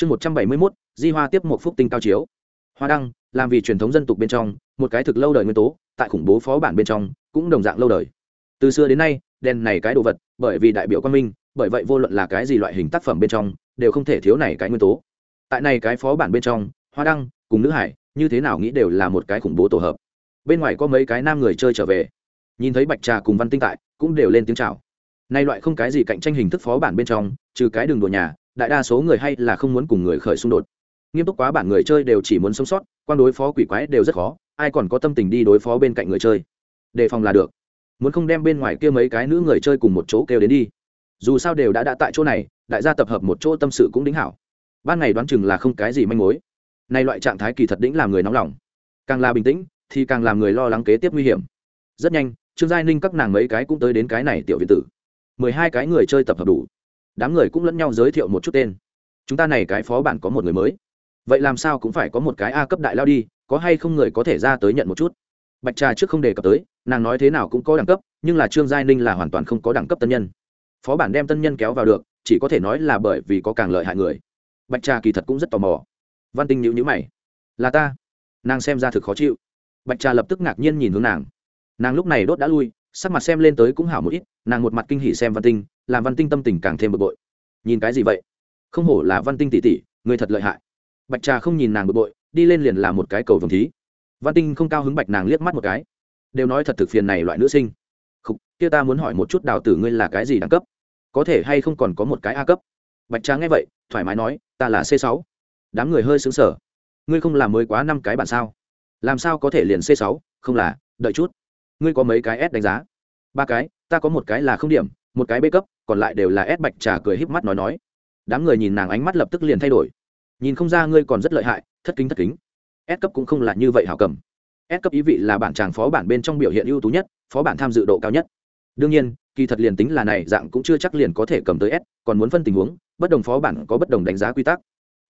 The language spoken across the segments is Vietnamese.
chương một trăm bảy mươi mốt, di hoa tiếp một phúc tinh cao chiếu. Hoa đăng, làm vì truyền thống dân tục bên trong, một cái thực lâu đời nguyên tố, tại khủng bố phó bản bên trong, cũng đồng dạng lâu đời. Từ xưa đến nay, đèn này cái đồ vật, bởi vì đại biểu quan minh, bởi vậy vô luận là cái gì loại hình tác phẩm bên trong, đều không thể thiếu này cái nguyên tố. Tại này cái phó bản bên trong, hoa đăng cùng nữ hải, như thế nào nghĩ đều là một cái khủng bố tổ hợp. Bên ngoài có mấy cái nam người chơi trở về. Nhìn thấy bạch trà cùng văn tinh tại, cũng đều lên tiếng chào. Nay loại không cái gì cạnh tranh hình thức phó bản bên trong, trừ cái đường đùa nhà đại đa số người hay là không muốn cùng người khởi xung đột. Nghiêm túc quá bản người chơi đều chỉ muốn sống sót, quan đối phó quỷ quái đều rất khó, ai còn có tâm tình đi đối phó bên cạnh người chơi. Đề phòng là được. Muốn không đem bên ngoài kia mấy cái nữ người chơi cùng một chỗ kêu đến đi. Dù sao đều đã đã tại chỗ này, đại gia tập hợp một chỗ tâm sự cũng đính hảo. Ban ngày đoán chừng là không cái gì manh mối. Nay loại trạng thái kỳ thật đĩnh làm người nóng lòng. Càng là bình tĩnh, thì càng làm người lo lắng kế tiếp nguy hiểm. Rất nhanh, trương giai ninh các nàng mấy cái cũng tới đến cái này tiểu viện tử. Mười hai cái người chơi tập hợp đủ đám người cũng lẫn nhau giới thiệu một chút tên. Chúng ta này cái phó bản có một người mới. Vậy làm sao cũng phải có một cái a cấp đại lao đi, có hay không người có thể ra tới nhận một chút? Bạch trà trước không đề cập tới, nàng nói thế nào cũng có đẳng cấp, nhưng là trương giai ninh là hoàn toàn không có đẳng cấp tân nhân. Phó bản đem tân nhân kéo vào được, chỉ có thể nói là bởi vì có càng lợi hại người. Bạch trà kỳ thật cũng rất tò mò. Văn tinh nhữ nhữ mày. Là ta. Nàng xem ra thực khó chịu. Bạch trà lập tức ngạc nhiên nhìn hướng nàng. Nàng lúc này đốt đã lui sắc mặt xem lên tới cũng hảo một ít nàng một mặt kinh hỉ xem văn tinh làm văn tinh tâm tình càng thêm bực bội. Nhìn cái gì vậy? Không hổ là văn tinh tỉ tỉ người thật lợi hại. Bạch trà không nhìn nàng bực bội đi lên liền là một cái cầu vồng thí. Văn tinh không cao hứng bạch nàng liếc mắt một cái. Đều nói thật thực phiền này loại nữ sinh. Khục, kia ta muốn hỏi một chút đào tử ngươi là cái gì đẳng cấp? Có thể hay không còn có một cái a cấp? Bạch trà nghe vậy thoải mái nói ta là c sáu. Đám người hơi xứng sở ngươi không làm mới quá năm cái bản sao? Làm sao có thể liền c sáu? Không là đợi chút ngươi có mấy cái s đánh giá? Ba cái, ta có một cái là không điểm, một cái b cấp, còn lại đều là s bạch trà cười híp mắt nói nói. Đám người nhìn nàng ánh mắt lập tức liền thay đổi. Nhìn không ra ngươi còn rất lợi hại, thất kính thất kính. S cấp cũng không là như vậy hảo cầm. S cấp ý vị là bản tràng phó bản bên trong biểu hiện ưu tú nhất, phó bản tham dự độ cao nhất. Đương nhiên, kỳ thật liền tính là này, dạng cũng chưa chắc liền có thể cầm tới s, còn muốn phân tình huống, bất đồng phó bản có bất đồng đánh giá quy tắc.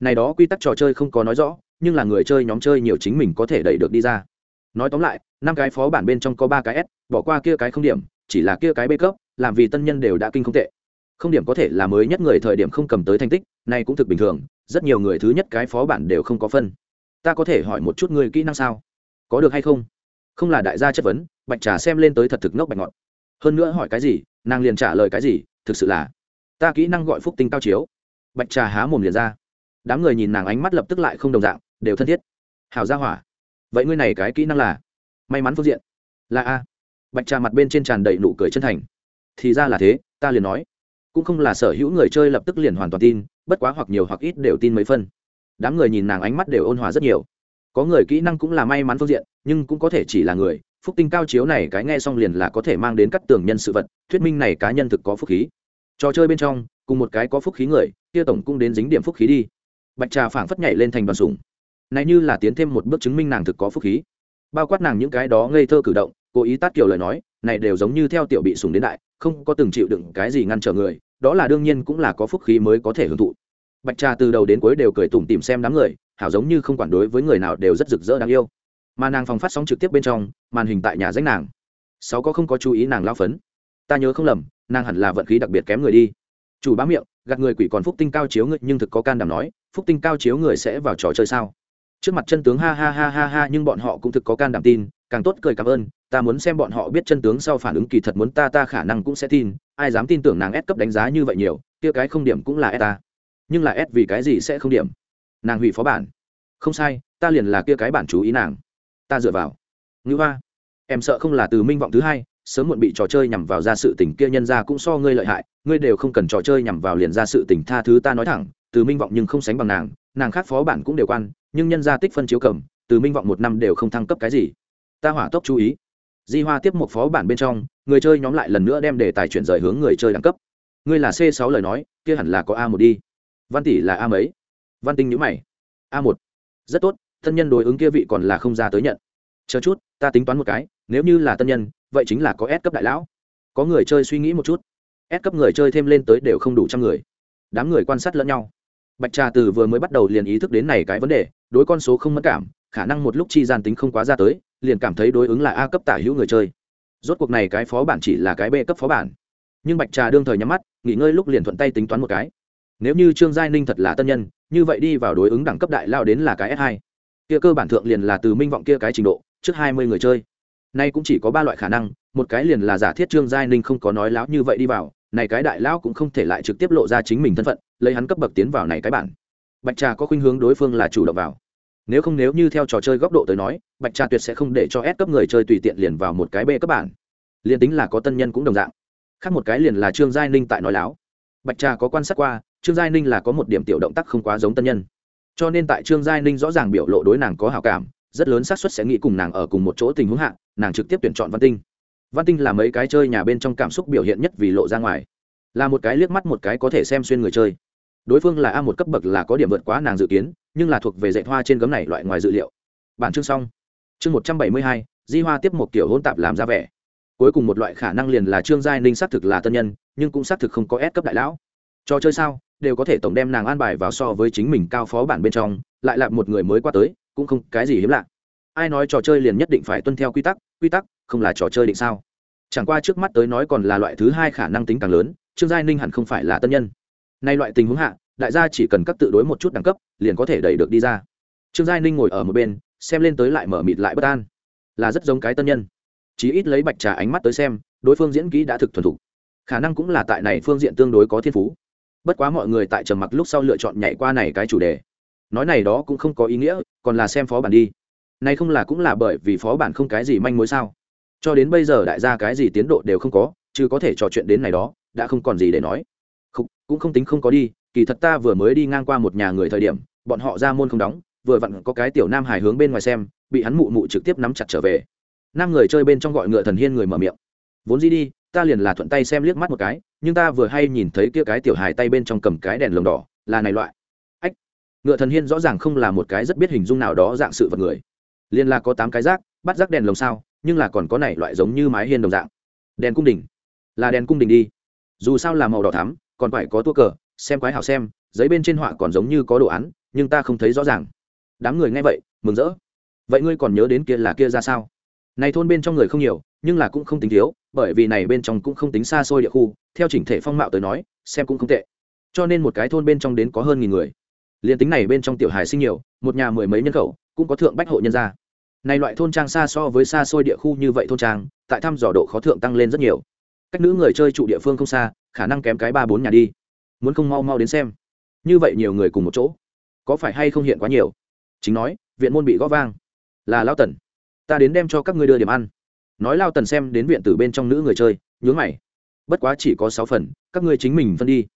Này đó quy tắc trò chơi không có nói rõ, nhưng là người chơi nhóm chơi nhiều chính mình có thể đẩy được đi ra. Nói tóm lại năm cái phó bản bên trong có ba cái s, bỏ qua kia cái không điểm, chỉ là kia cái b cấp, làm vì tân nhân đều đã kinh không tệ. Không điểm có thể là mới nhất người thời điểm không cầm tới thành tích, này cũng thực bình thường, rất nhiều người thứ nhất cái phó bản đều không có phân. Ta có thể hỏi một chút người kỹ năng sao? Có được hay không? Không là đại gia chất vấn, bạch trà xem lên tới thật thực ngốc bạch ngọt hơn nữa hỏi cái gì, nàng liền trả lời cái gì, thực sự là, ta kỹ năng gọi phúc tinh cao chiếu. Bạch trà há mồm liền ra. Đám người nhìn nàng ánh mắt lập tức lại không đồng dạng, đều thân thiết. Hào ra hỏa. Vậy ngươi này cái kỹ năng là? May mắn phương diện. Là a. Bạch trà mặt bên trên tràn đầy nụ cười chân thành. Thì ra là thế, ta liền nói. Cũng không là sở hữu người chơi lập tức liền hoàn toàn tin, bất quá hoặc nhiều hoặc ít đều tin mấy phân. Đám người nhìn nàng ánh mắt đều ôn hòa rất nhiều. Có người kỹ năng cũng là may mắn phương diện, nhưng cũng có thể chỉ là người. Phúc tinh cao chiếu này cái nghe xong liền là có thể mang đến cắt tường nhân sự vật, thuyết minh này cá nhân thực có phúc khí. Trò chơi bên trong, cùng một cái có phúc khí người, kia tổng cũng đến dính điểm phúc khí đi. Bạch trà phảng phất nhảy lên thành đoàn sủng. Này như là tiến thêm một bước chứng minh nàng thực có phúc khí bao quát nàng những cái đó ngây thơ cử động, cố ý tát kiểu lời nói, này đều giống như theo tiểu bị sùng đến đại, không có từng chịu đựng cái gì ngăn trở người, đó là đương nhiên cũng là có phúc khí mới có thể hưởng thụ. Bạch trà từ đầu đến cuối đều cười tủm tìm xem đám người, hảo giống như không quản đối với người nào đều rất rực rỡ đáng yêu. Mà nàng phòng phát sóng trực tiếp bên trong, màn hình tại nhà danh nàng. Sáu có không có chú ý nàng lao phấn. Ta nhớ không lầm, nàng hẳn là vận khí đặc biệt kém người đi. Chủ bá miệng, gạt người quỷ còn phúc tinh cao chiếu người, nhưng thực có can đảm nói, phúc tinh cao chiếu người sẽ vào trò chơi sao? Trước mặt chân tướng ha ha ha ha ha, nhưng bọn họ cũng thực có can đảm tin, càng tốt cười cảm ơn, ta muốn xem bọn họ biết chân tướng sau phản ứng kỳ thật muốn ta ta khả năng cũng sẽ tin, ai dám tin tưởng nàng ép cấp đánh giá như vậy nhiều, kia cái không điểm cũng là ép ta. Nhưng là ép vì cái gì sẽ không điểm? Nàng hủy phó bản. Không sai, ta liền là kia cái bản chú ý nàng. Ta dựa vào. Ngữ hoa, em sợ không là từ minh vọng thứ hai, sớm muộn bị trò chơi nhằm vào ra sự tình kia nhân ra cũng so ngươi lợi hại, ngươi đều không cần trò chơi nhằm vào liền ra sự tình tha thứ ta nói thẳng, từ minh vọng nhưng không sánh bằng nàng nàng khác phó bản cũng đều quan nhưng nhân gia tích phân chiếu cầm, từ minh vọng một năm đều không thăng cấp cái gì. Ta hỏa tốc chú ý. Di hoa tiếp một phó bản bên trong, người chơi nhóm lại lần nữa đem đề tài chuyển rời hướng người chơi đẳng cấp. Ngươi là c sáu lời nói, kia hẳn là có a một đi. Văn tỷ là a mấy? Văn tinh nhữ mày. A một. Rất tốt, thân nhân đối ứng kia vị còn là không ra tới nhận. Chờ chút, ta tính toán một cái, nếu như là tân nhân, vậy chính là có S cấp đại lão. Có người chơi suy nghĩ một chút. S cấp người chơi thêm lên tới đều không đủ trăm người. Đám người quan sát lẫn nhau bạch trà từ vừa mới bắt đầu liền ý thức đến này cái vấn đề, đối con số không mất cảm, khả năng một lúc chi gian tính không quá ra tới, liền cảm thấy đối ứng là a cấp tả hữu người chơi. Rốt cuộc này cái phó bản chỉ là cái b cấp phó bản. Nhưng bạch trà đương thời nhắm mắt, nghỉ ngơi lúc liền thuận tay tính toán một cái. Nếu như trương giai ninh thật là tân nhân, như vậy đi vào đối ứng đẳng cấp đại lao đến là cái s hai. Kia cơ bản thượng liền là từ minh vọng kia cái trình độ, trước hai mươi người chơi. Nay cũng chỉ có ba loại khả năng, một cái liền là giả thiết trương giai ninh không có nói láo như vậy đi vào, này cái đại lão cũng không thể lại trực tiếp lộ ra chính mình thân phận lấy hắn cấp bậc tiến vào này cái bản. Bạch trà có khuynh hướng đối phương là chủ động vào. Nếu không nếu như theo trò chơi góc độ tới nói, bạch trà tuyệt sẽ không để cho S cấp người chơi tùy tiện liền vào một cái B cấp bản. Liền tính là có tân nhân cũng đồng dạng. Khác một cái liền là trương giai ninh tại nói láo. Bạch trà có quan sát qua, trương giai ninh là có một điểm tiểu động tác không quá giống tân nhân. Cho nên tại trương giai ninh rõ ràng biểu lộ đối nàng có hào cảm, rất lớn xác suất sẽ nghĩ cùng nàng ở cùng một chỗ tình huống hạ, nàng trực tiếp tuyển chọn văn tinh. Văn tinh là mấy cái chơi nhà bên trong cảm xúc biểu hiện nhất vì lộ ra ngoài. Là một cái liếc mắt một cái có thể xem xuyên người chơi đối phương là a một cấp bậc là có điểm vượt quá nàng dự kiến, nhưng là thuộc về dạy hoa trên gấm này loại ngoài dự liệu. Bản chương xong. Chương một trăm bảy mươi hai, di hoa tiếp một kiểu hôn tạp làm ra vẻ. Cuối cùng một loại khả năng liền là trương giai ninh xác thực là tân nhân, nhưng cũng xác thực không có ép cấp đại lão. Trò chơi sao, đều có thể tổng đem nàng an bài vào so với chính mình cao phó bản bên trong, lại là một người mới qua tới, cũng không cái gì hiếm lạ. Ai nói trò chơi liền nhất định phải tuân theo quy tắc quy tắc, không là trò chơi định sao? Chẳng qua trước mắt tới nói còn là loại thứ hai khả năng tính càng lớn, trương giai ninh hẳn không phải là tân nhân nay loại tình huống hạ, đại gia chỉ cần các tự đối một chút đẳng cấp, liền có thể đẩy được đi ra. Trương giai ninh ngồi ở một bên, xem lên tới lại mở mịt lại bất an. Là rất giống cái tân nhân. Chí ít lấy bạch trà ánh mắt tới xem, đối phương diễn kỹ đã thực thuần thục. Khả năng cũng là tại này phương diện tương đối có thiên phú. Bất quá mọi người tại trầm mặc lúc sau lựa chọn nhảy qua này cái chủ đề. Nói này đó cũng không có ý nghĩa, còn là xem phó bản đi. Nay không là cũng là bởi vì phó bản không cái gì manh mối sao? Cho đến bây giờ đại gia cái gì tiến độ đều không có, chứ có thể trò chuyện đến này đó, đã không còn gì để nói cũng không tính không có đi, kỳ thật ta vừa mới đi ngang qua một nhà người thời điểm, bọn họ ra môn không đóng, vừa vặn có cái tiểu nam hải hướng bên ngoài xem, bị hắn mụ mụ trực tiếp nắm chặt trở về. Năm người chơi bên trong gọi ngựa thần hiên người mở miệng. Vốn gì đi, ta liền là thuận tay xem liếc mắt một cái, nhưng ta vừa hay nhìn thấy kia cái tiểu hài tay bên trong cầm cái đèn lồng đỏ, là này loại. Ách, ngựa thần hiên rõ ràng không là một cái rất biết hình dung nào đó dạng sự vật người. Liền là có tám cái rác, bắt rác đèn lồng sao, nhưng là còn có này loại giống như mái hiên đồng dạng. Đèn cung đình. Là đèn cung đình đi. Dù sao là màu đỏ thắm còn phải có tua cờ, xem quái hào xem, giấy bên trên họa còn giống như có đồ án, nhưng ta không thấy rõ ràng. Đám người nghe vậy, mừng rỡ. Vậy ngươi còn nhớ đến kia là kia ra sao? Này thôn bên trong người không nhiều, nhưng là cũng không tính thiếu, bởi vì này bên trong cũng không tính xa xôi địa khu, theo chỉnh thể phong mạo tới nói, xem cũng không tệ. Cho nên một cái thôn bên trong đến có hơn nghìn người. Liền tính này bên trong tiểu hài sinh nhiều, một nhà mười mấy nhân khẩu, cũng có thượng bách hộ nhân gia. Này loại thôn trang xa so với xa xôi địa khu như vậy thôn trang, tại thăm dò độ khó thượng tăng lên rất nhiều cách nữ người chơi trụ địa phương không xa, khả năng kém cái ba bốn nhà đi. Muốn không mau mau đến xem. Như vậy nhiều người cùng một chỗ, có phải hay không hiện quá nhiều? Chính nói, viện môn bị gõ vang. Là lao tần. Ta đến đem cho các ngươi đưa điểm ăn. Nói lao tần xem đến viện từ bên trong nữ người chơi, nhướng mày. Bất quá chỉ có sáu phần, các ngươi chính mình phân đi.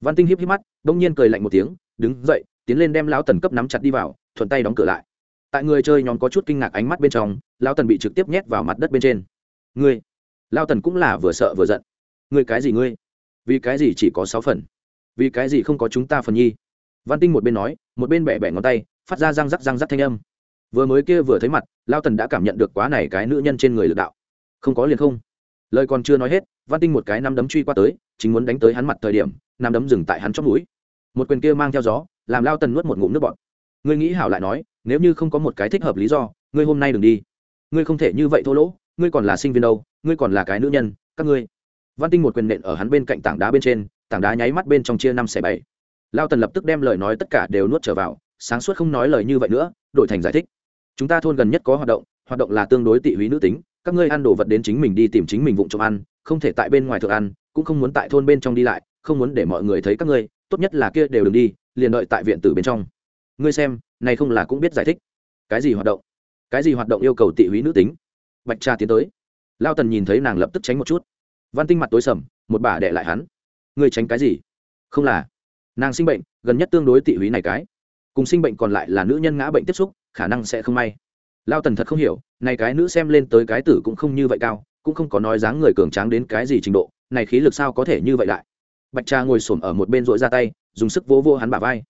Văn tinh híp híp mắt, đông nhiên cười lạnh một tiếng, đứng dậy, tiến lên đem lao tần cấp nắm chặt đi vào, thuận tay đóng cửa lại. Tại người chơi nhóm có chút kinh ngạc ánh mắt bên trong, lao tần bị trực tiếp nhét vào mặt đất bên trên. Ngươi lao tần cũng là vừa sợ vừa giận. Ngươi cái gì ngươi? Vì cái gì chỉ có sáu phần? Vì cái gì không có chúng ta phần nhi? Văn tinh một bên nói, một bên bẻ bẻ ngón tay, phát ra răng rắc răng rắc thanh âm. Vừa mới kia vừa thấy mặt, lao tần đã cảm nhận được quá này cái nữ nhân trên người lực đạo. Không có liền không. Lời còn chưa nói hết, văn tinh một cái nắm đấm truy qua tới, chính muốn đánh tới hắn mặt thời điểm, nắm đấm dừng tại hắn chót mũi. Một quyền kia mang theo gió, làm lao tần nuốt một ngụm nước bọt. Ngươi nghĩ hảo lại nói, nếu như không có một cái thích hợp lý do, ngươi hôm nay đừng đi. Ngươi không thể như vậy thô lỗ, ngươi còn là sinh viên đâu ngươi còn là cái nữ nhân, các ngươi. Văn tinh một quyền nện ở hắn bên cạnh tảng đá bên trên, tảng đá nháy mắt bên trong chia năm xẻ bảy. Lao tần lập tức đem lời nói tất cả đều nuốt trở vào, sáng suốt không nói lời như vậy nữa, đổi thành giải thích. Chúng ta thôn gần nhất có hoạt động hoạt động là tương đối tị húy nữ tính, các ngươi ăn đồ vật đến chính mình đi tìm chính mình vụng trộm ăn, không thể tại bên ngoài thượng ăn, cũng không muốn tại thôn bên trong đi lại, không muốn để mọi người thấy các ngươi, tốt nhất là kia đều đừng đi, liền đợi tại viện tử bên trong. Ngươi xem, này không là cũng biết giải thích. Cái gì hoạt động? Cái gì hoạt động yêu cầu tị húy nữ tính? Bạch cha tiến tới lao tần nhìn thấy nàng lập tức tránh một chút. Văn tinh mặt tối sầm, một bà đệ lại hắn. Người tránh cái gì? Không là. Nàng sinh bệnh, gần nhất tương đối tị húy này cái. Cùng sinh bệnh còn lại là nữ nhân ngã bệnh tiếp xúc, khả năng sẽ không may. Lao tần thật không hiểu, này cái nữ xem lên tới cái tử cũng không như vậy cao, cũng không có nói dáng người cường tráng đến cái gì trình độ, này khí lực sao có thể như vậy lại? Bạch cha ngồi s ổ m ở một bên dội ra tay, dùng sức vỗ vô hắn bả vai.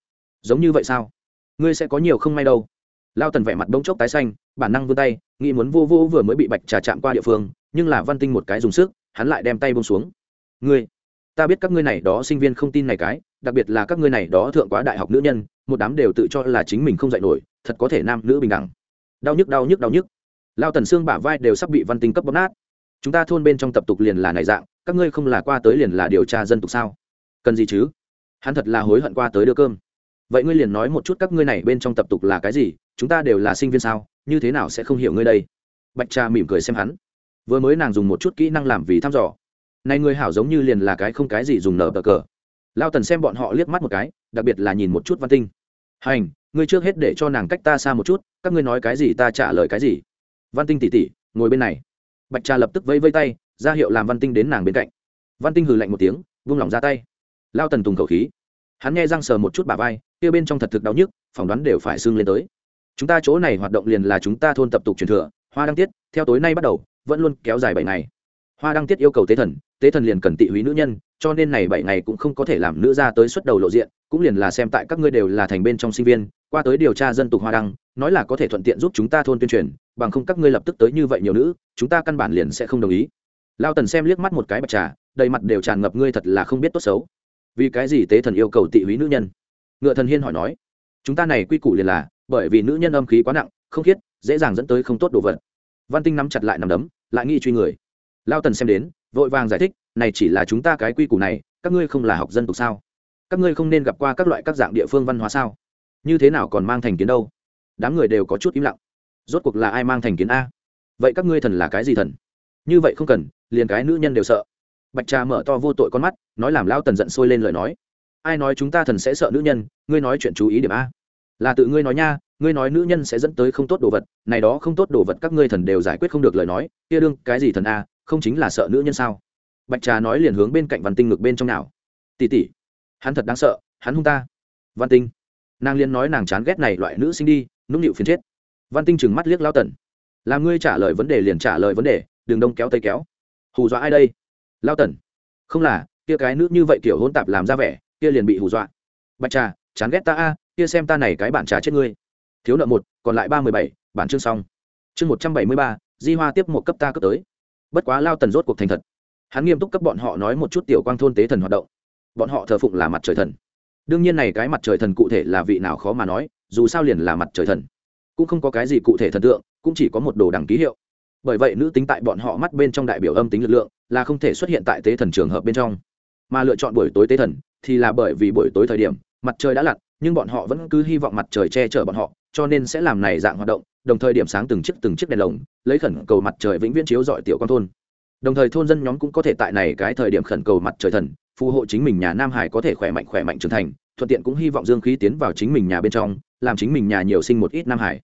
Giống như vậy sao? Ngươi sẽ có nhiều không may đâu. Lao tần vẻ mặt bỗng chốc tái xanh, bản năng vươn tay, nghĩ muốn vô vô vừa mới bị bạch trà chạm qua địa phương nhưng là văn tinh một cái dùng sức, hắn lại đem tay bông xuống. Ngươi, ta biết các ngươi này đó sinh viên không tin này cái, đặc biệt là các ngươi này đó thượng quá đại học nữ nhân, một đám đều tự cho là chính mình không dạy nổi, thật có thể nam nữ bình đẳng. Đau nhức đau nhức đau nhức. Lao tần xương bả vai đều sắp bị văn tinh cấp bóp nát. Chúng ta thôn bên trong tập tục liền là này dạng, các ngươi không là qua tới liền là điều tra dân tục sao? Cần gì chứ? Hắn thật là hối hận qua tới đưa cơm. Vậy ngươi liền nói một chút các ngươi này bên trong tập tục là cái gì, chúng ta đều là sinh viên sao, như thế nào sẽ không hiểu ngươi đây? Bạch cha mỉm cười xem hắn vừa mới nàng dùng một chút kỹ năng làm vì thăm dò. Này người hảo giống như liền là cái không cái gì dùng nở bờ cờ. Lao tần xem bọn họ liếc mắt một cái, đặc biệt là nhìn một chút văn tinh. Hành, ngươi trước hết để cho nàng cách ta xa một chút, các ngươi nói cái gì ta trả lời cái gì. Văn tinh tỉ tỉ, ngồi bên này. Bạch trà lập tức vẫy vây tay, ra hiệu làm văn tinh đến nàng bên cạnh. Văn tinh hừ lạnh một tiếng, vung lỏng ra tay. Lao tần tùng khẩu khí. Hắn nghe răng sờ một chút bà vai, kia bên trong thật thực đau nhức, phỏng đoán đều phải xương lên tới. Chúng ta chỗ này hoạt động liền là chúng ta thôn tập tục truyền thừa, hoa đăng tiết, theo tối nay bắt đầu vẫn luôn kéo dài bảy ngày. Hoa đăng tiết yêu cầu tế thần tế thần liền cần tị húy nữ nhân, cho nên này bảy ngày cũng không có thể làm nữ ra tới xuất đầu lộ diện, cũng liền là xem tại các ngươi đều là thành bên trong sinh viên, qua tới điều tra dân tục hoa đăng, nói là có thể thuận tiện giúp chúng ta thôn tuyên truyền, bằng không các ngươi lập tức tới như vậy nhiều nữ, chúng ta căn bản liền sẽ không đồng ý. Lao tần xem liếc mắt một cái bạch trà, đầy mặt đều tràn ngập ngươi thật là không biết tốt xấu. Vì cái gì tế thần yêu cầu tị húy nữ nhân? Ngựa thần hiên hỏi nói. Chúng ta này quy củ liền là, bởi vì nữ nhân âm khí quá nặng, không khiết, dễ dàng dẫn tới không tốt đồ vật văn tinh nắm chặt lại nằm đấm, lại nghi truy người. Lao tần xem đến, vội vàng giải thích, này chỉ là chúng ta cái quy củ này, các ngươi không là học dân tộc sao? Các ngươi không nên gặp qua các loại các dạng địa phương văn hóa sao? Như thế nào còn mang thành kiến đâu? Đám người đều có chút im lặng. Rốt cuộc là ai mang thành kiến a? Vậy các ngươi thần là cái gì thần? Như vậy không cần, liền cái nữ nhân đều sợ. Bạch trà mở to vô tội con mắt, nói làm lao tần giận sôi lên lời nói. Ai nói chúng ta thần sẽ sợ nữ nhân, ngươi nói chuyện chú ý điểm a? Là tự ngươi nói nha, ngươi nói nữ nhân sẽ dẫn tới không tốt đồ vật, này đó không tốt đồ vật các ngươi thần đều giải quyết không được lời nói, kia đương cái gì thần a, không chính là sợ nữ nhân sao? Bạch trà nói liền hướng bên cạnh văn tinh ngực bên trong nào. Tỉ tỉ hắn thật đáng sợ, hắn hung ta. Văn tinh, nàng liên nói nàng chán ghét này loại nữ sinh đi, nũng nịu phiền chết. Văn tinh chừng mắt liếc lao tần. Làm ngươi trả lời vấn đề liền trả lời vấn đề đường đông kéo tây kéo. Hù dọa ai đây? Lao tần, không là, kia cái nữ như vậy kiểu hôn tạp làm ra vẻ, kia liền bị hù dọa. Bạch trà, chán ghét ta a kia xem ta này cái bản trà chết ngươi. Thiếu nợ một, còn lại ba mươi bảy, bản chương xong. Chương một trăm bảy mươi ba, di hoa tiếp một cấp ta cấp tới. Bất quá lao tần rốt cuộc thành thật. Hắn nghiêm túc cấp bọn họ nói một chút tiểu quang thôn tế thần hoạt động. Bọn họ thờ phụng là mặt trời thần. Đương nhiên này cái mặt trời thần cụ thể là vị nào khó mà nói, dù sao liền là mặt trời thần. Cũng không có cái gì cụ thể thần tượng, cũng chỉ có một đồ đằng ký hiệu. Bởi vậy nữ tính tại bọn họ mắt bên trong đại biểu âm tính lực lượng, là không thể xuất hiện tại tế thần trường hợp bên trong. Mà lựa chọn buổi tối tế thần, thì là bởi vì buổi tối thời điểm, mặt trời đã lặn nhưng bọn họ vẫn cứ hy vọng mặt trời che chở bọn họ, cho nên sẽ làm này dạng hoạt động, đồng thời điểm sáng từng chiếc từng chiếc đèn lồng, lấy khẩn cầu mặt trời vĩnh viễn chiếu dọi tiểu con thôn. Đồng thời thôn dân nhóm cũng có thể tại này cái thời điểm khẩn cầu mặt trời thần, phù hộ chính mình nhà nam hải có thể khỏe mạnh khỏe mạnh trưởng thành, thuận tiện cũng hy vọng dương khí tiến vào chính mình nhà bên trong, làm chính mình nhà nhiều sinh một ít nam hải.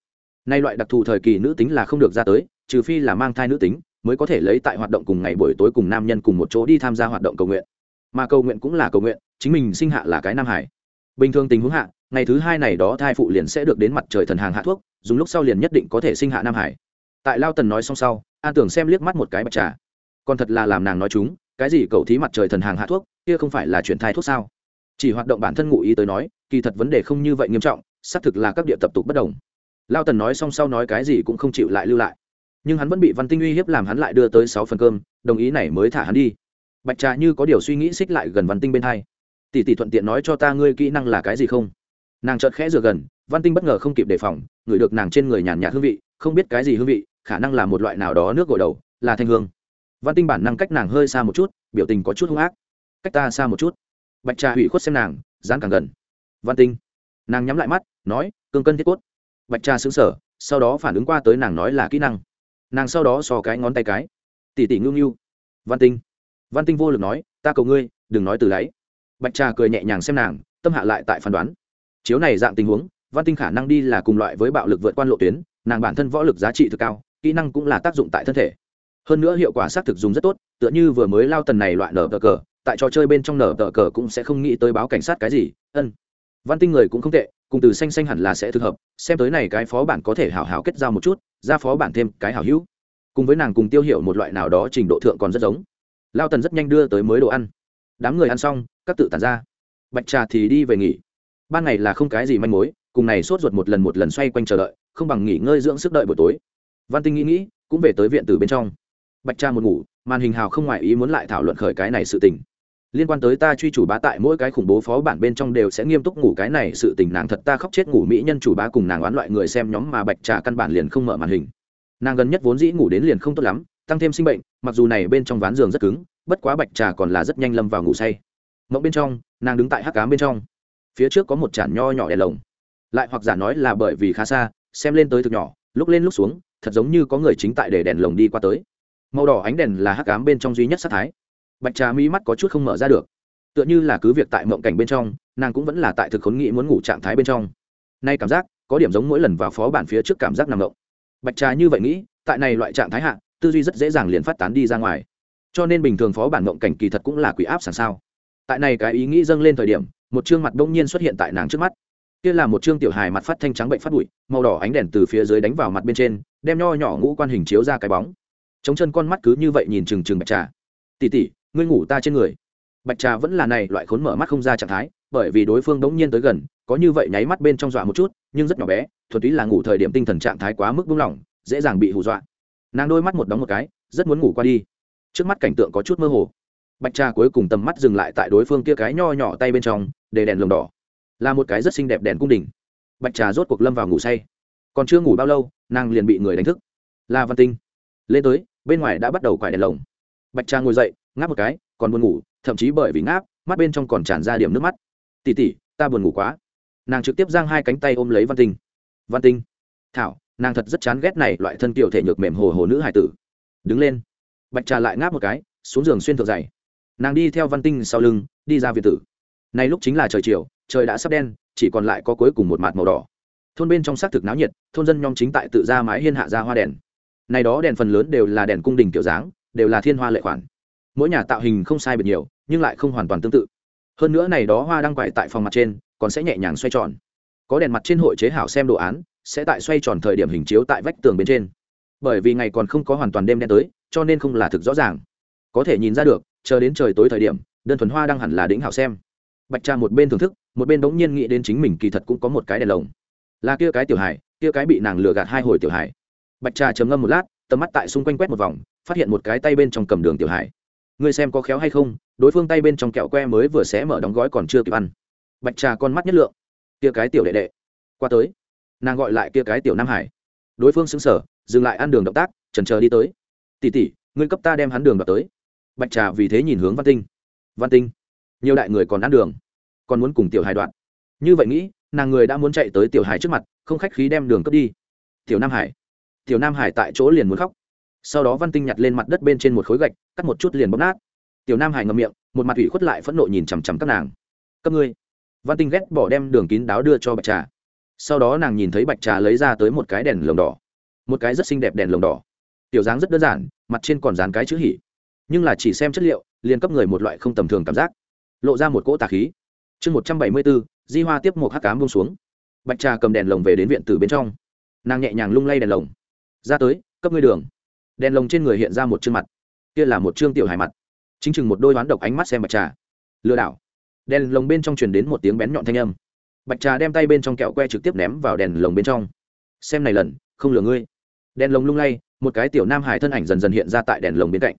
Nay loại đặc thù thời kỳ nữ tính là không được ra tới, trừ phi là mang thai nữ tính, mới có thể lấy tại hoạt động cùng ngày buổi tối cùng nam nhân cùng một chỗ đi tham gia hoạt động cầu nguyện. Mà cầu nguyện cũng là cầu nguyện, chính mình sinh hạ là cái nam hải bình thường tình huống hạ, ngày thứ hai này đó thai phụ liền sẽ được đến mặt trời thần hàng hạ thuốc, dùng lúc sau liền nhất định có thể sinh hạ nam hải. Tại lao tần nói xong sau, an tưởng xem liếc mắt một cái bạch trà. Còn thật là làm nàng nói chúng, cái gì cầu thí mặt trời thần hàng hạ thuốc, kia không phải là chuyển thai thuốc sao? Chỉ hoạt động bản thân ngụ ý tới nói, kỳ thật vấn đề không như vậy nghiêm trọng, xác thực là các địa tập tục bất đồng. Lao tần nói xong sau nói cái gì cũng không chịu lại lưu lại. Nhưng hắn vẫn bị văn tinh uy hiếp làm hắn lại đưa tới sáu phần cơm, đồng ý này mới thả hắn đi. Bạch trà như có điều suy nghĩ xích lại gần văn tinh bên hai tỷ tỷ thuận tiện nói cho ta ngươi kỹ năng là cái gì không? Nàng chợt khẽ rửa gần, văn tinh bất ngờ không kịp đề phòng, ngửi được nàng trên người nhàn nhạt hương vị, không biết cái gì hương vị, khả năng là một loại nào đó nước gội đầu, là thanh hương. Văn tinh bản năng cách nàng hơi xa một chút, biểu tình có chút hung ác. Cách ta xa một chút. Bạch trà hủy khuất xem nàng dán càng gần. Văn tinh, nàng nhắm lại mắt, nói, cương cân thiết cốt. Bạch trà xứng sở sau đó phản ứng qua tới nàng nói là kỹ năng. Nàng sau đó so cái ngón tay cái. Tỉ tỉ ngưu ngưu văn tinh văn tinh vô lực nói, ta cầu ngươi, đừng nói từ đáy bạch trà cười nhẹ nhàng xem nàng, tâm hạ lại tại phán đoán. Chiếu này dạng tình huống, văn tinh khả năng đi là cùng loại với bạo lực vượt quan lộ tuyến, nàng bản thân võ lực giá trị thực cao, kỹ năng cũng là tác dụng tại thân thể. Hơn nữa hiệu quả xác thực dùng rất tốt, tựa như vừa mới lao tần này loại nở tờ cờ, tại trò chơi bên trong nở tờ cờ cũng sẽ không nghĩ tới báo cảnh sát cái gì, ân. Văn tinh người cũng không tệ, cùng từ xanh xanh hẳn là sẽ thực hợp, xem tới này cái phó bản có thể hảo hảo kết giao một chút, ra phó bản thêm cái hảo hữu. Cùng với nàng cùng tiêu hiểu một loại nào đó trình độ thượng còn rất giống. Lao tần rất nhanh đưa tới mới đồ ăn. Đám người ăn xong các tự tàn ra. Bạch trà thì đi về nghỉ. Ban ngày là không cái gì manh mối, cùng này sốt ruột một lần một lần xoay quanh chờ đợi, không bằng nghỉ ngơi dưỡng sức đợi buổi tối. Văn tinh nghĩ nghĩ, cũng về tới viện từ bên trong. Bạch trà một ngủ, màn hình hào không ngoại ý muốn lại thảo luận khởi cái này sự tình. Liên quan tới ta truy chủ bá tại mỗi cái khủng bố phó bản bên trong đều sẽ nghiêm túc ngủ cái này sự tình, nàng thật ta khóc chết ngủ mỹ nhân chủ bá cùng nàng oán loại người xem nhóm mà bạch trà căn bản liền không mở màn hình. Nàng gần nhất vốn dĩ ngủ đến liền không tốt lắm, tăng thêm sinh bệnh, mặc dù này bên trong ván giường rất cứng, bất quá bạch trà còn là rất nhanh lâm vào ngủ say mộng bên trong, nàng đứng tại hắc cám bên trong. Phía trước có một chản nho nhỏ đèn lồng. Lại hoặc giả nói là bởi vì khá xa, xem lên tới thực nhỏ, lúc lên lúc xuống, thật giống như có người chính tại để đèn lồng đi qua tới. Màu đỏ ánh đèn là hắc cám bên trong duy nhất sát thái. Bạch trà mi mắt có chút không mở ra được. Tựa như là cứ việc tại mộng cảnh bên trong, nàng cũng vẫn là tại thực khốn nghĩ muốn ngủ trạng thái bên trong. Nay cảm giác, có điểm giống mỗi lần vào phó bản phía trước cảm giác nằm mộng. Bạch trà như vậy nghĩ, tại này loại trạng thái hạ, tư duy rất dễ dàng liền phát tán đi ra ngoài. Cho nên bình thường phó bản mộng cảnh kỳ thật cũng là quỷ áp sẵn sao tại này cái ý nghĩ dâng lên thời điểm, một chương mặt đông nhiên xuất hiện tại nàng trước mắt. Kia là một chương tiểu hài mặt phát thanh trắng bệnh phát bụi, màu đỏ ánh đèn từ phía dưới đánh vào mặt bên trên, đem nho nhỏ ngũ quan hình chiếu ra cái bóng. Chống chân con mắt cứ như vậy nhìn trừng trừng bạch trà. Tỉ tỉ ngươi ngủ ta trên người. Bạch trà vẫn là này, loại khốn mở mắt không ra trạng thái, bởi vì đối phương đống nhiên tới gần, có như vậy nháy mắt bên trong dọa một chút, nhưng rất nhỏ bé thuật ý là ngủ thời điểm tinh thần trạng thái quá mức buông lỏng, dễ dàng bị hù dọa. Nàng đôi mắt một đóng một cái, rất muốn ngủ qua đi. Trước mắt cảnh tượng có chút mơ hồ bạch trà cuối cùng tầm mắt dừng lại tại đối phương kia cái nho nhỏ tay bên trong, để đèn lồng đỏ. Là một cái rất xinh đẹp đèn cung đình. Bạch trà rốt cuộc lâm vào ngủ say. Còn chưa ngủ bao lâu, nàng liền bị người đánh thức. Là văn tinh. Lên tới, bên ngoài đã bắt đầu quải đèn lồng. Bạch trà ngồi dậy, ngáp một cái, còn buồn ngủ, thậm chí bởi vì ngáp, mắt bên trong còn tràn ra điểm nước mắt. Tỉ tỉ ta buồn ngủ quá. Nàng trực tiếp giang hai cánh tay ôm lấy văn tinh. Văn tinh. Thảo, nàng thật rất chán ghét này loại thân kiểu thể nhược mềm hồ hồ nữ hải tử. Đứng lên. Bạch trà lại ngáp một cái, xuống giường xuyên thượng dày nàng đi theo văn tinh sau lưng, đi ra việt tử. Nay lúc chính là trời chiều, trời đã sắp đen, chỉ còn lại có cuối cùng một mặt màu đỏ. Thôn bên trong xác thực náo nhiệt, thôn dân nhóm chính tại tự ra mái hiên hạ ra hoa đèn. Này đó đèn phần lớn đều là đèn cung đình kiểu dáng, đều là thiên hoa lệ khoản. Mỗi nhà tạo hình không sai biệt nhiều, nhưng lại không hoàn toàn tương tự. Hơn nữa này đó hoa đang quải tại phòng mặt trên, còn sẽ nhẹ nhàng xoay tròn. Có đèn mặt trên hội chế hảo xem đồ án, sẽ tại xoay tròn thời điểm hình chiếu tại vách tường bên trên. Bởi vì ngày còn không có hoàn toàn đêm đen tới, cho nên không là thực rõ ràng. Có thể nhìn ra được chờ đến trời tối thời điểm, đơn thuần hoa đang hẳn là đỉnh hảo xem. Bạch trà một bên thưởng thức, một bên bỗng nhiên nghĩ đến chính mình kỳ thật cũng có một cái đèn lồng. Là kia cái tiểu hải kia cái bị nàng lừa gạt hai hồi tiểu hải bạch trà chấm ngâm một lát, tầm mắt tại xung quanh quét một vòng, phát hiện một cái tay bên trong cầm đường tiểu hải ngươi xem có khéo hay không, đối phương tay bên trong kẹo que mới vừa xé mở đóng gói còn chưa kịp ăn. Bạch trà con mắt nhất lượng. Kia cái tiểu đệ đệ. Qua tới. Nàng gọi lại kia cái tiểu nam hải. Đối phương xứng sở dừng lại ăn đường động tác trần chờ đi tới. Tỉ tỉ ngươi cấp ta đem hắn đường vào tới bạch trà vì thế nhìn hướng văn tinh. Văn tinh, nhiều đại người còn ăn đường, còn muốn cùng tiểu hải đoạn. Như vậy nghĩ, nàng người đã muốn chạy tới tiểu hải trước mặt, không khách khí đem đường cướp đi. Tiểu nam hải, tiểu nam hải tại chỗ liền muốn khóc. Sau đó văn tinh nhặt lên mặt đất bên trên một khối gạch, cắt một chút liền bóp nát. Tiểu nam hải ngậm miệng, một mặt ủy khuất lại phẫn nộ nhìn chằm chằm các nàng. Cấp ngươi? Văn tinh ghét bỏ đem đường kín đáo đưa cho bạch trà. Sau đó nàng nhìn thấy bạch trà lấy ra tới một cái đèn lồng đỏ. Một cái rất xinh đẹp đèn lồng đỏ. Tiểu dáng rất đơn giản, mặt trên còn dán cái chữ hỉ nhưng là chỉ xem chất liệu, liền cấp người một loại không tầm thường cảm giác. Lộ ra một cỗ tà khí. Chương một trăm bảy mươi bốn, di hoa tiếp một hắc cám bông xuống. Bạch trà cầm đèn lồng về đến viện từ bên trong. Nàng nhẹ nhàng lung lay đèn lồng. Ra tới, cấp ngươi đường. Đèn lồng trên người hiện ra một chương mặt. Kia là một chương tiểu hài mặt. Chính chừng một đôi đoán độc ánh mắt xem bạch trà. Lừa đảo. Đèn lồng bên trong truyền đến một tiếng bén nhọn thanh âm. Bạch trà đem tay bên trong kẹo que trực tiếp ném vào đèn lồng bên trong. Xem này lần, không lừa ngươi. Đèn lồng lung lay, một cái tiểu nam hải thân ảnh dần dần hiện ra tại đèn lồng bên cạnh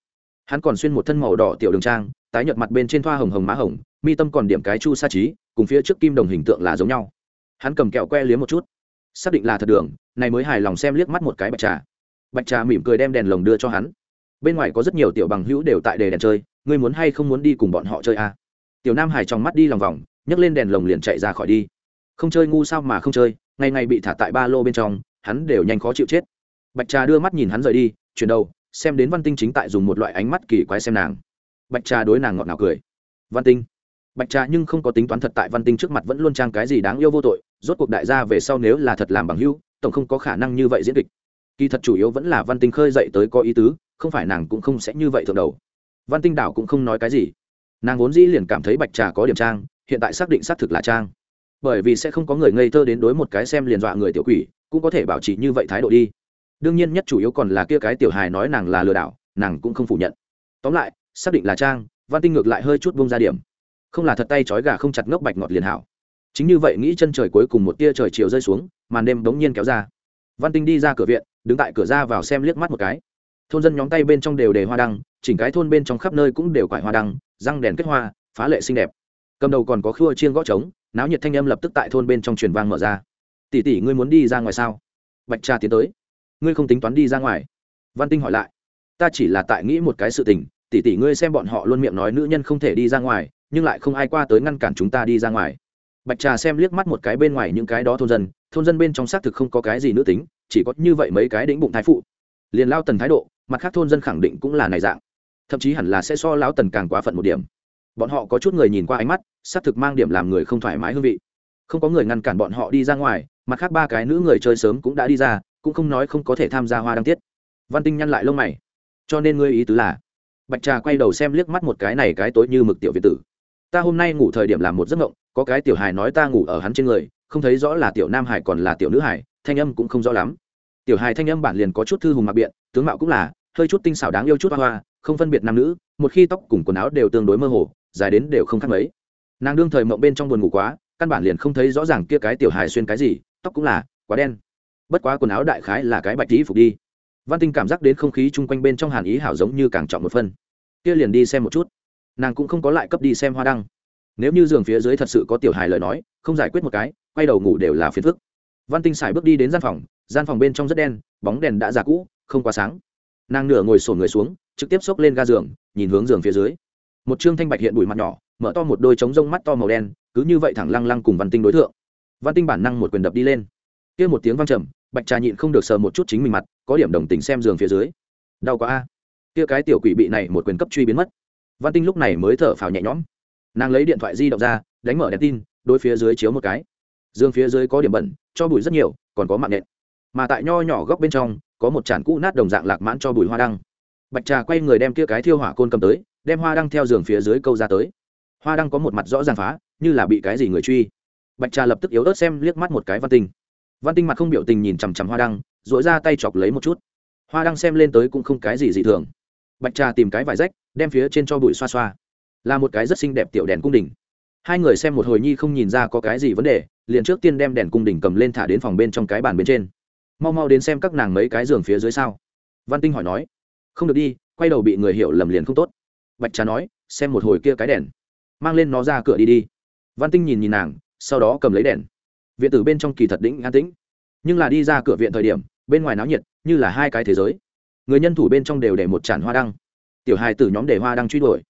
hắn còn xuyên một thân màu đỏ tiểu đường trang, tái nhợt mặt bên trên thoa hồng hồng má hồng, mi tâm còn điểm cái chu sa trí, cùng phía trước kim đồng hình tượng là giống nhau. Hắn cầm kẹo que liếm một chút. Xác định là thật đường, này mới hài lòng xem liếc mắt một cái bạch trà. Bạch trà mỉm cười đem đèn lồng đưa cho hắn. Bên ngoài có rất nhiều tiểu bằng hữu đều tại đề đèn chơi, ngươi muốn hay không muốn đi cùng bọn họ chơi à? tiểu nam hải trong mắt đi lòng vòng, nhấc lên đèn lồng liền chạy ra khỏi đi. Không chơi ngu sao mà không chơi, ngày ngày bị thả tại ba lô bên trong, hắn đều nhanh khó chịu chết. Bạch trà đưa mắt nhìn hắn rời đi, chuyển đầu xem đến văn tinh chính tại dùng một loại ánh mắt kỳ quái xem nàng. Bạch trà đối nàng ngọt ngào cười. Văn tinh. Bạch trà nhưng không có tính toán thật tại văn tinh trước mặt vẫn luôn trang cái gì đáng yêu vô tội, rốt cuộc đại gia về sau nếu là thật làm bằng hữu, tổng không có khả năng như vậy diễn kịch. Kỳ thật chủ yếu vẫn là văn tinh khơi dậy tới có ý tứ, không phải nàng cũng không sẽ như vậy thượng đầu. Văn tinh đảo cũng không nói cái gì. Nàng vốn dĩ liền cảm thấy bạch trà có điểm trang, hiện tại xác định xác thực là trang. Bởi vì sẽ không có người ngây thơ đến đối một cái xem liền dọa người tiểu quỷ, cũng có thể bảo trì như vậy thái độ đi đương nhiên nhất chủ yếu còn là kia cái tiểu hài nói nàng là lừa đảo, nàng cũng không phủ nhận. Tóm lại, xác định là trang, văn tinh ngược lại hơi chút bông ra điểm. Không là thật tay trói gà không chặt ngốc bạch ngọt liền hảo. Chính như vậy nghĩ chân trời cuối cùng một tia trời chiều rơi xuống, màn đêm bỗng nhiên kéo ra. Văn tinh đi ra cửa viện, đứng tại cửa ra vào xem liếc mắt một cái. Thôn dân nhóm tay bên trong đều đề hoa đăng, chỉnh cái thôn bên trong khắp nơi cũng đều quải hoa đăng, răng đèn kết hoa, phá lệ xinh đẹp. Cầm đầu còn có khua chiên gõ trống, náo nhiệt thanh âm lập tức tại thôn bên trong truyền vang mở ra. Tỷ tỷ, ngươi muốn đi ra ngoài sao? Bạch cha tiến tới ngươi không tính toán đi ra ngoài. Văn tinh hỏi lại, ta chỉ là tại nghĩ một cái sự tình, tỷ tỷ ngươi xem bọn họ luôn miệng nói nữ nhân không thể đi ra ngoài, nhưng lại không ai qua tới ngăn cản chúng ta đi ra ngoài. Bạch trà xem liếc mắt một cái bên ngoài những cái đó thôn dân thôn dân bên trong xác thực không có cái gì nữ tính, chỉ có như vậy mấy cái đĩnh bụng thái phụ. Liền lao tần thái độ, mặt khác thôn dân khẳng định cũng là này dạng. Thậm chí hẳn là sẽ so lao tần càng quá phận một điểm. Bọn họ có chút người nhìn qua ánh mắt, xác thực mang điểm làm người không thoải mái hương vị. Không có người ngăn cản bọn họ đi ra ngoài, mặt khác ba cái nữ người chơi sớm cũng đã đi ra cũng không nói không có thể tham gia hoa đăng tiết. Văn tinh nhăn lại lông mày. Cho nên ngươi ý tứ là, bạch trà quay đầu xem liếc mắt một cái này cái tối như mực tiểu việt tử. Ta hôm nay ngủ thời điểm làm một giấc mộng, có cái tiểu hài nói ta ngủ ở hắn trên người, không thấy rõ là tiểu nam hải còn là tiểu nữ hải thanh âm cũng không rõ lắm. Tiểu hài thanh âm bản liền có chút thư hùng mặc biện, tướng mạo cũng là, hơi chút tinh xảo đáng yêu chút hoa hoa, không phân biệt nam nữ, một khi tóc cùng quần áo đều tương đối mơ hồ, dài đến đều không khác mấy. Nàng đương thời mộng bên trong buồn ngủ quá, căn bản liền không thấy rõ ràng kia cái tiểu hài xuyên cái gì, tóc cũng là quá đen bất quá quần áo đại khái là cái bạch tí phục đi. Văn tinh cảm giác đến không khí chung quanh bên trong hàn ý hảo giống như càng trọng một phân kia liền đi xem một chút. Nàng cũng không có lại cấp đi xem hoa đăng. Nếu như giường phía dưới thật sự có tiểu hài lời nói, không giải quyết một cái, quay đầu ngủ đều là phiền phức. Văn tinh xài bước đi đến gian phòng gian phòng bên trong rất đen, bóng đèn đã già cũ, không quá sáng. Nàng nửa ngồi sổ người xuống, trực tiếp xốc lên ga giường, nhìn hướng giường phía dưới. Một trương thanh bạch hiện bụi mặt nhỏ, mở to một đôi trống rông mắt to màu đen, cứ như vậy thẳng lăng lăng cùng văn tinh đối tượng văn tinh bản năng một quyền đập đi lên. Kia một tiếng vang trầm bạch trà nhịn không được sờ một chút chính mình mặt, có điểm đồng tình xem giường phía dưới. Đau quá a. Kia cái tiểu quỷ bị này một quyền cấp truy biến mất. Văn tinh lúc này mới thở phào nhẹ nhõm. Nàng lấy điện thoại di động ra, đánh mở đèn tin, đôi phía dưới chiếu một cái. Giường phía dưới có điểm bẩn, cho bụi rất nhiều, còn có mạng nện. Mà tại nho nhỏ góc bên trong, có một tràn cũ nát đồng dạng lạc mãn cho bụi hoa đăng. Bạch trà quay người đem kia cái thiêu hỏa côn cầm tới, đem hoa đăng theo giường phía dưới câu ra tới. Hoa đăng có một mặt rõ ràng phá, như là bị cái gì người truy. Bạch trà lập tức yếu ớt xem liếc mắt một cái văn tinh văn tinh mặt không biểu tình nhìn chằm chằm hoa đăng dội ra tay chọc lấy một chút. Hoa đăng xem lên tới cũng không cái gì dị thường. Bạch trà tìm cái vải rách, đem phía trên cho bụi xoa xoa. Là một cái rất xinh đẹp tiểu đèn cung đình. Hai người xem một hồi nhi không nhìn ra có cái gì vấn đề, liền trước tiên đem đèn cung đình cầm lên thả đến phòng bên trong cái bàn bên trên. Mau mau đến xem các nàng mấy cái giường phía dưới sao. Văn tinh hỏi nói. Không được đi, quay đầu bị người hiểu lầm liền không tốt. Bạch trà nói, xem một hồi kia cái đèn. Mang lên nó ra cửa đi đi. Văn tinh nhìn nhìn nàng, sau đó cầm lấy đèn viện tử bên trong kỳ thật đĩnh an tĩnh. Nhưng là đi ra cửa viện thời điểm, bên ngoài náo nhiệt, như là hai cái thế giới. Người nhân thủ bên trong đều để một tràn hoa đăng. Tiểu hài tử nhóm để hoa đăng truy đuổi.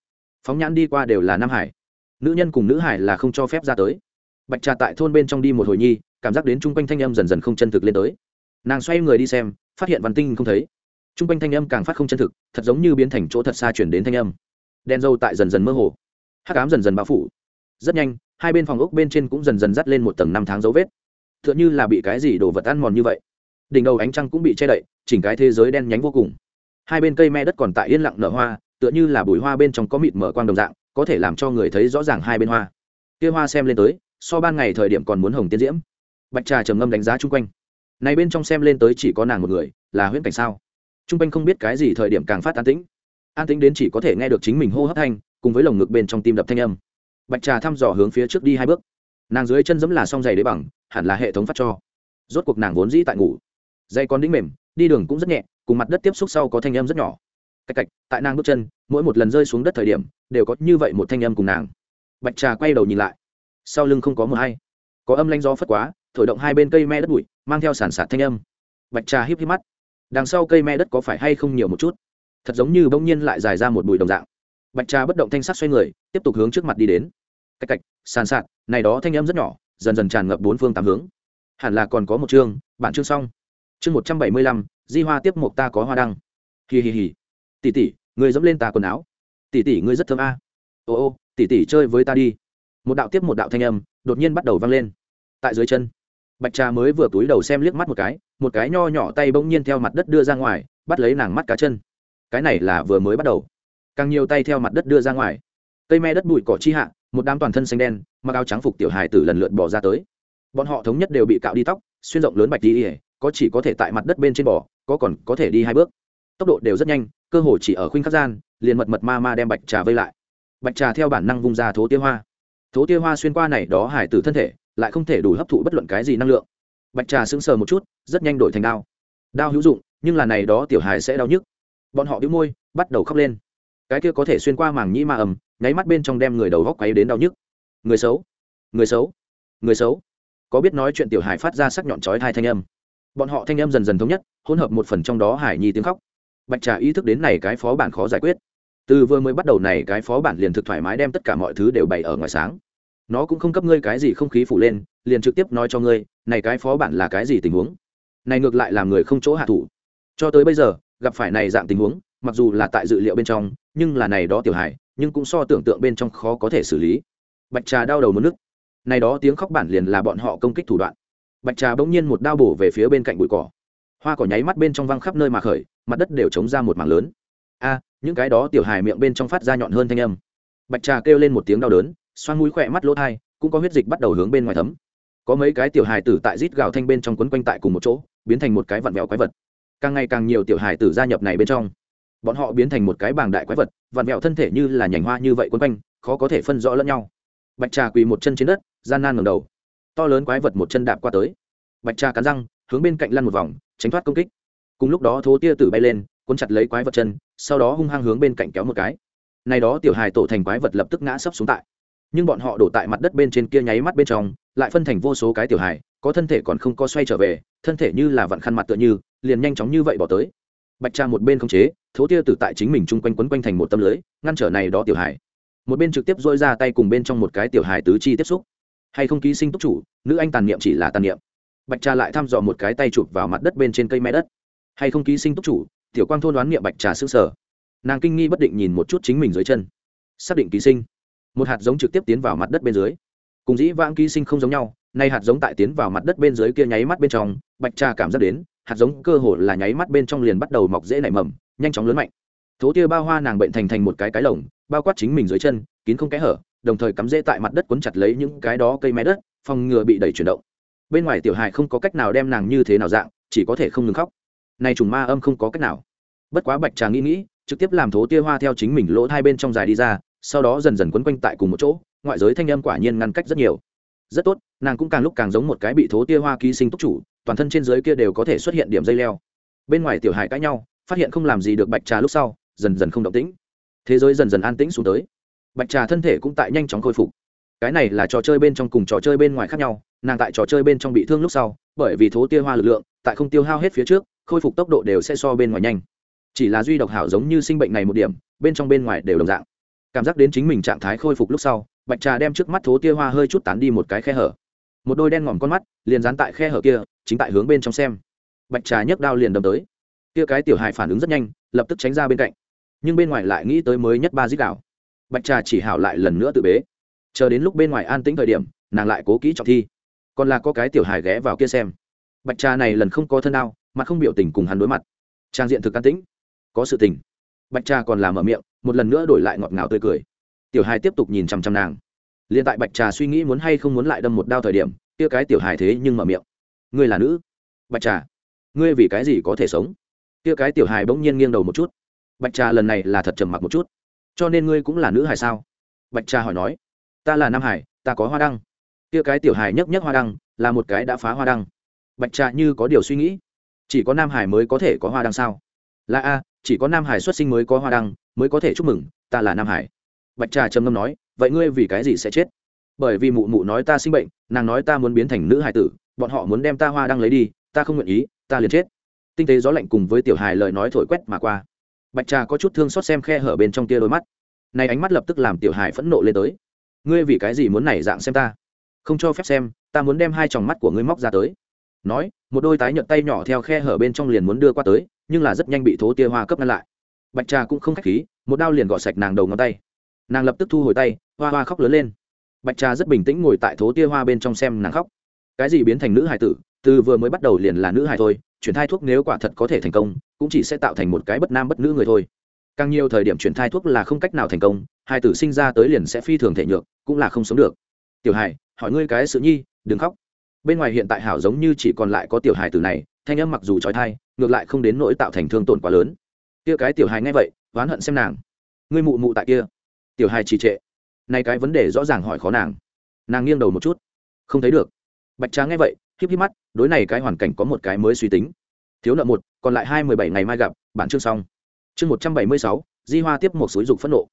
Phóng nhãn đi qua đều là nam hải. Nữ nhân cùng nữ hải là không cho phép ra tới. Bạch trà tại thôn bên trong đi một hồi nhi, cảm giác đến chung quanh thanh âm dần dần không chân thực lên tới. Nàng xoay người đi xem, phát hiện văn tinh không thấy. Chung quanh thanh âm càng phát không chân thực, thật giống như biến thành chỗ thật xa chuyển đến thanh âm. Đen dâu tại dần dần mơ hồ. Hát cám dần dần bao phủ. Rất nhanh hai bên phòng ốc bên trên cũng dần dần dắt lên một tầng năm tháng dấu vết. T h ư ợ n h ư là bị cái gì đổ vật ăn mòn như vậy. Đỉnh đầu ánh trăng cũng bị che đậy, chỉnh cái thế giới đen nhánh vô cùng. Hai bên cây me đất còn tại yên lặng nở hoa, tựa như là bụi hoa bên trong có mịt mở quang đồng dạng, có thể làm cho người thấy rõ ràng hai bên hoa. Kia hoa xem lên tới, so ban ngày thời điểm còn muốn hồng tiến diễm. Bạch trà trầm ngâm đánh giá chung quanh. Này bên trong xem lên tới chỉ có nàng một người, là huyễn cảnh sao? Chung quanh không biết cái gì thời điểm càng phát an tĩnh. An tĩnh đến chỉ có thể nghe được chính mình hô hấp thanh, cùng với lồng ngực bên trong tim đập thanh âm bạch trà thăm dò hướng phía trước đi hai bước. Nàng dưới chân giẫm là song giày đế bằng, hẳn là hệ thống phát cho. Rốt cuộc nàng vốn dĩ tại ngủ. Dây con đĩnh mềm, đi đường cũng rất nhẹ, cùng mặt đất tiếp xúc sau có thanh âm rất nhỏ. Cạch cạch tại nàng bước chân, mỗi một lần rơi xuống đất thời điểm, đều có như vậy một thanh âm cùng nàng. Bạch trà quay đầu nhìn lại. Sau lưng không có mờ hay. Có âm lanh gió phất quá, thổi động hai bên cây me đất bụi, mang theo sản sạt thanh âm. Bạch trà híp híp mắt. Đằng sau cây me đất có phải hay không nhiều một chút? Thật giống như bỗng nhiên lại dài ra một bụi đồng dạng bạch trà bất động thanh sắc xoay người, tiếp tục hướng trước mặt đi đến. Cách cạch, sàn sạt, này đó thanh âm rất nhỏ, dần dần tràn ngập bốn phương tám hướng. Hẳn là còn có một chương bản chương xong. Chương một trăm bảy mươi lăm, di hoa tiếp mục ta có hoa đăng. Hì hì hì. Tỉ tỉ người dẫm lên ta quần áo. Tỉ tỉ ngươi rất thơm a. À. ô ô tỉ tỉ chơi với ta đi. Một đạo tiếp một đạo thanh âm, đột nhiên bắt đầu vang lên. Tại dưới chân, bạch trà mới vừa túi đầu xem liếc mắt một cái một cái nho nhỏ tay bỗng nhiên theo mặt đất đưa ra ngoài, bắt lấy nàng mắt cá chân. Cái này là vừa mới bắt đầu càng nhiều tay theo mặt đất đưa ra ngoài. Cây me đất bụi cỏ chi hạ, một đám toàn thân xanh đen, mặc áo trắng phục tiểu hài tử lần lượt bỏ ra tới. Bọn họ thống nhất đều bị cạo đi tóc, xuyên rộng lớn bạch đi ỉa có chỉ có thể tại mặt đất bên trên bò, có còn có thể đi hai bước. Tốc độ đều rất nhanh, cơ hồ chỉ ở khuynh khắc gian, liền mật mật ma ma đem bạch trà vây lại. Bạch trà theo bản năng vung ra thố tiêu hoa. Thố tiêu hoa xuyên qua này đó hải tử thân thể, lại không thể đủ hấp thụ bất luận cái gì năng lượng. Bạch trà sững sờ một chút, rất nhanh đổi thành đao. Đao hữu dụng, nhưng là này đó tiểu hài sẽ đau nhức. Bọn họ đĩu môi, bắt đầu khóc lên cái kia có thể xuyên qua màng nhĩ ma ầm nháy mắt bên trong đem người đầu góc quấy đến đau nhức. Người xấu người xấu người xấu. Có biết nói chuyện tiểu hải phát ra sắc nhọn chói hai thanh âm. Bọn họ thanh âm dần dần thống nhất, hỗn hợp một phần trong đó hải nhi tiếng khóc. Bạch trà ý thức đến này cái phó bản khó giải quyết. Từ vừa mới bắt đầu này cái phó bản liền thực thoải mái đem tất cả mọi thứ đều bày ở ngoài sáng. Nó cũng không cấp ngươi cái gì không khí phủ lên, liền trực tiếp nói cho ngươi, này cái phó bản là cái gì tình huống. Này ngược lại làm người không chỗ hạ thủ. Cho tới bây giờ, gặp phải này dạng tình huống mặc dù là tại dự liệu bên trong, nhưng là này đó tiểu hài, nhưng cũng so tưởng tượng bên trong khó có thể xử lý. Bạch trà đau đầu mất nước này đó tiếng khóc bản liền là bọn họ công kích thủ đoạn. Bạch trà bỗng nhiên một đao bổ về phía bên cạnh bụi cỏ. Hoa cỏ nháy mắt bên trong văng khắp nơi mà khởi, mặt đất đều chống ra một mảng lớn. A, những cái đó tiểu hài miệng bên trong phát ra nhọn hơn thanh âm. Bạch trà kêu lên một tiếng đau đớn xoan mũi khỏe mắt lỗ thai, cũng có huyết dịch bắt đầu hướng bên ngoài thấm. Có mấy cái tiểu hài tử tại rít gào thanh bên trong quấn quanh tại cùng một chỗ, biến thành một cái vặn vẹo quái vật. Càng ngày càng nhiều tiểu hài tử gia nhập này bên trong bọn họ biến thành một cái bàng đại quái vật, vặn vẹo thân thể như là nhành hoa như vậy quấn quanh, khó có thể phân rõ lẫn nhau. Bạch trà quỳ một chân trên đất, gian nan ngầm đầu. To lớn quái vật một chân đạp qua tới. Bạch trà cắn răng, hướng bên cạnh lăn một vòng, tránh thoát công kích. Cùng lúc đó thố tia tử bay lên, cuốn chặt lấy quái vật chân, sau đó hung hăng hướng bên cạnh kéo một cái. Này đó tiểu hài tổ thành quái vật lập tức ngã sấp xuống tại. Nhưng bọn họ đổ tại mặt đất bên trên kia nháy mắt bên trong, lại phân thành vô số cái tiểu hài, có thân thể còn không có xoay trở về, thân thể như là vặn khăn mặt tựa như, liền nhanh chóng như vậy bỏ tới. Bạch trà một bên không chế thố tia tử tại chính mình chung quanh quấn quanh thành một tâm lưới, ngăn trở này đó tiểu hải một bên trực tiếp dôi ra tay cùng bên trong một cái tiểu hải tứ chi tiếp xúc. Hay không ký sinh túc chủ, nữ anh tàn niệm chỉ là tàn niệm. Bạch trà lại thăm dò một cái tay chụp vào mặt đất bên trên cây mẹ đất. Hay không ký sinh túc chủ, tiểu quang thôn đoán niệm bạch trà xương sở nàng kinh nghi bất định nhìn một chút chính mình dưới chân. Xác định ký sinh. Một hạt giống trực tiếp tiến vào mặt đất bên dưới. Cùng dĩ vãng ký sinh không giống nhau, nay hạt giống tại tiến vào mặt đất bên dưới kia nháy mắt bên trong, bạch trà cảm giác đến, hạt giống cơ hồ là nháy mắt bên trong liền bắt đầu mọc dễ nảy mầm nhanh chóng lớn mạnh. Thố tia bao hoa nàng bệnh thành thành một cái cái lồng, bao quát chính mình dưới chân, kín không kẽ hở, đồng thời cắm rễ tại mặt đất cuốn chặt lấy những cái đó cây mé đất, phòng ngừa bị đẩy chuyển động. Bên ngoài tiểu hài không có cách nào đem nàng như thế nào dạng, chỉ có thể không ngừng khóc. Này trùng ma âm không có cách nào. Bất quá bạch trà nghĩ nghĩ, trực tiếp làm thố tia hoa theo chính mình lỗ hai bên trong dài đi ra, sau đó dần dần quấn quanh tại cùng một chỗ, ngoại giới thanh âm quả nhiên ngăn cách rất nhiều. Rất tốt, nàng cũng càng lúc càng giống một cái bị thố tia hoa ký sinh túc chủ, toàn thân trên dưới kia đều có thể xuất hiện điểm dây leo. Bên ngoài tiểu hài cãi nhau phát hiện không làm gì được bạch trà lúc sau, dần dần không động tĩnh. Thế giới dần dần an tĩnh xuống tới. Bạch trà thân thể cũng tại nhanh chóng khôi phục. Cái này là trò chơi bên trong cùng trò chơi bên ngoài khác nhau, nàng tại trò chơi bên trong bị thương lúc sau, bởi vì thố tia hoa lực lượng, tại không tiêu hao hết phía trước, khôi phục tốc độ đều sẽ so bên ngoài nhanh. Chỉ là duy độc hảo giống như sinh bệnh này một điểm, bên trong bên ngoài đều đồng dạng. Cảm giác đến chính mình trạng thái khôi phục lúc sau, bạch trà đem trước mắt thố tia hoa hơi chút tán đi một cái khe hở. Một đôi đen ngòm con mắt, liền dán tại khe hở kia, chính tại hướng bên trong xem. Bạch trà nhấc đao liền đâm tới kia cái tiểu hài phản ứng rất nhanh lập tức tránh ra bên cạnh. Nhưng bên ngoài lại nghĩ tới mới nhất ba dít đảo bạch trà chỉ hảo lại lần nữa tự bế. Chờ đến lúc bên ngoài an tĩnh thời điểm nàng lại cố kỹ trọng thi. Còn là có cái tiểu hài ghé vào kia xem. Bạch trà này lần không có thân đau, mặt không biểu tình cùng hắn đối mặt. Trang diện thực an tĩnh. Có sự tình. Bạch trà còn làm ở miệng một lần nữa đổi lại ngọt ngào tươi cười. Tiểu hài tiếp tục nhìn chằm chằm nàng. Liền tại bạch trà suy nghĩ muốn hay không muốn lại đâm một đao thời điểm kia cái tiểu hài thế nhưng mở miệng. Ngươi là nữ? Bạch trà ngươi vì cái gì có thể sống? Kia cái tiểu hài bỗng nhiên nghiêng đầu một chút. Bạch trà lần này là thật trầm mặc một chút. Cho nên ngươi cũng là nữ hài sao? Bạch trà hỏi nói. Ta là nam hải ta có hoa đăng. Kia cái tiểu hài nhấc nhấc hoa đăng, là một cái đã phá hoa đăng. Bạch trà như có điều suy nghĩ. Chỉ có nam hải mới có thể có hoa đăng sao? Là a, chỉ có nam hải xuất sinh mới có hoa đăng, mới có thể chúc mừng, ta là nam hải bạch trà trầm ngâm nói, vậy ngươi vì cái gì sẽ chết? Bởi vì mụ mụ nói ta sinh bệnh, nàng nói ta muốn biến thành nữ hải tử, bọn họ muốn đem ta hoa đăng lấy đi, ta không nguyện ý, ta liền chết tinh tế gió lạnh cùng với tiểu hài lời nói thổi quét mà qua. Bạch trà có chút thương xót xem khe hở bên trong tia đôi mắt. Này ánh mắt lập tức làm tiểu hài phẫn nộ lên tới. Ngươi vì cái gì muốn này dạng xem ta? Không cho phép xem, ta muốn đem hai tròng mắt của ngươi móc ra tới. Nói, một đôi tái nhợt tay nhỏ theo khe hở bên trong liền muốn đưa qua tới, nhưng là rất nhanh bị thố tia hoa cấp ngăn lại. Bạch trà cũng không k h á c h khí, một đao liền gọt sạch nàng đầu ngón tay. Nàng lập tức thu hồi tay, hoa hoa khóc lớn lên. Bạch trà rất bình tĩnh ngồi tại thố tia hoa bên trong xem nàng khóc. Cái gì biến thành nữ hài tử từ vừa mới bắt đầu liền là nữ hài thôi, chuyển thai thuốc nếu quả thật có thể thành công, cũng chỉ sẽ tạo thành một cái bất nam bất nữ người thôi. Càng nhiều thời điểm chuyển thai thuốc là không cách nào thành công, hai tử sinh ra tới liền sẽ phi thường thể nhược, cũng là không sống được. Tiểu hài hỏi ngươi cái sự nhi, đừng khóc. Bên ngoài hiện tại hảo giống như chỉ còn lại có tiểu hài tử này, thanh âm mặc dù trói thai, ngược lại không đến nỗi tạo thành thương tổn quá lớn. Kia cái tiểu hài nghe vậy, oán hận xem nàng. Ngươi mụ mụ tại kia. Tiểu hài trì trệ. Nay cái vấn đề rõ ràng hỏi khó nàng. Nàng nghiêng đầu một chút. Không thấy được. Bạch trá nghe vậy híp híp mắt, đối này cái hoàn cảnh có một cái mới suy tính. Thiếu nợ một, còn lại hai mười bảy ngày mai gặp, bản chương xong. Chương một trăm bảy mươi sáu, di hoa tiếp một xúi dục phẫn nộ.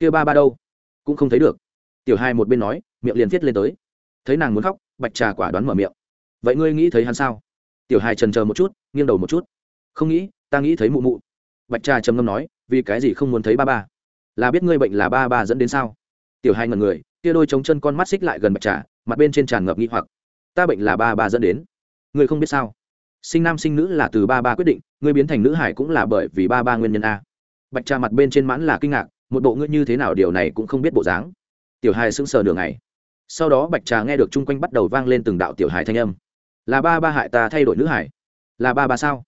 Kia ba ba đâu? Cũng không thấy được. Tiểu hai một bên nói, miệng liền viết lên tới. Thấy nàng muốn khóc, bạch trà quả đoán mở miệng. Vậy ngươi nghĩ thấy hắn sao? Tiểu hai trần chờ một chút, nghiêng đầu một chút. Không nghĩ, ta nghĩ thấy mụ mụ. Bạch trà trầm ngâm nói, vì cái gì không muốn thấy ba ba? Là biết ngươi bệnh là ba ba dẫn đến sao? Tiểu hai ngần người, kia đôi trống chân con mắt xích lại gần bạch trà, mặt bên trên tràn ngập nghi hoặc ta bệnh là ba ba dẫn đến. Ngươi không biết sao? Sinh nam sinh nữ là từ ba ba quyết định, ngươi biến thành nữ hải cũng là bởi vì ba ba nguyên nhân a. Bạch trà mặt bên trên mãn là kinh ngạc, một bộ ngươi như thế nào điều này cũng không biết bộ dáng. Tiểu hài sững sờ nửa ngày. Sau đó bạch trà nghe được chung quanh bắt đầu vang lên từng đạo tiểu hài thanh âm. Là ba ba hại ta thay đổi nữ hải. Là ba ba sao?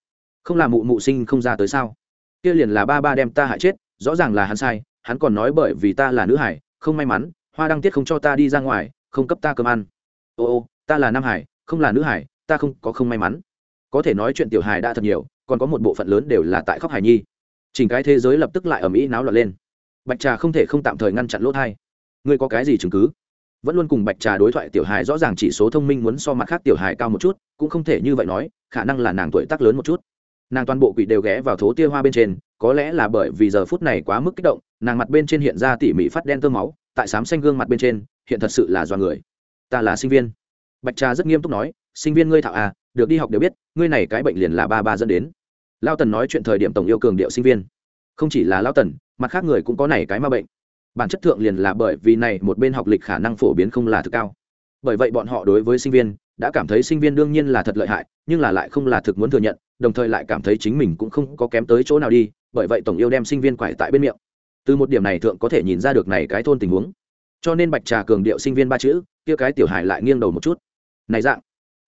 Không là mụ mụ sinh không ra tới sao? Kia liền là ba ba đem ta hại chết, rõ ràng là hắn sai, hắn còn nói bởi vì ta là nữ hải, không may mắn, hoa đăng tiết không cho ta đi ra ngoài, không cấp ta cơm ăn. Ô ô ta là nam hải, không là nữ hải, ta không có không may mắn. Có thể nói chuyện tiểu hải đã thật nhiều, còn có một bộ phận lớn đều là tại khóc hải nhi. Chỉnh cái thế giới lập tức lại ở mỹ náo loạn lên. Bạch trà không thể không tạm thời ngăn chặn lỗ thai. Ngươi có cái gì chứng cứ? Vẫn luôn cùng bạch trà đối thoại tiểu hài rõ ràng chỉ số thông minh muốn so mặt khác tiểu hài cao một chút, cũng không thể như vậy nói, khả năng là nàng tuổi tác lớn một chút. Nàng toàn bộ quỷ đều ghé vào thố tia hoa bên trên, có lẽ là bởi vì giờ phút này quá mức kích động, nàng mặt bên trên hiện ra tỉ mỉ phát đen tơ máu, tại sám xanh gương mặt bên trên, hiện thật sự là do người. Ta là sinh viên bạch trà rất nghiêm túc nói, sinh viên ngươi thạo à được đi học đều biết, ngươi này cái bệnh liền là ba ba dẫn đến. Lao tần nói chuyện thời điểm tổng yêu cường điệu sinh viên. Không chỉ là lao tần, mặt khác người cũng có này cái ma bệnh. Bản chất thượng liền là bởi vì này một bên học lịch khả năng phổ biến không là thực cao. Bởi vậy bọn họ đối với sinh viên, đã cảm thấy sinh viên đương nhiên là thật lợi hại, nhưng là lại không là thực muốn thừa nhận, đồng thời lại cảm thấy chính mình cũng không có kém tới chỗ nào đi, bởi vậy tổng yêu đem sinh viên quải tại bên miệng. Từ một điểm này thượng có thể nhìn ra được này cái thôn tình huống. Cho nên bạch trà cường điệu sinh viên ba chữ, kia cái tiểu hải lại nghiêng đầu một chút này dạng.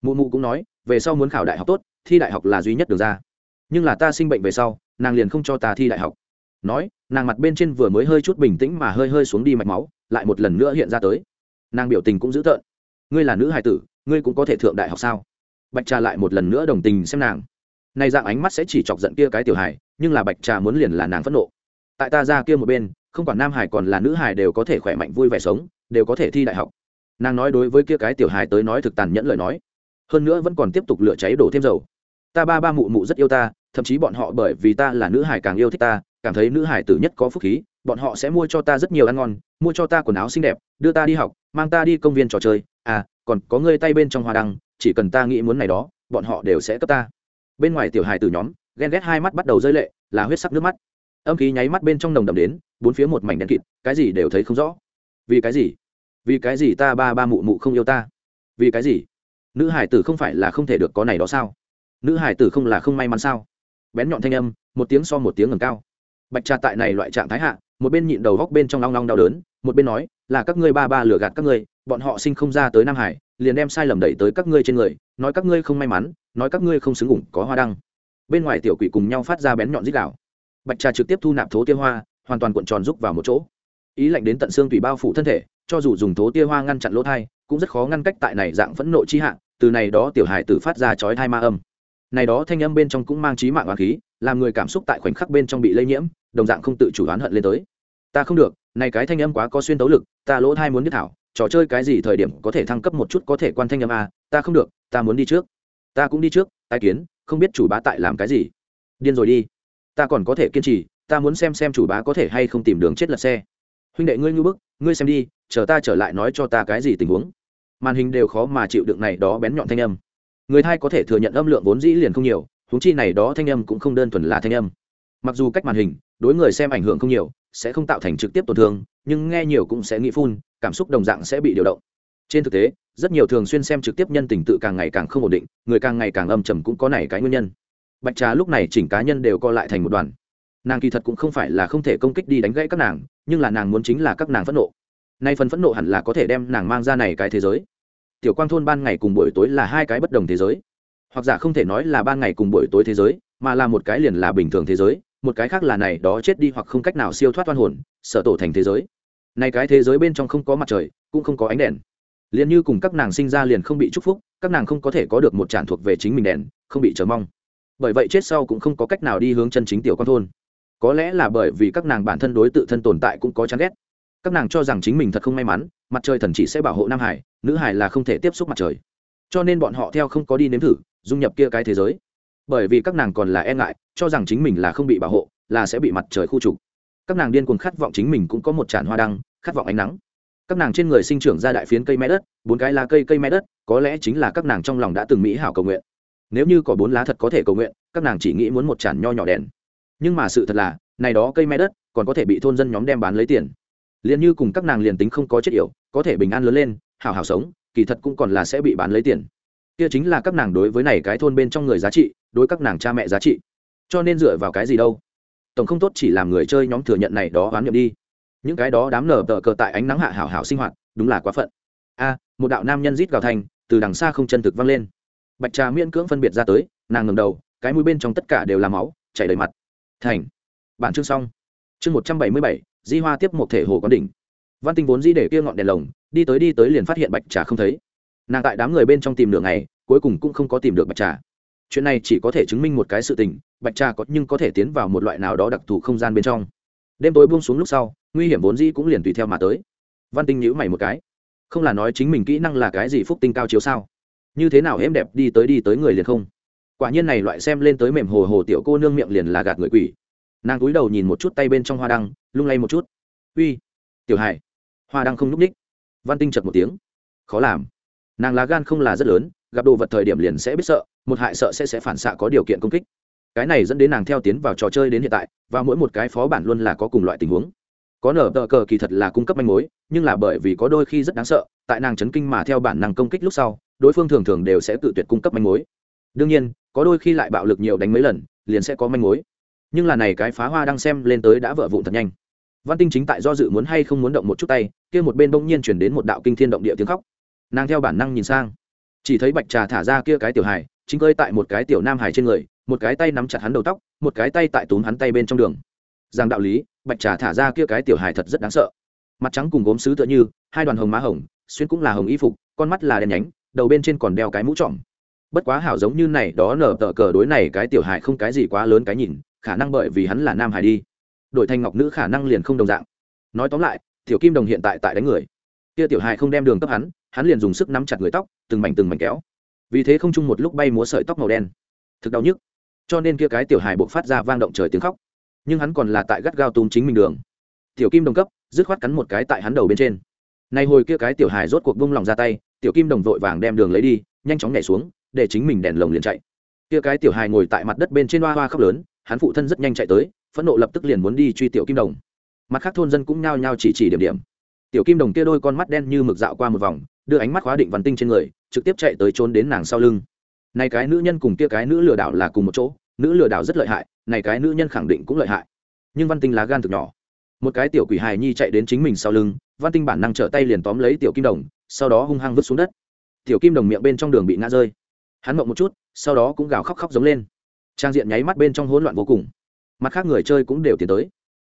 Mụ mụ cũng nói, về sau muốn khảo đại học tốt, thi đại học là duy nhất được ra. Nhưng là ta sinh bệnh về sau, nàng liền không cho ta thi đại học. Nói, nàng mặt bên trên vừa mới hơi chút bình tĩnh mà hơi hơi xuống đi mạch máu, lại một lần nữa hiện ra tới. Nàng biểu tình cũng dữ tợn. Ngươi là nữ hài tử, ngươi cũng có thể thượng đại học sao? Bạch trà lại một lần nữa đồng tình xem nàng. Này dạng ánh mắt sẽ chỉ chọc giận kia cái tiểu hài, nhưng là bạch trà muốn liền là nàng phẫn nộ. Tại ta ra kia một bên, không quản nam hải còn là nữ hải đều có thể khỏe mạnh vui vẻ sống, đều có thể thi đại học nàng nói đối với kia cái tiểu hài tới nói thực tàn nhẫn lời nói. Hơn nữa vẫn còn tiếp tục lửa cháy đổ thêm dầu. Ta ba ba mụ mụ rất yêu ta, thậm chí bọn họ bởi vì ta là nữ hải càng yêu thích ta, cảm thấy nữ hải tử nhất có phúc khí, bọn họ sẽ mua cho ta rất nhiều ăn ngon, mua cho ta quần áo xinh đẹp, đưa ta đi học, mang ta đi công viên trò chơi. À còn có ngươi tay bên trong hoa đăng, chỉ cần ta nghĩ muốn này đó, bọn họ đều sẽ cấp ta. Bên ngoài tiểu hài tử nhóm, ghen ghét hai mắt bắt đầu rơi lệ, là huyết sắc nước mắt. Âm khí nháy mắt bên trong nồng đậm đến, bốn phía một mảnh đen kịt, cái gì đều thấy không rõ. Vì cái gì? Vì cái gì ta ba ba mụ mụ không yêu ta? Vì cái gì? Nữ hải tử không phải là không thể được có này đó sao? Nữ hải tử không là không may mắn sao? Bén nhọn thanh âm, một tiếng so một tiếng ngầm cao. Bạch trà tại này loại trạng thái hạ, một bên nhịn đầu góc bên trong long long đau đớn, một bên nói, là các ngươi ba ba lừa gạt các ngươi, bọn họ sinh không ra tới nam hải, liền đem sai lầm đẩy tới các ngươi trên người, nói các ngươi không may mắn, nói các ngươi không xứng ủng, có hoa đăng. Bên ngoài tiểu quỷ cùng nhau phát ra bén nhọn dích đạo bạch trà trực tiếp thu nạp thố tiêu hoa, hoàn toàn cuộn tròn rúc vào một chỗ. Ý lạnh đến tận xương tùy bao phủ thân thể cho dù dùng thố tia hoa ngăn chặn lỗ thai, cũng rất khó ngăn cách tại này dạng phẫn nộ chi hạ, từ này đó tiểu hài tử phát ra chói thai ma âm. Này đó thanh âm bên trong cũng mang trí mạng oán khí, làm người cảm xúc tại khoảnh khắc bên trong bị lây nhiễm, đồng dạng không tự chủ oán hận lên tới. Ta không được, này cái thanh âm quá có xuyên tấu lực, ta lỗ thai muốn biết thảo, trò chơi cái gì thời điểm có thể thăng cấp một chút có thể quan thanh âm a, ta không được, ta muốn đi trước. Ta cũng đi trước tai kiến, không biết chủ bá tại làm cái gì. Điên rồi đi. Ta còn có thể kiên trì, ta muốn xem xem chủ bá có thể hay không tìm đường chết lật xe huynh đệ ngươi ngư bức, ngươi xem đi, chờ ta trở lại nói cho ta cái gì tình huống. Màn hình đều khó mà chịu đựng này đó bén nhọn thanh âm. Người thai có thể thừa nhận âm lượng vốn dĩ liền không nhiều, huống chi này đó thanh âm cũng không đơn thuần là thanh âm. Mặc dù cách màn hình, đối người xem ảnh hưởng không nhiều, sẽ không tạo thành trực tiếp tổn thương, nhưng nghe nhiều cũng sẽ nghĩ phun, cảm xúc đồng dạng sẽ bị điều động. Trên thực tế, rất nhiều thường xuyên xem trực tiếp nhân tình tự càng ngày càng không ổn định, người càng ngày càng âm trầm cũng có này cái nguyên nhân. Bạch trà lúc này chỉnh cá nhân đều co lại thành một đoàn nàng kỳ thật cũng không phải là không thể công kích đi đánh gãy các nàng, nhưng là nàng muốn chính là các nàng phẫn nộ. Nay phần phẫn nộ hẳn là có thể đem nàng mang ra này cái thế giới. Tiểu quang thôn ban ngày cùng buổi tối là hai cái bất đồng thế giới. Hoặc giả không thể nói là ban ngày cùng buổi tối thế giới, mà là một cái liền là bình thường thế giới, một cái khác là này đó chết đi hoặc không cách nào siêu thoát oan hồn sở tổ thành thế giới. Này cái thế giới bên trong không có mặt trời, cũng không có ánh đèn. Liền như cùng các nàng sinh ra liền không bị chúc phúc, các nàng không có thể có được một tràn thuộc về chính mình đèn, không bị chờ mong. Bởi vậy chết sau cũng không có cách nào đi hướng chân chính tiểu quang thôn có lẽ là bởi vì các nàng bản thân đối tự thân tồn tại cũng có chán ghét. Các nàng cho rằng chính mình thật không may mắn, mặt trời thần chỉ sẽ bảo hộ nam hải, nữ hải là không thể tiếp xúc mặt trời. Cho nên bọn họ theo không có đi nếm thử, dung nhập kia cái thế giới. Bởi vì các nàng còn là e ngại, cho rằng chính mình là không bị bảo hộ, là sẽ bị mặt trời khu trục. Các nàng điên cuồng khát vọng chính mình cũng có một tràn hoa đăng, khát vọng ánh nắng. Các nàng trên người sinh trưởng ra đại phiến cây mé đất, bốn cái lá cây cây mé đất, có lẽ chính là các nàng trong lòng đã từng mỹ hảo cầu nguyện. Nếu như có bốn lá thật có thể cầu nguyện, các nàng chỉ nghĩ muốn một tràn nho nhỏ đèn nhưng mà sự thật là, này đó cây me đất, còn có thể bị thôn dân nhóm đem bán lấy tiền. Liền như cùng các nàng liền tính không có chất yểu, có thể bình an lớn lên, hảo hảo sống, kỳ thật cũng còn là sẽ bị bán lấy tiền. Kia chính là các nàng đối với này cái thôn bên trong người giá trị, đối các nàng cha mẹ giá trị. Cho nên dựa vào cái gì đâu? Tổng không tốt chỉ làm người chơi nhóm thừa nhận này đó oán niệm đi. Những cái đó đám nở tờ cờ tại ánh nắng hạ hảo hảo sinh hoạt, đúng là quá phận. A, một đạo nam nhân rít gào thành, từ đằng xa không chân thực vang lên. Bạch trà miễn cưỡng phân biệt ra tới, nàng ngầm đầu, cái mũi bên trong tất cả đều là máu, chảy đầy mặt thành. Bản chương xong. Chương một trăm bảy mươi bảy, di hoa tiếp một thể hồ quán đỉnh. Văn tinh vốn di để kia ngọn đèn lồng, đi tới đi tới liền phát hiện bạch trà không thấy. Nàng tại đám người bên trong tìm đường này cuối cùng cũng không có tìm được bạch trà. Chuyện này chỉ có thể chứng minh một cái sự tình, bạch trà có nhưng có thể tiến vào một loại nào đó đặc thù không gian bên trong. Đêm tối buông xuống lúc sau, nguy hiểm vốn di cũng liền tùy theo mà tới. Văn tinh nhữ mày một cái. Không là nói chính mình kỹ năng là cái gì phúc tinh cao chiếu sao? Như thế nào êm đẹp đi tới đi tới người liền không? Quả nhiên này loại xem lên tới mềm hồ hồ tiểu cô nương miệng liền là gạt người quỷ. Nàng cúi đầu nhìn một chút tay bên trong hoa đăng, lung lay một chút. Uy, tiểu hải hoa đăng không n ú c ních văn tinh chật một tiếng. Khó làm. Nàng lá gan không là rất lớn, gặp đồ vật thời điểm liền sẽ biết sợ, một hại sợ sẽ sẽ phản xạ có điều kiện công kích. Cái này dẫn đến nàng theo tiến vào trò chơi đến hiện tại, và mỗi một cái phó bản luôn là có cùng loại tình huống. Có nở tờ cờ kỳ thật là cung cấp manh mối, nhưng là bởi vì có đôi khi rất đáng sợ, tại nàng chấn kinh mà theo bản năng công kích lúc sau, đối phương thường thường đều sẽ tự tuyệt cung cấp manh mối. Đương nhiên có đôi khi lại bạo lực nhiều đánh mấy lần, liền sẽ có manh mối. Nhưng là này cái phá hoa đang xem lên tới đã vỡ vụn thật nhanh. Văn tinh chính tại do dự muốn hay không muốn động một chút tay, kia một bên bỗng nhiên chuyển đến một đạo kinh thiên động địa tiếng khóc. Nàng theo bản năng nhìn sang, chỉ thấy bạch trà thả ra kia cái tiểu hài, chính cơi tại một cái tiểu nam hài trên người, một cái tay nắm chặt hắn đầu tóc, một cái tay tại túm hắn tay bên trong đường. Rằng đạo lý, bạch trà thả ra kia cái tiểu hài thật rất đáng sợ. Mặt trắng cùng gốm sứ tựa như, hai đoàn hồng má hồng, xuyên cũng là hồng y phục, con mắt là đen nhánh, đầu bên trên còn đeo cái mũ trọm bất quá hảo giống như này đó nở tờ cờ đối này cái tiểu hài không cái gì quá lớn cái nhìn, khả năng bởi vì hắn là nam hài đi. Đổi thành ngọc nữ khả năng liền không đồng dạng. Nói tóm lại, tiểu kim đồng hiện tại tại đánh người. Kia tiểu hài không đem đường cấp hắn hắn liền dùng sức nắm chặt người tóc, từng mảnh từng mảnh kéo. Vì thế không chung một lúc bay múa sợi tóc màu đen. Thực đau nhức. Cho nên kia cái tiểu hài buộc phát ra vang động trời tiếng khóc. Nhưng hắn còn là tại gắt gao túm chính mình đường. Tiểu kim đồng cấp, dứt khoát cắn một cái tại hắn đầu bên trên. Nay hồi kia cái tiểu hài rốt cuộc vung lòng ra tay, tiểu kim đồng vội vàng đem đường lấy đi, nhanh chóng nhảy xuống để chính mình đèn lồng liền chạy. Kia cái tiểu hài ngồi tại mặt đất bên trên hoa hoa khóc lớn, hắn phụ thân rất nhanh chạy tới, phẫn nộ lập tức liền muốn đi truy tiểu kim đồng. Mặt khác thôn dân cũng nhao nhao chỉ chỉ điểm điểm. Tiểu kim đồng kia đôi con mắt đen như mực dạo qua một vòng, đưa ánh mắt khóa định văn tinh trên người, trực tiếp chạy tới trốn đến nàng sau lưng. Này cái nữ nhân cùng kia cái nữ lừa đảo là cùng một chỗ, nữ lừa đảo rất lợi hại, này cái nữ nhân khẳng định cũng lợi hại. Nhưng văn tinh lá gan thực nhỏ. Một cái tiểu quỷ hài nhi chạy đến chính mình sau lưng, văn tinh bản năng trở tay liền tóm lấy tiểu kim đồng, sau đó hung hăng vứt xuống đất. Tiểu kim đồng miệng bên trong đường bị ngã rơi hắn mộng một chút, sau đó cũng gào khóc khóc giống lên. Trang diện nháy mắt bên trong hỗn loạn vô cùng. Mặt khác người chơi cũng đều tiến tới.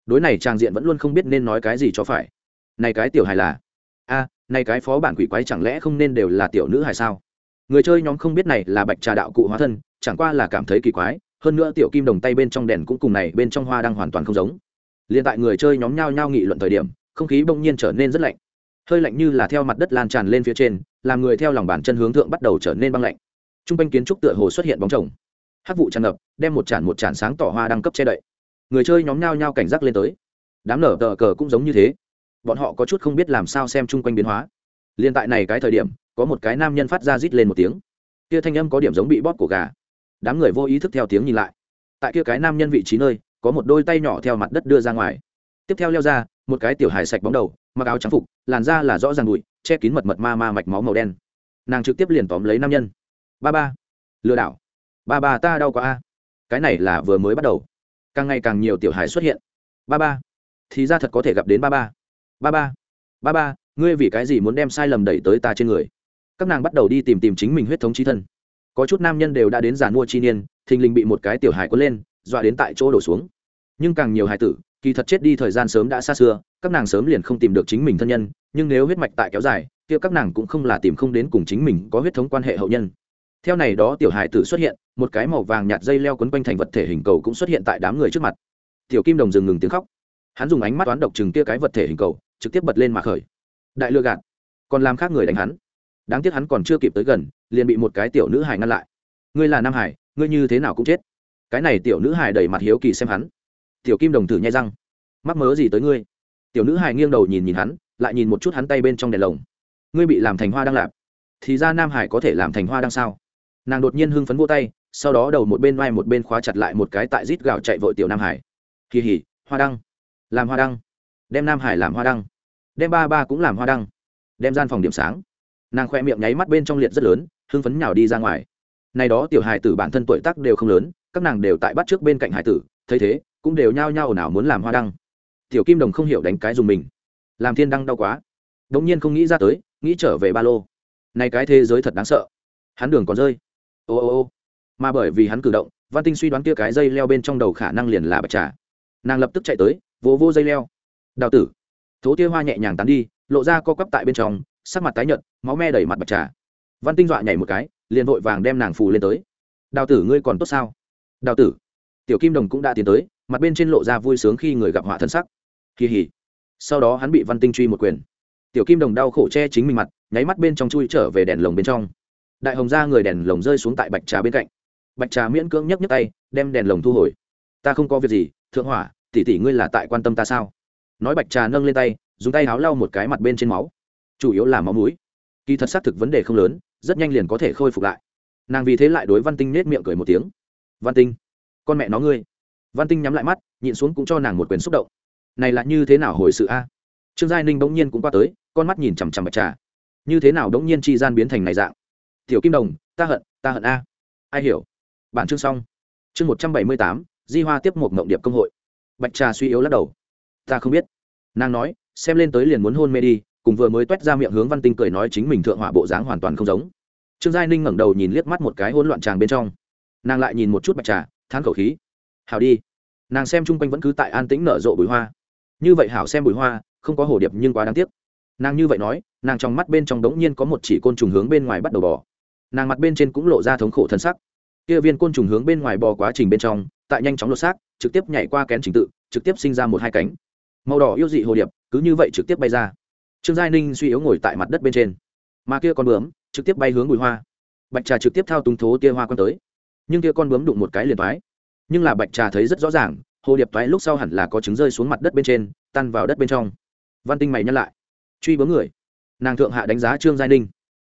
Đối này trang diện vẫn luôn không biết nên nói cái gì cho phải. Này cái tiểu hài là? A, này cái phó bản quỷ quái chẳng lẽ không nên đều là tiểu nữ hài sao? Người chơi nhóm không biết này là bạch trà đạo cụ hóa thân, chẳng qua là cảm thấy kỳ quái, hơn nữa tiểu kim đồng tay bên trong đèn cũng cùng này bên trong hoa đang hoàn toàn không giống. Liền tại người chơi nhóm nhao nhao nghị luận thời điểm, không khí bỗng nhiên trở nên rất lạnh. Hơi lạnh như là theo mặt đất lan tràn lên phía trên, làm người theo lòng bàn chân hướng thượng bắt đầu trở nên băng lạnh t r u n g quanh kiến trúc tựa hồ xuất hiện bóng chồng. Hát vụ tràn ngập, đem một tràn một tràn sáng tỏ hoa đăng cấp che đậy. Người chơi nhóm nhao nhao cảnh giác lên tới. Đám nở tờ cờ cũng giống như thế. Bọn họ có chút không biết làm sao xem chung quanh biến hóa. Liên tại này cái thời điểm, có một cái nam nhân phát ra rít lên một tiếng. Kia thanh âm có điểm giống bị bóp của gà. Đám người vô ý thức theo tiếng nhìn lại. Tại kia cái nam nhân vị trí nơi, có một đôi tay nhỏ theo mặt đất đưa ra ngoài. Tiếp theo leo ra, một cái tiểu hài sạch bóng đầu, mặc áo trắng phục, làn da là rõ ràng bụi, che kín mật mật ma ma mạch máu màu đen. Nàng trực tiếp liền tóm lấy nam nhân ba ba. Lừa đảo. Ba ba, ta đau quá a. Cái này là vừa mới bắt đầu. Càng ngày càng nhiều tiểu hài xuất hiện. Ba ba. Thì ra thật có thể gặp đến ba ba. Ba ba. Ba ba, ngươi vì cái gì muốn đem sai lầm đẩy tới ta trên người? Các nàng bắt đầu đi tìm tìm chính mình huyết thống trí thân. Có chút nam nhân đều đã đến giàn mua chi niên, thình lình bị một cái tiểu hài quấn lên, dọa đến tại chỗ đổ xuống. Nhưng càng nhiều hài tử, kỳ thật chết đi thời gian sớm đã xa xưa, các nàng sớm liền không tìm được chính mình thân nhân, nhưng nếu huyết mạch tại kéo dài, kia các nàng cũng không là tìm không đến cùng chính mình có huyết thống quan hệ hậu nhân theo này đó tiểu hài tử xuất hiện, một cái màu vàng nhạt dây leo quấn quanh thành vật thể hình cầu cũng xuất hiện tại đám người trước mặt. Tiểu kim đồng dừng ngừng tiếng khóc. Hắn dùng ánh mắt toán độc chừng kia cái vật thể hình cầu, trực tiếp bật lên mà khởi. Đại lừa gạt. Còn làm khác người đánh hắn. Đáng tiếc hắn còn chưa kịp tới gần, liền bị một cái tiểu nữ hải ngăn lại. Ngươi là nam hải, ngươi như thế nào cũng chết. Cái này tiểu nữ hải đẩy mặt hiếu kỳ xem hắn. Tiểu kim đồng thử nhai răng. Mắc mớ gì tới ngươi? Tiểu nữ hải nghiêng đầu nhìn nhìn hắn, lại nhìn một chút hắn tay bên trong đèn lồng. Ngươi bị làm thành hoa đăng lạp. Thì ra nam hải có thể làm thành hoa đăng sao? Nàng đột nhiên hưng phấn vô tay, sau đó đầu một bên vai một bên khóa chặt lại một cái tại rít gạo chạy vội tiểu nam hải. Kỳ hỉ hoa đăng. Làm hoa đăng. Đem nam hải làm hoa đăng. Đem ba ba cũng làm hoa đăng. Đem gian phòng điểm sáng. Nàng khoe miệng nháy mắt bên trong liệt rất lớn, hưng phấn nhào đi ra ngoài. Này đó tiểu hải tử bản thân tuổi tác đều không lớn, các nàng đều tại bắt trước bên cạnh hải tử, thấy thế, cũng đều nhao nhao nào muốn làm hoa đăng. Tiểu kim đồng không hiểu đánh cái dùng mình. Làm thiên đăng đau quá. Đống nhiên không nghĩ ra tới, nghĩ trở về ba lô. Này cái thế giới thật đáng sợ. Hắn đường còn rơi ô ô ô. Mà bởi vì hắn cử động, văn tinh suy đoán kia cái dây leo bên trong đầu khả năng liền là bạch trà. Nàng lập tức chạy tới, vỗ vô dây leo. Đào tử. Thố tia hoa nhẹ nhàng tán đi, lộ ra co quắp tại bên trong, sắc mặt tái nhợt, máu me đầy mặt bạch trà. Văn tinh dọa nhảy một cái, liền vội vàng đem nàng phù lên tới. Đào tử, ngươi còn tốt sao? Đào tử. Tiểu kim đồng cũng đã tiến tới, mặt bên trên lộ ra vui sướng khi người gặp họa thân sắc. Kỳ hỉ. Sau đó hắn bị văn tinh truy một quyền. Tiểu kim đồng đau khổ che chính mình mặt, nháy mắt bên trong chui trở về đèn lồng bên trong đại hồng ra người đèn lồng rơi xuống tại bạch trà bên cạnh. Bạch trà miễn cưỡng nhấc nhấc tay, đem đèn lồng thu hồi. Ta không có việc gì, thượng hỏa, tỷ tỷ ngươi là tại quan tâm ta sao? Nói bạch trà nâng lên tay, dùng tay háo lau một cái mặt bên trên máu. Chủ yếu là máu mũi. Kỳ thật xác thực vấn đề không lớn, rất nhanh liền có thể khôi phục lại. Nàng vì thế lại đối văn tinh nết miệng cười một tiếng. Văn tinh, con mẹ nó ngươi. Văn tinh nhắm lại mắt, nhịn xuống cũng cho nàng một quyền xúc động. Này là như thế nào hồi sự a? Trương giai ninh bỗng nhiên cũng qua tới, con mắt nhìn chằm chằm bạch trà. Như thế nào bỗng nhiên chi gian biến thành này dạng? Tiểu kim đồng, ta hận ta hận a. Ai hiểu? Bản chương xong. Chương một trăm bảy mươi tám, di hoa tiếp một mộng điệp công hội. Bạch trà suy yếu lắc đầu. Ta không biết. Nàng nói, xem lên tới liền muốn hôn mê đi, cùng vừa mới t u é t ra miệng hướng văn tinh cười nói chính mình thượng họa bộ dáng hoàn toàn không giống. Trương giai ninh ngẩng đầu nhìn liếc mắt một cái hôn loạn tràng bên trong. Nàng lại nhìn một chút bạch trà, thán khẩu khí. Hảo đi. Nàng xem chung quanh vẫn cứ tại an tĩnh nở rộ bụi hoa. Như vậy hảo xem bụi hoa, không có hồ điệp nhưng quá đáng tiếc. Nàng như vậy nói, nàng trong mắt bên trong đống nhiên có một chỉ côn trùng hướng bên ngoài bắt đầu bò nàng mặt bên trên cũng lộ ra thống khổ thân sắc. Kia viên côn trùng hướng bên ngoài bò quá trình bên trong, tại nhanh chóng lột xác, trực tiếp nhảy qua kén trình tự, trực tiếp sinh ra một hai cánh. Màu đỏ yêu dị hồ điệp, cứ như vậy trực tiếp bay ra. Trương giai ninh suy yếu ngồi tại mặt đất bên trên. Mà kia con bướm, trực tiếp bay hướng bụi hoa. Bạch trà trực tiếp thao túng thố tia hoa con tới. Nhưng kia con bướm đụng một cái liền thoái nhưng là bạch trà thấy rất rõ ràng, hồ điệp thoái lúc sau hẳn là có trứng rơi xuống mặt đất bên trên, tan vào đất bên trong. Văn tinh mày nhắc lại. Truy bướm người. Nàng thượng hạ đánh giá trương giai ninh.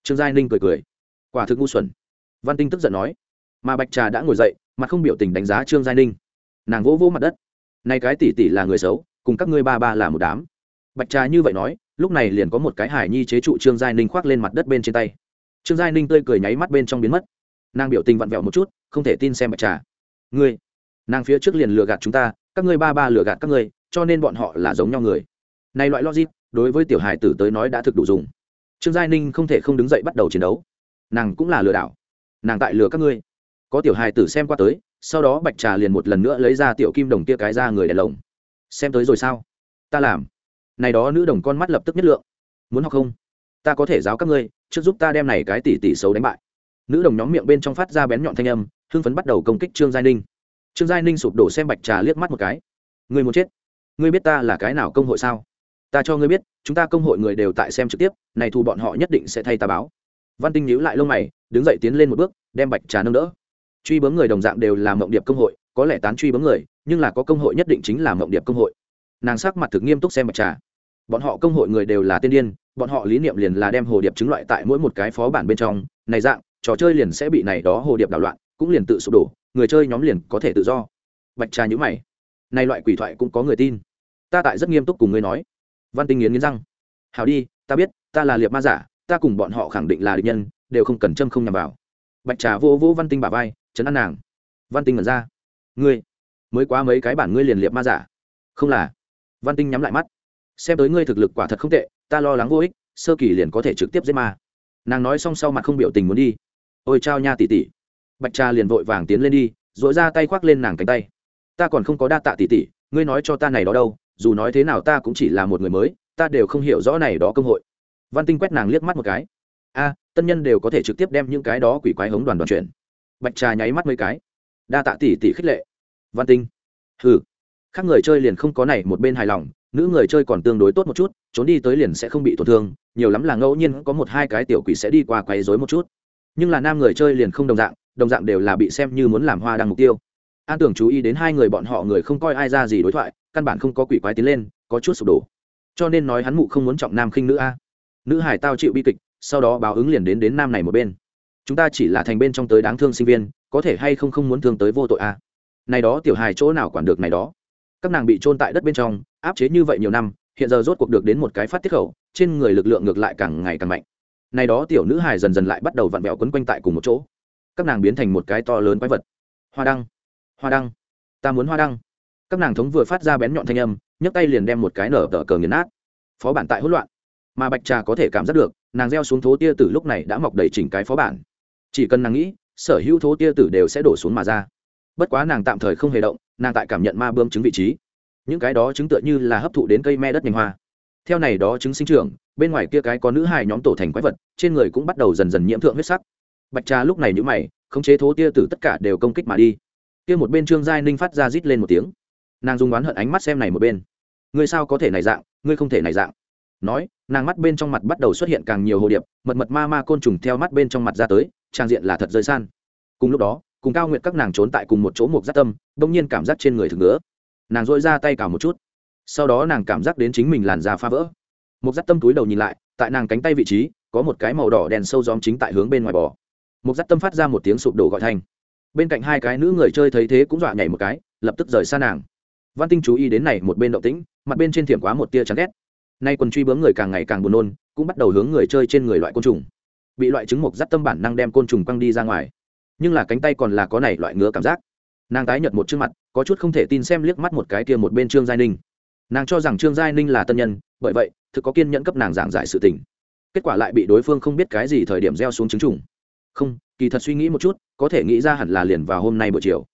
Trương giai ninh cười cười quả thực ngu xuẩn. Văn tinh tức giận nói, mà bạch trà đã ngồi dậy, mà không biểu tình đánh giá trương giai ninh. Nàng vỗ vỗ mặt đất nay cái tỷ tỷ là người xấu, cùng các ngươi ba ba là một đám. Bạch trà như vậy nói, lúc này liền có một cái hải nhi chế trụ trương giai ninh khoác lên mặt đất bên trên tay. Trương giai ninh tươi cười nháy mắt bên trong biến mất. Nàng biểu tình vặn vẹo một chút, không thể tin xem bạch trà. Ngươi, nàng phía trước liền lừa gạt chúng ta, các ngươi ba ba lừa gạt các ngươi, cho nên bọn họ là giống nhau người. Này loại logic, đối với tiểu hải tử tới nói đã thực đủ dùng. Trương giai ninh không thể không đứng dậy bắt đầu chiến đấu nàng cũng là lừa đảo. Nàng tại lừa các ngươi. Có tiểu hài tử xem qua tới, sau đó bạch trà liền một lần nữa lấy ra tiểu kim đồng kia cái ra người đèn lồng. Xem tới rồi sao? Ta làm. Này đó nữ đồng con mắt lập tức nhất lượng. Muốn học không? Ta có thể giáo các ngươi, trước giúp ta đem này cái tỷ tỷ xấu đánh bại. Nữ đồng nhóm miệng bên trong phát ra bén nhọn thanh âm, hưng phấn bắt đầu công kích trương giai ninh. Trương giai ninh sụp đổ xem bạch trà liếc mắt một cái. Người muốn chết? Ngươi biết ta là cái nào công hội sao? Ta cho ngươi biết, chúng ta công hội người đều tại xem trực tiếp, này thu bọn họ nhất định sẽ thay ta báo văn tinh nhíu lại lông mày, đứng dậy tiến lên một bước, đem bạch trà nâng đỡ. Truy bấm người đồng dạng đều là mộng điệp công hội, có lẽ tán truy bấm người, nhưng là có công hội nhất định chính là mộng điệp công hội. Nàng sắc mặt thực nghiêm túc xem bạch trà. Bọn họ công hội người đều là tiên điên, bọn họ lý niệm liền là đem hồ điệp chứng loại tại mỗi một cái phó bản bên trong, này dạng, trò chơi liền sẽ bị này đó hồ điệp đảo loạn, cũng liền tự sụp đổ, người chơi nhóm liền có thể tự do. Bạch trà nhữ mày. Này loại quỷ thoại cũng có người tin. Ta tại rất nghiêm túc cùng ngươi nói. Văn tinh nghiến nghiến răng. Hào đi, ta biết, ta là liệp ma giả ta cùng bọn họ khẳng định là địch nhân, đều không cần châm không nhằm vào. Bạch trà vô vô văn tinh bà vai chấn an nàng. Văn tinh ngẩn ra. Ngươi, mới quá mấy cái bản ngươi liền liệp ma giả. Không là. Văn tinh nhắm lại mắt. Xem tới ngươi thực lực quả thật không tệ, ta lo lắng vô ích, sơ kỳ liền có thể trực tiếp giết ma. Nàng nói xong sau mặt không biểu tình muốn đi. Ôi chao nha tỷ tỷ. Bạch trà liền vội vàng tiến lên đi dội ra tay khoác lên nàng cánh tay. Ta còn không có đa tạ tỷ tỷ, ngươi nói cho ta này đó đâu, dù nói thế nào ta cũng chỉ là một người mới, ta đều không hiểu rõ này đó công hội văn tinh quét nàng liếc mắt một cái. A, tân nhân đều có thể trực tiếp đem những cái đó quỷ quái hống đoàn đoàn chuyển. Bạch trà nháy mắt mấy cái. Đa tạ tỷ tỷ khích lệ. Văn tinh. Hừ. Khác người chơi liền không có này một bên hài lòng, nữ người chơi còn tương đối tốt một chút, trốn đi tới liền sẽ không bị tổn thương, nhiều lắm là ngẫu nhiên có một hai cái tiểu quỷ sẽ đi qua quấy rối một chút. Nhưng là nam người chơi liền không đồng dạng đồng dạng đều là bị xem như muốn làm hoa đăng mục tiêu. An tưởng chú ý đến hai người bọn họ người không coi ai ra gì đối thoại, căn bản không có quỷ quái tiến lên, có chút sụp đổ. Cho nên nói hắn mụ không muốn trọng nam khinh nữ a nữ hải tao chịu bi kịch, sau đó báo ứng liền đến đến nam này một bên. Chúng ta chỉ là thành bên trong tới đáng thương sinh viên, có thể hay không không muốn thương tới vô tội à? này đó tiểu hài chỗ nào quản được này đó? Các nàng bị trôn tại đất bên trong, áp chế như vậy nhiều năm, hiện giờ rốt cuộc được đến một cái phát tiết khẩu, trên người lực lượng ngược lại càng ngày càng mạnh. Này đó tiểu nữ hài dần dần lại bắt đầu vặn vẹo quấn quanh tại cùng một chỗ. Các nàng biến thành một cái to lớn quái vật. Hoa đăng hoa đăng, ta muốn hoa đăng. Các nàng thống vừa phát ra bén nhọn thanh âm, nhấc tay liền đem một cái nở tờ cờ nghiền nát. Phó bản tại hỗn loạn mà bạch trà có thể cảm giác được, nàng gieo xuống thố tia tử lúc này đã mọc đầy chỉnh cái phó bản. Chỉ cần nàng nghĩ, sở hữu thố tia tử đều sẽ đổ xuống mà ra. Bất quá nàng tạm thời không hề động, nàng tại cảm nhận ma bơm chứng vị trí. Những cái đó chứng tựa như là hấp thụ đến cây me đất nhành hoa. Theo này đó chứng sinh trưởng, bên ngoài kia cái có nữ hài nhóm tổ thành quái vật, trên người cũng bắt đầu dần dần nhiễm thượng huyết sắc. Bạch trà lúc này nhữ mày, khống chế thố tia tử tất cả đều công kích mà đi. Kia một bên trương giai ninh phát ra rít lên một tiếng. Nàng dùng đoán hận ánh mắt xem này một bên. Ngươi sao có thể này dạng, ngươi không thể này dạng nói, nàng mắt bên trong mặt bắt đầu xuất hiện càng nhiều hồ điệp, mật mật ma ma côn trùng theo mắt bên trong mặt ra tới, trang diện là thật rơi san. Cùng lúc đó, cùng cao nguyện các nàng trốn tại cùng một chỗ một giác tâm, bỗng nhiên cảm giác trên người thực nữa nàng dội ra tay cả một chút. Sau đó nàng cảm giác đến chính mình làn da phá vỡ. Một giác tâm túi đầu nhìn lại, tại nàng cánh tay vị trí, có một cái màu đỏ đèn sâu dóm chính tại hướng bên ngoài bò. Một giác tâm phát ra một tiếng sụp đổ gọi thanh bên cạnh hai cái nữ người chơi thấy thế cũng dọa nhảy một cái, lập tức rời xa nàng. Văn tinh chú ý đến này một bên động tĩnh, mặt bên trên thiểm quá một tia chán ghét nay quần truy bướm người càng ngày càng buồn nôn, cũng bắt đầu hướng người chơi trên người loại côn trùng. Bị loại trứng mộc dắt tâm bản năng đem côn trùng quăng đi ra ngoài. Nhưng là cánh tay còn là có này loại ngứa cảm giác. Nàng tái nhợt một trước mặt, có chút không thể tin xem liếc mắt một cái kia một bên trương giai ninh. Nàng cho rằng trương giai ninh là tân nhân, bởi vậy, thực có kiên nhẫn cấp nàng giảng giải sự tình. Kết quả lại bị đối phương không biết cái gì thời điểm gieo xuống trứng trùng. Không, kỳ thật suy nghĩ một chút, có thể nghĩ ra hẳn là liền vào hôm nay buổi chiều.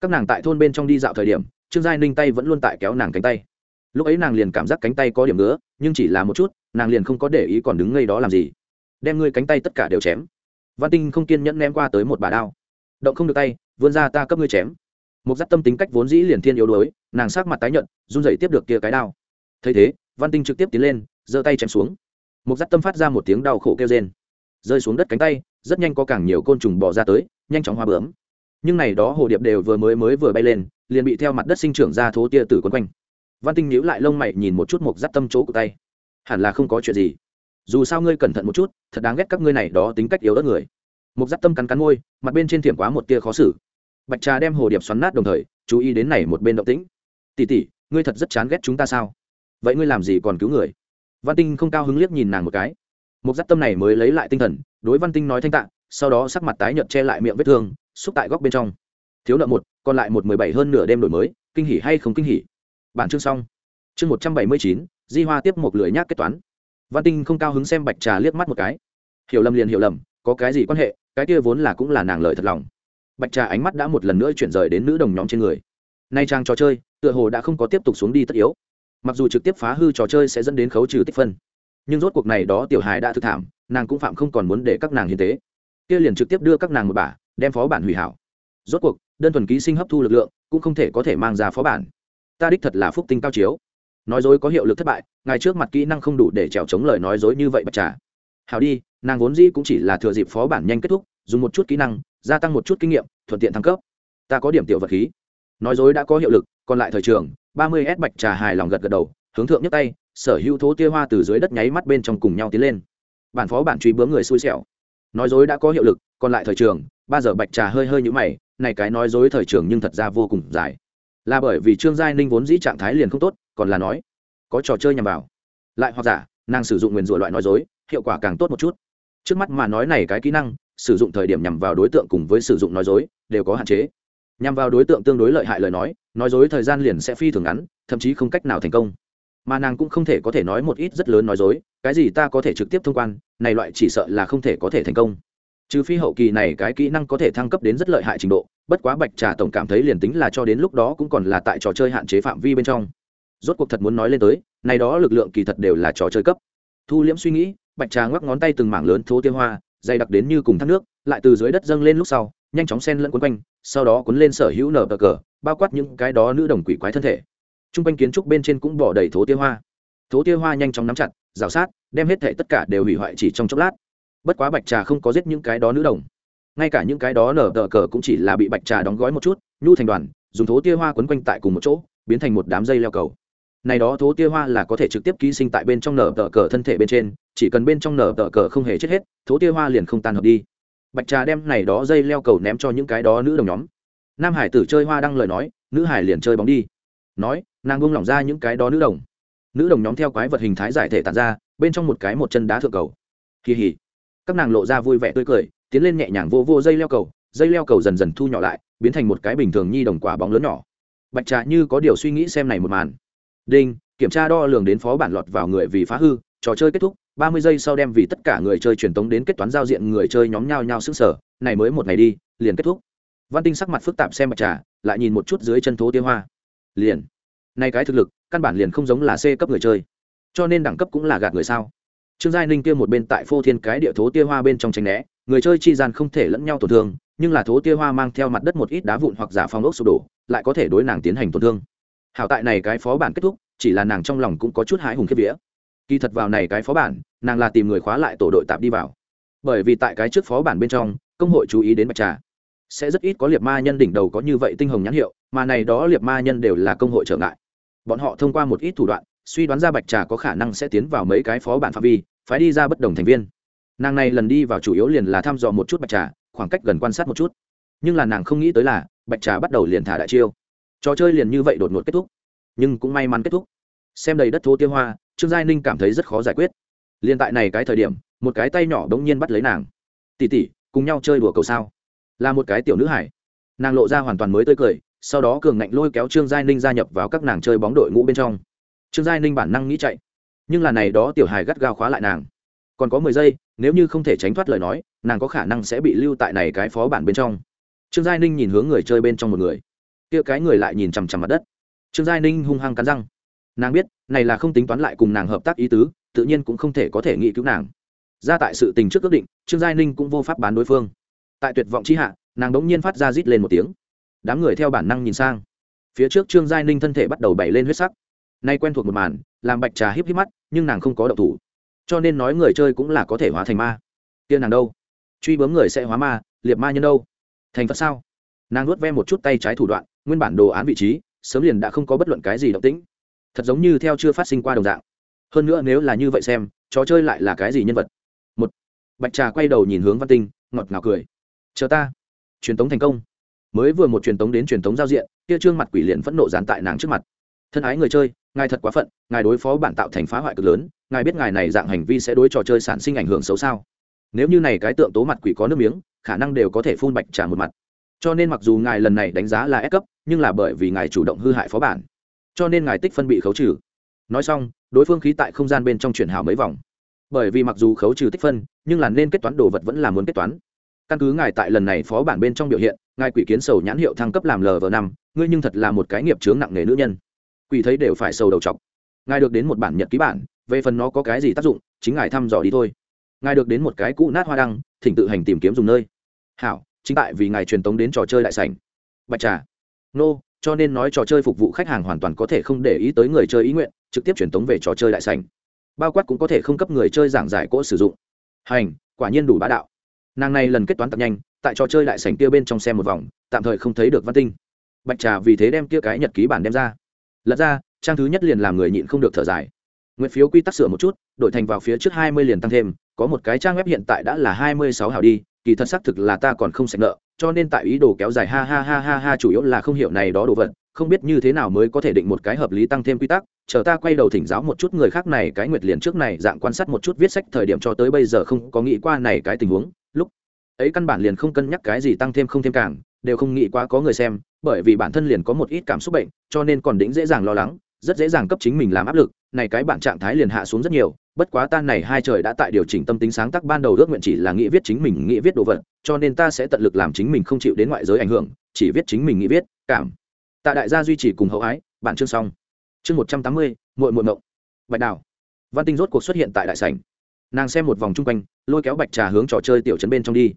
Các nàng tại thôn bên trong đi dạo thời điểm, trương giai ninh tay vẫn luôn tại kéo nàng cánh tay lúc ấy nàng liền cảm giác cánh tay có điểm nữa nhưng chỉ là một chút, nàng liền không có để ý còn đứng ngay đó làm gì. Đem ngươi cánh tay tất cả đều chém. Văn tinh không kiên nhẫn ném qua tới một bà đao. Động không được tay, vươn ra ta cấp ngươi chém. Một dắt tâm tính cách vốn dĩ liền thiên yếu đuối, nàng sát mặt tái nhận run rẩy tiếp được kia cái đao. Thấy thế, văn tinh trực tiếp tiến lên, giơ tay chém xuống. Một dắt tâm phát ra một tiếng đau khổ kêu rên. Rơi xuống đất cánh tay, rất nhanh có càng nhiều côn trùng bò ra tới, nhanh chóng hoa bướm. Nhưng này đó hồ điệp đều vừa mới mới vừa bay lên, liền bị theo mặt đất sinh trưởng ra thố tia tử quấn quanh văn tinh nhíu lại lông mày nhìn một chút mục dắt tâm chỗ của tay. Hẳn là không có chuyện gì. Dù sao ngươi cẩn thận một chút, thật đáng ghét các ngươi này đó tính cách yếu đất người. Mục dắt tâm cắn cắn môi, mặt bên trên thiểm quá một tia khó xử. Bạch trà đem hồ điệp xoắn nát đồng thời, chú ý đến này một bên động tĩnh. Tỉ tỉ ngươi thật rất chán ghét chúng ta sao? Vậy ngươi làm gì còn cứu người? Văn tinh không cao hứng liếc nhìn nàng một cái. Mục dắt tâm này mới lấy lại tinh thần, đối văn tinh nói thanh tạng sau đó sắc mặt tái nhợt che lại miệng vết thương, xúc tại góc bên trong. Thiếu nợ một, còn lại một mười bảy hơn nửa đêm đổi mới, kinh hỉ hay không kinh hỉ? Bản chương xong. Chương một trăm bảy mươi chín, di hoa tiếp một lưỡi nhác kết toán. Văn tinh không cao hứng xem bạch trà liếc mắt một cái. Hiểu lầm liền hiểu lầm, có cái gì quan hệ, cái kia vốn là cũng là nàng lời thật lòng. Bạch trà ánh mắt đã một lần nữa chuyển rời đến nữ đồng nhóm trên người. Nay trang trò chơi, tựa hồ đã không có tiếp tục xuống đi tất yếu. Mặc dù trực tiếp phá hư trò chơi sẽ dẫn đến khấu trừ tích phân, nhưng rốt cuộc này đó tiểu hài đã thực thảm, nàng cũng phạm không còn muốn để các nàng hiến tế. Kia liền trực tiếp đưa các nàng một bả, đem phó bản hủy hảo. Rốt cuộc, đơn thuần ký sinh hấp thu lực lượng, cũng không thể có thể mang ra phó bản ta đích thật là phúc tinh cao chiếu. Nói dối có hiệu lực thất bại, ngài trước mặt kỹ năng không đủ để trèo chống lời nói dối như vậy bạch trà. Hảo đi, nàng vốn dĩ cũng chỉ là thừa dịp phó bản nhanh kết thúc, dùng một chút kỹ năng, gia tăng một chút kinh nghiệm, thuận tiện thăng cấp. Ta có điểm tiểu vật khí. Nói dối đã có hiệu lực, còn lại thời trường, ba mươi s bạch trà hài lòng gật gật đầu, hướng thượng nhấc tay, sở hữu thố tia hoa từ dưới đất nháy mắt bên trong cùng nhau tiến lên. Bản phó bản truy bướm người xui xẻo. Nói dối đã có hiệu lực, còn lại thời trường, ba giờ bạch trà hơi hơi nhũ mày, này cái nói dối thời trường nhưng thật ra vô cùng dài là bởi vì trương giai ninh vốn dĩ trạng thái liền không tốt, còn là nói, có trò chơi nhằm vào. Lại hoặc giả, nàng sử dụng nguyền rủa loại nói dối, hiệu quả càng tốt một chút. Trước mắt mà nói này cái kỹ năng, sử dụng thời điểm nhằm vào đối tượng cùng với sử dụng nói dối, đều có hạn chế. Nhằm vào đối tượng tương đối lợi hại lời nói nói dối thời gian liền sẽ phi thường ngắn, thậm chí không cách nào thành công. Mà nàng cũng không thể có thể nói một ít rất lớn nói dối, cái gì ta có thể trực tiếp thông quan, này loại chỉ sợ là không thể có thể thành công trừ phi hậu kỳ này cái kỹ năng có thể thăng cấp đến rất lợi hại trình độ, bất quá bạch trà tổng cảm thấy liền tính là cho đến lúc đó cũng còn là tại trò chơi hạn chế phạm vi bên trong. Rốt cuộc thật muốn nói lên tới, này đó lực lượng kỳ thật đều là trò chơi cấp. Thu liễm suy nghĩ, bạch trà ngoắc ngón tay từng mảng lớn thố tiêu hoa, dày đặc đến như cùng thác nước, lại từ dưới đất dâng lên lúc sau, nhanh chóng sen lẫn quấn quanh, sau đó cuốn lên sở hữu nở bờ cờ, bao quát những cái đó nữ đồng quỷ quái thân thể. T r u n g quanh kiến trúc bên trên cũng bỏ đầy thố tiêu hoa. Thố tiêu hoa nhanh chóng nắm chặt, rào sát, đem hết thể tất cả đều hủy hoại chỉ trong chốc lát bất quá bạch trà không có giết những cái đó nữ đồng. Ngay cả những cái đó nở tờ cờ cũng chỉ là bị bạch trà đóng gói một chút, nhu thành đoàn, dùng thố tia hoa quấn quanh tại cùng một chỗ, biến thành một đám dây leo cầu. Này đó thố tia hoa là có thể trực tiếp ký sinh tại bên trong nở tờ cờ thân thể bên trên, chỉ cần bên trong nở tờ cờ không hề chết hết, thố tia hoa liền không tan hợp đi. Bạch trà đem này đó dây leo cầu ném cho những cái đó nữ đồng nhóm. Nam hải tử chơi hoa đăng lời nói, nữ hải liền chơi bóng đi. Nói, nàng buông lỏng ra những cái đó nữ đồng. Nữ đồng nhóm theo quái vật hình thái giải thể tàn ra, bên trong một cái một chân đá thượng cầu. Kỳ hỉ các nàng lộ ra vui vẻ tươi cười, tiến lên nhẹ nhàng vô vô dây leo cầu, dây leo cầu dần dần thu nhỏ lại, biến thành một cái bình thường nhi đồng quả bóng lớn nhỏ. Bạch trà như có điều suy nghĩ xem này một màn. Đinh, kiểm tra đo lường đến phó bản lọt vào người vì phá hư, trò chơi kết thúc, ba mươi giây sau đem vì tất cả người chơi truyền tống đến kết toán giao diện người chơi nhóm nhau nhau sức sở này mới một ngày đi, liền kết thúc. Văn tinh sắc mặt phức tạp xem bạch trà, lại nhìn một chút dưới chân thố tiêu hoa. Liền. Nay cái thực lực, căn bản liền không giống là c cấp người chơi. Cho nên đẳng cấp cũng là gạt người sao? Trương giai ninh kia một bên tại phô thiên cái địa thố tia hoa bên trong tranh né, người chơi chi gian không thể lẫn nhau tổn thương, nhưng là thố tia hoa mang theo mặt đất một ít đá vụn hoặc giả phong ốc sụp đổ, lại có thể đối nàng tiến hành tổn thương. Hảo tại này cái phó bản kết thúc, chỉ là nàng trong lòng cũng có chút hãi hùng khiếp vía. Kỳ thật vào này cái phó bản, nàng là tìm người khóa lại tổ đội tạp đi vào. Bởi vì tại cái trước phó bản bên trong, công hội chú ý đến bạch trà. Sẽ rất ít có liệt ma nhân đỉnh đầu có như vậy tinh hồng nhãn hiệu, mà này đó liệt ma nhân đều là công hội trở ngại. Bọn họ thông qua một ít thủ đoạn, suy đoán ra bạch trà có khả năng sẽ tiến vào mấy cái phó bản phạm vi phái đi ra bất đồng thành viên. Nàng này lần đi vào chủ yếu liền là thăm dò một chút bạch trà, khoảng cách gần quan sát một chút. Nhưng là nàng không nghĩ tới là, bạch trà bắt đầu liền thả đại chiêu. Trò chơi liền như vậy đột ngột kết thúc. Nhưng cũng may mắn kết thúc. Xem đầy đất thô tiêu hoa, trương giai ninh cảm thấy rất khó giải quyết. Liền tại này cái thời điểm, một cái tay nhỏ đống nhiên bắt lấy nàng. Tỉ tỉ cùng nhau chơi đùa cầu sao? Là một cái tiểu nữ hải. Nàng lộ ra hoàn toàn mới tươi cười, sau đó cường ngạnh lôi kéo trương giai ninh gia nhập vào các nàng chơi bóng đội ngũ bên trong. Trương giai ninh bản năng nghĩ chạy nhưng là này đó tiểu hài gắt gao khóa lại nàng. Còn có mười giây, nếu như không thể tránh thoát lời nói, nàng có khả năng sẽ bị lưu tại này cái phó bản bên trong. Trương giai ninh nhìn hướng người chơi bên trong một người. Kia cái người lại nhìn chằm chằm mặt đất. Trương giai ninh hung hăng cắn răng. Nàng biết, này là không tính toán lại cùng nàng hợp tác ý tứ, tự nhiên cũng không thể có thể nghĩ cứu nàng. Ra tại sự tình trước ước định, trương giai ninh cũng vô pháp bán đối phương. Tại tuyệt vọng chi hạ, nàng đ ố n g nhiên phát ra rít lên một tiếng. Đám người theo bản năng nhìn sang. Phía trước trương giai ninh thân thể bắt đầu bày lên huyết sắc. Nay quen thuộc một màn, làm bạch trà híp híp mắt nhưng nàng không có động thủ. Cho nên nói người chơi cũng là có thể hóa thành ma. Tiên nàng đâu? Truy bấm người sẽ hóa ma, liệt ma nhân đâu? Thành phật sao? Nàng nuốt ve một chút tay trái thủ đoạn, nguyên bản đồ án vị trí, sớm liền đã không có bất luận cái gì động tĩnh. Thật giống như theo chưa phát sinh qua đồng dạng. Hơn nữa nếu là như vậy xem, trò chơi lại là cái gì nhân vật? Một. Bạch trà quay đầu nhìn hướng văn tinh, ngọt ngào cười. Chờ ta. Truyền tống thành công. Mới vừa một truyền tống đến truyền tống giao diện, kia trương mặt quỷ liền phẫn nộ dán tại nàng trước mặt. Thân ái người chơi ngài thật quá phận, ngài đối phó bản tạo thành phá hoại cực lớn, ngài biết ngài này dạng hành vi sẽ đối trò chơi sản sinh ảnh hưởng xấu sao? Nếu như này cái tượng tố mặt quỷ có nước miếng, khả năng đều có thể phun bạch trả một mặt. Cho nên mặc dù ngài lần này đánh giá là ép cấp, nhưng là bởi vì ngài chủ động hư hại phó bản, cho nên ngài tích phân bị khấu trừ. Nói xong, đối phương khí tại không gian bên trong chuyển hào mấy vòng. Bởi vì mặc dù khấu trừ tích phân, nhưng là nên kết toán đồ vật vẫn là muốn kết toán. Căn cứ ngài tại lần này phó bản bên trong biểu hiện, ngài quỷ kiến sầu nhãn hiệu thăng cấp làm lv năm, ngươi nhưng thật là một cái nghiệp chướng nặng nề nữ nhân quỷ thấy đều phải sầu đầu chọc. Ngài được đến một bản nhật ký bản, về phần nó có cái gì tác dụng, chính ngài thăm dò đi thôi. Ngài được đến một cái cũ nát hoa đăng, thỉnh tự hành tìm kiếm dùng nơi. Hảo, chính tại vì ngài truyền tống đến trò chơi đại sảnh. Bạch trà. Nô, cho nên nói trò chơi phục vụ khách hàng hoàn toàn có thể không để ý tới người chơi ý nguyện, trực tiếp truyền tống về trò chơi đại sảnh. Bao quát cũng có thể không cấp người chơi giảng giải cỗ sử dụng. Hành, quả nhiên đủ bá đạo. Nàng này lần kết toán tập nhanh, tại trò chơi đại sảnh kia bên trong xem một vòng, tạm thời không thấy được văn tinh. Bạch trà vì thế đem kia cái nhật ký bản đem ra lật ra, trang thứ nhất liền làm người nhịn không được thở dài. Nguyện phiếu quy tắc sửa một chút, đổi thành vào phía trước hai mươi liền tăng thêm, có một cái trang web hiện tại đã là hai mươi sáu hảo đi, kỳ thật xác thực là ta còn không sạch nợ, cho nên tại ý đồ kéo dài ha ha ha ha ha chủ yếu là không hiểu này đó đồ vật, không biết như thế nào mới có thể định một cái hợp lý tăng thêm quy tắc, chờ ta quay đầu thỉnh giáo một chút người khác này, cái nguyệt liền trước này dạng quan sát một chút viết sách thời điểm cho tới bây giờ không có nghĩ qua này cái tình huống, lúc ấy căn bản liền không cân nhắc cái gì tăng thêm không thêm càng, đều không nghĩ qua có người xem bởi vì bản thân liền có một ít cảm xúc bệnh, cho nên còn đỉnh dễ dàng lo lắng, rất dễ dàng cấp chính mình làm áp lực. Này cái bản trạng thái liền hạ xuống rất nhiều, bất quá ta này hai trời đã tại điều chỉnh tâm tính sáng tác ban đầu ước nguyện chỉ là nghĩ viết chính mình nghĩ viết đồ vật, cho nên ta sẽ tận lực làm chính mình không chịu đến ngoại giới ảnh hưởng, chỉ viết chính mình nghĩ viết, cảm. Tạ đại gia duy trì cùng hậu ái bản chương xong. Chương một trăm tám mươi, muội muội mộng. Bạch đào. Văn tinh rốt cuộc xuất hiện tại đại sảnh. Nàng xem một vòng chung quanh, lôi kéo bạch trà hướng trò chơi tiểu trấn bên trong đi.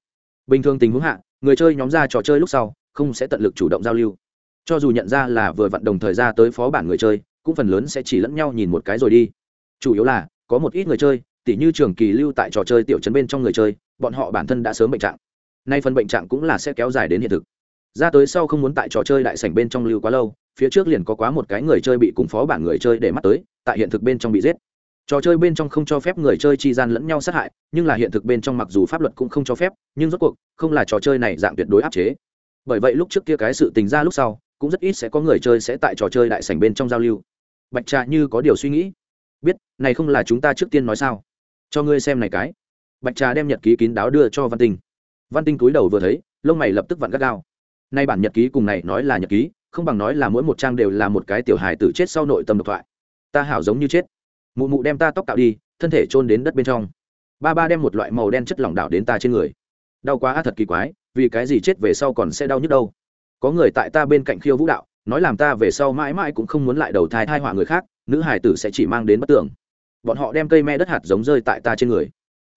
Bình thường tình huống hạ, người chơi nhóm ra trò chơi lúc sau không sẽ tận lực chủ động giao lưu. Cho dù nhận ra là vừa vặn đồng thời ra tới phó bản người chơi, cũng phần lớn sẽ chỉ lẫn nhau nhìn một cái rồi đi. Chủ yếu là, có một ít người chơi, tỉ như trường kỳ lưu tại trò chơi tiểu trấn bên trong người chơi, bọn họ bản thân đã sớm bệnh trạng. Nay phần bệnh trạng cũng là sẽ kéo dài đến hiện thực. Ra tới sau không muốn tại trò chơi đại sảnh bên trong lưu quá lâu, phía trước liền có quá một cái người chơi bị cùng phó bản người chơi để mắt tới, tại hiện thực bên trong bị giết. Trò chơi bên trong không cho phép người chơi chi gian lẫn nhau sát hại, nhưng là hiện thực bên trong mặc dù pháp luật cũng không cho phép, nhưng rốt cuộc, không là trò chơi này dạng tuyệt đối áp chế bởi vậy lúc trước kia cái sự tình ra lúc sau, cũng rất ít sẽ có người chơi sẽ tại trò chơi đại sảnh bên trong giao lưu. Bạch trà như có điều suy nghĩ. Biết, này không là chúng ta trước tiên nói sao? Cho ngươi xem này cái. Bạch trà đem nhật ký kín đáo đưa cho văn tinh. Văn tinh cúi đầu vừa thấy, lông mày lập tức vặn gắt gao. Nay bản nhật ký cùng này nói là nhật ký, không bằng nói là mỗi một trang đều là một cái tiểu hài tử chết sau nội tâm độc thoại. Ta hảo giống như chết. Mụ mụ đem ta tóc tạo đi, thân thể chôn đến đất bên trong. Ba ba đem một loại màu đen chất lỏng đảo đến ta trên người đau quá a thật kỳ quái, vì cái gì chết về sau còn sẽ đau nhức đâu? Có người tại ta bên cạnh khiêu vũ đạo, nói làm ta về sau mãi mãi cũng không muốn lại đầu thai thai họa người khác, nữ hải tử sẽ chỉ mang đến bất tưởng bọn họ đem cây me đất hạt giống rơi tại ta trên người.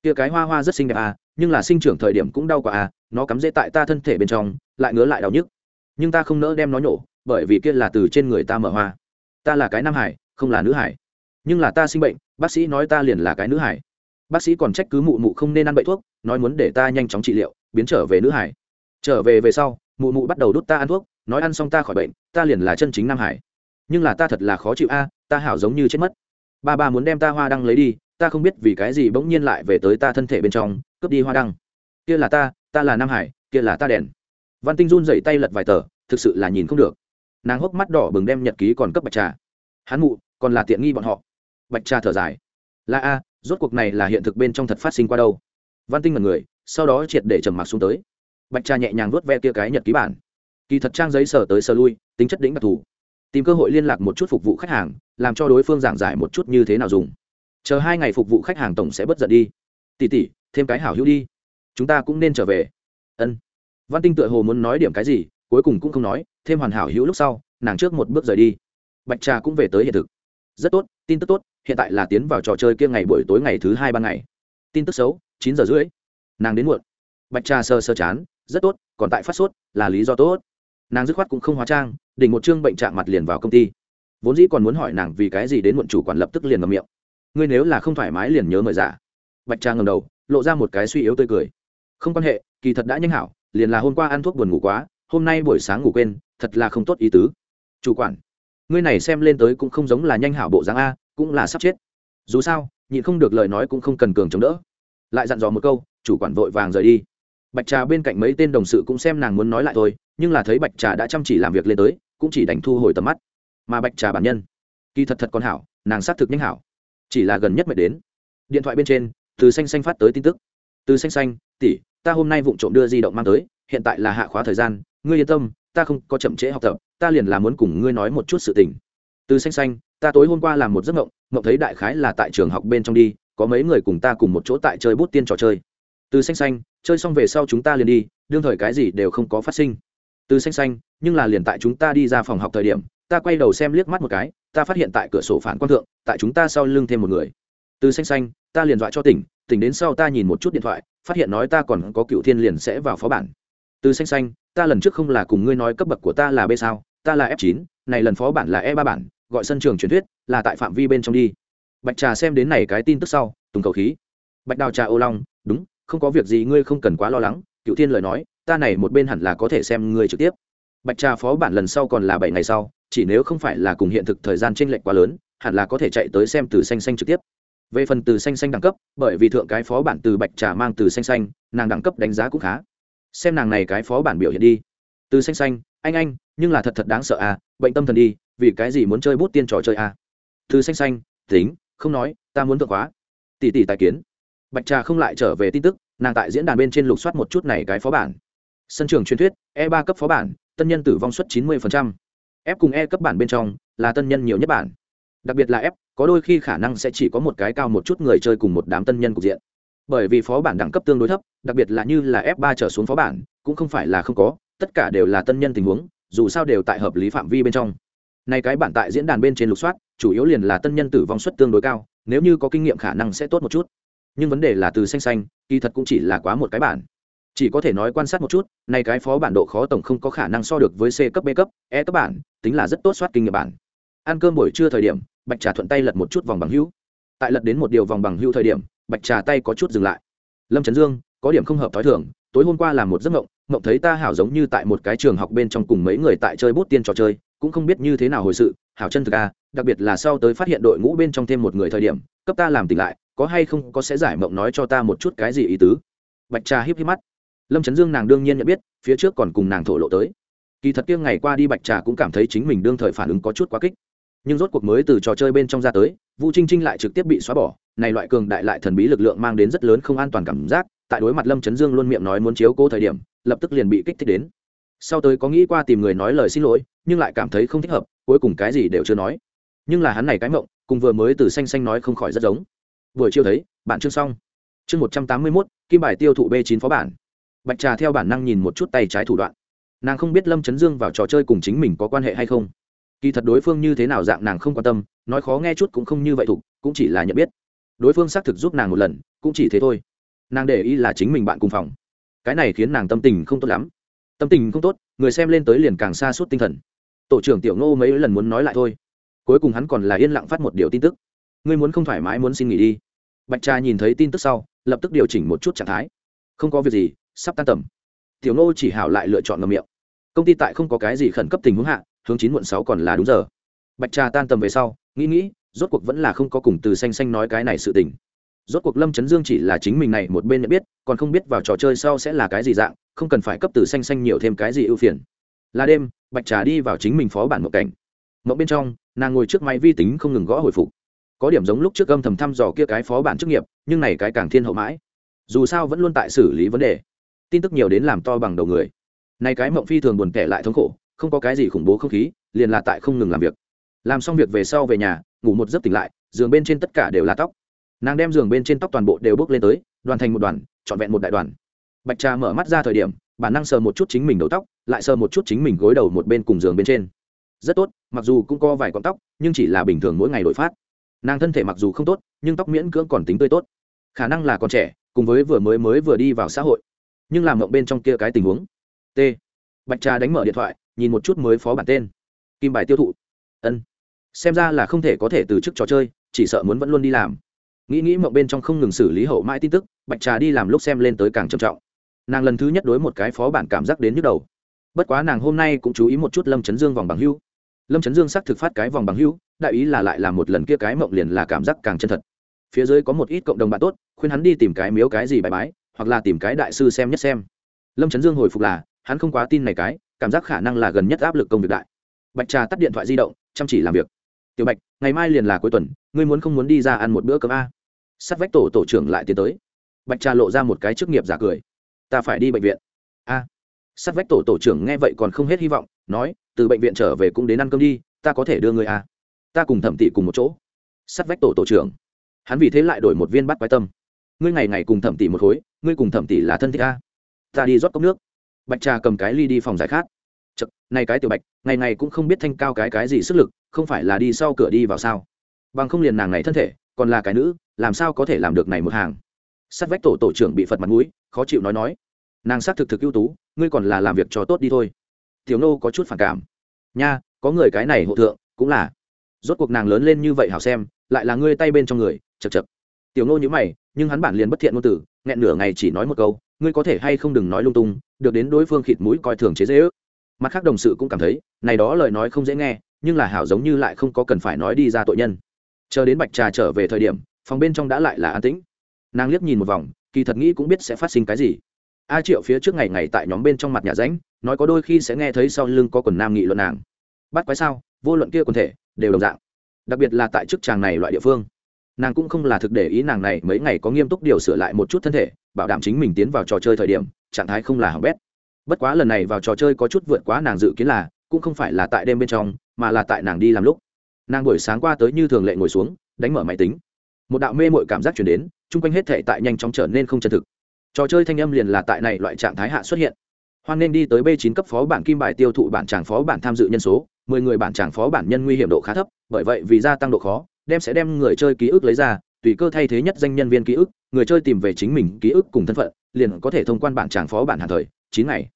Kia cái hoa hoa rất xinh đẹp à nhưng là sinh trưởng thời điểm cũng đau quá à nó cắm rễ tại ta thân thể bên trong, lại ngứa lại đau nhức. Nhưng ta không nỡ đem nó nhổ, bởi vì kia là từ trên người ta mở hoa. Ta là cái nam hải, không là nữ hải. Nhưng là ta sinh bệnh, bác sĩ nói ta liền là cái nữ hải. Bác sĩ còn trách cứ mụ mụ không nên ăn bậy thuốc nói muốn để ta nhanh chóng trị liệu, biến trở về nữ hải. Trở về về sau, mụ mụ bắt đầu đút ta ăn thuốc, nói ăn xong ta khỏi bệnh, ta liền là chân chính nam hải. Nhưng là ta thật là khó chịu a, ta hảo giống như chết mất. Ba ba muốn đem ta hoa đăng lấy đi, ta không biết vì cái gì bỗng nhiên lại về tới ta thân thể bên trong, cướp đi hoa đăng. Kia là ta ta là nam hải, kia là ta đèn. Văn tinh run dậy tay lật vài tờ, thực sự là nhìn không được. Nàng hốc mắt đỏ bừng đem nhật ký còn cấp bạch trà. Hắn mụ, còn là tiện nghi bọn họ. Bạch trà thở dài. Là a, rốt cuộc này là hiện thực bên trong thật phát sinh qua đâu? Văn tinh mật người, sau đó triệt để trầm mặc xuống tới. Bạch trà nhẹ nhàng vuốt ve kia cái nhật ký bản. Kỳ thật trang giấy sở tới sở lui, tính chất đỉnh đặc thù. Tìm cơ hội liên lạc một chút phục vụ khách hàng, làm cho đối phương giảng giải một chút như thế nào dùng. Chờ hai ngày phục vụ khách hàng tổng sẽ bất giận đi. Tỉ tỉ thêm cái hảo hữu đi. Chúng ta cũng nên trở về. Ân. Văn tinh tựa hồ muốn nói điểm cái gì, cuối cùng cũng không nói, thêm hoàn hảo hữu lúc sau, nàng trước một bước rời đi. Bạch trà cũng về tới hiện thực. Rất tốt, tin tức tốt, hiện tại là tiến vào trò chơi kia ngày buổi tối ngày thứ hai ban ngày. Tin tức xấu chín giờ rưỡi. Nàng đến muộn. Bạch trà sơ sơ chán, rất tốt, còn tại phát sốt, là lý do tốt. Nàng dứt khoát cũng không hóa trang, đỉnh một chương bệnh trạng mặt liền vào công ty. Vốn dĩ còn muốn hỏi nàng vì cái gì đến muộn chủ quản lập tức liền ngậm miệng. Ngươi nếu là không thoải mái liền nhớ mời giả. Bạch trà ngầm đầu, lộ ra một cái suy yếu tươi cười. Không quan hệ, kỳ thật đã nhanh hảo, liền là hôm qua ăn thuốc buồn ngủ quá, hôm nay buổi sáng ngủ quên, thật là không tốt ý tứ. Chủ quản, ngươi này xem lên tới cũng không giống là nhanh hảo bộ dáng a, cũng là sắp chết. Dù sao, nhịn không được lời nói cũng không cần cường chống đỡ lại dặn dò một câu, chủ quản vội vàng rời đi. Bạch trà bên cạnh mấy tên đồng sự cũng xem nàng muốn nói lại thôi, nhưng là thấy bạch trà đã chăm chỉ làm việc lên tới, cũng chỉ đánh thu hồi tầm mắt. Mà bạch trà bản nhân, kỳ thật thật còn hảo, nàng xác thực nhanh hảo. Chỉ là gần nhất mệt đến. Điện thoại bên trên, từ xanh xanh phát tới tin tức. Từ xanh xanh, tỷ, ta hôm nay vụng trộm đưa di động mang tới, hiện tại là hạ khóa thời gian, ngươi yên tâm, ta không có chậm trễ học tập, ta liền là muốn cùng ngươi nói một chút sự tình. Từ xanh xanh, ta tối hôm qua làm một giấc mộng mộng thấy đại khái là tại trường học bên trong đi có mấy người cùng ta cùng một chỗ tại chơi bút tiên trò chơi. Từ xanh xanh, chơi xong về sau chúng ta liền đi, đương thời cái gì đều không có phát sinh. Từ xanh xanh, nhưng là liền tại chúng ta đi ra phòng học thời điểm, ta quay đầu xem liếc mắt một cái, ta phát hiện tại cửa sổ phản quang thượng, tại chúng ta sau lưng thêm một người. Từ xanh xanh, ta liền dọa cho tỉnh tỉnh đến sau ta nhìn một chút điện thoại, phát hiện nói ta còn có cựu thiên liền sẽ vào phó bản. Từ xanh xanh, ta lần trước không là cùng ngươi nói cấp bậc của ta là b sao, ta là f 9 này lần phó bản là e ba bản, gọi sân trường truyền thuyết, là tại phạm vi bên trong đi bạch trà xem đến này cái tin tức sau, tùng cầu khí. Bạch đào trà ô long, đúng, không có việc gì, ngươi không cần quá lo lắng. Cựu thiên lời nói, ta này một bên hẳn là có thể xem ngươi trực tiếp. Bạch trà phó bản lần sau còn là bảy ngày sau, chỉ nếu không phải là cùng hiện thực thời gian tranh lệch quá lớn, hẳn là có thể chạy tới xem từ xanh xanh trực tiếp. Về phần từ xanh xanh đẳng cấp, bởi vì thượng cái phó bản từ bạch trà mang từ xanh xanh, nàng đẳng cấp đánh giá cũng khá. Xem nàng này cái phó bản biểu hiện đi. Từ xanh xanh, anh anh, nhưng là thật thật đáng sợ à bệnh tâm thần đi, vì cái gì muốn chơi bút tiên trò chơi à? Từ xanh xanh, tính không nói, ta muốn thượng quá tỷ tỷ tài kiến. Bạch trà không lại trở về tin tức, nàng tại diễn đàn bên trên lục soát một chút này cái phó bản. Sân trường truyền thuyết e ba cấp phó bản, tân nhân tử vong suất chín mươi f cùng e cấp bản bên trong, là tân nhân nhiều nhất bản. Đặc biệt là f, có đôi khi khả năng sẽ chỉ có một cái cao một chút người chơi cùng một đám tân nhân cục diện. Bởi vì phó bản đẳng cấp tương đối thấp, đặc biệt là như là f ba trở xuống phó bản, cũng không phải là không có, tất cả đều là tân nhân tình huống, dù sao đều tại hợp lý phạm vi bên trong. Này cái bản tại diễn đàn bên trên lục soát chủ yếu liền là tân nhân tử vong suất tương đối cao, nếu như có kinh nghiệm khả năng sẽ tốt một chút. Nhưng vấn đề là từ xanh xanh, kỳ thật cũng chỉ là quá một cái bản. Chỉ có thể nói quan sát một chút này cái phó bản độ khó tổng không có khả năng so được với c cấp b cấp e cấp bản, tính là rất tốt soát kinh nghiệm bản. Ăn cơm buổi trưa thời điểm, bạch trà thuận tay lật một chút vòng bằng hữu. Tại lật đến một điều vòng bằng hữu thời điểm, bạch trà tay có chút dừng lại. Lâm trấn dương, có điểm không hợp t h ó i thường, tối hôm qua làm một giấc mộng mộng thấy ta hảo giống như tại một cái trường học bên trong cùng mấy người tại chơi bút tiên trò chơi cũng không biết như thế nào hồi sự, hảo chân thực a đặc biệt là sau tới phát hiện đội ngũ bên trong thêm một người thời điểm, cấp ta làm tỉnh lại, có hay không có sẽ giải mộng nói cho ta một chút cái gì ý tứ. Bạch trà híp híp mắt. Lâm trấn dương nàng đương nhiên nhận biết, phía trước còn cùng nàng thổ lộ tới. Kỳ thật kia ngày qua đi bạch trà cũng cảm thấy chính mình đương thời phản ứng có chút quá kích. Nhưng rốt cuộc mới từ trò chơi bên trong ra tới, vu trinh trinh lại trực tiếp bị xóa bỏ. Này loại cường đại lại thần bí lực lượng mang đến rất lớn không an toàn cảm giác, tại đối mặt lâm trấn dương luôn miệng nói muốn chiếu cô thời điểm, lập tức liền bị kích thích đến sau tới có nghĩ qua tìm người nói lời xin lỗi, nhưng lại cảm thấy không thích hợp, cuối cùng cái gì đều chưa nói. Nhưng là hắn này cái mộng, cùng vừa mới từ xanh xanh nói không khỏi rất giống. Vừa chiêu thấy, bạn chương xong. Chương một trăm tám mươi mốt, kim bài tiêu thụ b chín phó bản. Bạch trà theo bản năng nhìn một chút tay trái thủ đoạn. Nàng không biết lâm chấn dương vào trò chơi cùng chính mình có quan hệ hay không. Kỳ thật đối phương như thế nào dạng nàng không quan tâm, nói khó nghe chút cũng không như vậy thục, cũng chỉ là nhận biết. Đối phương xác thực giúp nàng một lần, cũng chỉ thế thôi. Nàng để ý là chính mình bạn cùng phòng. Cái này khiến nàng tâm tình không tốt lắm tâm tình không tốt, người xem lên tới liền càng xa suốt tinh thần. Tổ trưởng tiểu ngô mấy lần muốn nói lại thôi. Cuối cùng hắn còn là yên lặng phát một điều tin tức. Ngươi muốn không thoải mái muốn xin nghỉ đi. Bạch trà nhìn thấy tin tức sau, lập tức điều chỉnh một chút trạng thái. Không có việc gì, sắp tan tầm. Tiểu ngô chỉ hảo lại lựa chọn ngầm miệng. Công ty tại không có cái gì khẩn cấp tình huống hạ, hướng chín muộn sáu còn là đúng giờ. Bạch trà tan tầm về sau, nghĩ nghĩ, rốt cuộc vẫn là không có cùng từ xanh xanh nói cái này sự tình. Rốt cuộc lâm chấn dương chỉ là chính mình này một bên nhận biết còn không biết vào trò chơi sau sẽ là cái gì dạng, không cần phải cấp từ xanh xanh nhiều thêm cái gì ưu phiền. Là đêm, bạch trà đi vào chính mình phó bản mộng cảnh. Mộng bên trong, nàng ngồi trước máy vi tính không ngừng gõ hồi phục. Có điểm giống lúc trước âm thầm thăm dò kia cái phó bản chức nghiệp, nhưng này cái càng thiên hậu mãi. Dù sao vẫn luôn tại xử lý vấn đề. Tin tức nhiều đến làm to bằng đầu người. Này cái mộng phi thường buồn kẻ lại thống khổ, không có cái gì khủng bố không khí, liền là tại không ngừng làm việc. Làm xong việc về sau về nhà, ngủ một giấc tỉnh lại, giường bên trên tất cả đều là tóc. Nàng đem giường bên trên tóc toàn bộ đều bước lên tới, đoàn thành một đoàn trọn vẹn một đại đoàn. Bạch trà mở mắt ra thời điểm, bản năng sờ một chút chính mình đầu tóc, lại sờ một chút chính mình gối đầu một bên cùng giường bên trên. Rất tốt, mặc dù cũng có vài con tóc, nhưng chỉ là bình thường mỗi ngày đổi phát. Nàng thân thể mặc dù không tốt, nhưng tóc miễn cưỡng còn tính tươi tốt. Khả năng là còn trẻ, cùng với vừa mới mới vừa đi vào xã hội. Nhưng làm mộng bên trong kia cái tình huống. T. Bạch trà đánh mở điện thoại, nhìn một chút mới phó bản tên. Kim bài tiêu thụ. Ân. Xem ra là không thể có thể từ chức trò chơi, chỉ sợ muốn vẫn luôn đi làm nghĩ nghĩ mộng bên trong không ngừng xử lý hậu mãi tin tức, bạch trà đi làm lúc xem lên tới càng trầm trọng. Nàng lần thứ nhất đối một cái phó bản cảm giác đến nhức đầu. Bất quá nàng hôm nay cũng chú ý một chút lâm chấn dương vòng bằng hưu lâm chấn dương xác thực phát cái vòng bằng hưu đại ý là lại làm một lần kia cái mộng liền là cảm giác càng chân thật. Phía dưới có một ít cộng đồng bạn tốt, khuyên hắn đi tìm cái miếu cái gì bài bái, hoặc là tìm cái đại sư xem nhất xem. Lâm chấn dương hồi phục là, hắn không quá tin này cái, cảm giác khả năng là gần nhất áp lực công việc đại. Bạch trà tắt điện thoại di động, chăm chỉ làm việc. Tiểu bạch, ngày mai liền là cuối tuần, ngươi muốn không muốn đi ra ăn một bữa cơm a? Sát vách tổ tổ trưởng lại tiến tới. Bạch trà lộ ra một cái chức nghiệp giả cười. Ta phải đi bệnh viện. A. À. vách tổ tổ trưởng nghe vậy còn không hết hy vọng, nói, từ bệnh viện trở về cũng đến ăn cơm đi, ta có thể đưa người a. Ta cùng thẩm tỷ cùng một chỗ. Sát vách tổ tổ trưởng. Hắn vì thế lại đổi một viên bắt quái tâm. Ngươi ngày ngày cùng thẩm tỷ một khối, ngươi cùng thẩm tỷ là thân thích a. Ta đi rót cốc nước. Bạch trà cầm cái ly đi phòng giải khát. Chật này cái tiểu bạch, ngày ngày cũng không biết thanh cao cái cái gì sức lực, không phải là đi sau cửa đi vào sao? Bằng không liền nàng này thân thể còn là cái nữ, làm sao có thể làm được này một hàng? Sát vách tổ tổ trưởng bị phật mặt mũi, khó chịu nói nói. Nàng xác thực thực ưu tú, ngươi còn là làm việc cho tốt đi thôi. Tiểu nô có chút phản cảm. Nha, có người cái này hộ thượng, cũng là. Rốt cuộc nàng lớn lên như vậy hảo xem, lại là ngươi tay bên trong người, chật chật. Tiểu nô nhữ mày, nhưng hắn bản liền bất thiện ngôn tử nghẹn nửa ngày chỉ nói một câu, ngươi có thể hay không đừng nói lung tung, được đến đối phương khịt mũi coi thường chế dễ ước. Mặt khác đồng sự cũng cảm thấy, này đó lời nói không dễ nghe, nhưng là hảo giống như lại không có cần phải nói đi ra tội nhân chờ đến bạch trà trở về thời điểm, phòng bên trong đã lại là an tĩnh. Nàng liếc nhìn một vòng, kỳ thật nghĩ cũng biết sẽ phát sinh cái gì. A triệu phía trước ngày ngày tại nhóm bên trong mặt nhà ránh nói có đôi khi sẽ nghe thấy sau lưng có quần nam nghị luận nàng. Bắt quái sao, vô luận kia quần thể, đều đồng dạng. Đặc biệt là tại chức tràng này loại địa phương. Nàng cũng không là thực để ý nàng này mấy ngày có nghiêm túc điều sửa lại một chút thân thể, bảo đảm chính mình tiến vào trò chơi thời điểm, trạng thái không là hỏng bét. Bất quá lần này vào trò chơi có chút vượt quá nàng dự kiến là, cũng không phải là tại đêm bên trong, mà là tại nàng đi làm lúc nàng buổi sáng qua tới như thường lệ ngồi xuống, đánh mở máy tính. Một đạo mê mội cảm giác chuyển đến, chung quanh hết thể tại nhanh chóng trở nên không chân thực. Trò chơi thanh âm liền là tại này loại trạng thái hạ xuất hiện. Hoan nên đi tới b 9 cấp phó bản kim bài tiêu thụ bản tràng phó bản tham dự nhân số, mười người bản tràng phó bản nhân nguy hiểm độ khá thấp, bởi vậy vì gia tăng độ khó, đem sẽ đem người chơi ký ức lấy ra, tùy cơ thay thế nhất danh nhân viên ký ức, người chơi tìm về chính mình ký ức cùng thân phận, liền có thể thông quan bản tràng phó bản hàn thời, chín ngày.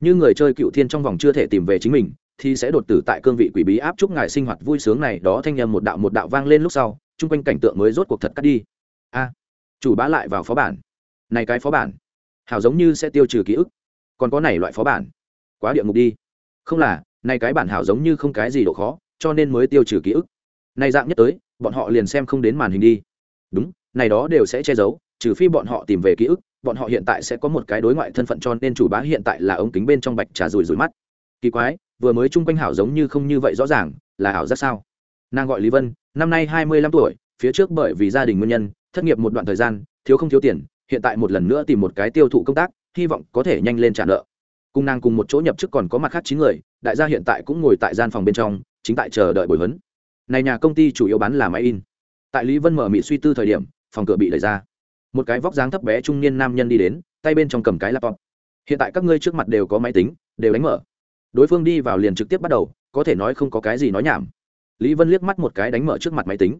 Như người chơi cựu thiên trong vòng chưa thể tìm về chính mình thì sẽ đột tử tại cương vị quỷ bí áp chúc ngài sinh hoạt vui sướng này. Đó thanh nhầm một đạo một đạo vang lên lúc sau, chung quanh cảnh tượng mới rốt cuộc thật cắt đi. A, chủ bá lại vào phó bản. Này cái phó bản, hảo giống như sẽ tiêu trừ ký ức. Còn có này loại phó bản, quá địa ngục đi. Không là, này cái bản hảo giống như không cái gì độ khó, cho nên mới tiêu trừ ký ức. Này dạng nhất tới, bọn họ liền xem không đến màn hình đi. Đúng, này đó đều sẽ che giấu, trừ phi bọn họ tìm về ký ức, bọn họ hiện tại sẽ có một cái đối ngoại thân phận cho nên chủ bá hiện tại là ống kính bên trong bạch trà rùi rùi mắt. Kỳ quái vừa mới chung quanh hảo giống như không như vậy rõ ràng, là hảo rất sao? Nàng gọi lý vân, năm nay hai mươi lăm tuổi, phía trước bởi vì gia đình nguyên nhân, thất nghiệp một đoạn thời gian, thiếu không thiếu tiền, hiện tại một lần nữa tìm một cái tiêu thụ công tác, hy vọng có thể nhanh lên trả nợ. Cùng nàng cùng một chỗ nhập chức còn có mặt khác chín người, đại gia hiện tại cũng ngồi tại gian phòng bên trong, chính tại chờ đợi buổi huấn. Này nhà công ty chủ yếu bán là máy in. Tại lý vân mở mị suy tư thời điểm, phòng cửa bị đẩy ra. Một cái vóc dáng thấp bé trung niên nam nhân đi đến, tay bên trong cầm cái laptop. Hiện tại các ngươi trước mặt đều có máy tính, đều đánh mở đối phương đi vào liền trực tiếp bắt đầu, có thể nói không có cái gì nói nhảm. Lý vân liếc mắt một cái đánh mở trước mặt máy tính.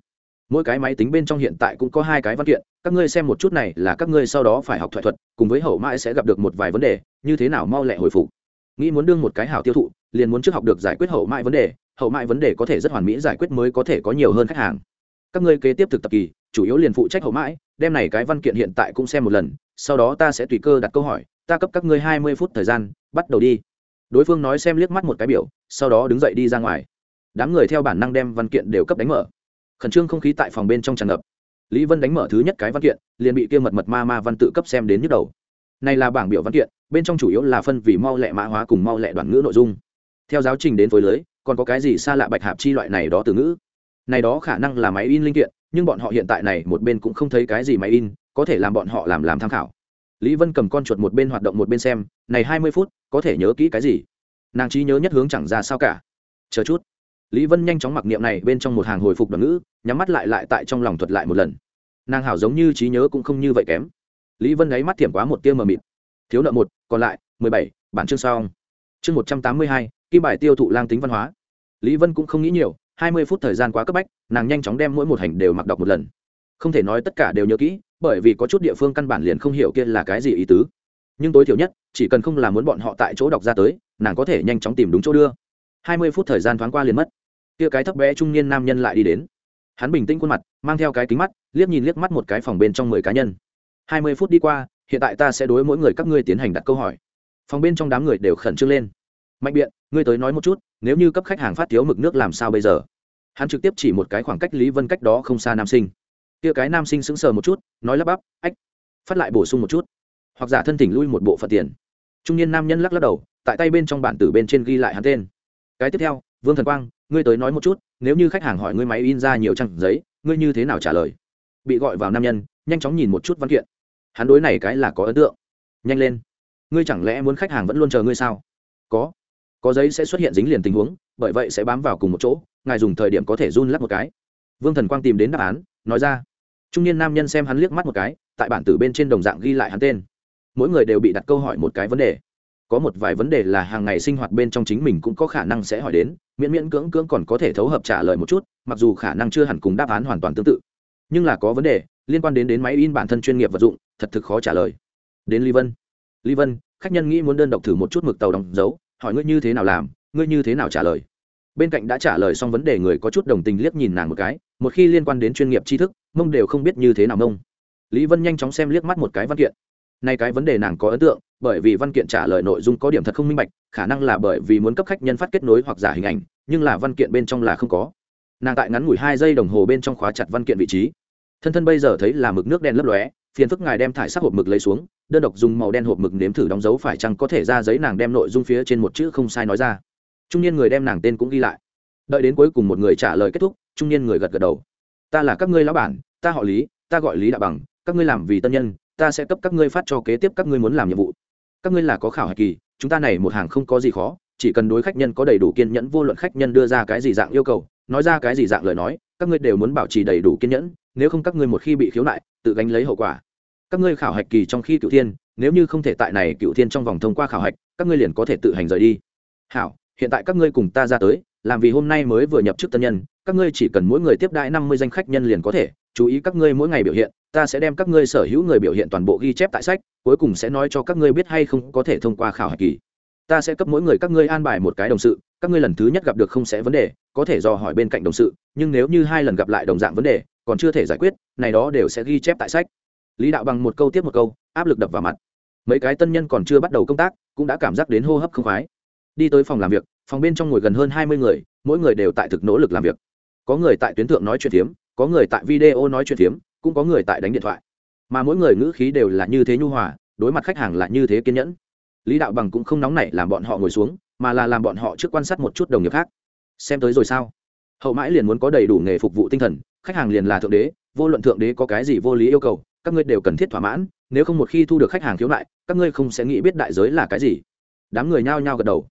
Mỗi cái máy tính bên trong hiện tại cũng có hai cái văn kiện, các ngươi xem một chút này là các ngươi sau đó phải học thoại thuật, cùng với hậu mãi sẽ gặp được một vài vấn đề, như thế nào mau lẹ hồi phục. Nghĩ muốn đương một cái hảo tiêu thụ, liền muốn trước học được giải quyết hậu mãi vấn đề, hậu mãi vấn đề có thể rất hoàn mỹ giải quyết mới có thể có nhiều hơn khách hàng. Các ngươi kế tiếp thực tập kỳ, chủ yếu liền phụ trách hậu mãi, đem này cái văn kiện hiện tại cũng xem một lần, sau đó ta sẽ tùy cơ đặt câu hỏi, ta cấp các ngươi hai mươi phút thời gian, bắt đầu đi đối phương nói xem liếc mắt một cái biểu, sau đó đứng dậy đi ra ngoài. Đám người theo bản năng đem văn kiện đều cấp đánh mở. Khẩn trương không khí tại phòng bên trong tràn ngập. Lý vân đánh mở thứ nhất cái văn kiện, liền bị kia mật mật ma ma văn tự cấp xem đến nhức đầu. Này là bảng biểu văn kiện, bên trong chủ yếu là phân vì mau lẹ mã hóa cùng mau lẹ đoạn ngữ nội dung. Theo giáo trình đến phối lưới, còn có cái gì xa lạ bạch hạp chi loại này đó từ ngữ. Này đó khả năng là máy in linh kiện, nhưng bọn họ hiện tại này một bên cũng không thấy cái gì máy in, có thể làm bọn họ làm làm tham khảo lý vân cầm con chuột một bên hoạt động một bên xem, này hai mươi phút, có thể nhớ kỹ cái gì? Nàng trí nhớ nhất hướng chẳng ra sao cả. Chờ chút. Lý vân nhanh chóng mặc niệm này bên trong một hàng hồi phục đoạn ngữ, nhắm mắt lại lại tại trong lòng thuật lại một lần. Nàng hảo giống như trí nhớ cũng không như vậy kém. Lý vân gáy mắt thiểm quá một tiêu mờ mịt. Thiếu nợ một, còn lại, mười bảy, bản chương xong. Chương một trăm tám mươi hai, kim bài tiêu thụ lang tính văn hóa. Lý vân cũng không nghĩ nhiều, hai mươi phút thời gian quá cấp bách, nàng nhanh chóng đem mỗi một hành đều mặc đọc một lần. Không thể nói tất cả đều nhớ kỹ bởi vì có chút địa phương căn bản liền không hiểu kia là cái gì ý tứ. Nhưng tối thiểu nhất, chỉ cần không là muốn bọn họ tại chỗ đọc ra tới, nàng có thể nhanh chóng tìm đúng chỗ đưa. Hai mươi phút thời gian thoáng qua liền mất. Kia cái thấp bé trung niên nam nhân lại đi đến. Hắn bình tĩnh khuôn mặt, mang theo cái kính mắt, liếc nhìn liếc mắt một cái phòng bên trong mười cá nhân. Hai mươi phút đi qua, hiện tại ta sẽ đối mỗi người các ngươi tiến hành đặt câu hỏi. Phòng bên trong đám người đều khẩn trương lên. Mạnh biện, ngươi tới nói một chút, nếu như cấp khách hàng phát thiếu mực nước làm sao bây giờ? Hắn trực tiếp chỉ một cái khoảng cách lý vân cách đó không xa nam sinh kia cái nam sinh sững sờ một chút, nói lắp bắp, ách, phát lại bổ sung một chút. Hoặc giả thân thỉnh lui một bộ phận tiền. Trung niên nam nhân lắc lắc đầu, tại tay bên trong bản tử bên trên ghi lại hắn tên. Cái tiếp theo, vương thần quang, ngươi tới nói một chút, nếu như khách hàng hỏi ngươi máy in ra nhiều trang giấy, ngươi như thế nào trả lời? Bị gọi vào nam nhân, nhanh chóng nhìn một chút văn kiện. Hắn đối này cái là có ấn tượng. Nhanh lên. Ngươi chẳng lẽ muốn khách hàng vẫn luôn chờ ngươi sao? Có. Có giấy sẽ xuất hiện dính liền tình huống, bởi vậy sẽ bám vào cùng một chỗ, ngài dùng thời điểm có thể run lắp một cái. Vương thần quang tìm đến đáp án, nói ra trung niên nam nhân xem hắn liếc mắt một cái, tại bản tử bên trên đồng dạng ghi lại hắn tên. Mỗi người đều bị đặt câu hỏi một cái vấn đề. Có một vài vấn đề là hàng ngày sinh hoạt bên trong chính mình cũng có khả năng sẽ hỏi đến, miễn miễn cưỡng cưỡng còn có thể thấu hợp trả lời một chút, mặc dù khả năng chưa hẳn cùng đáp án hoàn toàn tương tự. Nhưng là có vấn đề, liên quan đến đến máy in bản thân chuyên nghiệp vật dụng, thật thực khó trả lời. Đến ly vân. Ly vân, khách nhân nghĩ muốn đơn độc thử một chút mực tàu đóng dấu, hỏi ngươi như thế nào làm, ngươi như thế nào trả lời. Bên cạnh đã trả lời xong vấn đề người có chút đồng tình liếc nhìn nàng một cái, một khi liên quan đến chuyên nghiệp tri thức mông đều không biết như thế nào mông. Lý vân nhanh chóng xem liếc mắt một cái văn kiện. Nay cái vấn đề nàng có ấn tượng, bởi vì văn kiện trả lời nội dung có điểm thật không minh bạch, khả năng là bởi vì muốn cấp khách nhân phát kết nối hoặc giả hình ảnh, nhưng là văn kiện bên trong là không có. Nàng tại ngắn ngủi hai giây đồng hồ bên trong khóa chặt văn kiện vị trí. Thân thân bây giờ thấy là mực nước đen lấp lóe, phiền phức ngài đem thải sắc hộp mực lấy xuống, đơn độc dùng màu đen hộp mực nếm thử đóng dấu phải chăng có thể ra giấy nàng đem nội dung phía trên một chữ không sai nói ra. Trung niên người đem nàng tên cũng ghi lại. Đợi đến cuối cùng một người trả lời kết thúc, trung niên người gật gật đầu ta là các ngươi lão bản, ta họ lý, ta gọi lý đạo bằng, các ngươi làm vì tân nhân, ta sẽ cấp các ngươi phát cho kế tiếp các ngươi muốn làm nhiệm vụ. Các ngươi là có khảo hạch kỳ, chúng ta này một hàng không có gì khó, chỉ cần đối khách nhân có đầy đủ kiên nhẫn, vô luận khách nhân đưa ra cái gì dạng yêu cầu, nói ra cái gì dạng lời nói, các ngươi đều muốn bảo trì đầy đủ kiên nhẫn, nếu không các ngươi một khi bị khiếu nại, tự gánh lấy hậu quả. Các ngươi khảo hạch kỳ trong khi cựu thiên, nếu như không thể tại này cựu thiên trong vòng thông qua khảo hạch, các ngươi liền có thể tự hành rời đi. Hảo, hiện tại các ngươi cùng ta ra tới, làm vì hôm nay mới vừa nhập chức tân nhân các ngươi chỉ cần mỗi người tiếp đãi năm mươi danh khách nhân liền có thể, chú ý các ngươi mỗi ngày biểu hiện, ta sẽ đem các ngươi sở hữu người biểu hiện toàn bộ ghi chép tại sách, cuối cùng sẽ nói cho các ngươi biết hay không có thể thông qua khảo hạch kỳ. Ta sẽ cấp mỗi người các ngươi an bài một cái đồng sự, các ngươi lần thứ nhất gặp được không sẽ vấn đề, có thể dò hỏi bên cạnh đồng sự, nhưng nếu như hai lần gặp lại đồng dạng vấn đề, còn chưa thể giải quyết, này đó đều sẽ ghi chép tại sách. Lý đạo bằng một câu tiếp một câu, áp lực đập vào mặt. Mấy cái tân nhân còn chưa bắt đầu công tác, cũng đã cảm giác đến hô hấp không khoái. Đi tới phòng làm việc, phòng bên trong ngồi gần hơn hai mươi người, mỗi người đều tại thực nỗ lực làm việc có người tại tuyến thượng nói chuyện phiếm, có người tại video nói chuyện phiếm, cũng có người tại đánh điện thoại. Mà mỗi người ngữ khí đều là như thế nhu hòa, đối mặt khách hàng là như thế kiên nhẫn. Lý đạo bằng cũng không nóng nảy làm bọn họ ngồi xuống, mà là làm bọn họ trước quan sát một chút đồng nghiệp khác. Xem tới rồi sao? Hậu mãi liền muốn có đầy đủ nghề phục vụ tinh thần, khách hàng liền là thượng đế, vô luận thượng đế có cái gì vô lý yêu cầu, các ngươi đều cần thiết thỏa mãn, nếu không một khi thu được khách hàng khiếu nại, các ngươi không sẽ nghĩ biết đại giới là cái gì. Đám người nhao nhao gật đầu.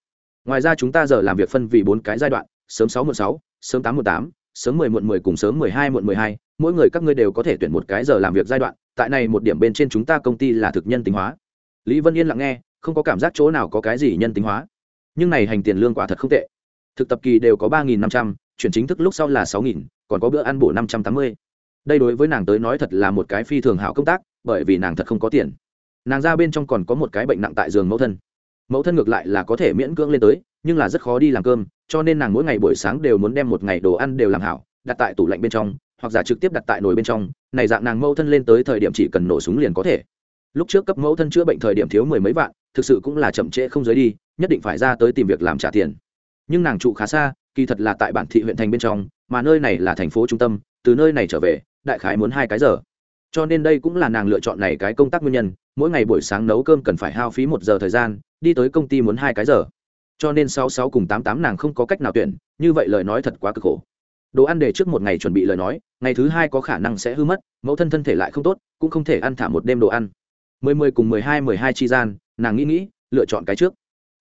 Ngoài ra chúng ta giờ làm việc phân vì bốn cái giai đoạn, sớm sáu một sáu, sớm tám một tám sớm mười muộn mười cùng sớm mười hai muộn mười hai, mỗi người các ngươi đều có thể tuyển một cái giờ làm việc giai đoạn, tại này một điểm bên trên chúng ta công ty là thực nhân tính hóa. Lý vân yên lặng nghe, không có cảm giác chỗ nào có cái gì nhân tính hóa. Nhưng này hành tiền lương quả thật không tệ. Thực tập kỳ đều có ba nghìn năm trăm, chuyển chính thức lúc sau là sáu nghìn, còn có bữa ăn bổ năm trăm tám mươi. Đây đối với nàng tới nói thật là một cái phi thường hảo công tác, bởi vì nàng thật không có tiền. Nàng ra bên trong còn có một cái bệnh nặng tại giường mẫu thân. Mẫu thân ngược lại là có thể miễn cưỡng lên tới nhưng là rất khó đi làm cơm, cho nên nàng mỗi ngày buổi sáng đều muốn đem một ngày đồ ăn đều làm hảo, đặt tại tủ lạnh bên trong, hoặc giả trực tiếp đặt tại nồi bên trong, này dạng nàng mẫu thân lên tới thời điểm chỉ cần nổ súng liền có thể. Lúc trước cấp mẫu thân chữa bệnh thời điểm thiếu mười mấy vạn, thực sự cũng là chậm trễ không giới đi, nhất định phải ra tới tìm việc làm trả tiền. Nhưng nàng trụ khá xa, kỳ thật là tại bản thị huyện thành bên trong, mà nơi này là thành phố trung tâm, từ nơi này trở về, đại khái muốn hai cái giờ. Cho nên đây cũng là nàng lựa chọn này cái công tác nguyên nhân, mỗi ngày buổi sáng nấu cơm cần phải hao phí một giờ thời gian, đi tới công ty muốn hai cái giờ cho nên sáu sáu cùng tám tám nàng không có cách nào tuyển, như vậy lời nói thật quá cực khổ. Đồ ăn để trước một ngày chuẩn bị lời nói, ngày thứ hai có khả năng sẽ hư mất, mẫu thân thân thể lại không tốt, cũng không thể ăn thả một đêm đồ ăn. Mười mười cùng mười hai mười hai chi gian, nàng nghĩ nghĩ, lựa chọn cái trước.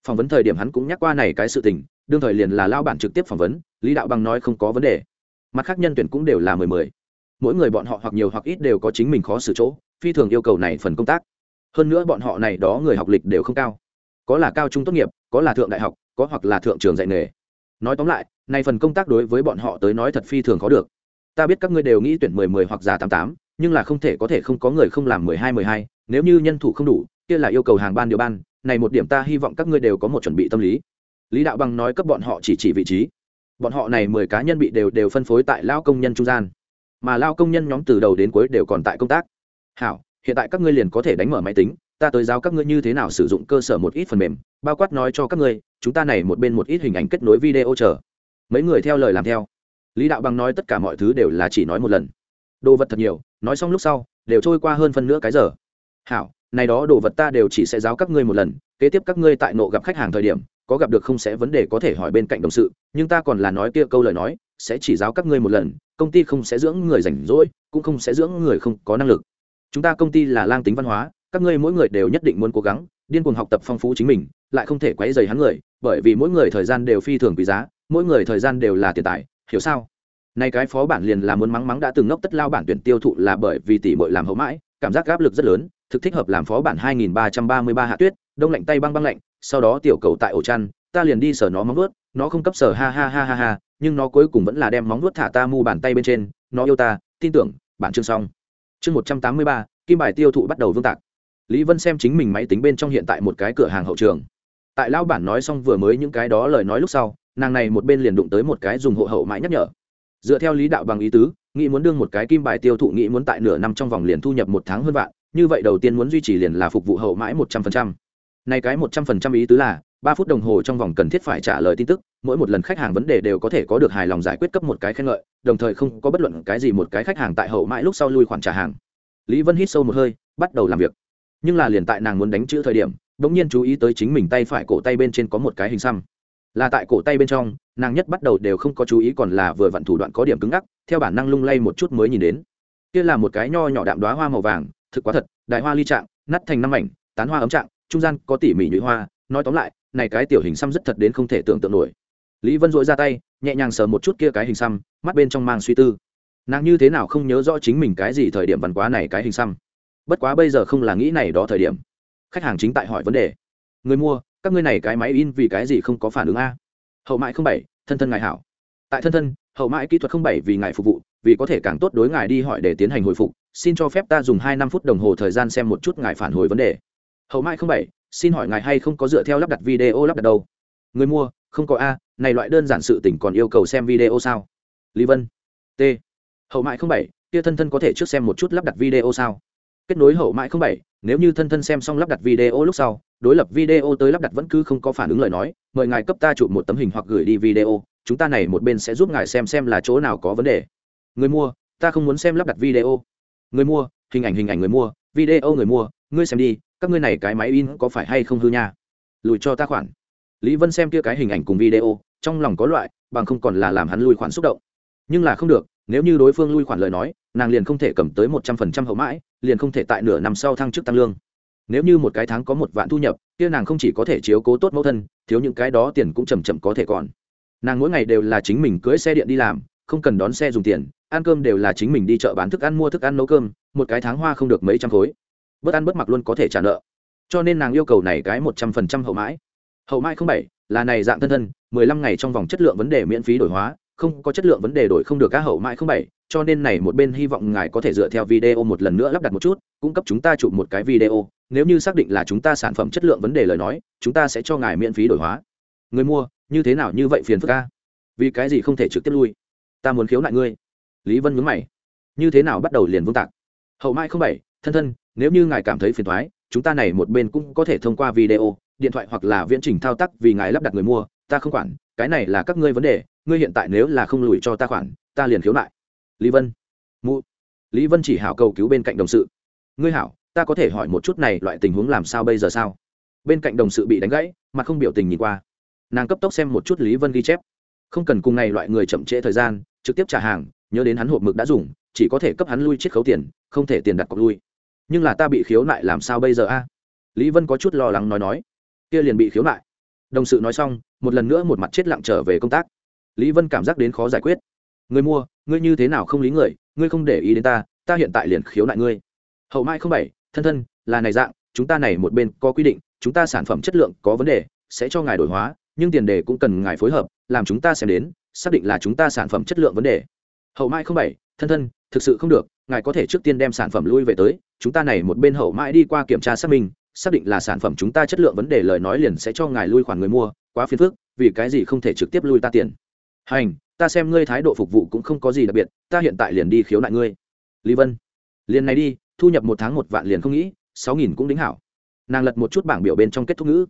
Phỏng vấn thời điểm hắn cũng nhắc qua này cái sự tình, đương thời liền là lao bản trực tiếp phỏng vấn, lý đạo bằng nói không có vấn đề. Mặt khác nhân tuyển cũng đều là mười mười. Mỗi người bọn họ hoặc nhiều hoặc ít đều có chính mình khó xử chỗ, phi thường yêu cầu này phần công tác. Hơn nữa bọn họ này đó người học lịch đều không cao có là cao trung tốt nghiệp, có là thượng đại học, có hoặc là thượng trường dạy nghề. Nói tóm lại, này phần công tác đối với bọn họ tới nói thật phi thường khó được. Ta biết các ngươi đều nghĩ tuyển mười mười hoặc giả tám tám, nhưng là không thể có thể không có người không làm mười hai mười hai, nếu như nhân thủ không đủ, kia là yêu cầu hàng ban điều ban, này một điểm ta hy vọng các ngươi đều có một chuẩn bị tâm lý. Lý đạo bằng nói cấp bọn họ chỉ chỉ vị trí. Bọn họ này mười cá nhân bị đều đều phân phối tại lao công nhân trung gian. Mà lao công nhân nhóm từ đầu đến cuối đều còn tại công tác. Hảo, hiện tại các ngươi liền có thể đánh mở máy tính ta tới giáo các ngươi như thế nào sử dụng cơ sở một ít phần mềm, bao quát nói cho các ngươi, chúng ta này một bên một ít hình ảnh kết nối video chờ. Mấy người theo lời làm theo. Lý đạo bằng nói tất cả mọi thứ đều là chỉ nói một lần. Đồ vật thật nhiều, nói xong lúc sau, đều trôi qua hơn phân nửa cái giờ. Hảo, này đó đồ vật ta đều chỉ sẽ giáo các ngươi một lần, kế tiếp các ngươi tại nộ gặp khách hàng thời điểm, có gặp được không sẽ vấn đề có thể hỏi bên cạnh đồng sự, nhưng ta còn là nói kia câu lời nói, sẽ chỉ giáo các ngươi một lần, công ty không sẽ dưỡng người rảnh rỗi, cũng không sẽ dưỡng người không có năng lực. Chúng ta công ty là lang tính văn hóa các ngươi mỗi người đều nhất định muốn cố gắng điên cuồng học tập phong phú chính mình lại không thể quấy dày hắn người bởi vì mỗi người thời gian đều phi thường quý giá mỗi người thời gian đều là tiền tài hiểu sao? Nay cái phó bản liền là muốn mắng mắng đã từng ngốc tất lao bản tuyển tiêu thụ là bởi vì tỷ muội làm hậu mãi cảm giác áp lực rất lớn thực thích hợp làm phó bản 2333 hạ tuyết đông lạnh tay băng băng lạnh sau đó tiểu cầu tại ổ chăn ta liền đi sở nó móng vuốt nó không cấp sở ha ha ha ha ha nhưng nó cuối cùng vẫn là đem móng vuốt thả ta mu bàn tay bên trên nó yêu ta tin tưởng bản chương xong. Chương 183, kim bài tiêu thụ bắt đầu vương tạc lý vân xem chính mình máy tính bên trong hiện tại một cái cửa hàng hậu trường. Tại lao bản nói xong vừa mới những cái đó lời nói lúc sau, nàng này một bên liền đụng tới một cái dùng hộ hậu mãi nhắc nhở. Dựa theo lý đạo bằng ý tứ, nghĩ muốn đương một cái kim bài tiêu thụ, nghĩ muốn tại nửa năm trong vòng liền thu nhập một tháng hơn vạn, như vậy đầu tiên muốn duy trì liền là phục vụ hậu mãi một trăm phần trăm. Này cái một trăm phần trăm ý tứ là, ba phút đồng hồ trong vòng cần thiết phải trả lời tin tức, mỗi một lần khách hàng vấn đề đều có thể có được hài lòng giải quyết cấp một cái khen ngợi, đồng thời không có bất luận cái gì một cái khách hàng tại hậu mãi lúc sau lui khoản trả hàng. Lý vân hít sâu một hơi, bắt đầu làm việc nhưng là liền tại nàng muốn đánh chữ thời điểm, đ ỗ n g nhiên chú ý tới chính mình tay phải cổ tay bên trên có một cái hình xăm. Là tại cổ tay bên trong, nàng nhất bắt đầu đều không có chú ý còn là vừa vặn thủ đoạn có điểm cứng ngắc, theo bản năng lung lay một chút mới nhìn đến. Kia là một cái nho nhỏ đạm đoá hoa màu vàng, thực quá thật, đại hoa ly trạng nắt thành năm ảnh tán hoa ấm trạng, trung gian có tỉ mỉ nhụy hoa, nói tóm lại, này cái tiểu hình xăm rất thật đến không thể tưởng tượng nổi. Lý vân dội ra tay, nhẹ nhàng sờ một chút kia cái hình xăm, mắt bên trong mang suy tư. Nàng như thế nào không nhớ rõ chính mình cái gì thời điểm văn quá này cái hình xăm? Bất quá bây giờ không là nghĩ này đó thời điểm. Khách hàng chính tại hỏi vấn đề. Người mua, các ngươi này cái máy in vì cái gì không có phản ứng a? Hậu mãi không bảy, thân thân ngài hảo. Tại thân thân, hậu mãi kỹ thuật không bảy vì ngài phục vụ, vì có thể càng tốt đối ngài đi hỏi để tiến hành hồi phục. Xin cho phép ta dùng hai năm phút đồng hồ thời gian xem một chút ngài phản hồi vấn đề. Hậu mãi không bảy, xin hỏi ngài hay không có dựa theo lắp đặt video lắp đặt đâu? Người mua, không có a, này loại đơn giản sự tỉnh còn yêu cầu xem video sao? Lý vân. T. Hậu mãi không bảy, kia thân thân có thể trước xem một chút lắp đặt video sao? Kết nối hậu mãi không bảy, nếu như thân thân xem xong lắp đặt video lúc sau, đối lập video tới lắp đặt vẫn cứ không có phản ứng lời nói, mời ngài cấp ta chụp một tấm hình hoặc gửi đi video, chúng ta này một bên sẽ giúp ngài xem xem là chỗ nào có vấn đề. Người mua, ta không muốn xem lắp đặt video. Người mua, hình ảnh hình ảnh người mua, video người mua, ngươi xem đi, các ngươi này cái máy in có phải hay không hư nha? Lùi cho ta khoản. Lý vân xem kia cái hình ảnh cùng video, trong lòng có loại, bằng không còn là làm hắn lùi khoản xúc động. Nhưng là không được, nếu như đối phương lui khoản lời nói, nàng liền không thể cầm tới một trăm phần trăm hậu mãi liền không thể tại nửa năm sau thăng chức tăng lương. Nếu như một cái tháng có một vạn thu nhập, kia nàng không chỉ có thể chiếu cố tốt mẫu thân, thiếu những cái đó tiền cũng chầm chậm có thể còn. Nàng mỗi ngày đều là chính mình cưỡi xe điện đi làm, không cần đón xe dùng tiền, ăn cơm đều là chính mình đi chợ bán thức ăn mua thức ăn nấu cơm, một cái tháng hoa không được mấy trăm khối. Bớt ăn bớt mặc luôn có thể trả nợ. Cho nên nàng yêu cầu này cái một trăm phần trăm hậu mãi. Hậu mãi không bảy, là này dạng thân thân, mười lăm ngày trong vòng chất lượng vấn đề miễn phí đổi hóa, không có chất lượng vấn đề đổi không được các hậu mãi không bảy cho nên này một bên hy vọng ngài có thể dựa theo video một lần nữa lắp đặt một chút, cung cấp chúng ta chụp một cái video. Nếu như xác định là chúng ta sản phẩm chất lượng vấn đề lời nói, chúng ta sẽ cho ngài miễn phí đổi hóa. Người mua, như thế nào như vậy phiền phức ca vì cái gì không thể trực tiếp lui? Ta muốn khiếu nại ngươi. Lý vân nhớ mày. Như thế nào bắt đầu liền vương tạc? Hậu mai không bảy, thân thân, nếu như ngài cảm thấy phiền thoái chúng ta này một bên cũng có thể thông qua video, điện thoại hoặc là viễn trình thao tác vì ngài lắp đặt người mua. Ta không quản, cái này là các ngươi vấn đề, ngươi hiện tại nếu là không lùi cho ta khoản, ta liền khiếu nại lý vân. Mụ. Lý vân chỉ hảo cầu cứu bên cạnh đồng sự. Ngươi hảo, ta có thể hỏi một chút này loại tình huống làm sao bây giờ sao? Bên cạnh đồng sự bị đánh gãy mà không biểu tình nhìn qua. Nàng cấp tốc xem một chút lý vân ghi chép. Không cần cùng này loại người chậm trễ thời gian, trực tiếp trả hàng, nhớ đến hắn hộp mực đã dùng, chỉ có thể cấp hắn lui chiết khấu tiền, không thể tiền đặt cọc lui. Nhưng là ta bị khiếu nại làm sao bây giờ a? Lý vân có chút lo lắng nói nói. Kia liền bị khiếu nại. Đồng sự nói xong, một lần nữa một mặt chết lặng trở về công tác. Lý vân cảm giác đến khó giải quyết. Người mua ngươi như thế nào không lý người, ngươi không để ý đến ta ta hiện tại liền khiếu nại ngươi. Hậu mai không bảy, thân thân, là này dạng, chúng ta này một bên có quy định, chúng ta sản phẩm chất lượng có vấn đề, sẽ cho ngài đổi hóa, nhưng tiền đề cũng cần ngài phối hợp, làm chúng ta xem đến, xác định là chúng ta sản phẩm chất lượng vấn đề. Hậu mai không bảy, thân thân, thực sự không được, ngài có thể trước tiên đem sản phẩm lui về tới, chúng ta này một bên hậu mãi đi qua kiểm tra xác minh, xác định là sản phẩm chúng ta chất lượng vấn đề lời nói liền sẽ cho ngài lui khoản người mua, quá phiền phức, vì cái gì không thể trực tiếp lui ta tiền. Hành ta xem ngươi thái độ phục vụ cũng không có gì đặc biệt, ta hiện tại liền đi khiếu nại ngươi. Lý vân, liền này đi, thu nhập một tháng một vạn liền không nghĩ, sáu nghìn cũng đính hảo. Nàng lật một chút bảng biểu bên trong kết thúc ngữ.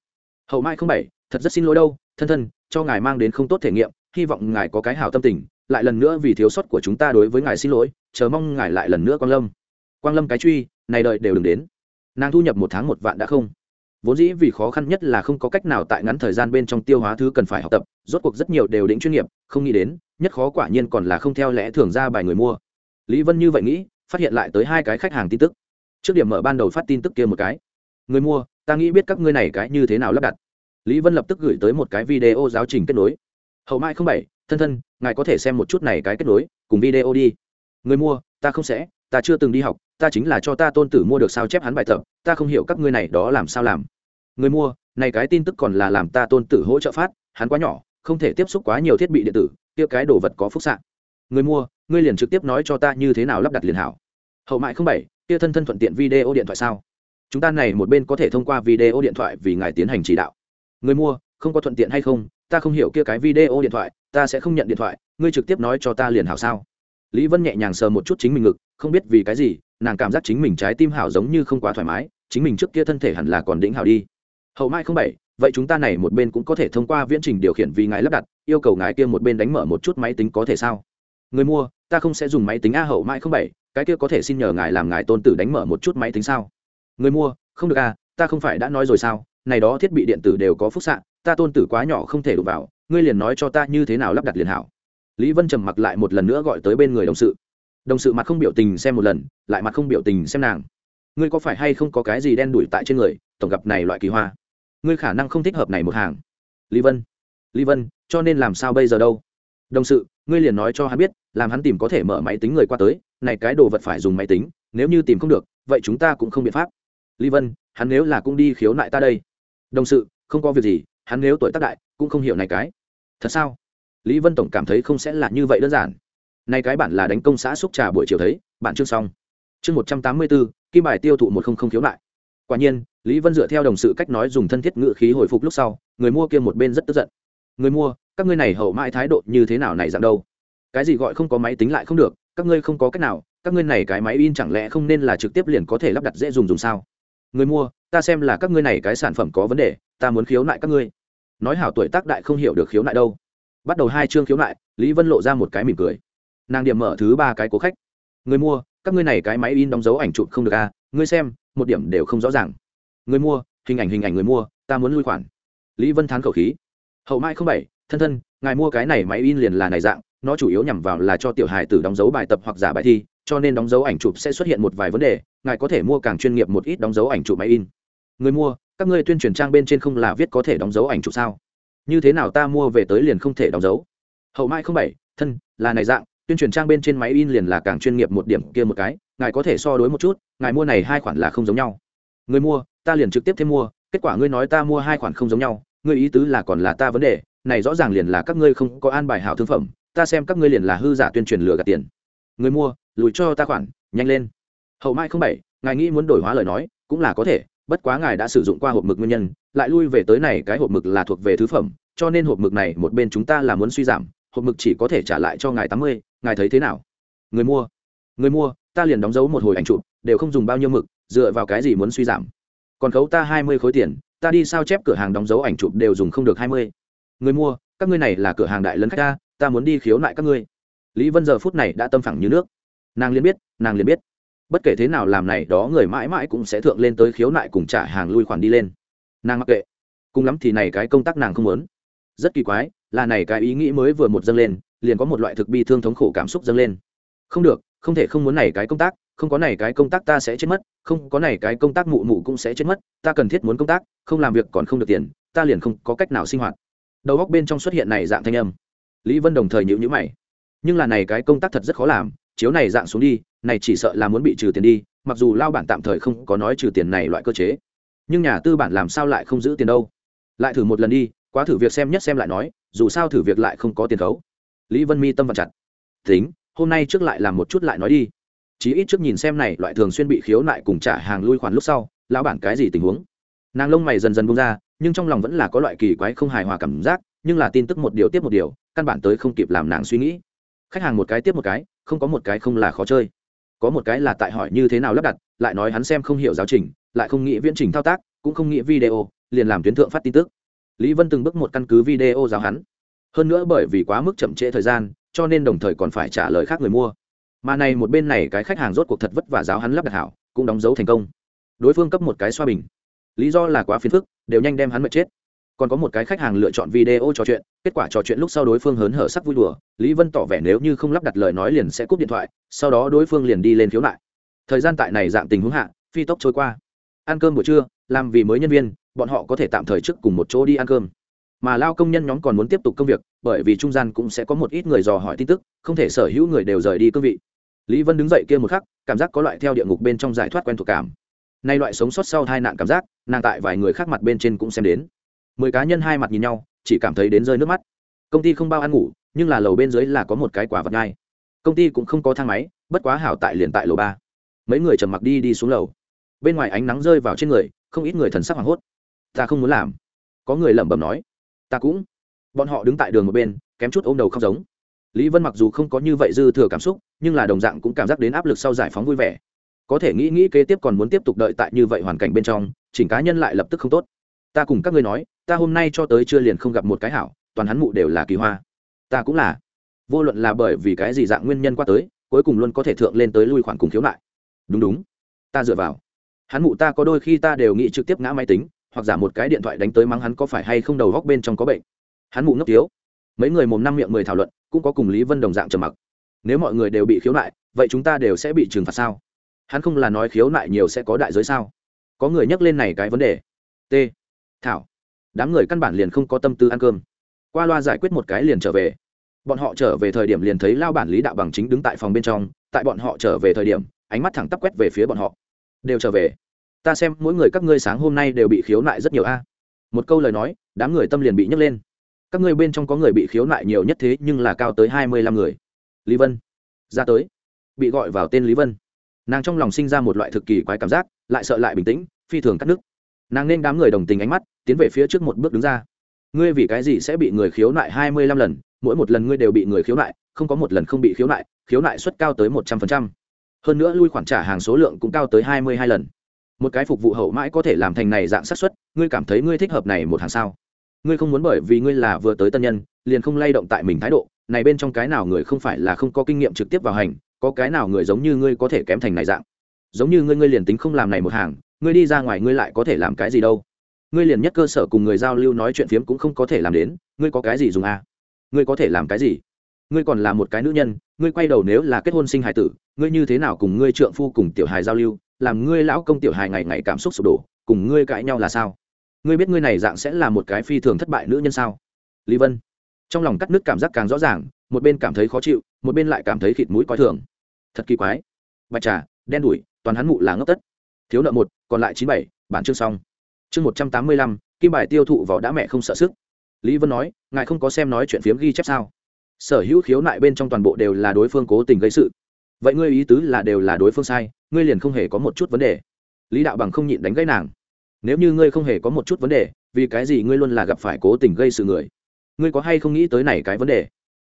Hậu mai không bảy, thật rất xin lỗi đâu, thân thân, cho ngài mang đến không tốt thể nghiệm, hy vọng ngài có cái hảo tâm tình, lại lần nữa vì thiếu sót của chúng ta đối với ngài xin lỗi, chờ mong ngài lại lần nữa quang lâm. Quang lâm cái truy, này đợi đều đừng đến. Nàng thu nhập một tháng một vạn đã không vốn dĩ vì khó khăn nhất là không có cách nào tại ngắn thời gian bên trong tiêu hóa thứ cần phải học tập, rốt cuộc rất nhiều đều đỉnh chuyên nghiệp, không nghĩ đến, nhất khó quả nhiên còn là không theo lẽ thường ra bài người mua. Lý vân như vậy nghĩ, phát hiện lại tới hai cái khách hàng tin tức. Trước điểm mở ban đầu phát tin tức kia một cái. Người mua, ta nghĩ biết các ngươi này cái như thế nào lắp đặt. Lý vân lập tức gửi tới một cái video giáo trình kết nối. Hậu mai không bảy, thân thân, ngài có thể xem một chút này cái kết nối, cùng video đi. Người mua, ta không sẽ ta chưa từng đi học, ta chính là cho ta tôn tử mua được sao chép hắn bài tập, ta không hiểu các ngươi này đó làm sao làm. Người mua, này cái tin tức còn là làm ta tôn tử hỗ trợ phát, hắn quá nhỏ, không thể tiếp xúc quá nhiều thiết bị điện tử, kia cái đồ vật có phúc xạ. Người mua, ngươi liền trực tiếp nói cho ta như thế nào lắp đặt liền hảo. Hậu mại không bảy, kia thân thân thuận tiện video điện thoại sao? Chúng ta này một bên có thể thông qua video điện thoại vì ngài tiến hành chỉ đạo. Người mua, không có thuận tiện hay không? Ta không hiểu kia cái video điện thoại, ta sẽ không nhận điện thoại, ngươi trực tiếp nói cho ta liền hảo sao? Lý vân nhẹ nhàng sờ một chút chính mình ngực, không biết vì cái gì, nàng cảm giác chính mình trái tim hảo giống như không quá thoải mái, chính mình trước kia thân thể hẳn là còn đĩnh hảo đi. Hậu mai không bảy, vậy chúng ta này một bên cũng có thể thông qua viễn trình điều khiển vì ngài lắp đặt, yêu cầu ngài kia một bên đánh mở một chút máy tính có thể sao? Người mua, ta không sẽ dùng máy tính a hậu mai không bảy, cái kia có thể xin nhờ ngài làm ngài tôn tử đánh mở một chút máy tính sao? Người mua, không được a ta không phải đã nói rồi sao? Này đó thiết bị điện tử đều có phúc xạ, ta tôn tử quá nhỏ không thể đụng vào, ngươi liền nói cho ta như thế nào lắp đặt liền hảo lý vân trầm mặc lại một lần nữa gọi tới bên người đồng sự. Đồng sự mặt không biểu tình xem một lần, lại mặt không biểu tình xem nàng. Ngươi có phải hay không có cái gì đen đủi tại trên người, tổng gặp này loại kỳ hoa? Ngươi khả năng không thích hợp này một hàng. Lý vân lý vân, cho nên làm sao bây giờ đâu? Đồng sự, ngươi liền nói cho hắn biết, làm hắn tìm có thể mở máy tính người qua tới, này cái đồ vật phải dùng máy tính, nếu như tìm không được, vậy chúng ta cũng không biện pháp. Lý vân, hắn nếu là cũng đi khiếu nại ta đây. Đồng sự, không có việc gì, hắn nếu tuổi tác đại, cũng không hiểu này cái. Thật sao? Lý vân tổng cảm thấy không sẽ là như vậy đơn giản. Nay cái bản là đánh công xã xúc trà buổi chiều thấy, bản chương xong. Chương một trăm tám mươi bốn kim bài tiêu thụ một không không khiếu nại. Quả nhiên, lý vân dựa theo đồng sự cách nói dùng thân thiết ngự khí hồi phục lúc sau, người mua kia một bên rất tức giận. Người mua, các ngươi này hậu mãi thái độ như thế nào này dạng đâu? Cái gì gọi không có máy tính lại không được, các ngươi không có cách nào, các ngươi này cái máy in chẳng lẽ không nên là trực tiếp liền có thể lắp đặt dễ dùng dùng sao? Người mua, ta xem là các ngươi này cái sản phẩm có vấn đề, ta muốn khiếu nại các ngươi. Nói hảo tuổi tác đại không hiểu được khiếu nại đâu bắt đầu hai chương khiếu nại, lý vân lộ ra một cái mỉm cười. Nàng điểm mở thứ ba cái cố khách. Người mua, các ngươi này cái máy in đóng dấu ảnh chụp không được à? Ngươi xem, một điểm đều không rõ ràng. Người mua, hình ảnh hình ảnh người mua, ta muốn lui khoản. Lý vân thán khẩu khí. Hậu mai không bảy, thân thân, ngài mua cái này máy in liền là này dạng, nó chủ yếu nhằm vào là cho tiểu hài tử đóng dấu bài tập hoặc giả bài thi, cho nên đóng dấu ảnh chụp sẽ xuất hiện một vài vấn đề, ngài có thể mua càng chuyên nghiệp một ít đóng dấu ảnh chụp máy in. Người mua, các ngươi tuyên truyền trang bên trên không là viết có thể đóng dấu ảnh chụp sao? Như thế nào ta mua về tới liền không thể đóng dấu. Hậu mai không bảy, thân, là này dạng, tuyên truyền trang bên trên máy in liền là càng chuyên nghiệp một điểm kia một cái, ngài có thể so đối một chút, ngài mua này hai khoản là không giống nhau. Người mua, ta liền trực tiếp thêm mua, kết quả ngươi nói ta mua hai khoản không giống nhau, ngươi ý tứ là còn là ta vấn đề, này rõ ràng liền là các ngươi không có an bài hảo thương phẩm, ta xem các ngươi liền là hư giả tuyên truyền lừa gạt tiền. Người mua, lùi cho ta khoản, nhanh lên. Hậu mai không bảy, ngài nghĩ muốn đổi hóa lời nói, cũng là có thể, bất quá ngài đã sử dụng qua hộp mực nguyên nhân lại lui về tới này cái hộp mực là thuộc về thứ phẩm, cho nên hộp mực này một bên chúng ta là muốn suy giảm, hộp mực chỉ có thể trả lại cho ngài tám mươi, ngài thấy thế nào? Người mua người mua, ta liền đóng dấu một hồi ảnh chụp, đều không dùng bao nhiêu mực, dựa vào cái gì muốn suy giảm? Còn khấu ta hai mươi khối tiền, ta đi sao chép cửa hàng đóng dấu ảnh chụp đều dùng không được hai mươi. Người mua, các ngươi này là cửa hàng đại lấn khách ta ta muốn đi khiếu nại các ngươi. Lý vân giờ phút này đã tâm phẳng như nước. Nàng liền biết, nàng liền biết. Bất kể thế nào làm này, đó người mãi mãi cũng sẽ thượng lên tới khiếu nại cùng trả hàng lui khoản đi lên nàng mặc kệ. Cùng lắm thì này cái công tác nàng không muốn. Rất kỳ quái, là này cái ý nghĩ mới vừa một dâng lên, liền có một loại thực bi thương thống khổ cảm xúc dâng lên. Không được, không thể không muốn này cái công tác, không có này cái công tác ta sẽ chết mất, không có này cái công tác mụ mụ cũng sẽ chết mất, ta cần thiết muốn công tác, không làm việc còn không được tiền, ta liền không có cách nào sinh hoạt. Đầu góc bên trong xuất hiện này dạng thanh âm. Lý vân đồng thời nhịu nhữ mày. Nhưng là này cái công tác thật rất khó làm, chiếu này dạng xuống đi, này chỉ sợ là muốn bị trừ tiền đi, mặc dù lao bản tạm thời không có nói trừ tiền này loại cơ chế nhưng nhà tư bản làm sao lại không giữ tiền đâu? Lại thử một lần đi, quá thử việc xem nhất xem lại nói, dù sao thử việc lại không có tiền khấu. Lý vân mi tâm vật chặt. Tính, hôm nay trước lại làm một chút lại nói đi. Chí ít trước nhìn xem này, loại thường xuyên bị khiếu nại cùng trả hàng lui khoản lúc sau, lão bản cái gì tình huống? Nàng lông mày dần dần bung ra, nhưng trong lòng vẫn là có loại kỳ quái không hài hòa cảm giác, nhưng là tin tức một điều tiếp một điều, căn bản tới không kịp làm nàng suy nghĩ. Khách hàng một cái tiếp một cái, không có một cái không là khó chơi. Có một cái là tại hỏi như thế nào lắp đặt, lại nói hắn xem không hiểu giáo trình lại không nghĩ viễn trình thao tác, cũng không nghĩ video, liền làm tuyến thượng phát tin tức. Lý vân từng bước một căn cứ video giáo hắn. Hơn nữa bởi vì quá mức chậm trễ thời gian, cho nên đồng thời còn phải trả lời khác người mua. Mà này một bên này cái khách hàng rốt cuộc thật vất vả giáo hắn lắp đặt hảo, cũng đóng dấu thành công. Đối phương cấp một cái xoa bình. Lý do là quá phiền phức, đều nhanh đem hắn mệt chết. Còn có một cái khách hàng lựa chọn video trò chuyện, kết quả trò chuyện lúc sau đối phương hớn hở sắc vui đùa, lý vân tỏ vẻ nếu như không lắp đặt lời nói liền sẽ cúp điện thoại, sau đó đối phương liền đi lên khiếu nại. Thời gian tại này dạng tình huống hạ, phi tốc trôi qua ăn cơm buổi trưa, làm vì mới nhân viên, bọn họ có thể tạm thời trước cùng một chỗ đi ăn cơm. Mà lao công nhân nhóm còn muốn tiếp tục công việc, bởi vì trung gian cũng sẽ có một ít người dò hỏi tin tức, không thể sở hữu người đều rời đi cương vị. Lý vân đứng dậy kia một khắc, cảm giác có loại theo địa ngục bên trong giải thoát quen thuộc cảm. Nay loại sống sót sau hai nạn cảm giác, nàng tại vài người khác mặt bên trên cũng xem đến. Mười cá nhân hai mặt nhìn nhau, chỉ cảm thấy đến rơi nước mắt. Công ty không bao ăn ngủ, nhưng là lầu bên dưới là có một cái quả vật ngay. Công ty cũng không có thang máy, bất quá hảo tại liền tại lầu ba. Mấy người trầm mặc đi đi xuống lầu bên ngoài ánh nắng rơi vào trên người, không ít người thần sắc hoảng hốt. Ta không muốn làm. Có người lẩm bẩm nói. Ta cũng. Bọn họ đứng tại đường một bên, kém chút ôm đầu không giống. Lý vân mặc dù không có như vậy dư thừa cảm xúc, nhưng là đồng dạng cũng cảm giác đến áp lực sau giải phóng vui vẻ. Có thể nghĩ nghĩ kế tiếp còn muốn tiếp tục đợi tại như vậy hoàn cảnh bên trong, chỉnh cá nhân lại lập tức không tốt. Ta cùng các ngươi nói, ta hôm nay cho tới chưa liền không gặp một cái hảo, toàn hắn mụ đều là kỳ hoa. Ta cũng là. Vô luận là bởi vì cái gì dạng nguyên nhân qua tới, cuối cùng luôn có thể thượng lên tới lui khoản cùng khiếu nại. Đúng đúng. Ta dựa vào hắn mụ ta có đôi khi ta đều nghĩ trực tiếp ngã máy tính, hoặc giả một cái điện thoại đánh tới mắng hắn có phải hay không đầu góc bên trong có bệnh. Hắn mụ ngốc tiếu mấy người mồm năm miệng mười thảo luận, cũng có cùng lý vân đồng dạng trầm mặc. Nếu mọi người đều bị khiếu nại, vậy chúng ta đều sẽ bị trừng phạt sao? Hắn không là nói khiếu nại nhiều sẽ có đại giới sao? Có người nhắc lên này cái vấn đề. T. Thảo. Đám người căn bản liền không có tâm tư ăn cơm. Qua loa giải quyết một cái liền trở về. Bọn họ trở về thời điểm liền thấy lao bản lý đạo bằng chính đứng tại phòng bên trong, tại bọn họ trở về thời điểm, ánh mắt thẳng tắp quét về phía bọn họ đều trở về. Ta xem mỗi người các ngươi sáng hôm nay đều bị khiếu nại rất nhiều a. Một câu lời nói, đám người tâm liền bị nhấc lên. Các ngươi bên trong có người bị khiếu nại nhiều nhất thế nhưng là cao tới hai mươi lăm người. Lý vân, ra tới. Bị gọi vào tên lý vân. Nàng trong lòng sinh ra một loại thực kỳ quái cảm giác, lại sợ lại bình tĩnh, phi thường cắt nước. Nàng nên đám người đồng tình ánh mắt, tiến về phía trước một bước đứng ra. Ngươi vì cái gì sẽ bị người khiếu nại hai mươi lăm lần? Mỗi một lần ngươi đều bị người khiếu nại, không có một lần không bị khiếu nại khiếu nại suất cao tới một trăm phần trăm hơn nữa lui khoản trả hàng số lượng cũng cao tới hai mươi hai lần. Một cái phục vụ hậu mãi có thể làm thành này dạng xác suất, ngươi cảm thấy ngươi thích hợp này một hàng sao? Ngươi không muốn bởi vì ngươi là vừa tới tân nhân, liền không lay động tại mình thái độ, này bên trong cái nào người không phải là không có kinh nghiệm trực tiếp vào hành, có cái nào người giống như ngươi có thể kém thành này dạng? Giống như ngươi ngươi liền tính không làm này một hàng, ngươi đi ra ngoài ngươi lại có thể làm cái gì đâu? Ngươi liền nhất cơ sở cùng người giao lưu nói chuyện phiếm cũng không có thể làm đến, ngươi có cái gì dùng à? ngươi có thể làm cái gì? Ngươi còn là một cái nữ nhân, ngươi quay đầu nếu là kết hôn sinh hài tử ngươi như thế nào cùng ngươi trượng phu cùng tiểu hài giao lưu, làm ngươi lão công tiểu hài ngày ngày cảm xúc sụp đổ, cùng ngươi cãi nhau là sao? Ngươi biết ngươi này dạng sẽ là một cái phi thường thất bại nữ nhân sao? Lý vân. Trong lòng cắt nước cảm giác càng rõ ràng, một bên cảm thấy khó chịu, một bên lại cảm thấy khịt mũi coi thường. Thật kỳ quái. Bạch trà, đen đủi, toàn hắn mụ là ngốc tất. Thiếu nợ một, còn lại chín bảy, bản chương xong. Chương một trăm tám mươi lăm, kim bài tiêu thụ vào đã mẹ không sợ sức. Lý vân nói, ngài không có xem nói chuyện phiếm ghi chép sao? Sở hữu khiếu nại bên trong toàn bộ đều là đối phương cố tình gây sự vậy ngươi ý tứ là đều là đối phương sai, ngươi liền không hề có một chút vấn đề. Lý đạo bằng không nhịn đánh gãy nàng. Nếu như ngươi không hề có một chút vấn đề, vì cái gì ngươi luôn là gặp phải cố tình gây sự người? Ngươi có hay không nghĩ tới này cái vấn đề?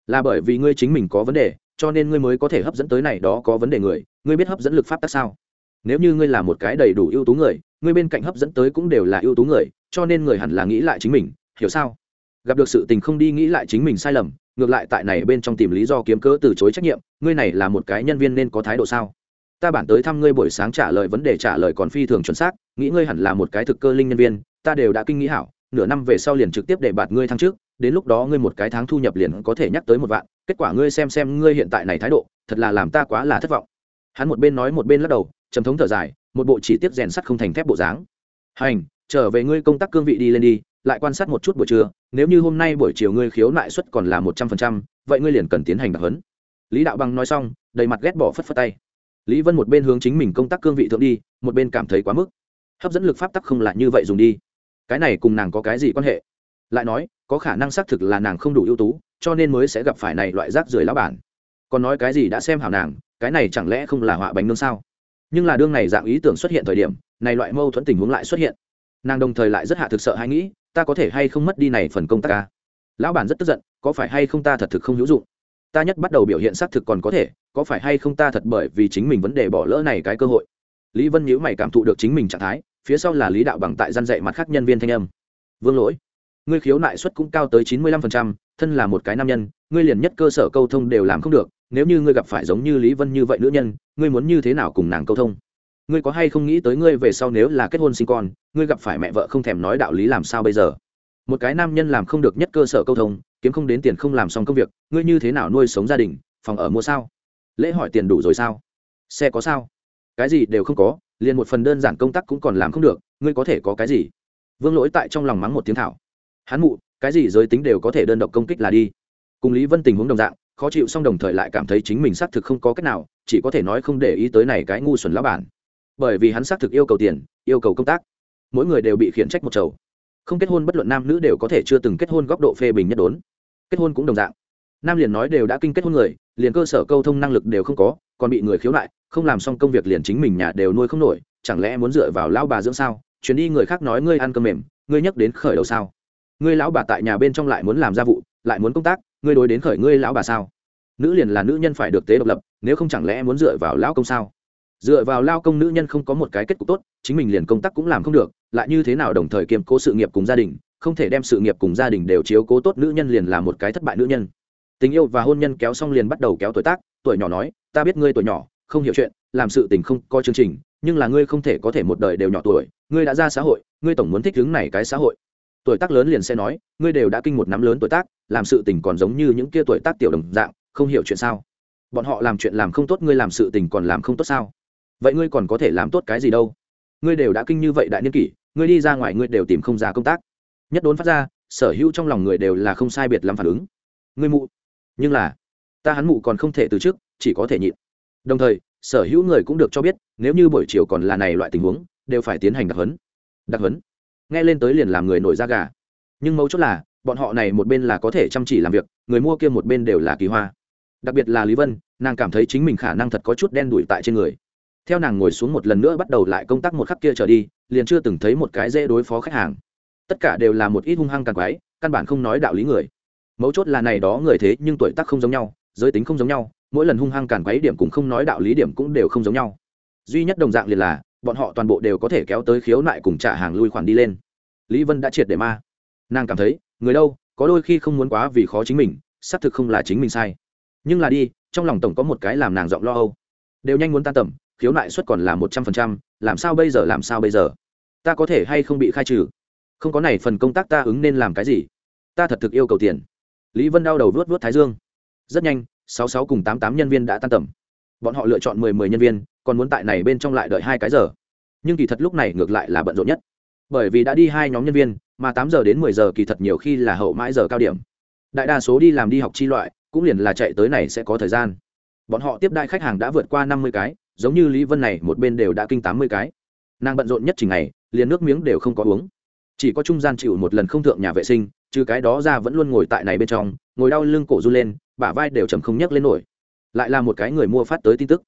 Là bởi vì ngươi chính mình có vấn đề, cho nên ngươi mới có thể hấp dẫn tới này đó có vấn đề người. Ngươi biết hấp dẫn lực pháp tắc sao? Nếu như ngươi là một cái đầy đủ ưu tú người, ngươi bên cạnh hấp dẫn tới cũng đều là ưu tú người, cho nên người hẳn là nghĩ lại chính mình, hiểu sao? Gặp được sự tình không đi nghĩ lại chính mình sai lầm ngược lại tại này bên trong tìm lý do kiếm cớ từ chối trách nhiệm, ngươi này là một cái nhân viên nên có thái độ sao? Ta bản tới thăm ngươi buổi sáng trả lời vấn đề trả lời còn phi thường chuẩn xác, nghĩ ngươi hẳn là một cái thực cơ linh nhân viên, ta đều đã kinh nghĩ hảo, nửa năm về sau liền trực tiếp để bạt ngươi tháng trước đến lúc đó ngươi một cái tháng thu nhập liền có thể nhắc tới một vạn, kết quả ngươi xem xem ngươi hiện tại này thái độ, thật là làm ta quá là thất vọng. Hắn một bên nói một bên lắc đầu, trầm thống thở dài, một bộ chỉ tiếp rèn sắt không thành thép bộ dáng. Hành, trở về ngươi công tác cương vị đi lên đi lại quan sát một chút buổi trưa, nếu như hôm nay buổi chiều ngươi khiếu nại suất còn là một trăm phần trăm, vậy ngươi liền cần tiến hành đặc hấn lý đạo bằng nói xong, đầy mặt ghét bỏ phất phất tay. Lý vân một bên hướng chính mình công tác cương vị thượng đi, một bên cảm thấy quá mức. Hấp dẫn lực pháp tắc không là như vậy dùng đi. Cái này cùng nàng có cái gì quan hệ? Lại nói, có khả năng xác thực là nàng không đủ ưu tú, cho nên mới sẽ gặp phải này loại rác rưởi lão bản. Còn nói cái gì đã xem hảo nàng, cái này chẳng lẽ không là họa bánh nương sao? Nhưng là đương này dạng ý tưởng xuất hiện thời điểm, này loại mâu thuẫn tình huống lại xuất hiện. Nàng đồng thời lại rất hạ thực sợ hay nghĩ ta có thể hay không mất đi này phần công tác ca? Lão bản rất tức giận, có phải hay không ta thật thực không hữu dụng? Ta nhất bắt đầu biểu hiện xác thực còn có thể, có phải hay không ta thật bởi vì chính mình vấn đề bỏ lỡ này cái cơ hội? Lý vân nhữ mày cảm thụ được chính mình trạng thái, phía sau là lý đạo bằng tại gian dạy mặt khác nhân viên thanh âm. Vương lỗi, ngươi khiếu nại suất cũng cao tới chín mươi lăm phần trăm, thân là một cái nam nhân, ngươi liền nhất cơ sở câu thông đều làm không được, nếu như ngươi gặp phải giống như lý vân như vậy nữ nhân, ngươi muốn như thế nào cùng nàng câu thông? Ngươi có hay không nghĩ tới ngươi về sau nếu là kết hôn sinh con, ngươi gặp phải mẹ vợ không thèm nói đạo lý làm sao bây giờ? Một cái nam nhân làm không được nhất cơ sở câu thông, kiếm không đến tiền không làm xong công việc, ngươi như thế nào nuôi sống gia đình, phòng ở mua sao? Lễ hỏi tiền đủ rồi sao? Xe có sao? Cái gì đều không có, liền một phần đơn giản công tác cũng còn làm không được, ngươi có thể có cái gì? Vương lỗi tại trong lòng mắng một tiếng thảo. Hắn mụ, cái gì giới tính đều có thể đơn độc công kích là đi. Cùng lý vân tình huống đồng dạng, khó chịu xong đồng thời lại cảm thấy chính mình xác thực không có cách nào, chỉ có thể nói không để ý tới này cái ngu xuẩn lão bản bởi vì hắn xác thực yêu cầu tiền, yêu cầu công tác. Mỗi người đều bị khiển trách một chầu. Không kết hôn bất luận nam nữ đều có thể chưa từng kết hôn góc độ phê bình nhất đốn. Kết hôn cũng đồng dạng. Nam liền nói đều đã kinh kết hôn người, liền cơ sở câu thông năng lực đều không có, còn bị người khiếu nại, không làm xong công việc liền chính mình nhà đều nuôi không nổi, chẳng lẽ muốn dựa vào lão bà dưỡng sao? Chuyến đi người khác nói ngươi ăn cơm mềm, ngươi nhắc đến khởi đầu sao? Ngươi lão bà tại nhà bên trong lại muốn làm gia vụ, lại muốn công tác, ngươi đối đến khởi ngươi lão bà sao? Nữ liền là nữ nhân phải được tế độc lập, nếu không chẳng lẽ muốn dựa vào lão công sao? Dựa vào lao công nữ nhân không có một cái kết cục tốt, chính mình liền công tác cũng làm không được, lại như thế nào đồng thời kiềm cố sự nghiệp cùng gia đình, không thể đem sự nghiệp cùng gia đình đều chiếu cố tốt, nữ nhân liền là một cái thất bại nữ nhân. Tình yêu và hôn nhân kéo xong liền bắt đầu kéo tuổi tác, tuổi nhỏ nói, ta biết ngươi tuổi nhỏ, không hiểu chuyện, làm sự tình không có chương trình, nhưng là ngươi không thể có thể một đời đều nhỏ tuổi, ngươi đã ra xã hội, ngươi tổng muốn thích ứng này cái xã hội. Tuổi tác lớn liền sẽ nói, ngươi đều đã kinh một năm lớn tuổi tác, làm sự tình còn giống như những kia tuổi tác tiểu đồng dạng, không hiểu chuyện sao? Bọn họ làm chuyện làm không tốt, ngươi làm sự tình còn làm không tốt sao? Vậy ngươi còn có thể làm tốt cái gì đâu? Ngươi đều đã kinh như vậy đại niên kỷ ngươi đi ra ngoài ngươi đều tìm không ra công tác. Nhất đốn phát ra sở hữu trong lòng người đều là không sai biệt lắm phản ứng. Ngươi mụ. Nhưng là ta hắn mụ còn không thể từ chức, chỉ có thể nhịn. Đồng thời sở hữu người cũng được cho biết nếu như buổi chiều còn là này loại tình huống đều phải tiến hành đặc huấn. Đặc huấn? Nghe lên tới liền làm người nổi da gà. Nhưng mấu chốt là bọn họ này một bên là có thể chăm chỉ làm việc người mua kia một bên đều là kỳ hoa. Đặc biệt là lý vân nàng cảm thấy chính mình khả năng thật có chút đen đủi tại trên người theo nàng ngồi xuống một lần nữa bắt đầu lại công tác một khắc kia trở đi, liền chưa từng thấy một cái dễ đối phó khách hàng. Tất cả đều là một ít hung hăng càng quái, căn bản không nói đạo lý người. Mấu chốt là này đó người thế nhưng tuổi tác không giống nhau, giới tính không giống nhau, mỗi lần hung hăng càn quấy điểm cũng không nói đạo lý điểm cũng đều không giống nhau. Duy nhất đồng dạng liền là, bọn họ toàn bộ đều có thể kéo tới khiếu nại cùng trả hàng lui khoản đi lên. Lý vân đã triệt để ma. Nàng cảm thấy, người đâu, có đôi khi không muốn quá vì khó chính mình, xác thực không là chính mình sai. Nhưng là đi, trong lòng tổng có một cái làm nàng giọng lo âu. Đều nhanh muốn tan tầm khiếu nại suất còn là một trăm phần trăm, làm sao bây giờ, làm sao bây giờ? Ta có thể hay không bị khai trừ? Không có này phần công tác ta ứng nên làm cái gì? Ta thật thực yêu cầu tiền. Lý vân đau đầu vớt vớt thái dương. Rất nhanh, sáu sáu cùng tám tám nhân viên đã tan tầm. Bọn họ lựa chọn mười mười nhân viên, còn muốn tại này bên trong lại đợi hai cái giờ. Nhưng kỳ thật lúc này ngược lại là bận rộn nhất. Bởi vì đã đi hai nhóm nhân viên, mà tám giờ đến mười giờ kỳ thật nhiều khi là hậu mãi giờ cao điểm. Đại đa số đi làm đi học chi loại, cũng liền là chạy tới này sẽ có thời gian. Bọn họ tiếp đại khách hàng đã vượt qua năm mươi cái giống như lý vân này, một bên đều đã kinh tám mươi cái. Nàng bận rộn nhất trình này liền nước miếng đều không có uống. Chỉ có trung gian chịu một lần không thượng nhà vệ sinh trừ cái đó ra vẫn luôn ngồi tại này bên trong, ngồi đau lưng cổ run lên, bả vai đều chầm không nhấc lên nổi. Lại là một cái người mua phát tới tin tức.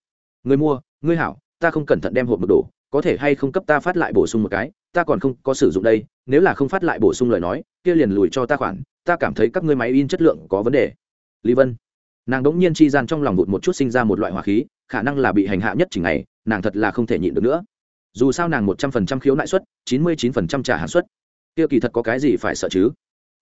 Người mua, ngươi hảo, ta không cẩn thận đem hộp mực đổ, có thể hay không cấp ta phát lại bổ sung một cái, ta còn không có sử dụng đây, nếu là không phát lại bổ sung lời nói, kia liền lùi cho ta khoản, ta cảm thấy các ngươi máy in chất lượng có vấn đề. Lý vân, nàng đống nhiên chi gian trong lòng vụt một chút sinh ra một loại hỏa khí khả năng là bị hành hạ nhất chỉ ngày, nàng thật là không thể nhịn được nữa. Dù sao nàng một trăm phần trăm khiếu nại suất chín mươi chín phần trăm trả hạn suất. Tiêu kỳ thật có cái gì phải sợ chứ?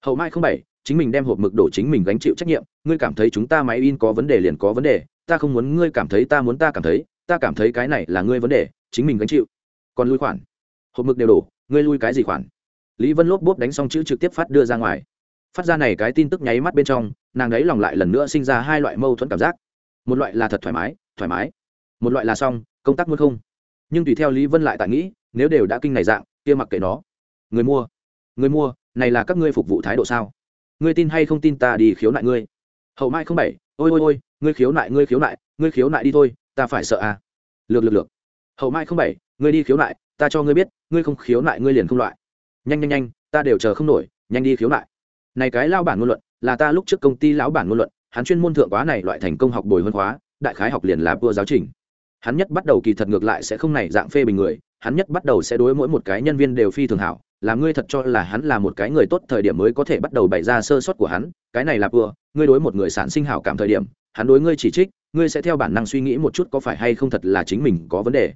Hậu mai không bảy chính mình đem hộp mực đổ chính mình gánh chịu trách nhiệm ngươi cảm thấy chúng ta máy in có vấn đề liền có vấn đề ta không muốn ngươi cảm thấy ta muốn ta cảm thấy ta cảm thấy cái này là ngươi vấn đề chính mình gánh chịu. Còn lui khoản. Hộp mực đều đổ ngươi lui cái gì khoản? Lý vân lốp bốp đánh xong chữ trực tiếp phát đưa ra ngoài. Phát ra này cái tin tức nháy mắt bên trong nàng ấy lòng lại lần nữa sinh ra hai loại mâu thuẫn cảm giác. Một loại là thật thoải mái thoải mái. Một loại là xong, công tác muốn không. Nhưng tùy theo lý vân lại tại nghĩ, nếu đều đã kinh này dạng, kia mặc kệ nó. Người mua. Người mua, này là các ngươi phục vụ thái độ sao? Ngươi tin hay không tin ta đi khiếu nại ngươi? Hậu mai không bảy, ôi ôi ôi, ngươi khiếu nại, ngươi khiếu nại, ngươi khiếu nại đi thôi, ta phải sợ à? Lược lược lược. Hậu mai không bảy, ngươi đi khiếu nại, ta cho ngươi biết, ngươi không khiếu nại ngươi liền không loại. Nhanh nhanh nhanh, ta đều chờ không nổi, nhanh đi khiếu nại. Này cái lao bản ngôn luận, là ta lúc trước công ty lão bản ngôn luận, hắn chuyên môn thượng quá này loại thành công học bồi hơn khóa đại khái học liền là vua giáo trình. Hắn nhất bắt đầu kỳ thật ngược lại sẽ không này dạng phê bình người, hắn nhất bắt đầu sẽ đối mỗi một cái nhân viên đều phi thường hảo, là ngươi thật cho là hắn là một cái người tốt thời điểm mới có thể bắt đầu bày ra sơ suất của hắn, cái này là vừa ngươi đối một người sản sinh hảo cảm thời điểm, hắn đối ngươi chỉ trích, ngươi sẽ theo bản năng suy nghĩ một chút có phải hay không thật là chính mình có vấn đề.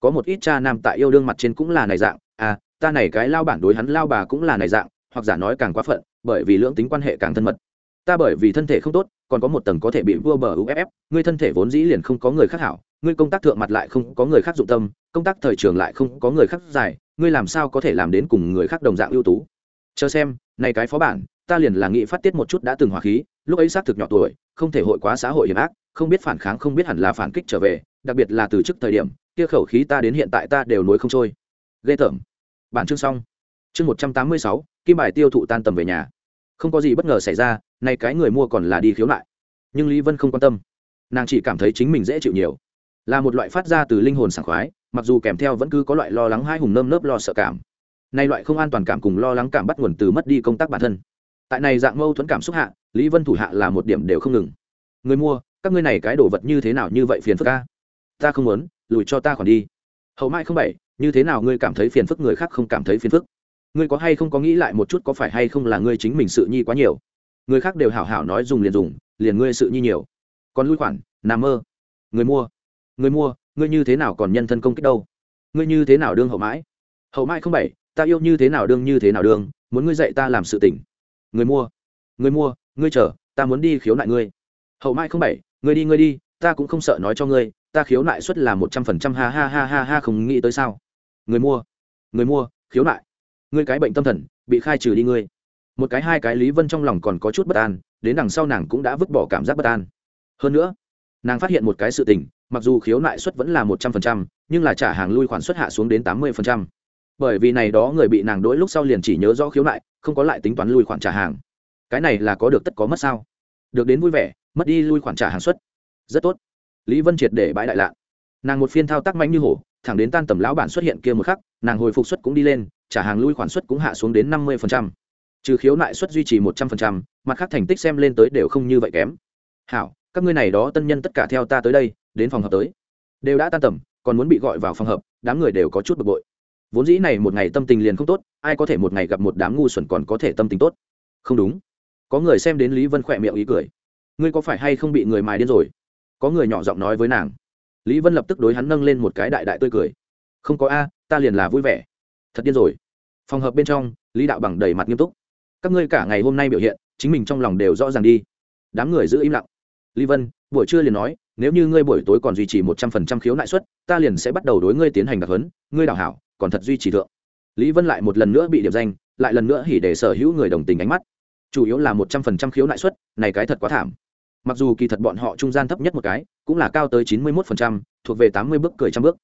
Có một ít cha nam tại yêu đương mặt trên cũng là này dạng à ta này cái lao bản đối hắn lao bà cũng là này dạng, hoặc giả nói càng quá phận, bởi vì lưỡng tính quan hệ càng thân mật. Ta bởi vì thân thể không tốt còn có một tầng có thể bị vua bờ uff ngươi thân thể vốn dĩ liền không có người khác hảo, ngươi công tác thượng mặt lại không có người khác dụng tâm, công tác thời trường lại không có người khác dài ngươi làm sao có thể làm đến cùng người khác đồng dạng ưu tú? Chờ xem, này cái phó bản, ta liền là nghĩ phát tiết một chút đã từng hỏa khí, lúc ấy xác thực nhỏ tuổi, không thể hội quá xã hội hiểm ác, không biết phản kháng, không biết hẳn là phản kích trở về, đặc biệt là từ trước thời điểm, kia khẩu khí ta đến hiện tại ta đều nối không trôi. Ghê tởm. Bản chương xong. Chương một trăm tám mươi sáu, kim bài tiêu thụ tan tầm về nhà không có gì bất ngờ xảy ra, nay cái người mua còn là đi khiếu nại. Nhưng lý vân không quan tâm. Nàng chỉ cảm thấy chính mình dễ chịu nhiều. Là một loại phát ra từ linh hồn sảng khoái, mặc dù kèm theo vẫn cứ có loại lo lắng hai hùng nơm nớp lo sợ cảm. Nay loại không an toàn cảm cùng lo lắng cảm bắt nguồn từ mất đi công tác bản thân. Tại này dạng mâu thuẫn cảm xúc hạ, lý vân thủ hạ là một điểm đều không ngừng. Người mua, các ngươi này cái đồ vật như thế nào như vậy phiền phức ca ta không muốn, lùi cho ta khoản đi. Hậu mai không bảy như thế nào ngươi cảm thấy phiền phức người khác không cảm thấy phiền phức? Ngươi có hay không có nghĩ lại một chút có phải hay không là ngươi chính mình sự nhi quá nhiều? Người khác đều hảo hảo nói dùng liền dùng, liền ngươi sự nhi nhiều. Còn lui khoản nằm mơ. Người mua. Người mua, ngươi như thế nào còn nhân thân công kích đâu? Ngươi như thế nào đương hậu mãi? Hậu mãi không bảy, ta yêu như thế nào đương như thế nào đương, muốn ngươi dạy ta làm sự tỉnh người mua. Người mua, ngươi chờ, ta muốn đi khiếu nại ngươi. Hậu mãi không bảy, ngươi đi ngươi đi, ta cũng không sợ nói cho ngươi, ta khiếu nại suất là một trăm phần trăm, ha ha ha ha ha, không nghĩ tới sao? Người mua. Người mua, khiếu nại ngươi cái bệnh tâm thần, bị khai trừ đi ngươi. Một cái hai cái lý vân trong lòng còn có chút bất an, đến đằng sau nàng cũng đã vứt bỏ cảm giác bất an. Hơn nữa, nàng phát hiện một cái sự tình, mặc dù khiếu nại suất vẫn là một trăm phần trăm, nhưng là trả hàng lui khoản suất hạ xuống đến tám mươi phần trăm. Bởi vì này đó người bị nàng đỗi lúc sau liền chỉ nhớ rõ khiếu nại, không có lại tính toán lui khoản trả hàng. Cái này là có được tất có mất sao? Được đến vui vẻ, mất đi lui khoản trả hàng suất. Rất tốt. Lý vân triệt để bãi đại lạ nàng một phiên thao tác mạnh như hổ, thẳng đến tan tầm lão bản xuất hiện kia một khắc, nàng hồi phục suất cũng đi lên trả hàng lui khoản suất cũng hạ xuống đến năm mươi trừ khiếu nại suất duy trì một trăm linh mặt khác thành tích xem lên tới đều không như vậy kém. Hảo, các ngươi này đó tân nhân tất cả theo ta tới đây, đến phòng hợp tới. Đều đã tan tầm, còn muốn bị gọi vào phòng hợp đám người đều có chút bực bội. Vốn dĩ này một ngày tâm tình liền không tốt, ai có thể một ngày gặp một đám ngu xuẩn còn có thể tâm tình tốt? Không đúng. Có người xem đến lý vân khỏe miệng ý cười. Ngươi có phải hay không bị người mài điên rồi? Có người nhỏ giọng nói với nàng. Lý vân lập tức đối hắn nâng lên một cái đại đại tươi cười. Không có a, ta liền là vui vẻ. Thật điên rồi phòng hợp bên trong, lý đạo bằng đầy mặt nghiêm túc. Các ngươi cả ngày hôm nay biểu hiện, chính mình trong lòng đều rõ ràng đi. Đám người giữ im lặng. Lý vân, buổi trưa liền nói, nếu như ngươi buổi tối còn duy trì một trăm phần trăm khiếu nại suất, ta liền sẽ bắt đầu đối ngươi tiến hành đặc huấn. ngươi đào hảo, còn thật duy trì thượng. Lý vân lại một lần nữa bị điểm danh, lại lần nữa hỉ để sở hữu người đồng tình ánh mắt. Chủ yếu là một trăm phần trăm khiếu nại suất, này cái thật quá thảm. Mặc dù kỳ thật bọn họ trung gian thấp nhất một cái, cũng là cao tới chín mươi một phần trăm, thuộc về tám mươi bước cười trăm bước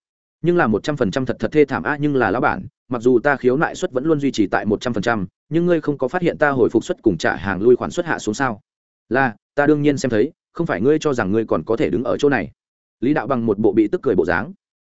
nhưng là một trăm phần trăm thật thật thê thảm a, nhưng là lão bản, mặc dù ta khiếu nại suất vẫn luôn duy trì tại một trăm phần trăm, nhưng ngươi không có phát hiện ta hồi phục suất cùng trả hàng lui khoản suất hạ xuống sao? Là, ta đương nhiên xem thấy, không phải ngươi cho rằng ngươi còn có thể đứng ở chỗ này. Lý đạo bằng một bộ bị tức cười bộ dáng.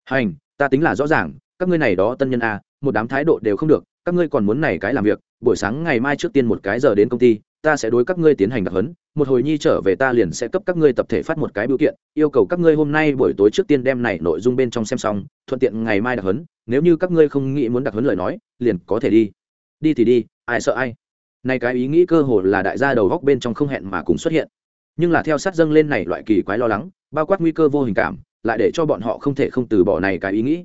Hành, ta tính là rõ ràng, các ngươi này đó tân nhân a, một đám thái độ đều không được, các ngươi còn muốn này cái làm việc, buổi sáng ngày mai trước tiên một cái giờ đến công ty ta sẽ đối các ngươi tiến hành đặc huấn, một hồi nhi trở về ta liền sẽ cấp các ngươi tập thể phát một cái biểu kiện, yêu cầu các ngươi hôm nay buổi tối trước tiên đem này nội dung bên trong xem xong, thuận tiện ngày mai đặc huấn, nếu như các ngươi không nghĩ muốn đặc huấn lời nói, liền có thể đi. Đi thì đi, ai sợ ai. Này cái ý nghĩ cơ hồ là đại gia đầu góc bên trong không hẹn mà cùng xuất hiện. Nhưng là theo sát dâng lên này loại kỳ quái lo lắng, bao quát nguy cơ vô hình cảm, lại để cho bọn họ không thể không từ bỏ này cái ý nghĩ.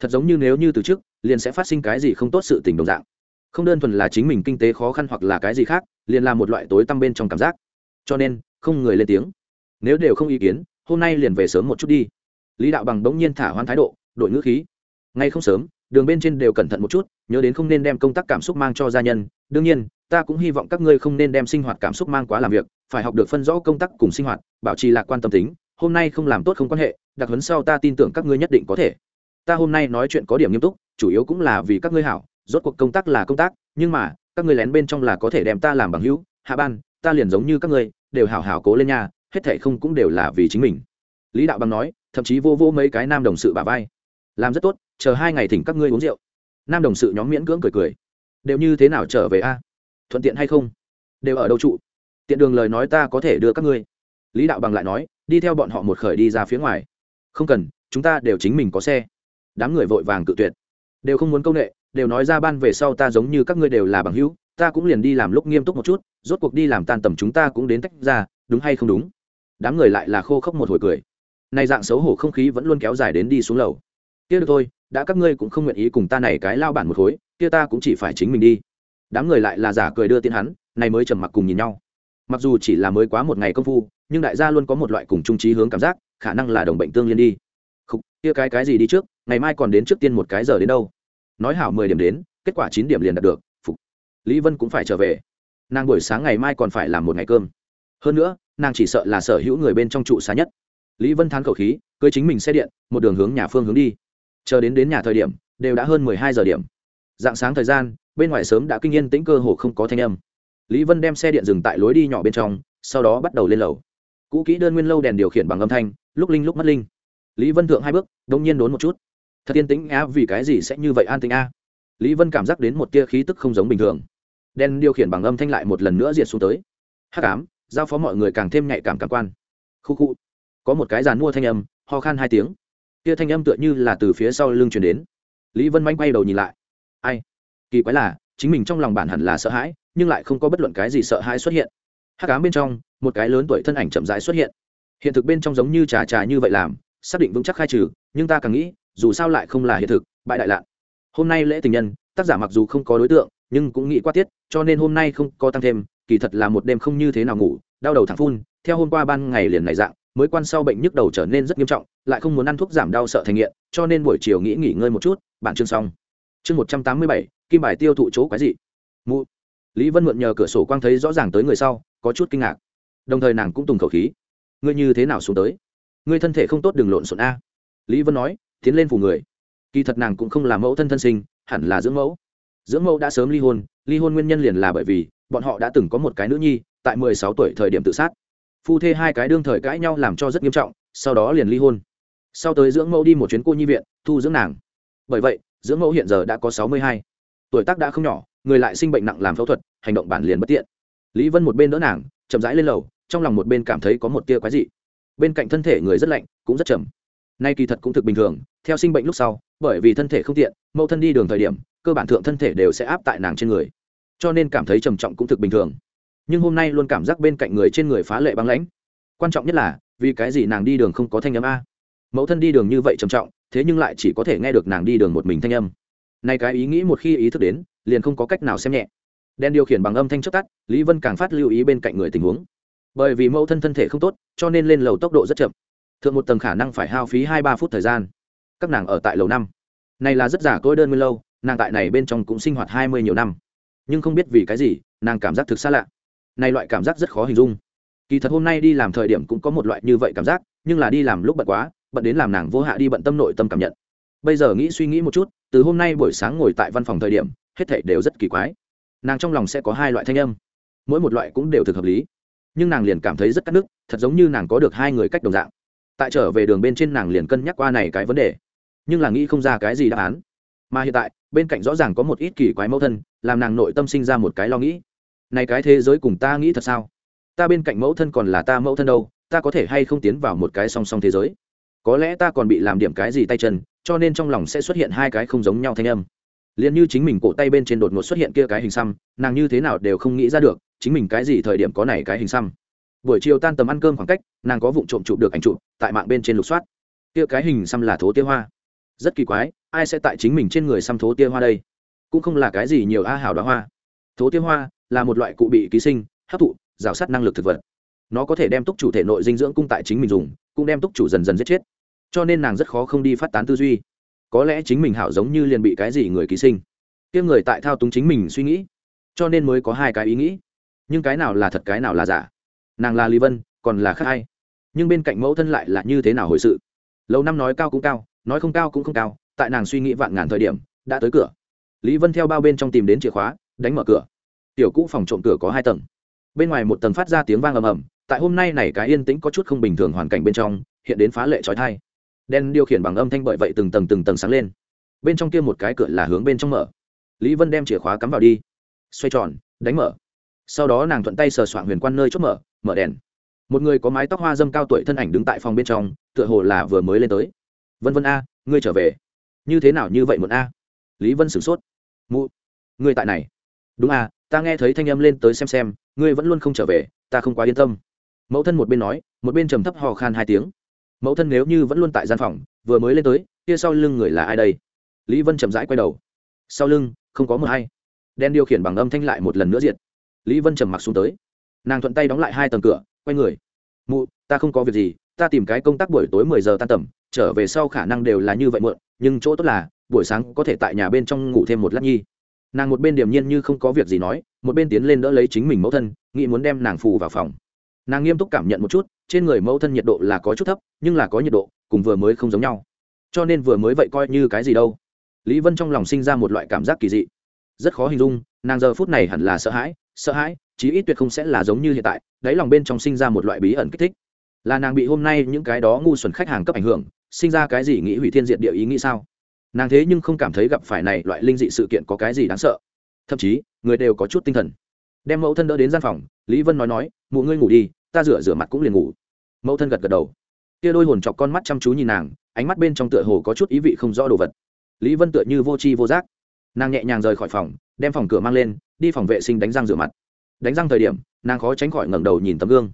Thật giống như nếu như từ trước, liền sẽ phát sinh cái gì không tốt sự tình đồng dạng. Không đơn thuần là chính mình kinh tế khó khăn hoặc là cái gì khác liền là một loại tối tăm bên trong cảm giác. Cho nên, không người lên tiếng. Nếu đều không ý kiến, hôm nay liền về sớm một chút đi. Lý đạo bằng bỗng nhiên thả hoan thái độ, đội ngữ khí. Ngay không sớm, đường bên trên đều cẩn thận một chút, nhớ đến không nên đem công tác cảm xúc mang cho gia nhân. Đương nhiên, ta cũng hy vọng các ngươi không nên đem sinh hoạt cảm xúc mang quá làm việc, phải học được phân rõ công tác cùng sinh hoạt, bảo trì lạc quan tâm tính. Hôm nay không làm tốt không quan hệ, đặc huấn sau ta tin tưởng các ngươi nhất định có thể. Ta hôm nay nói chuyện có điểm nghiêm túc, chủ yếu cũng là vì các ngươi hảo, rốt cuộc công tác là công tác, nhưng mà các ngươi lén bên trong là có thể đem ta làm bằng hữu, hạ ban, ta liền giống như các ngươi, đều hảo hảo cố lên nha, hết thảy không cũng đều là vì chính mình. Lý đạo bằng nói, thậm chí vô vô mấy cái nam đồng sự bà vai. Làm rất tốt, chờ hai ngày thỉnh các ngươi uống rượu. Nam đồng sự nhóm miễn cưỡng cười cười. Đều như thế nào trở về a? Thuận tiện hay không? Đều ở đâu trụ? Tiện đường lời nói ta có thể đưa các ngươi. Lý đạo bằng lại nói, đi theo bọn họ một khởi đi ra phía ngoài. Không cần, chúng ta đều chính mình có xe. Đám người vội vàng cự tuyệt. Đều không muốn công nghệ đều nói ra ban về sau ta giống như các ngươi đều là bằng hữu, ta cũng liền đi làm lúc nghiêm túc một chút, rốt cuộc đi làm tan tầm chúng ta cũng đến tách ra, đúng hay không đúng? Đám người lại là khô khốc một hồi cười. Này dạng xấu hổ không khí vẫn luôn kéo dài đến đi xuống lầu. Kia được thôi, đã các ngươi cũng không nguyện ý cùng ta này cái lao bản một khối, kia ta cũng chỉ phải chính mình đi. Đám người lại là giả cười đưa tiến hắn, này mới trầm mặc cùng nhìn nhau. Mặc dù chỉ là mới quá một ngày công phu, nhưng đại gia luôn có một loại cùng trung trí hướng cảm giác, khả năng là đồng bệnh tương liên đi. Không kia cái cái gì đi trước, ngày mai còn đến trước tiên một cái giờ đến đâu? Nói hảo mười điểm đến, kết quả chín điểm liền đạt được, phục. Lý vân cũng phải trở về. Nàng buổi sáng ngày mai còn phải làm một ngày cơm. Hơn nữa, nàng chỉ sợ là sở hữu người bên trong trụ xa nhất. Lý vân thán khẩu khí, cưới chính mình xe điện, một đường hướng nhà phương hướng đi. Chờ đến đến nhà thời điểm, đều đã hơn mười hai giờ điểm. Dạng sáng thời gian, bên ngoài sớm đã kinh yên tĩnh cơ hồ không có thanh âm. Lý vân đem xe điện dừng tại lối đi nhỏ bên trong, sau đó bắt đầu lên lầu. Cũ kỹ đơn nguyên lâu đèn điều khiển bằng âm thanh, lúc linh lúc mất linh. Lý vân thượng hai bước đông nhiên đốn một chút thật yên tĩnh á, vì cái gì sẽ như vậy an tĩnh a lý vân cảm giác đến một tia khí tức không giống bình thường. Đen điều khiển bằng âm thanh lại một lần nữa diệt xuống tới. Hắc ám, giao phó mọi người càng thêm nhạy cảm cảm quan. Khu khu. Có một cái giàn mua thanh âm, ho khan hai tiếng. Tia thanh âm tựa như là từ phía sau lưng chuyển đến. Lý vân manh quay đầu nhìn lại. Ai? Kỳ quái là, chính mình trong lòng bản hẳn là sợ hãi, nhưng lại không có bất luận cái gì sợ hãi xuất hiện. Hắc ám bên trong, một cái lớn tuổi thân ảnh chậm rãi xuất hiện. Hiện thực bên trong giống như trà trà như vậy làm, xác định vững chắc khai trừ, nhưng ta càng nghĩ dù sao lại không là hiện thực, bại đại lạn hôm nay lễ tình nhân, tác giả mặc dù không có đối tượng, nhưng cũng nghĩ qua tiết, cho nên hôm nay không có tăng thêm, kỳ thật là một đêm không như thế nào ngủ, đau đầu thẳng phun, theo hôm qua ban ngày liền này dạng, mới quan sau bệnh nhức đầu trở nên rất nghiêm trọng, lại không muốn ăn thuốc giảm đau sợ thành nghiện, cho nên buổi chiều nghĩ nghỉ ngơi một chút, bản chương xong. Chương một trăm tám mươi bảy, kim bài tiêu thụ chỗ quái dị. Mụ. Lý vân mượn nhờ cửa sổ quang thấy rõ ràng tới người sau, có chút kinh ngạc. Đồng thời nàng cũng tùng khẩu khí. Ngươi như thế nào xuống tới? Ngươi thân thể không tốt đừng lộn xộn a. Lý vân nói tiến lên phủ người. Kỳ thật nàng cũng không là mẫu thân thân sinh, hẳn là dưỡng mẫu. Dưỡng mẫu đã sớm ly hôn ly hôn nguyên nhân liền là bởi vì, bọn họ đã từng có một cái nữ nhi, tại mười sáu tuổi thời điểm tự sát. Phu thê hai cái đương thời cãi nhau làm cho rất nghiêm trọng, sau đó liền ly hôn. Sau tới dưỡng mẫu đi một chuyến cô nhi viện, thu dưỡng nàng. Bởi vậy, dưỡng mẫu hiện giờ đã có sáu mươi hai. Tuổi tác đã không nhỏ, người lại sinh bệnh nặng làm phẫu thuật, hành động bản liền bất tiện. Lý vân một bên đỡ nàng, chậm rãi lên lầu, trong lòng một bên cảm thấy có một tia quái dị. Bên cạnh thân thể người rất lạnh, cũng rất chậm nay kỳ thật cũng thực bình thường, theo sinh bệnh lúc sau, bởi vì thân thể không tiện, mẫu thân đi đường thời điểm, cơ bản thượng thân thể đều sẽ áp tại nàng trên người. Cho nên cảm thấy trầm trọng cũng thực bình thường. Nhưng hôm nay luôn cảm giác bên cạnh người trên người phá lệ băng lãnh. Quan trọng nhất là, vì cái gì nàng đi đường không có thanh âm a? Mẫu thân đi đường như vậy trầm trọng, thế nhưng lại chỉ có thể nghe được nàng đi đường một mình thanh âm. Nay cái ý nghĩ một khi ý thức đến, liền không có cách nào xem nhẹ. Đèn điều khiển bằng âm thanh chất tắt, lý vân càng phát lưu ý bên cạnh người tình huống. Bởi vì mẫu thân thân thể không tốt, cho nên lên lầu tốc độ rất chậm thượng một tầng khả năng phải hao phí hai ba phút thời gian. Các nàng ở tại lầu năm. Này là rất giả côi đơn nguyên lâu, nàng tại này bên trong cũng sinh hoạt hai mươi nhiều năm. Nhưng không biết vì cái gì, nàng cảm giác thực xa lạ. Này loại cảm giác rất khó hình dung. Kỳ thật hôm nay đi làm thời điểm cũng có một loại như vậy cảm giác, nhưng là đi làm lúc bận quá, bận đến làm nàng vô hạ đi bận tâm nội tâm cảm nhận. Bây giờ nghĩ suy nghĩ một chút, từ hôm nay buổi sáng ngồi tại văn phòng thời điểm, hết thảy đều rất kỳ quái. Nàng trong lòng sẽ có hai loại thanh âm. Mỗi một loại cũng đều thực hợp lý. Nhưng nàng liền cảm thấy rất cắt nứt thật giống như nàng có được hai người cách đồng dạng tại trở về đường bên trên nàng liền cân nhắc qua này cái vấn đề, nhưng là nghĩ không ra cái gì đáp án. Mà hiện tại, bên cạnh rõ ràng có một ít kỳ quái mẫu thân, làm nàng nội tâm sinh ra một cái lo nghĩ. Này cái thế giới cùng ta nghĩ thật sao? Ta bên cạnh mẫu thân còn là ta mẫu thân đâu, ta có thể hay không tiến vào một cái song song thế giới? Có lẽ ta còn bị làm điểm cái gì tay chân, cho nên trong lòng sẽ xuất hiện hai cái không giống nhau thanh âm. Liền như chính mình cổ tay bên trên đột ngột xuất hiện kia cái hình xăm, nàng như thế nào đều không nghĩ ra được, chính mình cái gì thời điểm có này cái hình xăm buổi chiều tan tầm ăn cơm khoảng cách, nàng có vụ trộm chụp được ảnh chụp, tại mạng bên trên lục soát. Kia cái hình xăm là thố tia hoa. Rất kỳ quái, ai sẽ tại chính mình trên người xăm thố tia hoa đây? Cũng không là cái gì nhiều a hảo đó hoa. Thố tia hoa là một loại cụ bị ký sinh, hấp thụ, rào sát năng lực thực vật. Nó có thể đem túc chủ thể nội dinh dưỡng cung tại chính mình dùng, cũng đem túc chủ dần dần giết chết. Cho nên nàng rất khó không đi phát tán tư duy. Có lẽ chính mình hảo giống như liền bị cái gì người ký sinh. Kia người tại thao túng chính mình suy nghĩ. Cho nên mới có hai cái ý nghĩ. Nhưng cái nào là thật, cái nào là giả? Nàng là lý vân, còn là khác ai? Nhưng bên cạnh mẫu thân lại là như thế nào hồi sự? Lâu năm nói cao cũng cao, nói không cao cũng không cao, tại nàng suy nghĩ vạn ngàn thời điểm, đã tới cửa. Lý vân theo bao bên trong tìm đến chìa khóa, đánh mở cửa. Tiểu cũ phòng trộm cửa có hai tầng. Bên ngoài một tầng phát ra tiếng vang ầm ầm, tại hôm nay này cái yên tĩnh có chút không bình thường hoàn cảnh bên trong, hiện đến phá lệ trói thai đen điều khiển bằng âm thanh bởi vậy từng tầng từng tầng sáng lên. Bên trong kia một cái cửa là hướng bên trong mở. Lý vân đem chìa khóa cắm vào đi. Xoay tròn, đánh mở. Sau đó nàng thuận tay sờ soạn huyền quan nơi chốt mở mở đèn. Một người có mái tóc hoa dâm cao tuổi thân ảnh đứng tại phòng bên trong, tựa hồ là vừa mới lên tới. Vân vân a, ngươi trở về. Như thế nào như vậy một a? Lý vân sửng sốt. Mụ, ngươi tại này. Đúng a, ta nghe thấy thanh âm lên tới xem xem, ngươi vẫn luôn không trở về, ta không quá yên tâm. Mẫu thân một bên nói, một bên trầm thấp hò khan hai tiếng. Mẫu thân nếu như vẫn luôn tại gian phòng, vừa mới lên tới, kia sau lưng người là ai đây? Lý vân chậm rãi quay đầu. Sau lưng, không có mờ hay đen điều khiển bằng âm thanh lại một lần nữa diện lý vân trầm mặc xuống tới nàng thuận tay đóng lại hai tầng cửa, quay người. Mụ, ta không có việc gì, ta tìm cái công tác buổi tối mười giờ tan tầm, trở về sau khả năng đều là như vậy mượn nhưng chỗ tốt là, buổi sáng có thể tại nhà bên trong ngủ thêm một lát nhi. Nàng một bên điềm nhiên như không có việc gì nói, một bên tiến lên đỡ lấy chính mình mẫu thân, nghĩ muốn đem nàng phù vào phòng. Nàng nghiêm túc cảm nhận một chút, trên người mẫu thân nhiệt độ là có chút thấp, nhưng là có nhiệt độ, cùng vừa mới không giống nhau. Cho nên vừa mới vậy coi như cái gì đâu. Lý vân trong lòng sinh ra một loại cảm giác kỳ dị. Rất khó hình dung, nàng giờ phút này hẳn là sợ hãi sợ hãi chí ít tuyệt không sẽ là giống như hiện tại, đáy lòng bên trong sinh ra một loại bí ẩn kích thích. Là nàng bị hôm nay những cái đó ngu xuẩn khách hàng cấp ảnh hưởng, sinh ra cái gì nghĩ hủy thiên diện địa ý nghĩ sao? Nàng thế nhưng không cảm thấy gặp phải này loại linh dị sự kiện có cái gì đáng sợ. Thậm chí, người đều có chút tinh thần. Đem mẫu thân đỡ đến gian phòng, lý vân nói nói, mụ ngươi ngủ đi, ta rửa rửa mặt cũng liền ngủ. Mẫu thân gật gật đầu. Kia đôi hồn chọc con mắt chăm chú nhìn nàng, ánh mắt bên trong tựa hồ có chút ý vị không rõ đồ vật. Lý vân tựa như vô tri vô giác. Nàng nhẹ nhàng rời khỏi phòng, đem phòng cửa mang lên, đi phòng vệ sinh đánh răng rửa mặt đánh răng thời điểm, nàng khó tránh khỏi ngẩng đầu nhìn tấm gương.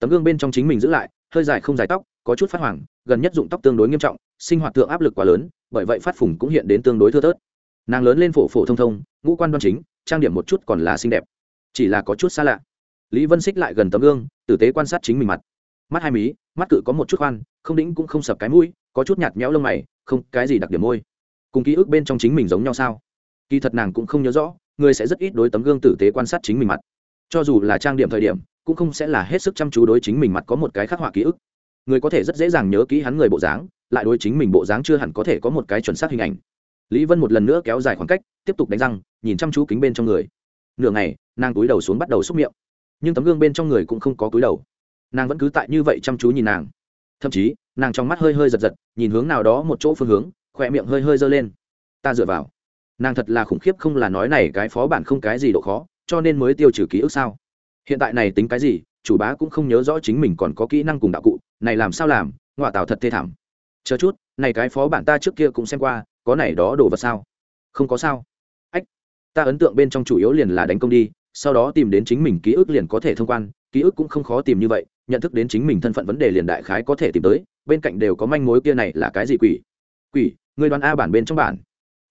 Tấm gương bên trong chính mình giữ lại, hơi dài không dài tóc, có chút phát hoàng gần nhất dụng tóc tương đối nghiêm trọng, sinh hoạt tượng áp lực quá lớn, bởi vậy phát phùng cũng hiện đến tương đối thưa thớt. Nàng lớn lên phổ phổ thông thông, ngũ quan đoan chính, trang điểm một chút còn là xinh đẹp. Chỉ là có chút xa lạ. Lý vân xích lại gần tấm gương, tử tế quan sát chính mình mặt. Mắt hai mí, mắt cự có một chút khoan, không đĩnh cũng không sập cái mũi, có chút nhạt nhẽo lông mày, không, cái gì đặc điểm môi. Cùng ký ức bên trong chính mình giống nhau sao? Kỳ thật nàng cũng không nhớ rõ, người sẽ rất ít đối tấm gương tử tế quan sát chính mình mặt cho dù là trang điểm thời điểm, cũng không sẽ là hết sức chăm chú đối chính mình mặt có một cái khắc họa ký ức. Người có thể rất dễ dàng nhớ kỹ hắn người bộ dáng, lại đối chính mình bộ dáng chưa hẳn có thể có một cái chuẩn xác hình ảnh. Lý vân một lần nữa kéo dài khoảng cách, tiếp tục đánh răng, nhìn chăm chú kính bên trong người. Nửa ngày, nàng túi đầu xuống bắt đầu xúc miệng. Nhưng tấm gương bên trong người cũng không có túi đầu. Nàng vẫn cứ tại như vậy chăm chú nhìn nàng. Thậm chí, nàng trong mắt hơi hơi giật giật, nhìn hướng nào đó một chỗ phương hướng, khỏe miệng hơi hơi giơ lên. Ta dựa vào. Nàng thật là khủng khiếp không là nói này cái phó bản không cái gì độ khó cho nên mới tiêu trừ ký ức sao? Hiện tại này tính cái gì, chủ bá cũng không nhớ rõ chính mình còn có kỹ năng cùng đạo cụ, này làm sao làm ngoại tào thật thê thảm. Chờ chút, này cái phó bản ta trước kia cũng xem qua, có này đó đồ vật sao? Không có sao. Ách, ta ấn tượng bên trong chủ yếu liền là đánh công đi, sau đó tìm đến chính mình ký ức liền có thể thông quan, ký ức cũng không khó tìm như vậy, nhận thức đến chính mình thân phận vấn đề liền đại khái có thể tìm tới, bên cạnh đều có manh mối kia này là cái gì quỷ? Quỷ người đoán a bản bên trong bản.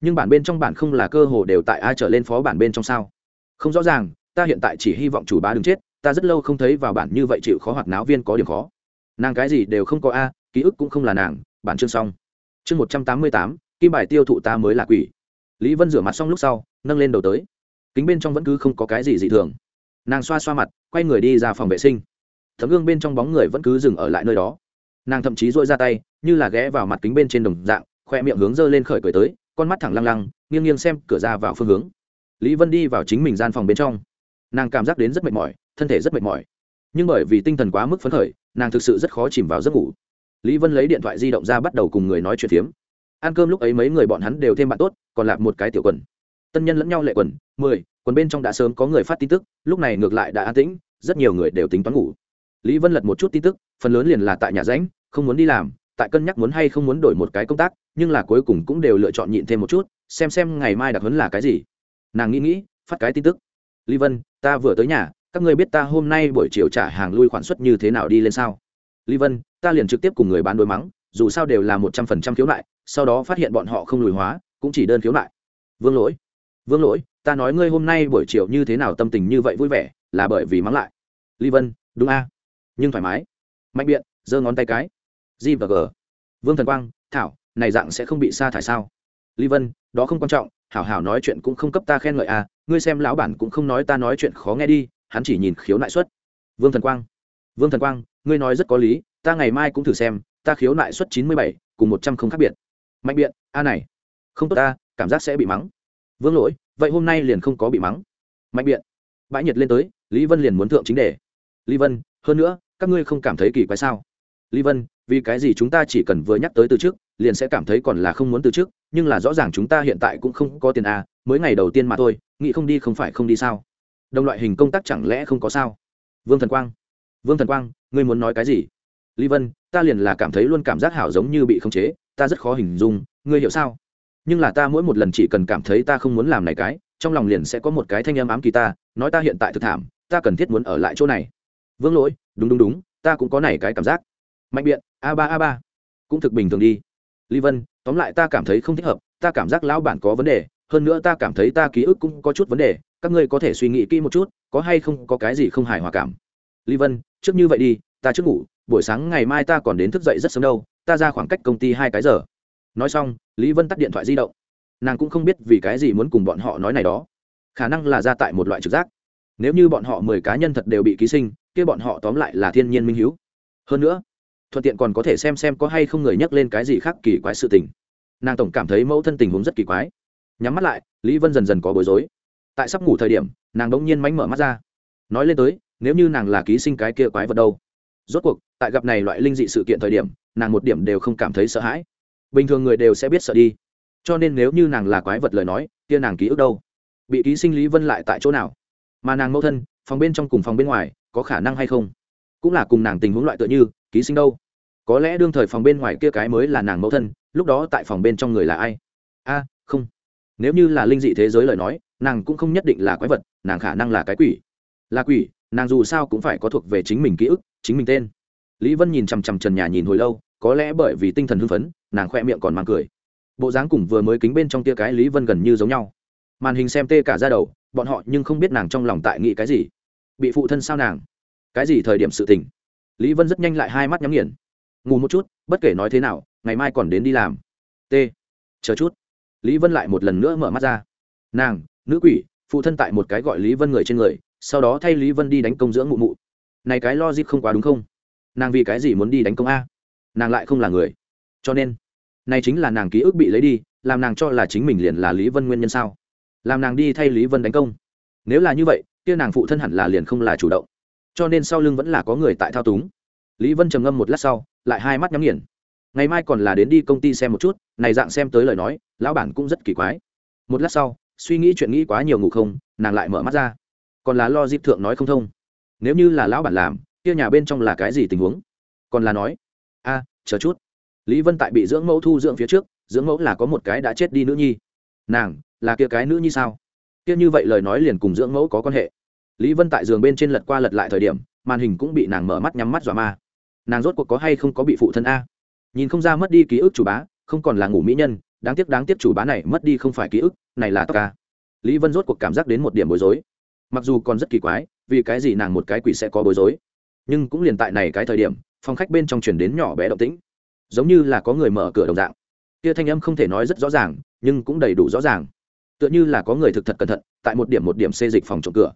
Nhưng bản bên trong bản không là cơ hồ đều tại a trở lên phó bản bên trong sao? Không rõ ràng, ta hiện tại chỉ hy vọng chủ bá đừng chết, ta rất lâu không thấy vào bản như vậy chịu khó hoạt náo viên có điểm khó. Nàng cái gì đều không có a, ký ức cũng không là nàng, bản chương xong. Chương một trăm tám mươi tám, kim bài tiêu thụ ta mới là quỷ. Lý vân rửa mặt xong lúc sau, nâng lên đầu tới. Kính bên trong vẫn cứ không có cái gì dị thường. Nàng xoa xoa mặt, quay người đi ra phòng vệ sinh. Tấm gương bên trong bóng người vẫn cứ dừng ở lại nơi đó. Nàng thậm chí dội ra tay, như là ghé vào mặt kính bên trên đồng dạng, khoe miệng hướng dơ lên khởi cười tới, con mắt thẳng lăng lăng, nghiêng nghiêng xem cửa ra vào phương hướng lý vân đi vào chính mình gian phòng bên trong. Nàng cảm giác đến rất mệt mỏi, thân thể rất mệt mỏi. Nhưng bởi vì tinh thần quá mức phấn khởi, nàng thực sự rất khó chìm vào giấc ngủ. Lý vân lấy điện thoại di động ra bắt đầu cùng người nói chuyện phiếm. Ăn cơm lúc ấy mấy người bọn hắn đều thêm bạn tốt, còn lạc một cái tiểu quần. Tân nhân lẫn nhau lệ quần, mười, quần bên trong đã sớm có người phát tin tức, lúc này ngược lại đã an tĩnh, rất nhiều người đều tính toán ngủ. Lý vân lật một chút tin tức, phần lớn liền là tại nhà ránh không muốn đi làm, tại cân nhắc muốn hay không muốn đổi một cái công tác, nhưng là cuối cùng cũng đều lựa chọn nhịn thêm một chút, xem xem ngày mai đặc huấn là cái gì nàng nghĩ nghĩ, phát cái tin tức. Lý vân, ta vừa tới nhà, các ngươi biết ta hôm nay buổi chiều trả hàng lui khoản suất như thế nào đi lên sao? Lý vân, ta liền trực tiếp cùng người bán đối mắng, dù sao đều là một trăm phần trăm khiếu nại, sau đó phát hiện bọn họ không lùi hóa, cũng chỉ đơn khiếu nại. Vương lỗi vương lỗi, ta nói ngươi hôm nay buổi chiều như thế nào tâm tình như vậy vui vẻ, là bởi vì mắng lại. Lý vân, đúng a, nhưng thoải mái. Mạnh biện giơ ngón tay cái. G và g. Vương thần quang, thảo, này dạng sẽ không bị sa thải sao? Lý vân, đó không quan trọng hảo hảo nói chuyện cũng không cấp ta khen ngợi à ngươi xem lão bản cũng không nói ta nói chuyện khó nghe đi, hắn chỉ nhìn khiếu nại suất. Vương thần quang. Vương thần quang, ngươi nói rất có lý, ta ngày mai cũng thử xem, ta khiếu nại suất chín mươi bảy, cùng một trăm không khác biệt. Mạnh biện, a này. Không tốt ta, cảm giác sẽ bị mắng. Vương lỗi, vậy hôm nay liền không có bị mắng. Mạnh biện. Bãi nhiệt lên tới, lý vân liền muốn thượng chính đề. Lý vân, hơn nữa, các ngươi không cảm thấy kỳ quái sao? Lý vân, vì cái gì chúng ta chỉ cần vừa nhắc tới từ trước, liền sẽ cảm thấy còn là không muốn từ trước? Nhưng là rõ ràng chúng ta hiện tại cũng không có tiền à mới ngày đầu tiên mà thôi, nghĩ không đi không phải không đi sao? Đồng loại hình công tác chẳng lẽ không có sao? Vương thần quang, vương thần quang, ngươi muốn nói cái gì? Lý vân, ta liền là cảm thấy luôn cảm giác hảo giống như bị khống chế, ta rất khó hình dung, ngươi hiểu sao? Nhưng là ta mỗi một lần chỉ cần cảm thấy ta không muốn làm này cái, trong lòng liền sẽ có một cái thanh âm ám kỳ ta, nói ta hiện tại thực thảm, ta cần thiết muốn ở lại chỗ này. Vương lỗi, đúng đúng đúng, ta cũng có này cái cảm giác. Mạnh biện, a ba a ba, cũng thực bình thường đi lý vân, tóm lại ta cảm thấy không thích hợp, ta cảm giác lão bản có vấn đề, hơn nữa ta cảm thấy ta ký ức cũng có chút vấn đề, các ngươi có thể suy nghĩ kỹ một chút, có hay không có cái gì không hài hòa cảm. Lý vân, trước như vậy đi, ta trước ngủ, buổi sáng ngày mai ta còn đến thức dậy rất sớm đâu, ta ra khoảng cách công ty hai cái giờ. Nói xong, lý vân tắt điện thoại di động. Nàng cũng không biết vì cái gì muốn cùng bọn họ nói này đó. Khả năng là ra tại một loại trực giác. Nếu như bọn họ mười cá nhân thật đều bị ký sinh, kia bọn họ tóm lại là thiên nhiên minh h hơn nữa thuận tiện còn có thể xem xem có hay không người nhắc lên cái gì khác kỳ quái sự tình. Nàng tổng cảm thấy mẫu thân tình huống rất kỳ quái. Nhắm mắt lại, lý vân dần dần có bối rối. Tại sắp ngủ thời điểm, nàng đ ỗ n g nhiên mánh mở mắt ra. Nói lên tới, nếu như nàng là ký sinh cái kia quái vật đâu? Rốt cuộc, tại gặp này loại linh dị sự kiện thời điểm, nàng một điểm đều không cảm thấy sợ hãi. Bình thường người đều sẽ biết sợ đi. Cho nên nếu như nàng là quái vật lời nói, kia nàng ký ức đâu? Bị ký sinh lý vân lại tại chỗ nào? Mà nàng mẫu thân, phòng bên trong cùng phòng bên ngoài, có khả năng hay không? Cũng là cùng nàng tình huống loại tựa như, ký sinh đâu? Có lẽ đương thời phòng bên ngoài kia cái mới là nàng mẫu thân, lúc đó tại phòng bên trong người là ai? A, không. Nếu như là linh dị thế giới lời nói, nàng cũng không nhất định là quái vật, nàng khả năng là cái quỷ. Là quỷ, nàng dù sao cũng phải có thuộc về chính mình ký ức, chính mình tên. Lý vân nhìn chằm chằm trần nhà nhìn hồi lâu, có lẽ bởi vì tinh thần hưng phấn, nàng khoe miệng còn mang cười. Bộ dáng cùng vừa mới kính bên trong tia cái lý vân gần như giống nhau. Màn hình xem tê cả ra đầu, bọn họ nhưng không biết nàng trong lòng tại nghĩ cái gì. Bị phụ thân sao nàng? Cái gì thời điểm sự tình? Lý vân rất nhanh lại hai mắt nhắm nghiền ngủ một chút, bất kể nói thế nào, ngày mai còn đến đi làm. T. Chờ chút. Lý vân lại một lần nữa mở mắt ra. Nàng, nữ quỷ, phụ thân tại một cái gọi lý vân người trên người, sau đó thay lý vân đi đánh công dưỡng mụ mụ. Này cái lo dịp không quá đúng không? Nàng vì cái gì muốn đi đánh công a? Nàng lại không là người. Cho nên, này chính là nàng ký ức bị lấy đi, làm nàng cho là chính mình liền là lý vân nguyên nhân sao? Làm nàng đi thay lý vân đánh công. Nếu là như vậy, kia nàng phụ thân hẳn là liền không là chủ động. Cho nên sau lưng vẫn là có người tại thao túng lý vân trầm ngâm một lát sau, lại hai mắt nhắm nghiền. Ngày mai còn là đến đi công ty xem một chút, này dạng xem tới lời nói, lão bản cũng rất kỳ quái. Một lát sau, suy nghĩ chuyện nghĩ quá nhiều ngủ không, nàng lại mở mắt ra. Còn là lo dịp thượng nói không thông. Nếu như là lão bản làm, kia nhà bên trong là cái gì tình huống? Còn là nói, a, chờ chút. Lý vân tại bị dưỡng mẫu thu dưỡng phía trước, dưỡng mẫu là có một cái đã chết đi nữ nhi. Nàng, là kia cái nữ nhi sao? Kia như vậy lời nói liền cùng dưỡng mẫu có quan hệ. Lý vân tại giường bên trên lật qua lật lại thời điểm, màn hình cũng bị nàng mở mắt nhắm mắt dọa ma nàng rốt cuộc có hay không có bị phụ thân a? Nhìn không ra mất đi ký ức chủ bá, không còn là ngủ mỹ nhân, đáng tiếc đáng tiếc chủ bá này mất đi không phải ký ức, này là tóc ca lý vân rốt cuộc cảm giác đến một điểm bối rối. Mặc dù còn rất kỳ quái, vì cái gì nàng một cái quỷ sẽ có bối rối? Nhưng cũng liền tại này cái thời điểm, phòng khách bên trong chuyển đến nhỏ bé động tĩnh. Giống như là có người mở cửa đồng dạng. Kia thanh âm không thể nói rất rõ ràng, nhưng cũng đầy đủ rõ ràng. Tựa như là có người thực thật cẩn thận, tại một điểm một điểm xê dịch phòng trộm cửa.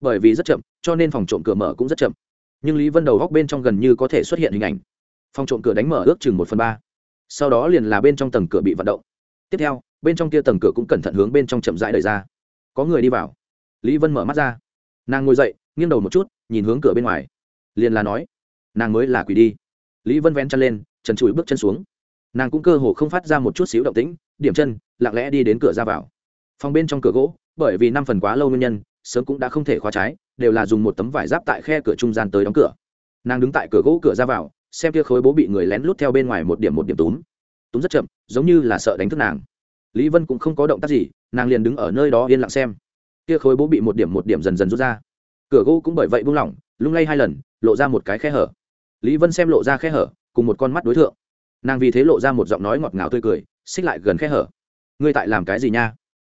Bởi vì rất chậm, cho nên phòng trộm cửa mở cũng rất chậm nhưng lý vân đầu góc bên trong gần như có thể xuất hiện hình ảnh phòng trộm cửa đánh mở ước chừng một phần ba sau đó liền là bên trong tầng cửa bị vận động tiếp theo bên trong kia tầng cửa cũng cẩn thận hướng bên trong chậm rãi đời ra có người đi vào lý vân mở mắt ra nàng ngồi dậy nghiêng đầu một chút nhìn hướng cửa bên ngoài liền là nói nàng mới là quỷ đi lý vân vén chân lên trần trụi bước chân xuống nàng cũng cơ hồ không phát ra một chút xíu động tĩnh điểm chân lặng lẽ đi đến cửa ra vào phòng bên trong cửa gỗ bởi vì năm phần quá lâu nguyên nhân sớm cũng đã không thể khóa trái, đều là dùng một tấm vải giáp tại khe cửa trung gian tới đóng cửa. Nàng đứng tại cửa gỗ cửa ra vào, xem kia khối bố bị người lén lút theo bên ngoài một điểm một điểm túm. Túm rất chậm, giống như là sợ đánh thức nàng. Lý vân cũng không có động tác gì, nàng liền đứng ở nơi đó yên lặng xem. Kia khối bố bị một điểm một điểm dần dần rút ra. Cửa gỗ cũng bởi vậy buông lỏng, lung lay hai lần, lộ ra một cái khe hở. Lý vân xem lộ ra khe hở, cùng một con mắt đối tượng nàng vì thế lộ ra một giọng nói ngọt ngào tươi cười, xích lại gần khe hở. Ngươi tại làm cái gì nha?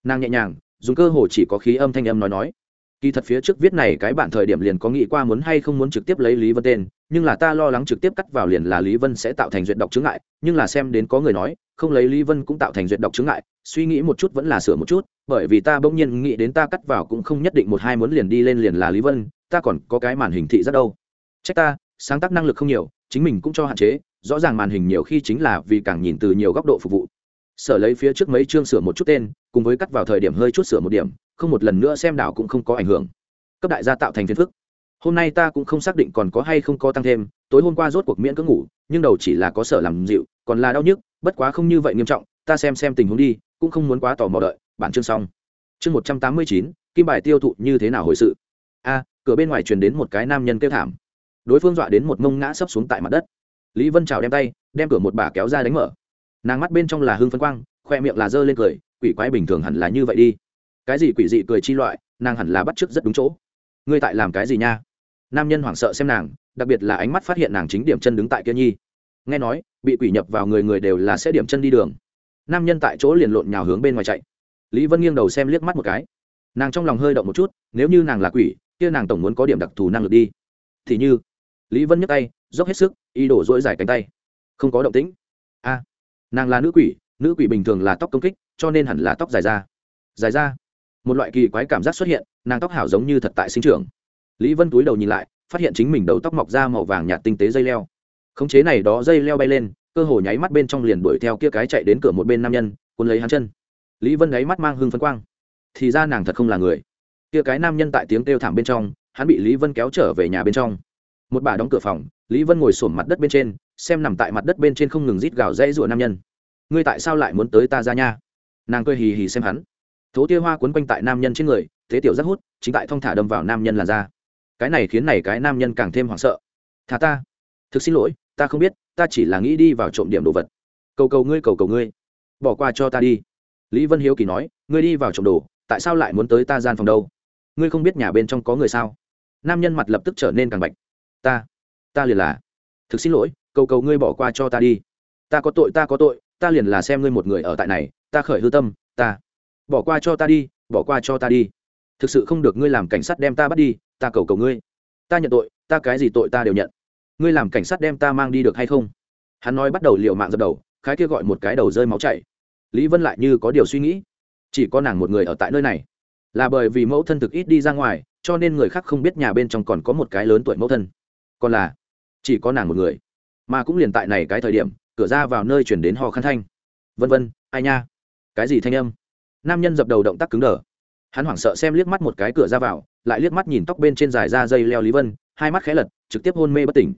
Nàng nhẹ nhàng dùng cơ hồ chỉ có khí âm thanh âm nói nói. Kỳ thật phía trước viết này cái bạn thời điểm liền có nghĩ qua muốn hay không muốn trực tiếp lấy lý vân tên, nhưng là ta lo lắng trực tiếp cắt vào liền là lý vân sẽ tạo thành duyệt đọc chứng ngại, nhưng là xem đến có người nói, không lấy lý vân cũng tạo thành duyệt đọc chứng ngại, suy nghĩ một chút vẫn là sửa một chút, bởi vì ta bỗng nhiên nghĩ đến ta cắt vào cũng không nhất định một hai muốn liền đi lên liền là lý vân, ta còn có cái màn hình thị rất đâu. Trách ta, sáng tác năng lực không nhiều, chính mình cũng cho hạn chế, rõ ràng màn hình nhiều khi chính là vì càng nhìn từ nhiều góc độ phục vụ sở lấy phía trước mấy chương sửa một chút tên, cùng với cắt vào thời điểm hơi chút sửa một điểm, không một lần nữa xem đảo cũng không có ảnh hưởng. Cấp đại gia tạo thành phiền phức. Hôm nay ta cũng không xác định còn có hay không có tăng thêm, tối hôm qua rốt cuộc miễn cưỡng ngủ, nhưng đầu chỉ là có sở làm dịu, còn là đau nhức, bất quá không như vậy nghiêm trọng, ta xem xem tình huống đi, cũng không muốn quá tò mò đợi, bản chương xong. Chương một trăm tám mươi chín, kim bài tiêu thụ như thế nào hồi sự? A, cửa bên ngoài truyền đến một cái nam nhân kêu thảm. Đối phương dọa đến một mông ngã sấp xuống tại mặt đất. Lý vân chào đem tay, đem cửa một bà kéo ra đánh mở nàng mắt bên trong là hương phân quang, khoe miệng là dơ lên cười, quỷ quái bình thường hẳn là như vậy đi. Cái gì quỷ dị cười chi loại, nàng hẳn là bắt chước rất đúng chỗ. Ngươi tại làm cái gì nha? Nam nhân hoảng sợ xem nàng, đặc biệt là ánh mắt phát hiện nàng chính điểm chân đứng tại kia nhi. Nghe nói, bị quỷ nhập vào người người đều là sẽ điểm chân đi đường. Nam nhân tại chỗ liền lộn nhào hướng bên ngoài chạy. Lý vân nghiêng đầu xem liếc mắt một cái. Nàng trong lòng hơi động một chút, nếu như nàng là quỷ, kia nàng tổng muốn có điểm đặc thù năng lực đi. Thì như, lý vân nhấc tay, dốc hết sức, ý đổ dỗi dài cánh tay. Không có động tĩnh. A nàng là nữ quỷ nữ quỷ bình thường là tóc công kích, cho nên hẳn là tóc dài ra dài ra một loại kỳ quái cảm giác xuất hiện, nàng tóc hảo giống như thật tại sinh trưởng. Lý vân túi đầu nhìn lại, phát hiện chính mình đầu tóc mọc ra màu vàng nhạt tinh tế dây leo. Khống chế này đó dây leo bay lên, cơ hồ nháy mắt bên trong liền đuổi theo kia cái chạy đến cửa một bên nam nhân, cuốn lấy hắn chân. Lý vân nháy mắt mang hương phấn quang. Thì ra nàng thật không là người. Kia cái nam nhân tại tiếng kêu thảm bên trong, hắn bị lý vân kéo trở về nhà bên trong. Một bà đóng cửa phòng, lý vân ngồi sổm mặt đất bên trên xem nằm tại mặt đất bên trên không ngừng rít gào dãy rụa nam nhân. Ngươi tại sao lại muốn tới ta ra nha? Nàng cười hì hì xem hắn. Thố tia hoa quấn quanh tại nam nhân trên người, thế tiểu rất hút, chính tại thong thả đâm vào nam nhân làn da. Cái này khiến này cái nam nhân càng thêm hoảng sợ. Thà ta. Thực xin lỗi, ta không biết, ta chỉ là nghĩ đi vào trộm điểm đồ vật. Cầu cầu ngươi, cầu cầu ngươi. Bỏ qua cho ta đi. Lý vân hiếu kỳ nói, ngươi đi vào trộm đồ, tại sao lại muốn tới ta gian phòng đâu? Ngươi không biết nhà bên trong có người sao? Nam nhân mặt lập tức trở nên càng bạch. Ta ta liền là. Thực xin lỗi cầu cầu ngươi bỏ qua cho ta đi. Ta có tội, ta có tội, ta liền là xem ngươi một người ở tại này, ta khởi hư tâm, ta bỏ qua cho ta đi, bỏ qua cho ta đi. Thực sự không được ngươi làm cảnh sát đem ta bắt đi, ta cầu cầu ngươi. Ta nhận tội, ta cái gì tội ta đều nhận. Ngươi làm cảnh sát đem ta mang đi được hay không? Hắn nói bắt đầu liệu mạng dập đầu khái kia gọi một cái đầu rơi máu chảy. Lý vân lại như có điều suy nghĩ. Chỉ có nàng một người ở tại nơi này. Là bởi vì mẫu thân thực ít đi ra ngoài, cho nên người khác không biết nhà bên trong còn có một cái lớn tuổi mẫu thân. Còn là chỉ có nàng một người mà cũng liền tại này cái thời điểm, cửa ra vào nơi chuyển đến hò khăn thanh. Vân vân, ai nha? Cái gì thanh âm? Nam nhân dập đầu động tác cứng đờ. Hắn hoảng sợ xem liếc mắt một cái cửa ra vào, lại liếc mắt nhìn tóc bên trên dài da dây leo lý vân, hai mắt khẽ lật, trực tiếp hôn mê bất tỉnh.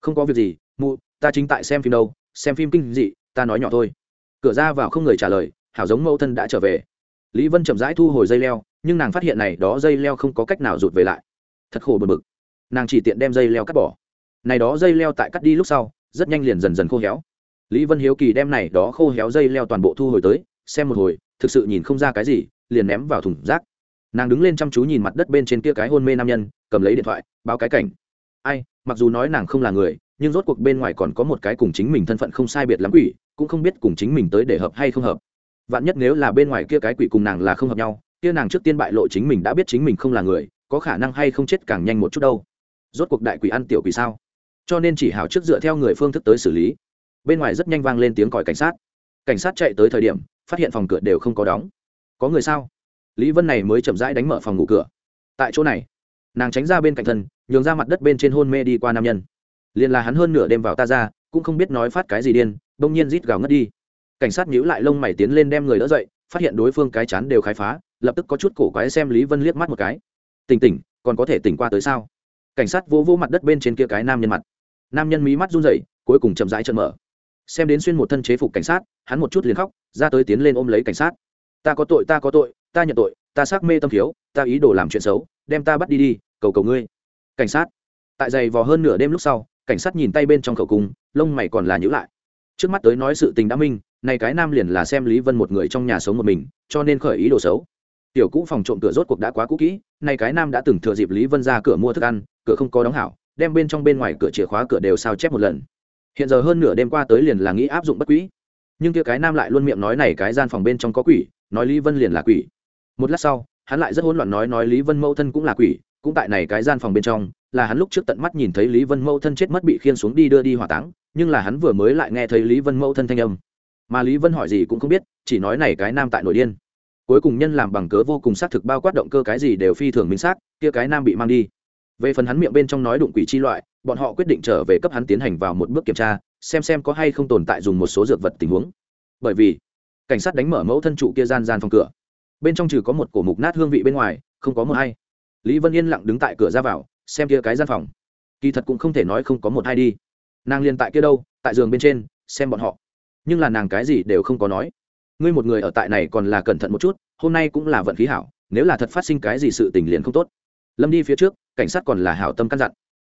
Không có việc gì, mụ, ta chính tại xem phim đâu, xem phim kinh dị, ta nói nhỏ thôi. Cửa ra vào không người trả lời, hảo giống mẫu thân đã trở về. Lý vân chậm rãi thu hồi dây leo, nhưng nàng phát hiện này, đó dây leo không có cách nào rụt về lại. Thật khổ bật mực nàng chỉ tiện đem dây leo cắt bỏ này đó dây leo tại cắt đi lúc sau, rất nhanh liền dần dần khô héo. Lý vân hiếu kỳ đem này đó khô héo dây leo toàn bộ thu hồi tới, xem một hồi, thực sự nhìn không ra cái gì, liền ném vào thùng rác. Nàng đứng lên chăm chú nhìn mặt đất bên trên kia cái hôn mê nam nhân, cầm lấy điện thoại, báo cái cảnh. Ai, mặc dù nói nàng không là người, nhưng rốt cuộc bên ngoài còn có một cái cùng chính mình thân phận không sai biệt lắm quỷ, cũng không biết cùng chính mình tới để hợp hay không hợp. Vạn nhất nếu là bên ngoài kia cái quỷ cùng nàng là không hợp nhau, kia nàng trước tiên bại lộ chính mình đã biết chính mình không là người, có khả năng hay không chết càng nhanh một chút đâu. Rốt cuộc đại quỷ ăn tiểu quỷ sao? Cho nên chỉ hảo trước dựa theo người phương thức tới xử lý. Bên ngoài rất nhanh vang lên tiếng còi cảnh sát. Cảnh sát chạy tới thời điểm, phát hiện phòng cửa đều không có đóng. Có người sao? Lý vân này mới chậm rãi đánh mở phòng ngủ cửa. Tại chỗ này, nàng tránh ra bên cạnh thân, nhường ra mặt đất bên trên hôn mê đi qua nam nhân. Liền là hắn hơn nửa đêm vào ta ra, cũng không biết nói phát cái gì điên bỗng nhiên rít gào ngất đi. Cảnh sát nhíu lại lông mày tiến lên đem người đỡ dậy, phát hiện đối phương cái chán đều khai phá, lập tức có chút cổ quái xem lý vân liếc mắt một cái. Tỉnh tỉnh, còn có thể tỉnh qua tới sao? Cảnh sát vỗ vỗ mặt đất bên trên kia cái nam nhân mặt nam nhân mí mắt run rẩy, cuối cùng chậm rãi chân mở. Xem đến xuyên một thân chế phục cảnh sát, hắn một chút liền khóc, ra tới tiến lên ôm lấy cảnh sát. Ta có tội, ta có tội, ta nhận tội, ta xác mê tâm thiếu, ta ý đồ làm chuyện xấu, đem ta bắt đi đi, cầu cầu ngươi. Cảnh sát. Tại giày vò hơn nửa đêm lúc sau, cảnh sát nhìn tay bên trong khẩu cung, lông mày còn là nhữ lại. Trước mắt tới nói sự tình đã minh, này cái nam liền là xem lý vân một người trong nhà sống một mình, cho nên khởi ý đồ xấu. Tiểu cũ phòng trộm cửa rốt cuộc đã quá cũ kỹ, này cái nam đã từng thừa dịp lý vân ra cửa mua thức ăn, cửa không có đóng hảo đem bên trong bên ngoài cửa chìa khóa cửa đều sao chép một lần. Hiện giờ hơn nửa đêm qua tới liền là nghĩ áp dụng bất quỹ. Nhưng kia cái nam lại luôn miệng nói này cái gian phòng bên trong có quỷ, nói lý vân liền là quỷ. Một lát sau, hắn lại rất hỗn loạn nói nói lý vân mẫu thân cũng là quỷ, cũng tại này cái gian phòng bên trong, là hắn lúc trước tận mắt nhìn thấy lý vân mẫu thân chết mất bị khiên xuống đi đưa đi hỏa táng, nhưng là hắn vừa mới lại nghe thấy lý vân mẫu thân thanh âm. Mà lý vân hỏi gì cũng không biết, chỉ nói này cái nam tại nội điên. Cuối cùng nhân làm bằng cớ vô cùng xác thực bao quát động cơ cái gì đều phi thường minh xác, kia cái nam bị mang đi về phần hắn miệng bên trong nói đụng quỷ chi loại, bọn họ quyết định trở về cấp hắn tiến hành vào một bước kiểm tra, xem xem có hay không tồn tại dùng một số dược vật tình huống. Bởi vì, cảnh sát đánh mở mẫu thân trụ kia gian gian phòng cửa. Bên trong trừ có một cổ mục nát hương vị bên ngoài, không có một ai. lý vân yên lặng đứng tại cửa ra vào, xem kia cái gian phòng. Kỳ thật cũng không thể nói không có một ai đi. Nàng liền tại kia đâu, tại giường bên trên, xem bọn họ. Nhưng là nàng cái gì đều không có nói. Ngươi một người ở tại này còn là cẩn thận một chút, hôm nay cũng là vận khí hảo, nếu là thật phát sinh cái gì sự tình liền không tốt lâm đi phía trước, cảnh sát còn là hảo tâm căn dặn.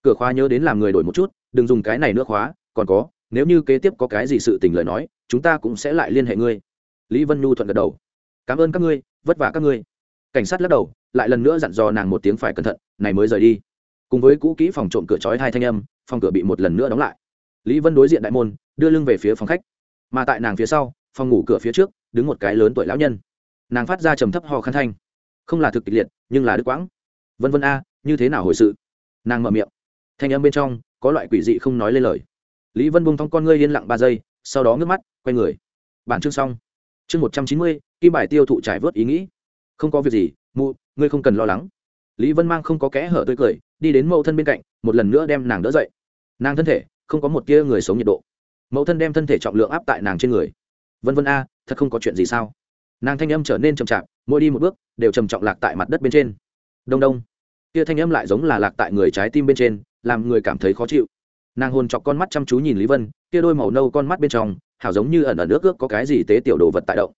Cửa khóa nhớ đến làm người đổi một chút, đừng dùng cái này nữa khóa, còn có, nếu như kế tiếp có cái gì sự tình lời nói, chúng ta cũng sẽ lại liên hệ ngươi. Lý vân nhu thuận gật đầu. Cảm ơn các ngươi, vất vả các ngươi. Cảnh sát lắc đầu, lại lần nữa dặn dò nàng một tiếng phải cẩn thận, này mới rời đi. Cùng với cũ kỹ phòng trộm cửa chói hai thanh âm, phòng cửa bị một lần nữa đóng lại. Lý vân đối diện đại môn, đưa lưng về phía phòng khách. Mà tại nàng phía sau, phòng ngủ cửa phía trước, đứng một cái lớn tuổi lão nhân. Nàng phát ra trầm thấp ho khăn thanh. Không là thực kịch liệt, nhưng là đứt quãng vân vân a, như thế nào hồi sự? Nàng mở miệng. Thanh âm bên trong có loại quỷ dị không nói lên lời. Lý vân bung thong con ngươi yên lặng ba giây, sau đó ngước mắt, quay người. Bản chương xong. Chương một trăm chín mươi, kim bài tiêu thụ trải vớt ý nghĩ. Không có việc gì, mụ, ngươi không cần lo lắng. Lý vân mang không có kẽ hở tươi cười, đi đến mẫu thân bên cạnh, một lần nữa đem nàng đỡ dậy. Nàng thân thể, không có một tia người sống nhiệt độ. Mẫu thân đem thân thể trọng lượng áp tại nàng trên người. Vân vân a, thật không có chuyện gì sao? Nàng thanh âm trở nên chậm chạp, mỗi đi một bước, đều trầm trọng lạc tại mặt đất bên trên đông đông. Kia thanh âm lại giống là lạc tại người trái tim bên trên, làm người cảm thấy khó chịu. Nàng hồn chọc con mắt chăm chú nhìn lý vân, kia đôi màu nâu con mắt bên trong, hảo giống như ẩn ẩn nước ước có cái gì tế tiểu đồ vật tại động.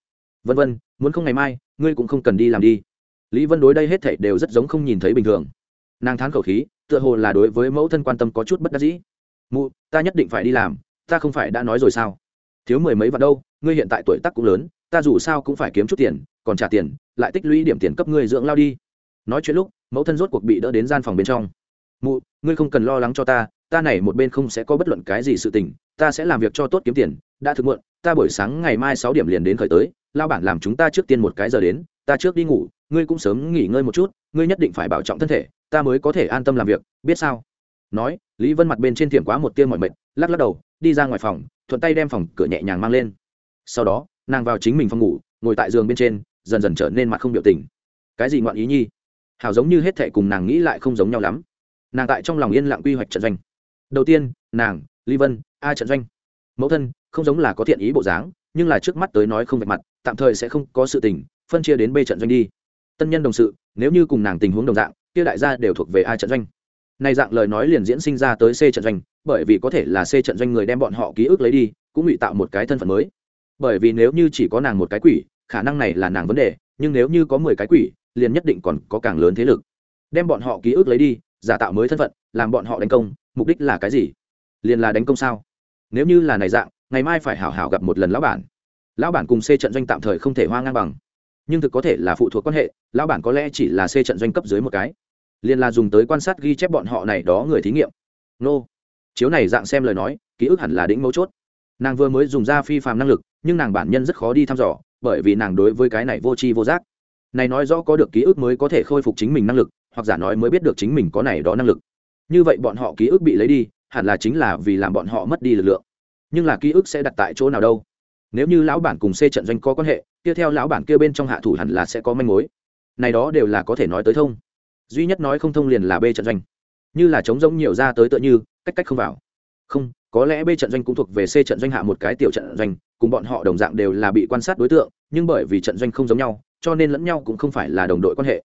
Vân vân, muốn không ngày mai, ngươi cũng không cần đi làm đi. Lý vân đối đây hết thảy đều rất giống không nhìn thấy bình thường. Nàng thán khẩu khí, tựa hồ là đối với mẫu thân quan tâm có chút bất đắc dĩ. Mụ, ta nhất định phải đi làm, ta không phải đã nói rồi sao? Thiếu mười mấy vạn đâu, ngươi hiện tại tuổi tác cũng lớn, ta dù sao cũng phải kiếm chút tiền, còn trả tiền, lại tích lũy điểm tiền cấp ngươi dưỡng lao đi nói chuyện lúc, mẫu thân rốt cuộc bị đỡ đến gian phòng bên trong. Mụ, ngươi không cần lo lắng cho ta ta này một bên không sẽ có bất luận cái gì sự tình, ta sẽ làm việc cho tốt kiếm tiền, đã thực muộn, ta buổi sáng ngày mai sáu điểm liền đến khởi tới, lao bản làm chúng ta trước tiên một cái giờ đến, ta trước đi ngủ, ngươi cũng sớm nghỉ ngơi một chút, ngươi nhất định phải bảo trọng thân thể, ta mới có thể an tâm làm việc, biết sao? Nói, lý vân mặt bên trên tiệm quá một tiêm mọi mệt, lắc lắc đầu, đi ra ngoài phòng, thuận tay đem phòng cửa nhẹ nhàng mang lên. Sau đó, nàng vào chính mình phòng ngủ, ngồi tại giường bên trên, dần dần trở nên mặt không biểu tình. Cái gì ngoạn ý nhi? Hảo giống như hết thệ cùng nàng nghĩ lại không giống nhau lắm. Nàng tại trong lòng yên lặng quy hoạch trận doanh. Đầu tiên, nàng, ly vân, a trận doanh. Mẫu thân, không giống là có thiện ý bộ dáng, nhưng là trước mắt tới nói không vạch mặt, tạm thời sẽ không có sự tình, phân chia đến b trận doanh đi. Tân nhân đồng sự, nếu như cùng nàng tình huống đồng dạng, kia đại gia đều thuộc về a trận doanh. Này dạng lời nói liền diễn sinh ra tới c trận doanh, bởi vì có thể là c trận doanh người đem bọn họ ký ức lấy đi, cũng ngụy tạo một cái thân phận mới. Bởi vì nếu như chỉ có nàng một cái quỷ, khả năng này là nàng vấn đề, nhưng nếu như có mười cái quỷ liền nhất định còn có càng lớn thế lực. Đem bọn họ ký ức lấy đi, giả tạo mới thân phận, làm bọn họ đánh công, mục đích là cái gì? Liền là đánh công sao? Nếu như là này dạng, ngày mai phải hảo hảo gặp một lần lão bản. Lão bản cùng xê trận doanh tạm thời không thể hoa ngang bằng. Nhưng thực có thể là phụ thuộc quan hệ, lão bản có lẽ chỉ là xê trận doanh cấp dưới một cái. Liền là dùng tới quan sát ghi chép bọn họ này đó người thí nghiệm. Nô. Chiếu này dạng xem lời nói, ký ức hẳn là đỉnh mấu chốt. Nàng vừa mới dùng ra phi phàm năng lực, nhưng nàng bản nhân rất khó đi thăm dò, bởi vì nàng đối với cái này vô tri vô giác này nói rõ có được ký ức mới có thể khôi phục chính mình năng lực, hoặc giả nói mới biết được chính mình có này đó năng lực. Như vậy bọn họ ký ức bị lấy đi, hẳn là chính là vì làm bọn họ mất đi lực lượng. Nhưng là ký ức sẽ đặt tại chỗ nào đâu? Nếu như lão bản cùng c trận doanh có quan hệ, kia theo lão bản kia bên trong hạ thủ hẳn là sẽ có manh mối. Này đó đều là có thể nói tới thông. Duy nhất nói không thông liền là b trận doanh. Như là chống rỗng nhiều ra tới tựa như, cách cách không vào. Không, có lẽ b trận doanh cũng thuộc về c trận doanh hạ một cái tiểu trận doanh, cùng bọn họ đồng dạng đều là bị quan sát đối tượng, nhưng bởi vì trận doanh không giống nhau cho nên lẫn nhau cũng không phải là đồng đội quan hệ.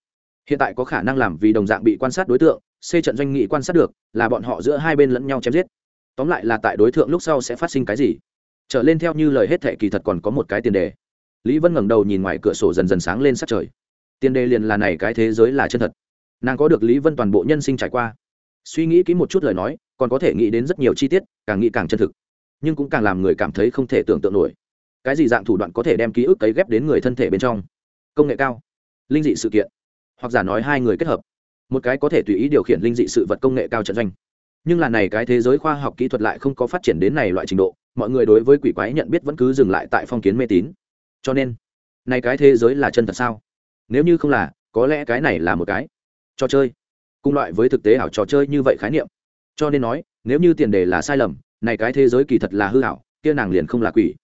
Hiện tại có khả năng làm vì đồng dạng bị quan sát đối tượng, c trận doanh nghị quan sát được, là bọn họ giữa hai bên lẫn nhau chém giết. Tóm lại là tại đối tượng lúc sau sẽ phát sinh cái gì? Trở lên theo như lời hết thệ kỳ thật còn có một cái tiền đề. Lý vân ngẩng đầu nhìn ngoài cửa sổ dần dần sáng lên sát trời. Tiền đề liền là này cái thế giới là chân thật. Nàng có được lý vân toàn bộ nhân sinh trải qua. Suy nghĩ kỹ một chút lời nói, còn có thể nghĩ đến rất nhiều chi tiết, càng nghĩ càng chân thực. Nhưng cũng càng làm người cảm thấy không thể tưởng tượng nổi. Cái gì dạng thủ đoạn có thể đem ký ức cấy ghép đến người thân thể bên trong? Công nghệ cao, linh dị sự kiện, hoặc giả nói hai người kết hợp. Một cái có thể tùy ý điều khiển linh dị sự vật công nghệ cao trận doanh. Nhưng là này cái thế giới khoa học kỹ thuật lại không có phát triển đến này loại trình độ, mọi người đối với quỷ quái nhận biết vẫn cứ dừng lại tại phong kiến mê tín. Cho nên, này cái thế giới là chân thật sao? Nếu như không là, có lẽ cái này là một cái trò chơi. Cùng loại với thực tế ảo trò chơi như vậy khái niệm. Cho nên nói, nếu như tiền đề là sai lầm, này cái thế giới kỳ thật là hư ảo, kia nàng liền không là quỷ.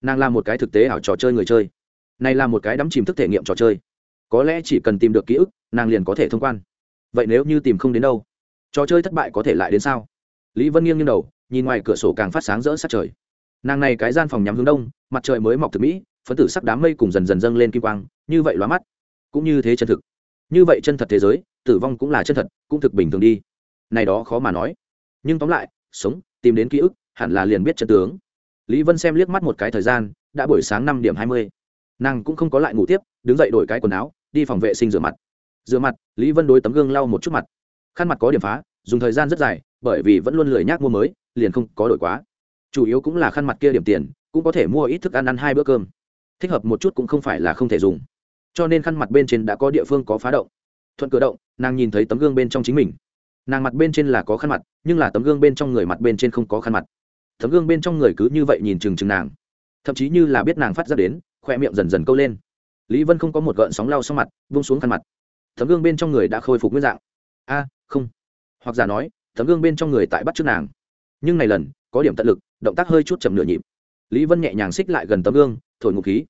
Nàng là một cái thực tế ảo trò chơi người chơi này là một cái đắm chìm thức thể nghiệm trò chơi. Có lẽ chỉ cần tìm được ký ức, nàng liền có thể thông quan. Vậy nếu như tìm không đến đâu, trò chơi thất bại có thể lại đến sao? Lý vân nghiêng nghiêng đầu, nhìn ngoài cửa sổ càng phát sáng rỡ sát trời. Nàng này cái gian phòng nhắm hướng đông, mặt trời mới mọc thực mỹ, phấn tử sắc đám mây cùng dần dần dâng lên kim quang, như vậy lóa mắt. Cũng như thế chân thực. Như vậy chân thật thế giới, tử vong cũng là chân thật, cũng thực bình thường đi. Này đó khó mà nói. Nhưng tóm lại, sống, tìm đến ký ức, hẳn là liền biết chân tướng. Lý vân xem liếc mắt một cái thời gian, đã buổi sáng năm điểm hai mươi nàng cũng không có lại ngủ tiếp, đứng dậy đổi cái quần áo, đi phòng vệ sinh rửa mặt. Rửa mặt, lý vân đối tấm gương lau một chút mặt. Khăn mặt có điểm phá, dùng thời gian rất dài, bởi vì vẫn luôn lười nhác mua mới, liền không có đổi quá. Chủ yếu cũng là khăn mặt kia điểm tiền, cũng có thể mua ít thức ăn ăn hai bữa cơm. Thích hợp một chút cũng không phải là không thể dùng. Cho nên khăn mặt bên trên đã có địa phương có phá động. Thuận cửa động, nàng nhìn thấy tấm gương bên trong chính mình. Nàng mặt bên trên là có khăn mặt, nhưng là tấm gương bên trong người mặt bên trên không có khăn mặt. Tấm gương bên trong người cứ như vậy nhìn chừng chừng nàng. Thậm chí như là biết nàng phát ra đến khoe miệng dần dần câu lên. Lý vân không có một gợn sóng lau sau mặt vung xuống khăn mặt. Tấm gương bên trong người đã khôi phục nguyên dạng. A, không. Hoặc giả nói tấm gương bên trong người tại bắt trước nàng. Nhưng này lần, có điểm tận lực, động tác hơi chút chậm nửa nhịp. Lý vân nhẹ nhàng xích lại gần tấm gương, thổi ngụ khí.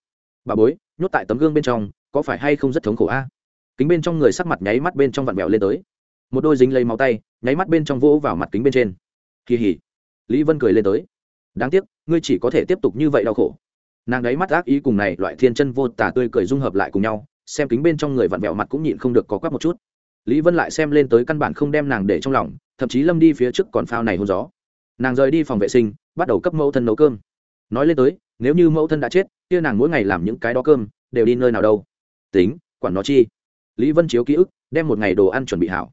Bà bối, nhốt tại tấm gương bên trong, có phải hay không rất thống khổ a? Kính bên trong người sắc mặt nháy mắt bên trong vặn vẹo lên tới. Một đôi dính lấy máu tay, nháy mắt bên trong vỗ vào mặt kính bên trên. Kỳ hỉ. Lý vân cười lên tới. Đáng tiếc, ngươi chỉ có thể tiếp tục như vậy đau khổ nàng ấy mắt ác ý cùng này loại thiên chân vô tả tươi cười dung hợp lại cùng nhau, xem kính bên trong người vặn vẹo mặt cũng nhịn không được có quắc một chút. Lý vân lại xem lên tới căn bản không đem nàng để trong lòng, thậm chí lâm đi phía trước còn phao này hôn gió. Nàng rời đi phòng vệ sinh, bắt đầu cấp mẫu thân nấu cơm. Nói lên tới, nếu như mẫu thân đã chết, kia nàng mỗi ngày làm những cái đó cơm, đều đi nơi nào đâu. Tính, quản nó chi. Lý vân chiếu ký ức, đem một ngày đồ ăn chuẩn bị hảo.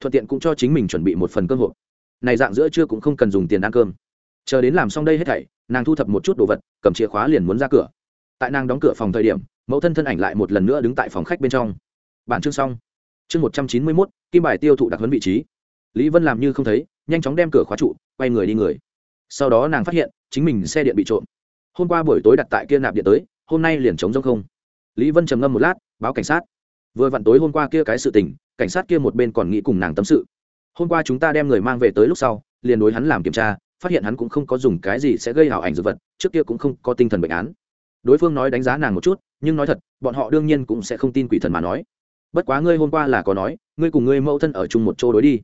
Thuận tiện cũng cho chính mình chuẩn bị một phần cơm hộp. Này dạng giữa trưa cũng không cần dùng tiền ăn cơm. Chờ đến làm xong đây hết thảy nàng thu thập một chút đồ vật, cầm chìa khóa liền muốn ra cửa. Tại nàng đóng cửa phòng thời điểm, mẫu thân thân ảnh lại một lần nữa đứng tại phòng khách bên trong. Bản chương xong. Chương một trăm chín mươi mốt, kim bài tiêu thụ đặc huấn vị trí. Lý vân làm như không thấy, nhanh chóng đem cửa khóa trụ, quay người đi người. Sau đó nàng phát hiện, chính mình xe điện bị trộm. Hôm qua buổi tối đặt tại kia nạp điện tới, hôm nay liền chống rông không. Lý vân trầm ngâm một lát, báo cảnh sát. Vừa vặn tối hôm qua kia cái sự tình, cảnh sát kia một bên còn nghĩ cùng nàng tâm sự. Hôm qua chúng ta đem người mang về tới lúc sau, liền đối hắn làm kiểm tra phát hiện hắn cũng không có dùng cái gì sẽ gây hảo ảnh dược vật, trước kia cũng không có tinh thần bệnh án. Đối phương nói đánh giá nàng một chút, nhưng nói thật, bọn họ đương nhiên cũng sẽ không tin quỷ thần mà nói. Bất quá ngươi hôm qua là có nói, ngươi cùng ngươi mẫu thân ở chung một chỗ đối đi.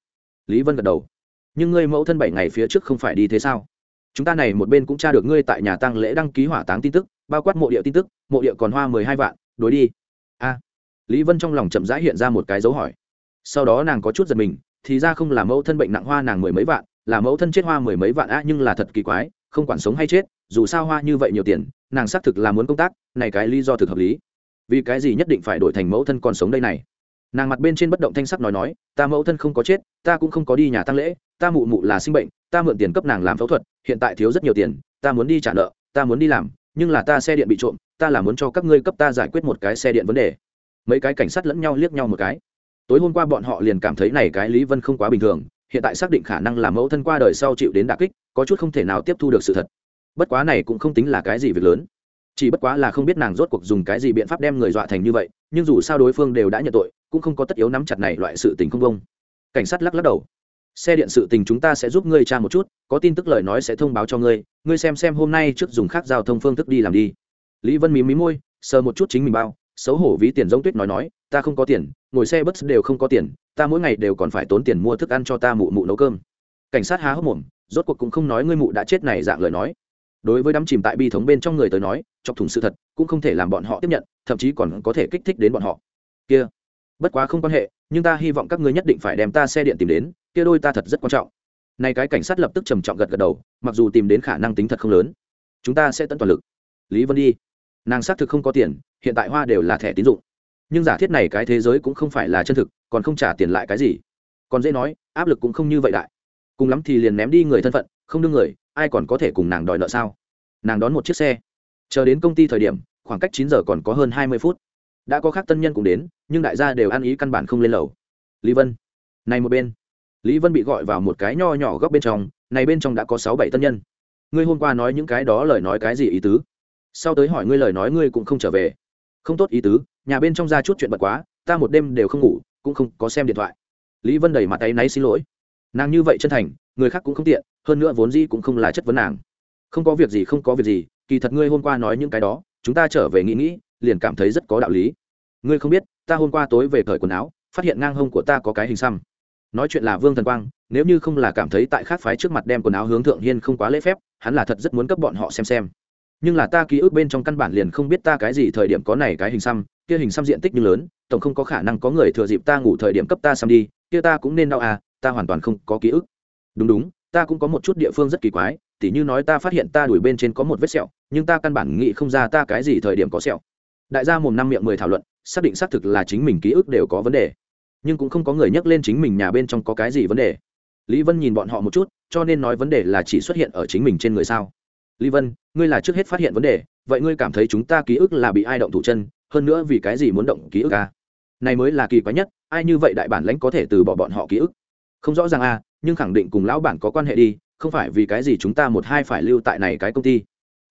Lý vân gật đầu. Nhưng ngươi mẫu thân bảy ngày phía trước không phải đi thế sao? Chúng ta này một bên cũng tra được ngươi tại nhà tăng lễ đăng ký hỏa táng tin tức, bao quát mộ địa tin tức, mộ địa còn hoa mười hai vạn, đối đi. A. Lý vân trong lòng chậm rãi hiện ra một cái dấu hỏi. Sau đó nàng có chút giật mình thì ra không là mẫu thân bệnh nặng hoa nàng mười mấy vạn, là mẫu thân chết hoa mười mấy vạn á, nhưng là thật kỳ quái, không quản sống hay chết, dù sao hoa như vậy nhiều tiền, nàng xác thực là muốn công tác, này cái lý do thực hợp lý. Vì cái gì nhất định phải đổi thành mẫu thân còn sống đây này? Nàng mặt bên trên bất động thanh sắc nói nói, ta mẫu thân không có chết, ta cũng không có đi nhà tăng lễ, ta mụ mụ là sinh bệnh, ta mượn tiền cấp nàng làm phẫu thuật, hiện tại thiếu rất nhiều tiền, ta muốn đi trả nợ, ta muốn đi làm, nhưng là ta xe điện bị trộm, ta là muốn cho các ngươi cấp ta giải quyết một cái xe điện vấn đề. Mấy cái cảnh sát lẫn nhau liếc nhau một cái tối hôm qua bọn họ liền cảm thấy này cái lý vân không quá bình thường, hiện tại xác định khả năng là mẫu thân qua đời sau chịu đến đà kích, có chút không thể nào tiếp thu được sự thật. Bất quá này cũng không tính là cái gì việc lớn. Chỉ bất quá là không biết nàng rốt cuộc dùng cái gì biện pháp đem người dọa thành như vậy, nhưng dù sao đối phương đều đã nhận tội, cũng không có tất yếu nắm chặt này loại sự tình không công cảnh sát lắc lắc đầu. Xe điện sự tình chúng ta sẽ giúp ngươi tra một chút, có tin tức lời nói sẽ thông báo cho ngươi ngươi xem xem hôm nay trước dùng khác giao thông phương thức đi làm đi. Lý vân mí mí môi, sờ một chút chính mình bao xấu hổ ví tiền giống tuyết nói nói, ta không có tiền, ngồi xe bất đều không có tiền, ta mỗi ngày đều còn phải tốn tiền mua thức ăn cho ta mụ mụ nấu cơm. Cảnh sát há hốc mồm, rốt cuộc cũng không nói ngươi mụ đã chết này dạng lời nói. Đối với đắm chìm tại bi thống bên trong người tới nói, chọc thủng sự thật, cũng không thể làm bọn họ tiếp nhận, thậm chí còn có thể kích thích đến bọn họ. Kia, bất quá không quan hệ, nhưng ta hy vọng các ngươi nhất định phải đem ta xe điện tìm đến, kia đôi ta thật rất quan trọng. Nay cái cảnh sát lập tức trầm trọng gật gật đầu, mặc dù tìm đến khả năng tính thật không lớn. Chúng ta sẽ tận toàn lực. Lý vân đi. Nàng xác thực không có tiền hiện tại hoa đều là thẻ tín dụng. Nhưng giả thiết này cái thế giới cũng không phải là chân thực, còn không trả tiền lại cái gì. Còn dễ nói, áp lực cũng không như vậy đại. Cùng lắm thì liền ném đi người thân phận, không đương người, ai còn có thể cùng nàng đòi nợ sao? Nàng đón một chiếc xe. Chờ đến công ty thời điểm, khoảng cách chín giờ còn có hơn hai mươi phút. Đã có khác tân nhân cũng đến, nhưng đại gia đều ăn ý căn bản không lên lầu. Lý vân. Này một bên. Lý vân bị gọi vào một cái nho nhỏ góc bên trong, này bên trong đã có sáu bảy tân nhân. Ngươi hôm qua nói những cái đó lời nói cái gì ý tứ? Sau tới hỏi ngươi lời nói ngươi cũng không trở về không tốt ý tứ, nhà bên trong ra chút chuyện bật quá, ta một đêm đều không ngủ, cũng không có xem điện thoại. Lý vân đẩy mặt tay náy xin lỗi. Nàng như vậy chân thành, người khác cũng không tiện, hơn nữa vốn dĩ cũng không là chất vấn nàng. Không có việc gì, không có việc gì, kỳ thật ngươi hôm qua nói những cái đó, chúng ta trở về nghĩ nghĩ, liền cảm thấy rất có đạo lý. Ngươi không biết, ta hôm qua tối về cởi quần áo, phát hiện ngang hông của ta có cái hình xăm. Nói chuyện là vương thần quang, nếu như không là cảm thấy tại khác phái trước mặt đem quần áo hướng thượng hiên không quá lễ phép, hắn là thật rất muốn cấp bọn họ xem xem nhưng là ta ký ức bên trong căn bản liền không biết ta cái gì thời điểm có này cái hình xăm, kia hình xăm diện tích như lớn, tổng không có khả năng có người thừa dịp ta ngủ thời điểm cấp ta xăm đi, kia ta cũng nên đau à ta hoàn toàn không có ký ức. Đúng đúng, ta cũng có một chút địa phương rất kỳ quái, tỉ như nói ta phát hiện ta đuổi bên trên có một vết sẹo, nhưng ta căn bản nghĩ không ra ta cái gì thời điểm có sẹo. Đại gia mồm năm miệng mười thảo luận, xác định xác thực là chính mình ký ức đều có vấn đề. Nhưng cũng không có người nhắc lên chính mình nhà bên trong có cái gì vấn đề. Lý vân nhìn bọn họ một chút, cho nên nói vấn đề là chỉ xuất hiện ở chính mình trên người sao? Lý vân ngươi là trước hết phát hiện vấn đề, vậy ngươi cảm thấy chúng ta ký ức là bị ai động thủ chân, hơn nữa vì cái gì muốn động ký ức à? này mới là kỳ quái nhất, ai như vậy đại bản lãnh có thể từ bỏ bọn họ ký ức? Không rõ ràng à nhưng khẳng định cùng lão bản có quan hệ đi, không phải vì cái gì chúng ta một hai phải lưu tại này cái công ty.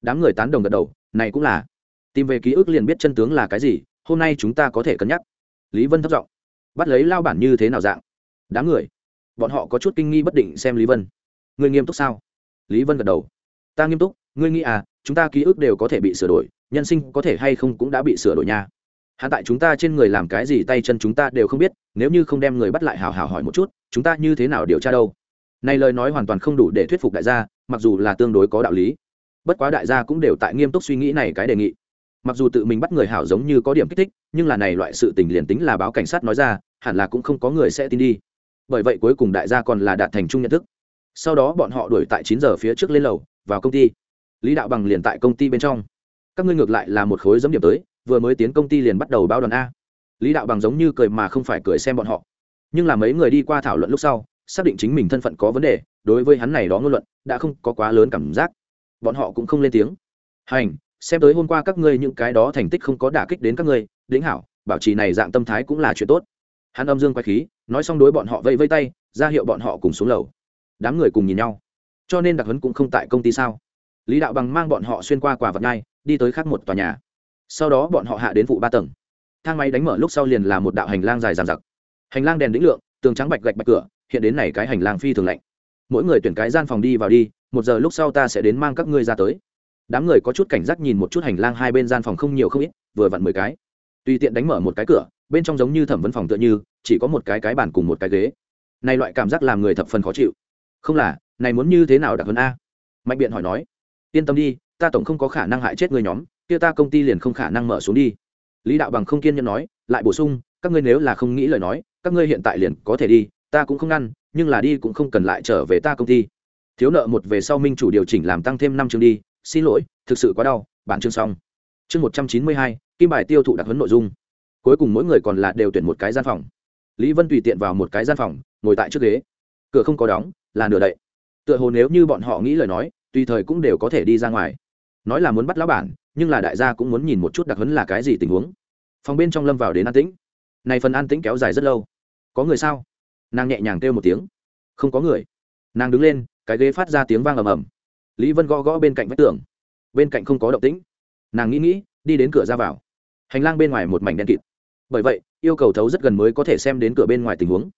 Đám người tán đồng gật đầu, này cũng là. Tìm về ký ức liền biết chân tướng là cái gì, hôm nay chúng ta có thể cân nhắc. Lý vân thất giọng. Bắt lấy lao bản như thế nào dạng? Đám người. Bọn họ có chút kinh nghi bất định xem lý vân. Người nghiêm túc sao? Lý vân gật đầu. Ta nghiêm túc ngươi nghĩ à chúng ta ký ức đều có thể bị sửa đổi, nhân sinh có thể hay không cũng đã bị sửa đổi nha. Hạ tại chúng ta trên người làm cái gì tay chân chúng ta đều không biết, nếu như không đem người bắt lại hào hào hỏi một chút, chúng ta như thế nào điều tra đâu? Này lời nói hoàn toàn không đủ để thuyết phục đại gia, mặc dù là tương đối có đạo lý. Bất quá đại gia cũng đều tại nghiêm túc suy nghĩ này cái đề nghị. Mặc dù tự mình bắt người hảo giống như có điểm kích thích, nhưng là này loại sự tình liền tính là báo cảnh sát nói ra, hẳn là cũng không có người sẽ tin đi. Bởi vậy cuối cùng đại gia còn là đạt thành chung nhận thức. Sau đó bọn họ đuổi tại chín giờ phía trước lên lầu, vào công ty lý đạo bằng liền tại công ty bên trong. Các ngươi ngược lại là một khối giấm điểm tới, vừa mới tiến công ty liền bắt đầu báo đoàn a. Lý đạo bằng giống như cười mà không phải cười xem bọn họ. Nhưng là mấy người đi qua thảo luận lúc sau, xác định chính mình thân phận có vấn đề, đối với hắn này đó ngôn luận, đã không có quá lớn cảm giác. Bọn họ cũng không lên tiếng. Hành, xem tới hôm qua các ngươi những cái đó thành tích không có đả kích đến các ngươi đĩnh hảo, bảo trì này dạng tâm thái cũng là chuyện tốt. Hắn âm dương quay khí, nói xong đối bọn họ vây vây tay, ra hiệu bọn họ cùng xuống lầu. Đám người cùng nhìn nhau. Cho nên đặc huấn cũng không tại công ty sao? Lý đạo bằng mang bọn họ xuyên qua quả vật nhai, đi tới khác một tòa nhà. Sau đó bọn họ hạ đến vụ ba tầng. Thang máy đánh mở lúc sau liền là một đạo hành lang dài dàn giặc hành lang đèn đĩnh lượng, tường trắng bạch gạch bạch cửa, hiện đến này cái hành lang phi thường lạnh. Mỗi người tuyển cái gian phòng đi vào đi, một giờ lúc sau ta sẽ đến mang các ngươi ra tới. Đám người có chút cảnh giác nhìn một chút hành lang hai bên gian phòng không nhiều không ít, vừa vặn mười cái. Tùy tiện đánh mở một cái cửa, bên trong giống như thẩm vấn phòng tựa như, chỉ có một cái cái bàn cùng một cái ghế. Này loại cảm giác làm người thập phần khó chịu. Không là, này muốn như thế nào đặc hơn a? Mạnh biện hỏi nói yên tâm đi, ta tổng không có khả năng hại chết người nhóm, kia ta công ty liền không khả năng mở xuống đi. Lý đạo bằng không kiên nhẫn nói, lại bổ sung, các ngươi nếu là không nghĩ lời nói, các ngươi hiện tại liền có thể đi, ta cũng không ngăn, nhưng là đi cũng không cần lại trở về ta công ty. Thiếu nợ một về sau minh chủ điều chỉnh làm tăng thêm năm chương đi, xin lỗi, thực sự quá đau, bản chương xong. Chương một trăm chín mươi hai, kim bài tiêu thụ đặc huấn nội dung. Cuối cùng mỗi người còn lại đều tuyển một cái gian phòng. Lý vân tùy tiện vào một cái gian phòng, ngồi tại trước ghế. Cửa không có đóng, là nửa đậy. Tựa hồ nếu như bọn họ nghĩ lời nói tùy thời cũng đều có thể đi ra ngoài. Nói là muốn bắt lão bản, nhưng là đại gia cũng muốn nhìn một chút đặc hấn là cái gì tình huống. Phòng bên trong lâm vào đến an tĩnh. Này phần an tĩnh kéo dài rất lâu. Có người sao? Nàng nhẹ nhàng kêu một tiếng. Không có người. Nàng đứng lên, cái ghế phát ra tiếng vang ầm ầm. Lý vân gõ gõ bên cạnh vách tường. Bên cạnh không có động tĩnh. Nàng nghĩ nghĩ, đi đến cửa ra vào. Hành lang bên ngoài một mảnh đen kịt. Bởi vậy, yêu cầu thấu rất gần mới có thể xem đến cửa bên ngoài tình huống.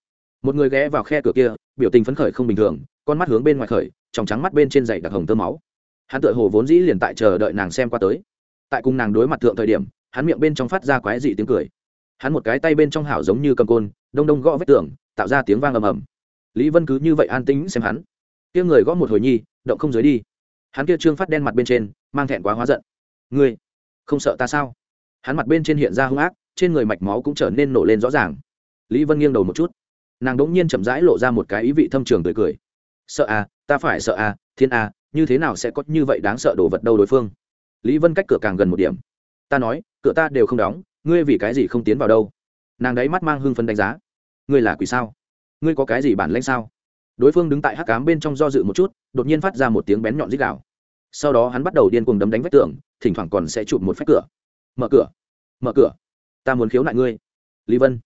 Một người ghé vào khe cửa kia, biểu tình phấn khởi không bình thường con mắt hướng bên ngoài khởi, tròng trắng mắt bên trên dày đặc hồng tơ máu. Hắn tựa hồ vốn dĩ liền tại chờ đợi nàng xem qua tới. Tại cùng nàng đối mặt thượng thời điểm, hắn miệng bên trong phát ra quái dị tiếng cười. Hắn một cái tay bên trong hảo giống như cầm côn, đông đông gõ vết tường, tạo ra tiếng vang ầm ầm. Lý vân cứ như vậy an tĩnh xem hắn. Kia người gõ một hồi nhi, động không dưới đi. Hắn kia trương phát đen mặt bên trên, mang thẹn quá hóa giận. Ngươi, không sợ ta sao? Hắn mặt bên trên hiện ra hung ác, trên người mạch máu cũng trở nên nổ lên rõ ràng. Lý vân nghiêng đầu một chút. Nàng đỗng nhiên chậm rãi lộ ra một cái ý vị thâm trường tươi cười sợ à ta phải sợ à thiên à như thế nào sẽ có như vậy đáng sợ đồ vật đâu đối phương? Lý vân cách cửa càng gần một điểm. Ta nói, cửa ta đều không đóng, ngươi vì cái gì không tiến vào đâu? Nàng đấy mắt mang hưng phấn đánh giá. Ngươi là quỷ sao? Ngươi có cái gì bản lãnh sao? Đối phương đứng tại hắc cám bên trong do dự một chút, đột nhiên phát ra một tiếng bén nhọn dích đạo sau đó hắn bắt đầu điên cuồng đấm đánh vách tường, thỉnh thoảng còn sẽ chụp một phách cửa. Mở cửa mở cửa. Ta muốn khiếu nại ngươi. Lý vân,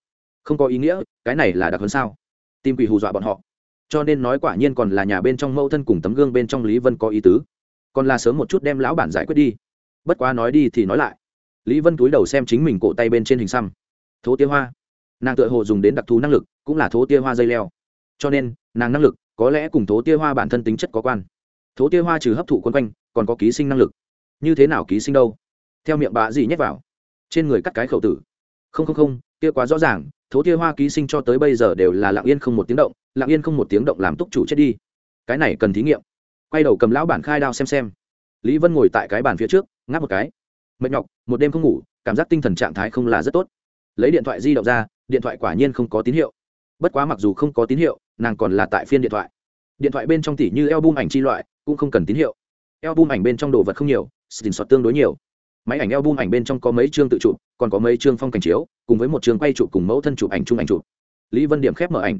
không có ý nghĩa, cái này là đặc hơn sao? Tim quỷ hù dọa bọn họ cho nên nói quả nhiên còn là nhà bên trong mẫu thân cùng tấm gương bên trong lý vân có ý tứ. Còn là sớm một chút đem lão bản giải quyết đi. Bất quá nói đi thì nói lại. Lý vân túi đầu xem chính mình cổ tay bên trên hình xăm. Thố tia hoa. Nàng tựa hồ dùng đến đặc thù năng lực, cũng là thố tia hoa dây leo. Cho nên, nàng năng lực, có lẽ cùng thố tia hoa bản thân tính chất có quan. Thố tia hoa trừ hấp thụ quân quanh, còn có ký sinh năng lực. Như thế nào ký sinh đâu? Theo miệng bà gì nhét vào. Trên người cắt cái khẩu tử. Không không không, kia quá rõ ràng. Thố tia hoa ký sinh cho tới bây giờ đều là lặng yên không một tiếng động lặng yên không một tiếng động làm túc chủ chết đi. Cái này cần thí nghiệm. Quay đầu cầm lão bản khai đao xem xem. Lý vân ngồi tại cái bàn phía trước, ngáp một cái. Mệt nhọc, một đêm không ngủ, cảm giác tinh thần trạng thái không là rất tốt. Lấy điện thoại di động ra, điện thoại quả nhiên không có tín hiệu. Bất quá mặc dù không có tín hiệu, nàng còn là tại phiên điện thoại. Điện thoại bên trong tỉ như eo bum ảnh chi loại, cũng không cần tín hiệu. Eo bum ảnh bên trong đồ vật không nhiều xin sọt tương đối nhiều. Máy ảnh eo bum ảnh bên trong có mấy chương tự chụp, còn có mấy chương phong cảnh chiếu, cùng với một chương quay chụp cùng mẫu thân chụp ảnh chung ảnh chụp. Lý vân điểm khép mở ảnh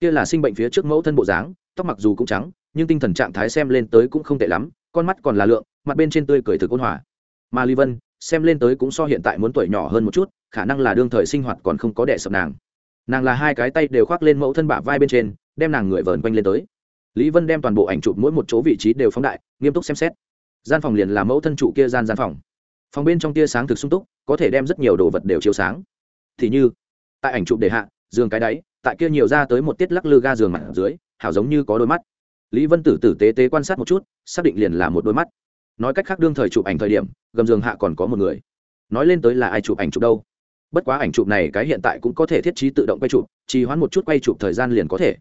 kia là sinh bệnh phía trước mẫu thân bộ dáng, tóc mặc dù cũng trắng, nhưng tinh thần trạng thái xem lên tới cũng không tệ lắm, con mắt còn là lượng, mặt bên trên tươi cười thực ôn hòa. Mà lý vân, xem lên tới cũng so hiện tại muốn tuổi nhỏ hơn một chút, khả năng là đương thời sinh hoạt còn không có đẻ sập nàng. Nàng là hai cái tay đều khoác lên mẫu thân bả vai bên trên, đem nàng người vờn quanh lên tới. Lý vân đem toàn bộ ảnh chụp mỗi một chỗ vị trí đều phóng đại, nghiêm túc xem xét. Gian phòng liền là mẫu thân trụ kia gian gian phòng. Phòng bên trong tia sáng thực sung túc, có thể đem rất nhiều đồ vật đều chiếu sáng. Thì như, tại ảnh chụp đề hạ, giường cái đáy tại kia nhiều ra tới một tiết lắc lư ga giường mặt dưới, hảo giống như có đôi mắt. Lý vân tử tử tế tế quan sát một chút, xác định liền là một đôi mắt. Nói cách khác đương thời chụp ảnh thời điểm, gầm giường hạ còn có một người. Nói lên tới là ai chụp ảnh chụp đâu? Bất quá ảnh chụp này cái hiện tại cũng có thể thiết trí tự động quay chụp, trì hoãn một chút quay chụp thời gian liền có thể.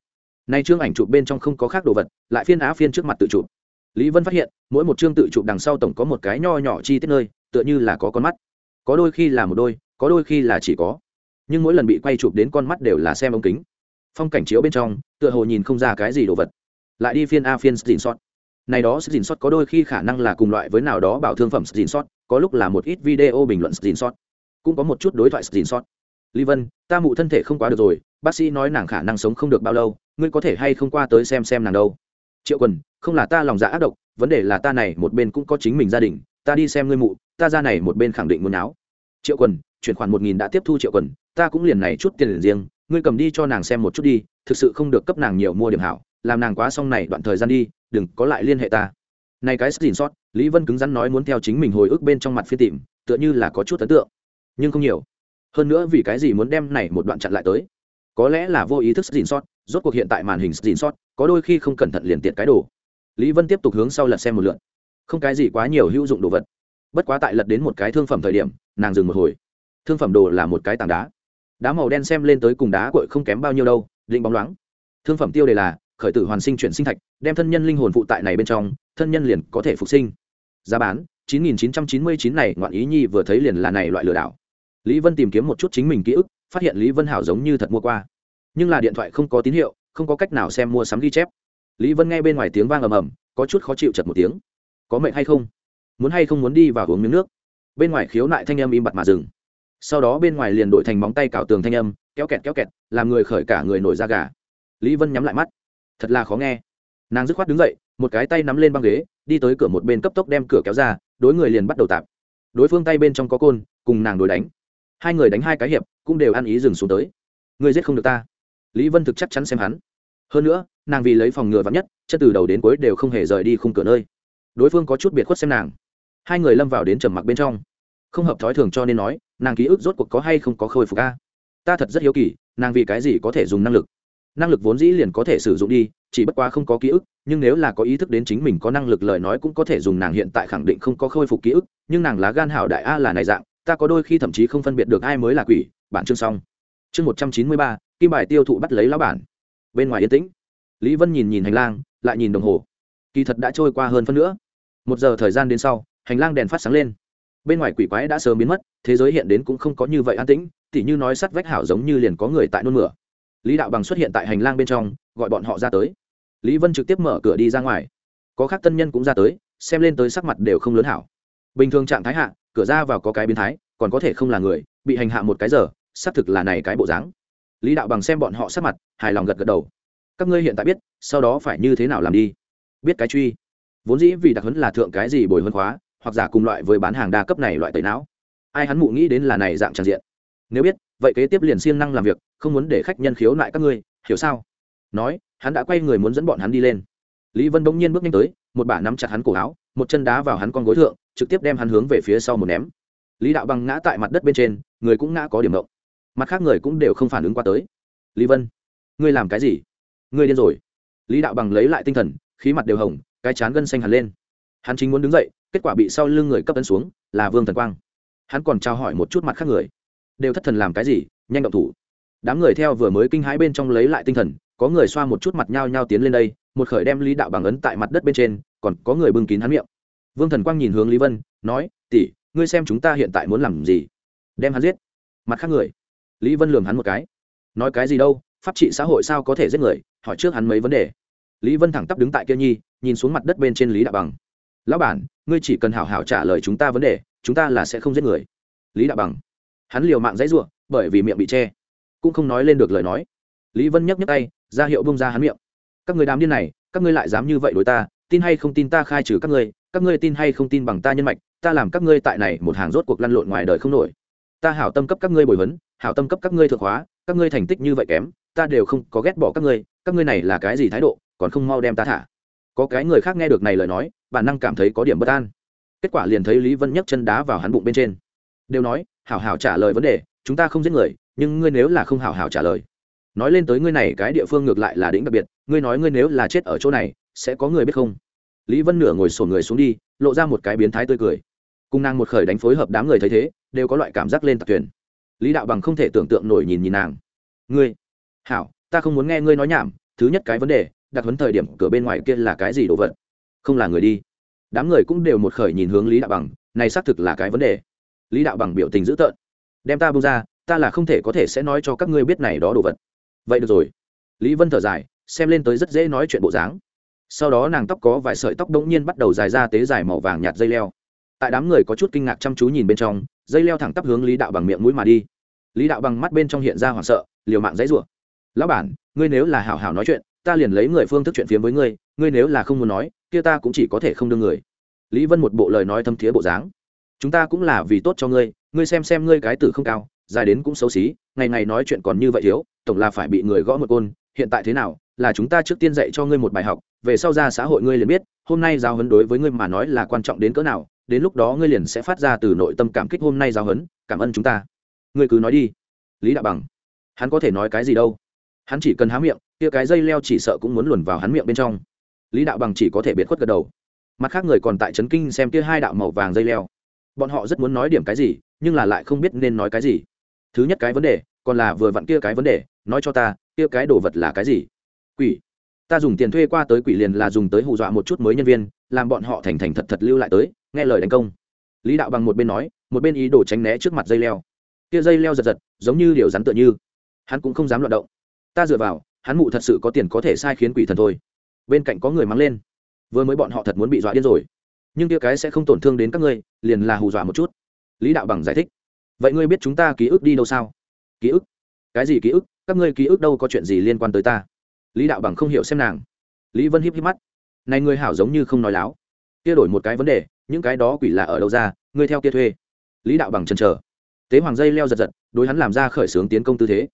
Nay chương ảnh chụp bên trong không có khác đồ vật, lại phiên á phiên trước mặt tự chụp. Lý vân phát hiện, mỗi một chương tự chụp đằng sau tổng có một cái nho nhỏ chi tiết nơi, tựa như là có con mắt. Có đôi khi là một đôi, có đôi khi là chỉ có nhưng mỗi lần bị quay chụp đến con mắt đều là xem ống kính. Phong cảnh chiếu bên trong, tựa hồ nhìn không ra cái gì đồ vật. Lại đi phiên a phiên xin sót này đó xin sót có đôi khi khả năng là cùng loại với nào đó bảo thương phẩm xin sót có lúc là một ít video bình luận xin sót cũng có một chút đối thoại xin sót lý vân, ta mụ thân thể không quá được rồi, bác sĩ nói nàng khả năng sống không được bao lâu, ngươi có thể hay không qua tới xem xem nàng đâu? Triệu quần, không là ta lòng dạ ác độc, vấn đề là ta này một bên cũng có chính mình gia đình, ta đi xem ngươi mụ, ta ra này một bên khẳng định muốn áo triệu quần, chuyển khoản một nghìn đã tiếp thu triệu quần ta cũng liền này chút tiền riêng, ngươi cầm đi cho nàng xem một chút đi, thực sự không được cấp nàng nhiều mua điểm hảo, làm nàng quá xong này đoạn thời gian đi, đừng có lại liên hệ ta. Này cái xin sót lý vân cứng rắn nói muốn theo chính mình hồi ức bên trong mặt phi tìm, tựa như là có chút ấn tượng, nhưng không nhiều. Hơn nữa vì cái gì muốn đem này một đoạn chặn lại tới? Có lẽ là vô ý thức xin sót rốt cuộc hiện tại màn hình xin sót có đôi khi không cẩn thận liền tiện cái đồ. Lý vân tiếp tục hướng sau lật xem một lượt. Không cái gì quá nhiều hữu dụng đồ vật. Bất quá tại lật đến một cái thương phẩm thời điểm, nàng dừng một hồi. Thương phẩm đồ là một cái tảng đá đá màu đen xem lên tới cùng đá cội không kém bao nhiêu đâu, định bóng loáng. Thương phẩm tiêu đề là, khởi tử hoàn sinh chuyển sinh thạch, đem thân nhân linh hồn phụ tại này bên trong, thân nhân liền có thể phục sinh. Giá bán 9.999 này, ngoạn ý nhi vừa thấy liền là này loại lừa đảo. Lý vân tìm kiếm một chút chính mình ký ức, phát hiện lý vân hảo giống như thật mua qua. Nhưng là điện thoại không có tín hiệu, không có cách nào xem mua sắm ghi chép. Lý vân nghe bên ngoài tiếng vang ầm ầm, có chút khó chịu chật một tiếng. Có mệnh hay không? Muốn hay không muốn đi vào uống miếng nước? Bên ngoài khiếu nại thanh em im bặt mà dừng sau đó bên ngoài liền đổi thành móng tay cào tường thanh âm, kéo kẹt kéo kẹt, làm người khởi cả người nổi da gà. Lý vân nhắm lại mắt. Thật là khó nghe. Nàng dứt khoát đứng dậy, một cái tay nắm lên băng ghế, đi tới cửa một bên cấp tốc đem cửa kéo ra, đối người liền bắt đầu tạp. Đối phương tay bên trong có côn, cùng nàng đối đánh. Hai người đánh hai cái hiệp, cũng đều ăn ý dừng xuống tới. Người giết không được ta. Lý vân thực chắc chắn xem hắn. Hơn nữa, nàng vì lấy phòng ngừa vắn nhất chân từ đầu đến cuối đều không hề rời đi khung cửa nơi. Đối phương có chút biệt khuất xem nàng. Hai người lâm vào đến trầm mặc bên trong không hợp thói thường cho nên nói, nàng ký ức rốt cuộc có hay không có khôi phục a? Ta thật rất hiếu kỳ, nàng vì cái gì có thể dùng năng lực? Năng lực vốn dĩ liền có thể sử dụng đi, chỉ bất quá không có ký ức, nhưng nếu là có ý thức đến chính mình có năng lực lời nói cũng có thể dùng nàng hiện tại khẳng định không có khôi phục ký ức, nhưng nàng lá gan hảo đại a là này dạng, ta có đôi khi thậm chí không phân biệt được ai mới là quỷ, bản chương xong. Chương một trăm chín mươi ba, kim bài tiêu thụ bắt lấy lão bản. Bên ngoài yên tĩnh. Lý vân nhìn nhìn hành lang, lại nhìn đồng hồ. Kỳ thật đã trôi qua hơn phân nữa một giờ thời gian đến sau, hành lang đèn phát sáng lên bên ngoài quỷ quái đã sớm biến mất, thế giới hiện đến cũng không có như vậy an tĩnh, tỉ như nói sắt vách hảo giống như liền có người tại nôn mửa. Lý đạo bằng xuất hiện tại hành lang bên trong, gọi bọn họ ra tới. Lý vân trực tiếp mở cửa đi ra ngoài. Có khác tân nhân cũng ra tới, xem lên tới sắc mặt đều không lớn hảo. Bình thường trạng thái hạ, cửa ra vào có cái biến thái, còn có thể không là người, bị hành hạ một cái giờ, xác thực là này cái bộ dáng. Lý đạo bằng xem bọn họ sắc mặt, hài lòng gật gật đầu. Các ngươi hiện tại biết, sau đó phải như thế nào làm đi? Biết cái truy. Vốn dĩ vì đặc huấn là thượng cái gì bồi huấn khóa hoặc giả cùng loại với bán hàng đa cấp này loại tẩy não. Ai hắn mụ nghĩ đến là này dạng tràn diện. Nếu biết, vậy kế tiếp liền siêng năng làm việc, không muốn để khách nhân khiếu nại các ngươi, hiểu sao? Nói, hắn đã quay người muốn dẫn bọn hắn đi lên. Lý vân bỗng nhiên bước nhanh tới, một bà nắm chặt hắn cổ áo, một chân đá vào hắn con gối thượng, trực tiếp đem hắn hướng về phía sau một ném. Lý đạo bằng ngã tại mặt đất bên trên, người cũng ngã có điểm động. Mặt khác người cũng đều không phản ứng qua tới. Lý vân, ngươi làm cái gì? Ngươi điên rồi. Lý đạo bằng lấy lại tinh thần, khí mặt đều hồng, cái chán gân xanh hẳn lên. Hắn chính muốn đứng dậy kết quả bị sau lưng người cấp tấn xuống, là vương thần quang. Hắn còn trao hỏi một chút mặt khác người. Đều thất thần làm cái gì, nhanh động thủ. Đám người theo vừa mới kinh hãi bên trong lấy lại tinh thần, có người xoa một chút mặt nhau nhau tiến lên đây, một khởi đem lý đạo bằng ấn tại mặt đất bên trên, còn có người bưng kín hắn miệng. Vương thần quang nhìn hướng lý vân, nói, tỷ, ngươi xem chúng ta hiện tại muốn làm gì? Đem hắn giết. Mặt khác người. Lý vân lường hắn một cái. Nói cái gì đâu, pháp trị xã hội sao có thể giết người, hỏi trước hắn mấy vấn đề. Lý vân thẳng tắp đứng tại kia nhi, nhìn xuống mặt đất bên trên lý đạo bằng lão bản ngươi chỉ cần hảo hảo trả lời chúng ta vấn đề chúng ta là sẽ không giết người. Lý đạo bằng. Hắn liều mạng dãy ruộng bởi vì miệng bị che. Cũng không nói lên được lời nói. Lý vân nhấc nhấc tay ra hiệu bông ra hắn miệng. Các người đám điên này các ngươi lại dám như vậy đối ta tin hay không tin ta khai trừ các ngươi các ngươi tin hay không tin bằng ta nhân mạch ta làm các ngươi tại này một hàng rốt cuộc lăn lộn ngoài đời không nổi. Ta hảo tâm cấp các ngươi bồi vấn, hảo tâm cấp các ngươi thượng hóa các ngươi thành tích như vậy kém ta đều không có ghét bỏ các ngươi các ngươi này là cái gì thái độ còn không mau đem ta thả. Có cái người khác nghe được này lời nói bản năng cảm thấy có điểm bất an. Kết quả liền thấy lý vân nhấc chân đá vào hắn bụng bên trên. Đều nói, hảo hảo trả lời vấn đề, chúng ta không giết người, nhưng ngươi nếu là không hảo hảo trả lời, nói lên tới ngươi này cái địa phương ngược lại là đỉnh đặc biệt, ngươi nói ngươi nếu là chết ở chỗ này, sẽ có người biết không? Lý vân nửa ngồi sổn người xuống đi, lộ ra một cái biến thái tươi cười. Cung nàng một khởi đánh phối hợp đám người thấy thế, đều có loại cảm giác lên tạc thuyền. Lý đạo bằng không thể tưởng tượng nổi nhìn nhìn nàng. Ngươi, hảo, ta không muốn nghe ngươi nói nhảm, thứ nhất cái vấn đề, đặt vấn thời điểm cửa bên ngoài kia là cái gì đồ vật? Không là người đi. Đám người cũng đều một khởi nhìn hướng lý đạo bằng, này xác thực là cái vấn đề. Lý đạo bằng biểu tình dữ tợn. Đem ta bung ra, ta là không thể có thể sẽ nói cho các ngươi biết này đó đồ vật. Vậy được rồi. Lý vân thở dài, xem lên tới rất dễ nói chuyện bộ dáng. Sau đó nàng tóc có vài sợi tóc đ ỗ n g nhiên bắt đầu dài ra tế dài màu vàng nhạt dây leo. Tại đám người có chút kinh ngạc chăm chú nhìn bên trong, dây leo thẳng tắp hướng lý đạo bằng miệng mũi mà đi. Lý đạo bằng mắt bên trong hiện ra hoảng sợ, liều mạng dãy rủa. Lão bản, ngươi nếu là hảo hảo nói chuyện, ta liền lấy người phương thức chuyện phiếm với ngươi ngươi nếu là không muốn nói kia ta cũng chỉ có thể không đương người. Lý vân một bộ lời nói thâm thiế bộ dáng. Chúng ta cũng là vì tốt cho ngươi ngươi xem xem ngươi cái tử không cao, dài đến cũng xấu xí, ngày ngày nói chuyện còn như vậy thiếu, tổng là phải bị người gõ một côn, hiện tại thế nào, là chúng ta trước tiên dạy cho ngươi một bài học, về sau ra xã hội ngươi liền biết, hôm nay giáo huấn đối với ngươi mà nói là quan trọng đến cỡ nào, đến lúc đó ngươi liền sẽ phát ra từ nội tâm cảm kích hôm nay giáo huấn, cảm ơn chúng ta. Ngươi cứ nói đi. Lý đạo bằng. Hắn có thể nói cái gì đâu? Hắn chỉ cần há miệng, kia cái dây leo chỉ sợ cũng muốn luồn vào hắn miệng bên trong lý đạo bằng chỉ có thể biệt khuất gật đầu. Mặt khác người còn tại trấn kinh xem kia hai đạo màu vàng dây leo. Bọn họ rất muốn nói điểm cái gì, nhưng là lại không biết nên nói cái gì. Thứ nhất cái vấn đề, còn là vừa vặn kia cái vấn đề, nói cho ta, kia cái đồ vật là cái gì? Quỷ. Ta dùng tiền thuê qua tới quỷ liền là dùng tới hù dọa một chút mới nhân viên, làm bọn họ thành thành thật thật lưu lại tới, nghe lời đánh công. Lý đạo bằng một bên nói, một bên ý đồ tránh né trước mặt dây leo. Kia dây leo giật giật, giống như điều rắn tựa như. Hắn cũng không dám loạt động. Ta dựa vào, hắn mụ thật sự có tiền có thể sai khiến quỷ thần thôi bên cạnh có người mắng lên. Vừa mới bọn họ thật muốn bị dọa điên rồi. Nhưng kia cái sẽ không tổn thương đến các ngươi, liền là hù dọa một chút. Lý đạo bằng giải thích. Vậy ngươi biết chúng ta ký ức đi đâu sao? Ký ức? Cái gì ký ức? Các ngươi ký ức đâu có chuyện gì liên quan tới ta? Lý đạo bằng không hiểu xem nàng. Lý vân híp híp mắt. Này ngươi hảo giống như không nói láo. Kia đổi một cái vấn đề, những cái đó quỷ là ở đâu ra, ngươi theo kia thuê. Lý đạo bằng chần chờ. Tế hoàng dây leo giật giật, đối hắn làm ra khởi xướng tiến công tư thế.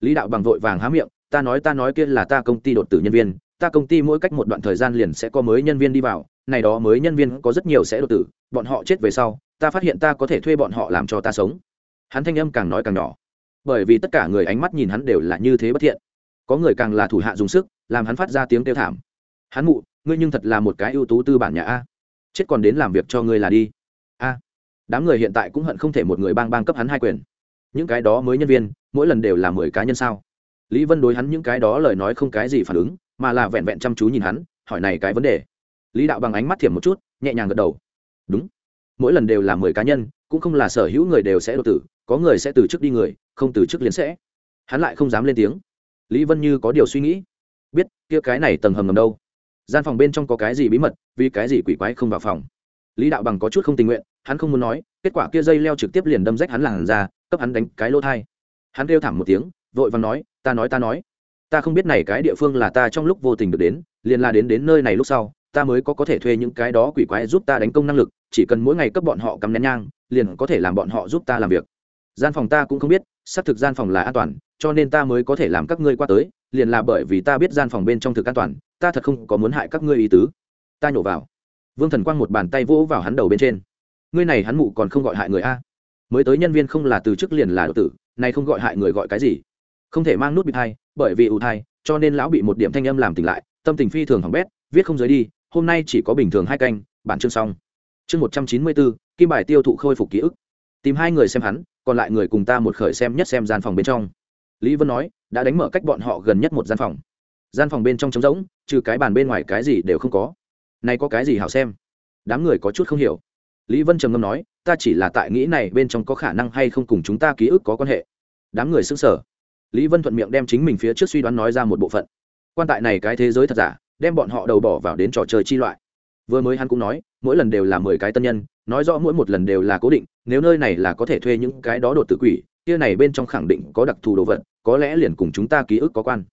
Lý đạo bằng vội vàng há miệng, ta nói ta nói kia là ta công ty đột tử nhân viên ta công ty mỗi cách một đoạn thời gian liền sẽ có mới nhân viên đi vào, này đó mới nhân viên có rất nhiều sẽ đột tử, bọn họ chết về sau, ta phát hiện ta có thể thuê bọn họ làm cho ta sống. Hắn thanh âm càng nói càng nhỏ. Bởi vì tất cả người ánh mắt nhìn hắn đều là như thế bất thiện. Có người càng là thủ hạ dùng sức, làm hắn phát ra tiếng kêu thảm. Hắn mụ, ngươi nhưng thật là một cái ưu tú tư bản nhà a. Chết còn đến làm việc cho ngươi là đi. A. Đám người hiện tại cũng hận không thể một người bang bang cấp hắn hai quyền. Những cái đó mới nhân viên, mỗi lần đều là mười cá nhân sao? Lý vân đối hắn những cái đó lời nói không cái gì phản ứng mà là vẹn vẹn chăm chú nhìn hắn, hỏi này cái vấn đề. Lý đạo bằng ánh mắt thiểm một chút, nhẹ nhàng gật đầu. Đúng. Mỗi lần đều là mười cá nhân, cũng không là sở hữu người đều sẽ đột tử, có người sẽ từ chức đi người, không từ chức liền sẽ. Hắn lại không dám lên tiếng. Lý vân như có điều suy nghĩ. Biết, kia cái này tầng hầm ngầm đâu? Gian phòng bên trong có cái gì bí mật, vì cái gì quỷ quái không vào phòng? Lý đạo bằng có chút không tình nguyện, hắn không muốn nói, kết quả kia dây leo trực tiếp liền đâm rách hắn làn ra cấp hắn đánh cái lỗ thai. Hắn kêu thảm một tiếng, vội và nói, ta nói ta nói ta không biết này cái địa phương là ta trong lúc vô tình được đến, liền là đến đến nơi này lúc sau, ta mới có có thể thuê những cái đó quỷ quái giúp ta đánh công năng lực, chỉ cần mỗi ngày cấp bọn họ cắm nén nhang, liền có thể làm bọn họ giúp ta làm việc. Gian phòng ta cũng không biết, xác thực gian phòng là an toàn, cho nên ta mới có thể làm các ngươi qua tới, liền là bởi vì ta biết gian phòng bên trong thực an toàn, ta thật không có muốn hại các ngươi ý tứ. Ta nhổ vào. Vương thần quang một bàn tay vỗ vào hắn đầu bên trên. Ngươi này hắn mụ còn không gọi hại người a? Mới tới nhân viên không là từ chức liền là độc tử, này không gọi hại người gọi cái gì? Không thể mang nút bị hai bởi vì ủ thai, cho nên lão bị một điểm thanh âm làm tỉnh lại, tâm tình phi thường hỏng bét, viết không giới đi, hôm nay chỉ có bình thường hai canh, bản chương xong. Chương một trăm chín mươi bốn, kim bài tiêu thụ khôi phục ký ức. Tìm hai người xem hắn, còn lại người cùng ta một khởi xem nhất xem gian phòng bên trong. Lý vân nói, đã đánh mở cách bọn họ gần nhất một gian phòng. Gian phòng bên trong trống rỗng, trừ cái bàn bên ngoài cái gì đều không có. Này có cái gì hảo xem? Đám người có chút không hiểu. Lý vân trầm ngâm nói, ta chỉ là tại nghĩ này bên trong có khả năng hay không cùng chúng ta ký ức có quan hệ. Đám người xứng sở lý vân thuận miệng đem chính mình phía trước suy đoán nói ra một bộ phận. Quan tại này cái thế giới thật giả, đem bọn họ đầu bỏ vào đến trò chơi chi loại. Vừa mới hắn cũng nói, mỗi lần đều là mười cái tân nhân, nói rõ mỗi một lần đều là cố định, nếu nơi này là có thể thuê những cái đó đột tự quỷ, kia này bên trong khẳng định có đặc thù đồ vật, có lẽ liền cùng chúng ta ký ức có quan.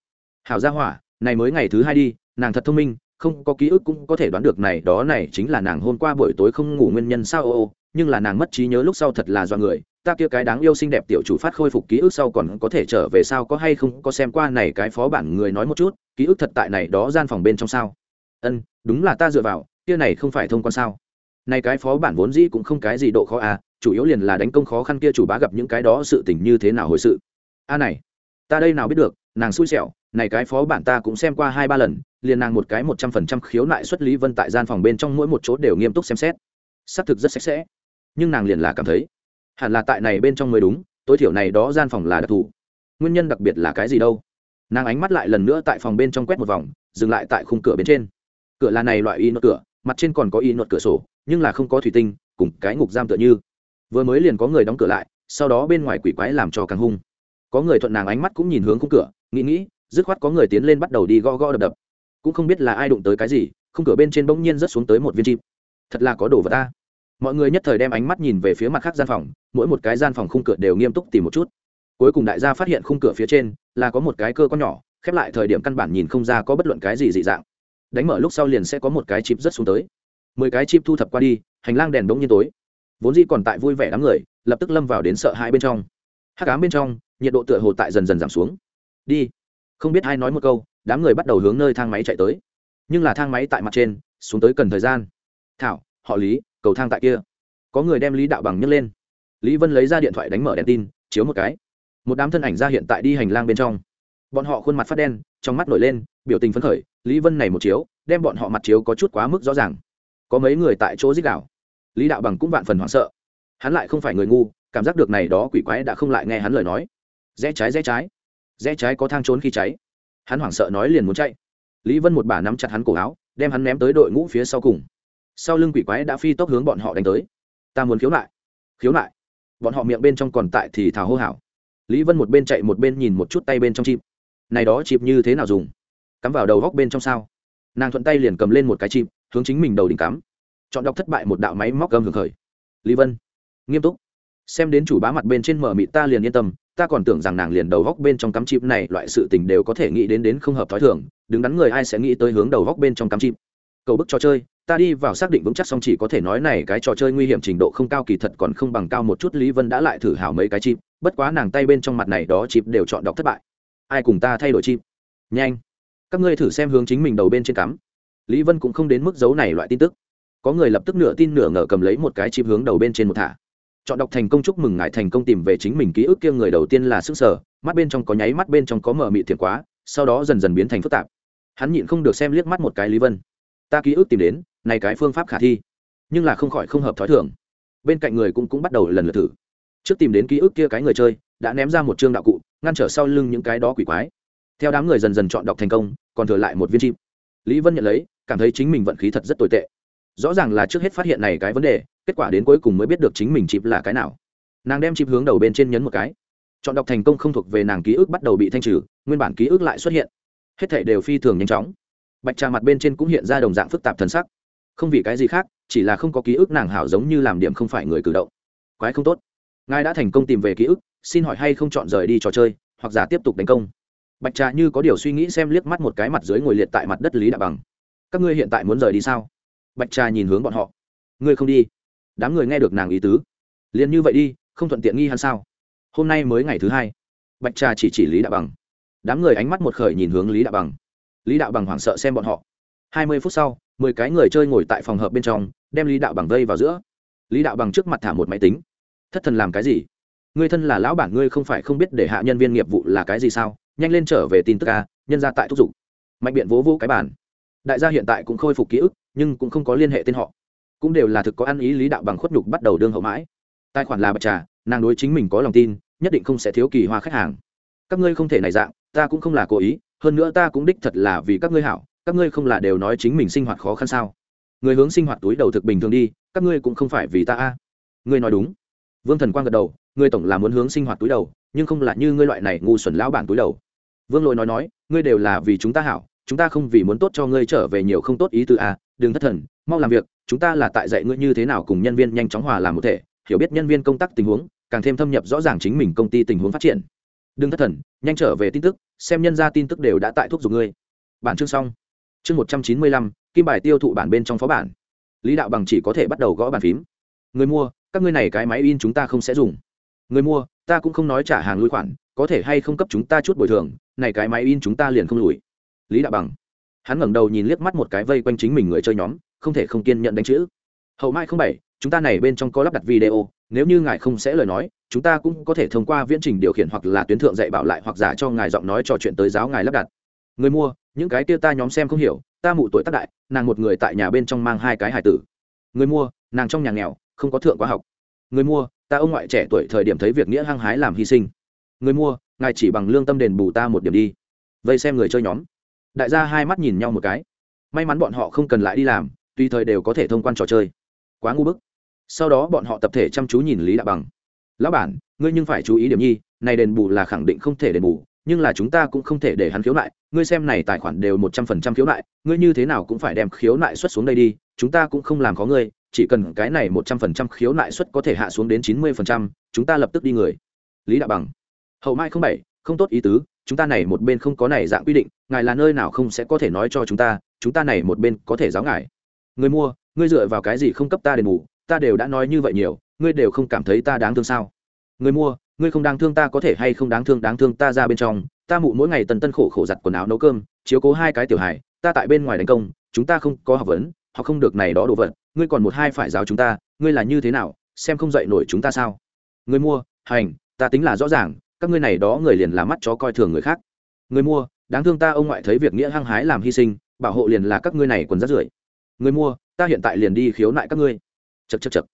Hảo gia hỏa, này mới ngày thứ hai đi, nàng thật thông minh, không có ký ức cũng có thể đoán được này, đó này chính là nàng hôm qua buổi tối không ngủ nguyên nhân sao, ô ô nhưng là nàng mất trí nhớ lúc sau thật là do người, ta kia cái đáng yêu xinh đẹp tiểu chủ phát khôi phục ký ức sau còn có thể trở về sao, có hay không, có xem qua này cái phó bản người nói một chút, ký ức thật tại này đó gian phòng bên trong sao? Ân, đúng là ta dựa vào, kia này không phải thông quan sao? Này cái phó bản vốn dĩ cũng không cái gì độ khó à chủ yếu liền là đánh công khó khăn kia chủ bá gặp những cái đó sự tình như thế nào hồi sự. A à này, ta đây nào biết được, nàng xui xẻo, này cái phó bản ta cũng xem qua hai ba lần, liền nàng một cái một trăm phần trăm khiếu nại xuất lý vân tại gian phòng bên trong mỗi một chỗ đều nghiêm túc xem xét. Xác thực rất sạch sẽ nhưng nàng liền là cảm thấy, hẳn là tại này bên trong mới đúng, tối thiểu này đó gian phòng là đặc thù. Nguyên nhân đặc biệt là cái gì đâu? Nàng ánh mắt lại lần nữa tại phòng bên trong quét một vòng, dừng lại tại khung cửa bên trên. Cửa là này loại y nốt cửa, mặt trên còn có y nốt cửa sổ, nhưng là không có thủy tinh, cùng cái ngục giam tựa như. Vừa mới liền có người đóng cửa lại, sau đó bên ngoài quỷ quái làm cho càng hung. Có người thuận nàng ánh mắt cũng nhìn hướng khung cửa, nghĩ nghĩ, dứt khoát có người tiến lên bắt đầu đi gõ gõ đập đập. Cũng không biết là ai đụng tới cái gì, khung cửa bên trên bỗng nhiên rớt xuống tới một viên chim. Thật là có đồ vật ta mọi người nhất thời đem ánh mắt nhìn về phía mặt khác gian phòng, mỗi một cái gian phòng khung cửa đều nghiêm túc tìm một chút. Cuối cùng đại gia phát hiện khung cửa phía trên là có một cái cơ con nhỏ, khép lại thời điểm căn bản nhìn không ra có bất luận cái gì dị dạng. Đánh mở lúc sau liền sẽ có một cái chip rất xuống tới. Mười cái chip thu thập qua đi, hành lang đèn bỗng nhiên tối. Vốn dĩ còn tại vui vẻ đám người, lập tức lâm vào đến sợ hãi bên trong. Hắc ám bên trong, nhiệt độ tựa hồ tại dần dần giảm xuống. Đi. Không biết ai nói một câu, đám người bắt đầu hướng nơi thang máy chạy tới. Nhưng là thang máy tại mặt trên, xuống tới cần thời gian. Thảo họ lý, cầu thang tại kia. Có người đem lý đạo bằng nhấc lên. Lý vân lấy ra điện thoại đánh mở đèn tin, chiếu một cái. Một đám thân ảnh ra hiện tại đi hành lang bên trong. Bọn họ khuôn mặt phát đen, trong mắt nổi lên, biểu tình phấn khởi. Lý vân này một chiếu, đem bọn họ mặt chiếu có chút quá mức rõ ràng. Có mấy người tại chỗ dích đảo lý đạo bằng cũng vạn phần hoảng sợ. Hắn lại không phải người ngu, cảm giác được này đó quỷ quái đã không lại nghe hắn lời nói. Rẽ trái rẽ trái. Rẽ trái có thang trốn khi cháy. Hắn hoảng sợ nói liền muốn chạy. Lý vân một bà nắm chặt hắn cổ áo, đem hắn ném tới đội ngũ phía sau cùng sau lưng quỷ quái đã phi tốc hướng bọn họ đánh tới. Ta muốn khiếu nại khiếu nại. Bọn họ miệng bên trong còn tại thì thào hô hào. Lý vân một bên chạy một bên nhìn một chút tay bên trong chim. Này đó chịp như thế nào dùng? Cắm vào đầu góc bên trong sao? Nàng thuận tay liền cầm lên một cái chịp hướng chính mình đầu đỉnh cắm. Chọn đọc thất bại một đạo máy móc gầm hưởng khởi. Lý vân, nghiêm túc. Xem đến chủ bá mặt bên trên mở mị ta liền yên tâm, ta còn tưởng rằng nàng liền đầu góc bên trong cắm chịp này, loại sự tình đều có thể nghĩ đến đến không hợp thói thường, đứng đắn người ai sẽ nghĩ tới hướng đầu góc bên trong cắm chịp cầu bức trò chơi ta đi vào xác định vững chắc xong chỉ có thể nói này cái trò chơi nguy hiểm trình độ không cao kỳ thật còn không bằng cao một chút, lý vân đã lại thử hảo mấy cái chip, bất quá nàng tay bên trong mặt này đó chip đều chọn đọc thất bại. Ai cùng ta thay đổi chip? Nhanh, các ngươi thử xem hướng chính mình đầu bên trên cắm. Lý vân cũng không đến mức giấu này loại tin tức. Có người lập tức nửa tin nửa ngờ cầm lấy một cái chip hướng đầu bên trên một thả. Chọn đọc thành công chúc mừng ngài thành công tìm về chính mình ký ức kia người đầu tiên là sức sở mắt bên trong có nháy mắt bên trong có mở mị thiệt quá, sau đó dần dần biến thành phức tạp. Hắn nhịn không được xem liếc mắt một cái lý vân. Ta ký ức tìm đến này cái phương pháp khả thi, nhưng là không khỏi không hợp thói thường. Bên cạnh người cũng cũng bắt đầu lần lượt thử. Trước tìm đến ký ức kia cái người chơi, đã ném ra một chương đạo cụ, ngăn trở sau lưng những cái đó quỷ quái. Theo đám người dần dần chọn đọc thành công, còn thừa lại một viên chim. Lý vân nhận lấy, cảm thấy chính mình vận khí thật rất tồi tệ. Rõ ràng là trước hết phát hiện này cái vấn đề, kết quả đến cuối cùng mới biết được chính mình chịp là cái nào. Nàng đem chịp hướng đầu bên trên nhấn một cái. Chọn đọc thành công không thuộc về nàng ký ức bắt đầu bị thanh trừ, nguyên bản ký ức lại xuất hiện. Hết thể đều phi thường nhanh chóng. Bạch trà mặt bên trên cũng hiện ra đồng dạng phức tạp thần sắc không vì cái gì khác, chỉ là không có ký ức nàng hảo giống như làm điểm không phải người cử động. Quái không tốt. Ngài đã thành công tìm về ký ức, xin hỏi hay không chọn rời đi trò chơi, hoặc giả tiếp tục đánh công? Bạch trà như có điều suy nghĩ xem liếc mắt một cái mặt dưới ngồi liệt tại mặt đất lý đạo bằng. Các ngươi hiện tại muốn rời đi sao? Bạch trà nhìn hướng bọn họ. Ngươi không đi. Đám người nghe được nàng ý tứ. Liền như vậy đi, không thuận tiện nghi hắn sao? Hôm nay mới ngày thứ hai. Bạch trà chỉ chỉ lý đạo bằng. Đám người ánh mắt một khởi nhìn hướng lý đạo bằng. Lý đạo bằng hoảng sợ xem bọn họ. Hai mươi phút sau mười cái người chơi ngồi tại phòng hợp bên trong, đem lý đạo bằng vây vào giữa. Lý đạo bằng trước mặt thả một máy tính. Thất thần làm cái gì? Ngươi thân là lão bản, ngươi không phải không biết để hạ nhân viên nghiệp vụ là cái gì sao? Nhanh lên trở về tin tức ca nhân ra tại thúc giục. Mạnh biện vỗ vỗ cái bản đại gia hiện tại cũng khôi phục ký ức, nhưng cũng không có liên hệ tên họ. Cũng đều là thực có ăn ý lý đạo bằng khuất nhục bắt đầu đương hậu mãi. Tài khoản là bạch trà, nàng đối chính mình có lòng tin, nhất định không sẽ thiếu kỳ hoa khách hàng. Các ngươi không thể này dạng, ta cũng không là cố ý, hơn nữa ta cũng đích thật là vì các ngươi hảo các ngươi không là đều nói chính mình sinh hoạt khó khăn sao? Người hướng sinh hoạt túi đầu thực bình thường đi, các ngươi cũng không phải vì ta a. Ngươi nói đúng. Vương thần quang gật đầu, ngươi tổng là muốn hướng sinh hoạt túi đầu, nhưng không là như ngươi loại này ngu xuẩn lão bản túi đầu. Vương lỗi nói nói, ngươi đều là vì chúng ta hảo, chúng ta không vì muốn tốt cho ngươi trở về nhiều không tốt ý từ a. Đừng thất thần, mau làm việc, chúng ta là tại dạy ngươi như thế nào cùng nhân viên nhanh chóng hòa làm một thể, hiểu biết nhân viên công tác tình huống, càng thêm thâm nhập rõ ràng chính mình công ty tình huống phát triển. Đừng thất thần, nhanh trở về tin tức, xem nhân ra tin tức đều đã tại thuốc dùng ngươi. Bản chương xong chương một trăm chín mươi lăm, kim bài tiêu thụ bản bên trong phó bản. Lý đạo bằng chỉ có thể bắt đầu gõ bàn phím. Người mua, các ngươi này cái máy in chúng ta không sẽ dùng. Người mua, ta cũng không nói trả hàng lui khoản, có thể hay không cấp chúng ta chút bồi thường, này cái máy in chúng ta liền không lùi. Lý đạo bằng. Hắn ngẩng đầu nhìn liếc mắt một cái vây quanh chính mình người chơi nhóm, không thể không kiên nhận đánh chữ. Hậu mai không bảy, chúng ta này bên trong có lắp đặt video, nếu như ngài không sẽ lời nói, chúng ta cũng có thể thông qua viễn trình điều khiển hoặc là tuyến thượng dạy bảo lại hoặc giả cho ngài giọng nói trò chuyện tới giáo ngài lắp đặt. Người mua những cái kia ta nhóm xem không hiểu, ta mụ tuổi tác đại, nàng một người tại nhà bên trong mang hai cái hải tử. Người mua, nàng trong nhà nghèo, không có thượng quá học. Người mua, ta ông ngoại trẻ tuổi thời điểm thấy việc nghĩa hăng hái làm hy sinh. Người mua, ngài chỉ bằng lương tâm đền bù ta một điểm đi. Vây xem người chơi nhóm. Đại gia hai mắt nhìn nhau một cái. May mắn bọn họ không cần lại đi làm tùy thời đều có thể thông quan trò chơi. Quá ngu bức. Sau đó bọn họ tập thể chăm chú nhìn lý đạo bằng. Lão bản, ngươi nhưng phải chú ý điểm nhi, này đền bù là khẳng định không thể đền bù nhưng là chúng ta cũng không thể để hắn khiếu nại, ngươi xem này tài khoản đều một trăm phần trăm khiếu nại, ngươi như thế nào cũng phải đem khiếu nại xuất xuống đây đi, chúng ta cũng không làm có ngươi, chỉ cần cái này một trăm phần trăm khiếu nại suất có thể hạ xuống đến chín mươi phần trăm, chúng ta lập tức đi người. Lý đạo bằng, hậu mai không bảy, không tốt ý tứ, chúng ta này một bên không có này dạng quy định, ngài là nơi nào không sẽ có thể nói cho chúng ta chúng ta này một bên có thể giáo ngài. Người mua, ngươi dựa vào cái gì không cấp ta đền bù, ta đều đã nói như vậy nhiều, ngươi đều không cảm thấy ta đáng thương sao? Người mua ngươi không đáng thương ta có thể hay không đáng thương đáng thương ta ra bên trong, ta mụ mỗi ngày tần tân khổ khổ giặt quần áo nấu cơm, chiếu cố hai cái tiểu hài, ta tại bên ngoài đánh công, chúng ta không có học vấn họ không được này đó đồ vật, ngươi còn một hai phải giáo chúng ta, ngươi là như thế nào, xem không dạy nổi chúng ta sao? Người mua, hành, ta tính là rõ ràng, các ngươi này đó người liền là mắt chó coi thường người khác. Người mua, đáng thương ta ông ngoại thấy việc nghĩa hăng hái làm hy sinh, bảo hộ liền là các ngươi này quần rất rưởi. Người mua, ta hiện tại liền đi khiếu nại các ngươi. Chật chật chật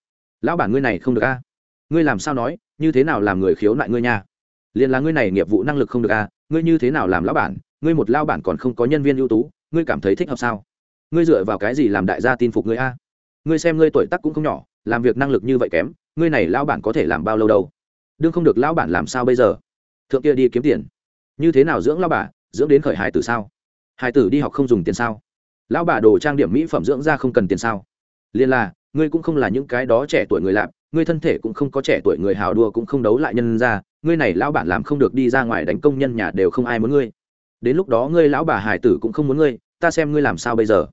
lão bản ngươi này không được a. Ngươi làm sao nói như thế nào làm người khiếu nại ngươi nha? Liền là ngươi này nghiệp vụ năng lực không được a ngươi như thế nào làm lão bản, ngươi một lao bản còn không có nhân viên ưu tú, ngươi cảm thấy thích hợp sao? Ngươi dựa vào cái gì làm đại gia tin phục ngươi a? Ngươi xem ngươi tuổi tác cũng không nhỏ, làm việc năng lực như vậy kém, ngươi này lao bản có thể làm bao lâu đâu? Đương không được lao bản làm sao bây giờ? Thượng kia đi kiếm tiền. Như thế nào dưỡng lao bà, dưỡng đến khởi hải tử sao? Hải tử đi học không dùng tiền sao? Lão bà đồ trang điểm mỹ phẩm dưỡng ra không cần tiền sao? Liên là, ngươi cũng không là những cái đó trẻ tuổi người lạp ngươi thân thể cũng không có trẻ tuổi, người hào đua cũng không đấu lại nhân ra, ngươi này lão bản làm không được đi ra ngoài đánh công nhân nhà đều không ai muốn ngươi. Đến lúc đó ngươi lão bà hải tử cũng không muốn ngươi, ta xem ngươi làm sao bây giờ.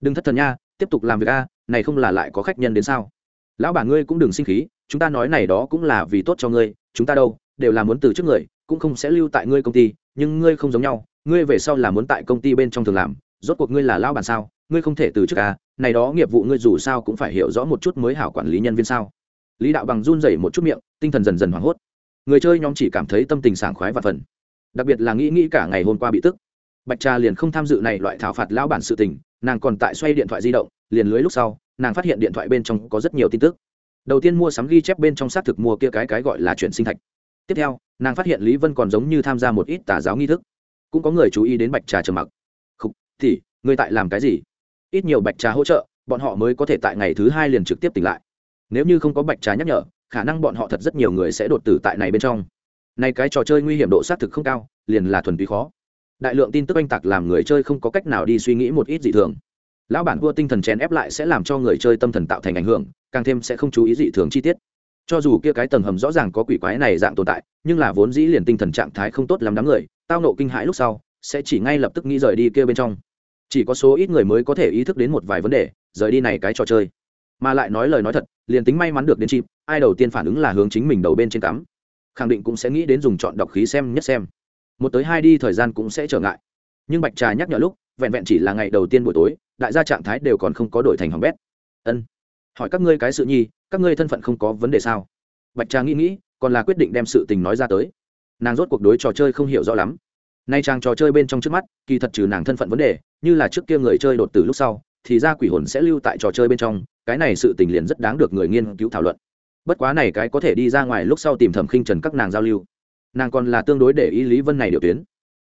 Đừng thất thần nha, tiếp tục làm việc a, này không là lại có khách nhân đến sao? Lão bà ngươi cũng đừng sinh khí, chúng ta nói này đó cũng là vì tốt cho ngươi, chúng ta đâu, đều là muốn từ trước người, cũng không sẽ lưu tại ngươi công ty, nhưng ngươi không giống nhau, ngươi về sau là muốn tại công ty bên trong thường làm, rốt cuộc ngươi là lão bản sao? Ngươi không thể từ trước à này đó nghiệp vụ ngươi dù sao cũng phải hiểu rõ một chút mới hảo quản lý nhân viên sao? Lý đạo bằng run rẩy một chút miệng tinh thần dần dần hoảng hốt. Người chơi nhóm chỉ cảm thấy tâm tình sảng khoái và phần. Đặc biệt là nghĩ nghĩ cả ngày hôm qua bị tức. Bạch trà liền không tham dự này loại thảo phạt lão bản sự tình nàng còn tại xoay điện thoại di động liền lưới lúc sau nàng phát hiện điện thoại bên trong có rất nhiều tin tức. Đầu tiên mua sắm ghi chép bên trong xác thực mua kia cái cái gọi là chuyển sinh thạch. Tiếp theo nàng phát hiện lý vân còn giống như tham gia một ít tà giáo nghi thức. Cũng có người chú ý đến bạch trà trầm mặc. Khúc, thì người tại làm cái gì? Ít nhiều bạch trà hỗ trợ bọn họ mới có thể tại ngày thứ hai liền trực tiếp tỉnh lại nếu như không có bạch trà nhắc nhở, khả năng bọn họ thật rất nhiều người sẽ đột tử tại này bên trong. Nay cái trò chơi nguy hiểm độ xác thực không cao, liền là thuần túy khó. Đại lượng tin tức oanh tạc làm người chơi không có cách nào đi suy nghĩ một ít dị thường. Lão bản vua tinh thần chèn ép lại sẽ làm cho người chơi tâm thần tạo thành ảnh hưởng, càng thêm sẽ không chú ý dị thường chi tiết. Cho dù kia cái tầng hầm rõ ràng có quỷ quái này dạng tồn tại, nhưng là vốn dĩ liền tinh thần trạng thái không tốt lắm đám người, tao nộ kinh hãi lúc sau, sẽ chỉ ngay lập tức nghĩ rời đi kia bên trong. Chỉ có số ít người mới có thể ý thức đến một vài vấn đề, rời đi này cái trò chơi mà lại nói lời nói thật, liền tính may mắn được đến chịp ai đầu tiên phản ứng là hướng chính mình đầu bên trên cắm. Khẳng định cũng sẽ nghĩ đến dùng chọn đọc khí xem nhất xem. Một tới hai đi, thời gian cũng sẽ trở ngại. Nhưng bạch trà nhắc nhở lúc, vẹn vẹn chỉ là ngày đầu tiên buổi tối, đại gia trạng thái đều còn không có đổi thành hỏng bét. Ân. Hỏi các ngươi cái sự nhi, các ngươi thân phận không có vấn đề sao? Bạch trà nghĩ nghĩ, còn là quyết định đem sự tình nói ra tới. Nàng rốt cuộc đối trò chơi không hiểu rõ lắm. Nay trang trò chơi bên trong trước mắt, kỳ thật trừ nàng thân phận vấn đề, như là trước kia người chơi đột tử lúc sau, thì ra quỷ hồn sẽ lưu tại trò chơi bên trong cái này sự tình liền rất đáng được người nghiên cứu thảo luận. Bất quá này cái có thể đi ra ngoài lúc sau tìm thẩm khinh trần các nàng giao lưu. Nàng còn là tương đối để ý lý vân này điều tuyến.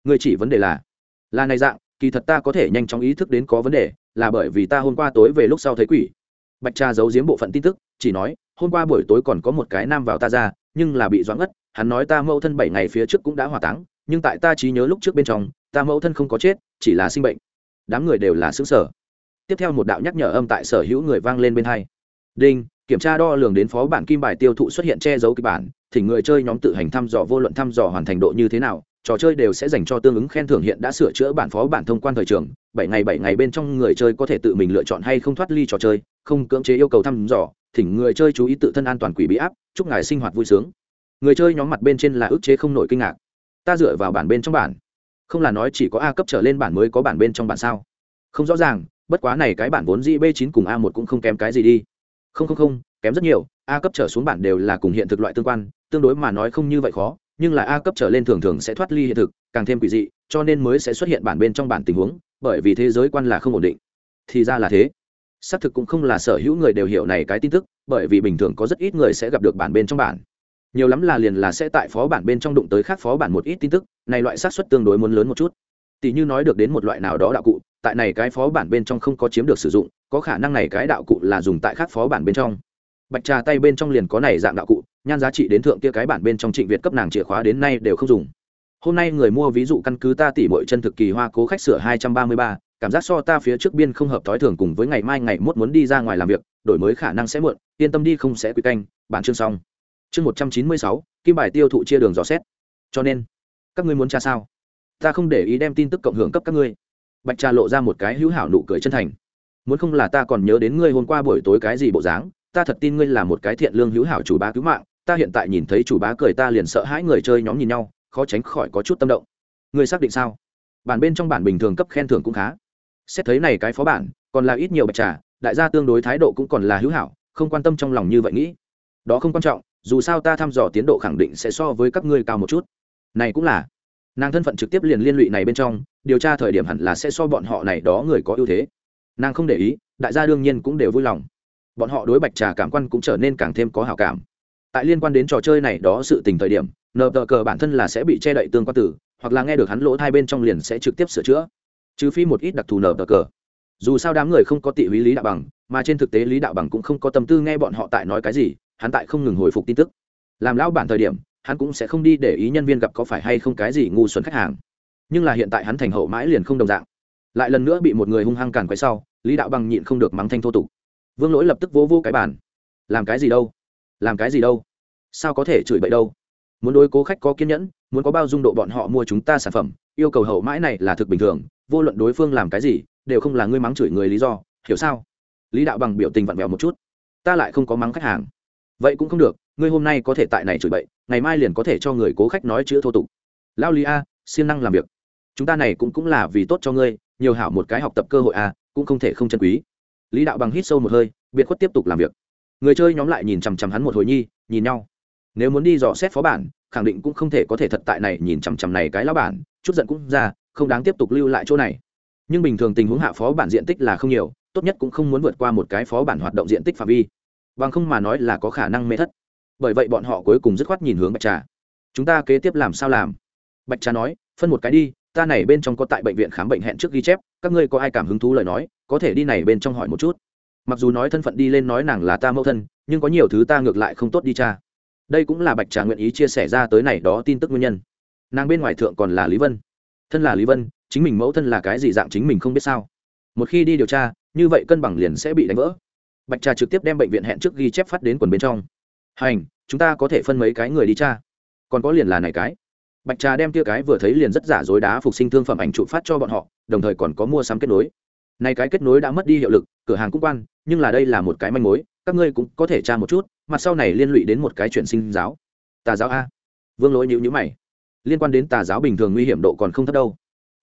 Người chỉ vấn đề là là này dạng, kỳ thật ta có thể nhanh chóng ý thức đến có vấn đề, là bởi vì ta hôm qua tối về lúc sau thấy quỷ. Bạch cha giấu giếm bộ phận tin tức, chỉ nói, hôm qua buổi tối còn có một cái nam vào ta ra, nhưng là bị doãn ngất, hắn nói ta mẫu thân bảy ngày phía trước cũng đã hỏa táng, nhưng tại ta trí nhớ lúc trước bên trong, ta mẫu thân không có chết, chỉ là sinh bệnh. Đám người đều là xứng sở tiếp theo một đạo nhắc nhở âm tại sở hữu người vang lên bên hai. Đinh, kiểm tra đo lường đến phó bản kim bài tiêu thụ xuất hiện che giấu kịch bản thì người chơi nhóm tự hành thăm dò vô luận thăm dò hoàn thành độ như thế nào, trò chơi đều sẽ dành cho tương ứng khen thưởng hiện đã sửa chữa bản phó bản thông quan thời trường, bảy ngày bảy ngày bên trong người chơi có thể tự mình lựa chọn hay không thoát ly trò chơi, không cưỡng chế yêu cầu thăm dò, thỉnh người chơi chú ý tự thân an toàn quỷ bị áp, chúc ngài sinh hoạt vui sướng. Người chơi nhóm mặt bên trên là ức chế không nổi kinh ngạc. Ta dựa vào bản bên trong bản. Không là nói chỉ có a cấp trở lên bản mới có bản bên trong bản sao? Không rõ ràng bất quá này cái bản vốn dĩ b 9 cùng a 1 cũng không kém cái gì đi. Không không không, kém rất nhiều, a cấp trở xuống bản đều là cùng hiện thực loại tương quan, tương đối mà nói không như vậy khó, nhưng là a cấp trở lên thường thường sẽ thoát ly hiện thực, càng thêm quỷ dị, cho nên mới sẽ xuất hiện bản bên trong bản tình huống, bởi vì thế giới quan là không ổn định. Thì ra là thế. Xác thực cũng không là sở hữu người đều hiểu này cái tin tức, bởi vì bình thường có rất ít người sẽ gặp được bản bên trong bản. Nhiều lắm là liền là sẽ tại phó bản bên trong đụng tới khác phó bản một ít tin tức, này loại xác suất tương đối muốn lớn một chút. Tỷ như nói được đến một loại nào đó đạo cụ tại này cái phó bản bên trong không có chiếm được sử dụng, có khả năng này cái đạo cụ là dùng tại khác phó bản bên trong. Bạch trà tay bên trong liền có này dạng đạo cụ, nhan giá trị đến thượng kia cái bản bên trong trịnh việt cấp nàng chìa khóa đến nay đều không dùng. Hôm nay người mua ví dụ căn cứ ta tỉ mọi chân thực kỳ hoa cố khách sửa hai trăm ba mươi ba, cảm giác so ta phía trước biên không hợp thói thường cùng với ngày mai ngày mốt muốn đi ra ngoài làm việc, đổi mới khả năng sẽ muộn, yên tâm đi không sẽ quy canh, bản chương xong. Chương một trăm chín mươi sáu, kim bài tiêu thụ chia đường dò xét. Cho nên, các ngươi muốn tra sao? Ta không để ý đem tin tức cộng hưởng cấp các ngươi bạch trà lộ ra một cái hữu hảo nụ cười chân thành. Muốn không là ta còn nhớ đến ngươi hôm qua buổi tối cái gì bộ dáng, ta thật tin ngươi là một cái thiện lương hữu hảo chủ bá cứu mạng, ta hiện tại nhìn thấy chủ bá cười ta liền sợ hãi người chơi nhóm nhìn nhau, khó tránh khỏi có chút tâm động. Ngươi xác định sao? Bản bên trong bản bình thường cấp khen thưởng cũng khá. Xét thấy này cái phó bản, còn là ít nhiều bạch trà, đại gia tương đối thái độ cũng còn là hữu hảo, không quan tâm trong lòng như vậy nghĩ. Đó không quan trọng, dù sao ta thăm dò tiến độ khẳng định sẽ so với các ngươi cao một chút. Này cũng là, nàng thân phận trực tiếp liền liên lụy này bên trong điều tra thời điểm hẳn là sẽ so bọn họ này đó người có ưu thế. Nàng không để ý, đại gia đương nhiên cũng đều vui lòng. Bọn họ đối bạch trà cảm quan cũng trở nên càng thêm có hào cảm. Tại liên quan đến trò chơi này đó sự tình thời điểm nờ tờ cờ bản thân là sẽ bị che đậy tương quan tử, hoặc là nghe được hắn lỗ hai bên trong liền sẽ trực tiếp sửa chữa. Trừ phi một ít đặc thù nờ tờ cờ dù sao đám người không có tị ý lý đạo bằng, mà trên thực tế lý đạo bằng cũng không có tâm tư nghe bọn họ tại nói cái gì, hắn tại không ngừng hồi phục tin tức. Làm lão bản thời điểm, hắn cũng sẽ không đi để ý nhân viên gặp có phải hay không cái gì ngu xuẩn khách hàng nhưng là hiện tại hắn thành hậu mãi liền không đồng dạng. Lại lần nữa bị một người hung hăng càn quấy sau, lý đạo bằng nhịn không được mắng thanh thô tục. Vương lỗi lập tức vỗ vô cái bản làm cái gì đâu? Làm cái gì đâu? Sao có thể chửi bậy đâu? Muốn đối cố khách có kiên nhẫn, muốn có bao dung độ bọn họ mua chúng ta sản phẩm, yêu cầu hậu mãi này là thực bình thường, vô luận đối phương làm cái gì, đều không là ngươi mắng chửi người lý do, hiểu sao? Lý đạo bằng biểu tình vặn vẹo một chút. Ta lại không có mắng khách hàng. Vậy cũng không được, ngươi hôm nay có thể tại này chửi bậy, ngày mai liền có thể cho người cố khách nói chữ thô tục. Lao lý a, siêng năng làm việc chúng ta này cũng cũng là vì tốt cho ngươi nhiều hảo một cái học tập cơ hội à, cũng không thể không chân quý. Lý đạo bằng hít sâu một hơi biệt khuất tiếp tục làm việc. Người chơi nhóm lại nhìn chằm chằm hắn một hồi nhi nhìn nhau. Nếu muốn đi dò xét phó bản khẳng định cũng không thể có thể thật tại này nhìn chằm chằm này cái lão bản chút giận cũng ra không đáng tiếp tục lưu lại chỗ này. Nhưng bình thường tình huống hạ phó bản diện tích là không nhiều tốt nhất cũng không muốn vượt qua một cái phó bản hoạt động diện tích phạm vi. Bằng không mà nói là có khả năng mê thất. Bởi vậy bọn họ cuối cùng dứt khoát nhìn hướng bạch trà. Chúng ta kế tiếp làm sao làm? Bạch trà nói phân một cái đi ta này bên trong có tại bệnh viện khám bệnh hẹn trước ghi chép, các ngươi có ai cảm hứng thú lời nói, có thể đi này bên trong hỏi một chút. Mặc dù nói thân phận đi lên nói nàng là ta mẫu thân, nhưng có nhiều thứ ta ngược lại không tốt đi cha. Đây cũng là bạch trà nguyện ý chia sẻ ra tới này đó tin tức nguyên nhân. Nàng bên ngoài thượng còn là lý vân. Thân là lý vân, chính mình mẫu thân là cái gì dạng chính mình không biết sao. Một khi đi điều tra, như vậy cân bằng liền sẽ bị đánh vỡ. Bạch trà trực tiếp đem bệnh viện hẹn trước ghi chép phát đến quần bên trong. Hành, chúng ta có thể phân mấy cái người đi cha? Còn có liền là này cái bạch trà đem tia cái vừa thấy liền rất giả dối đá phục sinh thương phẩm ảnh trụ phát cho bọn họ, đồng thời còn có mua sắm kết nối. Này cái kết nối đã mất đi hiệu lực, cửa hàng cũng quan, nhưng là đây là một cái manh mối, các ngươi cũng có thể tra một chút, mặt sau này liên lụy đến một cái chuyện sinh giáo. Tà giáo a. Vương lỗi nhữ nhữ mày. Liên quan đến tà giáo bình thường nguy hiểm độ còn không thấp đâu.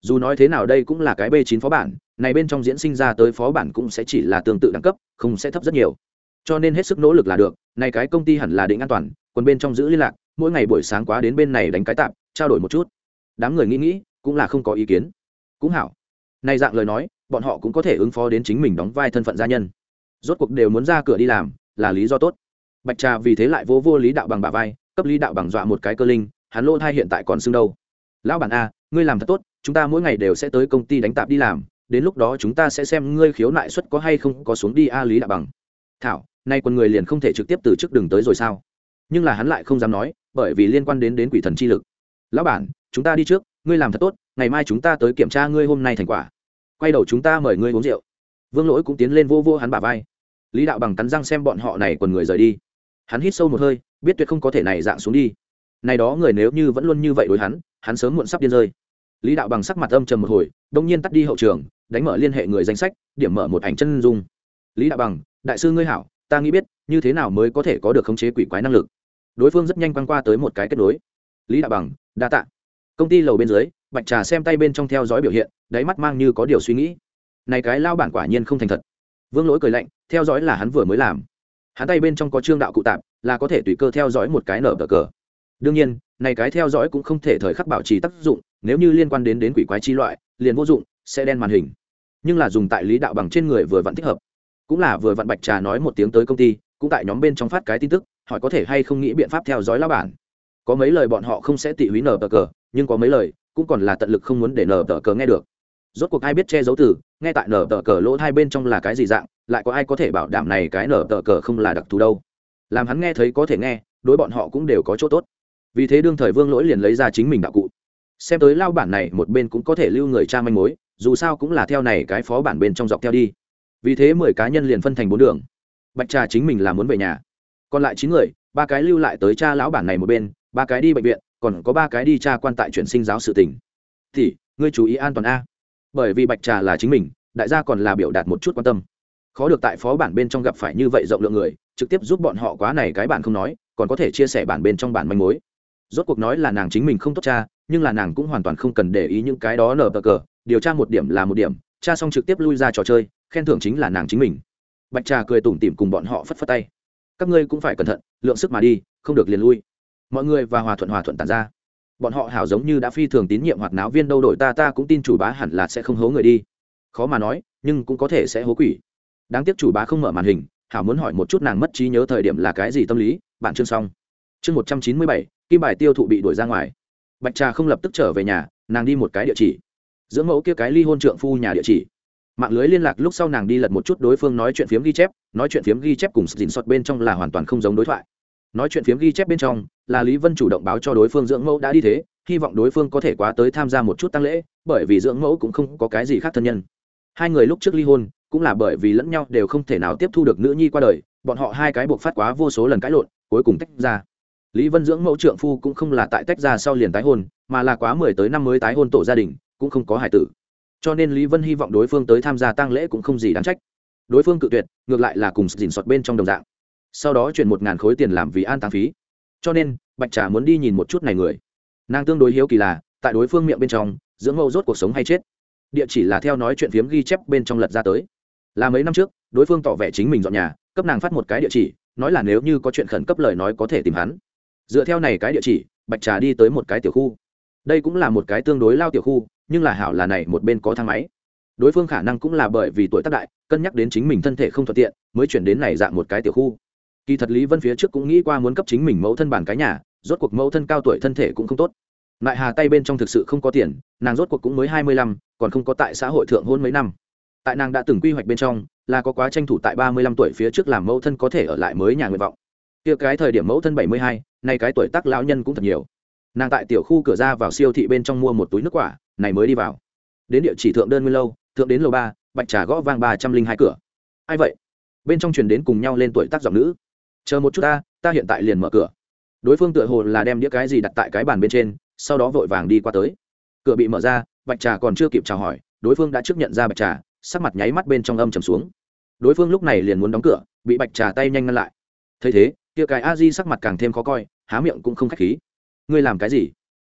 Dù nói thế nào đây cũng là cái b chín phó bản, này bên trong diễn sinh ra tới phó bản cũng sẽ chỉ là tương tự đẳng cấp, không sẽ thấp rất nhiều. Cho nên hết sức nỗ lực là được, này cái công ty hẳn là định an toàn, còn bên trong giữ liên lạc mỗi ngày buổi sáng quá đến bên này đánh cái tạm, trao đổi một chút. Đám người nghĩ nghĩ, cũng là không có ý kiến. Cũng hảo. Này dạng lời nói, bọn họ cũng có thể ứng phó đến chính mình đóng vai thân phận gia nhân. Rốt cuộc đều muốn ra cửa đi làm, là lý do tốt. Bạch trà vì thế lại vô vô lý đạo bằng bà vai, cấp lý đạo bằng dọa một cái cơ linh, hắn lô thai hiện tại còn xưng đâu. Lão bản a, ngươi làm thật tốt, chúng ta mỗi ngày đều sẽ tới công ty đánh tạp đi làm, đến lúc đó chúng ta sẽ xem ngươi khiếu nại suất có hay không có xuống đi a, lý đạo bằng. Thảo, nay quân người liền không thể trực tiếp từ chức đường tới rồi sao? Nhưng là hắn lại không dám nói bởi vì liên quan đến đến quỷ thần chi lực. Lão bản, chúng ta đi trước, ngươi làm thật tốt, ngày mai chúng ta tới kiểm tra ngươi hôm nay thành quả. Quay đầu chúng ta mời ngươi uống rượu. Vương lỗi cũng tiến lên vô vô hắn bả vai. Lý đạo bằng cắn răng xem bọn họ này quần người rời đi. Hắn hít sâu một hơi, biết tuyệt không có thể này dạng xuống đi. Này đó người nếu như vẫn luôn như vậy đối hắn hắn sớm muộn sắp điên rơi. Lý đạo bằng sắc mặt âm trầm một hồi, đông nhiên tắt đi hậu trường, đánh mở liên hệ người danh sách, điểm mở một ảnh chân dung. Lý đạo bằng, đại sư ngươi hảo, ta nghĩ biết, như thế nào mới có thể có được khống chế quỷ quái năng lực? Đối phương rất nhanh quăng qua tới một cái kết nối. Lý đạo bằng, đa tạ. Công ty lầu bên dưới, bạch trà xem tay bên trong theo dõi biểu hiện, đáy mắt mang như có điều suy nghĩ. Này cái lao bản quả nhiên không thành thật. Vương lỗi cười lạnh, theo dõi là hắn vừa mới làm. Hắn tay bên trong có trương đạo cụ tạp, là có thể tùy cơ theo dõi một cái nở cờ cờ. Đương nhiên, này cái theo dõi cũng không thể thời khắc bảo trì tác dụng, nếu như liên quan đến đến quỷ quái chi loại, liền vô dụng, sẽ đen màn hình. Nhưng là dùng tại lý đạo bằng trên người vừa vặn thích hợp. Cũng là vừa vặn bạch trà nói một tiếng tới công ty, cũng tại nhóm bên trong phát cái tin tức hỏi có thể hay không nghĩ biện pháp theo dõi lao bản. Có mấy lời bọn họ không sẽ tị húy nở tờ cờ, nhưng có mấy lời cũng còn là tận lực không muốn để nở tờ cờ nghe được. Rốt cuộc ai biết che giấu từ, nghe tại nở tờ cờ lỗ hai bên trong là cái gì dạng, lại có ai có thể bảo đảm này cái nở tờ cờ không là đặc thù đâu. Làm hắn nghe thấy có thể nghe, đối bọn họ cũng đều có chỗ tốt. Vì thế đương thời vương lỗi liền lấy ra chính mình đạo cụ. Xem tới lao bản này một bên cũng có thể lưu người cha manh mối, dù sao cũng là theo này cái phó bản bên trong dọc theo đi. Vì thế mười cá nhân liền phân thành bốn đường. Bạch trà chính mình là muốn về nhà còn lại chín người, ba cái lưu lại tới cha lão bản này một bên, ba cái đi bệnh viện, còn có ba cái đi cha quan tại chuyển sinh giáo sự tỉnh. Thì, ngươi chú ý an toàn a. Bởi vì bạch trà là chính mình, đại gia còn là biểu đạt một chút quan tâm. Khó được tại phó bản bên trong gặp phải như vậy rộng lượng người, trực tiếp giúp bọn họ quá này cái bản không nói, còn có thể chia sẻ bản bên trong bản manh mối. Rốt cuộc nói là nàng chính mình không tốt cha, nhưng là nàng cũng hoàn toàn không cần để ý những cái đó nở bờ cờ, điều tra một điểm là một điểm, cha xong trực tiếp lui ra trò chơi, khen thưởng chính là nàng chính mình. Bạch trà cười tủm tỉm cùng bọn họ phất phất tay các ngươi cũng phải cẩn thận, lượng sức mà đi, không được liền lui. Mọi người và hòa thuận hòa thuận tàn ra. Bọn họ hảo giống như đã phi thường tín nhiệm hoạt náo viên đâu đổi ta ta cũng tin chủ bá hẳn là sẽ không hố người đi. Khó mà nói, nhưng cũng có thể sẽ hố quỷ. Đáng tiếc chủ bá không mở màn hình, hảo muốn hỏi một chút nàng mất trí nhớ thời điểm là cái gì tâm lý, bạn chương xong. Chương một trăm chín mươi bảy, kim bài tiêu thụ bị đuổi ra ngoài. Bạch trà không lập tức trở về nhà, nàng đi một cái địa chỉ. Dưỡng mẫu kia cái ly hôn trượng phu nhà địa chỉ mạng lưới liên lạc lúc sau nàng đi lật một chút đối phương nói chuyện phiếm ghi chép, nói chuyện phiếm ghi chép cùng dình sọt bên trong là hoàn toàn không giống đối thoại. Nói chuyện phiếm ghi chép bên trong, là lý vân chủ động báo cho đối phương dưỡng mẫu đã đi thế, hy vọng đối phương có thể quá tới tham gia một chút tăng lễ, bởi vì dưỡng mẫu cũng không có cái gì khác thân nhân. Hai người lúc trước ly hôn, cũng là bởi vì lẫn nhau đều không thể nào tiếp thu được nữ nhi qua đời, bọn họ hai cái buộc phát quá vô số lần cãi lộn, cuối cùng tách ra. Lý vân dưỡng mẫu trượng phu cũng không là tại tách ra sau liền tái hôn, mà là quá mười tới năm mới tái hôn tổ gia đình, cũng không có hải tử cho nên lý vân hy vọng đối phương tới tham gia tăng lễ cũng không gì đáng trách. Đối phương cự tuyệt, ngược lại là cùng dình sọt bên trong đồng dạng. Sau đó chuyển một ngàn khối tiền làm vì an tăng phí. Cho nên, bạch trà muốn đi nhìn một chút này người. Nàng tương đối hiếu kỳ là, tại đối phương miệng bên trong, dưỡng mẫu rốt cuộc sống hay chết? Địa chỉ là theo nói chuyện phiếm ghi chép bên trong lật ra tới. Là mấy năm trước, đối phương tỏ vẻ chính mình dọn nhà, cấp nàng phát một cái địa chỉ, nói là nếu như có chuyện khẩn cấp lời nói có thể tìm hắn. Dựa theo này cái địa chỉ, bạch trà đi tới một cái tiểu khu đây cũng là một cái tương đối lao tiểu khu, nhưng là hảo là này một bên có thang máy. Đối phương khả năng cũng là bởi vì tuổi tác đại, cân nhắc đến chính mình thân thể không thuận tiện, mới chuyển đến này dạng một cái tiểu khu. Kỳ thật lý vân phía trước cũng nghĩ qua muốn cấp chính mình mẫu thân bản cái nhà, rốt cuộc mẫu thân cao tuổi thân thể cũng không tốt. Lại hà tay bên trong thực sự không có tiền, nàng rốt cuộc cũng mới hai mươi lăm, còn không có tại xã hội thượng hôn mấy năm. Tại nàng đã từng quy hoạch bên trong, là có quá tranh thủ tại ba mươi lăm tuổi phía trước làm mẫu thân có thể ở lại mới nhà nguyện vọng. Kia cái thời điểm mẫu thân bảy mươi hai, nay cái tuổi tác lão nhân cũng thật nhiều nàng tại tiểu khu cửa ra vào siêu thị bên trong mua một túi nước quả, này mới đi vào. Đến địa chỉ thượng đơn nguyên lâu, thượng đến lầu ba, bạch trà gõ vang ba trăm linh hai cửa. Ai vậy? Bên trong truyền đến cùng nhau lên tuổi tác giọng nữ. Chờ một chút ta ta hiện tại liền mở cửa. Đối phương tựa hồ là đem đĩa cái gì đặt tại cái bàn bên trên, sau đó vội vàng đi qua tới. Cửa bị mở ra, bạch trà còn chưa kịp chào hỏi, đối phương đã trước nhận ra bạch trà, sắc mặt nháy mắt bên trong âm trầm xuống. Đối phương lúc này liền muốn đóng cửa, bị bạch trà tay nhanh ngăn lại. Thấy thế, kia cái a di sắc mặt càng thêm khó coi, há miệng cũng không k h á c h khí ngươi làm cái gì?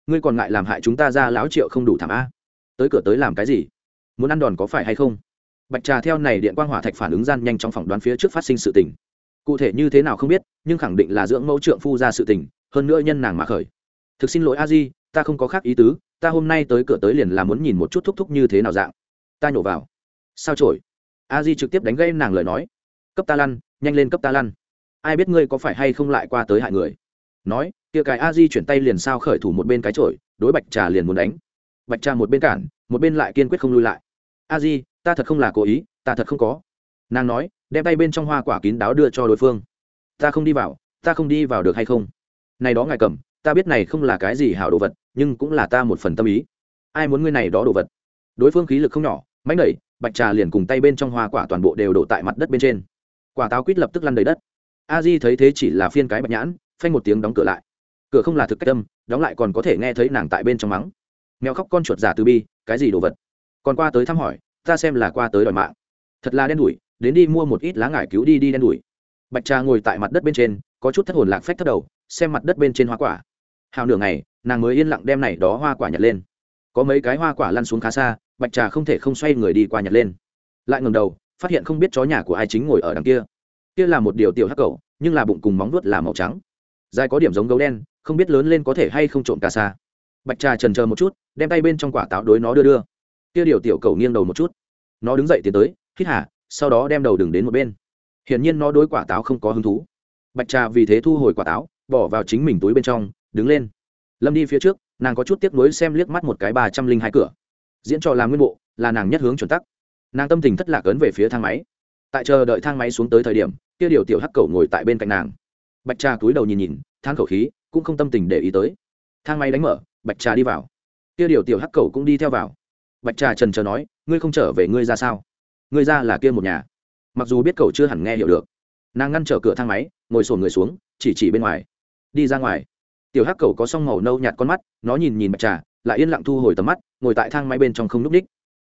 Ngươi còn ngại làm hại chúng ta ra láo triệu không đủ thảm a? Tới cửa tới làm cái gì? Muốn ăn đòn có phải hay không? Bạch trà theo này điện quang hỏa thạch phản ứng gian nhanh trong phỏng đoán phía trước phát sinh sự tình. Cụ thể như thế nào không biết, nhưng khẳng định là dưỡng mẫu trượng phu ra sự tình, hơn nữa nhân nàng mà khởi. Thực xin lỗi a di, ta không có khác ý tứ, ta hôm nay tới cửa tới liền là muốn nhìn một chút thúc thúc như thế nào dạng. Ta nhổ vào. Sao trổi a di trực tiếp đánh gây nàng lời nói. Cấp ta lăn, nhanh lên cấp ta lăn. Ai biết ngươi có phải hay không lại qua tới hại người? Nói kia cái a di chuyển tay liền sao khởi thủ một bên cái trổi đối bạch trà liền muốn đánh. Bạch trà một bên cản, một bên lại kiên quyết không lui lại. A di, ta thật không là cố ý, ta thật không có. Nàng nói, đem tay bên trong hoa quả kín đáo đưa cho đối phương. Ta không đi vào, ta không đi vào được hay không? Này đó ngài cầm, ta biết này không là cái gì hảo đồ vật, nhưng cũng là ta một phần tâm ý. Ai muốn ngươi này đó đồ vật? Đối phương khí lực không nhỏ mánh đẩy, bạch trà liền cùng tay bên trong hoa quả toàn bộ đều đổ tại mặt đất bên trên. Quả táo quýt lập tức lăn đầy đất. A di thấy thế chỉ là phiên cái bạch nhãn, phanh một tiếng đóng cửa lại cửa không là thực cách tâm đóng lại còn có thể nghe thấy nàng tại bên trong mắng. Mèo khóc con chuột giả từ bi, cái gì đồ vật? Còn qua tới thăm hỏi, ta xem là qua tới đòi mạng. Thật là đen đủi, đến đi mua một ít lá ngải cứu đi đi đen đủi. Bạch trà ngồi tại mặt đất bên trên, có chút thất hồn lạc phách thất đầu, xem mặt đất bên trên hoa quả. Hào nửa ngày, nàng mới yên lặng đem này đó hoa quả nhặt lên. Có mấy cái hoa quả lăn xuống khá xa, bạch trà không thể không xoay người đi qua nhặt lên. Lại ngầm đầu, phát hiện không biết chó nhà của ai chính ngồi ở đằng kia. Kia là một điều tiểu hắc cầu nhưng là bụng cùng móng vuốt là màu trắng dài có điểm giống gấu đen, không biết lớn lên có thể hay không trộm cà xa bạch trà trần chờ một chút, đem tay bên trong quả táo đối nó đưa đưa. Kia điều tiểu cầu nghiêng đầu một chút. Nó đứng dậy tiến tới, hít hả sau đó đem đầu đừng đến một bên. Hiển nhiên nó đối quả táo không có hứng thú. Bạch trà vì thế thu hồi quả táo, bỏ vào chính mình túi bên trong, đứng lên. Lâm đi phía trước, nàng có chút tiếc nuối xem liếc mắt một cái ba trăm linh hai cửa. Diễn trò làm nguyên bộ, là nàng nhất hướng chuẩn tắc. Nàng tâm tình thất lạc ấn về phía thang máy. Tại chờ đợi thang máy xuống tới thời điểm, kia điều tiểu hắc cầu ngồi tại bên cạnh nàng bạch trà túi đầu nhìn nhìn than khẩu khí, cũng không tâm tình để ý tới. Thang máy đánh mở, bạch trà đi vào. Kia điều tiểu hắc cầu cũng đi theo vào. Bạch trà trần trờ nói, ngươi không trở về ngươi ra sao? Ngươi ra là kia một nhà. Mặc dù biết cậu chưa hẳn nghe hiểu được. Nàng ngăn trở cửa thang máy, ngồi sổn người xuống, chỉ chỉ bên ngoài. Đi ra ngoài. Tiểu hắc cầu có song màu nâu nhạt con mắt, nó nhìn nhìn bạch trà, lại yên lặng thu hồi tầm mắt, ngồi tại thang máy bên trong không n ú c ních.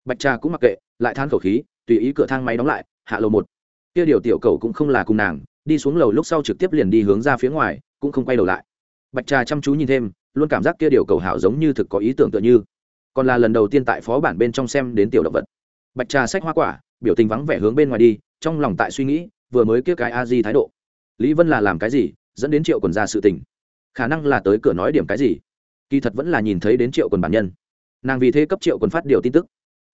Bạch trà cũng mặc kệ, lại than khẩu khí, tùy ý cửa thang máy đóng lại, hạ lầu một. Kia điều tiểu cầu cũng không là cùng nàng đi xuống lầu lúc sau trực tiếp liền đi hướng ra phía ngoài, cũng không quay đầu lại. Bạch trà chăm chú nhìn thêm, luôn cảm giác kia điều cầu hảo giống như thực có ý tưởng tựa như. Còn là lần đầu tiên tại phó bản bên trong xem đến tiểu động vật. Bạch trà sách hoa quả, biểu tình vắng vẻ hướng bên ngoài đi, trong lòng tại suy nghĩ, vừa mới kia cái a di thái độ. Lý vân là làm cái gì, dẫn đến triệu quần ra sự tình? Khả năng là tới cửa nói điểm cái gì? Kỳ thật vẫn là nhìn thấy đến triệu quần bản nhân. Nàng vì thế cấp triệu quần phát điều tin tức.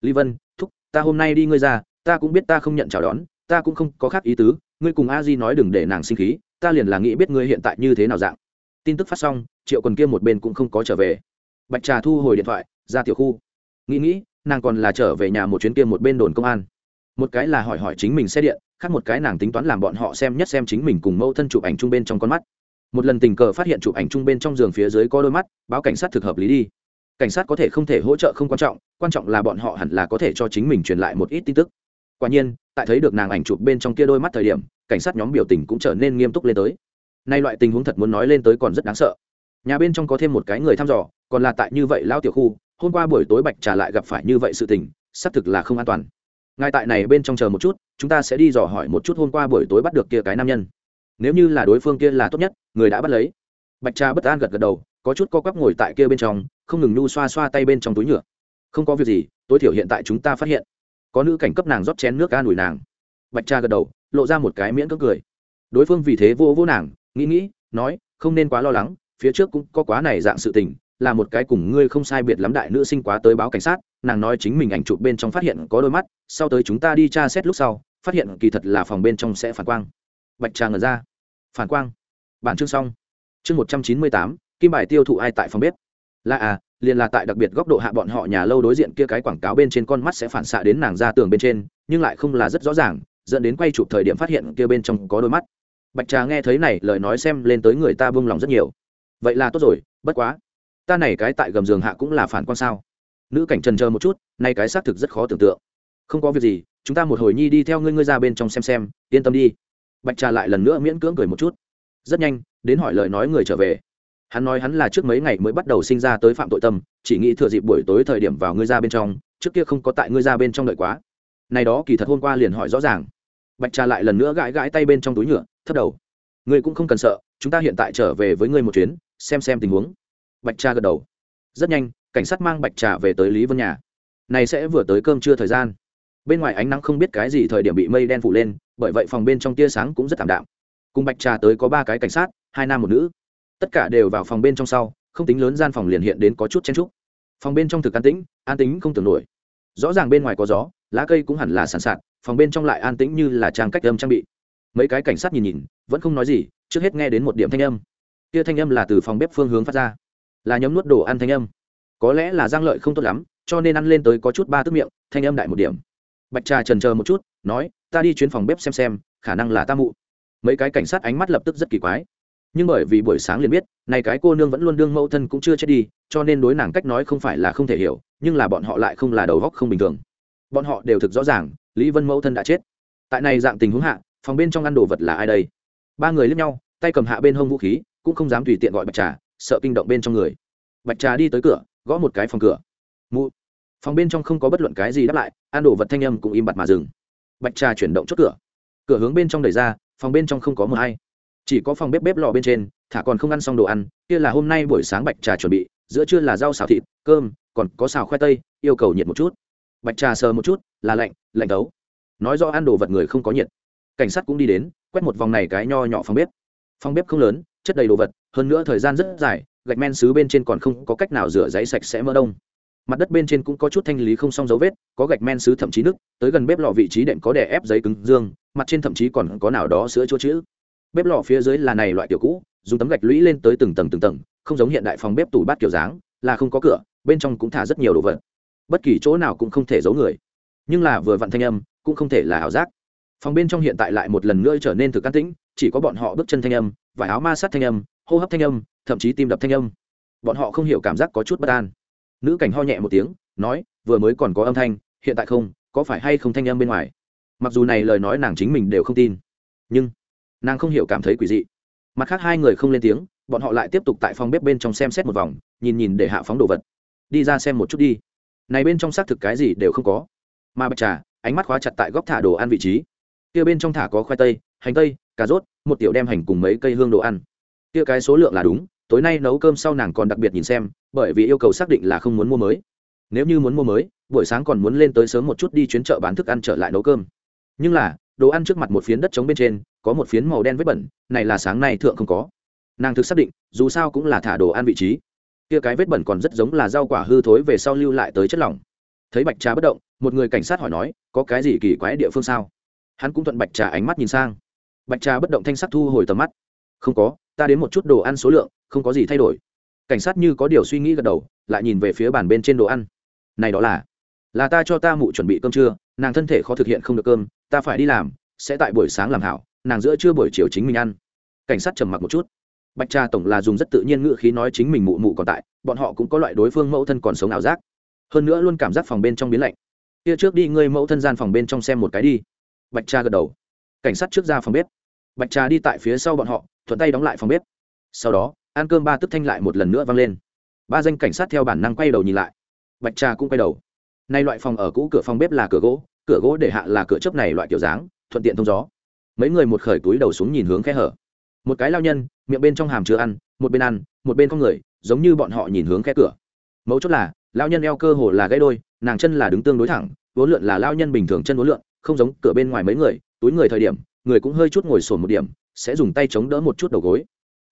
Lý vân, thúc, ta hôm nay đi ngươi ra, ta cũng biết ta không nhận chào đón, ta cũng không có khác ý tứ ngươi cùng a di nói đừng để nàng sinh khí, ta liền là nghĩ biết ngươi hiện tại như thế nào dạng. Tin tức phát xong, triệu quần kia một bên cũng không có trở về. Bạch trà thu hồi điện thoại, ra tiểu khu. Nghĩ nghĩ, nàng còn là trở về nhà một chuyến kia một bên đồn công an. Một cái là hỏi hỏi chính mình xe điện, khác một cái nàng tính toán làm bọn họ xem nhất xem chính mình cùng mẫu thân chụp ảnh chung bên trong con mắt. Một lần tình cờ phát hiện chụp ảnh chung bên trong giường phía dưới có đôi mắt, báo cảnh sát thực hợp lý đi. Cảnh sát có thể không thể hỗ trợ không quan trọng quan trọng là bọn họ hẳn là có thể cho chính mình truyền lại một ít tin tức quả nhiên, tại thấy được nàng ảnh chụp bên trong kia đôi mắt thời điểm, cảnh sát nhóm biểu tình cũng trở nên nghiêm túc lên tới. Nay loại tình huống thật muốn nói lên tới còn rất đáng sợ. Nhà bên trong có thêm một cái người thăm dò, còn là tại như vậy lao tiểu khu, hôm qua buổi tối bạch trả lại gặp phải như vậy sự tình, xác thực là không an toàn. Ngay tại này bên trong chờ một chút, chúng ta sẽ đi dò hỏi một chút hôm qua buổi tối bắt được kia cái nam nhân. Nếu như là đối phương kia là tốt nhất, người đã bắt lấy. Bạch trà bất an gật gật đầu, có chút co quắp ngồi tại kia bên trong, không ngừng nhu xoa xoa tay bên trong túi nhựa. Không có việc gì, tối thiểu hiện tại chúng ta phát hiện có nữ cảnh cấp nàng rót chén nước ca nổi nàng. Bạch tra gật đầu, lộ ra một cái miễn cưỡng cười. Đối phương vì thế vô vô nàng, nghĩ nghĩ, nói, không nên quá lo lắng, phía trước cũng có quá này dạng sự tình, là một cái cùng ngươi không sai biệt lắm đại nữ sinh quá tới báo cảnh sát, nàng nói chính mình ảnh chụp bên trong phát hiện có đôi mắt, sau tới chúng ta đi tra xét lúc sau, phát hiện kỳ thật là phòng bên trong sẽ phản quang. Bạch trà ngờ ra. Phản quang. Bản chương xong. Chương một trăm chín mươi tám, kim bài tiêu thụ ai tại phòng bếp? Là à liền là tại đặc biệt góc độ hạ bọn họ nhà lâu đối diện kia cái quảng cáo bên trên con mắt sẽ phản xạ đến nàng ra tường bên trên, nhưng lại không là rất rõ ràng, dẫn đến quay chụp thời điểm phát hiện kia bên trong có đôi mắt. Bạch trà nghe thấy này, lời nói xem lên tới người ta buông lòng rất nhiều. Vậy là tốt rồi, bất quá, ta này cái tại gầm giường hạ cũng là phản quan sao? Nữ cảnh trần chờ một chút, nay cái xác thực rất khó tưởng tượng. Không có việc gì, chúng ta một hồi nhi đi theo ngươi ngươi ra bên trong xem xem, yên tâm đi. Bạch trà lại lần nữa miễn cưỡng cười một chút. Rất nhanh, đến hỏi lời nói người trở về hắn nói hắn là trước mấy ngày mới bắt đầu sinh ra tới phạm tội tâm, chỉ nghĩ thừa dịp buổi tối thời điểm vào ngươi ra bên trong, trước kia không có tại ngươi ra bên trong đợi quá. Này đó kỳ thật hôm qua liền hỏi rõ ràng. Bạch trà lại lần nữa gãi gãi tay bên trong túi nhựa, thấp đầu. Ngươi cũng không cần sợ, chúng ta hiện tại trở về với ngươi một chuyến, xem xem tình huống. Bạch trà gật đầu. Rất nhanh, cảnh sát mang bạch trà về tới lý vân nhà. Này sẽ vừa tới cơm trưa thời gian. Bên ngoài ánh nắng không biết cái gì thời điểm bị mây đen phủ lên, bởi vậy phòng bên trong tia sáng cũng rất thảm đạm. Cùng bạch trà tới có ba cái cảnh sát, hai nam một nữ tất cả đều vào phòng bên trong sau, không tính lớn gian phòng liền hiện đến có chút chen trúc phòng bên trong thực an tĩnh an tĩnh không tưởng nổi. Rõ ràng bên ngoài có gió, lá cây cũng hẳn là sàn sạt, phòng bên trong lại an tĩnh như là trang cách âm trang bị. Mấy cái cảnh sát nhìn nhìn, vẫn không nói gì, trước hết nghe đến một điểm thanh âm. Kia thanh âm là từ phòng bếp phương hướng phát ra. Là nhấm nuốt đồ ăn thanh âm. Có lẽ là giang lợi không tốt lắm, cho nên ăn lên tới có chút ba tức miệng, thanh âm đại một điểm. Bạch trà trần chờ một chút, nói, ta đi chuyến phòng bếp xem xem, khả năng là ta mụ. Mấy cái cảnh sát ánh mắt lập tức rất kỳ quái nhưng bởi vì buổi sáng liền biết này cái cô nương vẫn luôn đương mẫu thân cũng chưa chết đi, cho nên đối nàng cách nói không phải là không thể hiểu, nhưng là bọn họ lại không là đầu góc không bình thường. Bọn họ đều thực rõ ràng, lý vân mẫu thân đã chết. Tại này dạng tình huống hạ, phòng bên trong ăn đồ vật là ai đây? Ba người lướt nhau, tay cầm hạ bên hông vũ khí, cũng không dám tùy tiện gọi bạch trà, sợ kinh động bên trong người. Bạch trà đi tới cửa, gõ một cái phòng cửa. Mụ. Phòng bên trong không có bất luận cái gì đáp lại, ăn đồ vật thanh âm cũng im bặt mà dừng. Bạch trà chuyển động chốt cửa. Cửa hướng bên trong đẩy ra, phòng bên trong không có mờ hay chỉ có phòng bếp bếp lò bên trên, thả còn không ăn xong đồ ăn, kia là hôm nay buổi sáng bạch trà chuẩn bị, giữa trưa là rau xào thịt, cơm, còn có xào khoai tây, yêu cầu nhiệt một chút. Bạch trà sờ một chút, là lạnh lạnh tấu nói do ăn đồ vật người không có nhiệt. Cảnh sát cũng đi đến, quét một vòng này cái nho nhỏ phòng bếp. Phòng bếp không lớn, chất đầy đồ vật, hơn nữa thời gian rất dài, gạch men xứ bên trên còn không có cách nào rửa giấy sạch sẽ mỡ đông. Mặt đất bên trên cũng có chút thanh lý không xong dấu vết, có gạch men xứ thậm chí nước tới gần bếp lò vị trí đệm có đè ép giấy cứng dương, mặt trên thậm chí còn có nào đó sữa chua chữ bếp lò phía dưới là này loại kiểu cũ, dùng tấm gạch lũy lên tới từng tầng từng tầng, không giống hiện đại phòng bếp tủ bát kiểu dáng, là không có cửa, bên trong cũng thả rất nhiều đồ vật. Bất kỳ chỗ nào cũng không thể giấu người. Nhưng là vừa vặn thanh âm, cũng không thể là ảo giác. Phòng bên trong hiện tại lại một lần nữa trở nên thực an tĩnh, chỉ có bọn họ bước chân thanh âm vải áo ma sát thanh âm, hô hấp thanh âm, thậm chí tim đập thanh âm. Bọn họ không hiểu cảm giác có chút bất an. Nữ cảnh ho nhẹ một tiếng, nói, vừa mới còn có âm thanh, hiện tại không, có phải hay không thanh âm bên ngoài? Mặc dù này lời nói nàng chính mình đều không tin. Nhưng nàng không hiểu cảm thấy quỷ dị. Mặt khác hai người không lên tiếng, bọn họ lại tiếp tục tại phòng bếp bên trong xem xét một vòng, nhìn nhìn để hạ phóng đồ vật. Đi ra xem một chút đi. Này bên trong xác thực cái gì đều không có. Mà bạch trà, ánh mắt khóa chặt tại góc thả đồ ăn vị trí. Kia bên trong thả có khoai tây, hành tây, cà rốt, một tiểu đem hành cùng mấy cây hương đồ ăn. Kia cái số lượng là đúng, tối nay nấu cơm sau nàng còn đặc biệt nhìn xem, bởi vì yêu cầu xác định là không muốn mua mới. Nếu như muốn mua mới, buổi sáng còn muốn lên tới sớm một chút đi chuyến chợ bán thức ăn trở lại nấu cơm. Nhưng là, đồ ăn trước mặt một phiến đất trống bên trên có một phiến màu đen vết bẩn, này là sáng nay thượng không có. Nàng thực xác định, dù sao cũng là thả đồ ăn vị trí. Kia cái vết bẩn còn rất giống là rau quả hư thối về sau lưu lại tới chất lỏng. Thấy bạch trà bất động, một người cảnh sát hỏi nói, có cái gì kỳ quái địa phương sao? Hắn cũng thuận bạch trà ánh mắt nhìn sang. Bạch trà bất động thanh sắc thu hồi tầm mắt. Không có, ta đến một chút đồ ăn số lượng, không có gì thay đổi. Cảnh sát như có điều suy nghĩ gật đầu, lại nhìn về phía bàn bên trên đồ ăn. Này đó là là ta cho ta mụ chuẩn bị cơm trưa, nàng thân thể khó thực hiện không được cơm, ta phải đi làm, sẽ tại buổi sáng làm hảo nàng giữa trưa buổi chiều chính mình ăn. Cảnh sát trầm mặc một chút. Bạch trà tổng là dùng rất tự nhiên ngữ khí nói chính mình mụ mụ còn tại, bọn họ cũng có loại đối phương mẫu thân còn sống ảo giác. Hơn nữa luôn cảm giác phòng bên trong biến lạnh. Kia trước đi ngươi mẫu thân gian phòng bên trong xem một cái đi. Bạch trà gật đầu. Cảnh sát trước ra phòng bếp. Bạch trà đi tại phía sau bọn họ, thuận tay đóng lại phòng bếp. Sau đó, ăn cơm ba tức thanh lại một lần nữa vang lên. Ba danh cảnh sát theo bản năng quay đầu nhìn lại. Bạch trà cũng quay đầu. Nay loại phòng ở cũ cửa phòng bếp là cửa gỗ cửa gỗ để hạ là cửa chớp này loại kiểu dáng, thuận tiện thông gió mấy người một khởi túi đầu xuống nhìn hướng khe hở. Một cái lao nhân, miệng bên trong hàm chứa ăn, một bên ăn, một bên con người, giống như bọn họ nhìn hướng khe cửa. Mấu chốt là, lao nhân eo cơ hồ là gãy đôi, nàng chân là đứng tương đối thẳng, vốn lượn là lao nhân bình thường chân vốn lượn, không giống cửa bên ngoài mấy người, túi người thời điểm, người cũng hơi chút ngồi sồn một điểm, sẽ dùng tay chống đỡ một chút đầu gối.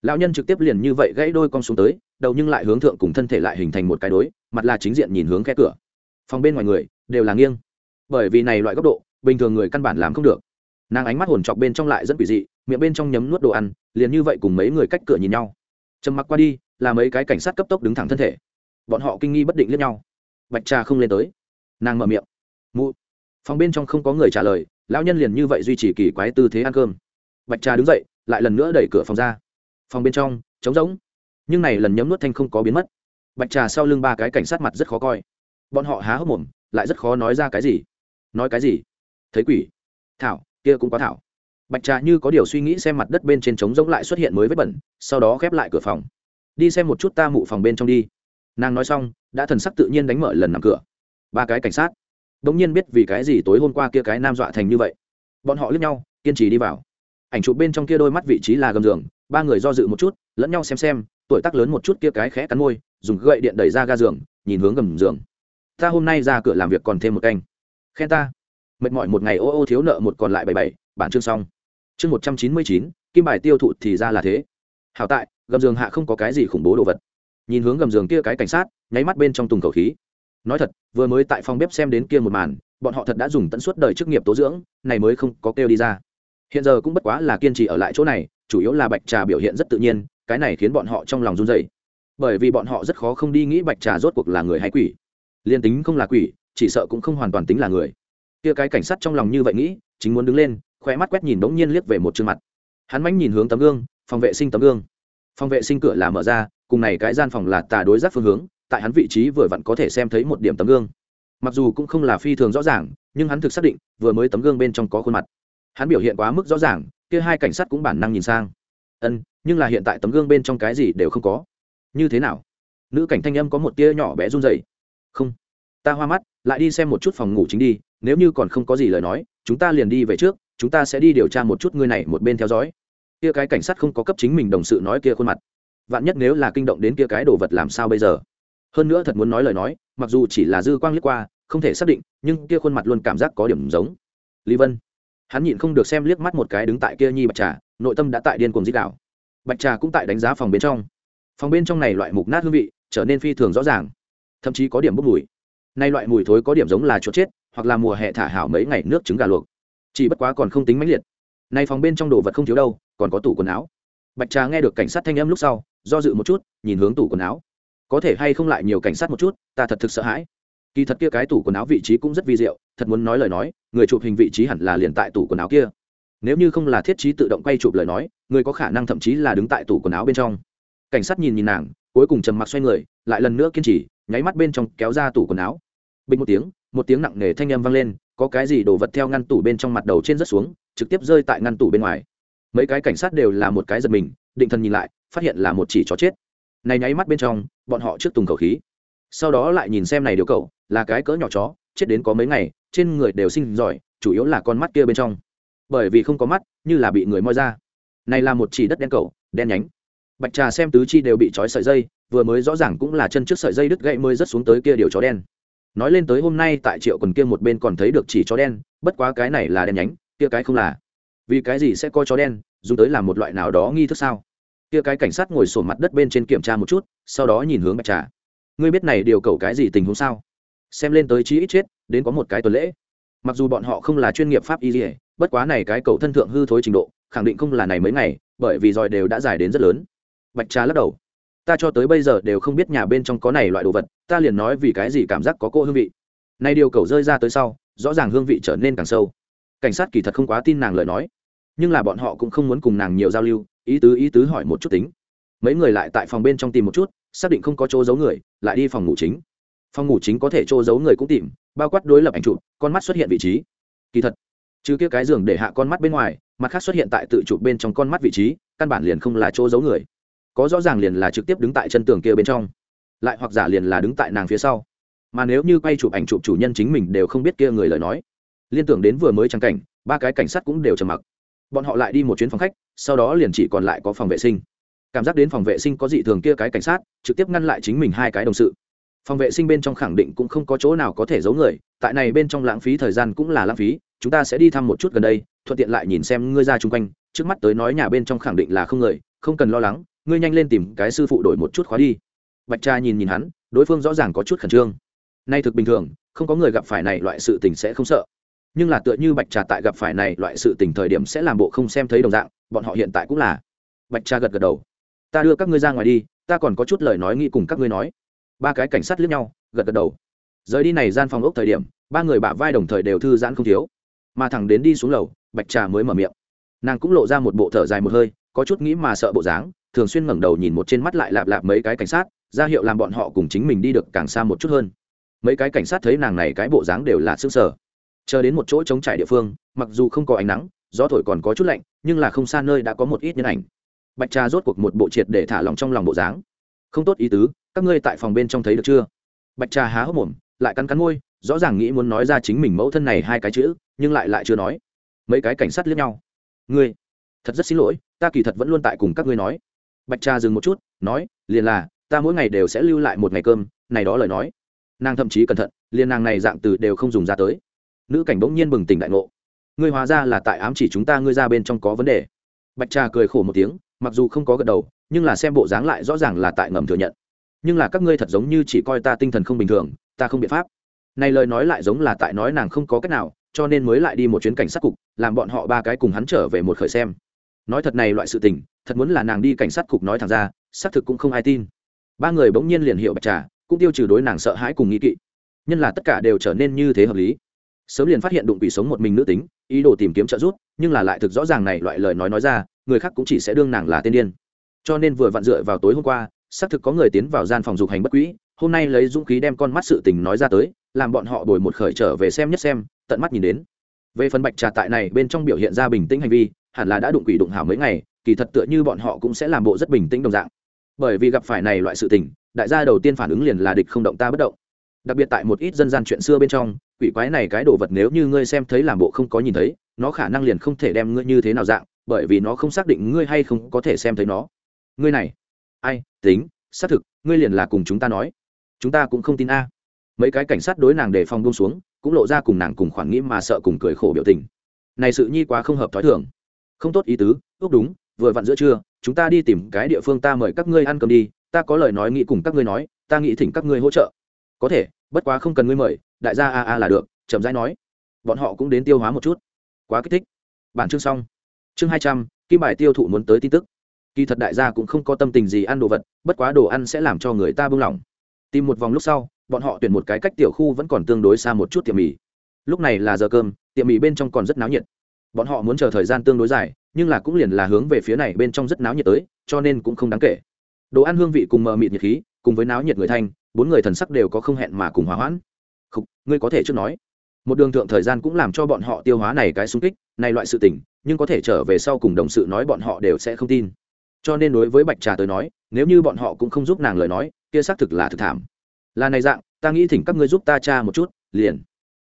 Lao nhân trực tiếp liền như vậy gãy đôi con xuống tới, đầu nhưng lại hướng thượng cùng thân thể lại hình thành một cái đối, mặt là chính diện nhìn hướng khe cửa. Phòng bên ngoài người, đều là nghiêng. Bởi vì này loại góc độ, bình thường người căn bản làm không được nàng ánh mắt hồn chọc bên trong lại rất quỷ dị, miệng bên trong nhấm nuốt đồ ăn, liền như vậy cùng mấy người cách cửa nhìn nhau. Trầm mặc qua đi, là mấy cái cảnh sát cấp tốc đứng thẳng thân thể. Bọn họ kinh nghi bất định liếc nhau. Bạch trà không lên tới. Nàng mở miệng. Mụ. Phòng bên trong không có người trả lời, lão nhân liền như vậy duy trì kỳ quái tư thế ăn cơm. Bạch trà đứng dậy, lại lần nữa đẩy cửa phòng ra. Phòng bên trong, trống rỗng. Nhưng này lần nhấm nuốt thanh không có biến mất. Bạch trà sau lưng ba cái cảnh sát mặt rất khó coi. Bọn họ há hốc mồm, lại rất khó nói ra cái gì. Nói cái gì? Thấy quỷ. Thảo kia cũng quá thảo. Bạch trà như có điều suy nghĩ xem mặt đất bên trên trống rỗng lại xuất hiện mới vết bẩn, sau đó khép lại cửa phòng. Đi xem một chút ta mụ phòng bên trong đi. Nàng nói xong, đã thần sắc tự nhiên đánh mở lần nằm cửa. Ba cái cảnh sát. Đ ỗ n g nhiên biết vì cái gì tối hôm qua kia cái nam dọa thành như vậy. Bọn họ lướt nhau, kiên trì đi vào. Ảnh chụp bên trong kia đôi mắt vị trí là gầm giường, ba người do dự một chút, lẫn nhau xem xem, tuổi tác lớn một chút kia cái khẽ cắn môi, dùng gậy điện đẩy ra ga giường, nhìn hướng gầm giường. Ta hôm nay ra cửa làm việc còn thêm một canh. Khen ta mệt mỏi một ngày ô ô thiếu nợ một còn lại bảy bảy, bản chương xong. Chương một trăm chín mươi chín, kim bài tiêu thụ thì ra là thế. Hảo tại, gầm giường hạ không có cái gì khủng bố đồ vật. Nhìn hướng gầm giường kia cái cảnh sát, nháy mắt bên trong tùng cầu khí. Nói thật, vừa mới tại phòng bếp xem đến kia một màn, bọn họ thật đã dùng tận suốt đời chức nghiệp tố dưỡng, này mới không có kêu đi ra. Hiện giờ cũng bất quá là kiên trì ở lại chỗ này, chủ yếu là bạch trà biểu hiện rất tự nhiên, cái này khiến bọn họ trong lòng run dày bởi vì bọn họ rất khó không đi nghĩ bạch trà rốt cuộc là người hay quỷ. Liên tính không là quỷ, chỉ sợ cũng không hoàn toàn tính là người kia cái cảnh sát trong lòng như vậy nghĩ, chính muốn đứng lên, khóe mắt quét nhìn bỗng nhiên liếc về một chương mặt. Hắn mánh nhìn hướng tấm gương, phòng vệ sinh tấm gương. Phòng vệ sinh cửa là mở ra, cùng này cái gian phòng là tà đối giác phương hướng, tại hắn vị trí vừa vặn có thể xem thấy một điểm tấm gương. Mặc dù cũng không là phi thường rõ ràng, nhưng hắn thực xác định, vừa mới tấm gương bên trong có khuôn mặt. Hắn biểu hiện quá mức rõ ràng, kia hai cảnh sát cũng bản năng nhìn sang. Ân, nhưng là hiện tại tấm gương bên trong cái gì đều không có. Như thế nào? Nữ cảnh thanh âm có một tia nhỏ bé run rẩy. Không ta hoa mắt, lại đi xem một chút phòng ngủ chính đi, nếu như còn không có gì lời nói, chúng ta liền đi về trước, chúng ta sẽ đi điều tra một chút ngươi này một bên theo dõi. Kia cái cảnh sát không có cấp chính mình đồng sự nói kia khuôn mặt. Vạn nhất nếu là kinh động đến kia cái đồ vật làm sao bây giờ? Hơn nữa thật muốn nói lời nói, mặc dù chỉ là dư quang liếc qua, không thể xác định, nhưng kia khuôn mặt luôn cảm giác có điểm giống. Lý vân. Hắn nhịn không được xem liếc mắt một cái đứng tại kia nhi bạch trà, nội tâm đã tại điên cuồng dích đạo bạch trà cũng tại đánh giá phòng bên trong. Phòng bên trong này loại mục nát hương vị, trở nên phi thường rõ ràng. Thậm chí có điểm bốc mùi nay loại mùi thối có điểm giống là chuột chết, hoặc là mùa hè thả hảo mấy ngày nước trứng gà luộc. Chỉ bất quá còn không tính mãnh liệt. Nay phòng bên trong đồ vật không thiếu đâu, còn có tủ quần áo. Bạch trà nghe được cảnh sát thanh âm lúc sau, do dự một chút, nhìn hướng tủ quần áo. Có thể hay không lại nhiều cảnh sát một chút, ta thật thực sợ hãi. Kỳ thật kia cái tủ quần áo vị trí cũng rất vi diệu, thật muốn nói lời nói, người chụp hình vị trí hẳn là liền tại tủ quần áo kia. Nếu như không là thiết trí tự động quay chụp lời nói, người có khả năng thậm chí là đứng tại tủ quần áo bên trong. Cảnh sát nhìn nhìn nàng, cuối cùng trầm mặc xoay người, lại lần nữa kiên trì, nháy mắt bên trong kéo ra tủ quần áo bình một tiếng một tiếng nặng nề thanh âm vang lên, có cái gì đổ vật theo ngăn tủ bên trong mặt đầu trên rất xuống, trực tiếp rơi tại ngăn tủ bên ngoài. Mấy cái cảnh sát đều là một cái giật mình, định thần nhìn lại, phát hiện là một chỉ chó chết. Này nháy mắt bên trong, bọn họ trước tùng khẩu khí. Sau đó lại nhìn xem này điều cậu, là cái cỡ nhỏ chó, chết đến có mấy ngày, trên người đều sinh giỏi, chủ yếu là con mắt kia bên trong. Bởi vì không có mắt, như là bị người moi ra. Này là một chỉ đất đen cậu, đen nhánh. Bạch trà xem tứ chi đều bị trói sợi dây, vừa mới rõ ràng cũng là chân trước sợi dây đứt gãy mới rớt xuống tới kia điều chó đen nói lên tới hôm nay tại triệu quần kia một bên còn thấy được chỉ chó đen, bất quá cái này là đen nhánh, kia cái không là. Vì cái gì sẽ coi chó đen dùng tới làm một loại nào đó nghi thức sao? Kia cái cảnh sát ngồi sổ mặt đất bên trên kiểm tra một chút, sau đó nhìn hướng bạch trà. Ngươi biết này điều cầu cái gì tình huống sao? Xem lên tới chí ít chết, đến có một cái tuần lễ. Mặc dù bọn họ không là chuyên nghiệp pháp y dỉa bất quá này cái cầu thân thượng hư thối trình độ, khẳng định không là này mấy ngày, bởi vì giỏi đều đã dài đến rất lớn. Bạch trà lắc đầu. Ta cho tới bây giờ đều không biết nhà bên trong có này loại đồ vật ta liền nói vì cái gì cảm giác có cô hương vị. Nay điều cầu rơi ra tới sau, rõ ràng hương vị trở nên càng sâu. Cảnh sát kỳ thật không quá tin nàng lời nói, nhưng là bọn họ cũng không muốn cùng nàng nhiều giao lưu, ý tứ ý tứ hỏi một chút tính. Mấy người lại tại phòng bên trong tìm một chút, xác định không có chỗ giấu người, lại đi phòng ngủ chính. Phòng ngủ chính có thể chỗ giấu người cũng tìm, bao quát đối lập ảnh chụp, con mắt xuất hiện vị trí. Kỳ thật chứ kia cái giường để hạ con mắt bên ngoài, mặt khác xuất hiện tại tự chụp bên trong con mắt vị trí, căn bản liền không là chỗ giấu người. Có rõ ràng liền là trực tiếp đứng tại chân tường kia bên trong lại hoặc giả liền là đứng tại nàng phía sau. Mà nếu như quay chụp ảnh chụp chủ nhân chính mình đều không biết kia người lời nói, liên tưởng đến vừa mới trắng cảnh, ba cái cảnh sát cũng đều trầm mặc. Bọn họ lại đi một chuyến phòng khách, sau đó liền chỉ còn lại có phòng vệ sinh. Cảm giác đến phòng vệ sinh có dị thường kia cái cảnh sát, trực tiếp ngăn lại chính mình hai cái đồng sự. Phòng vệ sinh bên trong khẳng định cũng không có chỗ nào có thể giấu người, tại này bên trong lãng phí thời gian cũng là lãng phí, chúng ta sẽ đi thăm một chút gần đây, thuận tiện lại nhìn xem ngươi ra chung quanh, trước mắt tới nói nhà bên trong khẳng định là không người, không cần lo lắng, ngươi nhanh lên tìm cái sư phụ đổi một chút khóa đi bạch cha nhìn nhìn hắn, đối phương rõ ràng có chút khẩn trương. Nay thực bình thường, không có người gặp phải này loại sự tình sẽ không sợ. Nhưng là tựa như bạch trà tại gặp phải này loại sự tình thời điểm sẽ làm bộ không xem thấy đồng dạng, bọn họ hiện tại cũng là. Bạch trà gật gật đầu. Ta đưa các ngươi ra ngoài đi, ta còn có chút lời nói nghĩ cùng các ngươi nói. Ba cái cảnh sát liếc nhau, gật gật đầu. Rời đi này gian phòng ốc thời điểm, ba người bả vai đồng thời đều thư giãn không thiếu. Mà thẳng đến đi xuống lầu, bạch trà mới mở miệng. Nàng cũng lộ ra một bộ thở dài một hơi, có chút nghĩ mà sợ bộ dáng, thường xuyên ngẩng đầu nhìn một trên mắt lại lạp lạp mấy cái cảnh sát ra hiệu làm bọn họ cùng chính mình đi được càng xa một chút hơn. Mấy cái cảnh sát thấy nàng này cái bộ dáng đều là xương sở chờ đến một chỗ trống trải địa phương, mặc dù không có ánh nắng, gió thổi còn có chút lạnh, nhưng là không xa nơi đã có một ít nhân ảnh. Bạch trà rốt cuộc một bộ triệt để thả lòng trong lòng bộ dáng. Không tốt ý tứ, các ngươi tại phòng bên trong thấy được chưa? Bạch trà há hốc mồm, lại cắn cắn môi, rõ ràng nghĩ muốn nói ra chính mình mẫu thân này hai cái chữ, nhưng lại lại chưa nói. Mấy cái cảnh sát liếc nhau. Ngươi, thật rất xin lỗi, ta kỳ thật vẫn luôn tại cùng các ngươi nói. Bạch trà dừng một chút, nói, liền là ta mỗi ngày đều sẽ lưu lại một ngày cơm, này đó lời nói. Nàng thậm chí cẩn thận, liền nàng này dạng từ đều không dùng ra tới. Nữ cảnh bỗng nhiên bừng tỉnh đại ngộ. Ngươi hóa ra là tại ám chỉ chúng ta, ngươi ra bên trong có vấn đề. Bạch trà cười khổ một tiếng, mặc dù không có gật đầu, nhưng là xem bộ dáng lại rõ ràng là tại ngầm thừa nhận. Nhưng là các ngươi thật giống như chỉ coi ta tinh thần không bình thường, ta không biện pháp. Này lời nói lại giống là tại nói nàng không có cách nào, cho nên mới lại đi một chuyến cảnh sát cục, làm bọn họ ba cái cùng hắn trở về một khởi xem. Nói thật này loại sự tình, thật muốn là nàng đi cảnh sát cục nói thẳng ra, xác thực cũng không ai tin ba người bỗng nhiên liền hiệu bạch trà, cũng tiêu trừ đối nàng sợ hãi cùng nghĩ kỵ. Nhân là tất cả đều trở nên như thế hợp lý. Sớm liền phát hiện đụng quỷ sống một mình nữ tính, ý đồ tìm kiếm trợ giúp, nhưng là lại thực rõ ràng này loại lời nói nói ra, người khác cũng chỉ sẽ đương nàng là tên điên. Cho nên vừa vặn dựa vào tối hôm qua, xác thực có người tiến vào gian phòng dục hành bất quỹ hôm nay lấy dũng khí đem con mắt sự tình nói ra tới, làm bọn họ đổi một khởi trở về xem nhất xem, tận mắt nhìn đến. Về phần bạch trà tại này bên trong biểu hiện ra bình tĩnh hành vi, hẳn là đã đụng quỷ đụng hảo mấy ngày, kỳ thật tựa như bọn họ cũng sẽ làm bộ rất bình tĩnh đồng dạng bởi vì gặp phải này loại sự tình, đại gia đầu tiên phản ứng liền là địch không động ta bất động. Đặc biệt tại một ít dân gian chuyện xưa bên trong, quỷ quái này cái đồ vật nếu như ngươi xem thấy làm bộ không có nhìn thấy, nó khả năng liền không thể đem ngươi như thế nào dạng, bởi vì nó không xác định ngươi hay không có thể xem thấy nó. Ngươi này, ai, tính, xác thực, ngươi liền là cùng chúng ta nói. Chúng ta cũng không tin a. Mấy cái cảnh sát đối nàng để phòng bông xuống, cũng lộ ra cùng nàng cùng khoản nghĩ mà sợ cùng cười khổ biểu tình. Này sự nhi quá không hợp thói thường. Không tốt ý tứ, ước đúng, vừa vặn giữa trưa chúng ta đi tìm cái địa phương ta mời các ngươi ăn cơm đi, ta có lời nói nghĩ cùng các ngươi nói, ta nghĩ thỉnh các ngươi hỗ trợ. Có thể, bất quá không cần ngươi mời, đại gia a a là được, chậm rãi nói. Bọn họ cũng đến tiêu hóa một chút. Quá kích thích. Bản chương xong. Chương hai trăm, kim bài tiêu thụ muốn tới tin tức. Kỳ thật đại gia cũng không có tâm tình gì ăn đồ vật, bất quá đồ ăn sẽ làm cho người ta buông lỏng. Tìm một vòng lúc sau, bọn họ tuyển một cái cách tiểu khu vẫn còn tương đối xa một chút tiệm mì. Lúc này là giờ cơm, tiệm mì bên trong còn rất náo nhiệt. Bọn họ muốn chờ thời gian tương đối dài nhưng là cũng liền là hướng về phía này bên trong rất náo nhiệt tới, cho nên cũng không đáng kể. Đồ ăn hương vị cùng mờ mịt nhiệt khí, cùng với náo nhiệt người thanh, bốn người thần sắc đều có không hẹn mà cùng hòa hoãn. Không ngươi có thể chưa nói. Một đường thượng thời gian cũng làm cho bọn họ tiêu hóa này cái xung kích, này loại sự tình, nhưng có thể trở về sau cùng đồng sự nói bọn họ đều sẽ không tin. Cho nên đối với bạch trà tới nói, nếu như bọn họ cũng không giúp nàng lời nói, kia xác thực là thực thảm. Là này dạng, ta nghĩ thỉnh các ngươi giúp ta cha một chút, liền.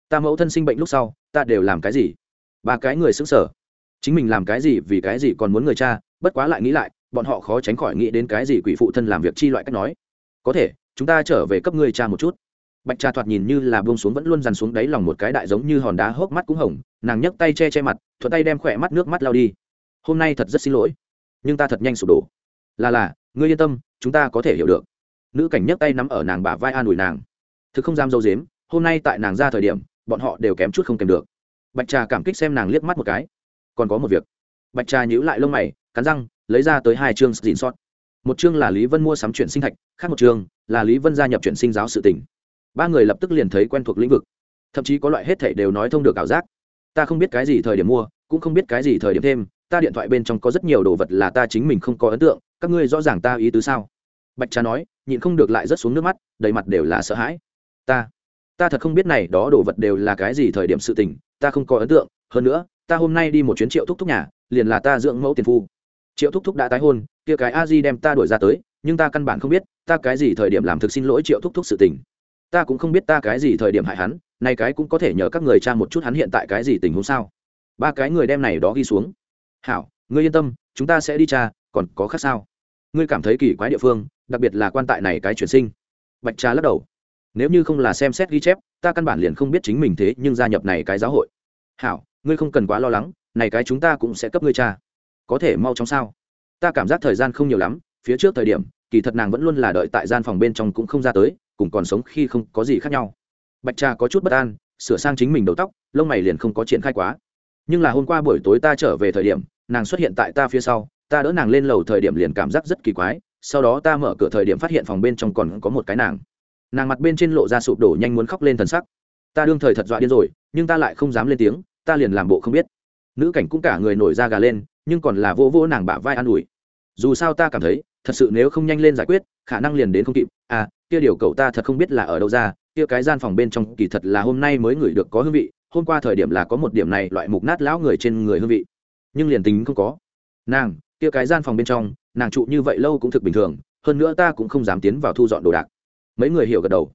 Ta mẫu thân sinh bệnh lúc sau, ta đều làm cái gì? Ba cái người xứng sở chính mình làm cái gì vì cái gì còn muốn người cha, bất quá lại nghĩ lại, bọn họ khó tránh khỏi nghĩ đến cái gì quỷ phụ thân làm việc chi loại cách nói. Có thể, chúng ta trở về cấp người cha một chút. Bạch trà thoạt nhìn như là buông xuống vẫn luôn dằn xuống đáy lòng một cái đại giống như hòn đá hốc mắt cũng hồng, nàng nhấc tay che che mặt, thuận tay đem khỏe mắt nước mắt lao đi. Hôm nay thật rất xin lỗi, nhưng ta thật nhanh sụp đổ. Là là, ngươi yên tâm, chúng ta có thể hiểu được. Nữ cảnh nhấc tay nắm ở nàng bả vai an ủi nàng. Thực không dám dâu dếm, hôm nay tại nàng ra thời điểm, bọn họ đều kém chút không kèm được. Bạch trà cảm kích xem nàng liếc mắt một cái còn có một việc. Bạch trà nhíu lại lông mày, cắn răng, lấy ra tới hai chương xin sót. Một chương là lý vân mua sắm chuyển sinh thạch, khác một chương là lý vân gia nhập chuyển sinh giáo sự tỉnh ba người lập tức liền thấy quen thuộc lĩnh vực. Thậm chí có loại hết thảy đều nói thông được ảo giác. Ta không biết cái gì thời điểm mua, cũng không biết cái gì thời điểm thêm, ta điện thoại bên trong có rất nhiều đồ vật là ta chính mình không có ấn tượng, các ngươi rõ ràng ta ý tứ sao? Bạch trà nói, nhịn không được lại rất xuống nước mắt, đầy mặt đều là sợ hãi. Ta ta thật không biết này đó đồ vật đều là cái gì thời điểm sự tình, ta không có ấn tượng, hơn nữa ta hôm nay đi một chuyến triệu thúc thúc nhà, liền là ta dưỡng mẫu tiền phu. Triệu thúc thúc đã tái hôn, kia cái a di đem ta đuổi ra tới, nhưng ta căn bản không biết, ta cái gì thời điểm làm thực xin lỗi triệu thúc thúc sự tình. Ta cũng không biết ta cái gì thời điểm hại hắn, nay cái cũng có thể nhờ các người tra một chút hắn hiện tại cái gì tình huống sao. Ba cái người đem này đó ghi xuống. Hảo, ngươi yên tâm, chúng ta sẽ đi tra, còn có khác sao? Ngươi cảm thấy kỳ quái địa phương, đặc biệt là quan tại này cái chuyển sinh. Bạch trà lắc đầu. Nếu như không là xem xét ghi chép, ta căn bản liền không biết chính mình thế nhưng gia nhập này cái giáo hội. Hảo ngươi không cần quá lo lắng, này cái chúng ta cũng sẽ cấp ngươi cha. Có thể mau chóng sao? Ta cảm giác thời gian không nhiều lắm, phía trước thời điểm, kỳ thật nàng vẫn luôn là đợi tại gian phòng bên trong cũng không ra tới, cùng còn sống khi không có gì khác nhau. Bạch trà có chút bất an, sửa sang chính mình đầu tóc, lông mày liền không có triển khai quá. Nhưng là hôm qua buổi tối ta trở về thời điểm, nàng xuất hiện tại ta phía sau, ta đỡ nàng lên lầu thời điểm liền cảm giác rất kỳ quái, sau đó ta mở cửa thời điểm phát hiện phòng bên trong còn có một cái nàng. Nàng mặt bên trên lộ ra sụp đổ nhanh muốn khóc lên thần sắc. Ta đương thời thật dọa điên rồi, nhưng ta lại không dám lên tiếng ta liền làm bộ không biết. Nữ cảnh cũng cả người nổi da gà lên, nhưng còn là vô vô nàng bả vai an ủi. Dù sao ta cảm thấy, thật sự nếu không nhanh lên giải quyết, khả năng liền đến không kịp. À kia điều cậu ta thật không biết là ở đâu ra, kia cái gian phòng bên trong kỳ thật là hôm nay mới ngửi được có hương vị, hôm qua thời điểm là có một điểm này loại mục nát lão người trên người hương vị. Nhưng liền tính không có. Nàng, kia cái gian phòng bên trong, nàng trụ như vậy lâu cũng thực bình thường, hơn nữa ta cũng không dám tiến vào thu dọn đồ đạc. Mấy người hiểu gật đầu.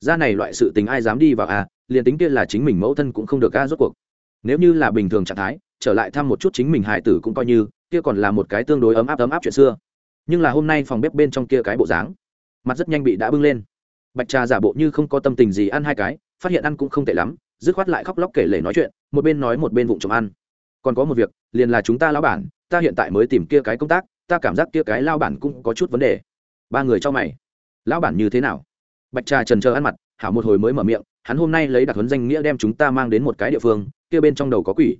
Ra này loại sự tình ai dám đi vào à liền tính kia là chính mình mẫu thân cũng không được ca rốt cuộc nếu như là bình thường trạng thái, trở lại thăm một chút chính mình Hải tử cũng coi như, kia còn là một cái tương đối ấm áp ấm áp chuyện xưa. Nhưng là hôm nay phòng bếp bên trong kia cái bộ dáng, mặt rất nhanh bị đã bưng lên. Bạch trà giả bộ như không có tâm tình gì ăn hai cái, phát hiện ăn cũng không tệ lắm, dứt khoát lại khóc lóc kể lể nói chuyện, một bên nói một bên vụng trộm ăn. Còn có một việc, liền là chúng ta lão bản, ta hiện tại mới tìm kia cái công tác, ta cảm giác kia cái lao bản cũng có chút vấn đề. Ba người cho mày. Lão bản như thế nào? Bạch trà trần chờ ăn mặt, hảo một hồi mới mở miệng, hắn hôm nay lấy đặc huấn danh nghĩa đem chúng ta mang đến một cái địa phương kia bên trong đầu có quỷ.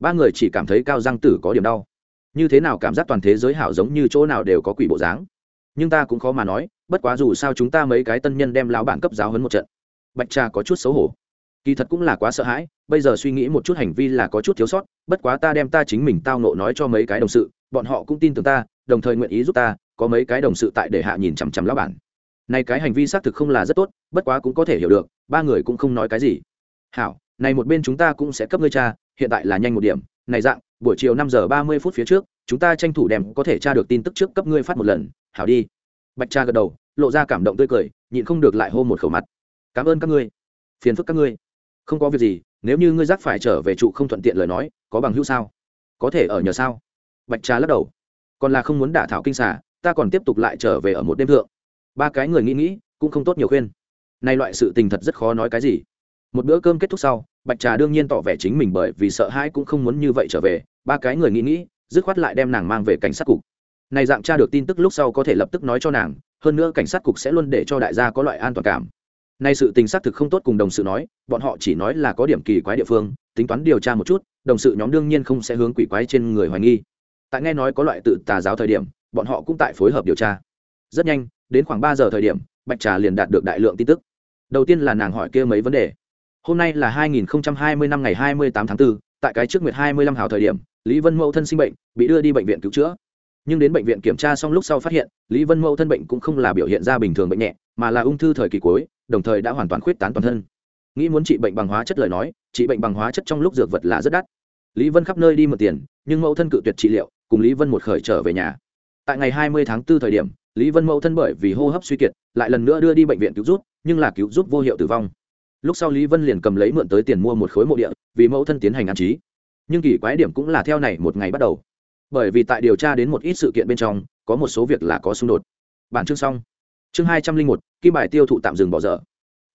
Ba người chỉ cảm thấy cao răng tử có điểm đau. Như thế nào cảm giác toàn thế giới hảo giống như chỗ nào đều có quỷ bộ dáng? Nhưng ta cũng khó mà nói, bất quá dù sao chúng ta mấy cái tân nhân đem lão bản cấp giáo hấn một trận. Bạch trà có chút xấu hổ. Kỳ thật cũng là quá sợ hãi, bây giờ suy nghĩ một chút hành vi là có chút thiếu sót, bất quá ta đem ta chính mình tao nộ nói cho mấy cái đồng sự, bọn họ cũng tin tưởng ta, đồng thời nguyện ý giúp ta, có mấy cái đồng sự tại để hạ nhìn chằm chằm lão bản. Này cái hành vi xác thực không là rất tốt, bất quá cũng có thể hiểu được, ba người cũng không nói cái gì. Hảo này một bên chúng ta cũng sẽ cấp ngươi cha hiện tại là nhanh một điểm. Này dạng, buổi chiều năm giờ ba mươi phút phía trước, chúng ta tranh thủ đem có thể tra được tin tức trước cấp ngươi phát một lần. Hảo đi. Bạch cha gật đầu, lộ ra cảm động tươi cười, nhịn không được lại hô một khẩu mặt. Cảm ơn các ngươi. Phiền phức các ngươi. Không có việc gì, nếu như ngươi giác phải trở về trụ không thuận tiện lời nói, có bằng hữu sao? Có thể ở nhờ sao? Bạch trà lắc đầu. Còn là không muốn đả thảo kinh xà, ta còn tiếp tục lại trở về ở một đêm thượng. Ba cái người nghĩ nghĩ, cũng không tốt nhiều khuyên. Nay loại sự tình thật rất khó nói cái gì một bữa cơm kết thúc sau, bạch trà đương nhiên tỏ vẻ chính mình bởi vì sợ hãi cũng không muốn như vậy trở về, ba cái người nghĩ nghĩ, dứt khoát lại đem nàng mang về cảnh sát cục. Này dạng tra được tin tức lúc sau có thể lập tức nói cho nàng, hơn nữa cảnh sát cục sẽ luôn để cho đại gia có loại an toàn cảm. Nay sự tình xác thực không tốt cùng đồng sự nói, bọn họ chỉ nói là có điểm kỳ quái địa phương, tính toán điều tra một chút, đồng sự nhóm đương nhiên không sẽ hướng quỷ quái trên người hoài nghi. Tại nghe nói có loại tự tà giáo thời điểm, bọn họ cũng tại phối hợp điều tra. Rất nhanh, đến khoảng ba giờ thời điểm, bạch trà liền đạt được đại lượng tin tức. Đầu tiên là nàng hỏi kia mấy vấn đề hôm nay là 2020 năm ngày 28 tháng 4, tại cái trước nguyệt 25 hào thời điểm lý vân mẫu thân sinh bệnh bị đưa đi bệnh viện cứu chữa. Nhưng đến bệnh viện kiểm tra xong lúc sau phát hiện lý vân mẫu thân bệnh cũng không là biểu hiện ra bình thường bệnh nhẹ mà là ung thư thời kỳ cuối đồng thời đã hoàn toàn khuyết tán toàn thân. Nghĩ muốn trị bệnh bằng hóa chất lời nói trị bệnh bằng hóa chất trong lúc dược vật là rất đắt. Lý vân khắp nơi đi mượn tiền nhưng mẫu thân cự tuyệt trị liệu cùng lý vân một khởi trở về nhà. Tại ngày 20 tháng 4 thời điểm lý vân mẫu thân bởi vì hô hấp suy kiệt lại lần nữa đưa đi bệnh viện cứu rút nhưng là cứu giúp vô hiệu tử vong lúc sau lý vân liền cầm lấy mượn tới tiền mua một khối mộ địa, vì mẫu thân tiến hành an trí. Nhưng kỳ quái điểm cũng là theo này một ngày bắt đầu. Bởi vì tại điều tra đến một ít sự kiện bên trong, có một số việc là có xung đột. Bản chương xong. Chương hai trăm linh một kim bài tiêu thụ tạm dừng bỏ dở.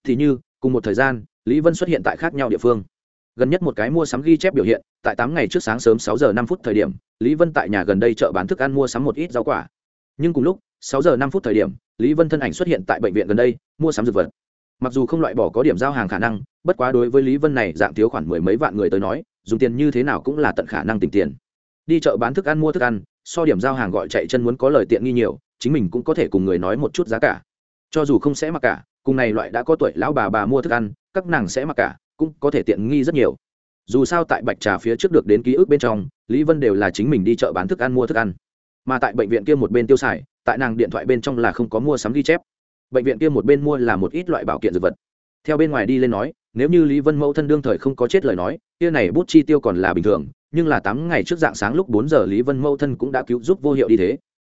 Thì như, cùng một thời gian, lý vân xuất hiện tại khác nhau địa phương. Gần nhất một cái mua sắm ghi chép biểu hiện, tại tám ngày trước sáng sớm sáu giờ năm phút thời điểm, lý vân tại nhà gần đây chợ bán thức ăn mua sắm một ít rau quả. Nhưng cùng lúc, sáu giờ năm phút thời điểm, lý vân thân ảnh xuất hiện tại bệnh viện gần đây, mua sắm dược vật mặc dù không loại bỏ có điểm giao hàng khả năng, bất quá đối với lý vân này dạng thiếu khoản mười mấy vạn người tới nói, dùng tiền như thế nào cũng là tận khả năng tỉnh tiền. Đi chợ bán thức ăn mua thức ăn, so điểm giao hàng gọi chạy chân muốn có lời tiện nghi nhiều, chính mình cũng có thể cùng người nói một chút giá cả. Cho dù không sẽ mặc cả, cùng này loại đã có tuổi lão bà bà mua thức ăn, các nàng sẽ mặc cả, cũng có thể tiện nghi rất nhiều. Dù sao tại bạch trà phía trước được đến ký ức bên trong, lý vân đều là chính mình đi chợ bán thức ăn mua thức ăn. Mà tại bệnh viện kia một bên tiêu xài, tại nàng điện thoại bên trong là không có mua sắm ghi chép bệnh viện kia một bên mua là một ít loại bảo kiện dược vật. Theo bên ngoài đi lên nói, nếu như lý vân mẫu thân đương thời không có chết lời nói, kia này bút chi tiêu còn là bình thường, nhưng là tám ngày trước dạng sáng lúc bốn giờ lý vân mẫu thân cũng đã cứu giúp vô hiệu đi thế.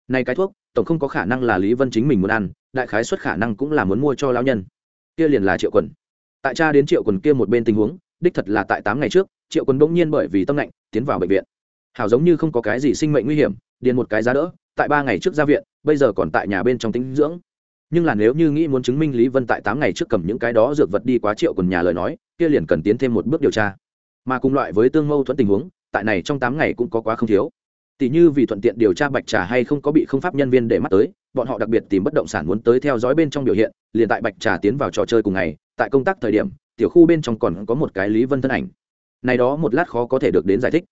Này cái thuốc, tổng không có khả năng là lý vân chính mình muốn ăn, đại khái xuất khả năng cũng là muốn mua cho lão nhân. Kia liền là triệu quần. Tại cha đến triệu quần kia một bên tình huống, đích thật là tại tám ngày trước, triệu quần bỗng nhiên bởi vì tâm lạnh, tiến vào bệnh viện. Hảo giống như không có cái gì sinh mệnh nguy hiểm, điền một cái giá đỡ, tại ba ngày trước ra viện, bây giờ còn tại nhà bên trong tính dưỡng nhưng là nếu như nghĩ muốn chứng minh lý vân tại tám ngày trước cầm những cái đó dược vật đi quá triệu quần nhà lời nói, kia liền cần tiến thêm một bước điều tra. Mà cùng loại với tương mâu thuẫn tình huống, tại này trong tám ngày cũng có quá không thiếu. Tỷ như vì thuận tiện điều tra bạch trà hay không có bị không pháp nhân viên để mắt tới, bọn họ đặc biệt tìm bất động sản muốn tới theo dõi bên trong biểu hiện, liền tại bạch trà tiến vào trò chơi cùng ngày, tại công tác thời điểm, tiểu khu bên trong còn có một cái lý vân thân ảnh. Này đó một lát khó có thể được đến giải thích.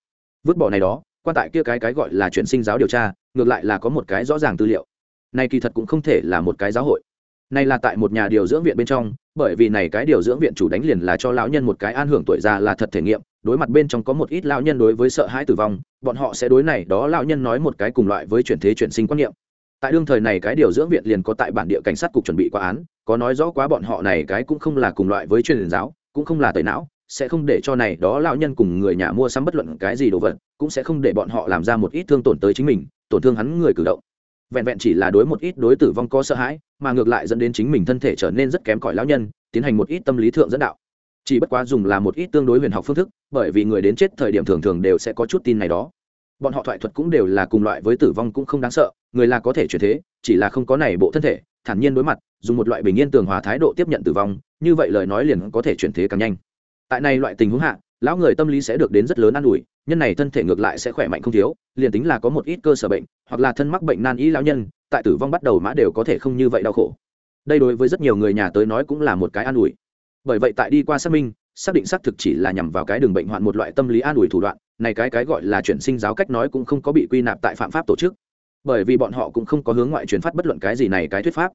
Vứt bỏ này đó quan tại kia cái cái gọi là chuyển sinh giáo điều tra, ngược lại là có một cái rõ ràng tư liệu này kỳ thật cũng không thể là một cái giáo hội. Này là tại một nhà điều dưỡng viện bên trong, bởi vì này cái điều dưỡng viện chủ đánh liền là cho lão nhân một cái an hưởng tuổi già là thật thể nghiệm, đối mặt bên trong có một ít lão nhân đối với sợ hãi tử vong, bọn họ sẽ đối này đó lão nhân nói một cái cùng loại với chuyển thế chuyển sinh quan niệm. Tại đương thời này cái điều dưỡng viện liền có tại bản địa cảnh sát cục chuẩn bị quá án, có nói rõ quá bọn họ này cái cũng không là cùng loại với truyền giáo, cũng không là tẩy não, sẽ không để cho này đó lão nhân cùng người nhà mua sắm bất luận cái gì đồ vật, cũng sẽ không để bọn họ làm ra một ít thương tổn tới chính mình, tổn thương hắn người cử động vẹn vẹn chỉ là đối một ít đối tử vong có sợ hãi, mà ngược lại dẫn đến chính mình thân thể trở nên rất kém cỏi lão nhân, tiến hành một ít tâm lý thượng dẫn đạo. Chỉ bất quá dùng là một ít tương đối huyền học phương thức, bởi vì người đến chết thời điểm thường thường đều sẽ có chút tin này đó. Bọn họ thoại thuật cũng đều là cùng loại với tử vong cũng không đáng sợ, người là có thể chuyển thế, chỉ là không có này bộ thân thể, thản nhiên đối mặt, dùng một loại bình yên tường hòa thái độ tiếp nhận tử vong, như vậy lời nói liền có thể chuyển thế càng nhanh. Tại này loại tình huống hạ lão người tâm lý sẽ được đến rất lớn an ủi, nhân này thân thể ngược lại sẽ khỏe mạnh không thiếu, liền tính là có một ít cơ sở bệnh, hoặc là thân mắc bệnh nan y lão nhân, tại tử vong bắt đầu mã đều có thể không như vậy đau khổ. Đây đối với rất nhiều người nhà tới nói cũng là một cái an ủi. Bởi vậy tại đi qua xác minh, xác định xác thực chỉ là nhằm vào cái đường bệnh hoạn một loại tâm lý an ủi thủ đoạn, này cái cái gọi là chuyển sinh giáo cách nói cũng không có bị quy nạp tại phạm pháp tổ chức. Bởi vì bọn họ cũng không có hướng ngoại truyền phát bất luận cái gì này cái thuyết pháp.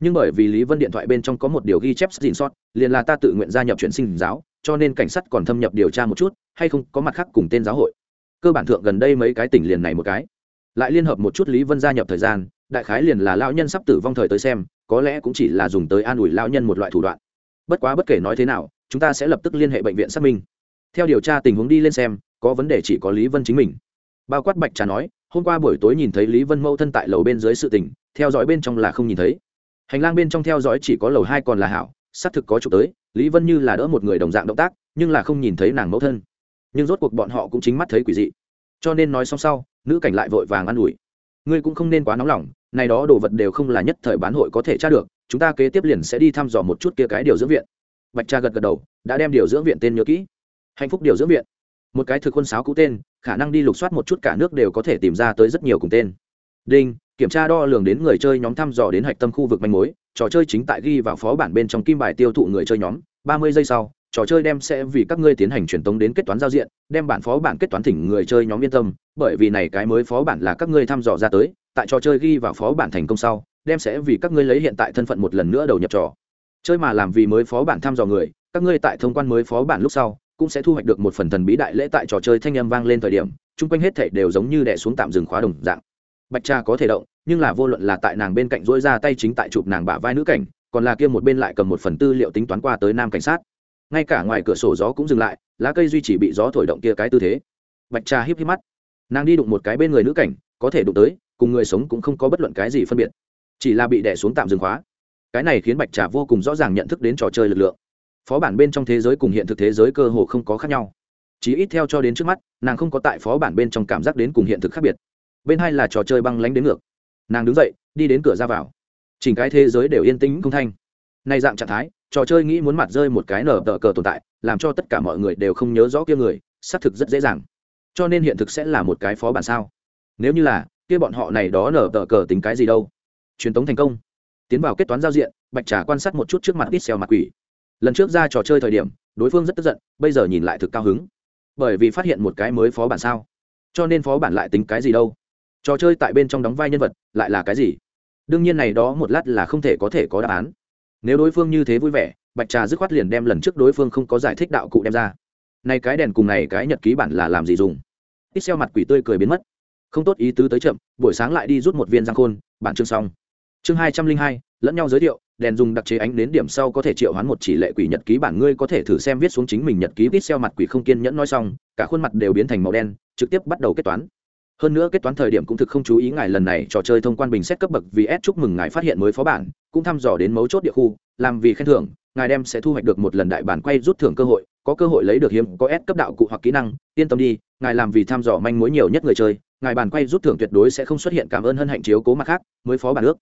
Nhưng bởi vì lý vân điện thoại bên trong có một điều ghi chép xin sót, liền là ta tự nguyện gia nhập chuyển sinh giáo cho nên cảnh sát còn thâm nhập điều tra một chút, hay không có mặt khác cùng tên giáo hội. Cơ bản thượng gần đây mấy cái tỉnh liền này một cái. Lại liên hợp một chút lý vân gia nhập thời gian, đại khái liền là lão nhân sắp tử vong thời tới xem, có lẽ cũng chỉ là dùng tới an ủi lão nhân một loại thủ đoạn. Bất quá bất kể nói thế nào, chúng ta sẽ lập tức liên hệ bệnh viện xác minh. Theo điều tra tình huống đi lên xem, có vấn đề chỉ có lý vân chính mình. Bao quát bạch trà nói, hôm qua buổi tối nhìn thấy lý vân mâu thân tại lầu bên dưới sự tỉnh theo dõi bên trong là không nhìn thấy. Hành lang bên trong theo dõi chỉ có lầu hai còn là hảo, xác thực có chụp tới lý vân như là đỡ một người đồng dạng động tác, nhưng là không nhìn thấy nàng mẫu thân. Nhưng rốt cuộc bọn họ cũng chính mắt thấy quỷ dị. Cho nên nói xong sau, nữ cảnh lại vội vàng ă n ủi. Ngươi cũng không nên quá nóng lòng, này đó đồ vật đều không là nhất thời bán hội có thể tra được, chúng ta kế tiếp liền sẽ đi thăm dò một chút kia cái điều dưỡng viện. Bạch cha gật gật đầu, đã đem điều dưỡng viện tên nhớ kỹ. Hạnh phúc điều dưỡng viện. Một cái thực quân sáo cũ tên, khả năng đi lục soát một chút cả nước đều có thể tìm ra tới rất nhiều cùng tên. Đinh, kiểm tra đo lường đến người chơi nhóm thăm dò đến hạch tâm khu vực manh mối trò chơi chính tại ghi vào phó bản bên trong kim bài tiêu thụ người chơi nhóm, ba mươi giây sau, trò chơi đem sẽ vì các ngươi tiến hành truyền tống đến kết toán giao diện, đem bản phó bản kết toán thỉnh người chơi nhóm yên tâm, bởi vì này cái mới phó bản là các ngươi thăm dò ra tới, tại trò chơi ghi vào phó bản thành công sau, đem sẽ vì các ngươi lấy hiện tại thân phận một lần nữa đầu nhập trò. Chơi mà làm vì mới phó bản thăm dò người, các ngươi tại thông quan mới phó bản lúc sau, cũng sẽ thu hoạch được một phần thần bí đại lễ tại trò chơi thanh âm vang lên thời điểm, chung quanh hết thể đều giống như đè xuống tạm dừng khóa đồng dạng. Bạch cha có thể động nhưng là vô luận là tại nàng bên cạnh dỗi ra tay chính tại chụp nàng bả vai nữ cảnh, còn là kia một bên lại cầm một phần tư liệu tính toán qua tới nam cảnh sát. Ngay cả ngoài cửa sổ gió cũng dừng lại, lá cây duy trì bị gió thổi động kia cái tư thế. Bạch trà híp híp mắt. Nàng đi đụng một cái bên người nữ cảnh, có thể đụng tới, cùng người sống cũng không có bất luận cái gì phân biệt. Chỉ là bị đè xuống tạm dừng khóa. Cái này khiến bạch trà vô cùng rõ ràng nhận thức đến trò chơi lực lượng. Phó bản bên trong thế giới cùng hiện thực thế giới cơ hồ không có khác nhau. Chỉ ít theo cho đến trước mắt, nàng không có tại phó bản bên trong cảm giác đến cùng hiện thực khác biệt. Bên hai là trò chơi băng lánh đến ngược nàng đứng dậy, đi đến cửa ra vào. Chỉnh cái thế giới đều yên tĩnh không thanh. Nay dạng trạng thái, trò chơi nghĩ muốn mặt rơi một cái nở tờ cờ tồn tại, làm cho tất cả mọi người đều không nhớ rõ kia người, xác thực rất dễ dàng. Cho nên hiện thực sẽ là một cái phó bản sao? Nếu như là, kia bọn họ này đó nở tờ cờ tính cái gì đâu? Truyền tống thành công. Tiến vào kết toán giao diện, bạch trà quan sát một chút trước mặt ít xèo mặt quỷ. Lần trước ra trò chơi thời điểm, đối phương rất tức giận, bây giờ nhìn lại thực cao hứng. Bởi vì phát hiện một cái mới phó bản sao? Cho nên phó bản lại tính cái gì đâu? Trò chơi tại bên trong đóng vai nhân vật lại là cái gì? Đương nhiên này đó một lát là không thể có thể có đáp án. Nếu đối phương như thế vui vẻ, bạch trà dứt khoát liền đem lần trước đối phương không có giải thích đạo cụ đem ra. Nay cái đèn cùng này cái nhật ký bản là làm gì dùng? Ít xeo mặt quỷ tươi cười biến mất. Không tốt ý tứ tới chậm, buổi sáng lại đi rút một viên giang khôn, bản chương xong. Chương hai trăm linh hai, lẫn nhau giới thiệu, đèn dùng đặc chế ánh đến điểm sau có thể triệu hoán một chỉ lệ quỷ nhật ký bản, ngươi có thể thử xem viết xuống chính mình nhật ký. Ít xeo mặt quỷ không kiên nhẫn nói xong, cả khuôn mặt đều biến thành màu đen, trực tiếp bắt đầu kết toán hơn nữa kết toán thời điểm cũng thực không chú ý ngài lần này trò chơi thông quan bình xét cấp bậc vì s chúc mừng ngài phát hiện mới phó bản, cũng thăm dò đến mấu chốt địa khu, làm vì khen thưởng, ngài đem sẽ thu hoạch được một lần đại bản quay rút thưởng cơ hội, có cơ hội lấy được hiếm, có s cấp đạo cụ hoặc kỹ năng, yên tâm đi, ngài làm vì thăm dò manh mối nhiều nhất người chơi, ngài bản quay rút thưởng tuyệt đối sẽ không xuất hiện cảm ơn hân hạnh chiếu cố mặt khác, mới phó bản nước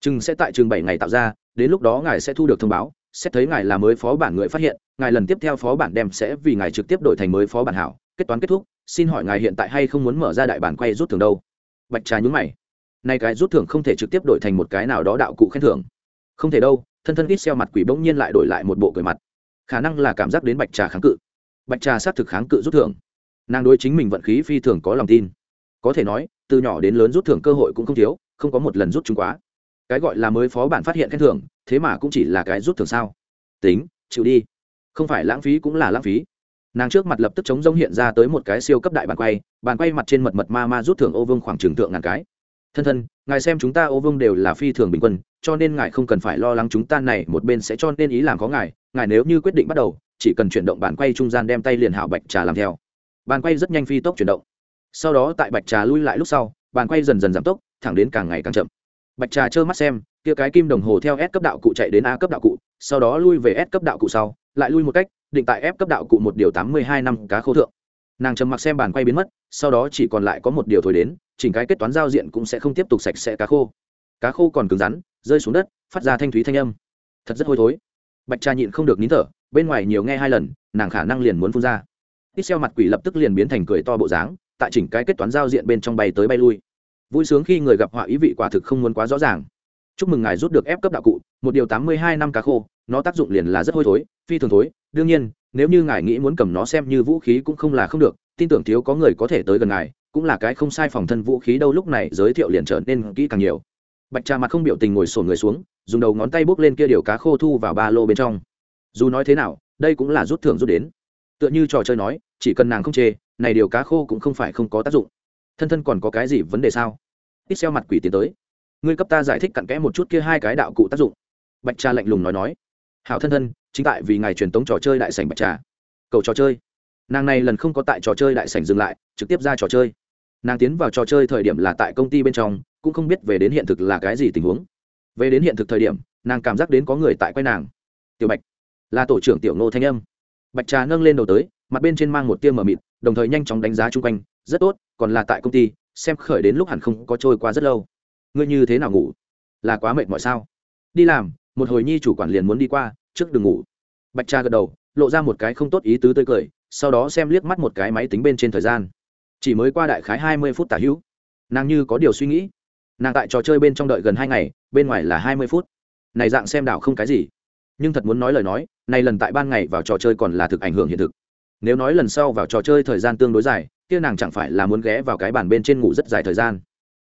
chừng sẽ tại chừng bảy ngày tạo ra, đến lúc đó ngài sẽ thu được thông báo xét thấy ngài là mới phó bản người phát hiện, ngài lần tiếp theo phó bản đem sẽ vì ngài trực tiếp đổi thành mới phó bản hảo. Kết toán kết thúc, xin hỏi ngài hiện tại hay không muốn mở ra đại bản quay rút thưởng đâu? Bạch trà nhúng mày. Nay cái rút thưởng không thể trực tiếp đổi thành một cái nào đó đạo cụ khen thưởng. Không thể đâu, thân thân ít xeo mặt quỷ bỗng nhiên lại đổi lại một bộ cười mặt. Khả năng là cảm giác đến bạch trà kháng cự. Bạch trà xác thực kháng cự rút thưởng. Nàng đối chính mình vận khí phi thường có lòng tin. Có thể nói, từ nhỏ đến lớn rút thưởng cơ hội cũng không thiếu, không có một lần rút chúng quá. Cái gọi là mới phó bản phát hiện khen thưởng thế mà cũng chỉ là cái rút thường sao? Tính, chịu đi. Không phải lãng phí cũng là lãng phí. Nàng trước mặt lập tức chống rông hiện ra tới một cái siêu cấp đại bàn quay bàn quay mặt trên mật mật ma ma rút thưởng ô vương khoảng trừng tượng ngàn cái. Thân thân, ngài xem chúng ta ô vương đều là phi thường bình quân, cho nên ngài không cần phải lo lắng chúng ta này một bên sẽ cho nên ý làm có ngài ngài nếu như quyết định bắt đầu, chỉ cần chuyển động bàn quay trung gian đem tay liền hảo bạch trà làm theo. Bàn quay rất nhanh phi tốc chuyển động. Sau đó tại bạch trà lui lại lúc sau, bàn quay dần dần giảm tốc, thẳng đến càng ngày càng chậm. Bạch trà trơ mắt xem kia cái kim đồng hồ theo S cấp đạo cụ chạy đến A cấp đạo cụ, sau đó lui về S cấp đạo cụ sau, lại lui một cách, định tại F cấp đạo cụ một điều tám mươi hai năm cá khô thượng. Nàng trầm mặc xem bàn quay biến mất, sau đó chỉ còn lại có một điều thôi đến, chỉnh cái kết toán giao diện cũng sẽ không tiếp tục sạch sẽ cá khô. Cá khô còn cứng rắn, rơi xuống đất, phát ra thanh thúy thanh âm. Thật rất hôi thối. Bạch Trà nhịn không được nín thở, bên ngoài nhiều nghe hai lần, nàng khả năng liền muốn phun ra. Tít mặt quỷ lập tức liền biến thành cười to bộ dáng, tại chỉnh cái kết toán giao diện bên trong bay tới bay lui. Vui sướng khi người gặp họa ý vị quả thực không muốn quá rõ ràng chúc mừng ngài rút được ép cấp đạo cụ, một điều tám mươi hai năm cá khô, nó tác dụng liền là rất hôi thối, phi thường thối. Đương nhiên, nếu như ngài nghĩ muốn cầm nó xem như vũ khí cũng không là không được, tin tưởng thiếu có người có thể tới gần ngài, cũng là cái không sai phòng thân vũ khí đâu lúc này giới thiệu liền trở nên kỹ càng nhiều. Bạch trà mặt không biểu tình ngồi sổn người xuống, dùng đầu ngón tay bốc lên kia điều cá khô thu vào ba lô bên trong. Dù nói thế nào, đây cũng là rút thưởng rút đến. Tựa như trò chơi nói, chỉ cần nàng không chê, này điều cá khô cũng không phải không có tác dụng. Thân thân còn có cái gì vấn đề sao? Ít xeo mặt quỷ tiến tới ngươi cấp ta giải thích cặn kẽ một chút kia hai cái đạo cụ tác dụng. Bạch trà lạnh lùng nói nói. Hảo thân thân, chính tại vì ngài truyền tống trò chơi đại sảnh bạch trà. Cầu trò chơi. Nàng này lần không có tại trò chơi đại sảnh dừng lại, trực tiếp ra trò chơi. Nàng tiến vào trò chơi thời điểm là tại công ty bên trong, cũng không biết về đến hiện thực là cái gì tình huống. Về đến hiện thực thời điểm, nàng cảm giác đến có người tại quay nàng. Tiểu bạch, là tổ trưởng tiểu nô thanh âm. Bạch trà nâng lên đầu tới, mặt bên trên mang một tia mờ mịt, đồng thời nhanh chóng đánh giá chung quanh. Rất tốt, còn là tại công ty, xem khởi đến lúc hẳn không có trôi qua rất lâu ngươi như thế nào ngủ? Là quá mệt mỏi sao? Đi làm, một hồi nhi chủ quản liền muốn đi qua, trước đừng ngủ. Bạch cha gật đầu, lộ ra một cái không tốt ý tứ tươi cười, sau đó xem liếc mắt một cái máy tính bên trên thời gian. Chỉ mới qua đại khái hai mươi phút tả hữu. Nàng như có điều suy nghĩ. Nàng tại trò chơi bên trong đợi gần hai ngày, bên ngoài là hai mươi phút. Này dạng xem đảo không cái gì. Nhưng thật muốn nói lời nói, này lần tại ban ngày vào trò chơi còn là thực ảnh hưởng hiện thực. Nếu nói lần sau vào trò chơi thời gian tương đối dài, kia nàng chẳng phải là muốn ghé vào cái bàn bên trên ngủ rất dài thời gian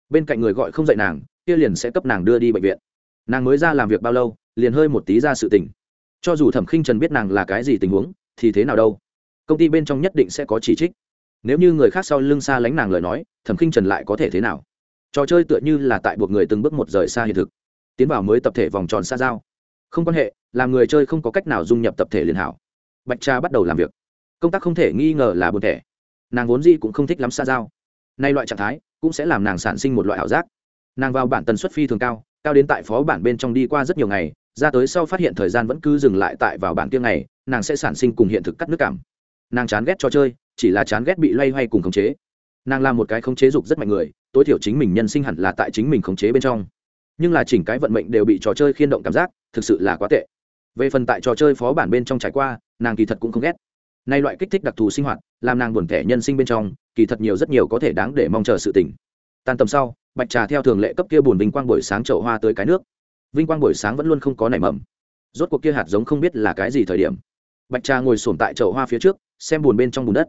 bên cạnh người gọi không dậy nàng, kia liền sẽ cấp nàng đưa đi bệnh viện. Nàng mới ra làm việc bao lâu, liền hơi một tí ra sự tình. Cho dù thẩm khinh trần biết nàng là cái gì tình huống, thì thế nào đâu. Công ty bên trong nhất định sẽ có chỉ trích. Nếu như người khác sau lưng xa lánh nàng lời nói, thẩm khinh trần lại có thể thế nào? Trò chơi tựa như là tại buộc người từng bước một rời xa hiện thực. Tiến vào mới tập thể vòng tròn xa giao. Không quan hệ, làm người chơi không có cách nào dung nhập tập thể liền hảo. Bạch cha bắt đầu làm việc. Công tác không thể nghi ngờ là buồn thẻ. Nàng vốn gì cũng không thích lắm xa giao. Nay loại trạng thái cũng sẽ làm nàng sản sinh một loại ảo giác. Nàng vào bản tần suất phi thường cao cao đến tại phó bản bên trong đi qua rất nhiều ngày, ra tới sau phát hiện thời gian vẫn cứ dừng lại tại vào bản kia ngày, nàng sẽ sản sinh cùng hiện thực cắt nước cảm. Nàng chán ghét trò chơi, chỉ là chán ghét bị loay hoay cùng khống chế. Nàng là một cái khống chế dục rất mạnh người, tối thiểu chính mình nhân sinh hẳn là tại chính mình khống chế bên trong. Nhưng là chỉnh cái vận mệnh đều bị trò chơi khiên động cảm giác, thực sự là quá tệ. Về phần tại trò chơi phó bản bên trong trải qua, nàng kỳ thật cũng không ghét. Nay loại kích thích đặc thù sinh hoạt làm nàng buồn thẻ nhân sinh bên trong, kỳ thật nhiều rất nhiều có thể đáng để mong chờ sự tỉnh tan tầm sau, bạch trà theo thường lệ cấp kia buồn vinh quang buổi sáng chậu hoa tới cái nước. Vinh quang buổi sáng vẫn luôn không có nảy mầm. Rốt cuộc kia hạt giống không biết là cái gì thời điểm. Bạch trà ngồi sổm tại chậu hoa phía trước, xem buồn bên trong bùn đất.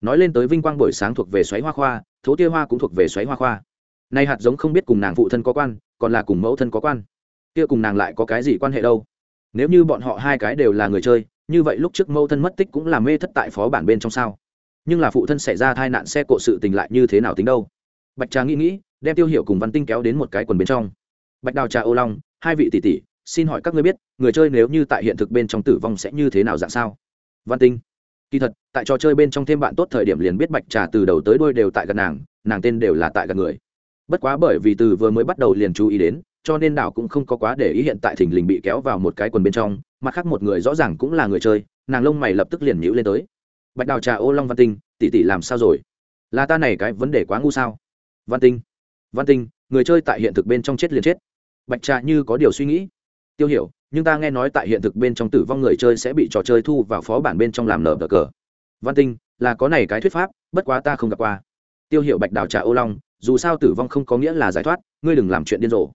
Nói lên tới vinh quang buổi sáng thuộc về xoáy hoa khoa, thố tia hoa cũng thuộc về xoáy hoa khoa. Nay hạt giống không biết cùng nàng phụ thân có quan, còn là cùng mẫu thân có quan. Kia cùng nàng lại có cái gì quan hệ đâu? Nếu như bọn họ hai cái đều là người chơi, như vậy lúc trước mẫu thân mất tích cũng là mê thất tại phó bản bên trong sao? Nhưng là phụ thân xảy ra tai nạn xe cộ sự tình lại như thế nào tính đâu? Bạch trà nghĩ nghĩ, đem tiêu hiệu cùng văn tinh kéo đến một cái quần bên trong. Bạch đào trà ô long, hai vị tỷ tỷ, xin hỏi các ngươi biết, người chơi nếu như tại hiện thực bên trong tử vong sẽ như thế nào dạng sao? Văn tinh. Kỳ thật, tại trò chơi bên trong thêm bạn tốt thời điểm liền biết bạch trà từ đầu tới đôi đều tại gần nàng nàng tên đều là tại gần người. Bất quá bởi vì từ vừa mới bắt đầu liền chú ý đến, cho nên đảo cũng không có quá để ý hiện tại thình lình bị kéo vào một cái quần bên trong, mặt khác một người rõ ràng cũng là người chơi, nàng lông mày lập tức liền nhữ lên tới bạch đào trà ô long văn tinh, tỷ tỷ làm sao rồi? Là ta này cái vấn đề quá ngu sao? Văn tinh văn tinh, người chơi tại hiện thực bên trong chết liền chết. Bạch trà như có điều suy nghĩ. Tiêu hiểu, nhưng ta nghe nói tại hiện thực bên trong tử vong người chơi sẽ bị trò chơi thu vào phó bản bên trong làm nở cờ. Văn tinh, là có này cái thuyết pháp, bất quá ta không gặp qua. Tiêu hiểu bạch đào trà ô long, dù sao tử vong không có nghĩa là giải thoát, ngươi đừng làm chuyện điên rồ.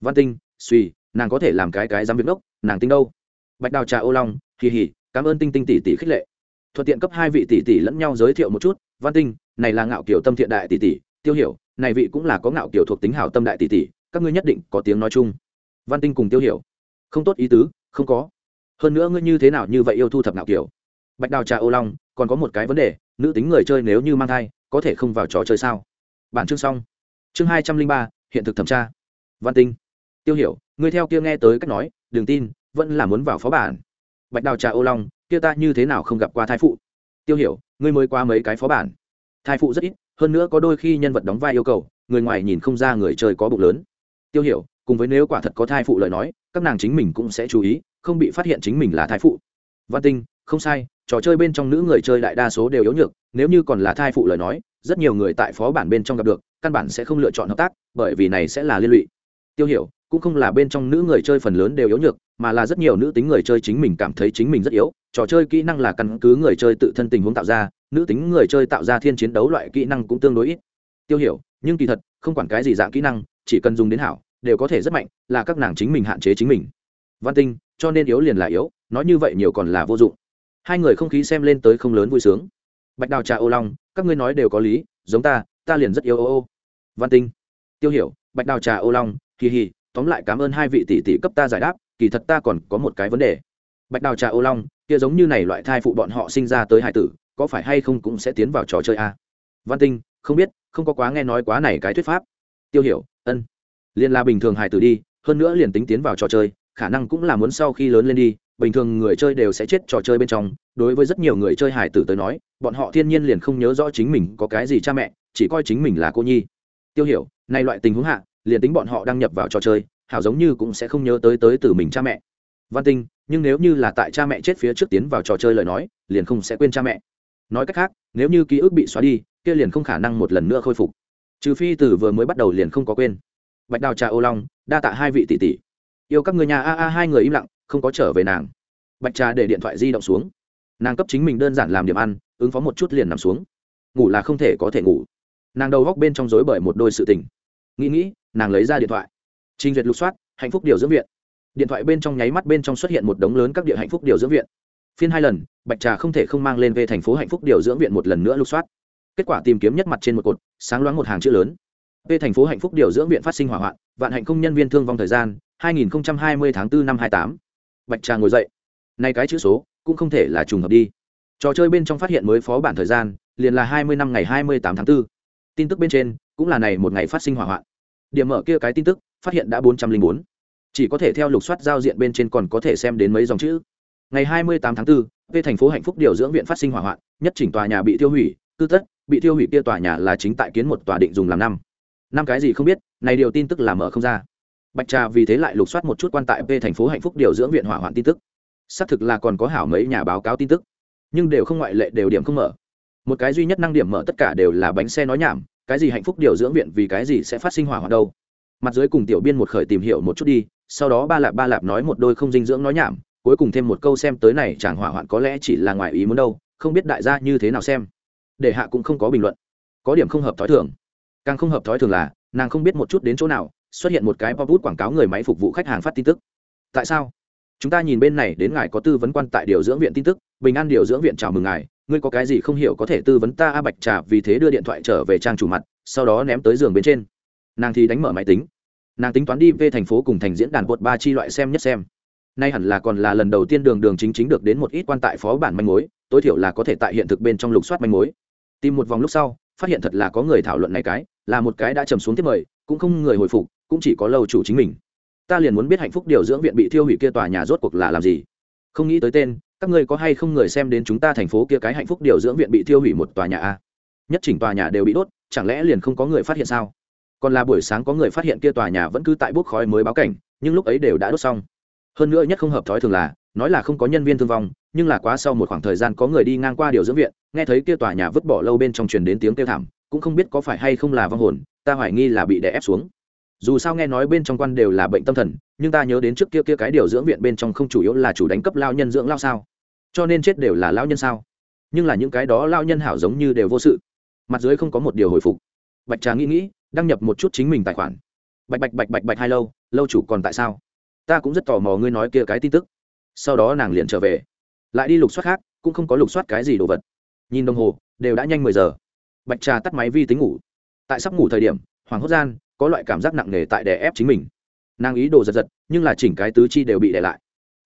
Văn tinh, suy, nàng có thể làm cái cái dám việc đốc, nàng tinh đâu? Bạch đào trà ô long, kỳ hỉ, cảm ơn tinh tinh tỷ tỷ khích lệ thuận tiện cấp hai vị tỷ tỷ lẫn nhau giới thiệu một chút, văn tinh, này là ngạo kiểu tâm thiện đại tỷ tỷ, tiêu hiểu, này vị cũng là có ngạo kiểu thuộc tính hảo tâm đại tỷ tỷ, các ngươi nhất định có tiếng nói chung. Văn tinh cùng tiêu hiểu, không tốt ý tứ, không có. Hơn nữa ngươi như thế nào như vậy yêu thu thập ngạo kiểu? Bạch đào trà ô long, còn có một cái vấn đề, nữ tính người chơi nếu như mang thai, có thể không vào trò chơi sao? Bản chương xong. Chương hai trăm linh ba, hiện thực thẩm tra. Văn tinh, tiêu hiểu, ngươi theo kia nghe tới cách nói, đừng tin, vẫn là muốn vào phó bản. Bạch đào trà ô long kia ta như thế nào không gặp qua thai phụ? Tiêu hiểu, ngươi mới qua mấy cái phó bản. Thai phụ rất ít, hơn nữa có đôi khi nhân vật đóng vai yêu cầu, người ngoài nhìn không ra người chơi có bụng lớn. Tiêu hiểu, cùng với nếu quả thật có thai phụ lời nói, các nàng chính mình cũng sẽ chú ý, không bị phát hiện chính mình là thai phụ. Văn tinh, không sai, trò chơi bên trong nữ người chơi đại đa số đều yếu nhược, nếu như còn là thai phụ lời nói, rất nhiều người tại phó bản bên trong gặp được, căn bản sẽ không lựa chọn hợp tác, bởi vì này sẽ là liên lụy. Tiêu hiểu, cũng không là bên trong nữ người chơi phần lớn đều yếu nhược mà là rất nhiều nữ tính người chơi chính mình cảm thấy chính mình rất yếu. Trò chơi kỹ năng là căn cứ người chơi tự thân tình huống tạo ra, nữ tính người chơi tạo ra thiên chiến đấu loại kỹ năng cũng tương đối ít. Tiêu hiểu, nhưng kỳ thật, không quản cái gì dạng kỹ năng, chỉ cần dùng đến hảo, đều có thể rất mạnh, là các nàng chính mình hạn chế chính mình. Văn tinh, cho nên yếu liền là yếu, nói như vậy nhiều còn là vô dụng. Hai người không khí xem lên tới không lớn vui sướng. Bạch đào trà ô long, các ngươi nói đều có lý, giống ta ta liền rất yêu ô ô. Văn tinh, tiêu hiểu, bạch đào trà ô long, kỳ hì, tóm lại cảm ơn hai vị tỷ tỷ cấp ta giải đáp kỳ thật ta còn có một cái vấn đề. Bạch đào trà ô long, kia giống như này loại thai phụ bọn họ sinh ra tới hải tử, có phải hay không cũng sẽ tiến vào trò chơi a? Văn tinh, không biết, không có quá nghe nói quá này cái thuyết pháp. Tiêu hiểu, ân. Liền là bình thường hải tử đi, hơn nữa liền tính tiến vào trò chơi, khả năng cũng là muốn sau khi lớn lên đi, bình thường người chơi đều sẽ chết trò chơi bên trong. Đối với rất nhiều người chơi hải tử tới nói, bọn họ thiên nhiên liền không nhớ rõ chính mình có cái gì cha mẹ, chỉ coi chính mình là cô nhi. Tiêu hiểu nay loại tình huống hạ, liền tính bọn họ đăng nhập vào trò chơi hảo giống như cũng sẽ không nhớ tới tới từ mình cha mẹ. Văn tinh, nhưng nếu như là tại cha mẹ chết phía trước tiến vào trò chơi lời nói, liền không sẽ quên cha mẹ. Nói cách khác, nếu như ký ức bị xóa đi, kia liền không khả năng một lần nữa khôi phục. Trừ phi từ vừa mới bắt đầu liền không có quên. Bạch đào trà ô long, đa tạ hai vị tỷ tỷ. Yêu các người nhà, a a, hai người im lặng, không có trở về nàng. Bạch trà để điện thoại di động xuống. Nàng cấp chính mình đơn giản làm điểm ăn, ứng phó một chút liền nằm xuống. Ngủ là không thể có thể ngủ. Nàng đầu góc bên trong rối bởi một đôi sự tình. Nghĩ nghĩ, nàng lấy ra điện thoại trình duyệt lục soát, hạnh phúc điều dưỡng viện. Điện thoại bên trong nháy mắt bên trong xuất hiện một đống lớn các địa hạnh phúc điều dưỡng viện. Phiên hai lần, bạch trà không thể không mang lên về thành phố hạnh phúc điều dưỡng viện một lần nữa lục soát. Kết quả tìm kiếm nhất mặt trên một cột, sáng loáng một hàng chữ lớn. Về thành phố hạnh phúc điều dưỡng viện phát sinh hỏa hoạn, vạn hạnh công nhân viên thương vong thời gian 2020 tháng 4 năm 28. bạch trà ngồi dậy. Nay cái chữ số, cũng không thể là trùng hợp đi. Trò chơi bên trong phát hiện mới phó bản thời gian, liền là 20 năm ngày 28 tháng 4. tin tức bên trên, cũng là này một ngày phát sinh hỏa hoạn. Điểm mở kia cái tin tức phát hiện đã 404. chỉ có thể theo lục soát giao diện bên trên còn có thể xem đến mấy dòng chữ. Ngày 28 tháng 4, về thành phố hạnh phúc điều dưỡng viện phát sinh hỏa hoạn nhất chỉnh tòa nhà bị tiêu hủy tư tất bị tiêu hủy kia tòa nhà là chính tại kiến một tòa định dùng làm năm. Năm cái gì không biết này điều tin tức là mở không ra. Bạch trà vì thế lại lục soát một chút quan tại về thành phố hạnh phúc điều dưỡng viện hỏa hoạn tin tức. Xác thực là còn có hảo mấy nhà báo cáo tin tức nhưng đều không ngoại lệ đều điểm không mở. Một cái duy nhất năng điểm mở tất cả đều là bánh xe nói nhảm cái gì hạnh phúc điều dưỡng viện vì cái gì sẽ phát sinh hỏa hoạn đâu? Mặt dưới cùng tiểu biên một khởi tìm hiểu một chút đi, sau đó ba lạp ba lạp nói một đôi không dinh dưỡng nói nhảm, cuối cùng thêm một câu xem tới này chàng hỏa hoạn có lẽ chỉ là ngoài ý muốn đâu, không biết đại gia như thế nào xem. Để hạ cũng không có bình luận. Có điểm không hợp thói thường. Càng không hợp thói thường là, nàng không biết một chút đến chỗ nào, xuất hiện một cái pop bút quảng cáo người máy phục vụ khách hàng phát tin tức. Tại sao? Chúng ta nhìn bên này đến ngài có tư vấn quan tại điều dưỡng viện tin tức, bình an điều dưỡng viện chào mừng ngài, ngươi có cái gì không hiểu có thể tư vấn ta a bạch trà vì thế đưa điện thoại trở về trang chủ mặt, sau đó ném tới giường bên trên nàng thì đánh mở máy tính. Nàng tính toán đi về thành phố cùng thành diễn đàn bột ba chi loại xem nhất xem. Nay hẳn là còn là lần đầu tiên đường đường chính chính được đến một ít quan tại phó bản manh mối, tối thiểu là có thể tại hiện thực bên trong lục soát manh mối. Tìm một vòng lúc sau, phát hiện thật là có người thảo luận này cái, là một cái đã trầm xuống tiếp mời, cũng không người hồi phục, cũng chỉ có lâu chủ chính mình. Ta liền muốn biết hạnh phúc điều dưỡng viện bị thiêu hủy kia tòa nhà rốt cuộc là làm gì. Không nghĩ tới tên, các ngươi có hay không người xem đến chúng ta thành phố kia cái hạnh phúc điều dưỡng viện bị thiêu hủy một tòa nhà a? Nhất chỉnh tòa nhà đều bị đốt, chẳng lẽ liền không có người phát hiện sao? Còn là buổi sáng có người phát hiện kia tòa nhà vẫn cứ tại bốc khói mới báo cảnh, nhưng lúc ấy đều đã đốt xong. Hơn nữa nhất không hợp thói thường là, nói là không có nhân viên thương vong, nhưng là quá sau một khoảng thời gian có người đi ngang qua điều dưỡng viện, nghe thấy kia tòa nhà vứt bỏ lâu bên trong truyền đến tiếng kêu thảm, cũng không biết có phải hay không là vong hồn, ta hoài nghi là bị đè ép xuống. Dù sao nghe nói bên trong quan đều là bệnh tâm thần, nhưng ta nhớ đến trước kia kia cái điều dưỡng viện bên trong không chủ yếu là chủ đánh cấp lao nhân dưỡng lao sao. Cho nên chết đều là lao nhân sao. Nhưng là những cái đó lao nhân hảo giống như đều vô sự. Mặt dưới không có một điều hồi phục. Bạch trà nghĩ nghĩ đăng nhập một chút chính mình tài khoản. Bạch bạch bạch bạch bạch hai lâu lâu chủ còn tại sao? Ta cũng rất tò mò ngươi nói kia cái tin tức. Sau đó nàng liền trở về. Lại đi lục soát khác, cũng không có lục soát cái gì đồ vật. Nhìn đồng hồ, đều đã nhanh mười giờ. Bạch trà tắt máy vi tính ngủ. Tại sắp ngủ thời điểm, hoàng hốt gian có loại cảm giác nặng nề tại đè ép chính mình. Nàng ý đồ giật giật, nhưng là chỉnh cái tứ chi đều bị đè lại.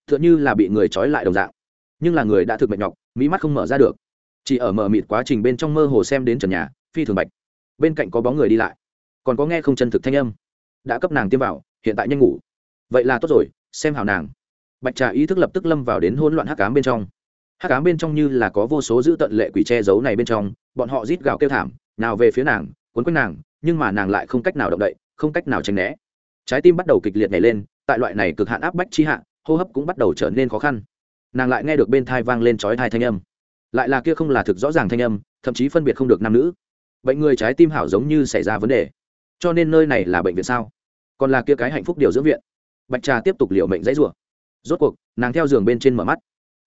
T h ư ợ n như là bị người trói lại đồng dạng. Nhưng là người đã thực mệt nhọc, mỹ mắt không mở ra được. Chỉ ở mở mịt quá trình bên trong mơ hồ xem đến trần nhà, phi thường bạch. Bên cạnh có bóng người đi lại còn có nghe không chân thực thanh âm. Đã cấp nàng tiêm vào, hiện tại nhanh ngủ. Vậy là tốt rồi, xem hảo nàng. Bạch trà ý thức lập tức lâm vào đến hỗn loạn hắc cám bên trong. Hắc cám bên trong như là có vô số giữ tận lệ quỷ che giấu này bên trong, bọn họ rít gào kêu thảm, nào về phía nàng quấn quanh nàng, nhưng mà nàng lại không cách nào động đậy, không cách nào tránh né. Trái tim bắt đầu kịch liệt nhảy lên, tại loại này cực hạn áp bách chi hạ, hô hấp cũng bắt đầu trở nên khó khăn. Nàng lại nghe được bên thai vang lên chói thai thanh âm. Lại là kia không là thực rõ ràng thanh âm, thậm chí phân biệt không được nam nữ. Bệnh người trái tim hảo giống như xảy ra vấn đề cho nên nơi này là bệnh viện sao? Còn là kia cái hạnh phúc điều dưỡng viện. Bạch trà tiếp tục liệu mệnh dãy rủa. Rốt cuộc, nàng theo giường bên trên mở mắt.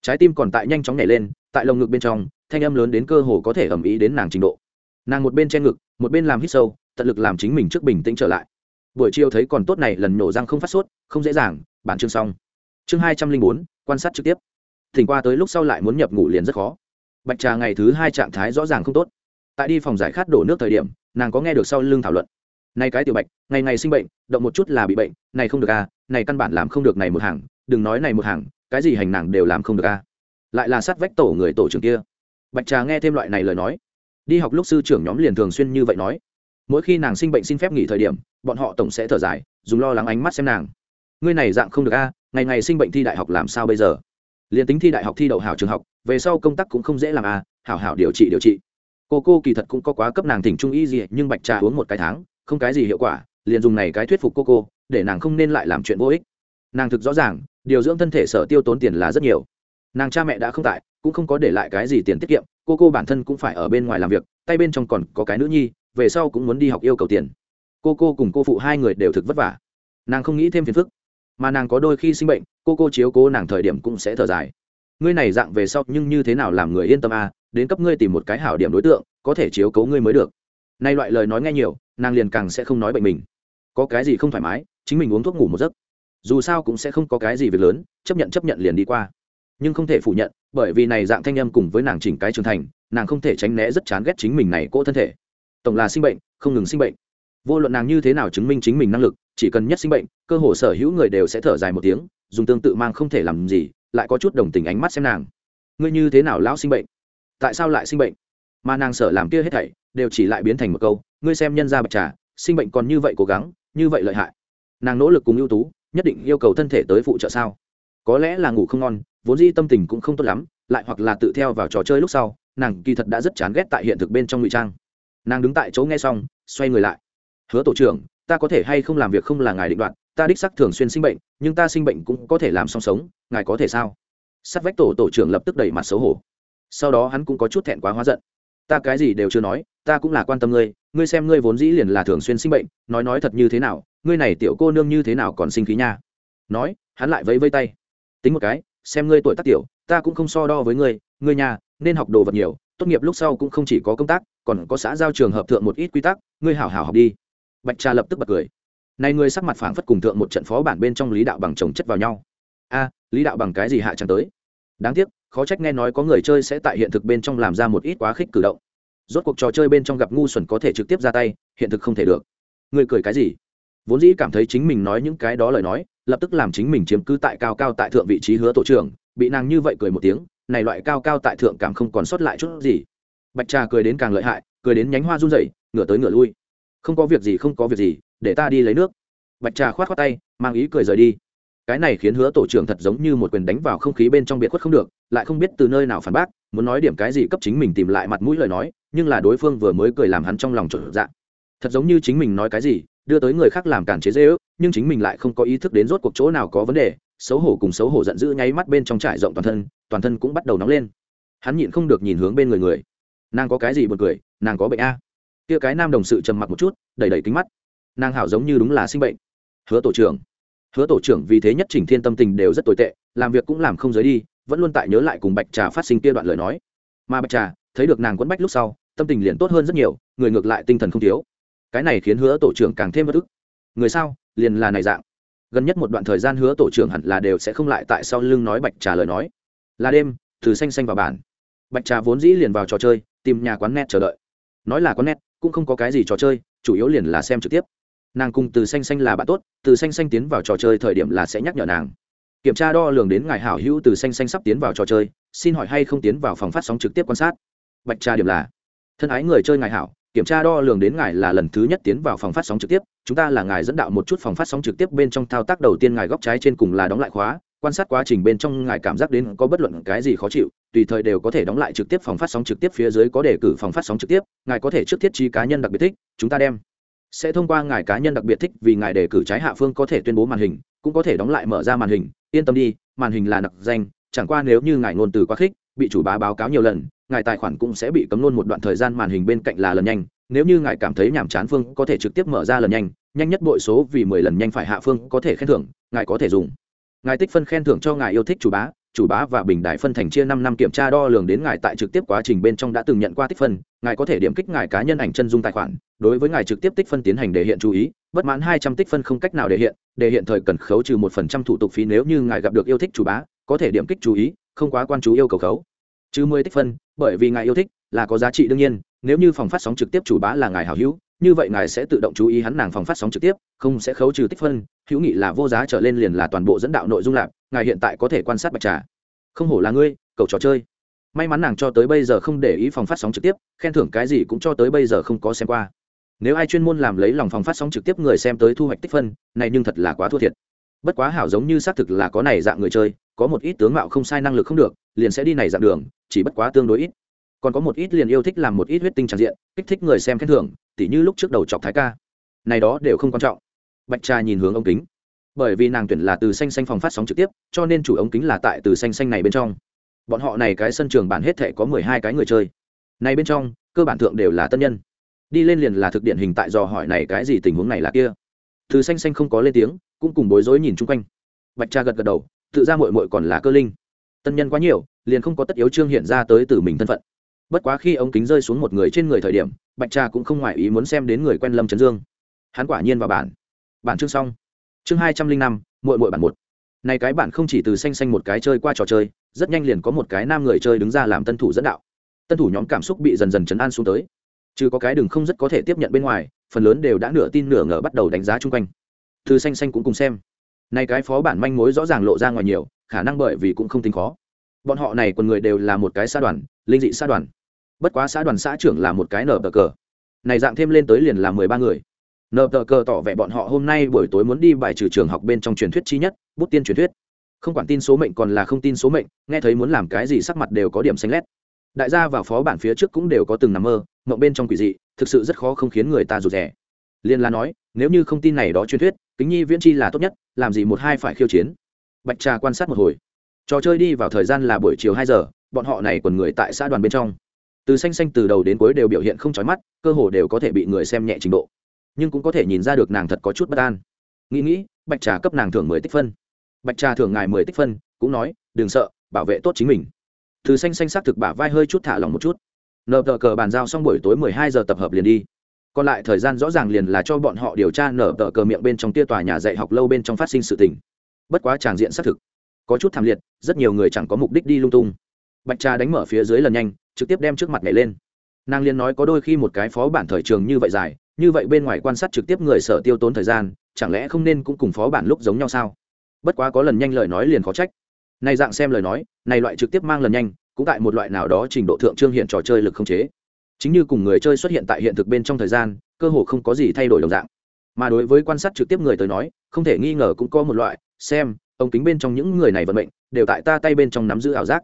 Trái tim còn tại nhanh chóng nhảy lên, tại lồng ngực bên trong, thanh âm lớn đến cơ hồ có thể ẩm ý đến nàng trình độ. Nàng một bên che ngực, một bên làm hít sâu, tận lực làm chính mình trước bình tĩnh trở lại. Buổi chiều thấy còn tốt này, lần nổ răng không phát sốt, không dễ dàng, bản chương xong. Chương hai trăm linh bốn, quan sát trực tiếp. Thỉnh qua tới lúc sau lại muốn nhập ngủ liền rất khó. Bạch trà ngày thứ hai trạng thái rõ ràng không tốt. Tại đi phòng giải khát đổ nước thời điểm, nàng có nghe được sau lưng thảo luận nay cái tiểu bạch, ngày ngày sinh bệnh, động một chút là bị bệnh, này không được à này căn bản làm không được này một hàng, đừng nói này một hàng, cái gì hành nàng đều làm không được à. Lại là sát vách tổ người tổ trưởng kia. Bạch trà nghe thêm loại này lời nói. Đi học lúc sư trưởng nhóm liền thường xuyên như vậy nói. Mỗi khi nàng sinh bệnh xin phép nghỉ thời điểm, bọn họ tổng sẽ thở dài, dùng lo lắng ánh mắt xem nàng. Ngươi này dạng không được a ngày ngày sinh bệnh thi đại học làm sao bây giờ? Liền tính thi đại học thi đậu hảo trường học, về sau công tác cũng không dễ làm a hảo hảo điều trị điều trị. Cô cô kỳ thật cũng có quá cấp nàng thỉnh trung y gì, nhưng bạch trà uống một cái tháng không cái gì hiệu quả, liền dùng này cái thuyết phục cô cô, để nàng không nên lại làm chuyện vô ích. Nàng thực rõ ràng, điều dưỡng thân thể sở tiêu tốn tiền là rất nhiều. Nàng cha mẹ đã không tại, cũng không có để lại cái gì tiền tiết kiệm, cô cô bản thân cũng phải ở bên ngoài làm việc, tay bên trong còn có cái nữ nhi, về sau cũng muốn đi học yêu cầu tiền. Cô cô cùng cô phụ hai người đều thực vất vả. Nàng không nghĩ thêm phiền phức, mà nàng có đôi khi sinh bệnh, cô cô chiếu cố nàng thời điểm cũng sẽ thở dài. Ngươi này dạng về sau nhưng như thế nào làm người yên tâm à đến cấp ngươi tìm một cái hảo điểm đối tượng, có thể chiếu cố ngươi mới được nay loại lời nói nghe nhiều, nàng liền càng sẽ không nói bệnh mình. Có cái gì không thoải mái, chính mình uống thuốc ngủ một giấc. Dù sao cũng sẽ không có cái gì việc lớn, chấp nhận chấp nhận liền đi qua. Nhưng không thể phủ nhận, bởi vì này dạng thanh âm cùng với nàng chỉnh cái trưởng thành, nàng không thể tránh né rất chán ghét chính mình này cỗ thân thể. Tổng là sinh bệnh, không ngừng sinh bệnh. Vô luận nàng như thế nào chứng minh chính mình năng lực, chỉ cần nhất sinh bệnh, cơ hồ sở hữu người đều sẽ thở dài một tiếng, dùng tương tự mang không thể làm gì, lại có chút đồng tình ánh mắt xem nàng. Ngươi như thế nào lão sinh bệnh? Tại sao lại sinh bệnh? Mà nàng sợ làm kia hết thảy, đều chỉ lại biến thành một câu, ngươi xem nhân ra bạch trà, sinh bệnh còn như vậy cố gắng, như vậy lợi hại. Nàng nỗ lực cùng ưu tú, nhất định yêu cầu thân thể tới phụ trợ sao? Có lẽ là ngủ không ngon, vốn di tâm tình cũng không tốt lắm, lại hoặc là tự theo vào trò chơi lúc sau, nàng kỳ thật đã rất chán ghét tại hiện thực bên trong ngụy trang. Nàng đứng tại chỗ nghe xong, xoay người lại. Hứa tổ trưởng, ta có thể hay không làm việc không là ngài định đoạt, ta đích sắc thường xuyên sinh bệnh, nhưng ta sinh bệnh cũng có thể làm song sống, ngài có thể sao? Sát vách tổ tổ trưởng lập tức đẩy mặt xấu hổ. Sau đó hắn cũng có chút thẹn quá hóa giận ta cái gì đều chưa nói, ta cũng là quan tâm ngươi ngươi xem ngươi vốn dĩ liền là thường xuyên sinh bệnh, nói nói thật như thế nào, ngươi này tiểu cô nương như thế nào còn sinh khí nha. Nói, hắn lại vẫy vây tay. Tính một cái, xem ngươi tuổi tác tiểu, ta cũng không so đo với ngươi ngươi nhà, nên học đồ vật nhiều, tốt nghiệp lúc sau cũng không chỉ có công tác, còn có xã giao trường hợp thượng một ít quy tắc, ngươi hảo hảo học đi. Bạch trà lập tức bật cười. Này ngươi sắc mặt phảng phất cùng thượng một trận phó bản bên trong lý đạo bằng chồng chất vào nhau. A, lý đạo bằng cái gì hạ chẳng tới? Đáng tiếc, khó trách nghe nói có người chơi sẽ tại hiện thực bên trong làm ra một ít quá khích cử động. Rốt cuộc trò chơi bên trong gặp ngu xuẩn có thể trực tiếp ra tay, hiện thực không thể được. Ngươi cười cái gì? Vốn dĩ cảm thấy chính mình nói những cái đó lời nói, lập tức làm chính mình chiếm cứ tại cao cao tại thượng vị trí hứa tổ trưởng, bị nàng như vậy cười một tiếng, này loại cao cao tại thượng cảm không còn sót lại chút gì. Bạch trà cười đến càng lợi hại, cười đến nhánh hoa run rẩy, ngửa tới ngửa lui. Không có việc gì, không có việc gì, để ta đi lấy nước. Bạch trà khoát khoát tay, mang ý cười rời đi cái này khiến hứa tổ trưởng thật giống như một quyền đánh vào không khí bên trong biệt khuất không được, lại không biết từ nơi nào phản bác, muốn nói điểm cái gì cấp chính mình tìm lại mặt mũi lời nói, nhưng là đối phương vừa mới cười làm hắn trong lòng trộn dạ. Thật giống như chính mình nói cái gì, đưa tới người khác làm cản chế dễ ước, nhưng chính mình lại không có ý thức đến rốt cuộc chỗ nào có vấn đề, xấu hổ cùng xấu hổ giận dữ nháy mắt bên trong trải rộng toàn thân toàn thân cũng bắt đầu nóng lên. Hắn nhịn không được nhìn hướng bên người người. Nàng có cái gì buồn cười, nàng có bệnh a. Kia cái nam đồng sự trầm mặc một chút đẩy đẩy kính mắt. Nàng hảo giống như đúng là sinh bệnh. Hứa tổ trưởng hứa tổ trưởng vì thế nhất chỉnh thiên tâm tình đều rất tồi tệ, làm việc cũng làm không giới đi, vẫn luôn tại nhớ lại cùng bạch trà phát sinh kia đoạn lời nói. Mà bạch trà, thấy được nàng quẫn bách lúc sau, tâm tình liền tốt hơn rất nhiều, người ngược lại tinh thần không thiếu. Cái này khiến hứa tổ trưởng càng thêm bất ức. Người sao, liền là này dạng. Gần nhất một đoạn thời gian hứa tổ trưởng hẳn là đều sẽ không lại tại sau lưng nói bạch trà lời nói. Là đêm từ xanh xanh vào bản. Bạch trà vốn dĩ liền vào trò chơi, tìm nhà quán net chờ đợi. Nói là quán net, cũng không có cái gì trò chơi, chủ yếu liền là xem trực tiếp nàng cùng từ xanh xanh là bạn tốt, từ xanh xanh tiến vào trò chơi thời điểm là sẽ nhắc nhở nàng. Kiểm tra đo lường đến ngài hảo hữu từ xanh xanh sắp tiến vào trò chơi, xin hỏi hay không tiến vào phòng phát sóng trực tiếp quan sát. Bạch tra điểm là, thân ái người chơi ngài hảo, kiểm tra đo lường đến ngài là lần thứ nhất tiến vào phòng phát sóng trực tiếp, chúng ta là ngài dẫn đạo một chút phòng phát sóng trực tiếp bên trong thao tác đầu tiên ngài góc trái trên cùng là đóng lại khóa, quan sát quá trình bên trong ngài cảm giác đến có bất luận cái gì khó chịu, tùy thời đều có thể đóng lại trực tiếp phòng phát sóng trực tiếp phía dưới có đề cử phòng phát sóng trực tiếp, ngài có thể trước thiết trí cá nhân đặc biệt thích, chúng ta đem sẽ thông qua ngài cá nhân đặc biệt thích vì ngài đề cử trái hạ phương có thể tuyên bố màn hình, cũng có thể đóng lại mở ra màn hình. Yên tâm đi, màn hình là nặc danh, chẳng qua nếu như ngài ngôn từ quá khích, bị chủ bá báo cáo nhiều lần, ngài tài khoản cũng sẽ bị cấm luôn một đoạn thời gian màn hình bên cạnh là lần nhanh. Nếu như ngài cảm thấy nhàm chán phương có thể trực tiếp mở ra lần nhanh nhanh nhất bội số vì mười lần nhanh phải hạ phương có thể khen thưởng, ngài có thể dùng. Ngài tích phân khen thưởng cho ngài yêu thích chủ bá chủ bá và bình đại phân thành chia năm năm kiểm tra đo lường đến ngài tại trực tiếp quá trình bên trong đã từng nhận qua tích phân, ngài có thể điểm kích ngài cá nhân ảnh chân dung tài khoản. Đối với ngài trực tiếp tích phân tiến hành để hiện chú ý, bất mãn hai trăm tích phân không cách nào để hiện để hiện thời cần khấu trừ một phần trăm thủ tục phí nếu như ngài gặp được yêu thích chủ bá, có thể điểm kích chú ý, không quá quan chú yêu cầu khấu. Trừ mười tích phân, bởi vì ngài yêu thích là có giá trị đương nhiên, nếu như phòng phát sóng trực tiếp chủ bá là ngài hảo hữu như vậy ngài sẽ tự động chú ý hắn nàng phòng phát sóng trực tiếp, không sẽ khấu trừ tích phân, hữu nghị là vô giá trở lên liền là toàn bộ dẫn đạo nội dung lạc ngài hiện tại có thể quan sát bạch trà. Không hổ là ngươi cậu trò chơi. May mắn nàng cho tới bây giờ không để ý phòng phát sóng trực tiếp, khen thưởng cái gì cũng cho tới bây giờ không có xem qua. Nếu ai chuyên môn làm lấy lòng phòng phát sóng trực tiếp người xem tới thu hoạch tích phân, này nhưng thật là quá thua thiệt. Bất quá hảo giống như xác thực là có này dạng người chơi, có một ít tướng mạo không sai năng lực không được, liền sẽ đi này dạng đường, chỉ bất quá tương đối ít còn có một ít liền yêu thích làm một ít huyết tinh tràn diện, kích thích người xem khen thưởng, tỉ như lúc trước đầu chọc thái ca. Này đó đều không quan trọng. Bạch trà nhìn hướng ống kính. Bởi vì nàng tuyển là từ xanh xanh phòng phát sóng trực tiếp, cho nên chủ ống kính là tại từ xanh xanh này bên trong. Bọn họ này cái sân trường bản hết thể có mười hai cái người chơi. Này bên trong, cơ bản thượng đều là tân nhân. Đi lên liền là thực điện hình tại dò hỏi này cái gì tình huống này là kia. Từ xanh xanh không có lên tiếng, cũng cùng bối rối nhìn chung quanh. Bạch cha gật gật đầu, tự ra mội mội còn là cơ linh. Tân nhân quá nhiều, liền không có tất yếu trương hiện ra tới từ mình thân phận bất quá khi ống kính rơi xuống một người trên người thời điểm, bạch cha cũng không ngoại ý muốn xem đến người quen lâm trấn dương. Hắn quả nhiên vào bản. Bản chương xong. Chương hai trăm linh năm mội mội bản một. Này cái bản không chỉ từ xanh xanh một cái chơi qua trò chơi, rất nhanh liền có một cái nam người chơi đứng ra làm tân thủ dẫn đạo. Tân thủ nhóm cảm xúc bị dần dần chấn an xuống tới. Chứ có cái đừng không rất có thể tiếp nhận bên ngoài, phần lớn đều đã nửa tin nửa ngờ bắt đầu đánh giá chung quanh. Từ xanh xanh cũng cùng xem. Này cái phó bản manh mối rõ ràng lộ ra ngoài nhiều, khả năng bởi vì cũng không tính khó. Bọn họ này còn người đều là một cái xa đoàn, linh dị xa đoàn bất quá xã đoàn xã trưởng là một cái nở tờ cờ. Này dạng thêm lên tới liền là mười ba người. Nở tờ cờ tỏ vẻ bọn họ hôm nay buổi tối muốn đi bài trừ trường học bên trong truyền thuyết chi nhất, bút tiên truyền thuyết. Không quản tin số mệnh còn là không tin số mệnh, nghe thấy muốn làm cái gì sắc mặt đều có điểm xanh lét. Đại gia và phó bản phía trước cũng đều có từng nằm mơ, mộng bên trong quỷ dị, thực sự rất khó không khiến người ta rụt rẻ liên la nói, nếu như không tin này đó truyền thuyết, kính nhi viễn chi là tốt nhất, làm gì một hai phải khiêu chiến. Bạch trà quan sát một hồi. Trò chơi đi vào thời gian là buổi chiều hai giờ, bọn họ này còn người tại xã đoàn bên trong từ xanh xanh từ đầu đến cuối đều biểu hiện không trói mắt, cơ hồ đều có thể bị người xem nhẹ trình độ. Nhưng cũng có thể nhìn ra được nàng thật có chút bất an. Nghĩ nghĩ, bạch trà cấp nàng thưởng mười tích phân. Bạch trà thưởng ngài mười tích phân, cũng nói, đừng sợ, bảo vệ tốt chính mình. Từ xanh xanh xác thực bả vai hơi chút thả lỏng một chút. Nợ tờ cờ bàn giao xong buổi tối mười hai giờ tập hợp liền đi. Còn lại thời gian rõ ràng liền là cho bọn họ điều tra nở tờ cờ miệng bên trong tia tòa nhà dạy học lâu bên trong phát sinh sự tình. Bất quá tràng diện xác thực, có chút thảm liệt, rất nhiều người chẳng có mục đích đi lung tung. Bạch trà đánh mở phía dưới lần nhanh trực tiếp đem trước mặt nhảy lên. Nàng liên nói có đôi khi một cái phó bản thời trường như vậy dài, như vậy bên ngoài quan sát trực tiếp người sở tiêu tốn thời gian, chẳng lẽ không nên cũng cùng phó bản lúc giống nhau sao? Bất quá có lần nhanh lời nói liền khó trách. Này dạng xem lời nói, này loại trực tiếp mang lần nhanh, cũng tại một loại nào đó trình độ thượng trương hiện trò chơi lực không chế. Chính như cùng người chơi xuất hiện tại hiện thực bên trong thời gian, cơ hồ không có gì thay đổi đồng dạng. Mà đối với quan sát trực tiếp người tới nói, không thể nghi ngờ cũng có một loại, xem, ống kính bên trong những người này vận mệnh, đều tại ta tay bên trong nắm giữ ảo giác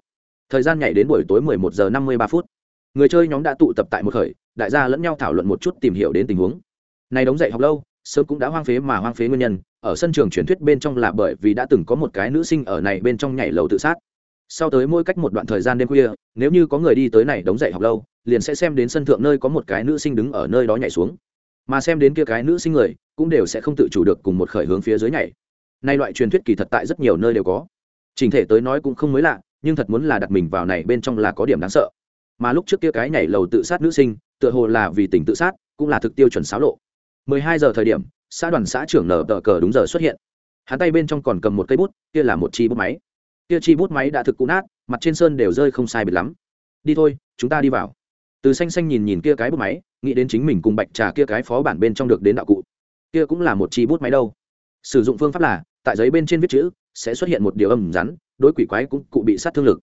thời gian nhảy đến buổi tối 11 giờ 53 phút. Người chơi nhóm đã tụ tập tại một khởi, đại gia lẫn nhau thảo luận một chút tìm hiểu đến tình huống. Này đóng dậy học lâu, sớm cũng đã hoang phế mà hoang phế nguyên nhân, ở sân trường truyền thuyết bên trong là bởi vì đã từng có một cái nữ sinh ở này bên trong nhảy lầu tự sát. Sau tới mỗi cách một đoạn thời gian đêm khuya, nếu như có người đi tới này đóng dậy học lâu, liền sẽ xem đến sân thượng nơi có một cái nữ sinh đứng ở nơi đó nhảy xuống. Mà xem đến kia cái nữ sinh người, cũng đều sẽ không tự chủ được cùng một khởi hướng phía dưới nhảy. Nay loại truyền thuyết kỳ thật tại rất nhiều nơi đều có. Trình thể tới nói cũng không mới lạ nhưng thật muốn là đặt mình vào này bên trong là có điểm đáng sợ. Mà lúc trước kia cái nhảy lầu tự sát nữ sinh, tựa hồ là vì tình tự sát, cũng là thực tiêu chuẩn xáo lộ. 12 giờ thời điểm, xã đoàn xã trưởng nở tờ cờ đúng giờ xuất hiện. Hắn tay bên trong còn cầm một cây bút, kia là một chi bút máy. Kia chi bút máy đã thực cũ nát, mặt trên sơn đều rơi không sai biệt lắm. Đi thôi, chúng ta đi vào. Từ xanh xanh nhìn nhìn kia cái bút máy, nghĩ đến chính mình cùng bạch trà kia cái phó bản bên trong được đến đạo cụ. Kia cũng là một chi bút máy đâu. Sử dụng phương pháp là, tại giấy bên trên viết chữ, sẽ xuất hiện một điều âm rắn đối quỷ quái cũng cụ bị sát thương lực.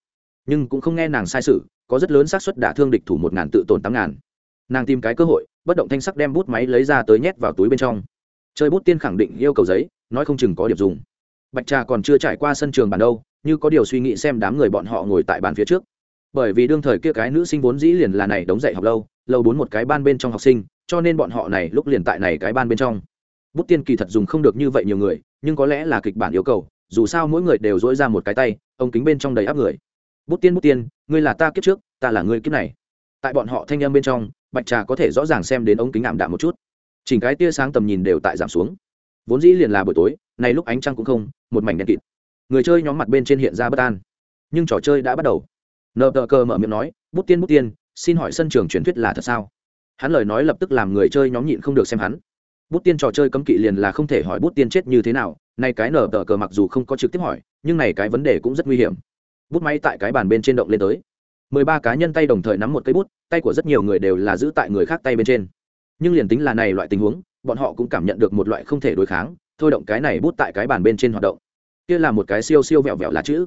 Nhưng cũng không nghe nàng sai sự, có rất lớn xác suất đả thương địch thủ một ngàn tự tổn tám ngàn. Nàng tìm cái cơ hội, bất động thanh sắc đem bút máy lấy ra tới nhét vào túi bên trong. Chơi bút tiên khẳng định yêu cầu giấy, nói không chừng có điểm dùng. Bạch trà còn chưa trải qua sân trường bàn đâu, như có điều suy nghĩ xem đám người bọn họ ngồi tại bàn phía trước. Bởi vì đương thời kia cái nữ sinh vốn dĩ liền là này đóng dạy học lâu lâu bốn một cái ban bên trong học sinh, cho nên bọn họ này lúc liền tại này cái ban bên trong. Bút tiên kỳ thật dùng không được như vậy nhiều người, nhưng có lẽ là kịch bản yêu cầu dù sao mỗi người đều dỗi ra một cái tay, ông kính bên trong đầy áp người. Bút tiên bút tiên, ngươi là ta kiếp trước, ta là ngươi kiếp này. Tại bọn họ thanh âm bên trong, bạch trà có thể rõ ràng xem đến ống kính ảm đạm một chút. Chỉnh cái tia sáng tầm nhìn đều tại giảm xuống. Vốn dĩ liền là buổi tối, nay lúc ánh trăng cũng không, một mảnh đen kịt. Người chơi nhóm mặt bên trên hiện ra bất an. Nhưng trò chơi đã bắt đầu. Nợ tờ cờ mở miệng nói, bút tiên bút tiên, xin hỏi sân trường truyền thuyết là thật sao? Hắn lời nói lập tức làm người chơi nhóm nhịn không được xem hắn bút tiên trò chơi cấm kỵ liền là không thể hỏi bút tiên chết như thế nào, nay cái nở tờ cờ mặc dù không có trực tiếp hỏi, nhưng này cái vấn đề cũng rất nguy hiểm. Bút máy tại cái bàn bên trên động lên tới. Mười ba cá nhân tay đồng thời nắm một cây bút, tay của rất nhiều người đều là giữ tại người khác tay bên trên. Nhưng liền tính là này loại tình huống, bọn họ cũng cảm nhận được một loại không thể đối kháng, thôi động cái này bút tại cái bàn bên trên hoạt động. Kia là một cái siêu siêu vẹo vẹo là chữ.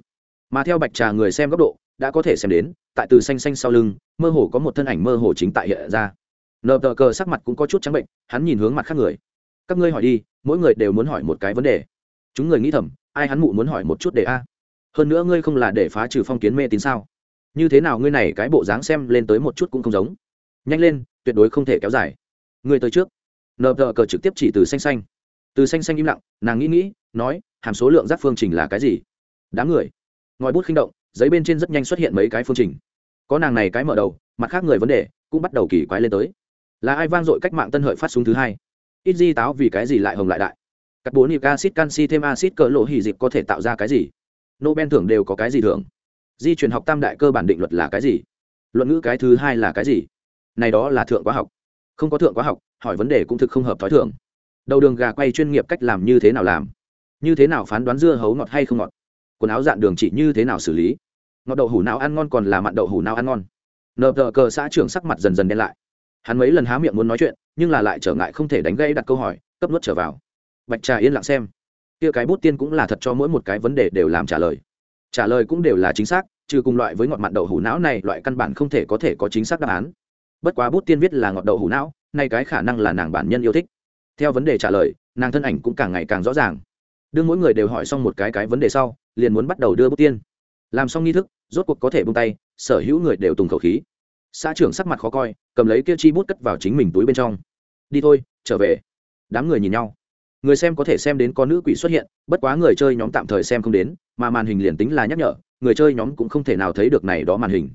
Mà theo bạch trà người xem góc độ, đã có thể xem đến, tại từ xanh xanh sau lưng, mơ hồ có một thân ảnh mơ hồ chính tại hiện ra nợ tờ cờ sắc mặt cũng có chút trắng bệnh, hắn nhìn hướng mặt khác người. Các ngươi hỏi đi, mỗi người đều muốn hỏi một cái vấn đề. Chúng người nghĩ thầm, ai hắn mụ muốn hỏi một chút để a? Hơn nữa ngươi không là để phá trừ phong kiến mê tín sao? Như thế nào ngươi này cái bộ dáng xem lên tới một chút cũng không giống. Nhanh lên, tuyệt đối không thể kéo dài. Ngươi tới trước. Nợ tờ cờ trực tiếp chỉ từ xanh xanh. Từ xanh xanh im lặng, nàng nghĩ nghĩ, nói, hàm số lượng giác phương trình là cái gì? Đám người. Ngòi bút khinh động, giấy bên trên rất nhanh xuất hiện mấy cái phương trình. Có nàng này cái mở đầu, mặt khác người vấn đề cũng bắt đầu kỳ quái lên tới là ai vang dội cách mạng tân hợi phát súng thứ hai? Ít di táo vì cái gì lại hồng lại đại? Các bốn nhịp acid canxi thêm acid cỡ lộ hỉ dịch có thể tạo ra cái gì? Nobel thưởng đều có cái gì thưởng? Di truyền học tam đại cơ bản định luật là cái gì? Luận ngữ cái thứ hai là cái gì? Này đó là thượng quá học. Không có thượng quá học, hỏi vấn đề cũng thực không hợp thói thường. Đầu đường gà quay chuyên nghiệp cách làm như thế nào làm? Như thế nào phán đoán dưa hấu ngọt hay không ngọt? Quần áo dạn đường chỉ như thế nào xử lý? Ngọt đậu hủ nào ăn ngon còn là mặn đậu hủ nào ăn ngon? Nợ tờ cờ xã trưởng sắc mặt dần dần đen lại hắn mấy lần há miệng muốn nói chuyện, nhưng là lại trở ngại không thể đánh gây đặt câu hỏi, cấp nuốt trở vào. Bạch trà yên lặng xem. Kia cái bút tiên cũng là thật cho mỗi một cái vấn đề đều làm trả lời. Trả lời cũng đều là chính xác, trừ cùng loại với ngọt mặn đậu hủ não này, loại căn bản không thể có thể có chính xác đáp án. Bất quá bút tiên viết là ngọt đậu hủ não nay cái khả năng là nàng bản nhân yêu thích. Theo vấn đề trả lời, nàng thân ảnh cũng càng ngày càng rõ ràng. Đương mỗi người đều hỏi xong một cái cái vấn đề sau, liền muốn bắt đầu đưa bút tiên. Làm xong nghi thức, rốt cuộc có thể bung tay, sở hữu người đều tùng khẩu khí xã trưởng sắc mặt khó coi, cầm lấy kia chi bút cất vào chính mình túi bên trong. Đi thôi, trở về. Đám người nhìn nhau. Người xem có thể xem đến có nữ quỷ xuất hiện, bất quá người chơi nhóm tạm thời xem không đến, mà màn hình liền tính là nhắc nhở, người chơi nhóm cũng không thể nào thấy được này đó màn hình.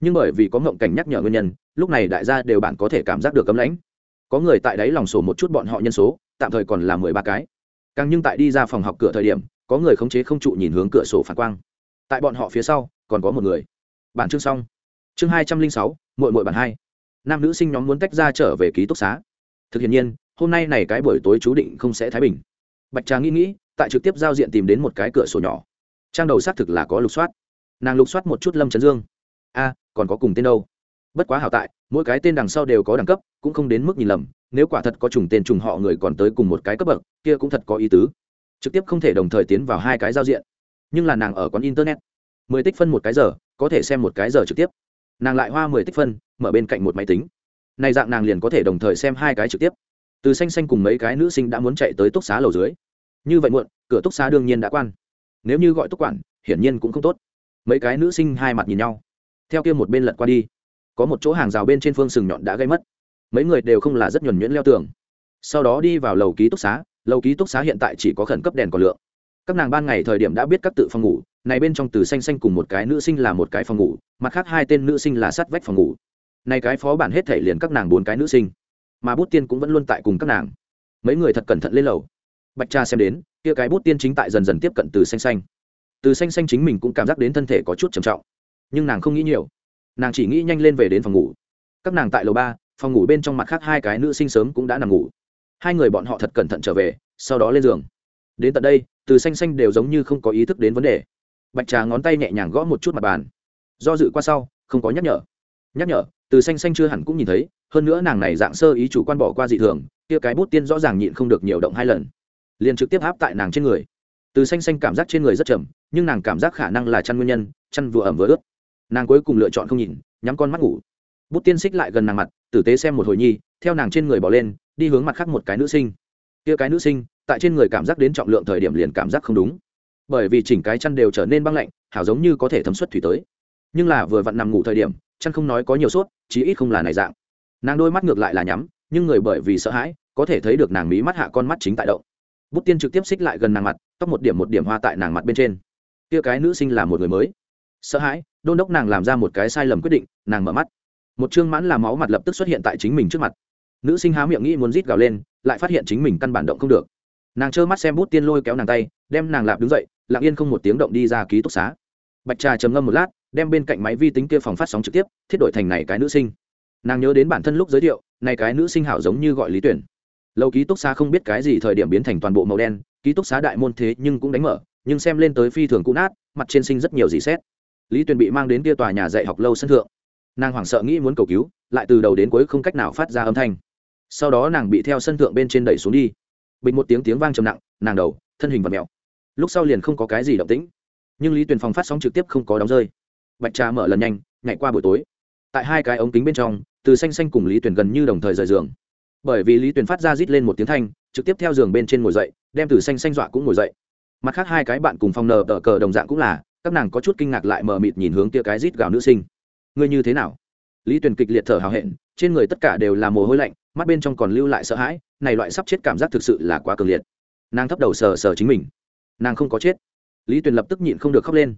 Nhưng bởi vì có ngộng cảnh nhắc nhở nguyên nhân, lúc này đại gia đều bạn có thể cảm giác được cấm lãnh. Có người tại đấy lòng sổ một chút bọn họ nhân số, tạm thời còn là mười ba cái. Càng nhưng tại đi ra phòng học cửa thời điểm, có người khống chế không trụ nhìn hướng cửa sổ phản quang. Tại bọn họ phía sau, còn có một người. Bản chương xong chương hai trăm linh sáu mội mội bản hai. Nam nữ sinh nhóm muốn tách ra trở về ký túc xá. Thực hiện nhiên, hôm nay này cái buổi tối chú định không sẽ thái bình. Bạch trà nghĩ nghĩ, tại trực tiếp giao diện tìm đến một cái cửa sổ nhỏ. Trang đầu xác thực là có lục soát. Nàng lục soát một chút lâm trấn dương. A, còn có cùng tên đâu? Bất quá hảo tại, mỗi cái tên đằng sau đều có đẳng cấp, cũng không đến mức nhìn lầm, nếu quả thật có trùng tên trùng họ người còn tới cùng một cái cấp bậc, kia cũng thật có ý tứ. Trực tiếp không thể đồng thời tiến vào hai cái giao diện. Nhưng là nàng ở quán internet. Mười tích phân một cái giờ, có thể xem một cái giờ trực tiếp nàng lại hoa mười tích phân, mở bên cạnh một máy tính. Này dạng nàng liền có thể đồng thời xem hai cái trực tiếp. Từ xanh xanh cùng mấy cái nữ sinh đã muốn chạy tới túc xá lầu dưới. Như vậy muộn, cửa túc xá đương nhiên đã quan. Nếu như gọi túc quản, hiển nhiên cũng không tốt. Mấy cái nữ sinh hai mặt nhìn nhau. Theo kia một bên lật qua đi. Có một chỗ hàng rào bên trên phương sừng nhọn đã gây mất. Mấy người đều không là rất nhuẩn nhuyễn leo tường. Sau đó đi vào lầu ký túc xá, lầu ký túc xá hiện tại chỉ có khẩn cấp đèn còn lượng. Các nàng ban ngày thời điểm đã biết các tự phòng ngủ này bên trong từ xanh xanh cùng một cái nữ sinh là một cái phòng ngủ, mặt khác hai tên nữ sinh là sát vách phòng ngủ. Này cái phó bản hết thể liền các nàng bốn cái nữ sinh. Mà bút tiên cũng vẫn luôn tại cùng các nàng. Mấy người thật cẩn thận lên lầu. Bạch cha xem đến, kia cái bút tiên chính tại dần dần tiếp cận từ xanh xanh. Từ xanh xanh chính mình cũng cảm giác đến thân thể có chút trầm trọng. Nhưng nàng không nghĩ nhiều. Nàng chỉ nghĩ nhanh lên về đến phòng ngủ. Các nàng tại lầu ba, phòng ngủ bên trong mặt khác hai cái nữ sinh sớm cũng đã nằm ngủ. Hai người bọn họ thật cẩn thận trở về, sau đó lên giường. Đến tận đây, từ xanh xanh đều giống như không có ý thức đến vấn đề bạch trà ngón tay nhẹ nhàng gõ một chút mặt bàn. Do dự qua sau, không có nhắc nhở. Nhắc nhở, từ xanh xanh chưa hẳn cũng nhìn thấy, hơn nữa nàng này dạng sơ ý chủ quan bỏ qua dị thường, kia cái bút tiên rõ ràng nhịn không được nhiều động hai lần. Liền trực tiếp áp tại nàng trên người. Từ xanh xanh cảm giác trên người rất chậm nhưng nàng cảm giác khả năng là chăn nguyên nhân, chăn vừa ẩm vừa ướt. Nàng cuối cùng lựa chọn không nhìn, nhắm con mắt ngủ. Bút tiên xích lại gần nàng mặt, tử tế xem một hồi nhi, theo nàng trên người bỏ lên, đi hướng mặt khác một cái nữ sinh. Kia cái nữ sinh, tại trên người cảm giác đến trọng lượng thời điểm liền cảm giác không đúng bởi vì chỉnh cái chăn đều trở nên băng lạnh, hảo giống như có thể thấm xuất thủy tới. Nhưng là vừa vặn nằm ngủ thời điểm, chăn không nói có nhiều sốt, chí ít không là này dạng. Nàng đôi mắt ngược lại là nhắm, nhưng người bởi vì sợ hãi, có thể thấy được nàng mí mắt hạ con mắt chính tại động. Bút tiên trực tiếp xích lại gần nàng mặt, tóc một điểm một điểm hoa tại nàng mặt bên trên. Kia cái nữ sinh là một người mới. Sợ hãi, đôn đốc nàng làm ra một cái sai lầm quyết định, nàng mở mắt. Một chương mãn làm máu mặt lập tức xuất hiện tại chính mình trước mặt. Nữ sinh há miệng nghĩ muốn rít gào lên, lại phát hiện chính mình căn bản động không được. Nàng trơ mắt xem bút tiên lôi kéo nàng tay, đem nàng lạp đứng dậy lặng yên không một tiếng động đi ra ký túc xá. Bạch trà trầm ngâm một lát, đem bên cạnh máy vi tính kia phòng phát sóng trực tiếp, thiết đổi thành này cái nữ sinh. Nàng nhớ đến bản thân lúc giới thiệu, này cái nữ sinh hảo giống như gọi lý tuyển. Lâu ký túc xá không biết cái gì thời điểm biến thành toàn bộ màu đen, ký túc xá đại môn thế nhưng cũng đánh mở, nhưng xem lên tới phi thường cũ nát, mặt trên sinh rất nhiều dị xét. Lý tuyền bị mang đến kia tòa nhà dạy học lâu sân thượng. Nàng hoảng sợ nghĩ muốn cầu cứu, lại từ đầu đến cuối không cách nào phát ra âm thanh. Sau đó nàng bị theo sân thượng bên trên đẩy xuống đi. Bình một tiếng tiếng vang trầm nặng, nàng đầu, thân hình và mèo lúc sau liền không có cái gì động tĩnh. Nhưng lý tuyền phòng phát sóng trực tiếp không có đóng rơi. Bạch trà mở lần nhanh, nhảy qua buổi tối. Tại hai cái ống kính bên trong, từ xanh xanh cùng lý tuyền gần như đồng thời rời giường. Bởi vì lý tuyền phát ra rít lên một tiếng thanh, trực tiếp theo giường bên trên ngồi dậy, đem từ xanh xanh dọa cũng ngồi dậy. Mặt khác hai cái bạn cùng phòng nờ tờ cờ đồng dạng cũng là, các nàng có chút kinh ngạc lại mờ mịt nhìn hướng tia cái rít gào nữ sinh. Ngươi như thế nào? Lý tuyền kịch liệt thở hào hẹn, trên người tất cả đều là mồ hôi lạnh, mắt bên trong còn lưu lại sợ hãi, này loại sắp chết cảm giác thực sự là quá cường liệt. Nàng thấp đầu sờ sờ chính mình nàng không có chết. Lý tuyền lập tức nhịn không được khóc lên.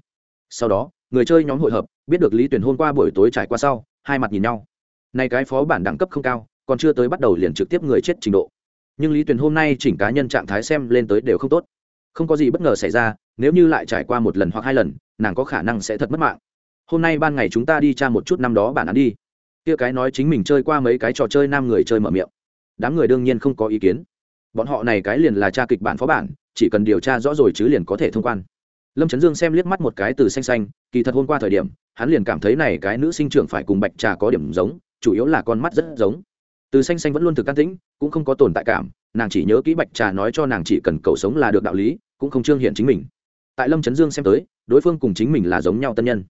Sau đó, người chơi nhóm hội hợp, biết được lý tuyền hôm qua buổi tối trải qua sau, hai mặt nhìn nhau. Này cái phó bản đẳng cấp không cao, còn chưa tới bắt đầu liền trực tiếp người chết trình độ. Nhưng lý tuyền hôm nay chỉnh cá nhân trạng thái xem lên tới đều không tốt. Không có gì bất ngờ xảy ra, nếu như lại trải qua một lần hoặc hai lần, nàng có khả năng sẽ thật mất mạng. Hôm nay ban ngày chúng ta đi tra một chút năm đó bản án đi. Kia cái nói chính mình chơi qua mấy cái trò chơi nam người chơi mở miệng. Đám người đương nhiên không có ý kiến. Bọn họ này cái liền là tra kịch bản phó bản chỉ cần điều tra rõ rồi chứ liền có thể thông quan. Lâm trấn dương xem liếc mắt một cái từ xanh xanh, kỳ thật hôm qua thời điểm, hắn liền cảm thấy này cái nữ sinh trưởng phải cùng bạch trà có điểm giống, chủ yếu là con mắt rất giống. Từ xanh xanh vẫn luôn thực can tĩnh, cũng không có tồn tại cảm, nàng chỉ nhớ kỹ bạch trà nói cho nàng chỉ cần cầu sống là được đạo lý, cũng không trương hiện chính mình. Tại lâm trấn dương xem tới, đối phương cùng chính mình là giống nhau tân nhân.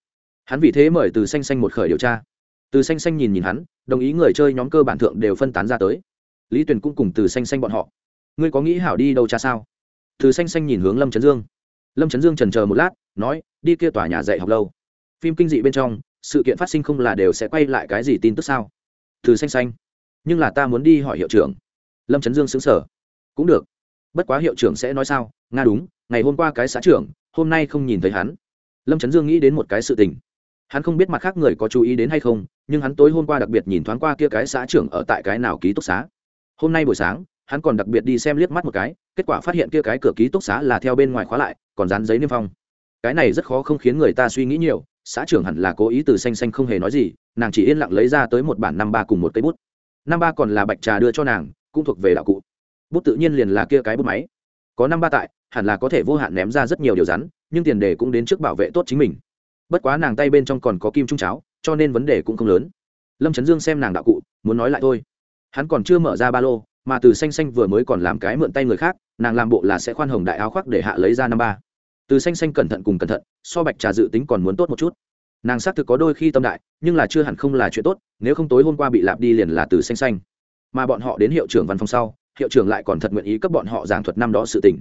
Hắn vì thế mời từ xanh xanh một khởi điều tra. Từ xanh xanh nhìn nhìn hắn, đồng ý người chơi nhóm cơ bản thượng đều phân tán ra tới. Lý tuyền cũng cùng từ xanh xanh bọn họ. Ngươi có nghĩ hảo đi đâu cha sao? Từ xanh xanh nhìn hướng lâm trấn dương. Lâm trấn dương trần chờ một lát, nói, đi kia tòa nhà dạy học lâu. Phim kinh dị bên trong, sự kiện phát sinh không là đều sẽ quay lại cái gì tin tức sao? Từ xanh xanh. Nhưng là ta muốn đi hỏi hiệu trưởng. Lâm trấn dương xứng sở cũng được. Bất quá hiệu trưởng sẽ nói sao? Nga đúng, ngày hôm qua cái xã trưởng, hôm nay không nhìn thấy hắn. Lâm trấn dương nghĩ đến một cái sự tình. Hắn không biết mặt khác người có chú ý đến hay không, nhưng hắn tối hôm qua đặc biệt nhìn thoáng qua kia cái xã trưởng ở tại cái nào ký túc xá. Hôm nay buổi sáng hắn còn đặc biệt đi xem liếc mắt một cái, kết quả phát hiện kia cái cửa ký túc xá là theo bên ngoài khóa lại, còn dán giấy niêm phong. Cái này rất khó không khiến người ta suy nghĩ nhiều, xã trưởng hẳn là cố ý từ xanh xanh không hề nói gì, nàng chỉ yên lặng lấy ra tới một bản năm ba cùng một cây bút. Năm ba còn là bạch trà đưa cho nàng, cũng thuộc về đạo cụ. Bút tự nhiên liền là kia cái bút máy. Có năm ba tại, hẳn là có thể vô hạn ném ra rất nhiều điều rắn, nhưng tiền đề cũng đến trước bảo vệ tốt chính mình. Bất quá nàng tay bên trong còn có kim trung cháo, cho nên vấn đề cũng không lớn. Lâm trấn dương xem nàng đạo cụ, muốn nói lại thôi. Hắn còn chưa mở ra ba lô mà từ xanh xanh vừa mới còn làm cái mượn tay người khác, nàng làm bộ là sẽ khoan hồng đại áo khoác để hạ lấy ra năm ba. Từ xanh xanh cẩn thận cùng cẩn thận, so bạch trà dự tính còn muốn tốt một chút. Nàng xác thực có đôi khi tâm đại, nhưng là chưa hẳn không là chuyện tốt, nếu không tối hôm qua bị lạp đi liền là từ xanh xanh. Mà bọn họ đến hiệu trưởng văn phòng sau, hiệu trưởng lại còn thật nguyện ý cấp bọn họ giảng thuật năm đó sự tình.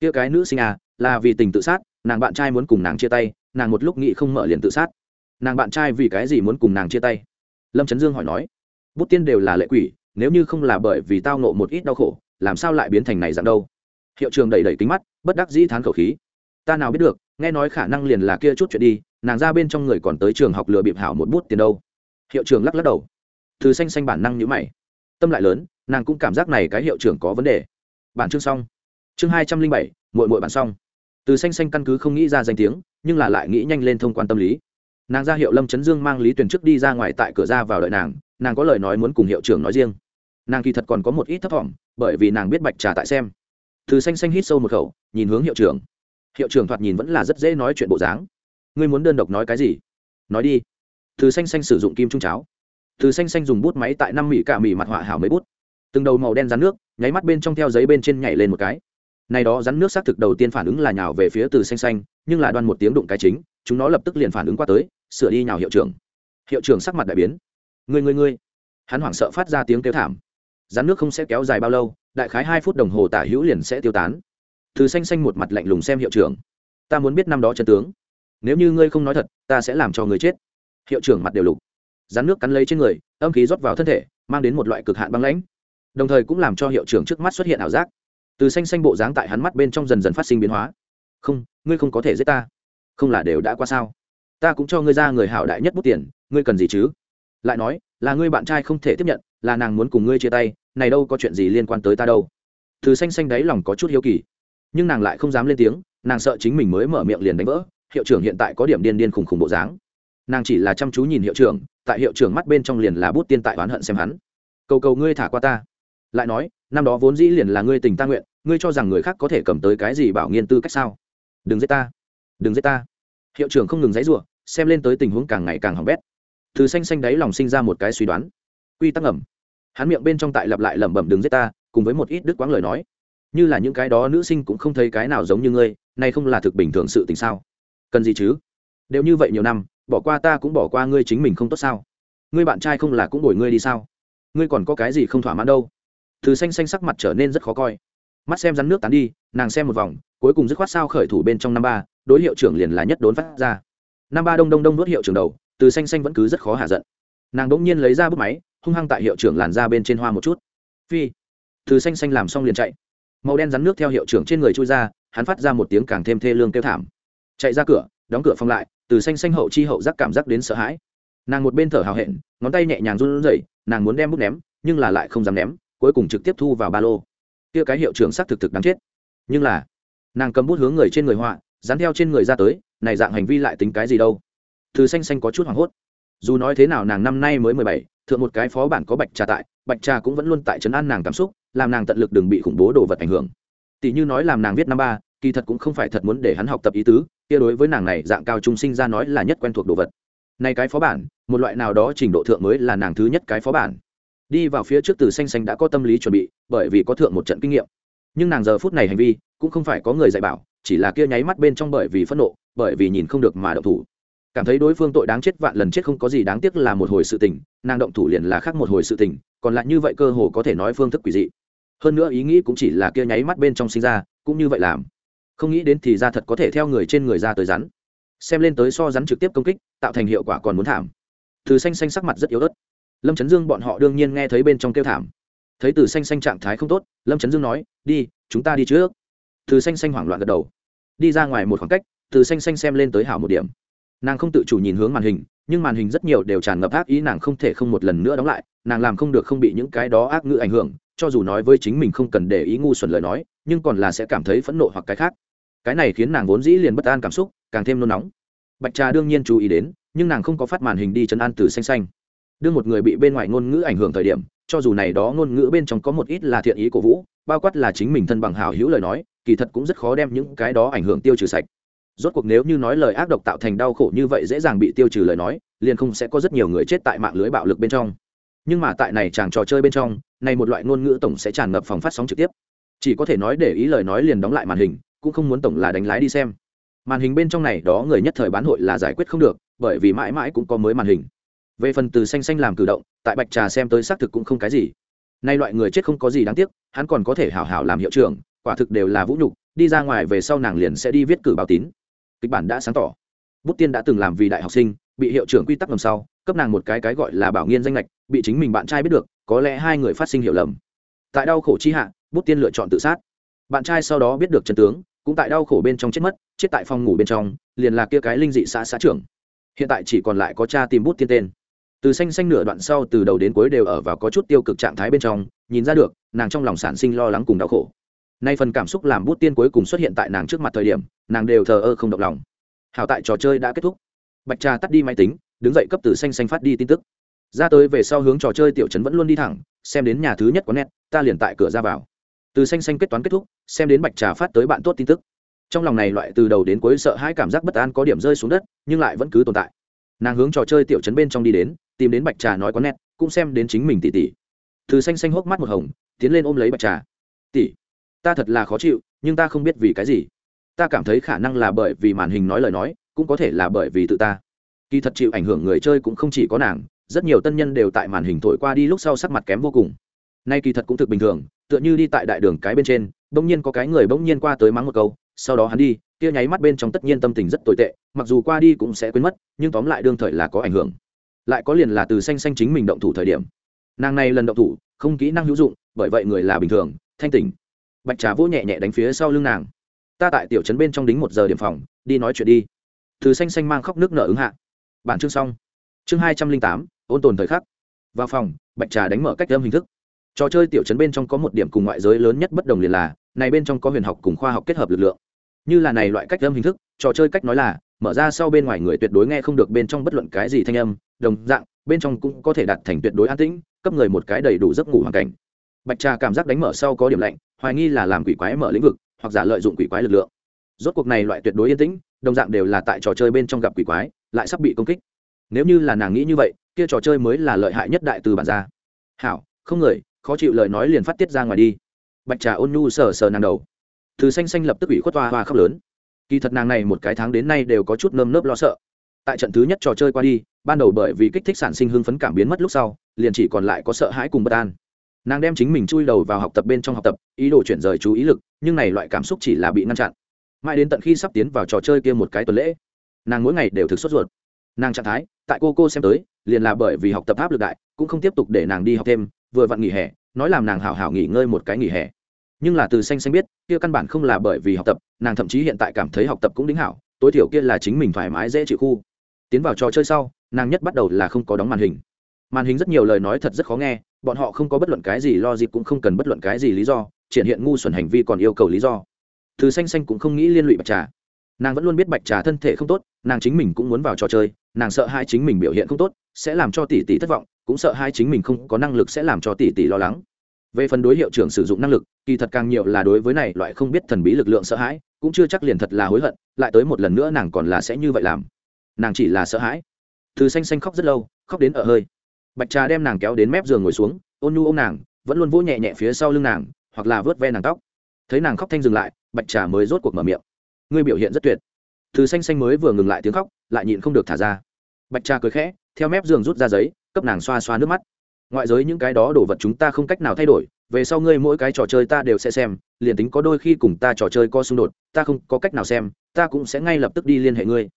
Kia cái nữ sinh à là vì tình tự sát, nàng bạn trai muốn cùng nàng chia tay, nàng một lúc nghĩ không mở liền tự sát. Nàng bạn trai vì cái gì muốn cùng nàng chia tay? Lâm trấn dương hỏi nói. Bút tiên đều là lệ quỷ nếu như không là bởi vì tao nộ một ít đau khổ, làm sao lại biến thành này dạng đâu? Hiệu trường đẩy đẩy kính mắt, bất đắc dĩ thán khẩu khí. Ta nào biết được, nghe nói khả năng liền là kia chút chuyện đi, nàng ra bên trong người còn tới trường học lừa bịp hảo một bút tiền đâu. Hiệu trường lắc lắc đầu. Từ xanh xanh bản năng nhữ mày. Tâm lại lớn, nàng cũng cảm giác này cái hiệu trưởng có vấn đề. Bản chương xong. Chương hai trăm linh bảy mội mội bản xong. Từ xanh xanh căn cứ không nghĩ ra danh tiếng, nhưng là lại nghĩ nhanh lên thông quan tâm lý. Nàng ra hiệu lâm chấn dương mang lý tuyển trước đi ra ngoài tại cửa ra vào đợi nàng nàng có lời nói muốn cùng hiệu trưởng nói riêng nàng kỳ thật còn có một ít thấp t bởi vì nàng biết bạch trà tại xem. Từ xanh xanh hít sâu một khẩu, nhìn hướng hiệu trưởng. Hiệu trưởng thoạt nhìn vẫn là rất dễ nói chuyện bộ dáng. Ngươi muốn đơn độc nói cái gì? Nói đi. Từ xanh xanh sử dụng kim trung cháo. Từ xanh xanh dùng bút máy tại năm mỹ cả mỹ mặt họa hảo mấy bút. Từng đầu màu đen rắn nước, nháy mắt bên trong theo giấy bên trên nhảy lên một cái. Này đó rắn nước xác thực đầu tiên phản ứng là nhào về phía từ xanh xanh, nhưng là đoan một tiếng đụng cái chính, chúng nó lập tức liền phản ứng qua tới, sửa đi nhào hiệu trưởng. Hiệu trưởng sắc mặt đại biến. Người người người hắn hoảng sợ phát ra tiếng kêu thảm rắn nước không sẽ kéo dài bao lâu, đại khái hai phút đồng hồ tả hữu liền sẽ tiêu tán. Từ xanh xanh một mặt lạnh lùng xem hiệu trưởng. Ta muốn biết năm đó chân tướng. Nếu như ngươi không nói thật, ta sẽ làm cho ngươi chết. Hiệu trưởng mặt đều lục. Rắn nước cắn lấy trên người, âm khí rót vào thân thể, mang đến một loại cực hạn băng lãnh. Đồng thời cũng làm cho hiệu trưởng trước mắt xuất hiện ảo giác. Từ xanh xanh bộ dáng tại hắn mắt bên trong dần dần phát sinh biến hóa. Không, ngươi không có thể giết ta. Không là đều đã qua sao? Ta cũng cho ngươi ra người hảo đại nhất bút tiền, ngươi cần gì chứ? Lại nói, là ngươi bạn trai không thể tiếp nhận là nàng muốn cùng ngươi chia tay, này đâu có chuyện gì liên quan tới ta đâu. Thứ xanh xanh đáy lòng có chút hiếu kỳ, nhưng nàng lại không dám lên tiếng, nàng sợ chính mình mới mở miệng liền đánh vỡ, hiệu trưởng hiện tại có điểm điên điên khùng khùng bộ dáng. Nàng chỉ là chăm chú nhìn hiệu trưởng, tại hiệu trưởng mắt bên trong liền là bút tiên tại oán hận xem hắn. Cầu cầu ngươi thả qua ta. Lại nói, năm đó vốn dĩ liền là ngươi tình ta nguyện, ngươi cho rằng người khác có thể cầm tới cái gì bảo nghiên tư cách sao? Đừng giết ta. Đừng giết ta. Hiệu trưởng không ngừng dãy rủa, xem lên tới tình huống càng ngày càng hỏng bét. Từ xanh xanh đáy lòng sinh ra một cái suy đoán quy tắc ẩm hắn miệng bên trong tại lặp lại lẩm bẩm đừng giết ta, cùng với một ít đứt quãng lời nói. Như là những cái đó nữ sinh cũng không thấy cái nào giống như ngươi nay không là thực bình thường sự tình sao? Cần gì chứ? Đều như vậy nhiều năm, bỏ qua ta cũng bỏ qua ngươi chính mình không tốt sao? Ngươi bạn trai không là cũng đổi ngươi đi sao? Ngươi còn có cái gì không thỏa mãn đâu? Từ xanh xanh sắc mặt trở nên rất khó coi. Mắt xem rắn nước tán đi, nàng xem một vòng, cuối cùng dứt khoát sao khởi thủ bên trong năm ba, đối hiệu trưởng liền là nhất đốn phát ra. Năm ba đông đông đông nuốt hiệu trưởng đầu, từ xanh xanh vẫn cứ rất khó hạ giận nàng bỗng nhiên lấy ra bút máy, hung hăng tại hiệu trưởng làn ra bên trên hoa một chút. Phi. Từ xanh xanh làm xong liền chạy. Màu đen rắn nước theo hiệu trưởng trên người trôi ra, hắn phát ra một tiếng càng thêm thê lương kêu thảm. Chạy ra cửa, đóng cửa phong lại, từ xanh xanh hậu chi hậu giác cảm giác đến sợ hãi. Nàng một bên thở hào hẹn, ngón tay nhẹ nhàng run rẩy, nàng muốn đem bút ném, nhưng là lại không dám ném, cuối cùng trực tiếp thu vào ba lô. Kia cái hiệu trưởng xác thực thực đáng chết. Nhưng là, nàng cầm bút hướng người trên người họa, dán theo trên người ra tới, này dạng hành vi lại tính cái gì đâu? Từ xanh xanh có chút hoảng hốt dù nói thế nào nàng năm nay mới mười bảy, thượng một cái phó bản có bạch trà tại, bạch trà cũng vẫn luôn tại trấn an nàng cảm xúc, làm nàng tận lực đừng bị khủng bố đồ vật ảnh hưởng. Tỷ như nói làm nàng viết năm ba, kỳ thật cũng không phải thật muốn để hắn học tập ý tứ, kia đối với nàng này dạng cao trung sinh ra nói là nhất quen thuộc đồ vật. Này cái phó bản, một loại nào đó trình độ thượng mới là nàng thứ nhất cái phó bản. Đi vào phía trước từ xanh xanh đã có tâm lý chuẩn bị, bởi vì có thượng một trận kinh nghiệm. Nhưng nàng giờ phút này hành vi, cũng không phải có người dạy bảo, chỉ là kia nháy mắt bên trong bởi vì phẫn nộ, bởi vì nhìn không được mà động thủ cảm thấy đối phương tội đáng chết vạn lần chết không có gì đáng tiếc là một hồi sự tình, nàng động thủ liền là khác một hồi sự tình, còn lại như vậy cơ hồ có thể nói phương thức quỷ dị. Hơn nữa ý nghĩ cũng chỉ là kia nháy mắt bên trong sinh ra, cũng như vậy làm. Không nghĩ đến thì ra thật có thể theo người trên người ra tới rắn. Xem lên tới so rắn trực tiếp công kích, tạo thành hiệu quả còn muốn thảm. Từ xanh xanh sắc mặt rất yếu ớt. Lâm chấn dương bọn họ đương nhiên nghe thấy bên trong kêu thảm. Thấy từ xanh xanh trạng thái không tốt, lâm chấn dương nói, đi, chúng ta đi trước. Từ xanh xanh hoảng loạn gật đầu. Đi ra ngoài một khoảng cách, từ xanh xanh xem lên tới hảo một điểm nàng không tự chủ nhìn hướng màn hình, nhưng màn hình rất nhiều đều tràn ngập ác ý, nàng không thể không một lần nữa đóng lại, nàng làm không được không bị những cái đó ác ngữ ảnh hưởng, cho dù nói với chính mình không cần để ý ngu xuẩn lời nói, nhưng còn là sẽ cảm thấy phẫn nộ hoặc cái khác. Cái này khiến nàng vốn dĩ liền bất an cảm xúc, càng thêm nôn nóng. Bạch trà đương nhiên chú ý đến, nhưng nàng không có phát màn hình đi chấn an từ xanh xanh. Đưa một người bị bên ngoài ngôn ngữ ảnh hưởng thời điểm, cho dù này đó ngôn ngữ bên trong có một ít là thiện ý cổ vũ, bao quát là chính mình thân bằng hào hữu lời nói, kỳ thật cũng rất khó đem những cái đó ảnh hưởng tiêu trừ sạch rốt cuộc nếu như nói lời ác độc tạo thành đau khổ như vậy dễ dàng bị tiêu trừ lời nói, liền không sẽ có rất nhiều người chết tại mạng lưới bạo lực bên trong. Nhưng mà tại này chàng trò chơi bên trong, này một loại ngôn ngữ tổng sẽ tràn ngập phòng phát sóng trực tiếp. Chỉ có thể nói để ý lời nói liền đóng lại màn hình, cũng không muốn tổng là đánh lái đi xem. Màn hình bên trong này đó người nhất thời bán hội là giải quyết không được, bởi vì mãi mãi cũng có mới màn hình. Về phần từ xanh xanh làm cử động, tại bạch trà xem tới xác thực cũng không cái gì. Nay loại người chết không có gì đáng tiếc, hắn còn có thể hảo hảo làm hiệu trưởng, quả thực đều là vũ nhục, đi ra ngoài về sau nàng liền sẽ đi viết cử báo tín kịch bản đã sáng tỏ. Bút tiên đã từng làm vì đại học sinh, bị hiệu trưởng quy tắc ngầm sau, cấp nàng một cái cái gọi là bảo nghiên danh lệch bị chính mình bạn trai biết được, có lẽ hai người phát sinh hiểu lầm. Tại đau khổ chi hạ, bút tiên lựa chọn tự sát. Bạn trai sau đó biết được chân tướng, cũng tại đau khổ bên trong chết mất, chết tại phòng ngủ bên trong, liền là kia cái linh dị xã xã trưởng. Hiện tại chỉ còn lại có cha tìm bút tiên tên. Từ xanh xanh nửa đoạn sau, từ đầu đến cuối đều ở vào có chút tiêu cực trạng thái bên trong, nhìn ra được, nàng trong lòng sản sinh lo lắng cùng đau khổ nay phần cảm xúc làm bút tiên cuối cùng xuất hiện tại nàng trước mặt thời điểm, nàng đều thờ ơ không động lòng. Hảo tại trò chơi đã kết thúc. Bạch trà tắt đi máy tính, đứng dậy cấp từ xanh xanh phát đi tin tức. Ra tới về sau hướng trò chơi tiểu trấn vẫn luôn đi thẳng, xem đến nhà thứ nhất có nét ta liền tại cửa ra vào. Từ xanh xanh kết toán kết thúc, xem đến bạch trà phát tới bạn tốt tin tức. Trong lòng này loại từ đầu đến cuối sợ hai cảm giác bất an có điểm rơi xuống đất, nhưng lại vẫn cứ tồn tại. Nàng hướng trò chơi tiểu trấn bên trong đi đến, tìm đến bạch trà nói có nét cũng xem đến chính mình tỉ tỉ. Từ xanh xanh hốc mắt một hồng, tiến lên ôm lấy bạch trà. Tỉ ta thật là khó chịu, nhưng ta không biết vì cái gì. Ta cảm thấy khả năng là bởi vì màn hình nói lời nói, cũng có thể là bởi vì tự ta. Kỳ thật chịu ảnh hưởng người chơi cũng không chỉ có nàng, rất nhiều tân nhân đều tại màn hình thổi qua đi lúc sau sắc mặt kém vô cùng. Nay kỳ thật cũng thực bình thường, tựa như đi tại đại đường cái bên trên, bỗng nhiên có cái người bỗng nhiên qua tới mắng một câu, sau đó hắn đi, kia nháy mắt bên trong tất nhiên tâm tình rất tồi tệ, mặc dù qua đi cũng sẽ quên mất, nhưng tóm lại đương thời là có ảnh hưởng. Lại có liền là từ xanh xanh chính mình động thủ thời điểm. Nàng này lần động thủ, không kỹ năng hữu dụng, bởi vậy người là bình thường, thanh tỉnh bạch trà vỗ nhẹ nhẹ đánh phía sau lưng nàng. Ta tại tiểu trấn bên trong đính một giờ điểm phòng, đi nói chuyện đi. Từ xanh xanh mang khóc nước nở ứng hạ. Bản chương xong. Chương hai trăm linh tám, ôn tồn thời khắc. Vào phòng, bạch trà đánh mở cách âm hình thức. Trò chơi tiểu trấn bên trong có một điểm cùng ngoại giới lớn nhất bất đồng liền là, này bên trong có huyền học cùng khoa học kết hợp lực lượng. Như là này loại cách âm hình thức, trò chơi cách nói là, mở ra sau bên ngoài người tuyệt đối nghe không được bên trong bất luận cái gì thanh âm, đồng dạng, bên trong cũng có thể đạt thành tuyệt đối an tĩnh, cấp người một cái đầy đủ giấc ngủ hoàn cảnh bạch trà cảm giác đánh mở sau có điểm lạnh, hoài nghi là làm quỷ quái mở lĩnh vực, hoặc giả lợi dụng quỷ quái lực lượng. Rốt cuộc này loại tuyệt đối yên tĩnh, đồng dạng đều là tại trò chơi bên trong gặp quỷ quái, lại sắp bị công kích. Nếu như là nàng nghĩ như vậy, kia trò chơi mới là lợi hại nhất đại từ bản ra hảo, không người, khó chịu lời nói liền phát tiết ra ngoài đi. Bạch trà ôn nhu sờ sờ nàng đầu. Từ xanh xanh lập tức ủy khuất toa hoa khóc lớn. Kỳ thật nàng này một cái tháng đến nay đều có chút nơm nớp lo sợ. Tại trận thứ nhất trò chơi qua đi, ban đầu bởi vì kích thích sản sinh hưng phấn cảm biến mất lúc sau, liền chỉ còn lại có sợ hãi cùng bất an nàng đem chính mình chui đầu vào học tập bên trong học tập, ý đồ chuyển rời chú ý lực, nhưng này loại cảm xúc chỉ là bị ngăn chặn. Mãi đến tận khi sắp tiến vào trò chơi kia một cái tuần lễ, nàng mỗi ngày đều thực xuất ruột. Nàng trạng thái, tại cô cô xem tới, liền là bởi vì học tập áp lực đại, cũng không tiếp tục để nàng đi học thêm, vừa vặn nghỉ hè, nói làm nàng hảo hảo nghỉ ngơi một cái nghỉ hè. Nhưng là từ xanh xanh biết, kia căn bản không là bởi vì học tập, nàng thậm chí hiện tại cảm thấy học tập cũng đính hảo, tối thiểu kia là chính mình thoải mái dễ chịu khu. Tiến vào trò chơi sau, nàng nhất bắt đầu là không có đóng màn hình màn hình rất nhiều lời nói thật rất khó nghe, bọn họ không có bất luận cái gì lo dịp cũng không cần bất luận cái gì lý do, triển hiện ngu xuẩn hành vi còn yêu cầu lý do. Thứ xanh xanh cũng không nghĩ liên lụy bạch trà. Nàng vẫn luôn biết bạch trà thân thể không tốt, nàng chính mình cũng muốn vào trò chơi, nàng sợ hai chính mình biểu hiện không tốt, sẽ làm cho tỷ tỷ thất vọng, cũng sợ hai chính mình không có năng lực sẽ làm cho tỷ tỷ lo lắng. Về phần đối hiệu trưởng sử dụng năng lực, kỳ thật càng nhiều là đối với này loại không biết thần bí lực lượng sợ hãi, cũng chưa chắc liền thật là hối hận, lại tới một lần nữa nàng còn là sẽ như vậy làm. Nàng chỉ là sợ hãi. Từ xanh xanh khóc rất lâu, khóc đến ở hơi bạch trà đem nàng kéo đến mép giường ngồi xuống, ôn nhu ô m nàng, vẫn luôn vỗ nhẹ nhẹ phía sau lưng nàng, hoặc là vớt ve nàng tóc. Thấy nàng khóc thanh dừng lại, bạch trà mới rốt cuộc mở miệng. Ngươi biểu hiện rất tuyệt. Từ xanh xanh mới vừa ngừng lại tiếng khóc, lại nhịn không được thả ra. Bạch trà cười khẽ, theo mép giường rút ra giấy, cấp nàng xoa xoa nước mắt. Ngoại giới những cái đó đồ vật chúng ta không cách nào thay đổi, về sau ngươi mỗi cái trò chơi ta đều sẽ xem, liền tính có đôi khi cùng ta trò chơi có xung đột, ta không có cách nào xem, ta cũng sẽ ngay lập tức đi liên hệ ngươi.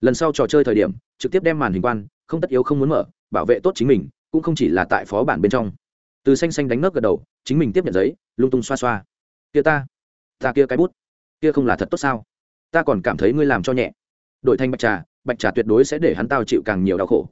Lần sau trò chơi thời điểm, trực tiếp đem màn hình quan, không tất yếu không muốn mở bảo vệ tốt chính mình, cũng không chỉ là tại phó bản bên trong. Từ xanh xanh đánh ngất gật đầu, chính mình tiếp nhận giấy, lung tung xoa xoa. Kia ta ta kia cái bút, kia không là thật tốt sao? Ta còn cảm thấy ngươi làm cho nhẹ. Đổi thành bạch trà bạch trà tuyệt đối sẽ để hắn tao chịu càng nhiều đau khổ.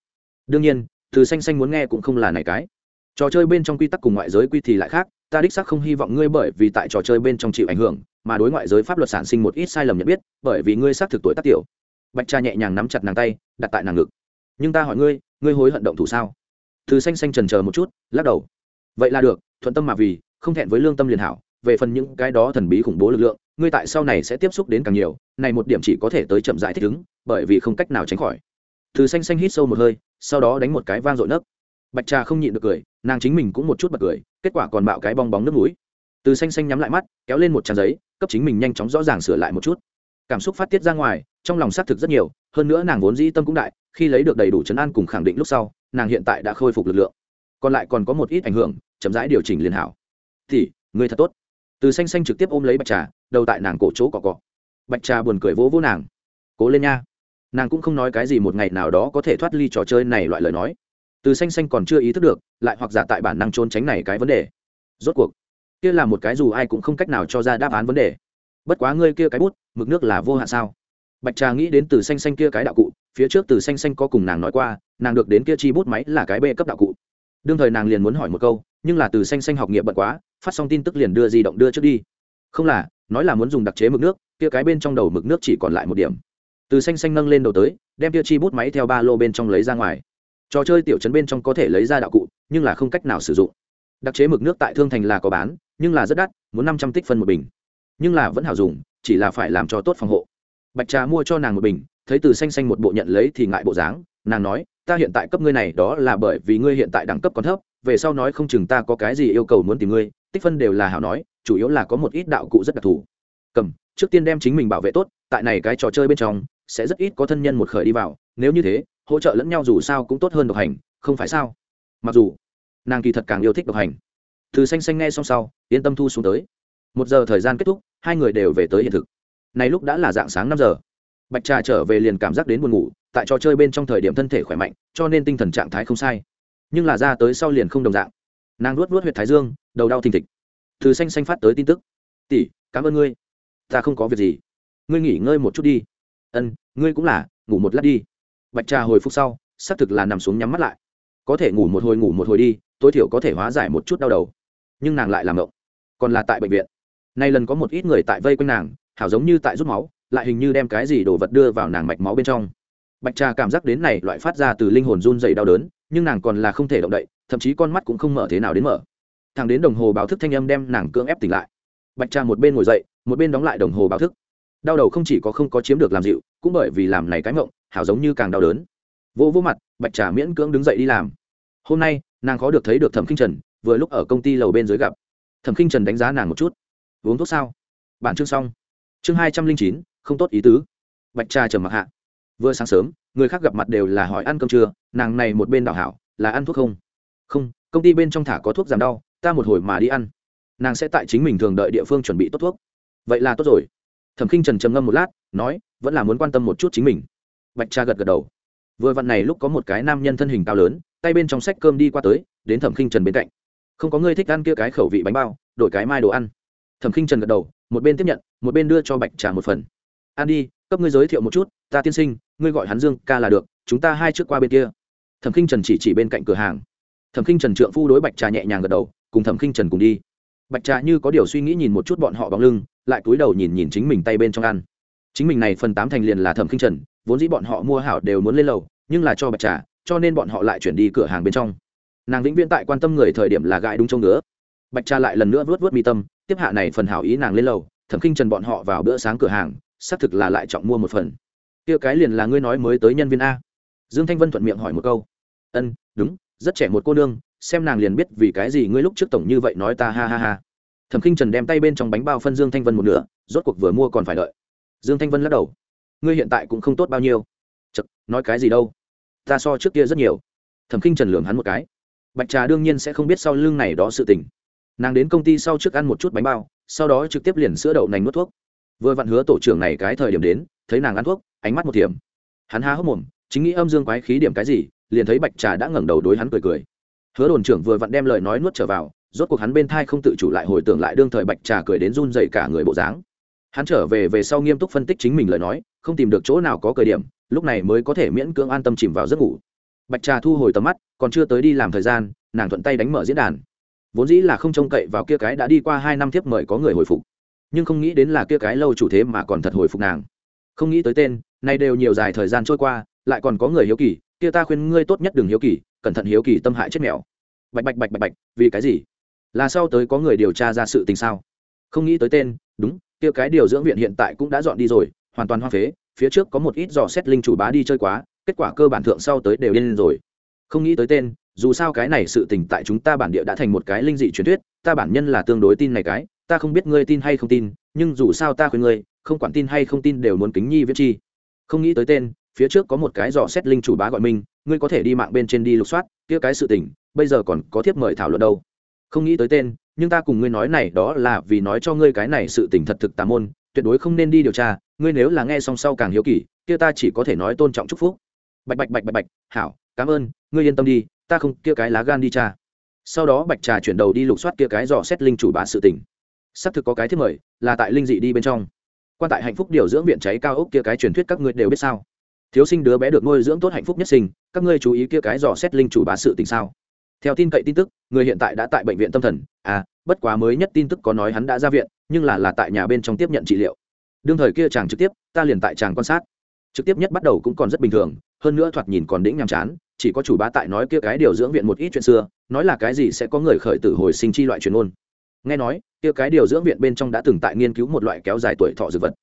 Đương nhiên, từ xanh xanh muốn nghe cũng không là này cái. Trò chơi bên trong quy tắc cùng ngoại giới quy thì lại khác, ta đích xác không hy vọng ngươi bởi vì tại trò chơi bên trong chịu ảnh hưởng, mà đối ngoại giới pháp luật sản sinh một ít sai lầm nhận biết, bởi vì ngươi xác thực tuổi tác tiểu. Bạch trà nhẹ nhàng nắm chặt nàng tay, đặt tại nàng ngực. Nhưng ta hỏi ngươi ngươi hối hận động thủ sao? Từ xanh xanh trần chờ một chút, lắc đầu. Vậy là được, thuận tâm mà vì, không thẹn với lương tâm liền hảo. Về phần những cái đó thần bí khủng bố lực lượng, ngươi tại sau này sẽ tiếp xúc đến càng nhiều, này một điểm chỉ có thể tới chậm giải thích ứng, bởi vì không cách nào tránh khỏi. Từ xanh xanh hít sâu một hơi, sau đó đánh một cái vang dội nấc. Bạch trà không nhịn được cười, nàng chính mình cũng một chút bật cười, kết quả còn bạo cái bong bóng nước mũi. Từ xanh xanh nhắm lại mắt, kéo lên một trang giấy, cấp chính mình nhanh chóng rõ ràng sửa lại một chút. Cảm xúc phát tiết ra ngoài trong lòng xác thực rất nhiều, hơn nữa nàng vốn dĩ tâm cũng đại, khi lấy được đầy đủ chấn an cùng khẳng định lúc sau, nàng hiện tại đã khôi phục lực lượng. Còn lại còn có một ít ảnh hưởng, chậm rãi điều chỉnh liền hảo. Thì người thật tốt. Từ xanh xanh trực tiếp ôm lấy bạch trà, đầu tại nàng cổ chỗ cọ cọ. Bạch trà buồn cười vỗ vỗ nàng. Cố lên nha. Nàng cũng không nói cái gì một ngày nào đó có thể thoát ly trò chơi này loại lời nói. Từ xanh xanh còn chưa ý thức được, lại hoặc giả tại bản năng trốn tránh này cái vấn đề. Rốt cuộc, kia là một cái dù ai cũng không cách nào cho ra đáp án vấn đề. Bất quá ngươi kia cái bút, mực nước là vô hạn sao? Bạch trà nghĩ đến từ xanh xanh kia cái đạo cụ, phía trước từ xanh xanh có cùng nàng nói qua, nàng được đến kia chi bút máy là cái bê cấp đạo cụ. Đương thời nàng liền muốn hỏi một câu, nhưng là từ xanh xanh học nghiệp bận quá, phát xong tin tức liền đưa di động đưa trước đi. Không là, nói là muốn dùng đặc chế mực nước, kia cái bên trong đầu mực nước chỉ còn lại một điểm. Từ xanh xanh nâng lên đầu tới, đem kia chi bút máy theo ba lô bên trong lấy ra ngoài. Trò chơi tiểu chấn bên trong có thể lấy ra đạo cụ, nhưng là không cách nào sử dụng. Đặc chế mực nước tại thương thành là có bán, nhưng là rất đắt, muốn năm trăm tích phân một bình. Nhưng là vẫn hảo dùng, chỉ là phải làm cho tốt phòng hộ bạch trà mua cho nàng một bình, thấy từ xanh xanh một bộ nhận lấy thì ngại bộ dáng, nàng nói, ta hiện tại cấp ngươi này, đó là bởi vì ngươi hiện tại đẳng cấp còn thấp, về sau nói không chừng ta có cái gì yêu cầu muốn tìm ngươi. Tích phân đều là hảo nói, chủ yếu là có một ít đạo cụ rất đặc thù. Cầm, trước tiên đem chính mình bảo vệ tốt, tại này cái trò chơi bên trong, sẽ rất ít có thân nhân một khởi đi vào, nếu như thế, hỗ trợ lẫn nhau dù sao cũng tốt hơn độc hành, không phải sao? Mặc dù, nàng kỳ thật càng yêu thích độc hành. Từ xanh xanh nghe xong sau, yên tâm thu xuống tới. Một giờ thời gian kết thúc, hai người đều về tới hiện thực này lúc đã là dạng sáng năm giờ. Bạch trà trở về liền cảm giác đến buồn ngủ, tại trò chơi bên trong thời điểm thân thể khỏe mạnh, cho nên tinh thần trạng thái không sai. Nhưng là ra tới sau liền không đồng dạng. Nàng luốt luốt huyệt thái dương, đầu đau thình thịch. Thứ xanh xanh phát tới tin tức. Tỷ, cảm ơn ngươi. Ta không có việc gì. Ngươi nghỉ ngơi một chút đi. Ân, ngươi cũng là, ngủ một lát đi. Bạch trà hồi phục sau, xác thực là nằm xuống nhắm mắt lại. Có thể ngủ một hồi, ngủ một hồi đi, tối thiểu có thể hóa giải một chút đau đầu. Nhưng nàng lại làm động còn là tại bệnh viện. Nay lần có một ít người tại vây quanh nàng hảo giống như tại rút máu, lại hình như đem cái gì đồ vật đưa vào nàng mạch máu bên trong. Bạch trà cảm giác đến này loại phát ra từ linh hồn run dày đau đớn, nhưng nàng còn là không thể động đậy, thậm chí con mắt cũng không mở thế nào đến mở. Thằng đến đồng hồ báo thức thanh âm đem nàng cưỡng ép tỉnh lại. Bạch trà một bên ngồi dậy, một bên đóng lại đồng hồ báo thức. Đau đầu không chỉ có không có chiếm được làm dịu, cũng bởi vì làm này cái mộng, hảo giống như càng đau đớn. Vô vỗ mặt, bạch trà miễn cưỡng đứng dậy đi làm. Hôm nay, nàng khó được thấy được thẩm k i n h trần, vừa lúc ở công ty lầu bên dưới gặp. Thẩm k i n h trần đánh giá nàng một chút. Uống thuốc sao? Bản chương xong chương hai trăm linh chín, không tốt ý tứ. Bạch trà trầm mặc hạ. Vừa sáng sớm, người khác gặp mặt đều là hỏi ăn cơm trưa, nàng này một bên đảo hảo, là ăn thuốc không? Không, công ty bên trong thả có thuốc giảm đau, ta một hồi mà đi ăn. Nàng sẽ tại chính mình thường đợi địa phương chuẩn bị tốt thuốc. Vậy là tốt rồi. Thẩm k i n h trần trầm ngâm một lát, nói, vẫn là muốn quan tâm một chút chính mình. Bạch cha gật gật đầu. Vừa vặn này lúc có một cái nam nhân thân hình cao lớn, tay bên trong sách cơm đi qua tới, đến thẩm k i n h trần bên cạnh. Không có người thích ăn kia cái khẩu vị bánh bao, đổi cái mai đồ ăn. Thẩm k i n h trần gật đầu một bên tiếp nhận, một bên đưa cho bạch trà một phần. An đi, cấp ngươi giới thiệu một chút, ta tiên sinh, ngươi gọi hắn dương ca là được, chúng ta hai trước qua bên kia. Thẩm khinh trần chỉ chỉ bên cạnh cửa hàng. Thẩm khinh trần trượng phu đối bạch trà nhẹ nhàng gật đầu, cùng thẩm khinh trần cùng đi. Bạch trà như có điều suy nghĩ nhìn một chút bọn họ bóng lưng, lại cúi đầu nhìn nhìn chính mình tay bên trong ăn. Chính mình này phần tám thành liền là thẩm khinh trần, vốn dĩ bọn họ mua hảo đều muốn lên lầu, nhưng là cho bạch trà, cho nên bọn họ lại chuyển đi cửa hàng bên trong. Nàng vĩnh viễn tại quan tâm người thời điểm là gãi đúng trông nữa bạch trà lại lần nữa vớt vớt mi tâm tiếp hạ này phần hảo ý nàng lên lầu, thẩm kinh trần bọn họ vào bữa sáng cửa hàng, xác thực là lại trọng mua một phần. Kia cái liền là ngươi nói mới tới nhân viên a. Dương thanh vân thuận miệng hỏi một câu. Ân, đúng, rất trẻ một cô nương, xem nàng liền biết vì cái gì ngươi lúc trước tổng như vậy nói ta ha ha ha. Thẩm kinh trần đem tay bên trong bánh bao phân dương thanh vân một nửa, rốt cuộc vừa mua còn phải đợi. Dương thanh vân lắc đầu. Ngươi hiện tại cũng không tốt bao nhiêu. Chật nói cái gì đâu. Ta so trước kia rất nhiều. Thẩm kinh trần lường hắn một cái. Bạch trà đương nhiên sẽ không biết sau lưng này đó sự tình nàng đến công ty sau trước ăn một chút bánh bao, sau đó trực tiếp liền sữa đậu nành nuốt thuốc. Vừa vặn hứa tổ trưởng này cái thời điểm đến, thấy nàng ăn thuốc, ánh mắt một thiểm. Hắn há hốc mồm, chính nghĩ âm dương quái khí điểm cái gì, liền thấy bạch trà đã ngẩng đầu đối hắn cười cười. Hứa đồn trưởng vừa vặn đem lời nói nuốt trở vào, rốt cuộc hắn bên thai không tự chủ lại hồi tưởng lại đương thời bạch trà cười đến run dậy cả người bộ dáng. Hắn trở về về sau nghiêm túc phân tích chính mình lời nói, không tìm được chỗ nào có cười điểm, lúc này mới có thể miễn cưỡng an tâm chìm vào giấc ngủ. Bạch trà thu hồi tầm mắt, còn chưa tới đi làm thời gian, nàng thuận tay đánh mở diễn đàn vốn dĩ là không trông cậy vào kia cái đã đi qua hai năm tiếp mời có người hồi phục, nhưng không nghĩ đến là kia cái lâu chủ thế mà còn thật hồi phục nàng. Không nghĩ tới tên, nay đều nhiều dài thời gian trôi qua, lại còn có người hiếu kỳ, kia ta khuyên ngươi tốt nhất đừng hiếu kỳ, cẩn thận hiếu kỳ tâm hại chết mèo. Bạch bạch bạch bạch bạch, vì cái gì? Là sau tới có người điều tra ra sự tình sao? Không nghĩ tới tên, đúng, kia cái điều dưỡng viện hiện tại cũng đã dọn đi rồi, hoàn toàn hoa phế, phía trước có một ít dò xét linh chủ bá đi chơi quá, kết quả cơ bản thượng sau tới đều lên rồi. Không nghĩ tới tên dù sao cái này sự tình tại chúng ta bản địa đã thành một cái linh dị truyền thuyết, ta bản nhân là tương đối tin này cái, ta không biết ngươi tin hay không tin, nhưng dù sao ta khuyên ngươi, không quản tin hay không tin đều muốn kính nhi viết chi. Không nghĩ tới tên, phía trước có một cái dò xét linh chủ bá gọi mình, ngươi có thể đi mạng bên trên đi lục soát, kia cái sự tình, bây giờ còn có thiếp mời thảo luận đâu. Không nghĩ tới tên, nhưng ta cùng ngươi nói này đó là vì nói cho ngươi cái này sự tình thật thực tà môn, tuyệt đối không nên đi điều tra, ngươi nếu là nghe xong sau càng hiếu kỳ, kia ta chỉ có thể nói tôn trọng chúc phúc. Bạch bạch bạch bạch bạch, hảo, cảm ơn, ngươi yên tâm đi ta không, kia cái lá gan đi cha. Sau đó bạch trà chuyển đầu đi lục soát kia cái dò xét linh chủ bá sự tình. Xác thực có cái thiết mời, là tại linh dị đi bên trong. Quan tại hạnh phúc điều dưỡng viện cháy cao ốc kia cái truyền thuyết các ngươi đều biết sao? Thiếu sinh đứa bé được nuôi dưỡng tốt hạnh phúc nhất sinh, các ngươi chú ý kia cái dò xét linh chủ bá sự tình sao? Theo tin cậy tin tức, người hiện tại đã tại bệnh viện tâm thần. À bất quá mới nhất tin tức có nói hắn đã ra viện, nhưng là là tại nhà bên trong tiếp nhận trị liệu. Đương thời kia chàng trực tiếp, ta liền tại chàng quan sát. Trực tiếp nhất bắt đầu cũng còn rất bình thường, hơn nữa thoạt nhìn còn đĩnh nhàm chán chỉ có chủ bá tại nói kia cái điều dưỡng viện một ít chuyện xưa, nói là cái gì sẽ có người khởi tử hồi sinh chi loại truyền ôn nghe nói, kia cái điều dưỡng viện bên trong đã từng tại nghiên cứu một loại kéo dài tuổi thọ dược vật.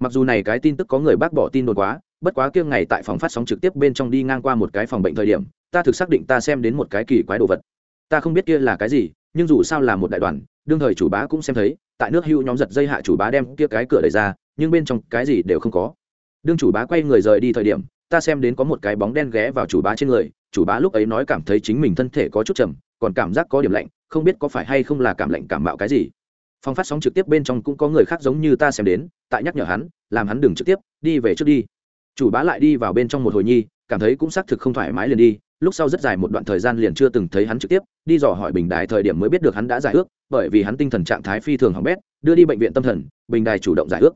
Mặc dù này cái tin tức có người bác bỏ tin đồn quá, bất quá kia ngày tại phòng phát sóng trực tiếp bên trong đi ngang qua một cái phòng bệnh thời điểm, ta thực xác định ta xem đến một cái kỳ quái đồ vật. Ta không biết kia là cái gì, nhưng dù sao là một đại đoàn, đương thời chủ bá cũng xem thấy, tại nước hưu nhóm giật dây hạ chủ bá đem kia cái cửa đẩy ra, nhưng bên trong cái gì đều không có. Đương chủ bá quay người rời đi thời điểm ta xem đến có một cái bóng đen ghé vào chủ bá trên người, chủ bá lúc ấy nói cảm thấy chính mình thân thể có chút trầm, còn cảm giác có điểm lạnh, không biết có phải hay không là cảm lạnh cảm mạo cái gì. Phòng phát sóng trực tiếp bên trong cũng có người khác giống như ta xem đến, tại nhắc nhở hắn, làm hắn đừng trực tiếp, đi về trước đi. Chủ bá lại đi vào bên trong một hồi nhi, cảm thấy cũng xác thực không thoải mái liền đi, lúc sau rất dài một đoạn thời gian liền chưa từng thấy hắn trực tiếp, đi dò hỏi bình đài thời điểm mới biết được hắn đã giải ước, bởi vì hắn tinh thần trạng thái phi thường hỏng bét, đưa đi bệnh viện tâm thần, bình đài chủ động giải ước.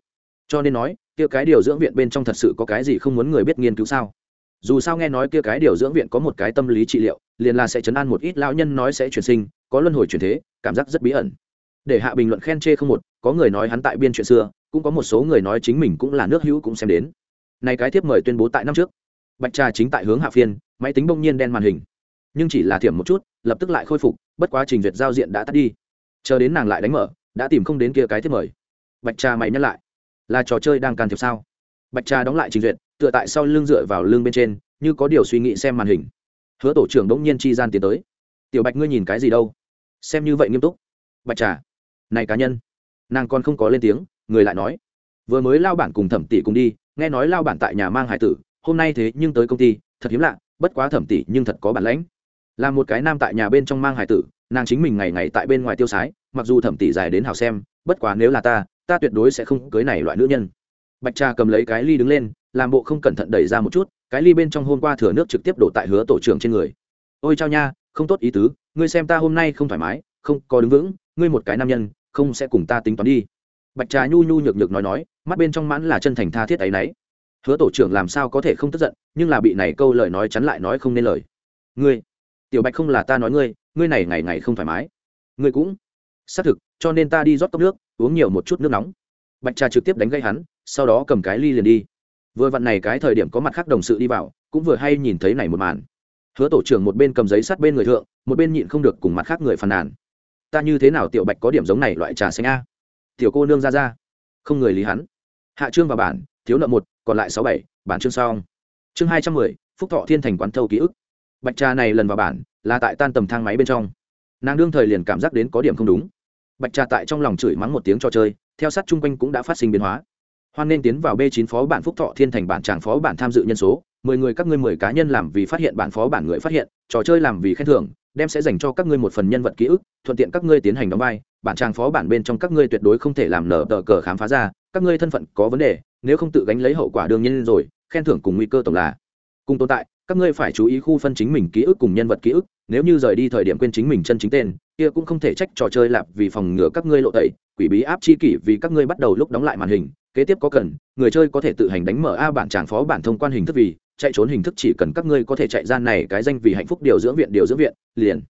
Cho nên nói kia cái điều dưỡng viện bên trong thật sự có cái gì không muốn người biết nghiên cứu sao? Dù sao nghe nói kia cái điều dưỡng viện có một cái tâm lý trị liệu, liền là sẽ chấn an một ít lão nhân nói sẽ chuyển sinh, có luân hồi chuyển thế, cảm giác rất bí ẩn. Để hạ bình luận khen chê không một, có người nói hắn tại biên chuyện xưa, cũng có một số người nói chính mình cũng là nước hữu cũng xem đến. Này cái tiếp mời tuyên bố tại năm trước. Bạch trà chính tại hướng hạ phiên, máy tính bỗng nhiên đen màn hình. Nhưng chỉ là thiểm một chút, lập tức lại khôi phục, bất quá trình duyệt giao diện đã tắt đi. Chờ đến nàng lại đánh mở, đã tìm không đến kia cái tiếp mời. Bạch trà mày nhắc lại là trò chơi đang can thiệp sao? Bạch trà đóng lại trình duyệt, tựa tại sau lưng dựa vào lưng bên trên, như có điều suy nghĩ xem màn hình. Hứa tổ trưởng bỗng nhiên chi gian tiến tới. Tiểu bạch ngươi nhìn cái gì đâu? Xem như vậy nghiêm túc. Bạch trà, này cá nhân. Nàng còn không có lên tiếng, người lại nói. Vừa mới lao bản cùng thẩm tỷ cùng đi, nghe nói lao bản tại nhà mang hải tử, hôm nay thế nhưng tới công ty, thật hiếm lạ, bất quá thẩm tỷ nhưng thật có bản lãnh. Là một cái nam tại nhà bên trong mang hải tử, nàng chính mình ngày ngày tại bên ngoài tiêu sái, mặc dù thẩm tỷ dài đến hào xem, bất quá nếu là ta ta tuyệt đối sẽ không cưới này loại nữ nhân. Bạch trà cầm lấy cái ly đứng lên, làm bộ không cẩn thận đẩy ra một chút, cái ly bên trong hôm qua thừa nước trực tiếp đổ tại hứa tổ trưởng trên người. Ôi chao nha, không tốt ý tứ, ngươi xem ta hôm nay không thoải mái, không có đứng vững, ngươi một cái nam nhân, không sẽ cùng ta tính toán đi. Bạch trà nhu nhu nhược nhược nói nói, mắt bên trong mãn là chân thành tha thiết ấy nấy. Hứa tổ trưởng làm sao có thể không tức giận, nhưng là bị này câu lời nói chắn lại nói không nên lời. Ngươi, tiểu bạch không là ta nói ngươi ngươi này ngày ngày không thoải mái. Ngươi cũng xác thực, cho nên ta đi rót cốc nước uống nhiều một chút nước nóng. Bạch trà trực tiếp đánh gây hắn, sau đó cầm cái ly liền đi. Vừa vặn này cái thời điểm có mặt khác đồng sự đi vào, cũng vừa hay nhìn thấy này một màn. Hứa tổ trưởng một bên cầm giấy sắt bên người thượng, một bên nhịn không được cùng mặt khác người phàn nàn. Ta như thế nào tiểu bạch có điểm giống này loại trà xanh a? Tiểu cô nương ra ra. Không người lý hắn. Hạ trương vào bản, thiếu nợ một, còn lại sáu bảy, bản chương xong. Chương hai trăm mười, phúc thọ thiên thành quán thâu ký ức. Bạch trà này lần vào bản, là tại tan tầm thang máy bên trong. Nàng đương thời liền cảm giác đến có điểm không đúng bạch trà tại trong lòng chửi mắng một tiếng trò chơi, theo sát chung quanh cũng đã phát sinh biến hóa. Hoan nên tiến vào B9 phó bản phúc thọ thiên thành bản tràng phó bản tham dự nhân số, mười người các ngươi mười cá nhân làm vì phát hiện bản phó bản người phát hiện, trò chơi làm vì khen thưởng, đem sẽ dành cho các ngươi một phần nhân vật ký ức, thuận tiện các ngươi tiến hành đóng vai, bản tràng phó bản bên trong các ngươi tuyệt đối không thể làm nở tờ cờ khám phá ra, các ngươi thân phận có vấn đề, nếu không tự gánh lấy hậu quả đương nhiên rồi, khen thưởng cùng nguy cơ tổng là. Cùng tồn tại, các ngươi phải chú ý khu phân chính mình ký ức cùng nhân vật ký ức, nếu như rời đi thời điểm quên chính mình chân chính tên kia cũng không thể trách trò chơi lạp vì phòng ngừa các ngươi lộ tẩy, quỷ bí áp chi kỷ vì các ngươi bắt đầu lúc đóng lại màn hình, kế tiếp có cần, người chơi có thể tự hành đánh mở a bản tràng phó bản thông quan hình thức vì, chạy trốn hình thức chỉ cần các ngươi có thể chạy ra này cái danh vì hạnh phúc điều dưỡng viện, điều dưỡng viện, liền.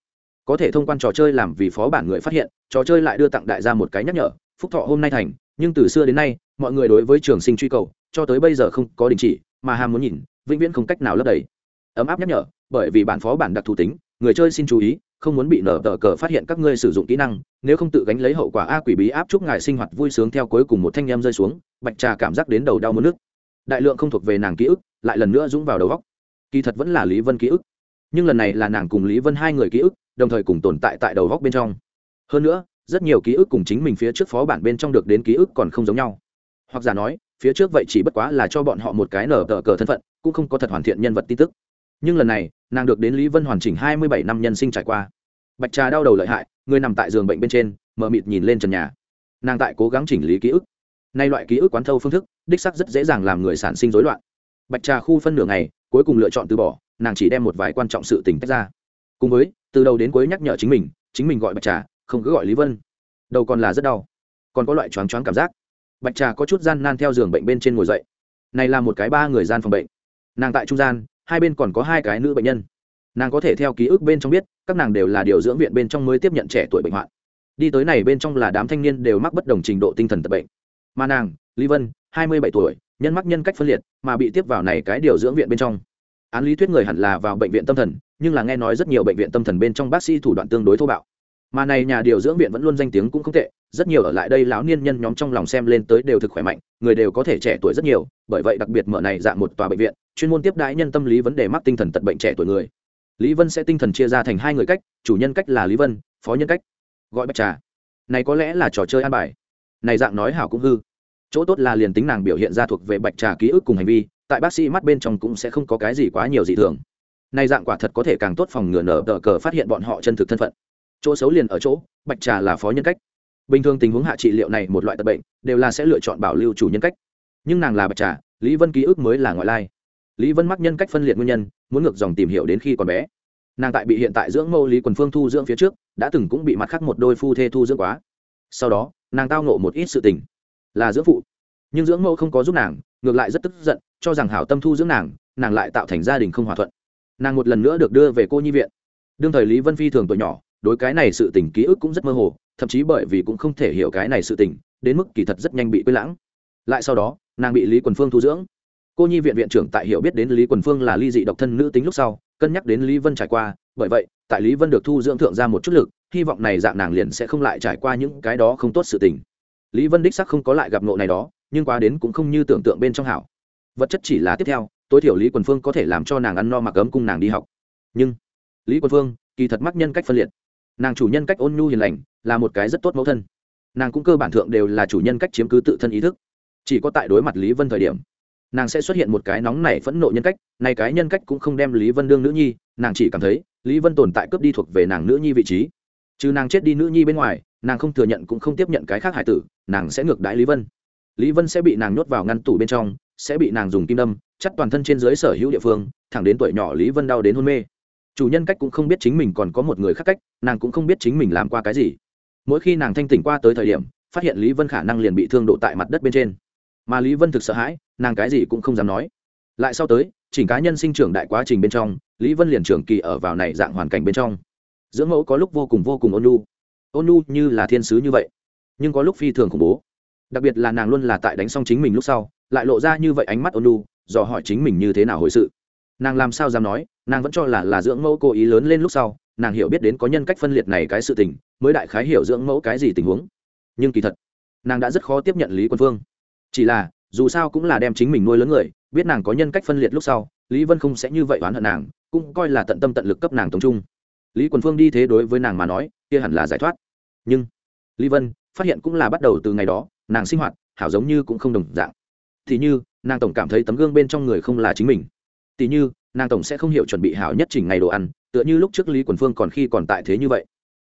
Có thể thông quan trò chơi làm vì phó bản người phát hiện, trò chơi lại đưa tặng đại gia một cái nhắc nhở, phúc thọ hôm nay thành, nhưng từ xưa đến nay, mọi người đối với trường sinh truy cầu, cho tới bây giờ không có đình chỉ, mà ham muốn nhìn, vĩnh viễn không cách nào lấp đầy. Ấm áp nhắc nhở, bởi vì bản phó bản đặc thù tính, người chơi xin chú ý không muốn bị nở tờ cờ phát hiện các ngươi sử dụng kỹ năng, nếu không tự gánh lấy hậu quả a quỷ bí áp chúc ngài sinh hoạt vui sướng theo cuối cùng một thanh em rơi xuống, bạch trà cảm giác đến đầu đau mất nước. Đại lượng không thuộc về nàng ký ức, lại lần nữa dũng vào đầu góc kỳ thật vẫn là lý vân ký ức. Nhưng lần này là nàng cùng lý vân hai người ký ức, đồng thời cùng tồn tại tại đầu góc bên trong. Hơn nữa, rất nhiều ký ức cùng chính mình phía trước phó bản bên trong được đến ký ức còn không giống nhau. Hoặc giả nói, phía trước vậy chỉ bất quá là cho bọn họ một cái nở tờ cờ thân phận, cũng không có thật hoàn thiện nhân vật tin tức. Nhưng lần này nàng được đến lý vân hoàn chỉnh hai mươi bảy năm nhân sinh trải qua. Bạch trà đau đầu lợi hại, người nằm tại giường bệnh bên trên, mờ mịt nhìn lên trần nhà. Nàng tại cố gắng chỉnh lý ký ức. Nay loại ký ức quán thâu phương thức, đích sắc rất dễ dàng làm người sản sinh rối loạn. Bạch trà khu phân nửa ngày, cuối cùng lựa chọn từ bỏ, nàng chỉ đem một vài quan trọng sự tình tách ra. Cùng với, từ đầu đến cuối nhắc nhở chính mình chính mình gọi bạch trà, không cứ gọi lý vân. Đầu còn là rất đau, còn có loại choáng choáng cảm giác. Bạch trà có chút gian nan theo giường bệnh bên trên ngồi dậy. Này là một cái ba người gian phòng bệnh. Nàng tại trung gian hai bên còn có hai cái nữ bệnh nhân. Nàng có thể theo ký ức bên trong biết, các nàng đều là điều dưỡng viện bên trong mới tiếp nhận trẻ tuổi bệnh hoạn. Đi tới này bên trong là đám thanh niên đều mắc bất đồng trình độ tinh thần tật bệnh. Mà nàng, lý vân, hai mươi bảy tuổi, nhân mắc nhân cách phân liệt, mà bị tiếp vào này cái điều dưỡng viện bên trong. Án lý thuyết người hẳn là vào bệnh viện tâm thần, nhưng là nghe nói rất nhiều bệnh viện tâm thần bên trong bác sĩ thủ đoạn tương đối thô bạo. Mà này nhà điều dưỡng viện vẫn luôn danh tiếng cũng không tệ rất nhiều ở lại đây lão niên nhân nhóm trong lòng xem lên tới đều thực khỏe mạnh, người đều có thể trẻ tuổi rất nhiều, bởi vậy đặc biệt mở này dạng một tòa bệnh viện, chuyên môn tiếp đãi nhân tâm lý vấn đề mắc tinh thần tật bệnh trẻ tuổi người. Lý vân sẽ tinh thần chia ra thành hai người cách, chủ nhân cách là lý vân, phó nhân cách. Gọi bạch trà. Này có lẽ là trò chơi an bài. Này dạng nói hảo cũng hư. Chỗ tốt là liền tính nàng biểu hiện ra thuộc về bạch trà ký ức cùng hành vi, tại bác sĩ mắt bên trong cũng sẽ không có cái gì quá nhiều dị thường. Này dạng quả thật có thể càng tốt phòng ngừa nở cờ phát hiện bọn họ chân thực thân phận. Chỗ xấu liền ở chỗ, bạch trà là phó nhân cách bình thường tình huống hạ trị liệu này một loại tật bệnh, đều là sẽ lựa chọn bảo lưu chủ nhân cách. Nhưng nàng là bạch trà, lý vân ký ức mới là ngoại lai. Lý vân mắc nhân cách phân liệt nguyên nhân, muốn ngược dòng tìm hiểu đến khi còn bé. Nàng tại bị hiện tại dưỡng mâu lý quần phương thu dưỡng phía trước, đã từng cũng bị mặt khác một đôi phu thê thu dưỡng quá. Sau đó, nàng tao nộ một ít sự tình, là dưỡng phụ. Nhưng dưỡng mẫu không có giúp nàng, ngược lại rất tức giận, cho rằng hảo tâm thu dưỡng nàng nàng lại tạo thành gia đình không hòa thuận. Nàng một lần nữa được đưa về cô nhi viện. Đương thời lý vân phi thường tuổi nhỏ đối cái này sự tình ký ức cũng rất mơ hồ, thậm chí bởi vì cũng không thể hiểu cái này sự tình, đến mức kỳ thật rất nhanh bị quên lãng. Lại sau đó, nàng bị lý quần phương thu dưỡng. Cô nhi viện viện trưởng tại hiểu biết đến lý quần phương là ly dị độc thân nữ tính lúc sau, cân nhắc đến lý vân trải qua, bởi vậy, tại lý vân được thu dưỡng thượng ra một chút lực, hy vọng này dạng nàng liền sẽ không lại trải qua những cái đó không tốt sự tình. Lý vân đích sắc không có lại gặp ngộ này đó, nhưng quá đến cũng không như tưởng tượng bên trong hảo. Vật chất chỉ là tiếp theo, tối thiểu lý quần phương có thể làm cho nàng ăn no mặc ấm cung nàng đi học. Nhưng, lý quần phương kỳ thật mắc nhân cách phân liệt nàng chủ nhân cách ôn nhu hiền lành, là một cái rất tốt mẫu thân. Nàng cũng cơ bản thượng đều là chủ nhân cách chiếm cứ tự thân ý thức. Chỉ có tại đối mặt lý vân thời điểm, nàng sẽ xuất hiện một cái nóng nảy phẫn nộ nhân cách, này cái nhân cách cũng không đem lý vân đương nữ nhi, nàng chỉ cảm thấy lý vân tồn tại cướp đi thuộc về nàng nữ nhi vị trí. Chứ nàng chết đi nữ nhi bên ngoài, nàng không thừa nhận cũng không tiếp nhận cái khác hải tử, nàng sẽ ngược đãi lý vân. Lý vân sẽ bị nàng nhốt vào ngăn tủ bên trong, sẽ bị nàng dùng kim đâm chắt toàn thân trên dưới sở hữu địa phương, thẳng đến tuổi nhỏ lý vân đau đến hôn mê chủ nhân cách cũng không biết chính mình còn có một người khác cách, nàng cũng không biết chính mình làm qua cái gì. Mỗi khi nàng thanh tỉnh qua tới thời điểm, phát hiện lý vân khả năng liền bị thương độ tại mặt đất bên trên. Mà lý vân thực sợ hãi, nàng cái gì cũng không dám nói. Lại sau tới, chỉnh cá nhân sinh trưởng đại quá trình bên trong, lý vân liền trưởng kỳ ở vào này dạng hoàn cảnh bên trong. Dưỡng mẫu có lúc vô cùng vô cùng ôn nhu. Ôn nhu như là thiên sứ như vậy, nhưng có lúc phi thường khủng bố. Đặc biệt là nàng luôn là tại đánh xong chính mình lúc sau, lại lộ ra như vậy ánh mắt ôn nhu, dò hỏi chính mình như thế nào hồi sự. Nàng làm sao dám nói nàng vẫn cho là là dưỡng mẫu cố ý lớn lên lúc sau, nàng hiểu biết đến có nhân cách phân liệt này cái sự tình, mới đại khái hiểu dưỡng mẫu cái gì tình huống. Nhưng kỳ thật, nàng đã rất khó tiếp nhận lý quân phương. Chỉ là, dù sao cũng là đem chính mình nuôi lớn người, biết nàng có nhân cách phân liệt lúc sau, lý vân không sẽ như vậy oán hận nàng, cũng coi là tận tâm tận lực cấp nàng tổng trung. Lý quần phương đi thế đối với nàng mà nói, kia hẳn là giải thoát. Nhưng, lý vân phát hiện cũng là bắt đầu từ ngày đó, nàng sinh hoạt, hảo giống như cũng không đồng dạng. Thì như, nàng tổng cảm thấy tấm gương bên trong người không là chính mình. Tỉ như nàng tổng sẽ không hiểu chuẩn bị hảo nhất chỉnh ngày đồ ăn, tựa như lúc trước lý quần phương còn khi còn tại thế như vậy.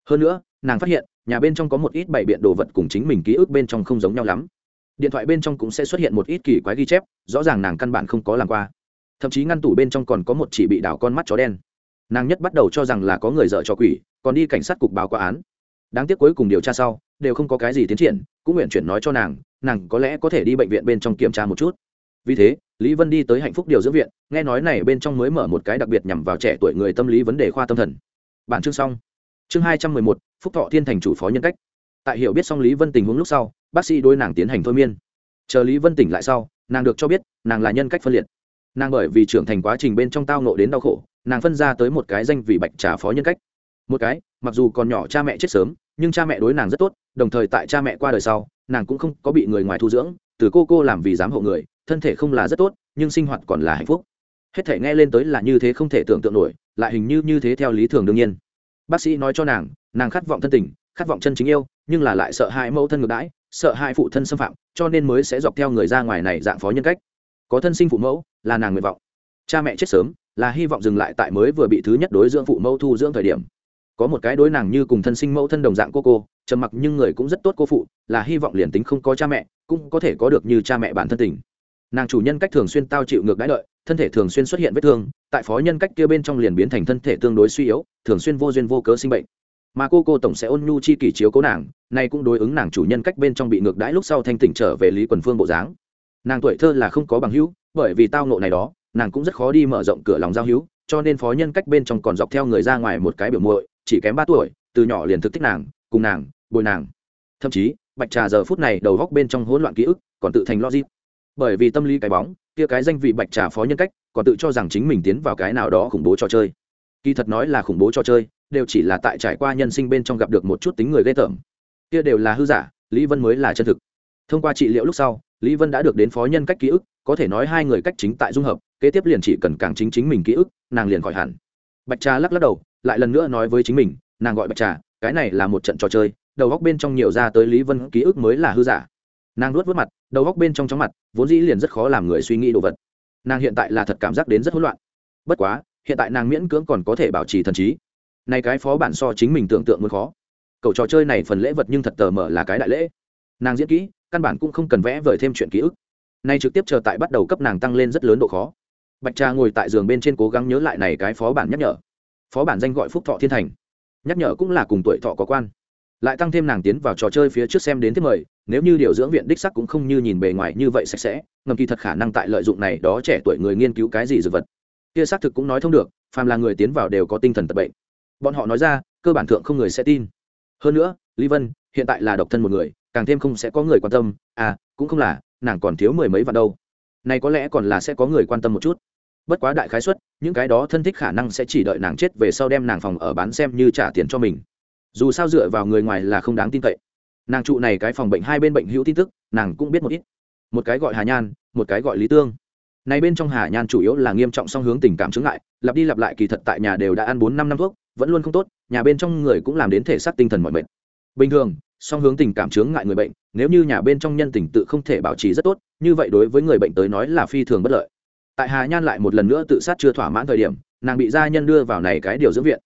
Hơn nữa, nàng phát hiện, nhà bên trong có một ít bảy biện đồ vật cùng chính mình ký ức bên trong không giống nhau lắm. Điện thoại bên trong cũng sẽ xuất hiện một ít kỳ quái ghi chép, rõ ràng nàng căn bản không có làm qua. Thậm chí ngăn tủ bên trong còn có một chỉ bị đảo con mắt chó đen. Nàng nhất bắt đầu cho rằng là có người dợ cho quỷ, còn đi cảnh sát cục báo qua án. Đáng tiếc cuối cùng điều tra sau, đều không có cái gì tiến triển, cũng nguyện chuyển nói cho nàng nàng có lẽ có thể đi bệnh viện bên trong kiểm tra một chút vì thế, lý vân đi tới hạnh phúc điều dưỡng viện, nghe nói này bên trong mới mở một cái đặc biệt nhằm vào trẻ tuổi người tâm lý vấn đề khoa tâm thần. Bản chương xong. Chương hai trăm mười một, phúc thọ thiên thành chủ phó nhân cách. Tại hiểu biết xong lý vân tình huống lúc sau, bác sĩ đối nàng tiến hành thôi miên. Chờ lý vân tỉnh lại sau, nàng được cho biết, nàng là nhân cách phân liệt. Nàng bởi vì trưởng thành quá trình bên trong tao nộ đến đau khổ, nàng phân ra tới một cái danh vị bạch trà phó nhân cách. Một cái, mặc dù còn nhỏ cha mẹ chết sớm, nhưng cha mẹ đối nàng rất tốt, đồng thời tại cha mẹ qua đời sau, nàng cũng không có bị người ngoài thu dưỡng, từ cô cô làm vì giám hộ người thân thể không là rất tốt, nhưng sinh hoạt còn là hạnh phúc. Hết thể nghe lên tới là như thế không thể tưởng tượng nổi, lại hình như như thế theo lý thường đương nhiên. Bác sĩ nói cho nàng nàng khát vọng thân tình, khát vọng chân chính yêu, nhưng là lại sợ hai mẫu thân ngược đãi, sợ hai phụ thân xâm phạm, cho nên mới sẽ dọc theo người ra ngoài này dạng phó nhân cách. Có thân sinh phụ mẫu, là nàng nguyện vọng. Cha mẹ chết sớm, là hy vọng dừng lại tại mới vừa bị thứ nhất đối dưỡng phụ mẫu thu dưỡng thời điểm. Có một cái đối nàng như cùng thân sinh mẫu thân đồng dạng cô cô, trầm mặc nhưng người cũng rất tốt cô phụ, là hy vọng liền tính không có cha mẹ, cũng có thể có được như cha mẹ bản thân tình nàng chủ nhân cách thường xuyên tao chịu ngược đãi lợi, thân thể thường xuyên xuất hiện vết thương, tại phó nhân cách kia bên trong liền biến thành thân thể tương đối suy yếu, thường xuyên vô duyên vô cớ sinh bệnh. Mà cô cô tổng sẽ ôn nhu chi kỷ chiếu cố nàng, nay cũng đối ứng nàng chủ nhân cách bên trong bị ngược đãi lúc sau thanh tỉnh trở về lý quần phương bộ dáng. Nàng tuổi thơ là không có bằng hữu, bởi vì tao nộ này đó, nàng cũng rất khó đi mở rộng cửa lòng giao hữu, cho nên phó nhân cách bên trong còn dọc theo người ra ngoài một cái biểu muội, chỉ kém ba tuổi, từ nhỏ liền thực thích nàng, cùng nàng, bồi nàng. Thậm chí, bạch trà giờ phút này đầu góc bên trong hỗn loạn ký ức còn tự thành logic bởi vì tâm lý cái bóng, kia cái danh vị bạch trà phó nhân cách, còn tự cho rằng chính mình tiến vào cái nào đó khủng bố trò chơi. Kỳ thật nói là khủng bố trò chơi, đều chỉ là tại trải qua nhân sinh bên trong gặp được một chút tính người ghê tởm. Kia đều là hư giả, lý vân mới là chân thực. Thông qua trị liệu lúc sau, lý vân đã được đến phó nhân cách ký ức, có thể nói hai người cách chính tại dung hợp, kế tiếp liền chỉ cần càng chính chính mình ký ức, nàng liền khỏi hẳn. Bạch trà lắc lắc đầu, lại lần nữa nói với chính mình, nàng gọi bạch trà, cái này là một trận trò chơi, đầu góc bên trong nhiều ra tới lý vân ký ức mới là hư giả. Nàng luốt vớt mặt đầu góc bên trong chóng mặt, vốn dĩ liền rất khó làm người suy nghĩ đồ vật. Nàng hiện tại là thật cảm giác đến rất hỗn loạn. Bất quá, hiện tại nàng miễn cưỡng còn có thể bảo trì thần trí. Này cái phó bản so chính mình tưởng tượng muốn khó. Cậu trò chơi này phần lễ vật nhưng thật tờ mở là cái đại lễ. Nàng diễn kỹ, căn bản cũng không cần vẽ vời thêm chuyện ký ức. Nay trực tiếp chờ tại bắt đầu cấp nàng tăng lên rất lớn độ khó. Bạch trà ngồi tại giường bên trên cố gắng nhớ lại này cái phó bản nhắc nhở. Phó bản danh gọi phúc thọ thiên thành. Nhắc nhở cũng là cùng tuổi thọ có quan lại tăng thêm nàng tiến vào trò chơi phía trước xem đến thế mời, nếu như điều dưỡng viện đích sắc cũng không như nhìn bề ngoài như vậy sạch sẽ, ngầm kỳ thật khả năng tại lợi dụng này đó trẻ tuổi người nghiên cứu cái gì dược vật. Kia xác thực cũng nói thông được, phàm là người tiến vào đều có tinh thần tật bệnh. Bọn họ nói ra, cơ bản thượng không người sẽ tin. Hơn nữa, lý vân, hiện tại là độc thân một người, càng thêm không sẽ có người quan tâm à cũng không là, nàng còn thiếu mười mấy vạn đâu. Này có lẽ còn là sẽ có người quan tâm một chút. Bất quá đại khái suất, những cái đó thân thích khả năng sẽ chỉ đợi nàng chết về sau đem nàng phòng ở bán xem như trả tiền cho mình dù sao dựa vào người ngoài là không đáng tin cậy. Nàng trụ này cái phòng bệnh hai bên bệnh hữu tin tức, nàng cũng biết một ít. Một cái gọi hà nhan, một cái gọi lý tương. Này bên trong hà nhan chủ yếu là nghiêm trọng song hướng tình cảm chứng ngại, lặp đi lặp lại kỳ thật tại nhà đều đã ăn bốn năm năm thuốc, vẫn luôn không tốt, nhà bên trong người cũng làm đến thể xác tinh thần mọi bệnh bình thường, song hướng tình cảm chướng ngại người bệnh, nếu như nhà bên trong nhân tình tự không thể bảo trì rất tốt, như vậy đối với người bệnh tới nói là phi thường bất lợi. Tại hà nhan lại một lần nữa tự sát chưa thỏa mãn thời điểm, nàng bị gia nhân đưa vào này cái điều dưỡng viện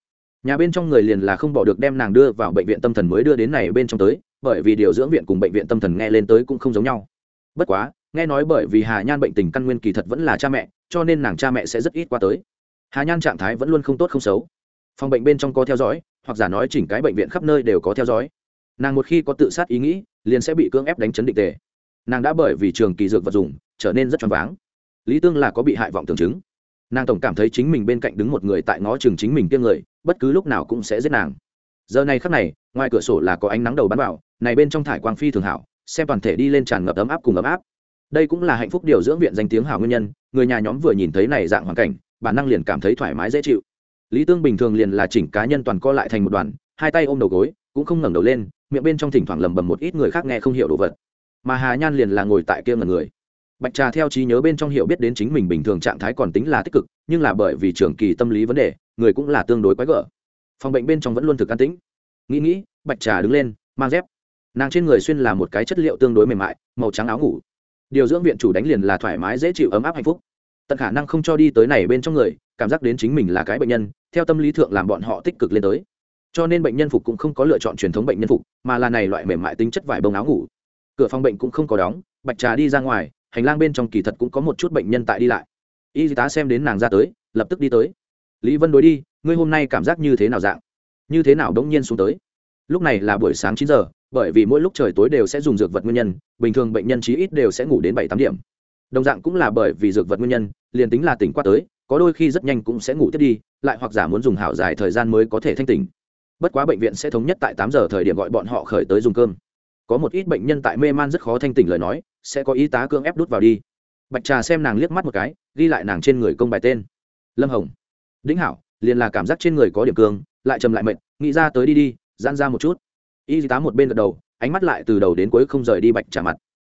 nhà bên trong người liền là không bỏ được đem nàng đưa vào bệnh viện tâm thần mới đưa đến này bên trong tới, bởi vì điều dưỡng viện cùng bệnh viện tâm thần nghe lên tới cũng không giống nhau. Bất quá, nghe nói bởi vì hà nhan bệnh tình căn nguyên kỳ thật vẫn là cha mẹ, cho nên nàng cha mẹ sẽ rất ít qua tới. Hà nhan trạng thái vẫn luôn không tốt không xấu. Phòng bệnh bên trong có theo dõi, hoặc giả nói chỉnh cái bệnh viện khắp nơi đều có theo dõi. Nàng một khi có tự sát ý nghĩ, liền sẽ bị cưỡng ép đánh chấn định tề. Nàng đã bởi vì trường kỳ dược vật dùng, trở nên rất choáng váng. Lý tương là có bị hại vọng tưởng chứng. Nàng tổng cảm thấy chính mình bên cạnh đứng một người tại ngõ trường chính mình tiêm người bất cứ lúc nào cũng sẽ giết nàng. Giờ này khắc này, ngoài cửa sổ là có ánh nắng đầu bắn vào, này bên trong thải quang phi thường hảo, xem toàn thể đi lên tràn ngập ấm áp cùng ấm áp. Đây cũng là hạnh phúc điều dưỡng viện danh tiếng hảo nguyên nhân, người nhà nhóm vừa nhìn thấy này dạng hoàn cảnh, bản năng liền cảm thấy thoải mái dễ chịu. Lý tương bình thường liền là chỉnh cá nhân toàn co lại thành một đoàn, hai tay ôm đầu gối, cũng không ngẩng đầu lên, miệng bên trong thỉnh thoảng lầm bầm một ít người khác nghe không hiểu đồ vật. Mà hà nhan liền là ngồi tại kia ngần người. Bạch trà theo trí nhớ bên trong hiểu biết đến chính mình bình thường trạng thái còn tính là tích cực, nhưng là bởi vì trường kỳ tâm lý vấn đề người cũng là tương đối quái gở. Phòng bệnh bên trong vẫn luôn thực an tĩnh. Nghĩ nghĩ, bạch trà đứng lên, mang dép. Nàng trên người xuyên là một cái chất liệu tương đối mềm mại, màu trắng áo ngủ. Điều dưỡng viện chủ đánh liền là thoải mái, dễ chịu, ấm áp, hạnh phúc. Tận khả năng không cho đi tới này bên trong người, cảm giác đến chính mình là cái bệnh nhân, theo tâm lý thượng làm bọn họ tích cực lên tới. Cho nên bệnh nhân phục cũng không có lựa chọn truyền thống bệnh nhân phục, mà là này loại mềm mại tính chất vải bông áo ngủ. Cửa phòng bệnh cũng không có đóng, bạch trà đi ra ngoài, hành lang bên trong kỳ thật cũng có một chút bệnh nhân tại đi lại. Y tá xem đến nàng ra tới, lập tức đi tới lý vân đối đi, ngươi hôm nay cảm giác như thế nào dạng? Như thế nào đống nhiên xuống tới? Lúc này là buổi sáng chín giờ, bởi vì mỗi lúc trời tối đều sẽ dùng dược vật nguyên nhân, bình thường bệnh nhân chí ít đều sẽ ngủ đến bảy tám điểm. Đồng dạng cũng là bởi vì dược vật nguyên nhân, liền tính là tỉnh qua tới, có đôi khi rất nhanh cũng sẽ ngủ tiếp đi, lại hoặc giả muốn dùng hảo dài thời gian mới có thể thanh tỉnh. Bất quá bệnh viện sẽ thống nhất tại tám giờ thời điểm gọi bọn họ khởi tới dùng cơm. Có một ít bệnh nhân tại mê man rất khó thanh tỉnh lời nói, sẽ có y tá cưỡng ép đút vào đi. Bạch trà xem nàng liếc mắt một cái, ghi lại nàng trên người công bài tên. Lâm hồng đĩnh hảo, liền là cảm giác trên người có điểm cương, lại trầm lại mệt, nghĩ ra tới đi đi, giãn ra một chút. Y tá một bên gật đầu, ánh mắt lại từ đầu đến cuối không rời đi bạch trà mặt.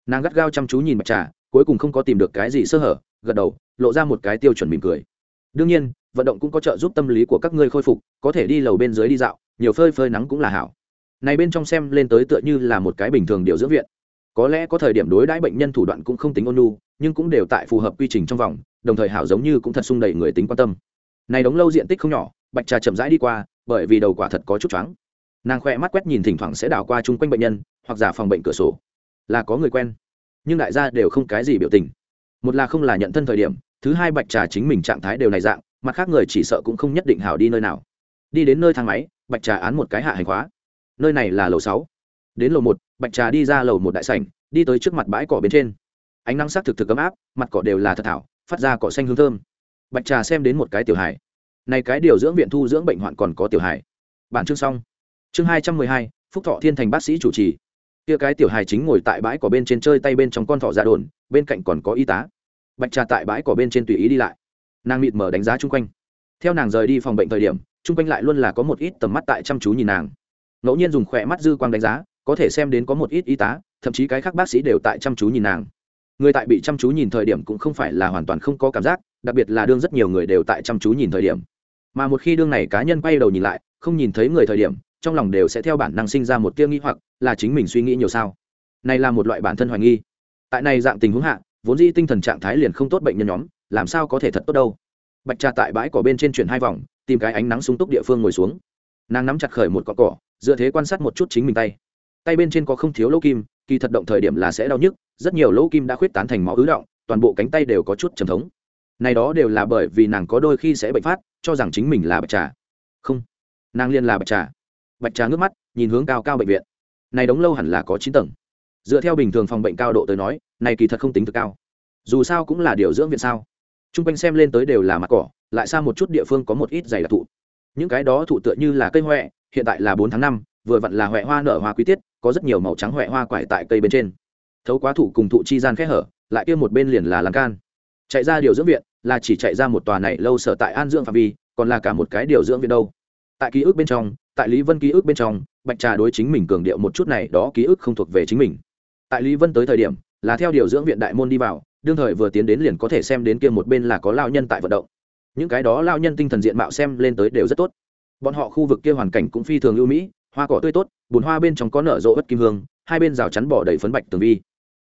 Nàng gắt gao chăm chú nhìn bạch trà, cuối cùng không có tìm được cái gì sơ hở, gật đầu, lộ ra một cái tiêu chuẩn mỉm cười. Đương nhiên, vận động cũng có trợ giúp tâm lý của các ngươi khôi phục, có thể đi lầu bên dưới đi dạo, nhiều phơi phơi nắng cũng là hảo. Này bên trong xem lên tới tựa như là một cái bình thường điều dưỡng viện. Có lẽ có thời điểm đối đãi bệnh nhân thủ đoạn cũng không tính ôn nhu, nhưng cũng đều tại phù hợp quy trình trong vòng, đồng thời hảo giống như cũng thật sung đầy người tính quan tâm này đóng lâu diện tích không nhỏ, bạch trà chậm rãi đi qua, bởi vì đầu quả thật có chút choáng. Nàng khoe mắt quét nhìn thỉnh thoảng sẽ đảo qua chung quanh bệnh nhân, hoặc giả phòng bệnh cửa sổ. Là có người quen, nhưng đại gia đều không cái gì biểu tình. Một là không là nhận thân thời điểm, thứ hai bạch trà chính mình trạng thái đều này dạng, mặt khác người chỉ sợ cũng không nhất định hảo đi nơi nào. Đi đến nơi thang máy, bạch trà án một cái hạ hành khóa. Nơi này là lầu sáu. Đến lầu một, bạch trà đi ra lầu một đại sảnh, đi tới trước mặt bãi cỏ bên trên. Ánh nắng sắc thực thực ấm áp, mặt cỏ đều là thật thảo, phát ra cỏ xanh hương thơm bạch trà xem đến một cái tiểu hải này cái điều dưỡng viện thu dưỡng bệnh hoạn còn có tiểu hải bản chương xong. Chương hai trăm mười hai, phúc thọ thiên thành bác sĩ chủ trì. Kia cái tiểu hài chính ngồi tại bãi cỏ bên trên chơi tay bên trong con thọ ra dạ đồn, bên cạnh còn có y tá. Bạch trà tại bãi cỏ bên trên tùy ý đi lại. Nàng mịt mở đánh giá chung quanh. Theo nàng rời đi phòng bệnh thời điểm, chung quanh lại luôn là có một ít tầm mắt tại chăm chú nhìn nàng. Ngẫu nhiên dùng khỏe mắt dư quang đánh giá, có thể xem đến có một ít y tá, thậm chí cái khác bác sĩ đều tại chăm chú nhìn nàng. Người tại bị chăm chú nhìn thời điểm cũng không phải là hoàn toàn không có cảm giác đặc biệt là đương rất nhiều người đều tại chăm chú nhìn thời điểm. Mà một khi đương này cá nhân quay đầu nhìn lại, không nhìn thấy người thời điểm, trong lòng đều sẽ theo bản năng sinh ra một tiêu nghĩ hoặc, là chính mình suy nghĩ nhiều sao? Này là một loại bản thân hoài nghi. Tại này dạng tình huống hạ, vốn dĩ tinh thần trạng thái liền không tốt bệnh nhân nhóm, làm sao có thể thật tốt đâu? Bạch trà tại bãi cỏ bên trên chuyển hai vòng, tìm cái ánh nắng sung túc địa phương ngồi xuống. Nàng nắm chặt khởi một cọn cỏ dựa thế quan sát một chút chính mình tay. Tay bên trên có không thiếu lỗ kim, kỳ thật động thời điểm là sẽ đau nhức, rất nhiều lỗ kim đã khuyết tán thành máu ứ động, toàn bộ cánh tay đều có chút trầm thống này đó đều là bởi vì nàng có đôi khi sẽ bệnh phát, cho rằng chính mình là bạch trà. Không, nàng liên là bạch trà. Bạch trà ngước mắt, nhìn hướng cao cao bệnh viện. Này đóng lâu hẳn là có chín tầng. Dựa theo bình thường phòng bệnh cao độ tới nói, này kỳ thật không tính thực cao. Dù sao cũng là điều dưỡng viện sao. T r u n g quanh xem lên tới đều là mặt cỏ, lại xa một chút địa phương có một ít dày đặc thụ. Những cái đó thụ tựa như là cây huệ hiện tại là bốn tháng năm, vừa vặn là huệ hoa nở hoa quý tiết, có rất nhiều màu trắng huệ hoa quải tại cây bên trên. Thấu quá thụ cùng thụ chi gian khẽ hở, lại kia một bên liền là lan can chạy ra điều dưỡng viện là chỉ chạy ra một tòa này lâu sở tại an dưỡng phạm vi, còn là cả một cái điều dưỡng viện đâu. Tại ký ức bên trong, tại lý vân ký ức bên trong, bạch trà đối chính mình cường điệu một chút này, đó ký ức không thuộc về chính mình. Tại lý vân tới thời điểm, là theo điều dưỡng viện đại môn đi vào, đương thời vừa tiến đến liền có thể xem đến kia một bên là có lao nhân tại vận động. Những cái đó lao nhân tinh thần diện mạo xem lên tới đều rất tốt. Bọn họ khu vực kia hoàn cảnh cũng phi thường ưu mỹ, hoa cỏ tươi tốt, bùn hoa bên trong có nở rộ ất kim hương, hai bên rào chắn bỏ đầy phấn bạch tường vi.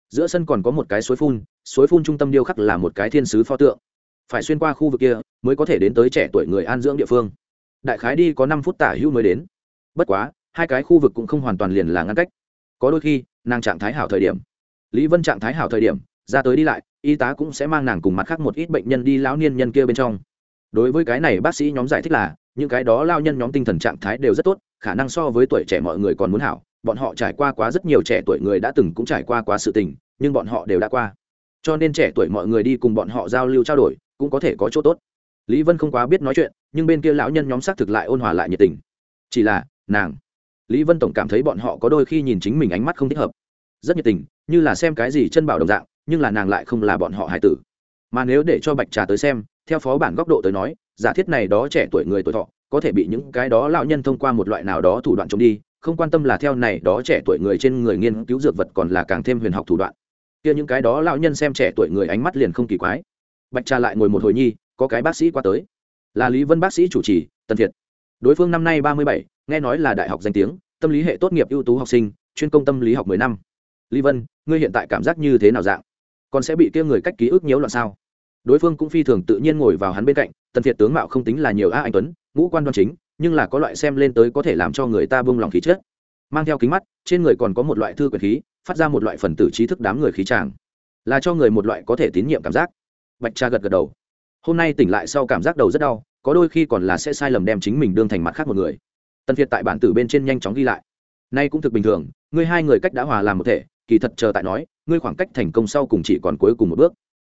Giữa sân còn có một cái suối phun suối phun trung tâm điêu khắc là một cái thiên sứ pho tượng. Phải xuyên qua khu vực kia mới có thể đến tới trẻ tuổi người an dưỡng địa phương. Đại khái đi có năm phút tả hữu mới đến. Bất quá, hai cái khu vực cũng không hoàn toàn liền là ngăn cách. Có đôi khi, nàng trạng thái hảo thời điểm. Lý vân trạng thái hảo thời điểm, ra tới đi lại, y tá cũng sẽ mang nàng cùng mặt khác một ít bệnh nhân đi lão niên nhân kia bên trong. Đối với cái này bác sĩ nhóm giải thích là, những cái đó lao nhân nhóm tinh thần trạng thái đều rất tốt, khả năng so với tuổi trẻ mọi người còn muốn hảo. Bọn họ trải qua quá rất nhiều trẻ tuổi người đã từng cũng trải qua quá sự tình, nhưng bọn họ đều đã qua cho nên trẻ tuổi mọi người đi cùng bọn họ giao lưu trao đổi cũng có thể có chỗ tốt. Lý vân không quá biết nói chuyện, nhưng bên kia lão nhân nhóm xác thực lại ôn hòa lại nhiệt tình. Chỉ là, nàng. Lý vân tổng cảm thấy bọn họ có đôi khi nhìn chính mình ánh mắt không thích hợp. Rất nhiệt tình, như là xem cái gì chân bảo đồng dạng, nhưng là nàng lại không là bọn họ hải tử. Mà nếu để cho bạch trà tới xem, theo phó bản góc độ tới nói, giả thiết này đó trẻ tuổi người tuổi thọ, có thể bị những cái đó lão nhân thông qua một loại nào đó thủ đoạn trộm đi, không quan tâm là theo này đó trẻ tuổi người trên người nghiên cứu dược vật còn là càng thêm huyền học thủ đoạn kia những cái đó lão nhân xem trẻ tuổi người ánh mắt liền không kỳ quái. Bạch trà lại ngồi một hồi nhi, có cái bác sĩ qua tới. Là lý vân bác sĩ chủ trì tân thiệt. Đối phương năm nay ba mươi bảy, nghe nói là đại học danh tiếng, tâm lý hệ tốt nghiệp ưu tú học sinh, chuyên công tâm lý học mười năm. Lý vân, ngươi hiện tại cảm giác như thế nào dạng? Còn sẽ bị kia người cách ký ức nhiễu loạn sao? Đối phương cũng phi thường tự nhiên ngồi vào hắn bên cạnh, tần việt tướng mạo không tính là nhiều a anh tuấn, ngũ quan đoan chính, nhưng là có loại xem lên tới có thể làm cho người ta buông lòng khí chết mang theo kính mắt, trên người còn có một loại thư quyền khí phát ra một loại phần tử trí thức đám người khí tràng, là cho người một loại có thể tín nhiệm cảm giác. Bạch cha gật gật đầu. Hôm nay tỉnh lại sau cảm giác đầu rất đau, có đôi khi còn là sẽ sai lầm đem chính mình đương thành mặt khác một người. Tần việt tại bản tử bên trên nhanh chóng ghi lại. Nay cũng thực bình thường, ngươi hai người cách đã hòa làm một thể, kỳ thật chờ tại nói, ngươi khoảng cách thành công sau cùng chỉ còn cuối cùng một bước.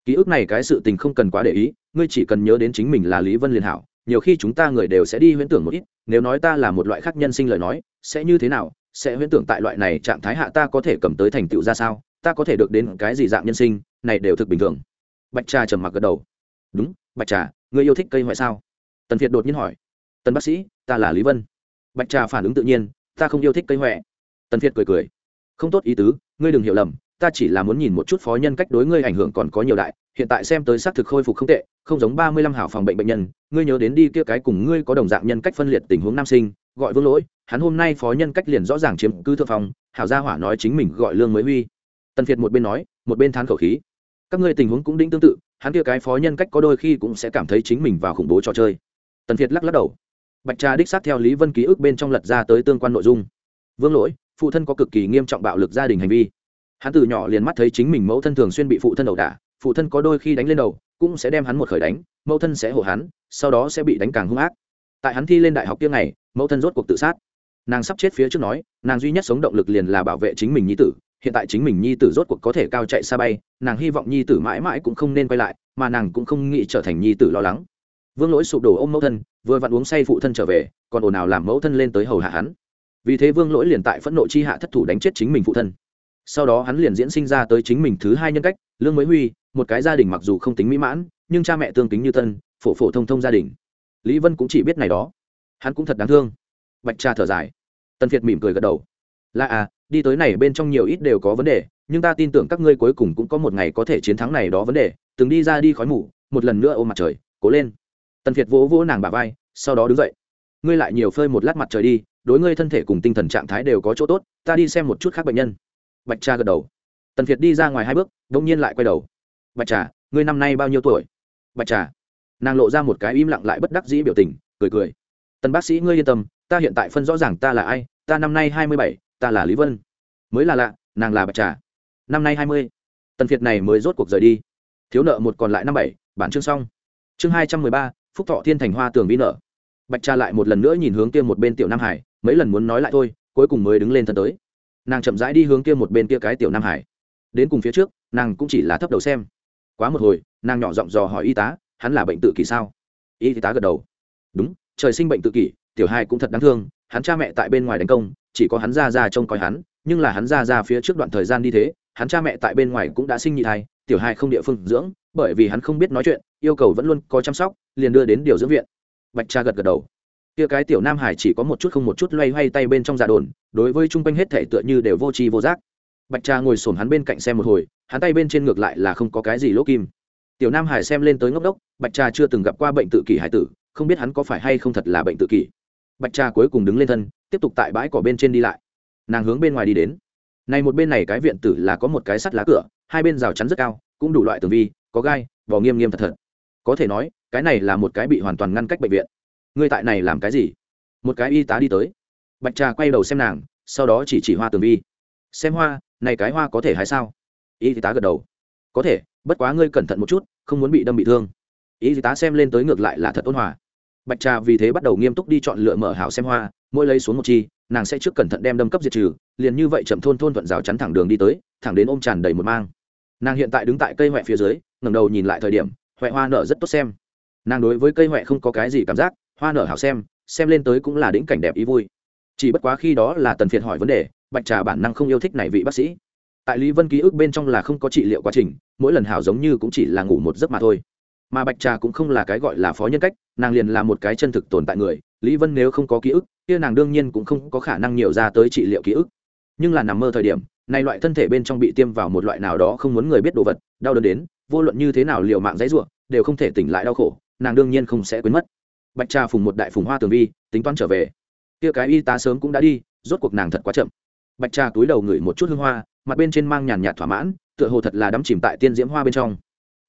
Ký ức này cái sự tình không cần quá để ý, ngươi chỉ cần nhớ đến chính mình là lý vân liền hảo, nhiều khi chúng ta người đều sẽ đi huyễn tưởng một ít, nếu nói ta là một loại khác nhân sinh lời nói, sẽ như thế nào sẽ huyễn tưởng tại loại này trạng thái hạ ta có thể cầm tới thành tựu ra sao? Ta có thể được đến cái gì dạng nhân sinh? Này đều thực bình thường. Bạch trà trầm mặc gật đầu. Đúng, bạch trà, ngươi yêu thích cây ngoại sao? Tần việt đột nhiên hỏi. Tần bác sĩ, ta là lý vân. Bạch trà phản ứng tự nhiên, ta không yêu thích cây huệ tần việt cười cười. Không tốt ý tứ, ngươi đừng hiểu lầm, ta chỉ là muốn nhìn một chút phó nhân cách đối ngươi ảnh hưởng còn có nhiều đại hiện tại xem tới xác thực khôi phục không tệ, không giống ba mươi lăm hảo phòng bệnh bệnh nhân, ngươi nhớ đến đi kia cái cùng ngươi có đồng dạng nhân cách phân liệt tình huống nam sinh, gọi vương lỗi, hắn hôm nay phó nhân cách liền rõ ràng chiếm cứ thượng phòng hảo gia hỏa nói chính mình gọi lương mới huy tần việt một bên nói, một bên thán khẩu khí. Các ngươi tình huống cũng đĩnh tương tự, hắn kia cái phó nhân cách có đôi khi cũng sẽ cảm thấy chính mình vào khủng bố trò chơi. Tần việt lắc lắc đầu. Bạch trà đích xác theo lý vân ký ức bên trong lật ra tới tương quan nội dung. Vương lỗi, phụ thân có cực kỳ nghiêm trọng bạo lực gia đình hành vi. Hắn từ nhỏ liền mắt thấy chính mình mẫu thân thường xuyên bị phụ thân ẩu đả phụ thân có đôi khi đánh lên đầu, cũng sẽ đem hắn một khởi đánh, mẫu thân sẽ hộ hắn, sau đó sẽ bị đánh càng hung ác. Tại hắn thi lên đại học kia ngày, mẫu thân rốt cuộc tự sát. Nàng sắp chết phía trước nói, nàng duy nhất sống động lực liền là bảo vệ chính mình nhi tử, hiện tại chính mình nhi tử rốt cuộc có thể cao chạy xa bay, nàng hy vọng nhi tử mãi mãi cũng không nên quay lại, mà nàng cũng không nghĩ trở thành nhi tử lo lắng. Vương lỗi sụp đổ ôm mẫu thân, vừa vặn uống say phụ thân trở về, còn ồn ào làm mẫu thân lên tới hầu hạ hắn. Vì thế vương lỗi liền tại phẫn nộ chi hạ thất thủ đánh chết chính mình phụ thân. Sau đó hắn liền diễn sinh ra tới chính mình thứ hai nhân cách, lương mới huy một cái gia đình mặc dù không tính mỹ mãn, nhưng cha mẹ tương tính như tân phổ phổ thông thông gia đình. Lý vân cũng chỉ biết này đó. Hắn cũng thật đáng thương. Bạch cha thở dài. Tần việt mỉm cười gật đầu. Là à đi tới này bên trong nhiều ít đều có vấn đề, nhưng ta tin tưởng các ngươi cuối cùng cũng có một ngày có thể chiến thắng này đó vấn đề, từng đi ra đi khói mù, một lần nữa ôm mặt trời, cố lên. Tần việt vỗ vỗ nàng bà vai, sau đó đứng dậy. Ngươi lại nhiều phơi một lát mặt trời đi, đối ngươi thân thể cùng tinh thần trạng thái đều có chỗ tốt, ta đi xem một chút khác bệnh nhân. Bạch cha gật đầu. Tần việt đi ra ngoài hai bước đ ỗ n g nhiên lại quay đầu bạch trà, ngươi năm nay bao nhiêu tuổi? Bạch trà. Nàng lộ ra một cái im lặng lại bất đắc dĩ biểu tình, cười cười. Tần bác sĩ ngươi yên tâm, ta hiện tại phân rõ ràng ta là ai, ta năm nay hai mươi bảy, ta là lý vân. Mới là lạ, nàng là bạch trà. Năm nay hai mươi. Tần việt này mới rốt cuộc rời đi. Thiếu nợ một còn lại năm bảy, bản chương xong. Chương hai trăm mười ba, phúc thọ thiên thành hoa tường vi nợ. Bạch trà lại một lần nữa nhìn hướng kia một bên tiểu nam hải, mấy lần muốn nói lại thôi, cuối cùng mới đứng lên thân tới. Nàng chậm rãi đi hướng kia một bên kia cái tiểu nam hải. Đến cùng phía trước, nàng cũng chỉ là thấp đầu xem quá một hồi, nàng nhỏ giọng dò hỏi y tá, hắn là bệnh tự kỷ sao? Y tá gật đầu. Đúng, trời sinh bệnh tự kỷ, tiểu hai cũng thật đáng thương, hắn cha mẹ tại bên ngoài đánh công, chỉ có hắn ra ra trông coi hắn, nhưng là hắn ra ra phía trước đoạn thời gian đi thế, hắn cha mẹ tại bên ngoài cũng đã sinh nhị thai, tiểu hai không địa phương dưỡng, bởi vì hắn không biết nói chuyện, yêu cầu vẫn luôn có chăm sóc, liền đưa đến điều dưỡng viện. Bạch cha gật gật đầu. Kia cái tiểu nam hải chỉ có một chút không một chút loay hoay tay bên trong dạ đồn, đối với chung quanh hết thể tựa như đều vô tri vô giác. Bạch cha ngồi sổm hắn bên cạnh xem một hồi hắn tay bên trên ngược lại là không có cái gì lỗ kim. Tiểu nam hải xem lên tới ngốc đốc, bạch trà chưa từng gặp qua bệnh tự kỷ hải tử, không biết hắn có phải hay không thật là bệnh tự kỷ. Bạch trà cuối cùng đứng lên thân, tiếp tục tại bãi cỏ bên trên đi lại. Nàng hướng bên ngoài đi đến. Này một bên này cái viện tử là có một cái sắt lá cửa, hai bên rào chắn rất cao, cũng đủ loại tường vi, có gai, vỏ nghiêm nghiêm thật thật. Có thể nói, cái này là một cái bị hoàn toàn ngăn cách bệnh viện. Ngươi tại này làm cái gì? Một cái y tá đi tới. Bạch trà quay đầu xem nàng, sau đó chỉ chỉ hoa tường vi. Xem hoa, này cái hoa có thể hay sao? Y tá gật đầu. Có thể, bất quá ngươi cẩn thận một chút, không muốn bị đâm bị thương. Y tá xem lên tới ngược lại là thật ôn hòa. Bạch trà vì thế bắt đầu nghiêm túc đi chọn lựa mở hảo xem hoa, mỗi lấy xuống một chi, nàng sẽ trước cẩn thận đem đâm cấp diệt trừ, liền như vậy chậm thôn thôn thuận rào chắn thẳng đường đi tới, thẳng đến ôm tràn đầy một mang. Nàng hiện tại đứng tại cây huệ phía dưới, ngẩng đầu nhìn lại thời điểm huệ hoa nở rất tốt xem. Nàng đối với cây huệ không có cái gì cảm giác, hoa nở hảo xem xem lên tới cũng là đĩnh cảnh đẹp ý vui. Chỉ bất quá khi đó là tần phiệt hỏi vấn đề, bạch trà bản năng không yêu thích này vị bác sĩ tại lý vân ký ức bên trong là không có trị liệu quá trình, mỗi lần hảo giống như cũng chỉ là ngủ một giấc mà thôi. Mà bạch trà cũng không là cái gọi là phó nhân cách, nàng liền là một cái chân thực tồn tại người, lý vân nếu không có ký ức, kia nàng đương nhiên cũng không có khả năng nhiều ra tới trị liệu ký ức. Nhưng là nằm mơ thời điểm này loại thân thể bên trong bị tiêm vào một loại nào đó không muốn người biết đồ vật, đau đớn đến, vô luận như thế nào liều mạng dãy ruộng, đều không thể tỉnh lại đau khổ, nàng đương nhiên không sẽ quên mất. Bạch trà phùng một đại phùng hoa tường vi, tính toán trở về. Kia cái y tá sớm cũng đã đi, rốt cuộc nàng thật quá chậm. Bạch trà túi đầu ngửi một chút hương hoa mặt bên trên mang nhàn nhạt thỏa mãn, tựa hồ thật là đắm chìm tại tiên diễm hoa bên trong.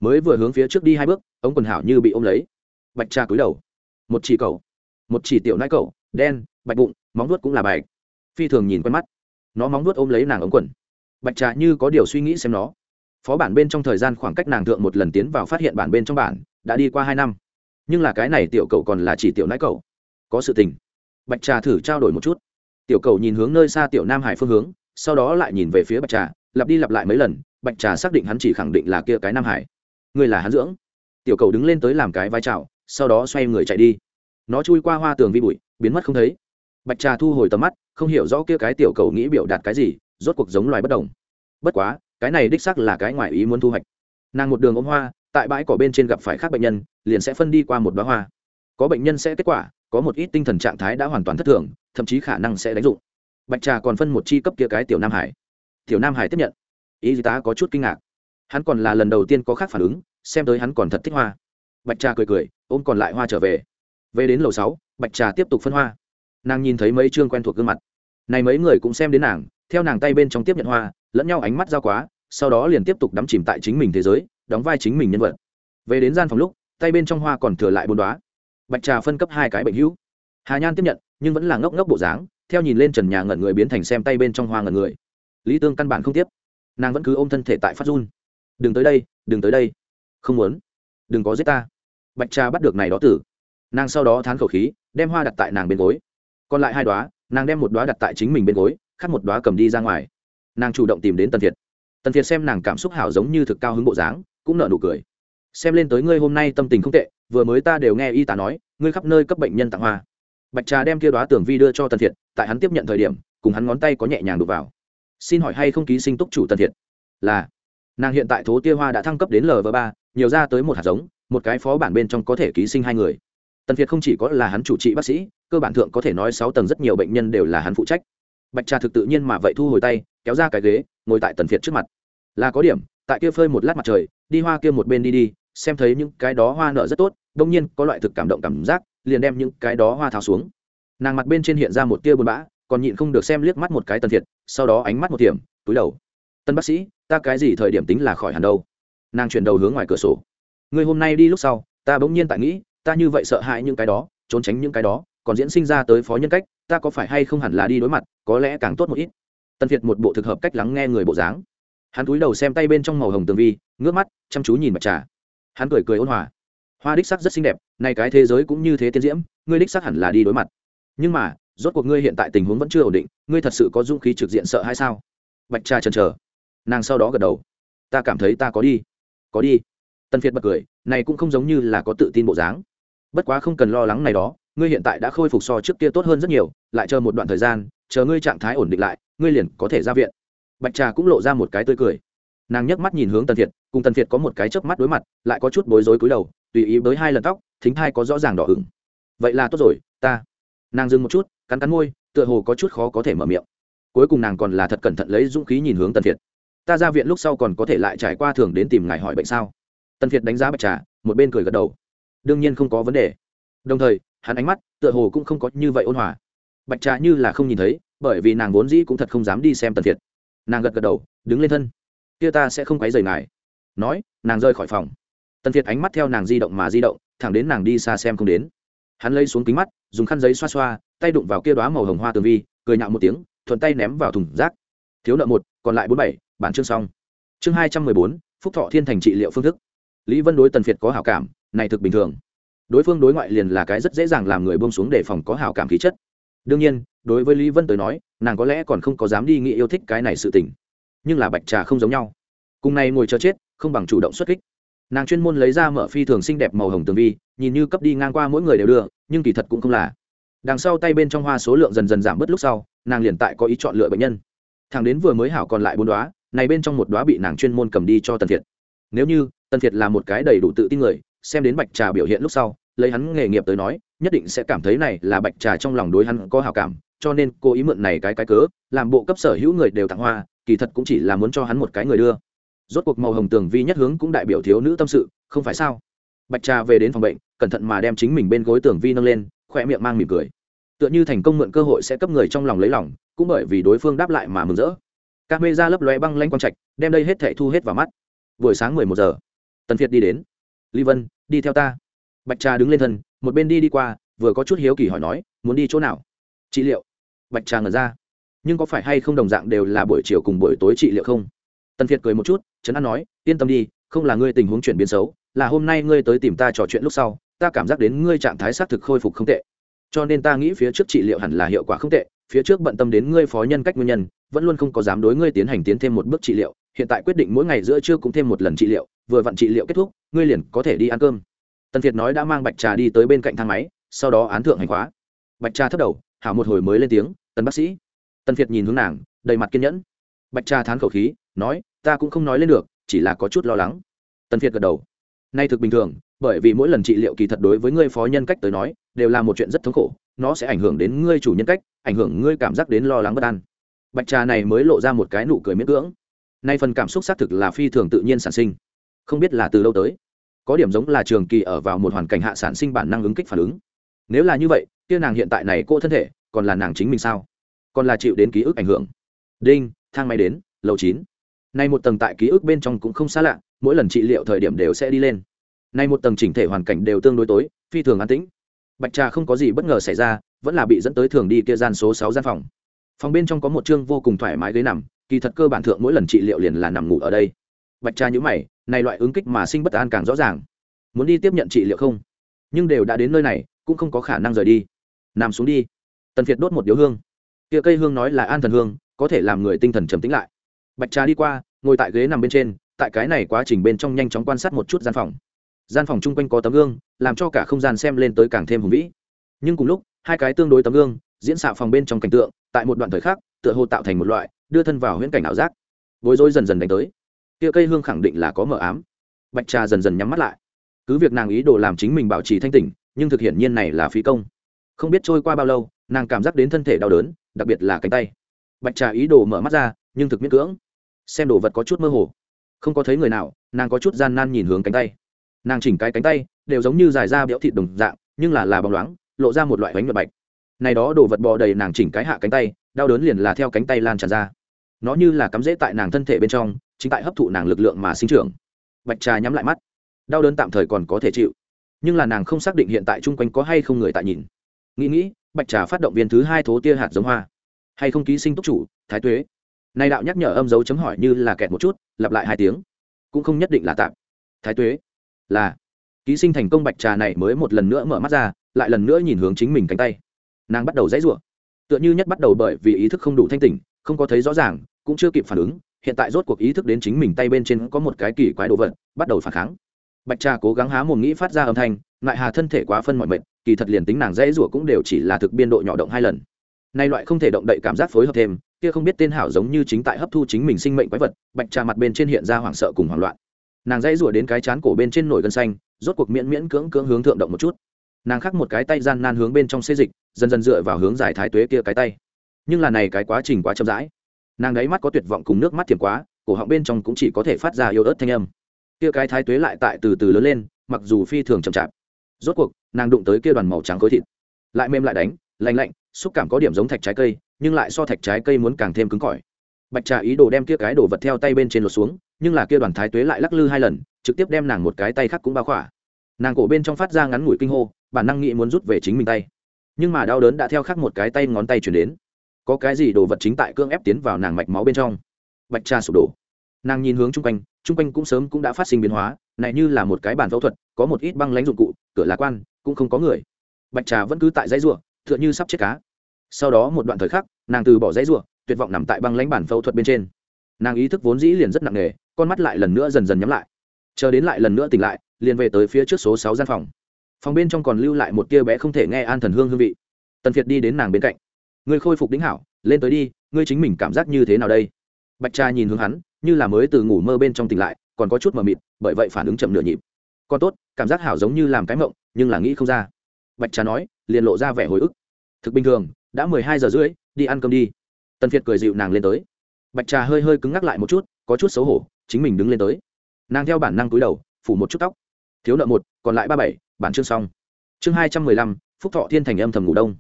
Mới vừa hướng phía trước đi hai bước, ống quần hảo như bị ôm lấy. Bạch trà cúi đầu. Một chỉ cầu. Một chỉ tiểu nai cầu, đen, bạch bụng, móng nuốt cũng là bạch. Phi thường nhìn quen mắt. Nó móng nuốt ôm lấy nàng ống quần. Bạch trà như có điều suy nghĩ xem nó. Phó bản bên trong thời gian khoảng cách nàng thượng một lần tiến vào phát hiện bản bên trong bản, đã đi qua hai năm. Nhưng là cái này tiểu cầu còn là chỉ tiểu nãi cầu. Có sự tình. Bạch trà thử trao đổi một chút. Tiểu cầu nhìn hướng nơi xa tiểu nam hải phương hướng sau đó lại nhìn về phía bạch trà, lặp đi lặp lại mấy lần, bạch trà xác định hắn chỉ khẳng định là kia cái nam hải. Người là hắn dưỡng. Tiểu cầu đứng lên tới làm cái vai trào sau đó xoay người chạy đi. Nó chui qua hoa tường vi bụi, biến mất không thấy. Bạch trà thu hồi tầm mắt, không hiểu rõ kia cái tiểu cầu nghĩ biểu đạt cái gì, rốt cuộc giống loài bất đồng. Bất quá, cái này đích sắc là cái ngoài ý muốn thu hoạch. Nàng một đường ôm hoa, tại bãi cỏ bên trên gặp phải khác bệnh nhân, liền sẽ phân đi qua một bá hoa. Có bệnh nhân sẽ kết quả, có một ít tinh thần trạng thái đã hoàn toàn thất thường, thậm chí khả năng sẽ đánh dụng bạch trà còn phân một chi cấp kia cái tiểu nam hải. Tiểu nam hải tiếp nhận. Y tá có chút kinh ngạc. Hắn còn là lần đầu tiên có khác phản ứng, xem tới hắn còn thật thích hoa. Bạch trà cười cười, ôm còn lại hoa trở về. Về đến lầu sáu, bạch trà tiếp tục phân hoa. Nàng nhìn thấy mấy chương quen thuộc gương mặt. Này mấy người cũng xem đến nàng, theo nàng tay bên trong tiếp nhận hoa, lẫn nhau ánh mắt giao quá, sau đó liền tiếp tục đắm chìm tại chính mình thế giới, đóng vai chính mình nhân vật. Về đến gian phòng lúc, tay bên trong hoa còn thừa lại bồn đoá bạch trà phân cấp hai cái bệnh hữu hà nhan tiếp nhận, nhưng vẫn là ngốc ngốc bộ dáng, theo nhìn lên trần nhà ngẩn người biến thành xem tay bên trong hoa ngẩn người. Lý tương căn bản không tiếp. Nàng vẫn cứ ôm thân thể tại phát run. Đừng tới đây, đừng tới đây. Không muốn. Đừng có giết ta. Bạch trà bắt được này đó tử. Nàng sau đó thán khẩu khí, đem hoa đặt tại nàng bên gối. Còn lại hai đoá nàng đem một đoá đặt tại chính mình bên gối khắc một đoá cầm đi ra ngoài. Nàng chủ động tìm đến tần thiệt. Tần thiệt xem nàng cảm xúc hảo giống như thực cao hứng bộ dáng, cũng nợ nụ cười. Xem lên tới ngươi hôm nay tâm tình không tệ, vừa mới ta đều nghe y tá nói, ngươi khắp nơi cấp bệnh nhân tặng hoa bạch trà đem kia đoá tưởng vi đưa cho tần thiệt, tại hắn tiếp nhận thời điểm, cùng hắn ngón tay có nhẹ nhàng đục vào. Xin hỏi hay không ký sinh túc chủ tần thiệt? Là. Nàng hiện tại thố tia hoa đã thăng cấp đến lv ba, nhiều ra tới một hạt giống, một cái phó bản bên trong có thể ký sinh hai người. Tần việt không chỉ có là hắn chủ trị bác sĩ, cơ bản thượng có thể nói sáu tầng rất nhiều bệnh nhân đều là hắn phụ trách. Bạch trà thực tự nhiên mà vậy thu hồi tay, kéo ra cái ghế, ngồi tại tần việt trước mặt. Là có điểm, tại kia phơi một lát mặt trời, đi hoa kia một bên đi đi, xem thấy những cái đó hoa nở rất tốt, đông nhiên có loại thực cảm động cảm giác liền đem những cái đó hoa tháo xuống. Nàng mặt bên trên hiện ra một tia buồn bã, còn nhịn không được xem liếc mắt một cái tần thiệt, sau đó ánh mắt một tiệm túi đầu. Tân bác sĩ, ta cái gì thời điểm tính là khỏi hẳn đâu? Nàng chuyển đầu hướng ngoài cửa sổ. Người hôm nay đi lúc sau, ta bỗng nhiên tại nghĩ, ta như vậy sợ hãi những cái đó, trốn tránh những cái đó, còn diễn sinh ra tới phó nhân cách, ta có phải hay không hẳn là đi đối mặt, có lẽ càng tốt một ít. Tân việt một bộ thực hợp cách lắng nghe người bộ dáng. Hắn cúi đầu xem tay bên trong màu hồng tường vi, ngước mắt, chăm chú nhìn mặt trà. Hắn cười cười ôn hòa hoa đích sắc rất xinh đẹp này cái thế giới cũng như thế tiến diễm, ngươi đích sắc hẳn là đi đối mặt. Nhưng mà, rốt cuộc ngươi hiện tại tình huống vẫn chưa ổn định, ngươi thật sự có dũng khí trực diện sợ hay sao? Bạch trà chần chờ. Nàng sau đó gật đầu. Ta cảm thấy ta có đi. Có đi. Tân phiệt bật cười, này cũng không giống như là có tự tin bộ dáng. Bất quá không cần lo lắng này đó, ngươi hiện tại đã khôi phục so trước kia tốt hơn rất nhiều, lại chờ một đoạn thời gian, chờ ngươi trạng thái ổn định lại, ngươi liền có thể ra viện. Bạch trà cũng lộ ra một cái tươi cười. Nàng nhấc mắt nhìn hướng tần thiệt cùng tần thiệt có một cái chớp mắt đối mặt, lại có chút bối rối cúi đầu tùy ý với hai lần tóc, thính thai có rõ ràng đỏ ửng. Vậy là tốt rồi, ta. Nàng dừng một chút, cắn cắn môi, tựa hồ có chút khó có thể mở miệng. Cuối cùng nàng còn là thật cẩn thận lấy dũng khí nhìn hướng tần việt. Ta ra viện lúc sau còn có thể lại trải qua thường đến tìm ngài hỏi bệnh sao? Tần việt đánh giá bạch trà, một bên cười gật đầu. Đương nhiên không có vấn đề. Đồng thời, hắn ánh mắt tựa hồ cũng không có như vậy ôn hòa. Bạch trà như là không nhìn thấy, bởi vì nàng vốn dĩ cũng thật không dám đi xem tần việt. Nàng gật gật đầu, đứng lên thân. Kia ta sẽ không quấy rầy ngài. Nói, nàng rơi khỏi phòng tần việt ánh mắt theo nàng di động mà di động, thẳng đến nàng đi xa xem không đến. Hắn lấy xuống kính mắt, dùng khăn giấy xoa xoa, tay đụng vào kia đoá màu hồng hoa tường vi, cười nhạo một tiếng, thuận tay ném vào thùng rác. Thiếu nợ một, còn lại bốn bảy, bản chương xong. Chương hai trăm mười bốn, phúc thọ thiên thành trị liệu phương thức. Lý vân đối tần việt có hảo cảm, này thực bình thường. Đối phương đối ngoại liền là cái rất dễ dàng làm người buông xuống để phòng có hảo cảm khí chất. Đương nhiên, đối với lý vân tới nói, nàng có lẽ còn không có dám đi nghĩ yêu thích cái này sự tình. Nhưng là bạch trà không giống nhau. Cùng này ngồi chờ chết, không bằng chủ động xuất kích nàng chuyên môn lấy ra mở phi thường xinh đẹp màu hồng tường vi, nhìn như cấp đi ngang qua mỗi người đều đưa, nhưng kỳ thật cũng không là. Đằng sau tay bên trong hoa số lượng dần dần giảm bớt lúc sau, nàng liền tại có ý chọn lựa bệnh nhân. Thằng đến vừa mới hảo còn lại bốn đoá này bên trong một đoá bị nàng chuyên môn cầm đi cho tần thiệt. Nếu như, tần thiệt là một cái đầy đủ tự tin người, xem đến bạch trà biểu hiện lúc sau, lấy hắn nghề nghiệp tới nói, nhất định sẽ cảm thấy này là bạch trà trong lòng đối hắn có hảo cảm, cho nên cô ý mượn này cái cái cớ, làm bộ cấp sở hữu người đều tặng hoa, kỳ thật cũng chỉ là muốn cho hắn một cái người đưa rốt cuộc màu hồng tường vi nhất hướng cũng đại biểu thiếu nữ tâm sự, không phải sao? Bạch trà về đến phòng bệnh, cẩn thận mà đem chính mình bên gối tường vi nâng lên khoe miệng mang mỉm cười. Tựa như thành công mượn cơ hội sẽ cấp người trong lòng lấy lòng, cũng bởi vì đối phương đáp lại mà mừng rỡ. Các mê ra lấp lóe băng lanh quang trạch, đem đây hết thảy thu hết vào mắt. Buổi sáng mười một giờ. Tần việt đi đến. Ly vân, đi theo ta. Bạch trà đứng lên thân, một bên đi đi qua, vừa có chút hiếu kỳ hỏi nói, muốn đi chỗ nào? Trị liệu. Bạch trà ngẩn ra. Nhưng có phải hay không đồng dạng đều là buổi chiều cùng buổi tối trị liệu không? Tần việt cười một chút, trấn an nói, yên tâm đi, không là ngươi tình huống chuyển biến xấu, là hôm nay ngươi tới tìm ta trò chuyện lúc sau, ta cảm giác đến ngươi trạng thái xác thực khôi phục không tệ. Cho nên ta nghĩ phía trước trị liệu hẳn là hiệu quả không tệ, phía trước bận tâm đến ngươi phó nhân cách nguyên nhân, vẫn luôn không có dám đối ngươi tiến hành tiến thêm một bước trị liệu. Hiện tại quyết định mỗi ngày giữa trưa cũng thêm một lần trị liệu, vừa vặn trị liệu kết thúc, ngươi liền có thể đi ăn cơm. Tần việt nói đã mang bạch trà đi tới bên cạnh thang máy, sau đó án thượng hành khóa. Bạch trà thấp đầu, hảo một hồi mới lên tiếng, tần bác sĩ. Tần việt nhìn hướng nàng, đầy mặt kiên nhẫn. Bạch trà thán khẩu khí nói, ta cũng không nói lên được, chỉ là có chút lo lắng. Tần phiệt gật đầu. Nay thực bình thường, bởi vì mỗi lần trị liệu kỳ thật đối với ngươi phó nhân cách tới nói, đều là một chuyện rất thống khổ, nó sẽ ảnh hưởng đến ngươi chủ nhân cách, ảnh hưởng ngươi cảm giác đến lo lắng bất an. Bạch trà này mới lộ ra một cái nụ cười miễn cưỡng. Nay phần cảm xúc xác thực là phi thường tự nhiên sản sinh. Không biết là từ lâu tới. Có điểm giống là trường kỳ ở vào một hoàn cảnh hạ sản sinh bản năng ứng kích phản ứng. Nếu là như vậy, kia nàng hiện tại này cô thân thể, còn là nàng chính mình sao? Còn là chịu đến ký ức ảnh hưởng. Đinh, thang máy đến, lầu chín nay một tầng tại ký ức bên trong cũng không xa lạ, mỗi lần trị liệu thời điểm đều sẽ đi lên. Nay một tầng chỉnh thể hoàn cảnh đều tương đối tối, phi thường an tĩnh. Bạch trà không có gì bất ngờ xảy ra, vẫn là bị dẫn tới thường đi kia gian số sáu gian phòng. Phòng bên trong có một chương vô cùng thoải mái ghế nằm, kỳ thật cơ bản thượng mỗi lần trị liệu liền là nằm ngủ ở đây. Bạch trà nhữ mày, này loại ứng kích mà sinh bất an càng rõ ràng. Muốn đi tiếp nhận trị liệu không? Nhưng đều đã đến nơi này, cũng không có khả năng rời đi. Nằm xuống đi. Tần việt đốt một điếu hương. Kia cây hương nói là an thần hương, có thể làm người tinh thần trầm tĩnh lại bạch trà đi qua, ngồi tại ghế nằm bên trên, tại cái này quá trình bên trong nhanh chóng quan sát một chút gian phòng. Gian phòng chung quanh có tấm gương, làm cho cả không gian xem lên tới càng thêm hùng vĩ. Nhưng cùng lúc, hai cái tương đối tấm gương, diễn xạ phòng bên trong cảnh tượng, tại một đoạn thời khắc, tựa hồ tạo thành một loại, đưa thân vào huyễn cảnh ảo giác. Bối rối dần dần đánh tới. Kia cây hương khẳng định là có mờ ám. Bạch trà dần dần nhắm mắt lại. Cứ việc nàng ý đồ làm chính mình bảo trì thanh tỉnh, nhưng thực hiện nhiên này là phí công. Không biết trôi qua bao lâu, nàng cảm giác đến thân thể đau đớn, đặc biệt là cánh tay. Bạch trà ý đồ mở mắt ra, nhưng thực miễn cưỡng xem đồ vật có chút mơ hồ. Không có thấy người nào, nàng có chút gian nan nhìn hướng cánh tay. Nàng chỉnh cái cánh tay, đều giống như dài ra béo thịt đồng dạng, nhưng là là bóng loáng, lộ ra một loại bánh vật bạch. Này đó đồ vật bò đầy nàng chỉnh cái hạ cánh tay, đau đớn liền là theo cánh tay lan tràn ra. Nó như là cắm rễ tại nàng thân thể bên trong, chính tại hấp thụ nàng lực lượng mà sinh trưởng. Bạch trà nhắm lại mắt. Đau đớn tạm thời còn có thể chịu, nhưng là nàng không xác định hiện tại chung quanh có hay không người tại nhìn. Nghĩ nghĩ, bạch trà phát động viên thứ hai thố tia hạt giống hoa. Hay không ký sinh túc chủ, thái tuế nay đạo nhắc nhở âm dấu chấm hỏi như là kẹt một chút, lặp lại hai tiếng. Cũng không nhất định là tạm. Thái tuế, là. Ký sinh thành công bạch trà này mới một lần nữa mở mắt ra, lại lần nữa nhìn hướng chính mình cánh tay. Nàng bắt đầu dãy rủa. Tựa như nhất bắt đầu bởi vì ý thức không đủ thanh tỉnh, không có thấy rõ ràng, cũng chưa kịp phản ứng, hiện tại rốt cuộc ý thức đến chính mình tay bên trên có một cái kỳ quái đồ vật, bắt đầu phản kháng. Bạch trà cố gắng há mồm nghĩ phát ra âm thanh lại hà thân thể quá phân mọi mệnh kỳ thật liền tính nàng dãy rủa cũng đều chỉ là thực biên độ nhỏ động hai lần. Nay loại không thể động đậy cảm giác phối hợp thêm kia không biết tên hảo giống như chính tại hấp thu chính mình sinh mệnh quái vật, bạch trà mặt bên trên hiện ra hoảng sợ cùng hoảng loạn. Nàng dãy rủa đến cái chán cổ bên trên nổi gân xanh, rốt cuộc miễn miễn cưỡng cưỡng hướng thượng động một chút. Nàng khắc một cái tay gian nan hướng bên trong xê dịch, dần dần dựa vào hướng giải thái tuế kia cái tay. Nhưng là này cái quá trình quá chậm rãi. Nàng đáy mắt có tuyệt vọng cùng nước mắt thiểm quá, cổ họng bên trong cũng chỉ có thể phát ra yếu ớt thanh âm. Kia cái thái tuế lại tại từ từ lớn lên, mặc dù phi thường chậm chạp. Rốt cuộc, nàng đụng tới kia đoàn màu trắng khối thịt. Lại mềm lại đánh, lạnh lạnh, xúc cảm có điểm giống thạch trái cây nhưng lại so thạch trái cây muốn càng thêm cứng cỏi. Bạch trà ý đồ đem kia cái đồ vật theo tay bên trên lột xuống, nhưng là kia đoàn thái tuế lại lắc lư hai lần, trực tiếp đem nàng một cái tay khác cũng bao khỏa. Nàng cổ bên trong phát ra ngắn ngủi kinh hô, bản năng nghĩ muốn rút về chính mình tay. Nhưng mà đau đớn đã theo khắc một cái tay ngón tay chuyển đến. Có cái gì đồ vật chính tại cương ép tiến vào nàng mạch máu bên trong? Bạch trà sụp đổ. Nàng nhìn hướng chung quanh chung quanh cũng sớm cũng đã phát sinh biến hóa, này như là một cái bàn phẫu thuật, có một ít băng lãnh dụng cụ, cửa lạc quan, cũng không có người. Bạch trà vẫn cứ tại dãy ruộng t h ư ợ n h ư sắp chết cá sau đó một đoạn thời khắc, nàng từ bỏ dãy ruộng tuyệt vọng nằm tại băng lãnh bản phẫu thuật bên trên. Nàng ý thức vốn dĩ liền rất nặng nề, con mắt lại lần nữa dần dần nhắm lại. Chờ đến lại lần nữa tỉnh lại, liền về tới phía trước số sáu gian phòng. Phòng bên trong còn lưu lại một tia bé không thể nghe an thần hương hương vị. Tần việt đi đến nàng bên cạnh. Ngươi khôi phục đính hảo, lên tới đi, ngươi chính mình cảm giác như thế nào đây? Bạch cha nhìn hướng hắn, như là mới từ ngủ mơ bên trong tỉnh lại, còn có chút mờ mịt, bởi vậy phản ứng chậm nửa nhịp. Còn tốt, cảm giác hảo giống như làm cái mộng, nhưng là nghĩ không ra. Bạch trà nói, liền lộ ra vẻ hồi ức. Thực bình thường đã mười hai giờ rưỡi, đi ăn cơm đi. Tần việt cười dịu nàng lên tới. Bạch trà hơi hơi cứng ngắc lại một chút, có chút xấu hổ, chính mình đứng lên tới. Nàng theo bản năng cúi đầu, phủ một chút tóc. Thiếu nợ một, còn lại ba bảy, bản chương xong. Chương hai trăm mười lăm, phúc thọ thiên thành âm thầm ngủ đông.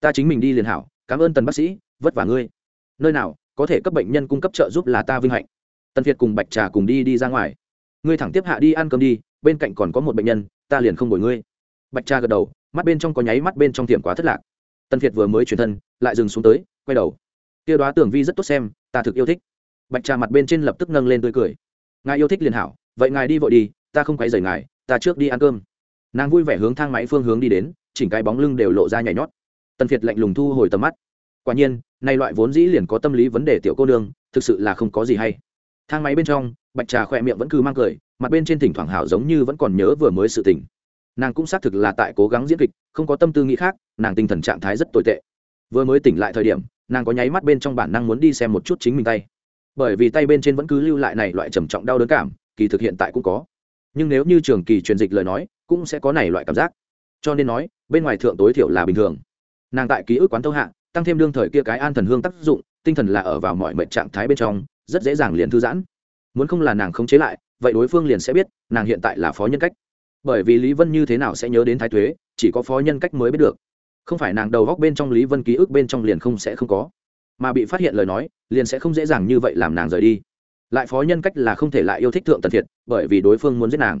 Ta chính mình đi liền hảo, cảm ơn tần bác sĩ, vất vả ngươi. Nơi nào, có thể cấp bệnh nhân cung cấp trợ giúp là ta vinh hạnh. Tần việt cùng bạch trà cùng đi đi ra ngoài. Ngươi thẳng tiếp hạ đi ăn cơm đi, bên cạnh còn có một bệnh nhân, ta liền không bồi ngươi. Bạch trà gật đầu, mắt bên trong có nháy mắt bên trong tiệm quá thất lạc. Tân việt vừa mới chuyển thân, lại dừng xuống tới, quay đầu. Kia đoá tưởng vi rất tốt xem, ta thực yêu thích. Bạch trà mặt bên trên lập tức nâng lên tươi cười. Ngài yêu thích liền hảo, vậy ngài đi vội đi, ta không quay rời ngài, ta trước đi ăn cơm. Nàng vui vẻ hướng thang máy phương hướng đi đến, chỉnh cái bóng lưng đều lộ ra nhảy nhót. Tân việt lạnh lùng thu hồi tầm mắt. Quả nhiên, nay loại vốn dĩ liền có tâm lý vấn đề tiểu cô nương, thực sự là không có gì hay. Thang máy bên trong, bạch trà khỏe miệng vẫn cứ mang cười, mặt bên trên thỉnh thoảng hảo giống như vẫn còn nhớ vừa mới sự tình nàng cũng xác thực là tại cố gắng diễn kịch, không có tâm tư nghĩ khác, nàng tinh thần trạng thái rất tồi tệ. Vừa mới tỉnh lại thời điểm, nàng có nháy mắt bên trong bản năng muốn đi xem một chút chính mình tay. Bởi vì tay bên trên vẫn cứ lưu lại này loại trầm trọng đau đớn cảm, kỳ thực hiện tại cũng có. Nhưng nếu như trường kỳ truyền dịch lời nói, cũng sẽ có này loại cảm giác. Cho nên nói, bên ngoài thượng tối thiểu là bình thường. Nàng tại ký ức quán tâu hạ, tăng thêm đương thời kia cái an thần hương tác dụng, tinh thần là ở vào mọi mệnh trạng thái bên trong, rất dễ dàng liền thư giãn. Muốn không là nàng không chế lại, vậy đối phương liền sẽ biết, nàng hiện tại là phó nhân cách bởi vì lý vân như thế nào sẽ nhớ đến thái thuế, chỉ có phó nhân cách mới biết được. Không phải nàng đầu góc bên trong lý vân ký ức bên trong liền không sẽ không có. Mà bị phát hiện lời nói, liền sẽ không dễ dàng như vậy làm nàng rời đi. Lại phó nhân cách là không thể lại yêu thích thượng tần thiệt, bởi vì đối phương muốn giết nàng.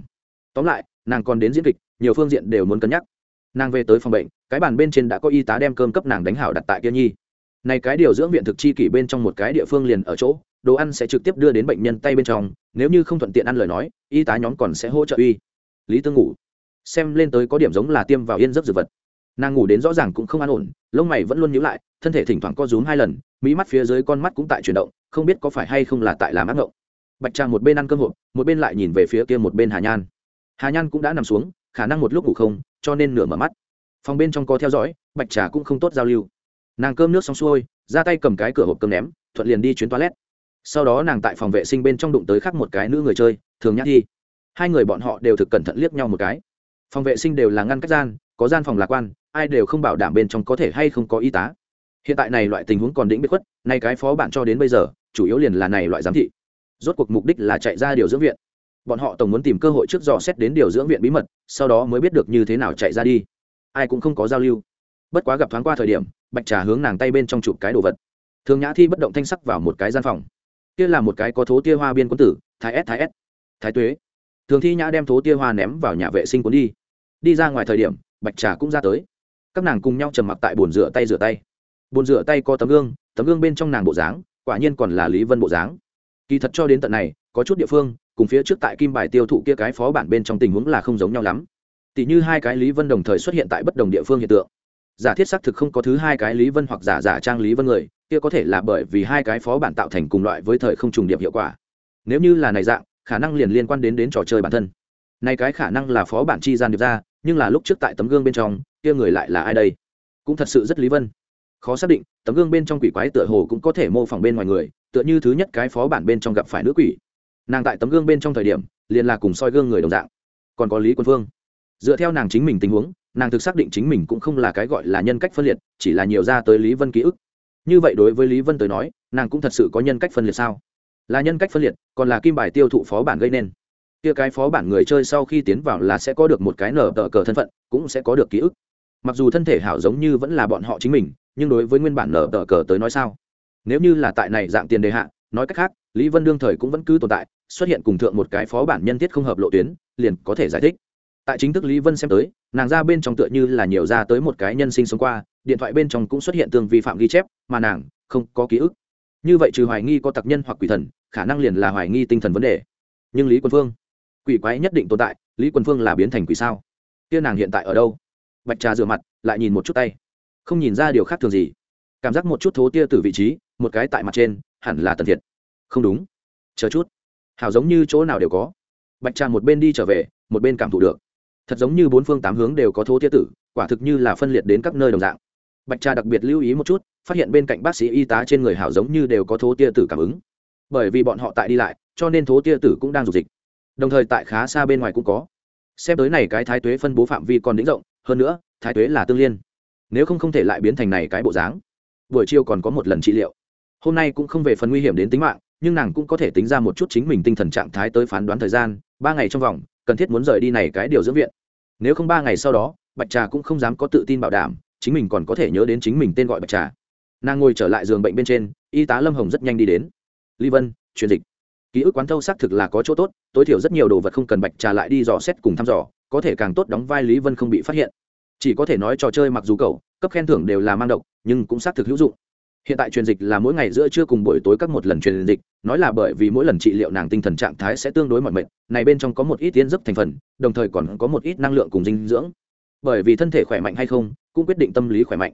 Tóm lại, nàng còn đến diễn kịch, nhiều phương diện đều muốn cân nhắc. Nàng về tới phòng bệnh, cái bàn bên trên đã có y tá đem cơm cấp nàng đánh hảo đặt tại kia nhi. Này cái điều dưỡng viện thực chi kỷ bên trong một cái địa phương liền ở chỗ, đồ ăn sẽ trực tiếp đưa đến bệnh nhân tay bên trong, nếu như không thuận tiện ăn lời nói, y tá nhóm còn sẽ hỗ trợ uy lý tương ngủ. Xem lên tới có điểm giống là tiêm vào yên giấc dược vật. Nàng ngủ đến rõ ràng cũng không an ổn, lông mày vẫn luôn nhíu lại, thân thể thỉnh thoảng co rúm hai lần mỹ mắt phía dưới con mắt cũng tại chuyển động, không biết có phải hay không là tại làm ác ngộng. Bạch Trang một bên ăn cơm hộp, một bên lại nhìn về phía kia một bên hà nhan. Hà nhan cũng đã nằm xuống, khả năng một lúc ngủ không, cho nên nửa mở mắt. Phòng bên trong có theo dõi, bạch trà cũng không tốt giao lưu. Nàng cơm nước xong xuôi, ra tay cầm cái cửa hộp cơm ném, thuận liền đi chuyến toilet. Sau đó nàng tại phòng vệ sinh bên trong đụng tới khác một cái nữ người chơi, thường nhắc thi hai người bọn họ đều thực cẩn thận liếc nhau một cái. Phòng vệ sinh đều là ngăn cách gian, có gian phòng lạc quan, ai đều không bảo đảm bên trong có thể hay không có y tá. Hiện tại này loại tình huống còn đĩnh biết khuất, nay cái phó bạn cho đến bây giờ, chủ yếu liền là này loại giám thị. Rốt cuộc mục đích là chạy ra điều dưỡng viện. Bọn họ tổng muốn tìm cơ hội trước dò xét đến điều dưỡng viện bí mật, sau đó mới biết được như thế nào chạy ra đi. Ai cũng không có giao lưu. Bất quá gặp thoáng qua thời điểm, bạch trà hướng nàng tay bên trong chụp cái đồ vật. Thường nhã thi bất động thanh sắc vào một cái gian phòng. Kia là một cái có thố tia hoa biên quân tử, thái s thái s. Thái tuế thường thi nhã đem thố tia hoa ném vào nhà vệ sinh cuốn đi. Đi ra ngoài thời điểm, bạch trà cũng ra tới. Các nàng cùng nhau trầm mặc tại bồn rửa tay rửa tay. Bồn rửa tay có tấm gương tấm gương bên trong nàng bộ dáng, quả nhiên còn là lý vân bộ dáng. Kỳ thật cho đến tận này, có chút địa phương, cùng phía trước tại kim bài tiêu thụ kia cái phó bản bên trong tình huống là không giống nhau lắm. Tỷ như hai cái lý vân đồng thời xuất hiện tại bất đồng địa phương hiện tượng. Giả thiết xác thực không có thứ hai cái lý vân hoặc giả giả trang lý vân người, kia có thể là bởi vì hai cái phó bản tạo thành cùng loại với thời không trùng điệp hiệu quả. Nếu như là này dạng khả năng liền liên quan đến đến trò chơi bản thân. Này cái khả năng là phó bản chi gian điệp ra, nhưng là lúc trước tại tấm gương bên trong, kia người lại là ai đây? Cũng thật sự rất lý vân. Khó xác định, tấm gương bên trong quỷ quái tựa hồ cũng có thể mô phỏng bên ngoài người, tựa như thứ nhất cái phó bản bên trong gặp phải nữ quỷ. Nàng tại tấm gương bên trong thời điểm, liền là cùng soi gương người đồng dạng. Còn có lý quân phương dựa theo nàng chính mình tình huống, nàng thực xác định chính mình cũng không là cái gọi là nhân cách phân liệt, chỉ là nhiều ra tới lý vân ký ức. Như vậy đối với lý vân tới nói, nàng cũng thật sự có nhân cách phân liệt sao? Là nhân cách phân liệt, còn là kim bài tiêu thụ phó bản gây nên. Kia cái phó bản người chơi sau khi tiến vào là sẽ có được một cái nở tờ cờ thân phận, cũng sẽ có được ký ức. Mặc dù thân thể hảo giống như vẫn là bọn họ chính mình, nhưng đối với nguyên bản nở tờ cờ tới nói sao? Nếu như là tại này dạng tiền đề hạ, nói cách khác, lý vân đương thời cũng vẫn cứ tồn tại, xuất hiện cùng thượng một cái phó bản nhân thiết không hợp lộ tuyến, liền có thể giải thích. Tại chính thức lý vân xem tới, nàng ra bên trong tựa như là nhiều ra tới một cái nhân sinh sống qua, điện thoại bên trong cũng xuất hiện tương vi phạm ghi chép, mà nàng không có ký ức. Như vậy trừ hoài nghi có tặc nhân hoặc quỷ thần khả năng liền là hoài nghi tinh thần vấn đề. Nhưng lý quân phương, quỷ quái nhất định tồn tại, lý quân phương là biến thành quỷ sao? Tiên nàng hiện tại ở đâu? Bạch trà rửa mặt, lại nhìn một chút tay. Không nhìn ra điều khác thường gì. Cảm giác một chút thố tia từ vị trí, một cái tại mặt trên, hẳn là tần thiệt. Không đúng. Chờ chút. Hảo giống như chỗ nào đều có. Bạch trà một bên đi trở về, một bên cảm thụ được. Thật giống như bốn phương tám hướng đều có thố tia tử, quả thực như là phân liệt đến các nơi đồng dạng. Bạch trà đặc biệt lưu ý một chút, phát hiện bên cạnh bác sĩ y tá trên người hảo giống như đều có thố tia tử cảm ứng bởi vì bọn họ tại đi lại, cho nên thố tia tử cũng đang dục dịch. Đồng thời tại khá xa bên ngoài cũng có. Xem tới này cái thái tuế phân bố phạm vi còn đĩnh rộng, hơn nữa, thái tuế là tương liên. Nếu không không thể lại biến thành này cái bộ dáng, buổi chiều còn có một lần trị liệu. Hôm nay cũng không về phần nguy hiểm đến tính mạng, nhưng nàng cũng có thể tính ra một chút chính mình tinh thần trạng thái tới phán đoán thời gian, ba ngày trong vòng, cần thiết muốn rời đi này cái điều dưỡng viện. Nếu không ba ngày sau đó, bạch trà cũng không dám có tự tin bảo đảm, chính mình còn có thể nhớ đến chính mình tên gọi bạch trà. Nàng ngồi trở lại giường bệnh bên trên, y tá lâm hồng rất nhanh đi đến ly vân, truyền dịch. Ký ức quán thâu xác thực là có chỗ tốt, tối thiểu rất nhiều đồ vật không cần bạch trà lại đi dò xét cùng thăm dò, có thể càng tốt đóng vai lý vân không bị phát hiện. Chỉ có thể nói trò chơi mặc dù cậu, cấp khen thưởng đều là mang độc, nhưng cũng xác thực hữu dụng. Hiện tại truyền dịch là mỗi ngày giữa trưa cùng buổi tối các một lần truyền dịch, nói là bởi vì mỗi lần trị liệu nàng tinh thần trạng thái sẽ tương đối mọi mệt, này bên trong có một ít tiến giấc thành phần, đồng thời còn có một ít năng lượng cùng dinh dưỡng. Bởi vì thân thể khỏe mạnh hay không, cũng quyết định tâm lý khỏe mạnh.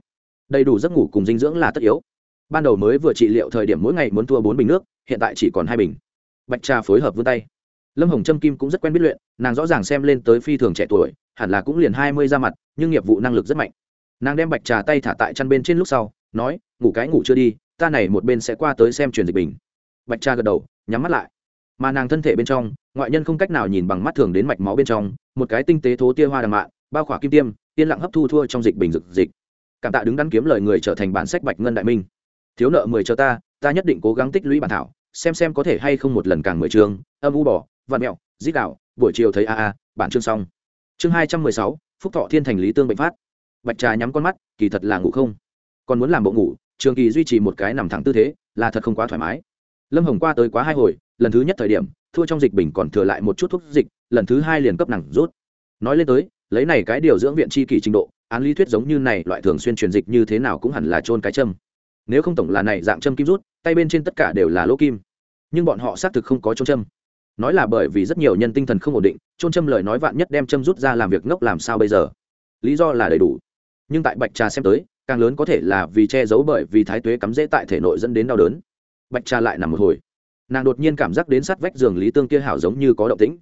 Đầy đủ giấc ngủ cùng dinh dưỡng là tất yếu ban đầu mới vừa trị liệu thời điểm mỗi ngày muốn thua bốn bình nước hiện tại chỉ còn hai bình. Bạch trà phối hợp vươn tay. Lâm hồng trâm kim cũng rất quen biết luyện nàng rõ ràng xem lên tới phi thường trẻ tuổi hẳn là cũng liền hai mươi ra mặt nhưng nghiệp vụ năng lực rất mạnh. Nàng đem bạch trà tay thả tại chăn bên trên lúc sau nói ngủ cái ngủ chưa đi ta này một bên sẽ qua tới xem truyền dịch bình. Bạch trà gật đầu nhắm mắt lại. Mà nàng thân thể bên trong ngoại nhân không cách nào nhìn bằng mắt thường đến mạch máu bên trong một cái tinh tế thố tia hoa đằng mạ, bao khỏa kim tiêm yên lặng hấp thu thua trong dịch bình dực dịch. Cảm tạ đứng đắn kiếm lời người trở thành bản sách bạch ngân đại minh thiếu nợ mười cho ta ta nhất định cố gắng tích lũy bản thảo, xem xem có thể hay không một lần càng mười chương, âm u bỏ vạn mẹo, dít đạo buổi chiều thấy a a, bản chương xong. Chương hai trăm mười sáu, phúc thọ thiên thành lý tương bệnh phát. Bạch trà nhắm con mắt, kỳ thật là ngủ không. Còn muốn làm bộ ngủ, trường kỳ duy trì một cái nằm thẳng tư thế, là thật không quá thoải mái. Lâm hồng qua tới quá hai hồi, lần thứ nhất thời điểm, thua trong dịch bình còn thừa lại một chút thuốc dịch, lần thứ hai liền cấp nặng rút. Nói lên tới, lấy này cái điều dưỡng viện chi kỷ trình độ, án lý thuyết giống như này, loại thường xuyên truyền dịch như thế nào cũng hẳn là trôn cái châm nếu không tổng là này dạng châm kim rút, tay bên trên tất cả đều là lỗ kim. Nhưng bọn họ xác thực không có trôn châm. Nói là bởi vì rất nhiều nhân tinh thần không ổn định trôn châm lời nói vạn nhất đem châm rút ra làm việc ngốc làm sao bây giờ? Lý do là đầy đủ. Nhưng tại bạch trà xem tới, càng lớn có thể là vì che giấu bởi vì thái tuế cắm rễ tại thể nội dẫn đến đau đớn. Bạch trà lại nằm một hồi. Nàng đột nhiên cảm giác đến sát vách giường lý tương kia hảo giống như có động tĩnh.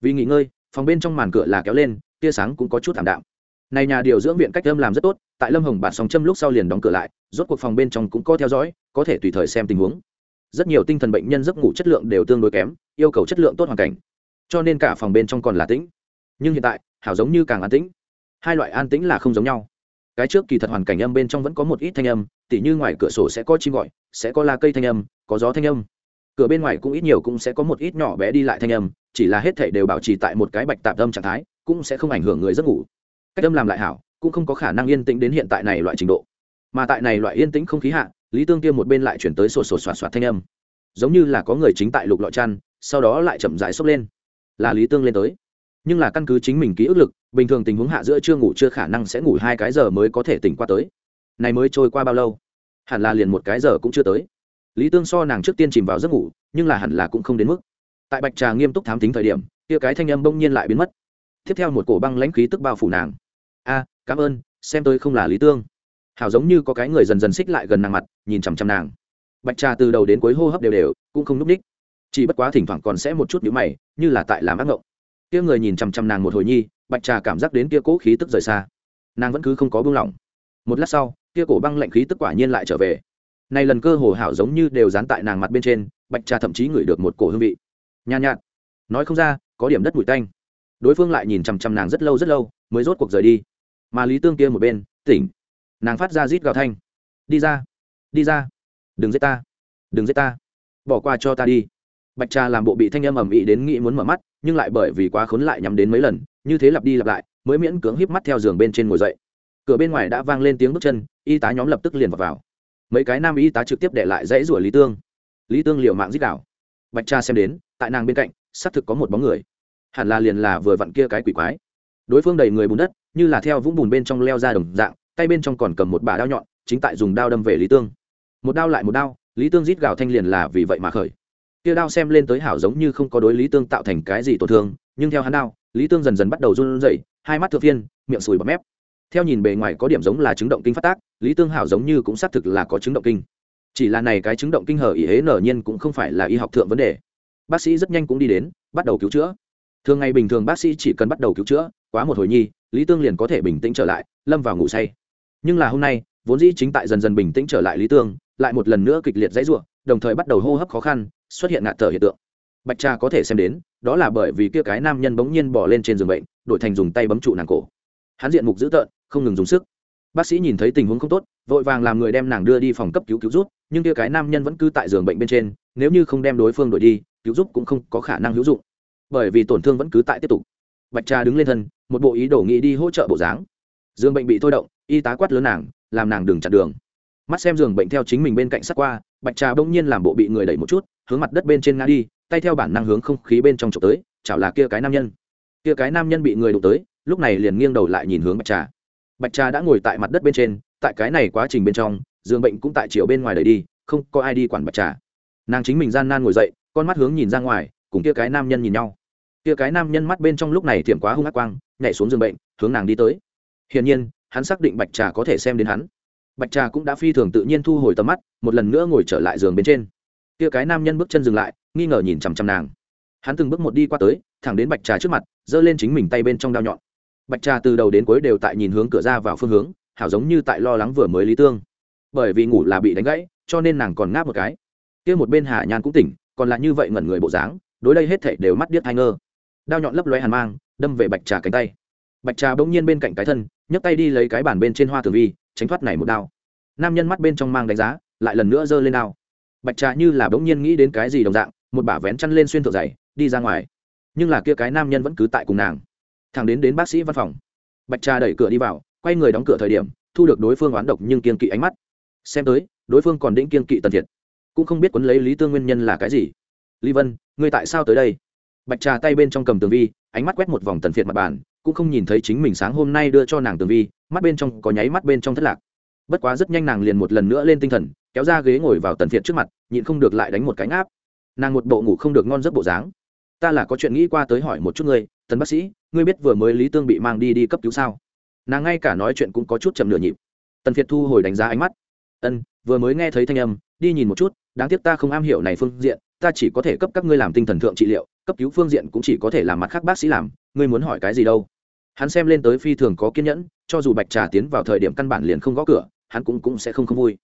Vì nghỉ ngơi, phòng bên trong màn cửa là kéo lên, tia sáng cũng có chút thảm đạm này nhà điều dưỡng viện cách âm làm rất tốt, tại lâm hồng bản sóng châm lúc sau liền đóng cửa lại, rốt cuộc phòng bên trong cũng có theo dõi, có thể tùy thời xem tình huống. Rất nhiều tinh thần bệnh nhân giấc ngủ chất lượng đều tương đối kém, yêu cầu chất lượng tốt hoàn cảnh. Cho nên cả phòng bên trong còn là tĩnh. Nhưng hiện tại, hảo giống như càng an tĩnh. Hai loại an tĩnh là không giống nhau. Cái trước kỳ thật hoàn cảnh âm bên trong vẫn có một ít thanh âm, tỉ như ngoài cửa sổ sẽ có chim gọi, sẽ có la cây thanh âm, có gió thanh âm. Cửa bên ngoài cũng ít nhiều cũng sẽ có một ít nhỏ bé đi lại thanh âm, chỉ là hết thể đều bảo trì tại một cái bạch tạp âm trạng thái, cũng sẽ không ảnh hưởng người giấc ngủ cách âm làm lại hảo, cũng không có khả năng yên tĩnh đến hiện tại này loại trình độ. Mà tại này loại yên tĩnh không khí hạ, lý tương kia một bên lại chuyển tới sột sột soạt soạt thanh âm. Giống như là có người chính tại lục lọi chăn, sau đó lại chậm rãi xốc lên. Là lý tương lên tới. Nhưng là căn cứ chính mình ký ức lực, bình thường tình huống hạ giữa chưa ngủ chưa khả năng sẽ ngủ hai cái giờ mới có thể tỉnh qua tới. Này mới trôi qua bao lâu? Hẳn là liền một cái giờ cũng chưa tới. Lý tương so nàng trước tiên chìm vào giấc ngủ, nhưng là hẳn là cũng không đến mức. Tại bạch trà nghiêm túc thám tính thời điểm, kia cái thanh âm bỗng nhiên lại biến mất. Tiếp theo một cổ băng lãnh khí tức bao phủ nàng a, cảm ơn, xem tôi không là lý tương. Hảo giống như có cái người dần dần xích lại gần nàng mặt, nhìn chằm chằm nàng. Bạch trà từ đầu đến cuối hô hấp đều đều, cũng không núp ních. Chỉ bất quá thỉnh thoảng còn sẽ một chút nhíu mày, như là tại làm ác ngộng. Kia người nhìn chằm chằm nàng một hồi nhi, bạch trà cảm giác đến kia cố khí tức rời xa. Nàng vẫn cứ không có buông lỏng. Một lát sau, kia cổ băng lạnh khí tức quả nhiên lại trở về. Này lần cơ hồ hảo giống như đều dán tại nàng mặt bên trên, bạch trà thậm chí ngửi được một cổ hương vị. Nhàn nhạt. Nói không ra, có điểm đất bụi tanh. Đối phương lại nhìn chằm chằm nàng rất lâu rất lâu, mới rốt cuộc rời đi mà lý tương kia một bên tỉnh. Nàng phát ra rít gào thanh. Đi ra đi ra. Đừng giết ta đừng giết ta. Bỏ qua cho ta đi. Bạch trà làm bộ bị thanh âm ầm ĩ đến nghĩ muốn mở mắt nhưng lại bởi vì quá khốn lại nhắm đến mấy lần như thế lặp đi lặp lại mới miễn cưỡng híp mắt theo giường bên trên ngồi dậy. Cửa bên ngoài đã vang lên tiếng bước chân y tá nhóm lập tức liền vào, vào. mấy cái nam y tá trực tiếp để lại dãy rủa lý tương. Lý tương liệu mạng dích đảo bạch cha xem đến tại nàng bên cạnh xác thực có một bóng người. Hẳn là liền là vừa vặn kia cái quỷ quái. Đối phương đầy người bùn đất như là theo vũng bùn bên trong leo ra đồng dạng, tay bên trong còn cầm một bà đao nhọn, chính tại dùng đao đâm về lý tương. Một đao lại một đao, lý tương rít gào thanh liền là vì vậy mà khởi. Kia đao xem lên tới hảo giống như không có đối lý tương tạo thành cái gì tổn thương, nhưng theo hắn đao, lý tương dần dần bắt đầu run rẩy, hai mắt thượng phiên, miệng sùi bọt mép. Theo nhìn bề ngoài có điểm giống là chứng động kinh phát tác, lý tương hảo giống như cũng xác thực là có chứng động kinh. Chỉ là này cái chứng động kinh hở ý hế nở nhiên cũng không phải là y học thượng vấn đề. Bác sĩ rất nhanh cũng đi đến, bắt đầu cứu chữa. Thường ngày bình thường bác sĩ chỉ cần bắt đầu cứu chữa, quá một hồi nhi lý tương liền có thể bình tĩnh trở lại, lâm vào ngủ say. Nhưng là hôm nay, vốn dĩ chính tại dần dần bình tĩnh trở lại lý tương, lại một lần nữa kịch liệt dãy ruộng đồng thời bắt đầu hô hấp khó khăn, xuất hiện ngạt thở hiện tượng. Bạch cha có thể xem đến, đó là bởi vì kia cái nam nhân bỗng nhiên bỏ lên trên giường bệnh, đổi thành dùng tay bấm trụ nàng cổ. Hắn diện mục dữ tợn, không ngừng dùng sức. Bác sĩ nhìn thấy tình huống không tốt, vội vàng làm người đem nàng đưa đi phòng cấp cứu cứu rút nhưng kia cái nam nhân vẫn cứ tại giường bệnh bên trên, nếu như không đem đối phương đổi đi, cứu giúp cũng không có khả năng hữu dụng. Bởi vì tổn thương vẫn cứ tại tiếp tục. Bạch cha đứng lên thân một bộ ý đồ nghĩ đi hỗ trợ bộ dáng. Giường bệnh bị thôi động, y tá quát lớn nàng, làm nàng đừng chặn đường. Mắt xem giường bệnh theo chính mình bên cạnh sát qua, bạch trà bỗng nhiên làm bộ bị người đẩy một chút, hướng mặt đất bên trên ngã đi, tay theo bản năng hướng không khí bên trong trộm tới, chảo là kia cái nam nhân. Kia cái nam nhân bị người đụng tới, lúc này liền nghiêng đầu lại nhìn hướng bạch trà. Bạch trà đã ngồi tại mặt đất bên trên, tại cái này quá trình bên trong, giường bệnh cũng tại chiều bên ngoài đẩy đi, không có ai đi quản bạch trà. Nàng chính mình gian nan ngồi dậy, con mắt hướng nhìn ra ngoài, cùng kia cái nam nhân nhìn nhau kia cái nam nhân mắt bên trong lúc này thiểm quá hung ác quang, nhảy xuống giường bệnh, hướng nàng đi tới. Hiển nhiên, hắn xác định bạch trà có thể xem đến hắn. Bạch trà cũng đã phi thường tự nhiên thu hồi tầm mắt, một lần nữa ngồi trở lại giường bên trên. Kia cái nam nhân bước chân dừng lại, nghi ngờ nhìn chằm chằm nàng. Hắn từng bước một đi qua tới, thẳng đến bạch trà trước mặt, giơ lên chính mình tay bên trong đao nhọn. Bạch trà từ đầu đến cuối đều tại nhìn hướng cửa ra vào phương hướng, hảo giống như tại lo lắng vừa mới lý tương. Bởi vì ngủ là bị đánh gãy, cho nên nàng còn ngáp một cái. Kia một bên hà nhan cũng tỉnh, còn lại như vậy ngẩn người bộ dáng, đối đây hết thảy đều mắt điếc hai ngơ đao nhọn lấp lóe hàn mang, đâm về bạch trà cánh tay. Bạch trà bỗng nhiên bên cạnh cái thân, nhấc tay đi lấy cái bản bên trên hoa tử vi, tránh thoát này một đao. Nam nhân mắt bên trong mang đánh giá, lại lần nữa giơ lên đao. Bạch trà như là bỗng nhiên nghĩ đến cái gì đồng dạng, một bả vén chăn lên xuyên thượng dày đi ra ngoài. Nhưng là kia cái nam nhân vẫn cứ tại cùng nàng. Thằng đến đến bác sĩ văn phòng, bạch trà đẩy cửa đi vào, quay người đóng cửa thời điểm, thu được đối phương oán độc nhưng kiên kỵ ánh mắt. Xem tới, đối phương còn đĩnh kiên kỵ tần thiệt. Cũng không biết quấn lấy lý tương nguyên nhân là cái gì. Lý vân, ngươi tại sao tới đây? Bạch trà tay bên trong cầm tường vi, ánh mắt quét một vòng tần phiệt mặt bàn, cũng không nhìn thấy chính mình sáng hôm nay đưa cho nàng tường vi, mắt bên trong có nháy mắt bên trong thất lạc. Bất quá rất nhanh nàng liền một lần nữa lên tinh thần, kéo ra ghế ngồi vào tần phiệt trước mặt, nhịn không được lại đánh một cánh áp nàng một bộ ngủ không được ngon giấc bộ dáng. Ta là có chuyện nghĩ qua tới hỏi một chút ngươi, tần bác sĩ, ngươi biết vừa mới lý tương bị mang đi đi cấp cứu sao? Nàng ngay cả nói chuyện cũng có chút chậm nửa nhịp. Tần phiệt thu hồi đánh giá ánh mắt. Ân, vừa mới nghe thấy thanh âm, đi nhìn một chút, đáng tiếc ta không am hiểu này phương diện ta chỉ có thể cấp các ngươi làm tinh thần thượng trị liệu, cấp cứu phương diện cũng chỉ có thể làm mặt khác bác sĩ làm, ngươi muốn hỏi cái gì đâu? Hắn xem lên tới phi thường có kiên nhẫn, cho dù bạch trà tiến vào thời điểm căn bản liền không gõ cửa, hắn cũng cũng sẽ không không vui.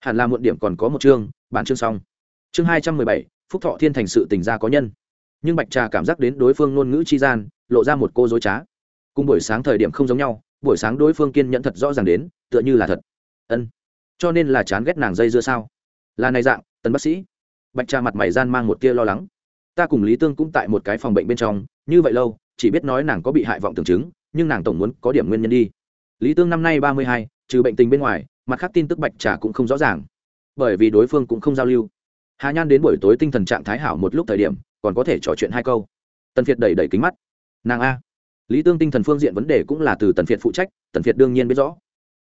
Hẳn là muộn điểm còn có một chương, bản chương xong. Chương hai trăm mười bảy, phúc thọ thiên thành sự tình gia có nhân. Nhưng bạch trà cảm giác đến đối phương ngôn ngữ chi gian, lộ ra một cô dối trá. Cùng buổi sáng thời điểm không giống nhau, buổi sáng đối phương kiên nhẫn thật rõ ràng đến, tựa như là thật. Ân, cho nên là chán ghét nàng dây dưa sao? Là này dạng, tần bác sĩ bạch trà mặt mày gian mang một tia lo lắng. Ta cùng lý tương cũng tại một cái phòng bệnh bên trong, như vậy lâu, chỉ biết nói nàng có bị hại vọng tưởng chứng, nhưng nàng tổng muốn có điểm nguyên nhân đi. Lý tương năm nay ba mươi hai, trừ bệnh tình bên ngoài, mặt khác tin tức bạch trà cũng không rõ ràng. Bởi vì đối phương cũng không giao lưu. Hà nhan đến buổi tối tinh thần trạng thái hảo một lúc thời điểm, còn có thể trò chuyện hai câu. Tần Phiệt đẩy đẩy kính mắt. Nàng a. Lý tương tinh thần phương diện vấn đề cũng là từ tần Phiệt phụ trách, tần Phiệt đương nhiên biết rõ.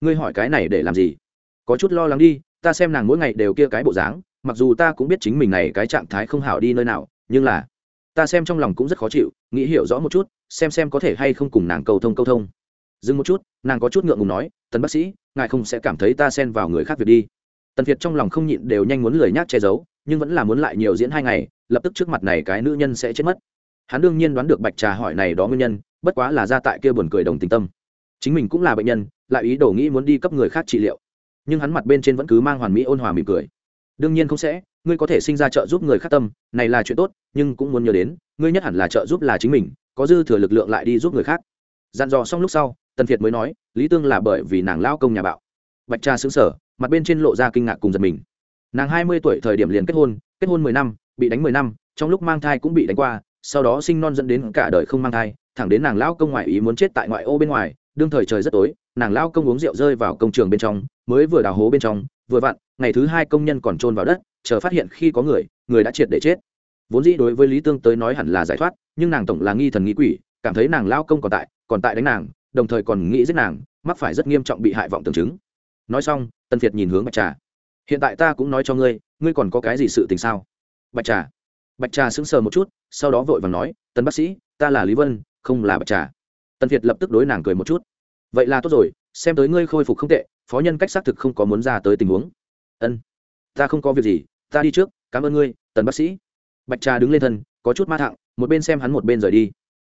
Ngươi hỏi cái này để làm gì? Có chút lo lắng đi, ta xem nàng mỗi ngày đều kia cái bộ dáng mặc dù ta cũng biết chính mình này cái trạng thái không hảo đi nơi nào, nhưng là, ta xem trong lòng cũng rất khó chịu, nghĩ hiểu rõ một chút, xem xem có thể hay không cùng nàng cầu thông câu thông. Dừng một chút, nàng có chút ngượng ngùng nói, tần bác sĩ, ngài không sẽ cảm thấy ta xen vào người khác việc đi. Tần việt trong lòng không nhịn đều nhanh muốn lười nhác che giấu, nhưng vẫn là muốn lại nhiều diễn hai ngày, lập tức trước mặt này cái nữ nhân sẽ chết mất. Hắn đương nhiên đoán được bạch trà hỏi này đó nguyên nhân, bất quá là ra tại kia buồn cười đồng tình tâm. Chính mình cũng là bệnh nhân, lại ý đồ nghĩ muốn đi cấp người khác trị liệu. Nhưng hắn mặt bên trên vẫn cứ mang hoàn mỹ ôn hòa mỉm cười đương nhiên không sẽ, ngươi có thể sinh ra trợ giúp người khác tâm, này là chuyện tốt, nhưng cũng muốn nhớ đến, ngươi nhất hẳn là trợ giúp là chính mình, có dư thừa lực lượng lại đi giúp người khác. Dặn dò xong lúc sau, tần việt mới nói, lý tương là bởi vì nàng lao công nhà bạo. Bạch cha xứng sở mặt bên trên lộ ra kinh ngạc cùng giật mình. Nàng hai mươi tuổi thời điểm liền kết hôn kết hôn mười năm, bị đánh mười năm, trong lúc mang thai cũng bị đánh qua, sau đó sinh non dẫn đến cả đời không mang thai, thẳng đến nàng lao công ngoại ý muốn chết tại ngoại ô bên ngoài, đương thời trời rất tối, nàng lao công uống rượu rơi vào công trường bên trong, mới vừa đào hố bên trong, vừa vặn ngày thứ hai công nhân còn trôn vào đất, chờ phát hiện khi có người người đã triệt để chết. Vốn dĩ đối với lý tương tới nói hẳn là giải thoát, nhưng nàng tổng là nghi thần nghĩ quỷ, cảm thấy nàng lao công còn tại còn tại đánh nàng, đồng thời còn nghĩ giết nàng, mắc phải rất nghiêm trọng bị hại vọng tưởng chứng. Nói xong tân việt nhìn hướng bạch trà. Hiện tại ta cũng nói cho ngươi ngươi còn có cái gì sự tình sao? Bạch trà. Bạch trà sững sờ một chút, sau đó vội vàng nói tân bác sĩ, ta là lý vân, không là bạch trà. Tân việt lập tức đối nàng cười một chút. Vậy là tốt rồi, xem tới ngươi khôi phục không tệ, phó nhân cách xác thực không có muốn ra tới tình huống ân. Ta không có việc gì, ta đi trước, cảm ơn ngươi, tần bác sĩ. Bạch trà đứng lên thân, có chút ma thẳng, một bên xem hắn một bên rời đi.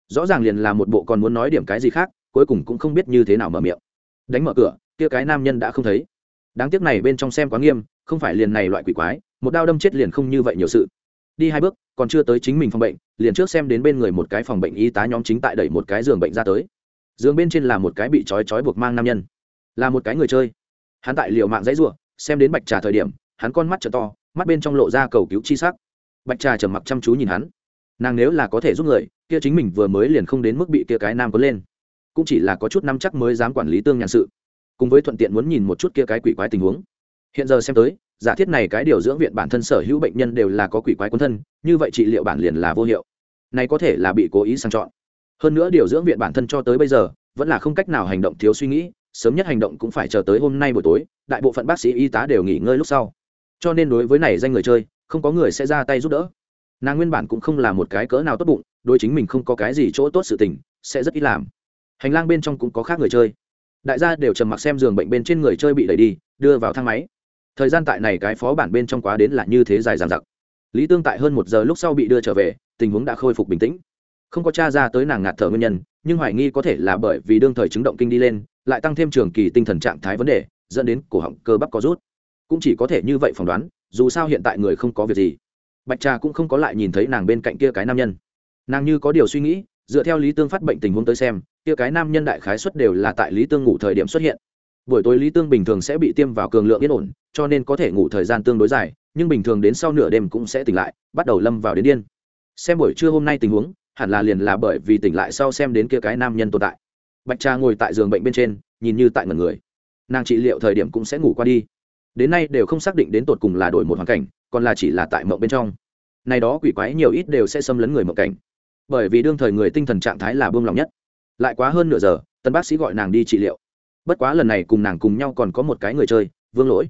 Rõ ràng liền là một bộ còn muốn nói điểm cái gì khác, cuối cùng cũng không biết như thế nào mở miệng. Đánh mở cửa, kia cái nam nhân đã không thấy. Đáng tiếc này bên trong xem quá nghiêm, không phải liền này loại quỷ quái, một đao đâm chết liền không như vậy nhiều sự. Đi hai bước, còn chưa tới chính mình phòng bệnh, liền trước xem đến bên người một cái phòng bệnh y tá nhóm chính tại đẩy một cái giường bệnh ra tới. Giường bên trên là một cái bị trói trói buộc mang nam nhân. Là một cái người chơi. Hắn tại liều mạng dãy ruộng xem đến bạch trà thời điểm, hắn con mắt t to, mắt bên trong lộ ra cầu cứu chi sắc. Bạch trà trầm mặc chăm chú nhìn hắn. Nàng nếu là có thể giúp người, kia chính mình vừa mới liền không đến mức bị kia cái nam có lên. Cũng chỉ là có chút năm chắc mới dám quản lý tương nhàn sự. Cùng với thuận tiện muốn nhìn một chút kia cái quỷ quái tình huống. Hiện giờ xem tới, giả thiết này cái điều dưỡng viện bản thân sở hữu bệnh nhân đều là có quỷ quái quân thân, như vậy trị liệu bản liền là vô hiệu. Này có thể là bị cố ý sang chọn. Hơn nữa điều dưỡng viện bản thân cho tới bây giờ, vẫn là không cách nào hành động thiếu suy nghĩ sớm nhất hành động cũng phải chờ tới hôm nay buổi tối, đại bộ phận bác sĩ y tá đều nghỉ ngơi lúc sau. Cho nên đối với này danh người chơi, không có người sẽ ra tay giúp đỡ. Nàng nguyên bản cũng không là một cái cỡ nào tốt bụng, đối chính mình không có cái gì chỗ tốt sự tình, sẽ rất ít làm. Hành lang bên trong cũng có khác người chơi. Đại gia đều trầm mặc xem giường bệnh bên trên người chơi bị đẩy đi, đưa vào thang máy. Thời gian tại này cái phó bản bên trong quá đến là như thế dài dằng dặc. Lý tương tại hơn một giờ lúc sau bị đưa trở về, tình huống đã khôi phục bình tĩnh. Không có t r a ra tới nàng ngạt thở nguyên nhân nhưng hoài nghi có thể là bởi vì đương thời chứng động kinh đi lên, lại tăng thêm trường kỳ tinh thần trạng thái vấn đề, dẫn đến cổ họng cơ bắp có rút. Cũng chỉ có thể như vậy phỏng đoán, dù sao hiện tại người không có việc gì. Bạch trà cũng không có lại nhìn thấy nàng bên cạnh kia cái nam nhân. Nàng như có điều suy nghĩ, dựa theo lý tương phát bệnh tình huống tới xem, kia cái nam nhân đại khái xuất đều là tại lý tương ngủ thời điểm xuất hiện. Buổi tối lý tương bình thường sẽ bị tiêm vào cường lượng yên ổn, cho nên có thể ngủ thời gian tương đối dài, nhưng bình thường đến sau nửa đêm cũng sẽ tỉnh lại, bắt đầu lâm vào đến điên. Xem buổi trưa hôm nay tình huống hẳn là liền là bởi vì tỉnh lại sau xem đến kia cái nam nhân tồn tại. Bạch trà ngồi tại giường bệnh bên trên, nhìn như tại ngần người. Nàng trị liệu thời điểm cũng sẽ ngủ qua đi. Đến nay đều không xác định đến tột cùng là đổi một hoàn cảnh, còn là chỉ là tại mộng bên trong. Này đó quỷ quái nhiều ít đều sẽ xâm lấn người mộng cảnh. Bởi vì đương thời người tinh thần trạng thái là buông lòng nhất. Lại quá hơn nửa giờ, tân bác sĩ gọi nàng đi trị liệu. Bất quá lần này cùng nàng cùng nhau còn có một cái người chơi, vương lỗi.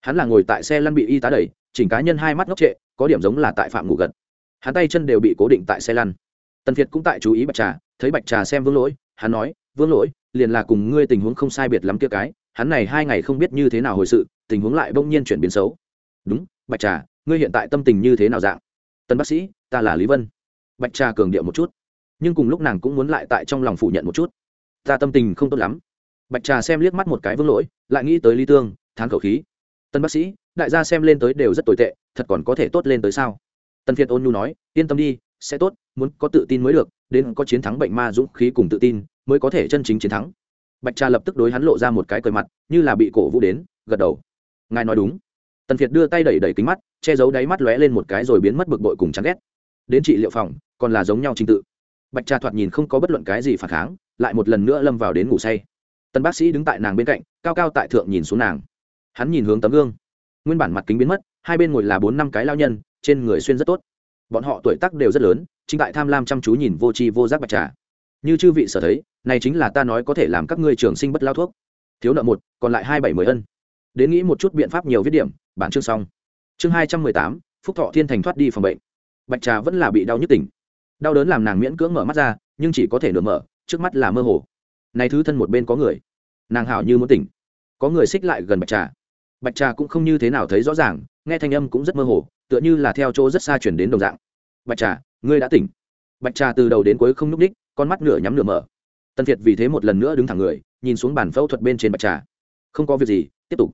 Hắn là ngồi tại xe lăn bị y tá đẩy, chỉnh cá nhân hai mắt ngốc trệ, có điểm giống là tại phạm ngủ gật. Hắn tay chân đều bị cố định tại xe lăn tần việt cũng tại chú ý bạch trà, thấy bạch trà xem vương lỗi, hắn nói, vương lỗi, liền là cùng ngươi tình huống không sai biệt lắm kia cái, hắn này hai ngày không biết như thế nào hồi sự, tình huống lại bỗng nhiên chuyển biến xấu. Đúng, bạch trà, ngươi hiện tại tâm tình như thế nào dạng? Tân bác sĩ, ta là lý vân. Bạch trà cường điệu một chút, nhưng cùng lúc nàng cũng muốn lại tại trong lòng phủ nhận một chút. Ta tâm tình không tốt lắm. Bạch trà xem liếc mắt một cái vương lỗi, lại nghĩ tới lý tương, thán khẩu khí. Tân bác sĩ, đại gia xem lên tới đều rất tồi tệ, thật còn có thể tốt lên tới sao? Tân phiệt ôn nhu nói, yên tâm đi sẽ tốt, muốn có tự tin mới được, đến có chiến thắng bệnh ma dũng khí cùng tự tin, mới có thể chân chính chiến thắng. Bạch trà lập tức đối hắn lộ ra một cái cười mặt, như là bị cổ vũ đến, gật đầu. Ngài nói đúng. Tần việt đưa tay đẩy đẩy kính mắt, che giấu đáy mắt lóe lên một cái rồi biến mất bực bội cùng chán ghét. Đến trị liệu phòng, còn là giống nhau trình tự. Bạch trà thoạt nhìn không có bất luận cái gì phản kháng, lại một lần nữa lâm vào đến ngủ say. Tần bác sĩ đứng tại nàng bên cạnh, cao cao tại thượng nhìn xuống nàng. Hắn nhìn hướng tấm gương. Nguyên bản mặt kính biến mất, hai bên ngồi là bốn năm cái lao nhân, trên người xuyên rất tốt bọn họ tuổi tác đều rất lớn, chính tại tham lam chăm chú nhìn vô tri vô giác bạch trà. Như chư vị sở thấy, này chính là ta nói có thể làm các ngươi trường sinh bất lao thuốc. Thiếu nợ một, còn lại hai bảy mươi ân. Đến nghĩ một chút biện pháp nhiều viết điểm, bản chương xong. Chương hai trăm mười tám, phúc thọ thiên thành thoát đi phòng bệnh. Bạch trà vẫn là bị đau nhức tỉnh. Đau đớn làm nàng miễn cưỡng mở mắt ra, nhưng chỉ có thể nửa mở, trước mắt là mơ hồ. Này thứ thân một bên có người. Nàng hảo như muốn tỉnh. Có người xích lại gần bạch trà. Bạch trà cũng không như thế nào thấy rõ ràng, nghe thanh âm cũng rất mơ hồ tựa như là theo chỗ rất xa chuyển đến đồng dạng. Bạch trà, ngươi đã tỉnh. Bạch trà từ đầu đến cuối không n ú c đích con mắt nửa nhắm nửa mở. Tân việt vì thế một lần nữa đứng thẳng người, nhìn xuống bàn phẫu thuật bên trên bạch trà. Không có việc gì, tiếp tục.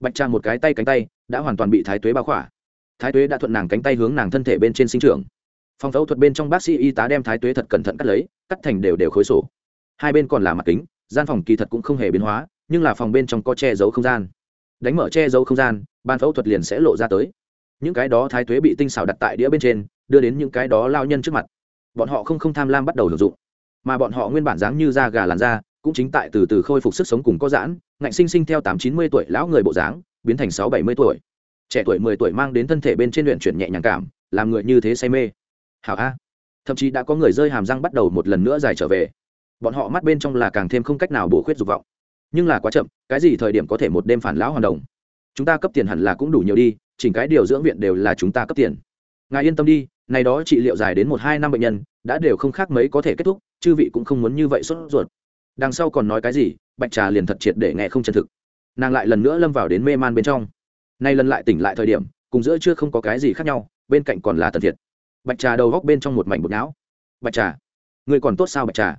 Bạch trà một cái tay cánh tay, đã hoàn toàn bị thái tuế bao khỏa. Thái tuế đã thuận nàng cánh tay hướng nàng thân thể bên trên sinh trường phòng phẫu thuật bên trong bác sĩ y tá đem thái tuế thật cẩn thận cắt lấy, cắt thành đều đều khối sổ. Hai bên còn là mặt kính, gian phòng kỳ thật cũng không hề biến hóa, nhưng là phòng bên trong có che giấu không gian. Đánh mở che giấu không gian ban phẫu thuật liền sẽ lộ ra tới những cái đó thái tuế bị tinh xảo đặt tại đĩa bên trên, đưa đến những cái đó lao nhân trước mặt. Bọn họ không không tham lam bắt đầu hưởng dụng. Mà bọn họ nguyên bản dáng như da gà làn da, cũng chính tại từ từ khôi phục sức sống cùng có giãn, ngạnh sinh sinh theo tám chín mươi tuổi lão người bộ dáng, biến thành sáu bảy mươi tuổi. Trẻ tuổi mười tuổi mang đến thân thể bên trên luyện chuyển nhẹ nhàng cảm, làm người như thế say mê. Hảo a. Thậm chí đã có người rơi hàm răng bắt đầu một lần nữa dài trở về. Bọn họ mắt bên trong là càng thêm không cách nào bổ khuyết dục vọng. Nhưng là quá chậm, cái gì thời điểm có thể một đêm phản lão hoàn đồng? Chúng ta cấp tiền hẳn là cũng đủ nhiều đi, chỉnh cái điều dưỡng viện đều là chúng ta cấp tiền. Ngài yên tâm đi, này đó trị liệu dài đến một, hai năm bệnh nhân, đã đều không khác mấy có thể kết thúc, chư vị cũng không muốn như vậy sốt ruột. Đằng sau còn nói cái gì, bạch trà liền thật triệt để nghe không chân thực. Nàng lại lần nữa lâm vào đến mê man bên trong. Nay lần lại tỉnh lại thời điểm, cùng giữa chưa không có cái gì khác nhau, bên cạnh còn là tần thiệt. Bạch trà đầu góc bên trong một mảnh bột não. Bạch trà người còn tốt sao bạch trà?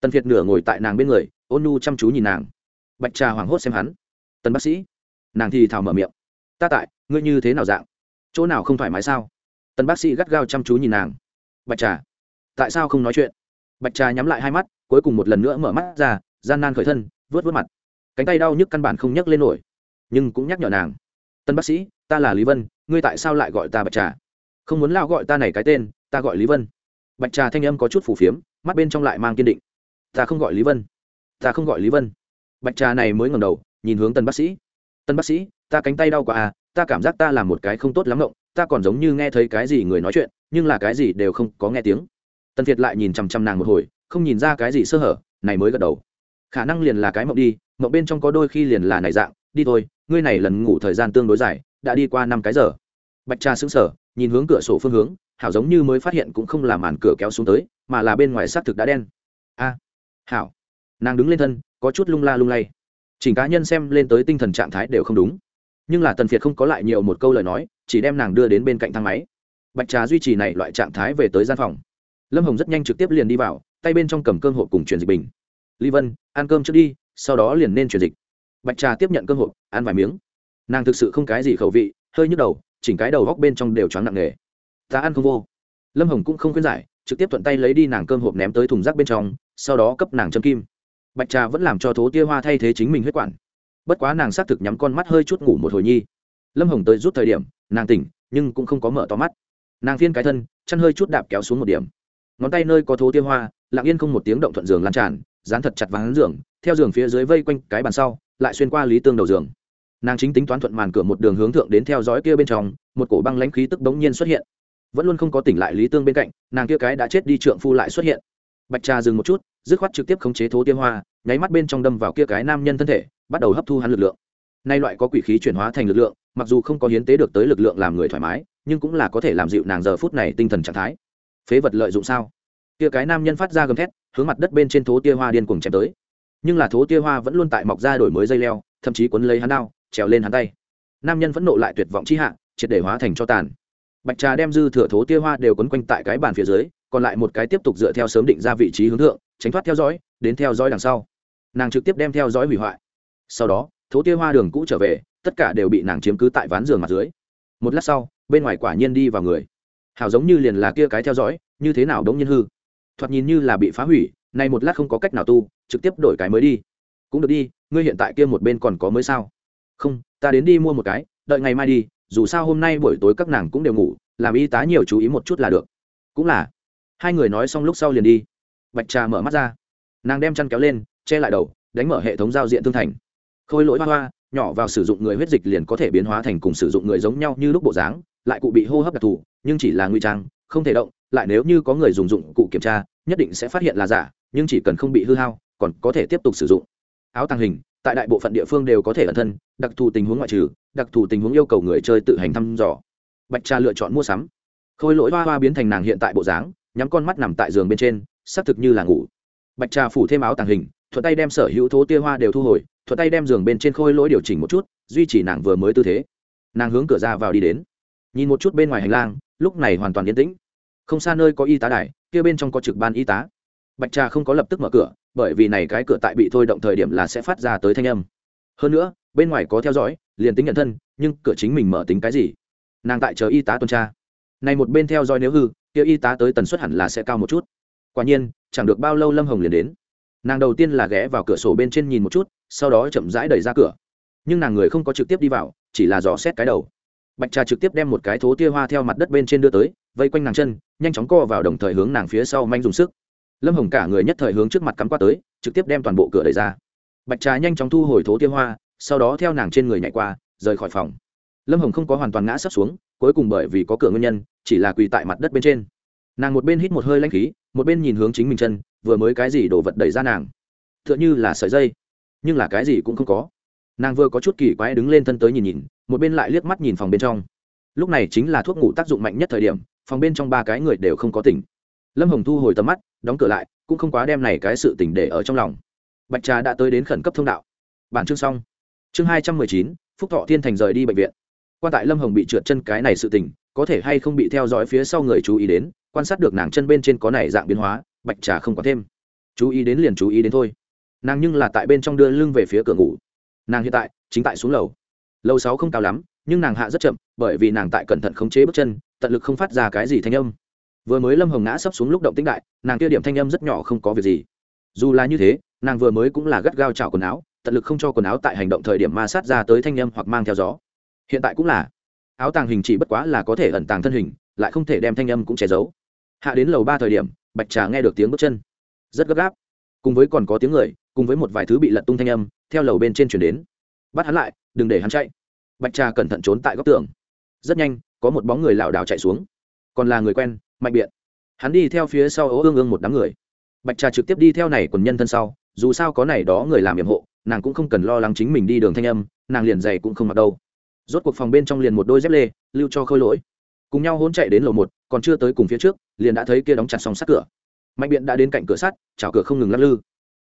Tần thiệt nửa ngồi tại nàng bên người, ôn nu chăm chú nhìn nàng. Bạch trà hoảng hốt xem hắn. Tần bác sĩ nàng thì thào mở miệng. Ta tại, ngươi như thế nào dạng? Chỗ nào không thoải mái sao? Tần bác sĩ gắt gao chăm chú nhìn nàng. Bạch trà, tại sao không nói chuyện? Bạch trà nhắm lại hai mắt, cuối cùng một lần nữa mở mắt ra, gian nan khởi thân vớt vớt mặt. Cánh tay đau nhức căn bản không nhấc lên nổi, nhưng cũng nhắc nhở nàng. Tân bác sĩ, ta là lý vân, ngươi tại sao lại gọi ta bạch trà? Không muốn lao gọi ta này cái tên, ta gọi lý vân. Bạch trà thanh âm có chút phủ phiếm, mắt bên trong lại mang kiên định. Ta không gọi lý vân, ta không gọi lý vân. Bạch trà này mới ngầm đầu, nhìn hướng tân bác sĩ tân bác sĩ, ta cánh tay đau quá à ta cảm giác ta làm một cái không tốt lắm ngộng, ta còn giống như nghe thấy cái gì người nói chuyện, nhưng là cái gì đều không có nghe tiếng. Tân việt lại nhìn chằm chằm nàng một hồi, không nhìn ra cái gì sơ hở, này mới gật đầu. Khả năng liền là cái mộng đi, mộng bên trong có đôi khi liền là này dạng, đi thôi, ngươi này lần ngủ thời gian tương đối dài, đã đi qua năm cái giờ. Bạch cha xứng sở nhìn hướng cửa sổ phương hướng, hảo giống như mới phát hiện cũng không là màn cửa kéo xuống tới, mà là bên ngoài xác thực đã đen. A, hảo. Nàng đứng lên thân, có chút lung la lung lay chỉnh cá nhân xem lên tới tinh thần trạng thái đều không đúng. Nhưng là tần phiệt không có lại nhiều một câu lời nói, chỉ đem nàng đưa đến bên cạnh thang máy. Bạch trà duy trì này loại trạng thái về tới gian phòng. Lâm hồng rất nhanh trực tiếp liền đi vào, tay bên trong cầm cơm hộp cùng truyền dịch bình. Ly vân, ăn cơm trước đi, sau đó liền nên truyền dịch. Bạch trà tiếp nhận cơm hộp, ăn vài miếng. Nàng thực sự không cái gì khẩu vị, hơi nhức đầu, chỉnh cái đầu góc bên trong đều choáng nặng nề. Ta ăn không vô. Lâm hồng cũng không khuyên giải, trực tiếp thuận tay lấy đi nàng cơm hộp ném tới thùng rác bên trong, sau đó cấp nàng châm kim bạch trà vẫn làm cho thố tia hoa thay thế chính mình huyết quản. Bất quá nàng xác thực nhắm con mắt hơi chút ngủ một hồi nhi. Lâm hồng tới rút thời điểm, nàng tỉnh, nhưng cũng không có mở to mắt. Nàng phiên cái thân chăn hơi chút đạp kéo xuống một điểm. Ngón tay nơi có thố tia hoa, lặng yên không một tiếng động thuận giường lan tràn, dán thật chặt vắng giường, theo giường phía dưới vây quanh cái bàn sau, lại xuyên qua lý tương đầu giường. Nàng chính tính toán thuận màn cửa một đường hướng thượng đến theo dõi kia bên trong, một cổ băng lãnh khí tức bỗng nhiên xuất hiện. Vẫn luôn không có tỉnh lại lý tương bên cạnh, nàng kia cái đã chết đi trượng phu lại xuất hiện. Bạch trà dừng một chút dứt khoát trực tiếp khống chế thố tiêm hoa, nháy mắt bên trong đâm vào kia cái nam nhân thân thể, bắt đầu hấp thu hắn lực lượng. Nay loại có quỷ khí chuyển hóa thành lực lượng, mặc dù không có hiến tế được tới lực lượng làm người thoải mái, nhưng cũng là có thể làm dịu nàng giờ phút này tinh thần trạng thái. Phế vật lợi dụng sao? Kia cái nam nhân phát ra gầm thét, hướng mặt đất bên trên thố tia hoa điên cuồng chém tới. Nhưng là thố tia hoa vẫn luôn tại mọc ra đổi mới dây leo, thậm chí quấn lấy hắn đao, trèo lên hắn tay. Nam nhân vẫn nộ lại tuyệt vọng chi hạ, triệt để hóa thành cho tàn. Bạch trà đem dư thừa thố tia hoa đều quấn quanh tại cái bàn phía dưới còn lại một cái tiếp tục dựa theo sớm định ra vị trí hướng thượng, tránh thoát theo dõi, đến theo dõi đằng sau. Nàng trực tiếp đem theo dõi hủy hoại. Sau đó, thố tia hoa đường cũ trở về, tất cả đều bị nàng chiếm cứ tại ván giường mặt dưới. Một lát sau, bên ngoài quả nhiên đi vào người. Hảo giống như liền là kia cái theo dõi, như thế nào đống nhiên hư. Thoạt nhìn như là bị phá hủy, nay một lát không có cách nào tu, trực tiếp đổi cái mới đi. Cũng được đi, ngươi hiện tại kia một bên còn có mới sao? Không, ta đến đi mua một cái, đợi ngày mai đi, dù sao hôm nay buổi tối các nàng cũng đều ngủ, làm y tá nhiều chú ý một chút là được. Cũng là hai người nói xong lúc sau liền đi. Bạch trà mở mắt ra. Nàng đem chăn kéo lên, che lại đầu, đánh mở hệ thống giao diện thương thành. Khôi lỗi hoa hoa, nhỏ vào sử dụng người huyết dịch liền có thể biến hóa thành cùng sử dụng người giống nhau như lúc bộ dáng, lại cụ bị hô hấp đặc thù, nhưng chỉ là nguy trang, không thể động, lại nếu như có người dùng dụng cụ kiểm tra, nhất định sẽ phát hiện là giả, nhưng chỉ cần không bị hư hao, còn có thể tiếp tục sử dụng. Áo tàng hình, tại đại bộ phận địa phương đều có thể ẩn thân, đặc thù tình huống ngoại trừ, đặc thù tình huống yêu cầu người chơi tự hành thăm dò. Bạch trà lựa chọn mua sắm. Khôi lỗi hoa hoa biến thành nàng hiện tại bộ dáng nhắm con mắt nằm tại giường bên trên, xác thực như là ngủ. Bạch trà phủ thêm áo tàng hình, thuận tay đem sở hữu thố tia hoa đều thu hồi, thuận tay đem giường bên trên khôi lỗi điều chỉnh một chút, duy trì nàng vừa mới tư thế. Nàng hướng cửa ra vào đi đến. Nhìn một chút bên ngoài hành lang, lúc này hoàn toàn yên tĩnh. Không xa nơi có y tá đài, kia bên trong có trực ban y tá. Bạch trà không có lập tức mở cửa, bởi vì này cái cửa tại bị thôi động thời điểm là sẽ phát ra tới thanh âm. Hơn nữa, bên ngoài có theo dõi, liền tính nhận thân, nhưng cửa chính mình mở tính cái gì? Nàng tại chờ y tá tuần tra. Này một bên theo dõi nếu hư kia y tá tới tần suất hẳn là sẽ cao một chút. Quả nhiên, chẳng được bao lâu lâm hồng liền đến. Nàng đầu tiên là ghé vào cửa sổ bên trên nhìn một chút, sau đó chậm rãi đẩy ra cửa. Nhưng nàng người không có trực tiếp đi vào, chỉ là dò xét cái đầu. Bạch trà trực tiếp đem một cái thố tia hoa theo mặt đất bên trên đưa tới, vây quanh nàng chân, nhanh chóng co vào đồng thời hướng nàng phía sau manh dùng sức. Lâm hồng cả người nhất thời hướng trước mặt cắm qua tới, trực tiếp đem toàn bộ cửa đẩy ra. Bạch trà nhanh chóng thu hồi thố tia hoa, sau đó theo nàng trên người nhảy qua, rời khỏi phòng. Lâm hồng không có hoàn toàn ngã sấp xuống, cuối cùng bởi vì có cửa nguyên nhân chỉ là quỳ tại mặt đất bên trên. Nàng một bên hít một hơi lanh khí, một bên nhìn hướng chính mình chân, vừa mới cái gì đổ vật đẩy ra nàng. T h ư ợ n h ư là sợi dây, nhưng là cái gì cũng không có. Nàng vừa có chút kỳ quái đứng lên thân tới nhìn nhìn, một bên lại liếc mắt nhìn phòng bên trong. Lúc này chính là thuốc ngủ tác dụng mạnh nhất thời điểm, phòng bên trong ba cái người đều không có tỉnh. Lâm hồng thu hồi tầm mắt, đóng cửa lại, cũng không quá đem này cái sự tỉnh để ở trong lòng. Bạch trà đã tới đến khẩn cấp thông đạo. Bản chương xong. Chương hai trăm mười chín, phúc thọ thiên thành rời đi bệnh viện quan tại lâm hồng bị trượt chân cái này sự tình, có thể hay không bị theo dõi phía sau người chú ý đến, quan sát được nàng chân bên trên có này dạng biến hóa, bạch trà không có thêm. Chú ý đến liền chú ý đến thôi. Nàng nhưng là tại bên trong đưa lưng về phía cửa ngủ. Nàng hiện tại, chính tại xuống lầu. Lầu sáu không cao lắm, nhưng nàng hạ rất chậm, bởi vì nàng tại cẩn thận khống chế bước chân, tận lực không phát ra cái gì thanh âm. Vừa mới lâm hồng ngã sấp xuống lúc động tĩnh đại, nàng kia điểm thanh âm rất nhỏ không có việc gì. Dù là như thế, nàng vừa mới cũng là gắt gao chảo quần áo, tận lực không cho quần áo tại hành động thời điểm ma sát ra tới thanh âm hoặc mang theo gió hiện tại cũng là. Áo tàng hình chỉ bất quá là có thể ẩn tàng thân hình, lại không thể đem thanh âm cũng che giấu. Hạ đến lầu ba thời điểm, bạch trà nghe được tiếng bước chân. Rất gấp gáp. Cùng với còn có tiếng người, cùng với một vài thứ bị lật tung thanh âm, theo lầu bên trên chuyển đến. Bắt hắn lại, đừng để hắn chạy. Bạch trà cẩn thận trốn tại góc tường. Rất nhanh, có một bóng người lảo đảo chạy xuống. Còn là người quen, mạnh biện. Hắn đi theo phía sau ố ương ương một đám người. Bạch trà trực tiếp đi theo này quần nhân thân sau, dù sao có này đó người làm nhiệm hộ, nàng cũng không cần lo lắng chính mình đi đường thanh âm, nàng liền giày cũng không mặc đâu rốt cuộc phòng bên trong liền một đôi dép lê, lưu cho khôi lỗi. Cùng nhau hôn chạy đến lầu một, còn chưa tới cùng phía trước, liền đã thấy kia đóng chặt xong sắt cửa. Mạnh biện đã đến cạnh cửa sắt, chảo cửa không ngừng lắc lư.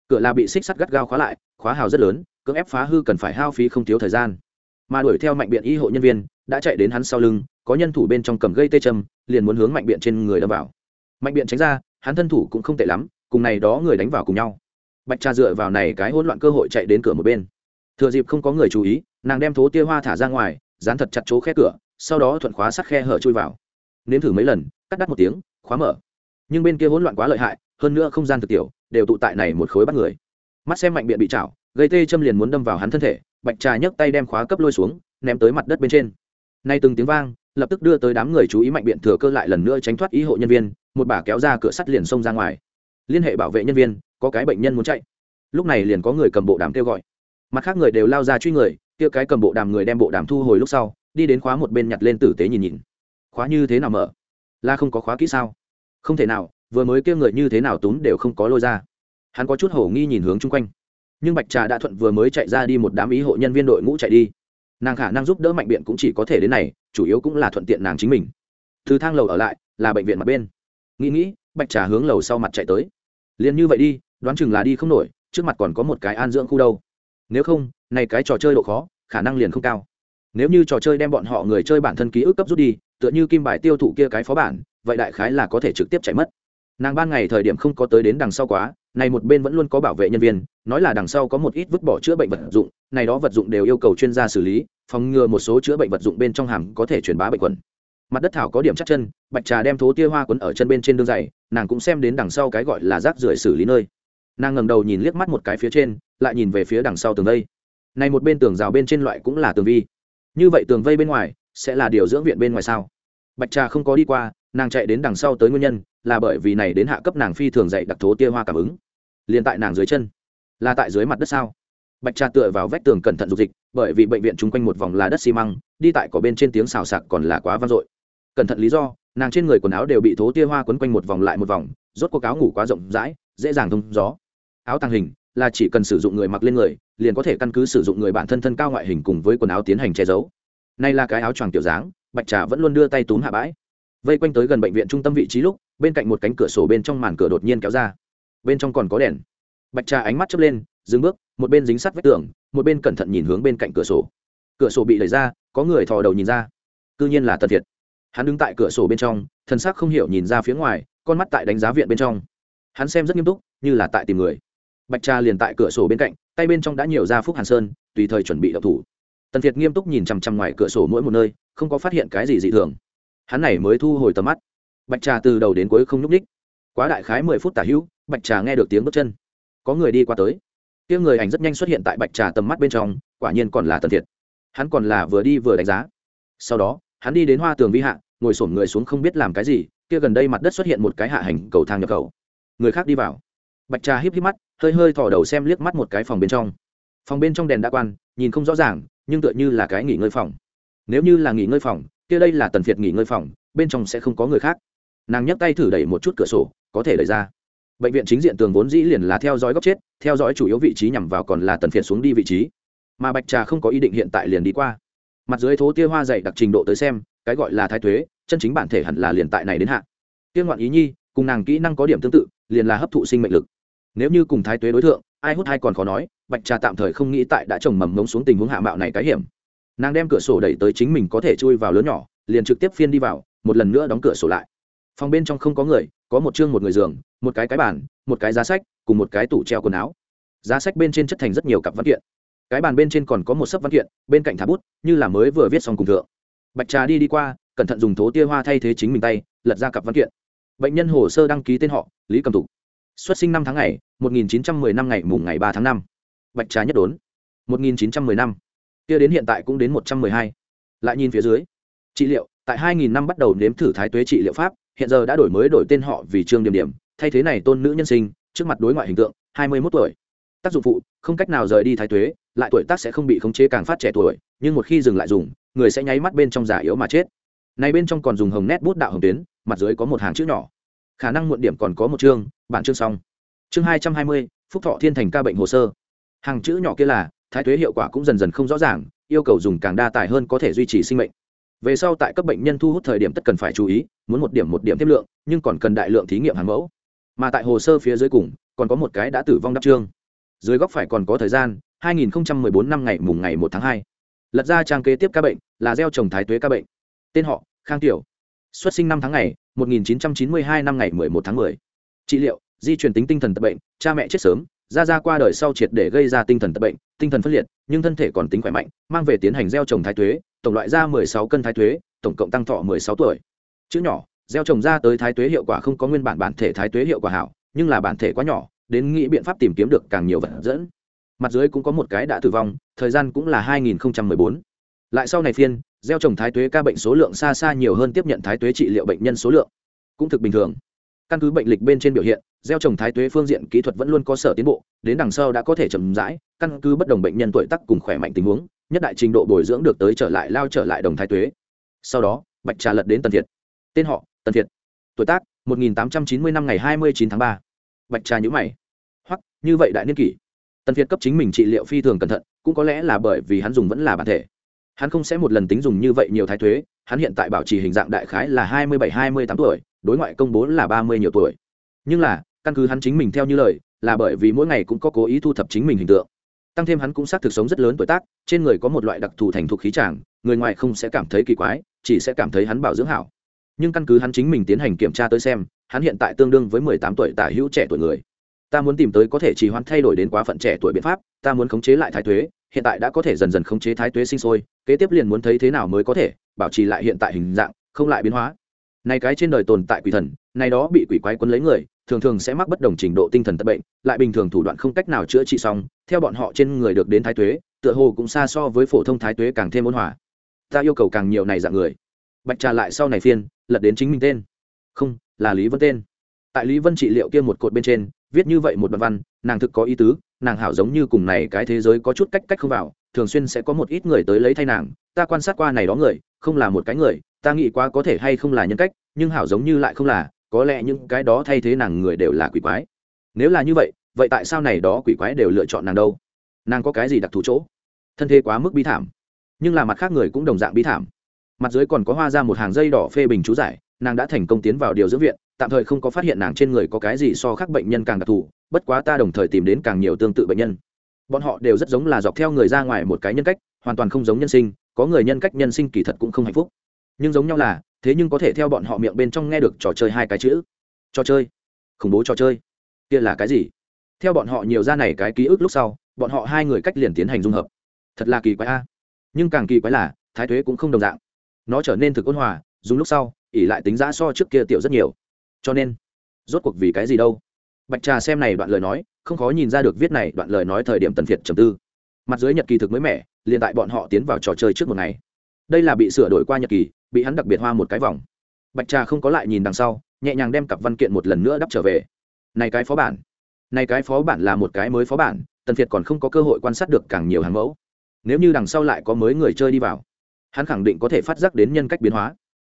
Cửa là bị xích sắt gắt gao khóa lại, khóa hào rất lớn, cưỡng ép phá hư cần phải hao phí không thiếu thời gian. Mà đuổi theo mạnh biện y hộ nhân viên, đã chạy đến hắn sau lưng, có nhân thủ bên trong cầm gây tê châm, liền muốn hướng mạnh biện trên người đâm vào. Mạnh biện tránh ra, hắn thân thủ cũng không tệ lắm, cùng này đó người đánh vào cùng nhau. Bạch trà dựa vào này cái hỗn loạn cơ hội chạy đến cửa một bên. Thừa dịp không có người chú ý nàng đem thố tia hoa thả ra ngoài, dán thật chặt chỗ khe cửa, sau đó thuận khóa sắt khe hở chui vào. Nếm thử mấy lần, cắt đắt một tiếng, khóa mở. Nhưng bên kia hỗn loạn quá lợi hại, hơn nữa không gian thực tiểu, đều tụ tại này một khối bắt người. Mắt xem mạnh biện bị chảo, gây tê châm liền muốn đâm vào hắn thân thể, bạch trà nhấc tay đem khóa cấp lôi xuống, ném tới mặt đất bên trên. Nay từng tiếng vang, lập tức đưa tới đám người chú ý mạnh biện thừa cơ lại lần nữa tránh thoát ý hộ nhân viên, một bà kéo ra cửa sắt liền xông ra ngoài. Liên hệ bảo vệ nhân viên, có cái bệnh nhân muốn chạy. Lúc này liền có người cầm bộ đàm kêu gọi mặt khác người đều lao ra truy người, kia cái cầm bộ đàm người đem bộ đàm thu hồi lúc sau, đi đến khóa một bên nhặt lên tử tế nhìn nhìn. Khóa như thế nào mở? Là không có khóa kỹ sao? Không thể nào, vừa mới kêu người như thế nào túm đều không có lôi ra. Hắn có chút hổ nghi nhìn hướng chung quanh. Nhưng bạch trà đã thuận vừa mới chạy ra đi một đám ý hộ nhân viên đội ngũ chạy đi. Nàng khả năng giúp đỡ mạnh biện cũng chỉ có thể đến này, chủ yếu cũng là thuận tiện nàng chính mình. Từ thang lầu ở lại, là bệnh viện mặt bên. Nghĩ nghĩ, bạch trà hướng lầu sau mặt chạy tới. Liền như vậy đi, đoán chừng là đi không nổi, trước mặt còn có một cái an dưỡng khu đâu nếu không, này cái trò chơi độ khó, khả năng liền không cao. Nếu như trò chơi đem bọn họ người chơi bản thân ký ức cấp rút đi, tựa như kim bài tiêu thụ kia cái phó bản, vậy đại khái là có thể trực tiếp chạy mất. Nàng ban ngày thời điểm không có tới đến đằng sau quá, này một bên vẫn luôn có bảo vệ nhân viên, nói là đằng sau có một ít vứt bỏ chữa bệnh vật dụng, này đó vật dụng đều yêu cầu chuyên gia xử lý, phòng ngừa một số chữa bệnh vật dụng bên trong hàm có thể truyền bá bệnh quẩn mặt đất thảo có điểm chắc chân, bạch trà đem thố tia hoa quấn ở chân bên trên đường dày, nàng cũng xem đến đằng sau cái gọi là rác rưởi xử lý nơi nàng ngẩng đầu nhìn liếc mắt một cái phía trên, lại nhìn về phía đằng sau tường đây này một bên tường rào bên trên loại cũng là tường vi. Như vậy tường vây bên ngoài, sẽ là điều dưỡng viện bên ngoài sao? Bạch trà không có đi qua, nàng chạy đến đằng sau tới nguyên nhân, là bởi vì này đến hạ cấp nàng phi thường dạy đặc thố tia hoa cảm ứng. Liền tại nàng dưới chân. Là tại dưới mặt đất sao? Bạch trà tựa vào vách tường cẩn thận dục dịch, bởi vì bệnh viện chung quanh một vòng là đất xi măng, đi tại có bên trên tiếng xào sạc còn là quá vang dội. Cẩn thận lý do, nàng trên người quần áo đều bị thố tia hoa quấn quanh một vòng lại một vòng, rốt cuộc áo ngủ quá rộng rãi, dễ dàng thông gió áo tàng hình, là chỉ cần sử dụng người mặc lên người, liền có thể căn cứ sử dụng người bản thân thân cao ngoại hình cùng với quần áo tiến hành che giấu. Nay là cái áo choàng tiểu dáng, bạch trà vẫn luôn đưa tay túm hạ bãi. Vây quanh tới gần bệnh viện trung tâm vị trí lúc, bên cạnh một cánh cửa sổ bên trong màn cửa đột nhiên kéo ra. Bên trong còn có đèn. Bạch trà ánh mắt chớp lên, dừng bước, một bên dính sát vách tường, một bên cẩn thận nhìn hướng bên cạnh cửa sổ. Cửa sổ bị đẩy ra, có người thò đầu nhìn ra. Cư nhiên là tần thiệt. Hắn đứng tại cửa sổ bên trong thân xác không hiểu nhìn ra phía ngoài, con mắt tại đánh giá viện bên trong. Hắn xem rất nghiêm túc, như là tại tìm người bạch trà liền tại cửa sổ bên cạnh, tay bên trong đã nhiều ra phúc hàn sơn, tùy thời chuẩn bị đậu thủ. Tần việt nghiêm túc nhìn chằm chằm ngoài cửa sổ mỗi một nơi, không có phát hiện cái gì dị thường. Hắn này mới thu hồi tầm mắt. Bạch trà từ đầu đến cuối không nhúc ních quá đại khái mười phút tả hữu, bạch trà nghe được tiếng bước chân. Có người đi qua tới. Tiếng người ảnh rất nhanh xuất hiện tại bạch trà tầm mắt bên trong, quả nhiên còn là tần thiệt. Hắn còn là vừa đi vừa đánh giá. Sau đó, hắn đi đến hoa tường vi hạ, ngồi sổm người xuống không biết làm cái gì, kia gần đây mặt đất xuất hiện một cái hạ hành cầu thang nhập khẩu. Người khác đi vào. Bạch trà híp híp mắt hơi hơi thò đầu xem liếc mắt một cái phòng bên trong. Phòng bên trong đèn đã quan, nhìn không rõ ràng, nhưng tựa như là cái nghỉ ngơi phòng. Nếu như là nghỉ ngơi phòng, kia đây là tần phiệt nghỉ ngơi phòng, bên trong sẽ không có người khác. Nàng nhấc tay thử đẩy một chút cửa sổ, có thể đẩy ra. Bệnh viện chính diện tường vốn dĩ liền là theo dõi góc chết, theo dõi chủ yếu vị trí nhằm vào còn là tần phiệt xuống đi vị trí. Mà bạch trà không có ý định hiện tại liền đi qua. Mặt dưới thố tia hoa dày đặc trình độ tới xem, cái gọi là thái thuế chân chính bản thể hẳn là liền tại này đến hạ. Tiên ngoạn ý nhi, cùng nàng kỹ năng có điểm tương tự, liền là hấp thụ sinh mệnh lực nếu như cùng thái tuế đối tượng ai hút hay còn khó nói, bạch trà tạm thời không nghĩ tại đã trồng mầm ngống xuống tình huống hạ mạo này cái hiểm. Nàng đem cửa sổ đẩy tới chính mình có thể chui vào lớn nhỏ, liền trực tiếp phiên đi vào, một lần nữa đóng cửa sổ lại. Phòng bên trong không có người, có một chương một người giường, một cái cái bàn, một cái giá sách, cùng một cái tủ treo quần áo. Giá sách bên trên chất thành rất nhiều cặp văn kiện. Cái bàn bên trên còn có một sấp văn kiện, bên cạnh thả bút, như là mới vừa viết xong cùng thượng. Bạch trà đi đi qua, cẩn thận dùng thố tia hoa thay thế chính mình tay, lật ra cặp văn kiện. Bệnh nhân hồ sơ đăng ký tên họ, lý cầm tục xuất sinh năm tháng ngày 1910 năm ngày mùng ngày 3 tháng 5. bạch trà nhất đốn. 1910 năm kia đến hiện tại cũng đến 112. lại nhìn phía dưới. Trị liệu, tại 2000 năm bắt đầu nếm thử thái tuế trị liệu pháp, hiện giờ đã đổi mới đổi tên họ vì trương điểm điểm. Thay thế này tôn nữ nhân sinh, trước mặt đối ngoại hình tượng 21 tuổi. Tác dụng phụ, không cách nào rời đi thái tuế, lại tuổi tác sẽ không bị khống chế càng phát trẻ tuổi, nhưng một khi dừng lại dùng, người sẽ nháy mắt bên trong giả yếu mà chết. Này bên trong còn dùng hồng nét bút đạo hồng tuyến, mặt dưới có một hàng chữ nhỏ khả năng muộn điểm còn có một chương, bản chương xong. Chương hai trăm hai mươi, phúc thọ thiên thành ca bệnh hồ sơ. Hàng chữ nhỏ kia là, thái thuế hiệu quả cũng dần dần không rõ ràng, yêu cầu dùng càng đa tài hơn có thể duy trì sinh mệnh. Về sau tại các bệnh nhân thu hút thời điểm tất cần phải chú ý, muốn một điểm một điểm tiếp lượng, nhưng còn cần đại lượng thí nghiệm hàng mẫu. Mà tại hồ sơ phía dưới cùng, còn có một cái đã tử vong đắp trương. Dưới góc phải còn có thời gian 2014 năm ngày mùng ngày 1 tháng 2. lật ra trang kế tiếp ca bệnh, là gieo trồng thái tuế ca bệnh. Tên họ, khang tiểu xuất sinh năm tháng ngày 1992 năm ngày 11 tháng 10. trị liệu, di truyền tính tinh thần tật bệnh, cha mẹ chết sớm, ra ra qua đời sau triệt để gây ra tinh thần tật bệnh, tinh thần phân liệt, nhưng thân thể còn tính khỏe mạnh, mang về tiến hành gieo trồng thái tuế, tổng loại ra 16 cân thái tuế, tổng cộng tăng thọ 16 tuổi chữ nhỏ, gieo trồng ra tới thái tuế hiệu quả không có nguyên bản bản thể thái tuế hiệu quả hảo, nhưng là bản thể quá nhỏ, đến nghĩ biện pháp tìm kiếm được càng nhiều vật dẫn mặt dưới cũng có một cái đã tử vong, thời gian cũng là 2014. lại sau này phiên gieo trồng thái tuế ca bệnh số lượng xa xa nhiều hơn tiếp nhận thái tuế trị liệu bệnh nhân số lượng. Cũng thực bình thường. Căn cứ bệnh lịch bên trên biểu hiện, gieo trồng thái tuế phương diện kỹ thuật vẫn luôn có sở tiến bộ, đến đằng sau đã có thể chậm rãi, căn cứ bất đồng bệnh nhân tuổi tác cùng khỏe mạnh tình huống, nhất đại trình độ bồi dưỡng được tới trở lại lao trở lại đồng thái tuế. Sau đó, bạch trà lật đến tần thiệt. Tên họ, tần thiệt. Tuổi tác 1890 năm ngày 29 tháng 3. bạch trà nhữ mày. Hoặc như vậy đại niên kỷ. Tần thiệt cấp chính mình trị liệu phi thường cẩn thận, cũng có lẽ là bởi vì hắn dùng vẫn là bản thể hắn không sẽ một lần tính dùng như vậy nhiều thái thuế, hắn hiện tại bảo trì hình dạng đại khái là hai mươi bảy, hai mươi tám tuổi, đối ngoại công bố là ba mươi nhiều tuổi. Nhưng là, căn cứ hắn chính mình theo như lời, là bởi vì mỗi ngày cũng có cố ý thu thập chính mình hình tượng. Tăng thêm hắn cũng xác thực sống rất lớn tuổi tác, trên người có một loại đặc thù thành thục khí tràng người ngoài không sẽ cảm thấy kỳ quái, chỉ sẽ cảm thấy hắn bảo dưỡng hảo. Nhưng căn cứ hắn chính mình tiến hành kiểm tra tới xem, hắn hiện tại tương đương với mười tám tuổi tả hữu trẻ tuổi người. Ta muốn tìm tới có thể trì hoãn thay đổi đến quá phận trẻ tuổi biện pháp, ta muốn khống chế lại thái thuế hiện tại đã có thể dần dần khống chế thái tuế sinh sôi, kế tiếp liền muốn thấy thế nào mới có thể bảo trì lại hiện tại hình dạng, không lại biến hóa. Này cái trên đời tồn tại quỷ thần, này đó bị quỷ quái quấn lấy người, thường thường sẽ mắc bất đồng trình độ tinh thần tật bệnh, lại bình thường thủ đoạn không cách nào chữa trị xong, theo bọn họ trên người được đến thái tuế, tựa hồ cũng xa so với phổ thông thái tuế càng thêm ôn hòa. Ta yêu cầu càng nhiều này dạng người. Bạch trà lại sau này phiên, lật đến chính mình tên. Không, là lý vân tên. Tại lý vân trị liệu kia một cột bên trên, viết như vậy một đoạn văn, nàng thực có ý tứ nàng hảo giống như cùng này cái thế giới có chút cách cách không vào, thường xuyên sẽ có một ít người tới lấy thay nàng, ta quan sát qua này đó người, không là một cái người, ta nghĩ quá có thể hay không là nhân cách, nhưng hảo giống như lại không là, có lẽ những cái đó thay thế nàng người đều là quỷ quái. Nếu là như vậy vậy tại sao này đó quỷ quái đều lựa chọn nàng đâu? Nàng có cái gì đặc thù chỗ? Thân thế quá mức bi thảm, nhưng là mặt khác người cũng đồng dạng bi thảm. Mặt dưới còn có hoa ra một hàng dây đỏ phê bình chú giải, nàng đã thành công tiến vào điều dưỡng viện tạm thời không có phát hiện nàng trên người có cái gì so khác bệnh nhân càng đặc thù, bất quá ta đồng thời tìm đến càng nhiều tương tự bệnh nhân. Bọn họ đều rất giống là dọc theo người ra ngoài một cái nhân cách, hoàn toàn không giống nhân sinh, có người nhân cách nhân sinh kỳ thật cũng không hạnh phúc. Nhưng giống nhau là, thế nhưng có thể theo bọn họ miệng bên trong nghe được trò chơi hai cái chữ. Trò chơi. Khủng bố trò chơi. Kia là cái gì? Theo bọn họ nhiều ra này cái ký ức lúc sau, bọn họ hai người cách liền tiến hành dung hợp. Thật là kỳ quái a. Nhưng càng kỳ quái là, thái thuế cũng không đồng dạng. Nó trở nên thực ôn hòa, dùng lúc sau ỉ lại tính giá so trước kia tiểu rất nhiều cho nên, rốt cuộc vì cái gì đâu? Bạch trà xem này đoạn lời nói, không khó nhìn ra được viết này đoạn lời nói thời điểm tần phiệt trầm tư. Mặt dưới nhật kỳ thực mới mẻ, liền tại bọn họ tiến vào trò chơi trước một ngày. Đây là bị sửa đổi qua nhật kỳ, bị hắn đặc biệt hoa một cái vòng. Bạch trà không có lại nhìn đằng sau, nhẹ nhàng đem cặp văn kiện một lần nữa đắp trở về. Này cái phó bản. Này cái phó bản là một cái mới phó bản, tần phiệt còn không có cơ hội quan sát được càng nhiều hàng mẫu. Nếu như đằng sau lại có mới người chơi đi vào, hắn khẳng định có thể phát giác đến nhân cách biến hóa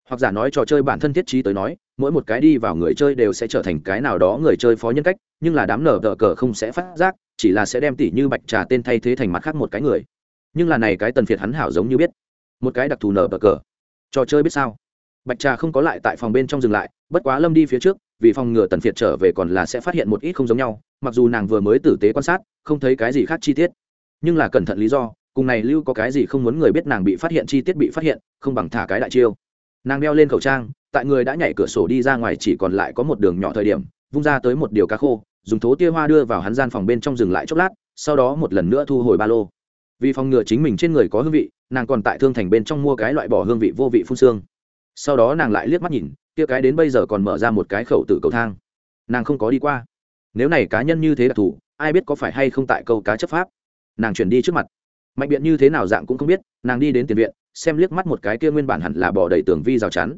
hoặc giả nói trò chơi bản thân thiết trí tới nói, mỗi một cái đi vào người chơi đều sẽ trở thành cái nào đó người chơi phó nhân cách, nhưng là đám nở đỡ cờ không sẽ phát giác, chỉ là sẽ đem tỷ như bạch trà tên thay thế thành mặt khác một cái người. Nhưng là này cái tần phiệt hắn hảo giống như biết. Một cái đặc thù nở đỡ cờ. Trò chơi biết sao? Bạch trà không có lại tại phòng bên trong dừng lại, bất quá lâm đi phía trước, vì phòng ngừa tần phiệt trở về còn là sẽ phát hiện một ít không giống nhau, mặc dù nàng vừa mới tử tế quan sát, không thấy cái gì khác chi tiết. Nhưng là cẩn thận lý do, cùng này lưu có cái gì không muốn người biết nàng bị phát hiện chi tiết bị phát hiện, không bằng thả cái đại chiêu nàng đeo lên khẩu trang, tại người đã nhảy cửa sổ đi ra ngoài chỉ còn lại có một đường nhỏ thời điểm, vung ra tới một điều cá khô, dùng thố tia hoa đưa vào hắn gian phòng bên trong dừng lại chốc lát, sau đó một lần nữa thu hồi ba lô. Vì phòng ngừa chính mình trên người có hương vị, nàng còn tại thương thành bên trong mua cái loại bỏ hương vị vô vị phun xương. Sau đó nàng lại liếc mắt nhìn tia cái đến bây giờ còn mở ra một cái khẩu tử cầu thang. Nàng không có đi qua. Nếu này cá nhân như thế đặc thù ai biết có phải hay không tại câu cá chấp pháp. Nàng chuyển đi trước mặt. Mạnh biện như thế nào dạng cũng không biết, nàng đi đến tiền viện xem liếc mắt một cái kia nguyên bản hẳn là bỏ đầy tường vi rào chắn.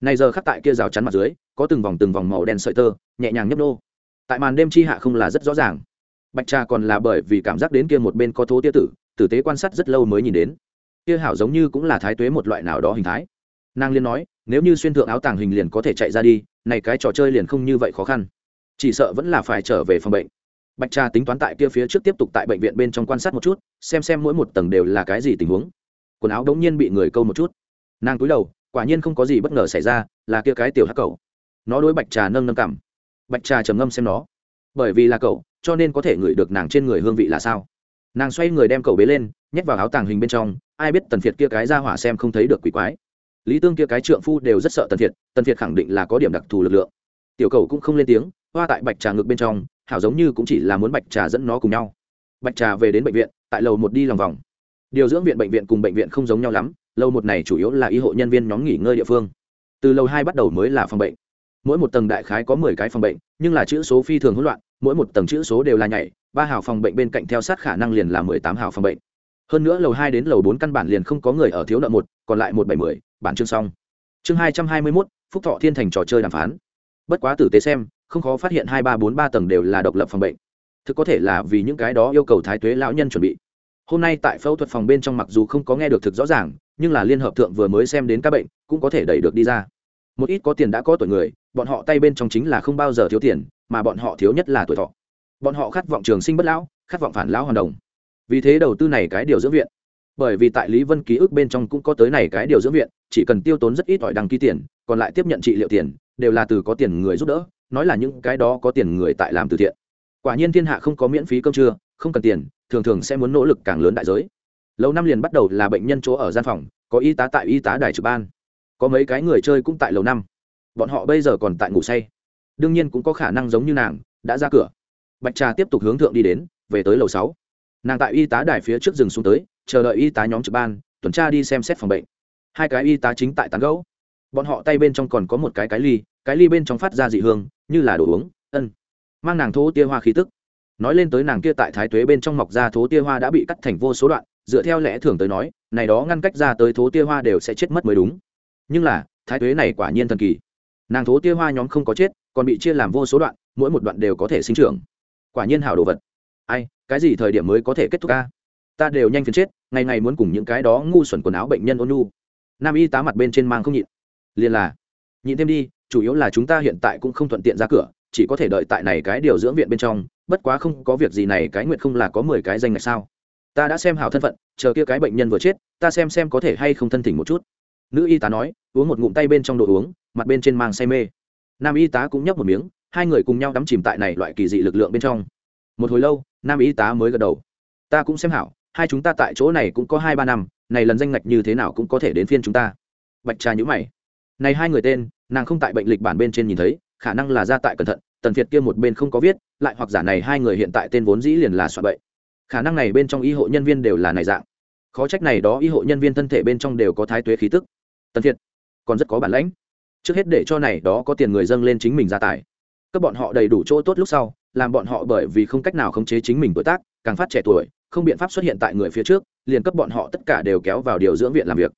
Này giờ khắc tại kia rào chắn mặt dưới, có từng vòng từng vòng màu đen sợi tơ, nhẹ nhàng nhấp nô. Tại màn đêm chi hạ không là rất rõ ràng. Bạch trà còn là bởi vì cảm giác đến kia một bên có thố tia tử tử tế quan sát rất lâu mới nhìn đến. Kia hảo giống như cũng là thái tuế một loại nào đó hình thái. Nàng liên nói, nếu như xuyên thượng áo tàng hình liền có thể chạy ra đi, này cái trò chơi liền không như vậy khó khăn. Chỉ sợ vẫn là phải trở về phòng bệnh. Bạch trà tính toán tại kia phía trước tiếp tục tại bệnh viện bên trong quan sát một chút, xem xem mỗi một tầng đều là cái gì tình huống quần áo đống nhiên bị người câu một chút. Nàng cúi đầu, quả nhiên không có gì bất ngờ xảy ra, là kia cái tiểu hắc cậu. nó đối bạch trà nâng nâng cảm. Bạch trà trầm ngâm xem nó. Bởi vì là cậu cho nên có thể ngửi được nàng trên người hương vị là sao. Nàng xoay người đem cậu bế lên, nhét vào áo tàng hình bên trong, ai biết tần phiệt kia cái ra hỏa xem không thấy được quỷ quái. Lý tương kia cái trượng phu đều rất sợ tần phiệt tần phiệt khẳng định là có điểm đặc thù lực lượng. Tiểu cầu cũng không lên tiếng, hoa tại bạch trà ngực bên trong, hảo giống như cũng chỉ là muốn bạch trà dẫn nó cùng nhau. Bạch trà về đến bệnh viện, tại lầu một đi lòng vòng điều dưỡng viện bệnh viện cùng bệnh viện không giống nhau lắm lầu một này chủ yếu là y hộ nhân viên nhóm nghỉ ngơi địa phương. Từ lầu hai bắt đầu mới là phòng bệnh. Mỗi một tầng đại khái có mười cái phòng bệnh, nhưng là chữ số phi thường hỗn loạn, mỗi một tầng chữ số đều là nhảy, ba hào phòng bệnh bên cạnh theo sát khả năng liền là mười tám hào phòng bệnh. Hơn nữa lầu hai đến lầu bốn căn bản liền không có người ở thiếu nợ một, còn lại một bảy mười, bản chương xong. Chương hai trăm hai mươi mốt, phúc thọ thiên thành trò chơi đàm phán. Bất quá tử tế xem, không khó phát hiện hai ba bốn ba tầng đều là độc lập phòng bệnh. Thực có thể là vì những cái đó yêu cầu thái tuế lão nhân chuẩn bị hôm nay tại phẫu thuật phòng bên trong mặc dù không có nghe được thực rõ ràng, nhưng là liên hợp thượng vừa mới xem đến các bệnh, cũng có thể đẩy được đi ra. Một ít có tiền đã có tuổi người, bọn họ tay bên trong chính là không bao giờ thiếu tiền, mà bọn họ thiếu nhất là tuổi thọ. Bọn họ khát vọng trường sinh bất lão, khát vọng phản lão hoàn đồng. Vì thế đầu tư này cái điều dưỡng viện. Bởi vì tại lý vân ký ức bên trong cũng có tới này cái điều dưỡng viện, chỉ cần tiêu tốn rất ít ỏi đăng ký tiền, còn lại tiếp nhận trị liệu tiền, đều là từ có tiền người giúp đỡ, nói là những cái đó có tiền người tại làm từ thiện. Quả nhiên thiên hạ không có miễn phí cơm trưa không cần tiền, thường thường sẽ muốn nỗ lực càng lớn đại giới. Lâu năm liền bắt đầu là bệnh nhân chỗ ở gian phòng, có y tá tại y tá đài trực ban. Có mấy cái người chơi cũng tại lầu năm. Bọn họ bây giờ còn tại ngủ say. Đương nhiên cũng có khả năng giống như nàng, đã ra cửa. Bạch trà tiếp tục hướng thượng đi đến, về tới lầu sáu. Nàng tại y tá đài phía trước rừng xuống tới, chờ đợi y tá nhóm trực ban, tuần tra đi xem xét phòng bệnh. Hai cái y tá chính tại tán gấu bọn họ tay bên trong còn có một cái cái ly cái ly bên trong phát ra dị hương, như là đồ uống, ân. Mang nàng thô tia hoa khí tức nói lên tới nàng kia tại thái tuế bên trong mọc ra thố tia hoa đã bị cắt thành vô số đoạn, dựa theo lẽ thường tới nói, này đó ngăn cách ra tới thố tia hoa đều sẽ chết mất mới đúng. Nhưng là, thái tuế này quả nhiên thần kỳ. Nàng thố tia hoa nhóm không có chết, còn bị chia làm vô số đoạn, mỗi một đoạn đều có thể sinh trưởng. Quả nhiên hảo đồ vật. Ai, cái gì thời điểm mới có thể kết thúc ca ta đều nhanh phiền chết, ngày ngày muốn cùng những cái đó ngu xuẩn quần áo bệnh nhân ôn nhu. Nam y tá mặt bên trên mang không nhịn. Liền là, nhịn thêm đi, chủ yếu là chúng ta hiện tại cũng không thuận tiện ra cửa, chỉ có thể đợi tại này cái điều dưỡng viện bên trong bất quá không có việc gì này, cái nguyện không là có mười cái danh ngạch sao? Ta đã xem hảo thân phận, chờ kia cái bệnh nhân vừa chết, ta xem xem có thể hay không thân thỉnh một chút. Nữ y tá nói, uống một ngụm tay bên trong đồ uống, mặt bên trên mang say mê. Nam y tá cũng nhấp một miếng, hai người cùng nhau đắm chìm tại này loại kỳ dị lực lượng bên trong. Một hồi lâu, nam y tá mới gật đầu. Ta cũng xem hảo, hai chúng ta tại chỗ này cũng có hai ba năm, này lần danh ngạch như thế nào cũng có thể đến phiên chúng ta. Bạch trà nhữ mày. Này hai người tên, nàng không tại bệnh lịch bản bên trên nhìn thấy, khả năng là ra tại cẩn thận tần Phiệt kia một bên không có viết lại hoặc giả này hai người hiện tại tên vốn dĩ liền là soạn bậy. Khả năng này bên trong y hộ nhân viên đều là này dạng. Khó trách này đó y hộ nhân viên thân thể bên trong đều có thái tuế khí tức. Tần Phiệt, còn rất có bản lãnh. Trước hết để cho này đó có tiền người dâng lên chính mình gia tài. Các bọn họ đầy đủ chỗ tốt lúc sau làm bọn họ bởi vì không cách nào khống chế chính mình tuổi tác càng phát trẻ tuổi không biện pháp xuất hiện tại người phía trước liền cấp bọn họ tất cả đều kéo vào điều dưỡng viện làm việc.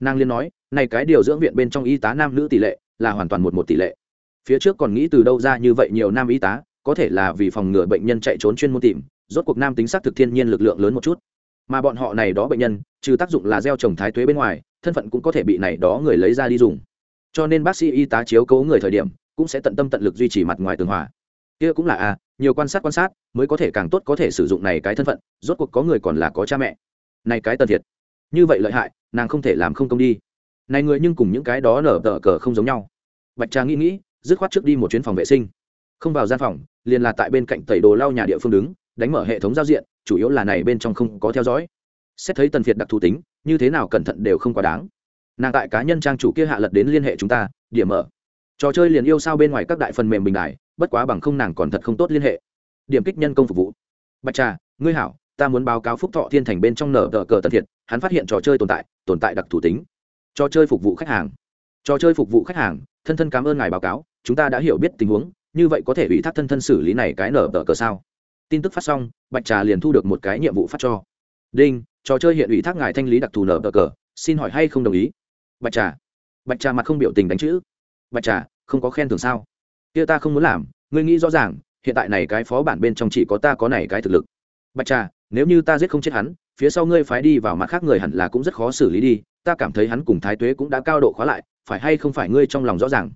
Nàng liên nói này cái điều dưỡng viện bên trong y tá nam nữ tỷ lệ là hoàn toàn một một tỷ lệ phía trước còn nghĩ từ đâu ra như vậy nhiều nam y tá, có thể là vì phòng ngừa bệnh nhân chạy trốn chuyên môn tìm, rốt cuộc nam tính xác thực thiên nhiên lực lượng lớn một chút. Mà bọn họ này đó bệnh nhân, trừ tác dụng là gieo trồng thái tuế bên ngoài, thân phận cũng có thể bị này đó người lấy ra đi dùng. Cho nên bác sĩ y tá chiếu cố người thời điểm, cũng sẽ tận tâm tận lực duy trì mặt ngoài tường hòa. Kia cũng là a nhiều quan sát quan sát, mới có thể càng tốt có thể sử dụng này cái thân phận, rốt cuộc có người còn là có cha mẹ. Này cái tần thiệt. Như vậy lợi hại, nàng không thể làm không công đi. Này người nhưng cùng những cái đó nở tờ cờ không giống nhau. Bạch trà nghĩ nghĩ dứt khoát trước đi một chuyến phòng vệ sinh. Không vào gian phòng, liền là tại bên cạnh tẩy đồ lau nhà địa phương đứng, đánh mở hệ thống giao diện, chủ yếu là này bên trong không có theo dõi. Xét thấy tần phiệt đặc thù tính, như thế nào cẩn thận đều không quá đáng. Nàng tại cá nhân trang chủ kia hạ lật đến liên hệ chúng ta điểm mở. Trò chơi liền yêu sao bên ngoài các đại phần mềm bình đại bất quá bằng không nàng còn thật không tốt liên hệ. Điểm kích nhân công phục vụ. Bạch trà, ngươi hảo, ta muốn báo cáo phúc thọ thiên thành bên trong nở tờ cờ tần thiệt hắn phát hiện trò chơi tồn tại tồn tại đặc thù tính. Trò chơi phục vụ khách hàng. Trò chơi phục vụ khách hàng thân thân cảm ơn ngài báo cáo, chúng ta đã hiểu biết tình huống, như vậy có thể ủy thác thân thân xử lý này cái nở tờ cờ sao? Tin tức phát xong, bạch trà liền thu được một cái nhiệm vụ phát cho. Đinh, trò chơi hiện ủy thác ngài thanh lý đặc thù nở tờ cờ, xin hỏi hay không đồng ý? Bạch trà. Bạch trà mặt không biểu tình đánh chữ. Bạch trà, không có khen thưởng sao? Kia ta không muốn làm, ngươi nghĩ rõ ràng, hiện tại này cái phó bản bên trong chỉ có ta có này cái thực lực. Bạch trà, nếu như ta giết không chết hắn, phía sau ngươi phái đi vào mặt khác người hẳn là cũng rất khó xử lý đi, ta cảm thấy hắn cùng thái tuế cũng đã cao độ khóa lại phải hay không phải ngươi trong lòng rõ ràng?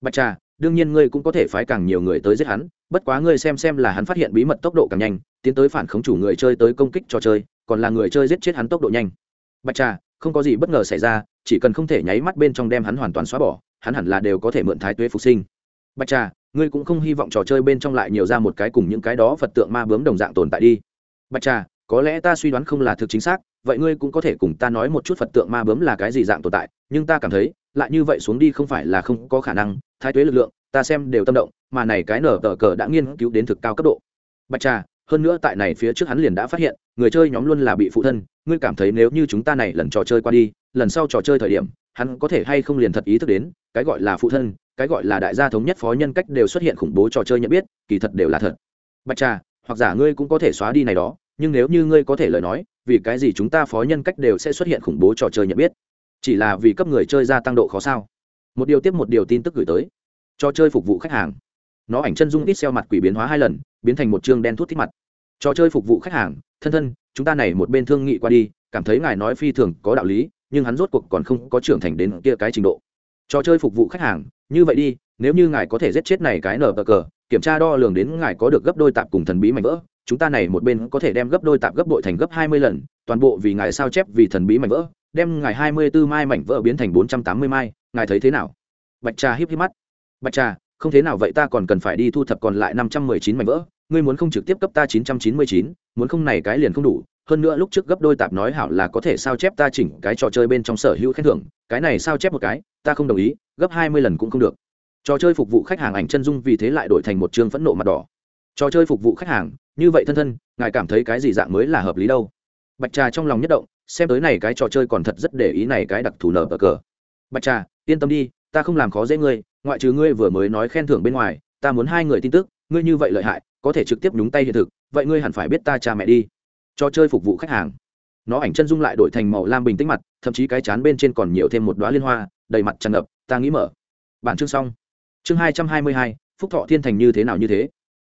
Bạch trà, đương nhiên ngươi cũng có thể phái càng nhiều người tới giết hắn, bất quá ngươi xem xem là hắn phát hiện bí mật tốc độ càng nhanh, tiến tới phản khống chủ người chơi tới công kích trò chơi, còn là người chơi giết chết hắn tốc độ nhanh. Bạch trà, không có gì bất ngờ xảy ra, chỉ cần không thể nháy mắt bên trong đem hắn hoàn toàn xóa bỏ, hắn hẳn là đều có thể mượn thái tuế phục sinh. Bạch trà, ngươi cũng không hy vọng trò chơi bên trong lại nhiều ra một cái cùng những cái đó phật tượng ma bướm đồng dạng tồn tại đi. Bạch trà, có lẽ ta suy đoán không là thực chính xác vậy ngươi cũng có thể cùng ta nói một chút phật tượng ma bướm là cái gì dạng tồn tại, nhưng ta cảm thấy, lại như vậy xuống đi không phải là không có khả năng, thái tuế lực lượng, ta xem đều tâm động, mà này cái nở tờ cờ đã nghiên cứu đến thực cao cấp độ. Bạch trà, hơn nữa tại này phía trước hắn liền đã phát hiện, người chơi nhóm luôn là bị phụ thân, ngươi cảm thấy nếu như chúng ta này lần trò chơi qua đi, lần sau trò chơi thời điểm, hắn có thể hay không liền thật ý thức đến, cái gọi là phụ thân, cái gọi là đại gia thống nhất phó nhân cách đều xuất hiện khủng bố trò chơi nhận biết, kỳ thật đều là thật. Bạch trà, hoặc giả ngươi cũng có thể xóa đi này đó nhưng nếu như ngươi có thể lời nói, vì cái gì chúng ta phó nhân cách đều sẽ xuất hiện khủng bố trò chơi nhận biết? Chỉ là vì cấp người chơi gia tăng độ khó sao? Một điều tiếp một điều tin tức gửi tới. Trò chơi phục vụ khách hàng. Nó ảnh chân dung ít xeo mặt quỷ biến hóa hai lần, biến thành một chương đen thuốc thích mặt. Trò chơi phục vụ khách hàng, thân thân, chúng ta này một bên thương nghị qua đi, cảm thấy ngài nói phi thường có đạo lý, nhưng hắn rốt cuộc còn không có trưởng thành đến kia cái trình độ. Trò chơi phục vụ khách hàng, như vậy đi, nếu như ngài có thể giết chết này cái nở bờ cờ kiểm tra đo lường đến ngài có được gấp đôi tạp cùng thần bí mảnh vỡ, chúng ta này một bên có thể đem gấp đôi tạp gấp bội thành gấp hai mươi lần, toàn bộ vì ngài sao chép vì thần bí mảnh vỡ, đem ngài hai mươi 24 mai mảnh vỡ biến thành bốn trăm tám mươi mai, ngài thấy thế nào? Bạch trà híp híp mắt. Bạch trà, không thế nào vậy ta còn cần phải đi thu thập còn lại năm trăm mười chín mảnh vỡ, ngươi muốn không trực tiếp cấp ta chín trăm chín mươi chín, muốn không này cái liền không đủ, hơn nữa lúc trước gấp đôi tạp nói hảo là có thể sao chép ta chỉnh cái trò chơi bên trong sở hữu khen thưởng, cái này sao chép một cái, ta không đồng ý, gấp hai mươi lần cũng không được trò chơi phục vụ khách hàng ảnh chân dung vì thế lại đổi thành một chương phẫn nộ mặt đỏ. Trò chơi phục vụ khách hàng, như vậy thân thân, ngài cảm thấy cái gì dạng mới là hợp lý đâu? Bạch trà trong lòng nhất động, xem tới này cái trò chơi còn thật rất để ý này cái đặc thù nở bờ cờ. Bạch trà, yên tâm đi, ta không làm khó dễ ngươi, ngoại trừ ngươi vừa mới nói khen thưởng bên ngoài, ta muốn hai người tin tức, ngươi như vậy lợi hại, có thể trực tiếp nhúng tay hiện thực, vậy ngươi hẳn phải biết ta cha mẹ đi. Trò chơi phục vụ khách hàng. Nó ảnh chân dung lại đổi thành màu lam bình tĩnh mặt, thậm chí cái chán bên trên còn nhiều thêm một đoá liên hoa, đầy mặt tràn ngập, ta nghĩ mở. Bản chương xong chương hai trăm hai mươi hai, phúc thọ thiên thành như thế nào như thế?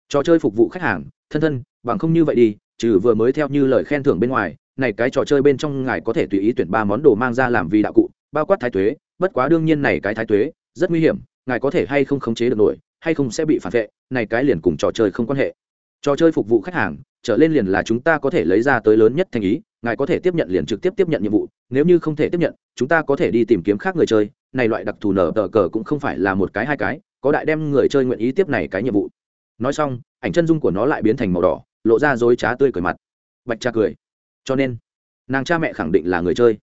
Trò chơi phục vụ khách hàng, thân thân, bằng không như vậy đi, trừ vừa mới theo như lời khen thưởng bên ngoài, này cái trò chơi bên trong ngài có thể tùy ý tuyển ba món đồ mang ra làm vì đạo cụ, bao quát thái tuế, bất quá đương nhiên này cái thái tuế, rất nguy hiểm, ngài có thể hay không khống chế được nổi, hay không sẽ bị phản vệ, này cái liền cùng trò chơi không quan hệ. Trò chơi phục vụ khách hàng, trở lên liền là chúng ta có thể lấy ra tới lớn nhất thành ý ngài có thể tiếp nhận liền trực tiếp tiếp nhận nhiệm vụ, nếu như không thể tiếp nhận, chúng ta có thể đi tìm kiếm khác người chơi. Này loại đặc thù nở tờ cờ cũng không phải là một cái hai cái, có đại đem người chơi nguyện ý tiếp này cái nhiệm vụ. Nói xong, ảnh chân dung của nó lại biến thành màu đỏ, lộ ra dối trá tươi cười mặt. Bạch cha cười. Cho nên, nàng cha mẹ khẳng định là người chơi,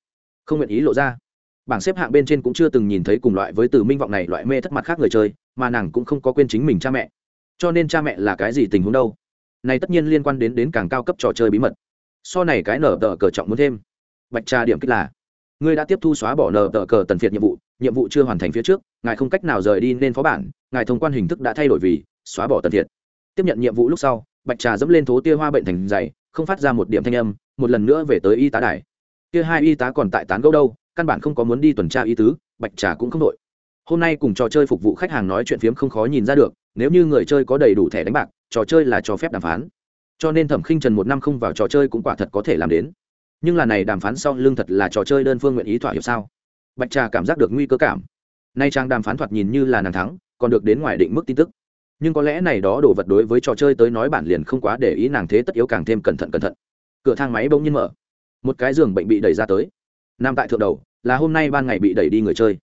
không nguyện ý lộ ra. Bảng xếp hạng bên trên cũng chưa từng nhìn thấy cùng loại với từ minh vọng này loại mê thất mặt khác người chơi, mà nàng cũng không có quên chính mình cha mẹ. Cho nên cha mẹ là cái gì tình huống đâu? Này tất nhiên liên quan đến đến càng cao cấp trò chơi bí mật so này cái nở tờ cờ trọng muốn thêm. Bạch trà điểm kích là, ngươi đã tiếp thu xóa bỏ nở tờ cờ tần phiệt nhiệm vụ nhiệm vụ chưa hoàn thành phía trước, ngài không cách nào rời đi nên phó bản, ngài thông quan hình thức đã thay đổi vì xóa bỏ tần thiệt tiếp nhận nhiệm vụ lúc sau, bạch trà dẫm lên thố tia hoa bệnh thành dày, không phát ra một điểm thanh âm, một lần nữa về tới y tá đài. Kia hai y tá còn tại tán gẫu đâu, căn bản không có muốn đi tuần tra y tứ, bạch trà cũng không đội. Hôm nay cùng trò chơi phục vụ khách hàng nói chuyện phiếm không khó nhìn ra được, nếu như người chơi có đầy đủ thẻ đánh bạc, trò chơi là cho phép đàm phán cho nên thẩm khinh trần một năm không vào trò chơi cũng quả thật có thể làm đến. Nhưng là này đàm phán sau lưng thật là trò chơi đơn phương nguyện ý thỏa hiệp sao? Bạch trà cảm giác được nguy cơ cảm. Nay trang đàm phán thoạt nhìn như là nàng thắng, còn được đến ngoài định mức tin tức. Nhưng có lẽ này đó đồ vật đối với trò chơi tới nói bản liền không quá để ý nàng thế tất yếu càng thêm cẩn thận cẩn thận. Cửa thang máy bỗng nhiên mở. Một cái giường bệnh bị đẩy ra tới. Nam tại thượng đầu, là hôm nay ban ngày bị đẩy đi người chơi.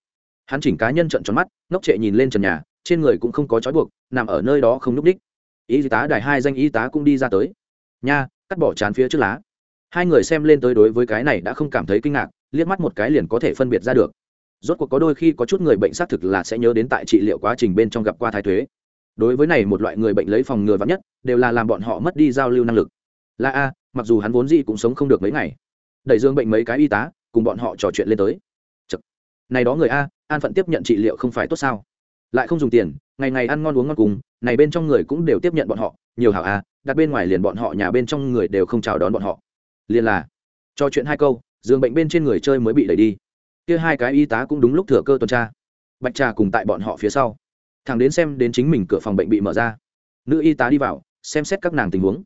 Hắn chỉnh cá nhân trận tròn mắt, ngốc trệ nhìn lên trần nhà, trên người cũng không có trói buộc, nằm ở nơi đó không n ú c đích y tá, đài hai danh y tá cũng đi ra tới. Nha, cắt bỏ chán phía trước lá. Hai người xem lên tới đối với cái này đã không cảm thấy kinh ngạc, liếc mắt một cái liền có thể phân biệt ra được. Rốt cuộc có đôi khi có chút người bệnh xác thực là sẽ nhớ đến tại trị liệu quá trình bên trong gặp qua thái thuế. Đối với này một loại người bệnh lấy phòng ngừa vắn nhất, đều là làm bọn họ mất đi giao lưu năng lực. Là a, mặc dù hắn vốn gì cũng sống không được mấy ngày. Đẩy dương bệnh mấy cái y tá, cùng bọn họ trò chuyện lên tới. Chật. này đó người a, an phận tiếp nhận trị liệu không phải tốt sao? Lại không dùng tiền ngày ngày ăn ngon uống ngon cùng này bên trong người cũng đều tiếp nhận bọn họ nhiều hảo a đặt bên ngoài liền bọn họ nhà bên trong người đều không chào đón bọn họ. Liền là cho chuyện hai câu giường bệnh bên trên người chơi mới bị đẩy đi. Kia hai cái y tá cũng đúng lúc thừa cơ tuần tra. Bạch trà cùng tại bọn họ phía sau. Thằng đến xem đến chính mình cửa phòng bệnh bị mở ra. Nữ y tá đi vào xem xét các nàng tình huống.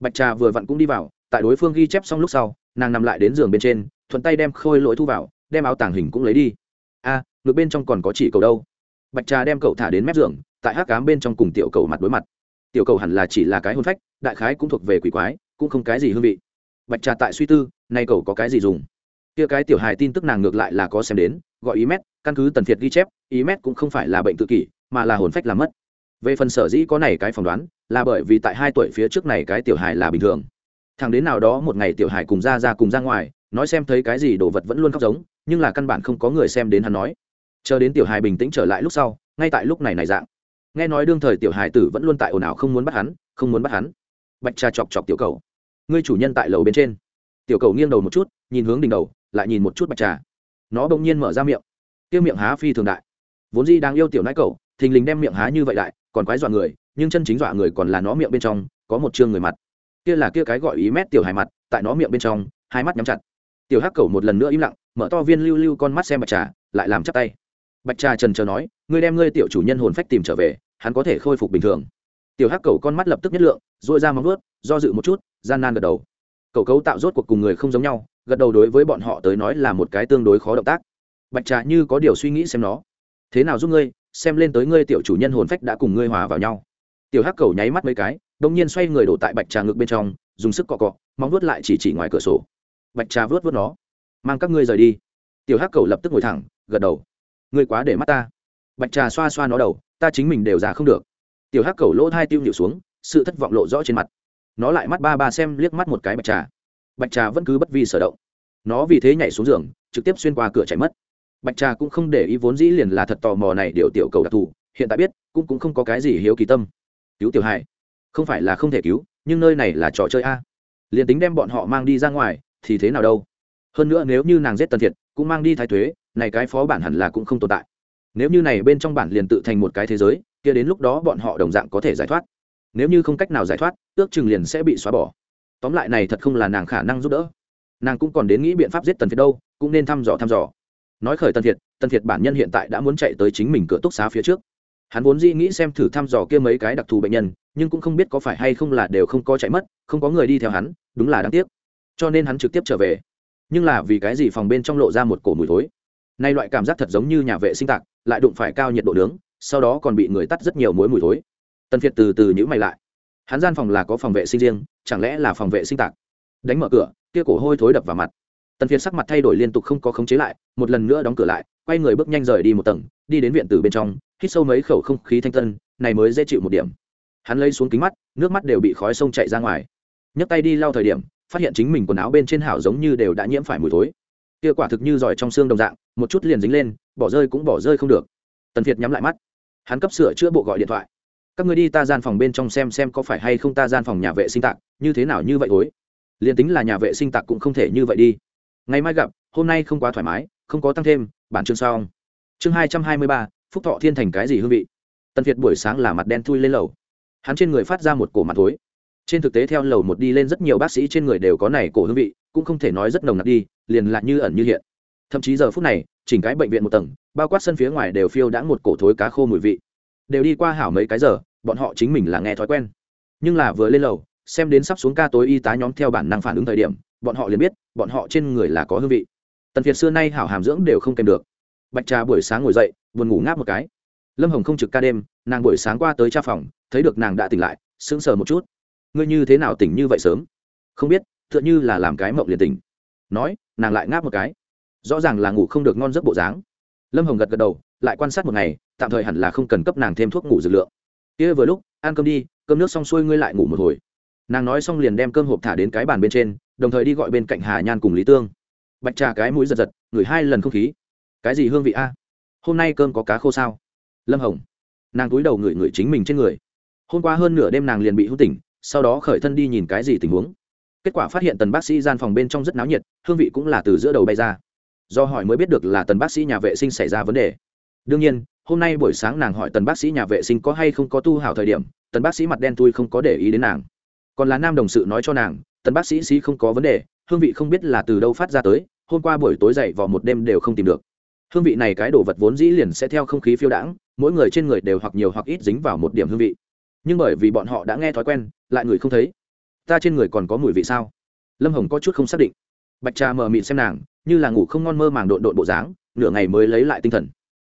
Bạch trà vừa vặn cũng đi vào tại đối phương ghi chép xong lúc sau nàng nằm lại đến giường bên trên thuận tay đem khôi lỗi thu vào đem áo tàng hình cũng lấy đi. A à, ngược bên trong còn có chỉ cầu đâu? Bạch trà đem cậu thả đến mép giường, tại hát cám bên trong cùng tiểu cầu mặt đối mặt. Tiểu cầu hẳn là chỉ là cái hôn phách, đại khái cũng thuộc về quỷ quái, cũng không cái gì hương vị. Bạch trà tại suy tư, nay cầu có cái gì dùng? Kia cái tiểu hài tin tức nàng ngược lại là có xem đến, gọi ý mét, căn cứ tần phiệt ghi chép, ý mét cũng không phải là bệnh tự kỷ, mà là hồn phách làm mất. Về phần sở dĩ có này cái phỏng đoán, là bởi vì tại hai tuổi phía trước này cái tiểu hài là bình thường. Thằng đến nào đó một ngày tiểu hài cùng ra ra cùng ra ngoài, nói xem thấy cái gì đồ vật vẫn luôn khóc giống, nhưng là căn bản không có người xem đến hắn nói chờ đến tiểu hài bình tĩnh trở lại lúc sau, ngay tại lúc này này dạng. Nghe nói đương thời tiểu hài tử vẫn luôn tại ồn ào không muốn bắt hắn, không muốn bắt hắn. Bạch trà chọc chọc tiểu cầu. Ngươi chủ nhân tại lầu bên trên. Tiểu cầu nghiêng đầu một chút, nhìn hướng đỉnh đầu, lại nhìn một chút bạch trà. Nó bỗng nhiên mở ra miệng. Tiêu miệng há phi thường đại. Vốn di đang yêu tiểu nãi cầu thình lình đem miệng há như vậy đại, còn quái dọa người, nhưng chân chính dọa người còn là nó miệng bên trong, có một chương người mặt. Kia là kia cái gọi ý mét tiểu hài mặt, tại nó miệng bên trong, hai mắt nhắm chặt. Tiểu hắc cầu một lần nữa im lặng, mở to viên lưu lưu con mắt xem bạch trà, lại làm chắp tay bạch trà trần chờ nói, ngươi đem ngươi tiểu chủ nhân hồn phách tìm trở về, hắn có thể khôi phục bình thường. Tiểu hắc cầu con mắt lập tức nhất lượng dội ra móng vuốt, do dự một chút, gian nan gật đầu. Cầu cấu tạo rốt cuộc cùng người không giống nhau, gật đầu đối với bọn họ tới nói là một cái tương đối khó động tác. Bạch trà như có điều suy nghĩ xem nó. Thế nào giúp ngươi, xem lên tới ngươi tiểu chủ nhân hồn phách đã cùng ngươi hòa vào nhau. Tiểu hắc cầu nháy mắt mấy cái đông nhiên xoay người đổ tại bạch trà ngực bên trong, dùng sức cọ cọ, móng vuốt lại chỉ chỉ ngoài cửa sổ. Bạch trà vớt vớt nó. Mang các ngươi rời đi. Tiểu hắc cầu lập tức ngồi thẳng, gật đầu ngươi quá để mắt ta. Bạch trà xoa xoa nó đầu, ta chính mình đều già không được. Tiểu hắc cầu lỗ hai tiêu nhịu xuống, sự thất vọng lộ rõ trên mặt. Nó lại mắt ba ba xem liếc mắt một cái bạch trà. Bạch trà vẫn cứ bất vi sở động. Nó vì thế nhảy xuống giường, trực tiếp xuyên qua cửa chạy mất. Bạch trà cũng không để ý vốn dĩ liền là thật tò mò này điều tiểu cầu đặc thù, hiện tại biết, cũng cũng không có cái gì hiếu kỳ tâm. Cứu tiểu hài không phải là không thể cứu, nhưng nơi này là trò chơi a. Liền tính đem bọn họ mang đi ra ngoài, thì thế nào đâu? Hơn nữa nếu như nàng giết tần thiệt, cũng mang đi thái thuế này cái phó bản hẳn là cũng không tồn tại. Nếu như này bên trong bản liền tự thành một cái thế giới, kia đến lúc đó bọn họ đồng dạng có thể giải thoát. Nếu như không cách nào giải thoát, ước chừng liền sẽ bị xóa bỏ. Tóm lại này thật không là nàng khả năng giúp đỡ. Nàng cũng còn đến nghĩ biện pháp giết tần việt đâu, cũng nên thăm dò thăm dò. Nói khởi tần việt tần việt bản nhân hiện tại đã muốn chạy tới chính mình cửa túc xá phía trước. Hắn vốn dĩ nghĩ xem thử thăm dò kia mấy cái đặc thù bệnh nhân, nhưng cũng không biết có phải hay không là đều không có chạy mất, không có người đi theo hắn, đúng là đáng tiếc. Cho nên hắn trực tiếp trở về. Nhưng là vì cái gì phòng bên trong lộ ra một cổ mùi thối? Nay loại cảm giác thật giống như nhà vệ sinh tạc, lại đụng phải cao nhiệt độ nướng, sau đó còn bị người tắt rất nhiều mối mùi thối. Tần việt từ từ nhữ mày lại. Hắn gian phòng là có phòng vệ sinh riêng, chẳng lẽ là phòng vệ sinh tạc? Đánh mở cửa, kia cổ hôi thối đập vào mặt. Tần việt sắc mặt thay đổi liên tục không có khống chế lại, một lần nữa đóng cửa lại, quay người bước nhanh rời đi một tầng, đi đến viện tử bên trong, hít sâu mấy khẩu không khí thanh tân, này mới dễ chịu một điểm. Hắn lấy xuống kính mắt, nước mắt đều bị khói sông chạy ra ngoài. Nhấc tay đi lau thời điểm, phát hiện chính mình quần áo bên trên hảo giống như đều đã nhiễm phải mùi thối kia quả thực như giỏi trong xương đồng dạng, một chút liền dính lên, bỏ rơi cũng bỏ rơi không được. Tần việt nhắm lại mắt. Hắn cấp sửa chữa bộ gọi điện thoại. Các người đi ta gian phòng bên trong xem xem có phải hay không ta gian phòng nhà vệ sinh tạc, như thế nào như vậy thối. Liền tính là nhà vệ sinh tạc cũng không thể như vậy đi. Ngày mai gặp, hôm nay không quá thoải mái, không có tăng thêm, bản chương xong. Chương hai trăm hai mươi ba, phúc thọ thiên thành cái gì hương vị? Tần việt buổi sáng là mặt đen thui lên lầu. Hắn trên người phát ra một cổ mặt thối. Trên thực tế theo lầu một đi lên rất nhiều bác sĩ trên người đều có này cổ hương vị, cũng không thể nói rất nồng nặc đi liền lạc như ẩn như hiện. Thậm chí giờ phút này, chỉnh cái bệnh viện một tầng, bao quát sân phía ngoài đều phiêu đã một cổ thối cá khô mùi vị. Đều đi qua hảo mấy cái giờ, bọn họ chính mình là nghe thói quen. Nhưng là vừa lên lầu, xem đến sắp xuống ca tối y tá nhóm theo bản năng phản ứng thời điểm, bọn họ liền biết, bọn họ trên người là có hương vị. Tần việt xưa nay hảo hàm dưỡng đều không kèm được. Bạch trà buổi sáng ngồi dậy, buồn ngủ ngáp một cái. Lâm hồng không trực ca đêm, nàng buổi sáng qua tới cha phòng, thấy được nàng đã tỉnh lại, sững sờ một chút. Ngươi như thế nào tỉnh như vậy sớm? Không biết, tựa như là làm cái mộng liền tỉnh nói, nàng lại ngáp một cái. Rõ ràng là ngủ không được ngon giấc bộ dáng. Lâm hồng gật gật đầu, lại quan sát một ngày, tạm thời hẳn là không cần cấp nàng thêm thuốc ngủ dược lượng. Kia vừa lúc, ăn cơm đi, cơm nước xong xuôi ngươi lại ngủ một hồi. Nàng nói xong liền đem cơm hộp thả đến cái bàn bên trên, đồng thời đi gọi bên cạnh hà nhan cùng lý tương. Bạch trà cái mũi giật giật, ngửi hai lần không khí. Cái gì hương vị a? Hôm nay cơm có cá khô sao? Lâm hồng, nàng cúi đầu ngửi ngửi chính mình trên người. Hôm qua hơn nửa đêm nàng liền bị hữu tỉnh, sau đó khởi thân đi nhìn cái gì tình huống kết quả phát hiện tần bác sĩ gian phòng bên trong rất náo nhiệt, hương vị cũng là từ giữa đầu bay ra. Do hỏi mới biết được là tần bác sĩ nhà vệ sinh xảy ra vấn đề. Đương nhiên, hôm nay buổi sáng nàng hỏi tần bác sĩ nhà vệ sinh có hay không có tu hảo thời điểm, tần bác sĩ mặt đen tui không có để ý đến nàng. Còn là nam đồng sự nói cho nàng, tần bác sĩ sĩ không có vấn đề, hương vị không biết là từ đâu phát ra tới, hôm qua buổi tối dậy vào một đêm đều không tìm được. Hương vị này cái đồ vật vốn dĩ liền sẽ theo không khí phiêu đãng, mỗi người trên người đều hoặc nhiều hoặc ít dính vào một điểm hương vị. Nhưng bởi vì bọn họ đã nghe thói quen, lại người không thấy ta trên người còn có mùi vị sao? Lâm hồng có chút không xác định. Bạch trà mờ mịt xem nàng, như là ngủ không ngon mơ màng độn độn bộ dáng, nửa ngày mới lấy lại tinh thần.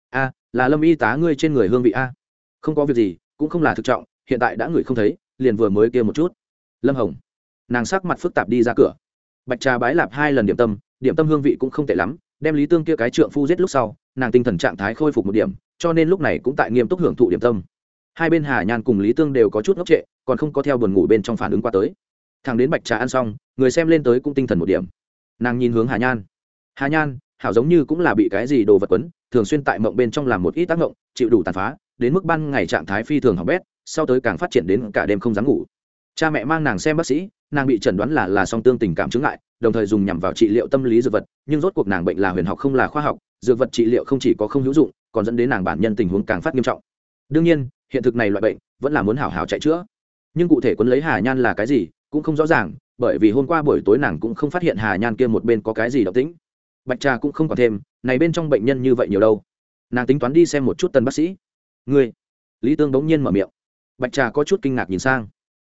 A, là lâm y tá ngươi trên người hương vị a? Không có việc gì, cũng không là thực trọng, hiện tại đã ngửi không thấy, liền vừa mới kia một chút. Lâm hồng, nàng sắc mặt phức tạp đi ra cửa. Bạch trà bái lạp hai lần điểm tâm điểm tâm hương vị cũng không tệ lắm, đem lý tương kia cái trượng phu giết lúc sau, nàng tinh thần trạng thái khôi phục một điểm, cho nên lúc này cũng tại nghiêm túc hưởng thụ điểm tâm. Hai bên hà nhan cùng lý tương đều có chút ngốc trệ, còn không có theo buồn ngủ bên trong phản ứng qua tới thằng đến bạch trà ăn xong, người xem lên tới cũng tinh thần một điểm. Nàng nhìn hướng hà nhan. Hà nhan, hảo giống như cũng là bị cái gì đồ vật quấn, thường xuyên tại mộng bên trong làm một ít tác mộng chịu đủ tàn phá, đến mức ban ngày trạng thái phi thường hỏng bét, sau tới càng phát triển đến cả đêm không dám ngủ. Cha mẹ mang nàng xem bác sĩ, nàng bị chẩn đoán là là song tương tình cảm chứng lại đồng thời dùng nhằm vào trị liệu tâm lý dược vật, nhưng rốt cuộc nàng bệnh là huyền học không là khoa học, dược vật trị liệu không chỉ có không hữu dụng, còn dẫn đến nàng bản nhân tình huống càng phát nghiêm trọng. Đương nhiên, hiện thực này loại bệnh vẫn là muốn hảo hảo chạy chữa. Nhưng cụ thể quấn lấy hà nhan là cái gì cũng không rõ ràng, bởi vì hôm qua buổi tối nàng cũng không phát hiện hà nhan kia một bên có cái gì động tĩnh. Bạch trà cũng không còn thêm, này bên trong bệnh nhân như vậy nhiều đâu. Nàng tính toán đi xem một chút tân bác sĩ. Ngươi? Lý tương bỗng nhiên mở miệng. Bạch trà có chút kinh ngạc nhìn sang.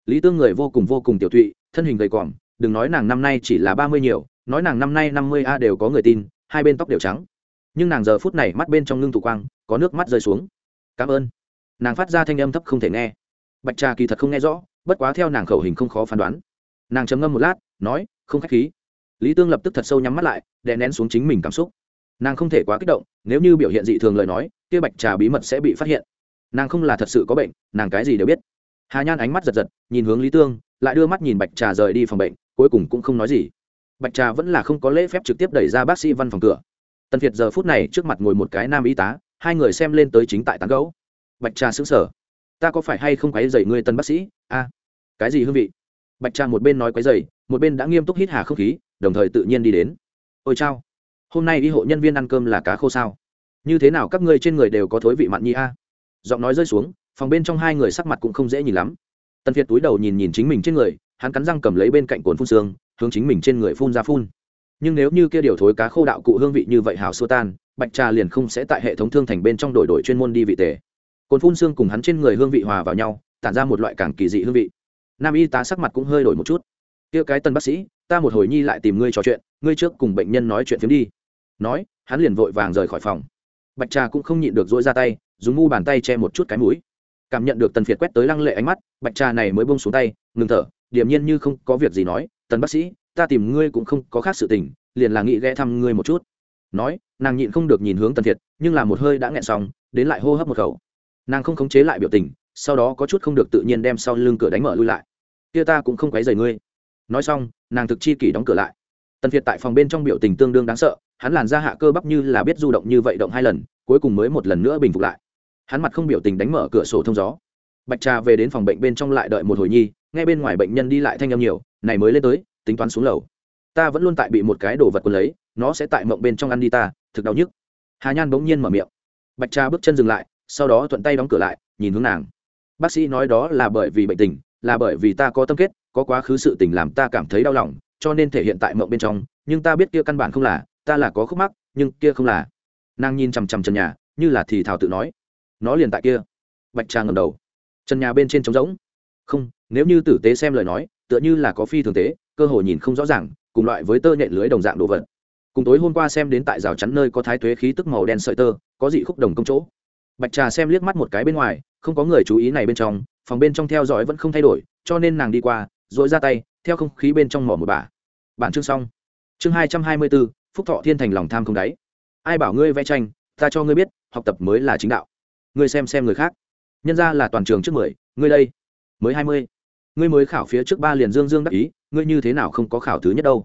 Lý tương người vô cùng vô cùng tiểu thụy thân hình gầy còm, đừng nói nàng năm nay chỉ là ba mươi nhiều, nói nàng năm nay năm mươi a đều có người tin, hai bên tóc đều trắng. Nhưng nàng giờ phút này mắt bên trong ngưng thủ quang, có nước mắt rơi xuống. Cảm ơn. Nàng phát ra thanh âm thấp không thể nghe. Bạch trà kỳ thật không nghe rõ bất quá theo nàng khẩu hình không khó phán đoán. Nàng chấm ngâm một lát, nói, không k h á c h khí. Lý tương lập tức thật sâu nhắm mắt lại, đè nén xuống chính mình cảm xúc. Nàng không thể quá kích động, nếu như biểu hiện dị thường lời nói, kia bạch trà bí mật sẽ bị phát hiện. Nàng không là thật sự có bệnh, nàng cái gì đều biết. Hà nhan ánh mắt giật giật, nhìn hướng lý tương, lại đưa mắt nhìn bạch trà rời đi phòng bệnh, cuối cùng cũng không nói gì. Bạch trà vẫn là không có lễ phép trực tiếp đẩy ra bác sĩ văn phòng cửa. Tần việt giờ phút này trước mặt ngồi một cái nam y tá, hai người xem lên tới chính tại tán gấu bạch trà xứng sở ta có phải hay không quấy dậy ngươi tân bác sĩ? A cái gì hương vị? Bạch trà một bên nói quấy dày một bên đã nghiêm túc hít hà không khí, đồng thời tự nhiên đi đến. Ôi chao, hôm nay đi hộ nhân viên ăn cơm là cá khô sao? Như thế nào các ngươi trên người đều có thối vị mặn nhi a? Giọng nói rơi xuống, phòng bên trong hai người sắc mặt cũng không dễ nhìn lắm. Tần việt túi đầu nhìn nhìn chính mình trên người, hắn cắn răng cầm lấy bên cạnh cồn phun xương, hướng chính mình trên người phun ra phun. Nhưng nếu như kia điều thối cá khô đạo cụ hương vị như vậy hảo xua tan, bạch trà liền không sẽ tại hệ thống thương thành bên trong đổi đổi chuyên môn đi vị tề. Cồn phun xương cùng hắn trên người hương vị hòa vào nhau, tản ra một loại càng kỳ dị hương vị nam y tá sắc mặt cũng hơi đổi một chút. Kia cái tân bác sĩ, ta một hồi nhi lại tìm ngươi trò chuyện, ngươi trước cùng bệnh nhân nói chuyện phiếm đi. Nói, hắn liền vội vàng rời khỏi phòng. Bạch trà cũng không nhịn được dỗi ra tay, dùng ngu bàn tay che một chút cái mũi. Cảm nhận được tần phiệt quét tới lăng lệ ánh mắt, bạch trà này mới bông xuống tay, ngừng thở, điềm nhiên như không có việc gì nói, tần bác sĩ, ta tìm ngươi cũng không có khác sự tình, liền là nghĩ ghé thăm ngươi một chút. Nói, nàng nhịn không được nhìn hướng tần thiệt nhưng là một hơi đã nghẹn xong, đến lại hô hấp một khẩu. Nàng không khống chế lại biểu tình sau đó có chút không được tự nhiên đem sau lưng cửa đánh mở lui lại. Kia ta cũng không quấy rầy ngươi. Nói xong, nàng thực chi kỷ đóng cửa lại. Tần việt tại phòng bên trong biểu tình tương đương đáng sợ, hắn làn ra hạ cơ bắp như là biết du động như vậy động hai lần, cuối cùng mới một lần nữa bình phục lại. Hắn mặt không biểu tình đánh mở cửa sổ thông gió. Bạch trà về đến phòng bệnh bên trong lại đợi một hồi nhi, nghe bên ngoài bệnh nhân đi lại thanh âm nhiều, này mới lên tới, tính toán xuống lầu. Ta vẫn luôn tại bị một cái đồ vật quần lấy, nó sẽ tại mộng bên trong ăn đi ta, thực đau nhức. Hà nhan bỗng nhiên mở miệng. Bạch trà bước chân dừng lại, sau đó thuận tay đóng cửa lại, nhìn hướng nàng bác sĩ nói đó là bởi vì bệnh tình, là bởi vì ta có tâm kết, có quá khứ sự tình làm ta cảm thấy đau lòng, cho nên thể hiện tại mộng bên trong, nhưng ta biết kia căn bản không là, ta là có khúc mắc, nhưng kia không là. Nàng nhìn chằm chằm trần nhà, như là thì thào tự nói. Nó liền tại kia. Bạch trà ngầm đầu. Trần nhà bên trên trống rỗng. Không, nếu như tử tế xem lời nói, tựa như là có phi thường tế, cơ hội nhìn không rõ ràng, cùng loại với tơ nhện lưới đồng dạng đồ vật. Cùng tối hôm qua xem đến tại rào chắn nơi có thái tuế khí tức màu đen sợi tơ, có dị khúc đồng công chỗ. Bạch trà xem liếc mắt một cái bên ngoài không có người chú ý này bên trong, phòng bên trong theo dõi vẫn không thay đổi, cho nên nàng đi qua dội ra tay, theo không khí bên trong mỏ một bà bản chương xong. Chương hai trăm hai mươi bốn phúc thọ thiên thành lòng tham không đáy. Ai bảo ngươi vẽ tranh, ta cho ngươi biết, học tập mới là chính đạo. Ngươi xem xem người khác. Nhân ra là toàn trường trước mười, ngươi đây, mới hai mươi. Ngươi mới khảo phía trước ba liền dương dương đắc ý, ngươi như thế nào không có khảo thứ nhất đâu?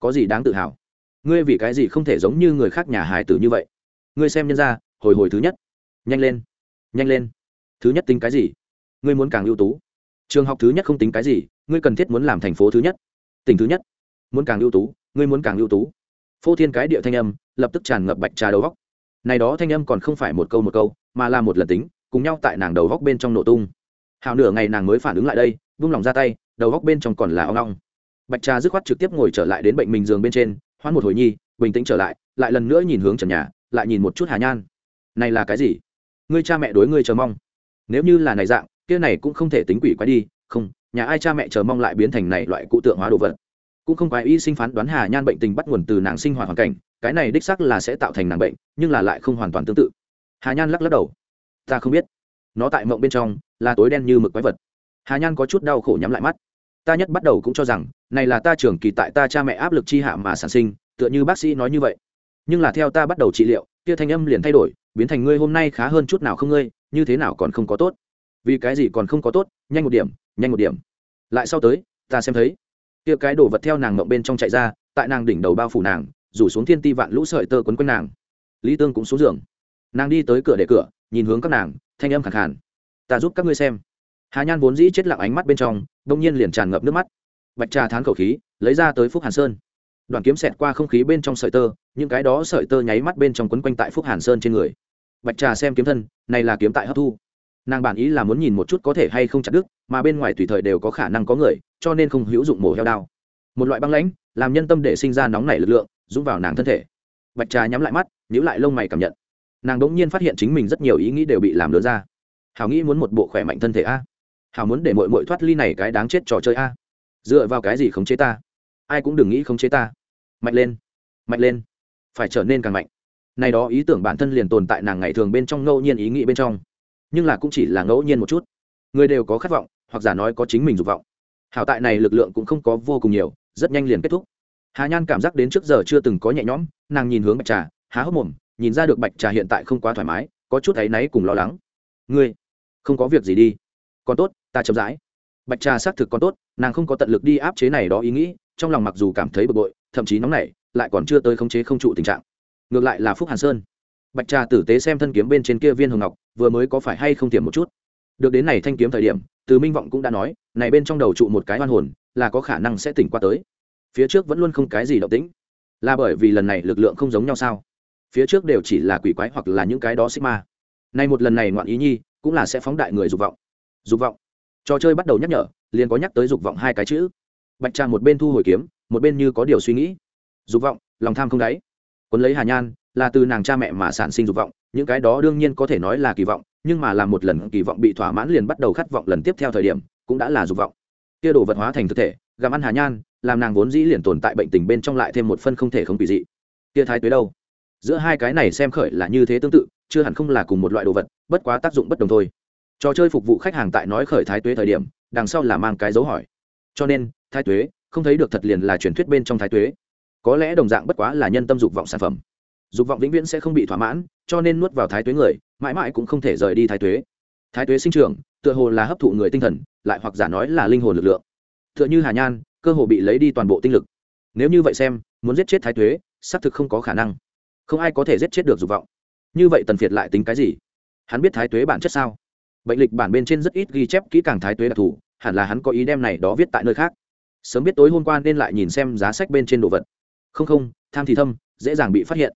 Có gì đáng tự hào? Ngươi vì cái gì không thể giống như người khác nhà hài tử như vậy? Ngươi xem nhân ra, hồi hồi thứ nhất. Nhanh lên nhanh lên thứ nhất tính cái gì? Ngươi muốn càng ưu tú. Trường học thứ nhất không tính cái gì, ngươi cần thiết muốn làm thành phố thứ nhất. Tỉnh thứ nhất, muốn càng ưu tú, ngươi muốn càng ưu tú. Phô thiên cái địa thanh âm, lập tức tràn ngập bạch trà đầu góc. Này đó thanh âm còn không phải một câu một câu, mà là một lần tính, cùng nhau tại nàng đầu góc bên trong nổ tung. Hào nửa ngày nàng mới phản ứng lại đây, vung lòng ra tay, đầu góc bên trong còn là ong ong. Bạch trà dứt khoát trực tiếp ngồi trở lại đến bệnh mình giường bên trên hoan một hồi nhi, bình tĩnh trở lại lại lần nữa nhìn hướng trần nhà, lại nhìn một chút hà nhan. Này là cái gì? Ngươi cha mẹ đối ngươi chờ mong nếu như là này dạng, kia này cũng không thể tính quỷ quái đi, không, nhà ai cha mẹ chờ mong lại biến thành này loại cụ tượng hóa đồ vật. Cũng không phải y sinh phán đoán hà nhan bệnh tình bắt nguồn từ nàng sinh hoạt hoàn cảnh, cái này đích xác là sẽ tạo thành nàng bệnh, nhưng là lại không hoàn toàn tương tự. Hà nhan lắc lắc đầu. Ta không biết. Nó tại mộng bên trong, là tối đen như mực quái vật. Hà nhan có chút đau khổ nhắm lại mắt. Ta nhất bắt đầu cũng cho rằng, này là ta trưởng kỳ tại ta cha mẹ áp lực chi hạ mà sản sinh, tựa như bác sĩ nói như vậy. Nhưng là theo ta bắt đầu trị liệu, kia thanh âm liền thay đổi, biến thành ngươi hôm nay khá hơn chút nào không ngươi như thế nào còn không có tốt? Vì cái gì còn không có tốt? Nhanh một điểm, nhanh một điểm. Lại sau tới, ta xem thấy. Kia cái đồ vật theo nàng ngậm bên trong chạy ra, tại nàng đỉnh đầu bao phủ nàng, rủ xuống thiên ti vạn lũ sợi tơ quấn quanh nàng. Lý tương cũng xuống giường. Nàng đi tới cửa để cửa, nhìn hướng các nàng, thanh âm khẳng khàn. Ta giúp các ngươi xem. Hà nhan vốn dĩ chết lặng ánh mắt bên trong, đông nhiên liền tràn ngập nước mắt. Bạch trà thán khẩu khí, lấy ra tới phúc hàn sơn. Đoàn kiếm xẹt qua không khí bên trong sợi tơ, những cái đó sợi tơ nháy mắt bên trong quấn quanh tại phúc hàn sơn trên người bạch trà xem kiếm thân, này là kiếm tại hấp thu. Nàng bản ý là muốn nhìn một chút có thể hay không chặt đứt, mà bên ngoài tùy thời đều có khả năng có người, cho nên không hữu dụng mổ heo đao. Một loại băng lãnh, làm nhân tâm để sinh ra nóng nảy lực lượng, dũng vào nàng thân thể. Bạch trà nhắm lại mắt, nhíu lại lông mày cảm nhận. Nàng đ ỗ n g nhiên phát hiện chính mình rất nhiều ý nghĩ đều bị làm lớn ra. Hảo nghĩ muốn một bộ khỏe mạnh thân thể a. Hảo muốn để mội mội thoát ly này cái đáng chết trò chơi a. Dựa vào cái gì khống chế ta? Ai cũng đừng nghĩ khống chế ta. Mạnh lên mạnh lên. Phải trở nên càng mạnh này đó ý tưởng bản thân liền tồn tại nàng ngày thường bên trong ngẫu nhiên ý nghĩ bên trong. Nhưng là cũng chỉ là ngẫu nhiên một chút. Người đều có khát vọng, hoặc giả nói có chính mình dục vọng. Hảo tại này lực lượng cũng không có vô cùng nhiều, rất nhanh liền kết thúc. Hà nhan cảm giác đến trước giờ chưa từng có nhẹ nhõm, nàng nhìn hướng bạch trà, há hốc mồm, nhìn ra được bạch trà hiện tại không quá thoải mái, có chút áy náy cùng lo lắng. Ngươi, không có việc gì đi. Còn tốt, ta chậm rãi. Bạch trà xác thực còn tốt, nàng không có tận lực đi áp chế này đó ý nghĩ, trong lòng mặc dù cảm thấy bực bội, thậm chí nóng nảy, lại còn chưa tới khống chế không trụ tình trạng ngược lại là phúc hàn sơn. Bạch trà tử tế xem thân kiếm bên trên kia viên hồng ngọc, vừa mới có phải hay không tiềm một chút. Được đến này thanh kiếm thời điểm, từ minh vọng cũng đã nói, này bên trong đầu trụ một cái hoan hồn, là có khả năng sẽ tỉnh qua tới. Phía trước vẫn luôn không cái gì động tĩnh. Là bởi vì lần này lực lượng không giống nhau sao? Phía trước đều chỉ là quỷ quái hoặc là những cái đó sigma nay một lần này ngoạn ý nhi, cũng là sẽ phóng đại người dục vọng. Dục vọng. Trò chơi bắt đầu nhắc nhở, liền có nhắc tới dục vọng hai cái chữ. Bạch trà một bên thu hồi kiếm, một bên như có điều suy nghĩ. Dục vọng, lòng tham không đáy quấn lấy hà nhan, là từ nàng cha mẹ mà sản sinh dục vọng, những cái đó đương nhiên có thể nói là kỳ vọng, nhưng mà làm một lần kỳ vọng bị thỏa mãn liền bắt đầu khát vọng lần tiếp theo thời điểm, cũng đã là dục vọng. Kia đồ vật hóa thành thực thể, gặm ăn hà nhan, làm nàng vốn dĩ liền tồn tại bệnh tình bên trong lại thêm một phân không thể không kỳ dị. Kia thái tuế đâu? Giữa hai cái này xem khởi là như thế tương tự, chưa hẳn không là cùng một loại đồ vật, bất quá tác dụng bất đồng thôi. Trò chơi phục vụ khách hàng tại nói khởi thái tuế thời điểm, đằng sau là mang cái dấu hỏi. Cho nên, thái tuế, không thấy được thật liền là truyền thuyết bên trong thái tuế có lẽ đồng dạng bất quá là nhân tâm dục vọng sản phẩm. Dục vọng vĩnh viễn sẽ không bị thỏa mãn, cho nên nuốt vào thái tuế người, mãi mãi cũng không thể rời đi thái tuế. Thái tuế sinh trưởng, tựa hồ là hấp thụ người tinh thần, lại hoặc giả nói là linh hồn lực lượng. Tựa như hà nhan, cơ hồ bị lấy đi toàn bộ tinh lực. Nếu như vậy xem, muốn giết chết thái tuế, xác thực không có khả năng. Không ai có thể giết chết được dục vọng. Như vậy tần phiệt lại tính cái gì? Hắn biết thái tuế bản chất sao? Bệnh lịch bản bên trên rất ít ghi chép kỹ càng thái tuế đặc thù, hẳn là hắn có ý đem này đó viết tại nơi khác. Sớm biết tối hôm qua nên lại nhìn xem giá sách bên trên đồ vật không không, tham thì thâm, dễ dàng bị phát hiện.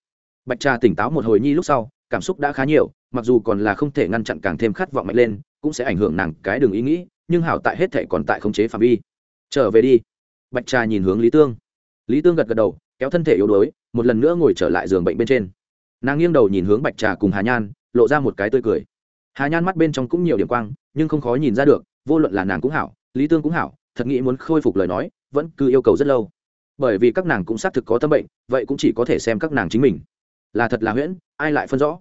Bạch trà tỉnh táo một hồi nhi lúc sau, cảm xúc đã khá nhiều, mặc dù còn là không thể ngăn chặn càng thêm khát vọng mạnh lên, cũng sẽ ảnh hưởng nàng cái đường ý nghĩ, nhưng hảo tại hết thể còn tại khống chế phạm vi. Trở về đi. Bạch trà nhìn hướng lý tương. Lý tương gật gật đầu, kéo thân thể yếu đuối, một lần nữa ngồi trở lại giường bệnh bên trên. Nàng nghiêng đầu nhìn hướng bạch trà cùng hà nhan, lộ ra một cái tươi cười. Hà nhan mắt bên trong cũng nhiều điểm quang, nhưng không khó nhìn ra được, vô luận là nàng cũng hảo, lý tương cũng hảo, thật nghĩ muốn khôi phục lời nói, vẫn cứ yêu cầu rất lâu bởi vì các nàng cũng xác thực có tâm bệnh, vậy cũng chỉ có thể xem các nàng chính mình. Là thật là huyễn, ai lại phân rõ?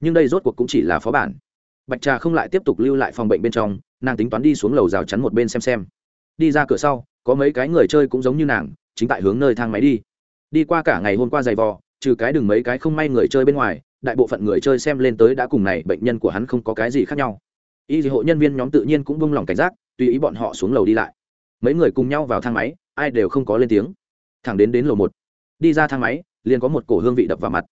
Nhưng đây rốt cuộc cũng chỉ là phó bản. Bạch trà không lại tiếp tục lưu lại phòng bệnh bên trong, nàng tính toán đi xuống lầu rào chắn một bên xem xem. Đi ra cửa sau, có mấy cái người chơi cũng giống như nàng, chính tại hướng nơi thang máy đi. Đi qua cả ngày hôm qua giày vò, trừ cái đừng mấy cái không may người chơi bên ngoài, đại bộ phận người chơi xem lên tới đã cùng này, bệnh nhân của hắn không có cái gì khác nhau. Y dị hộ nhân viên nhóm tự nhiên cũng vung lòng cảnh giác, tùy ý bọn họ xuống lầu đi lại. Mấy người cùng nhau vào thang máy, ai đều không có lên tiếng thẳng đến đến lầu một. Đi ra thang máy, liền có một cổ hương vị đập vào mặt.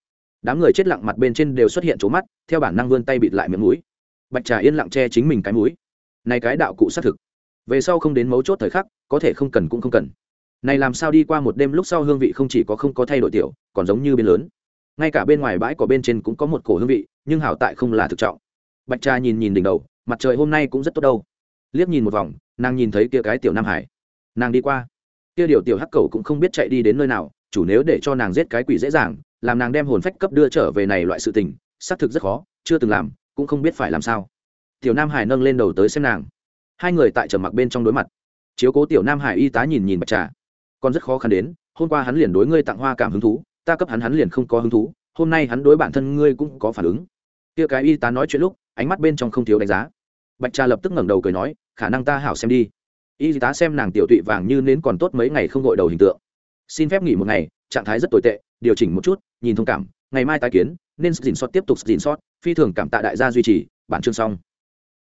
Đám người chết lặng mặt bên trên đều xuất hiện trố mắt, theo bản năng vươn tay bịt lại miệng mũi. Bạch trà yên lặng che chính mình cái mũi. Này cái đạo cụ xác thực. Về sau không đến mấu chốt thời khắc, có thể không cần cũng không cần. Này làm sao đi qua một đêm lúc sau hương vị không chỉ có không có thay đổi tiểu, còn giống như bên lớn. Ngay cả bên ngoài bãi cỏ bên trên cũng có một cổ hương vị, nhưng hảo tại không là thực trọng. Bạch trà nhìn nhìn đỉnh đầu, mặt trời hôm nay cũng rất tốt đâu. Liếc nhìn một vòng, nàng nhìn thấy kia cái tiểu nam hải. Nàng đi qua kia điều tiểu hắc cầu cũng không biết chạy đi đến nơi nào, chủ nếu để cho nàng giết cái quỷ dễ dàng, làm nàng đem hồn phách cấp đưa trở về này loại sự tình, xác thực rất khó, chưa từng làm, cũng không biết phải làm sao. Tiểu nam hải nâng lên đầu tới xem nàng. Hai người tại trầm mặc bên trong đối mặt. Chiếu cố tiểu nam hải y tá nhìn nhìn bạch trà. Còn rất khó khăn đến, hôm qua hắn liền đối ngươi tặng hoa cảm hứng thú, ta cấp hắn hắn liền không có hứng thú, hôm nay hắn đối bản thân ngươi cũng có phản ứng. Kia cái y tá nói chuyện lúc, ánh mắt bên trong không thiếu đánh giá. Bạch trà lập tức ngẩng đầu cười nói, khả năng ta hảo xem đi y tá xem nàng tiểu tụy vàng như nến còn tốt mấy ngày không gội đầu hình tượng. Xin phép nghỉ một ngày, trạng thái rất tồi tệ, điều chỉnh một chút, nhìn thông cảm, ngày mai tái kiến, nên dình sót tiếp tục dình sót phi thường cảm tạ đại gia duy trì, bản chương xong.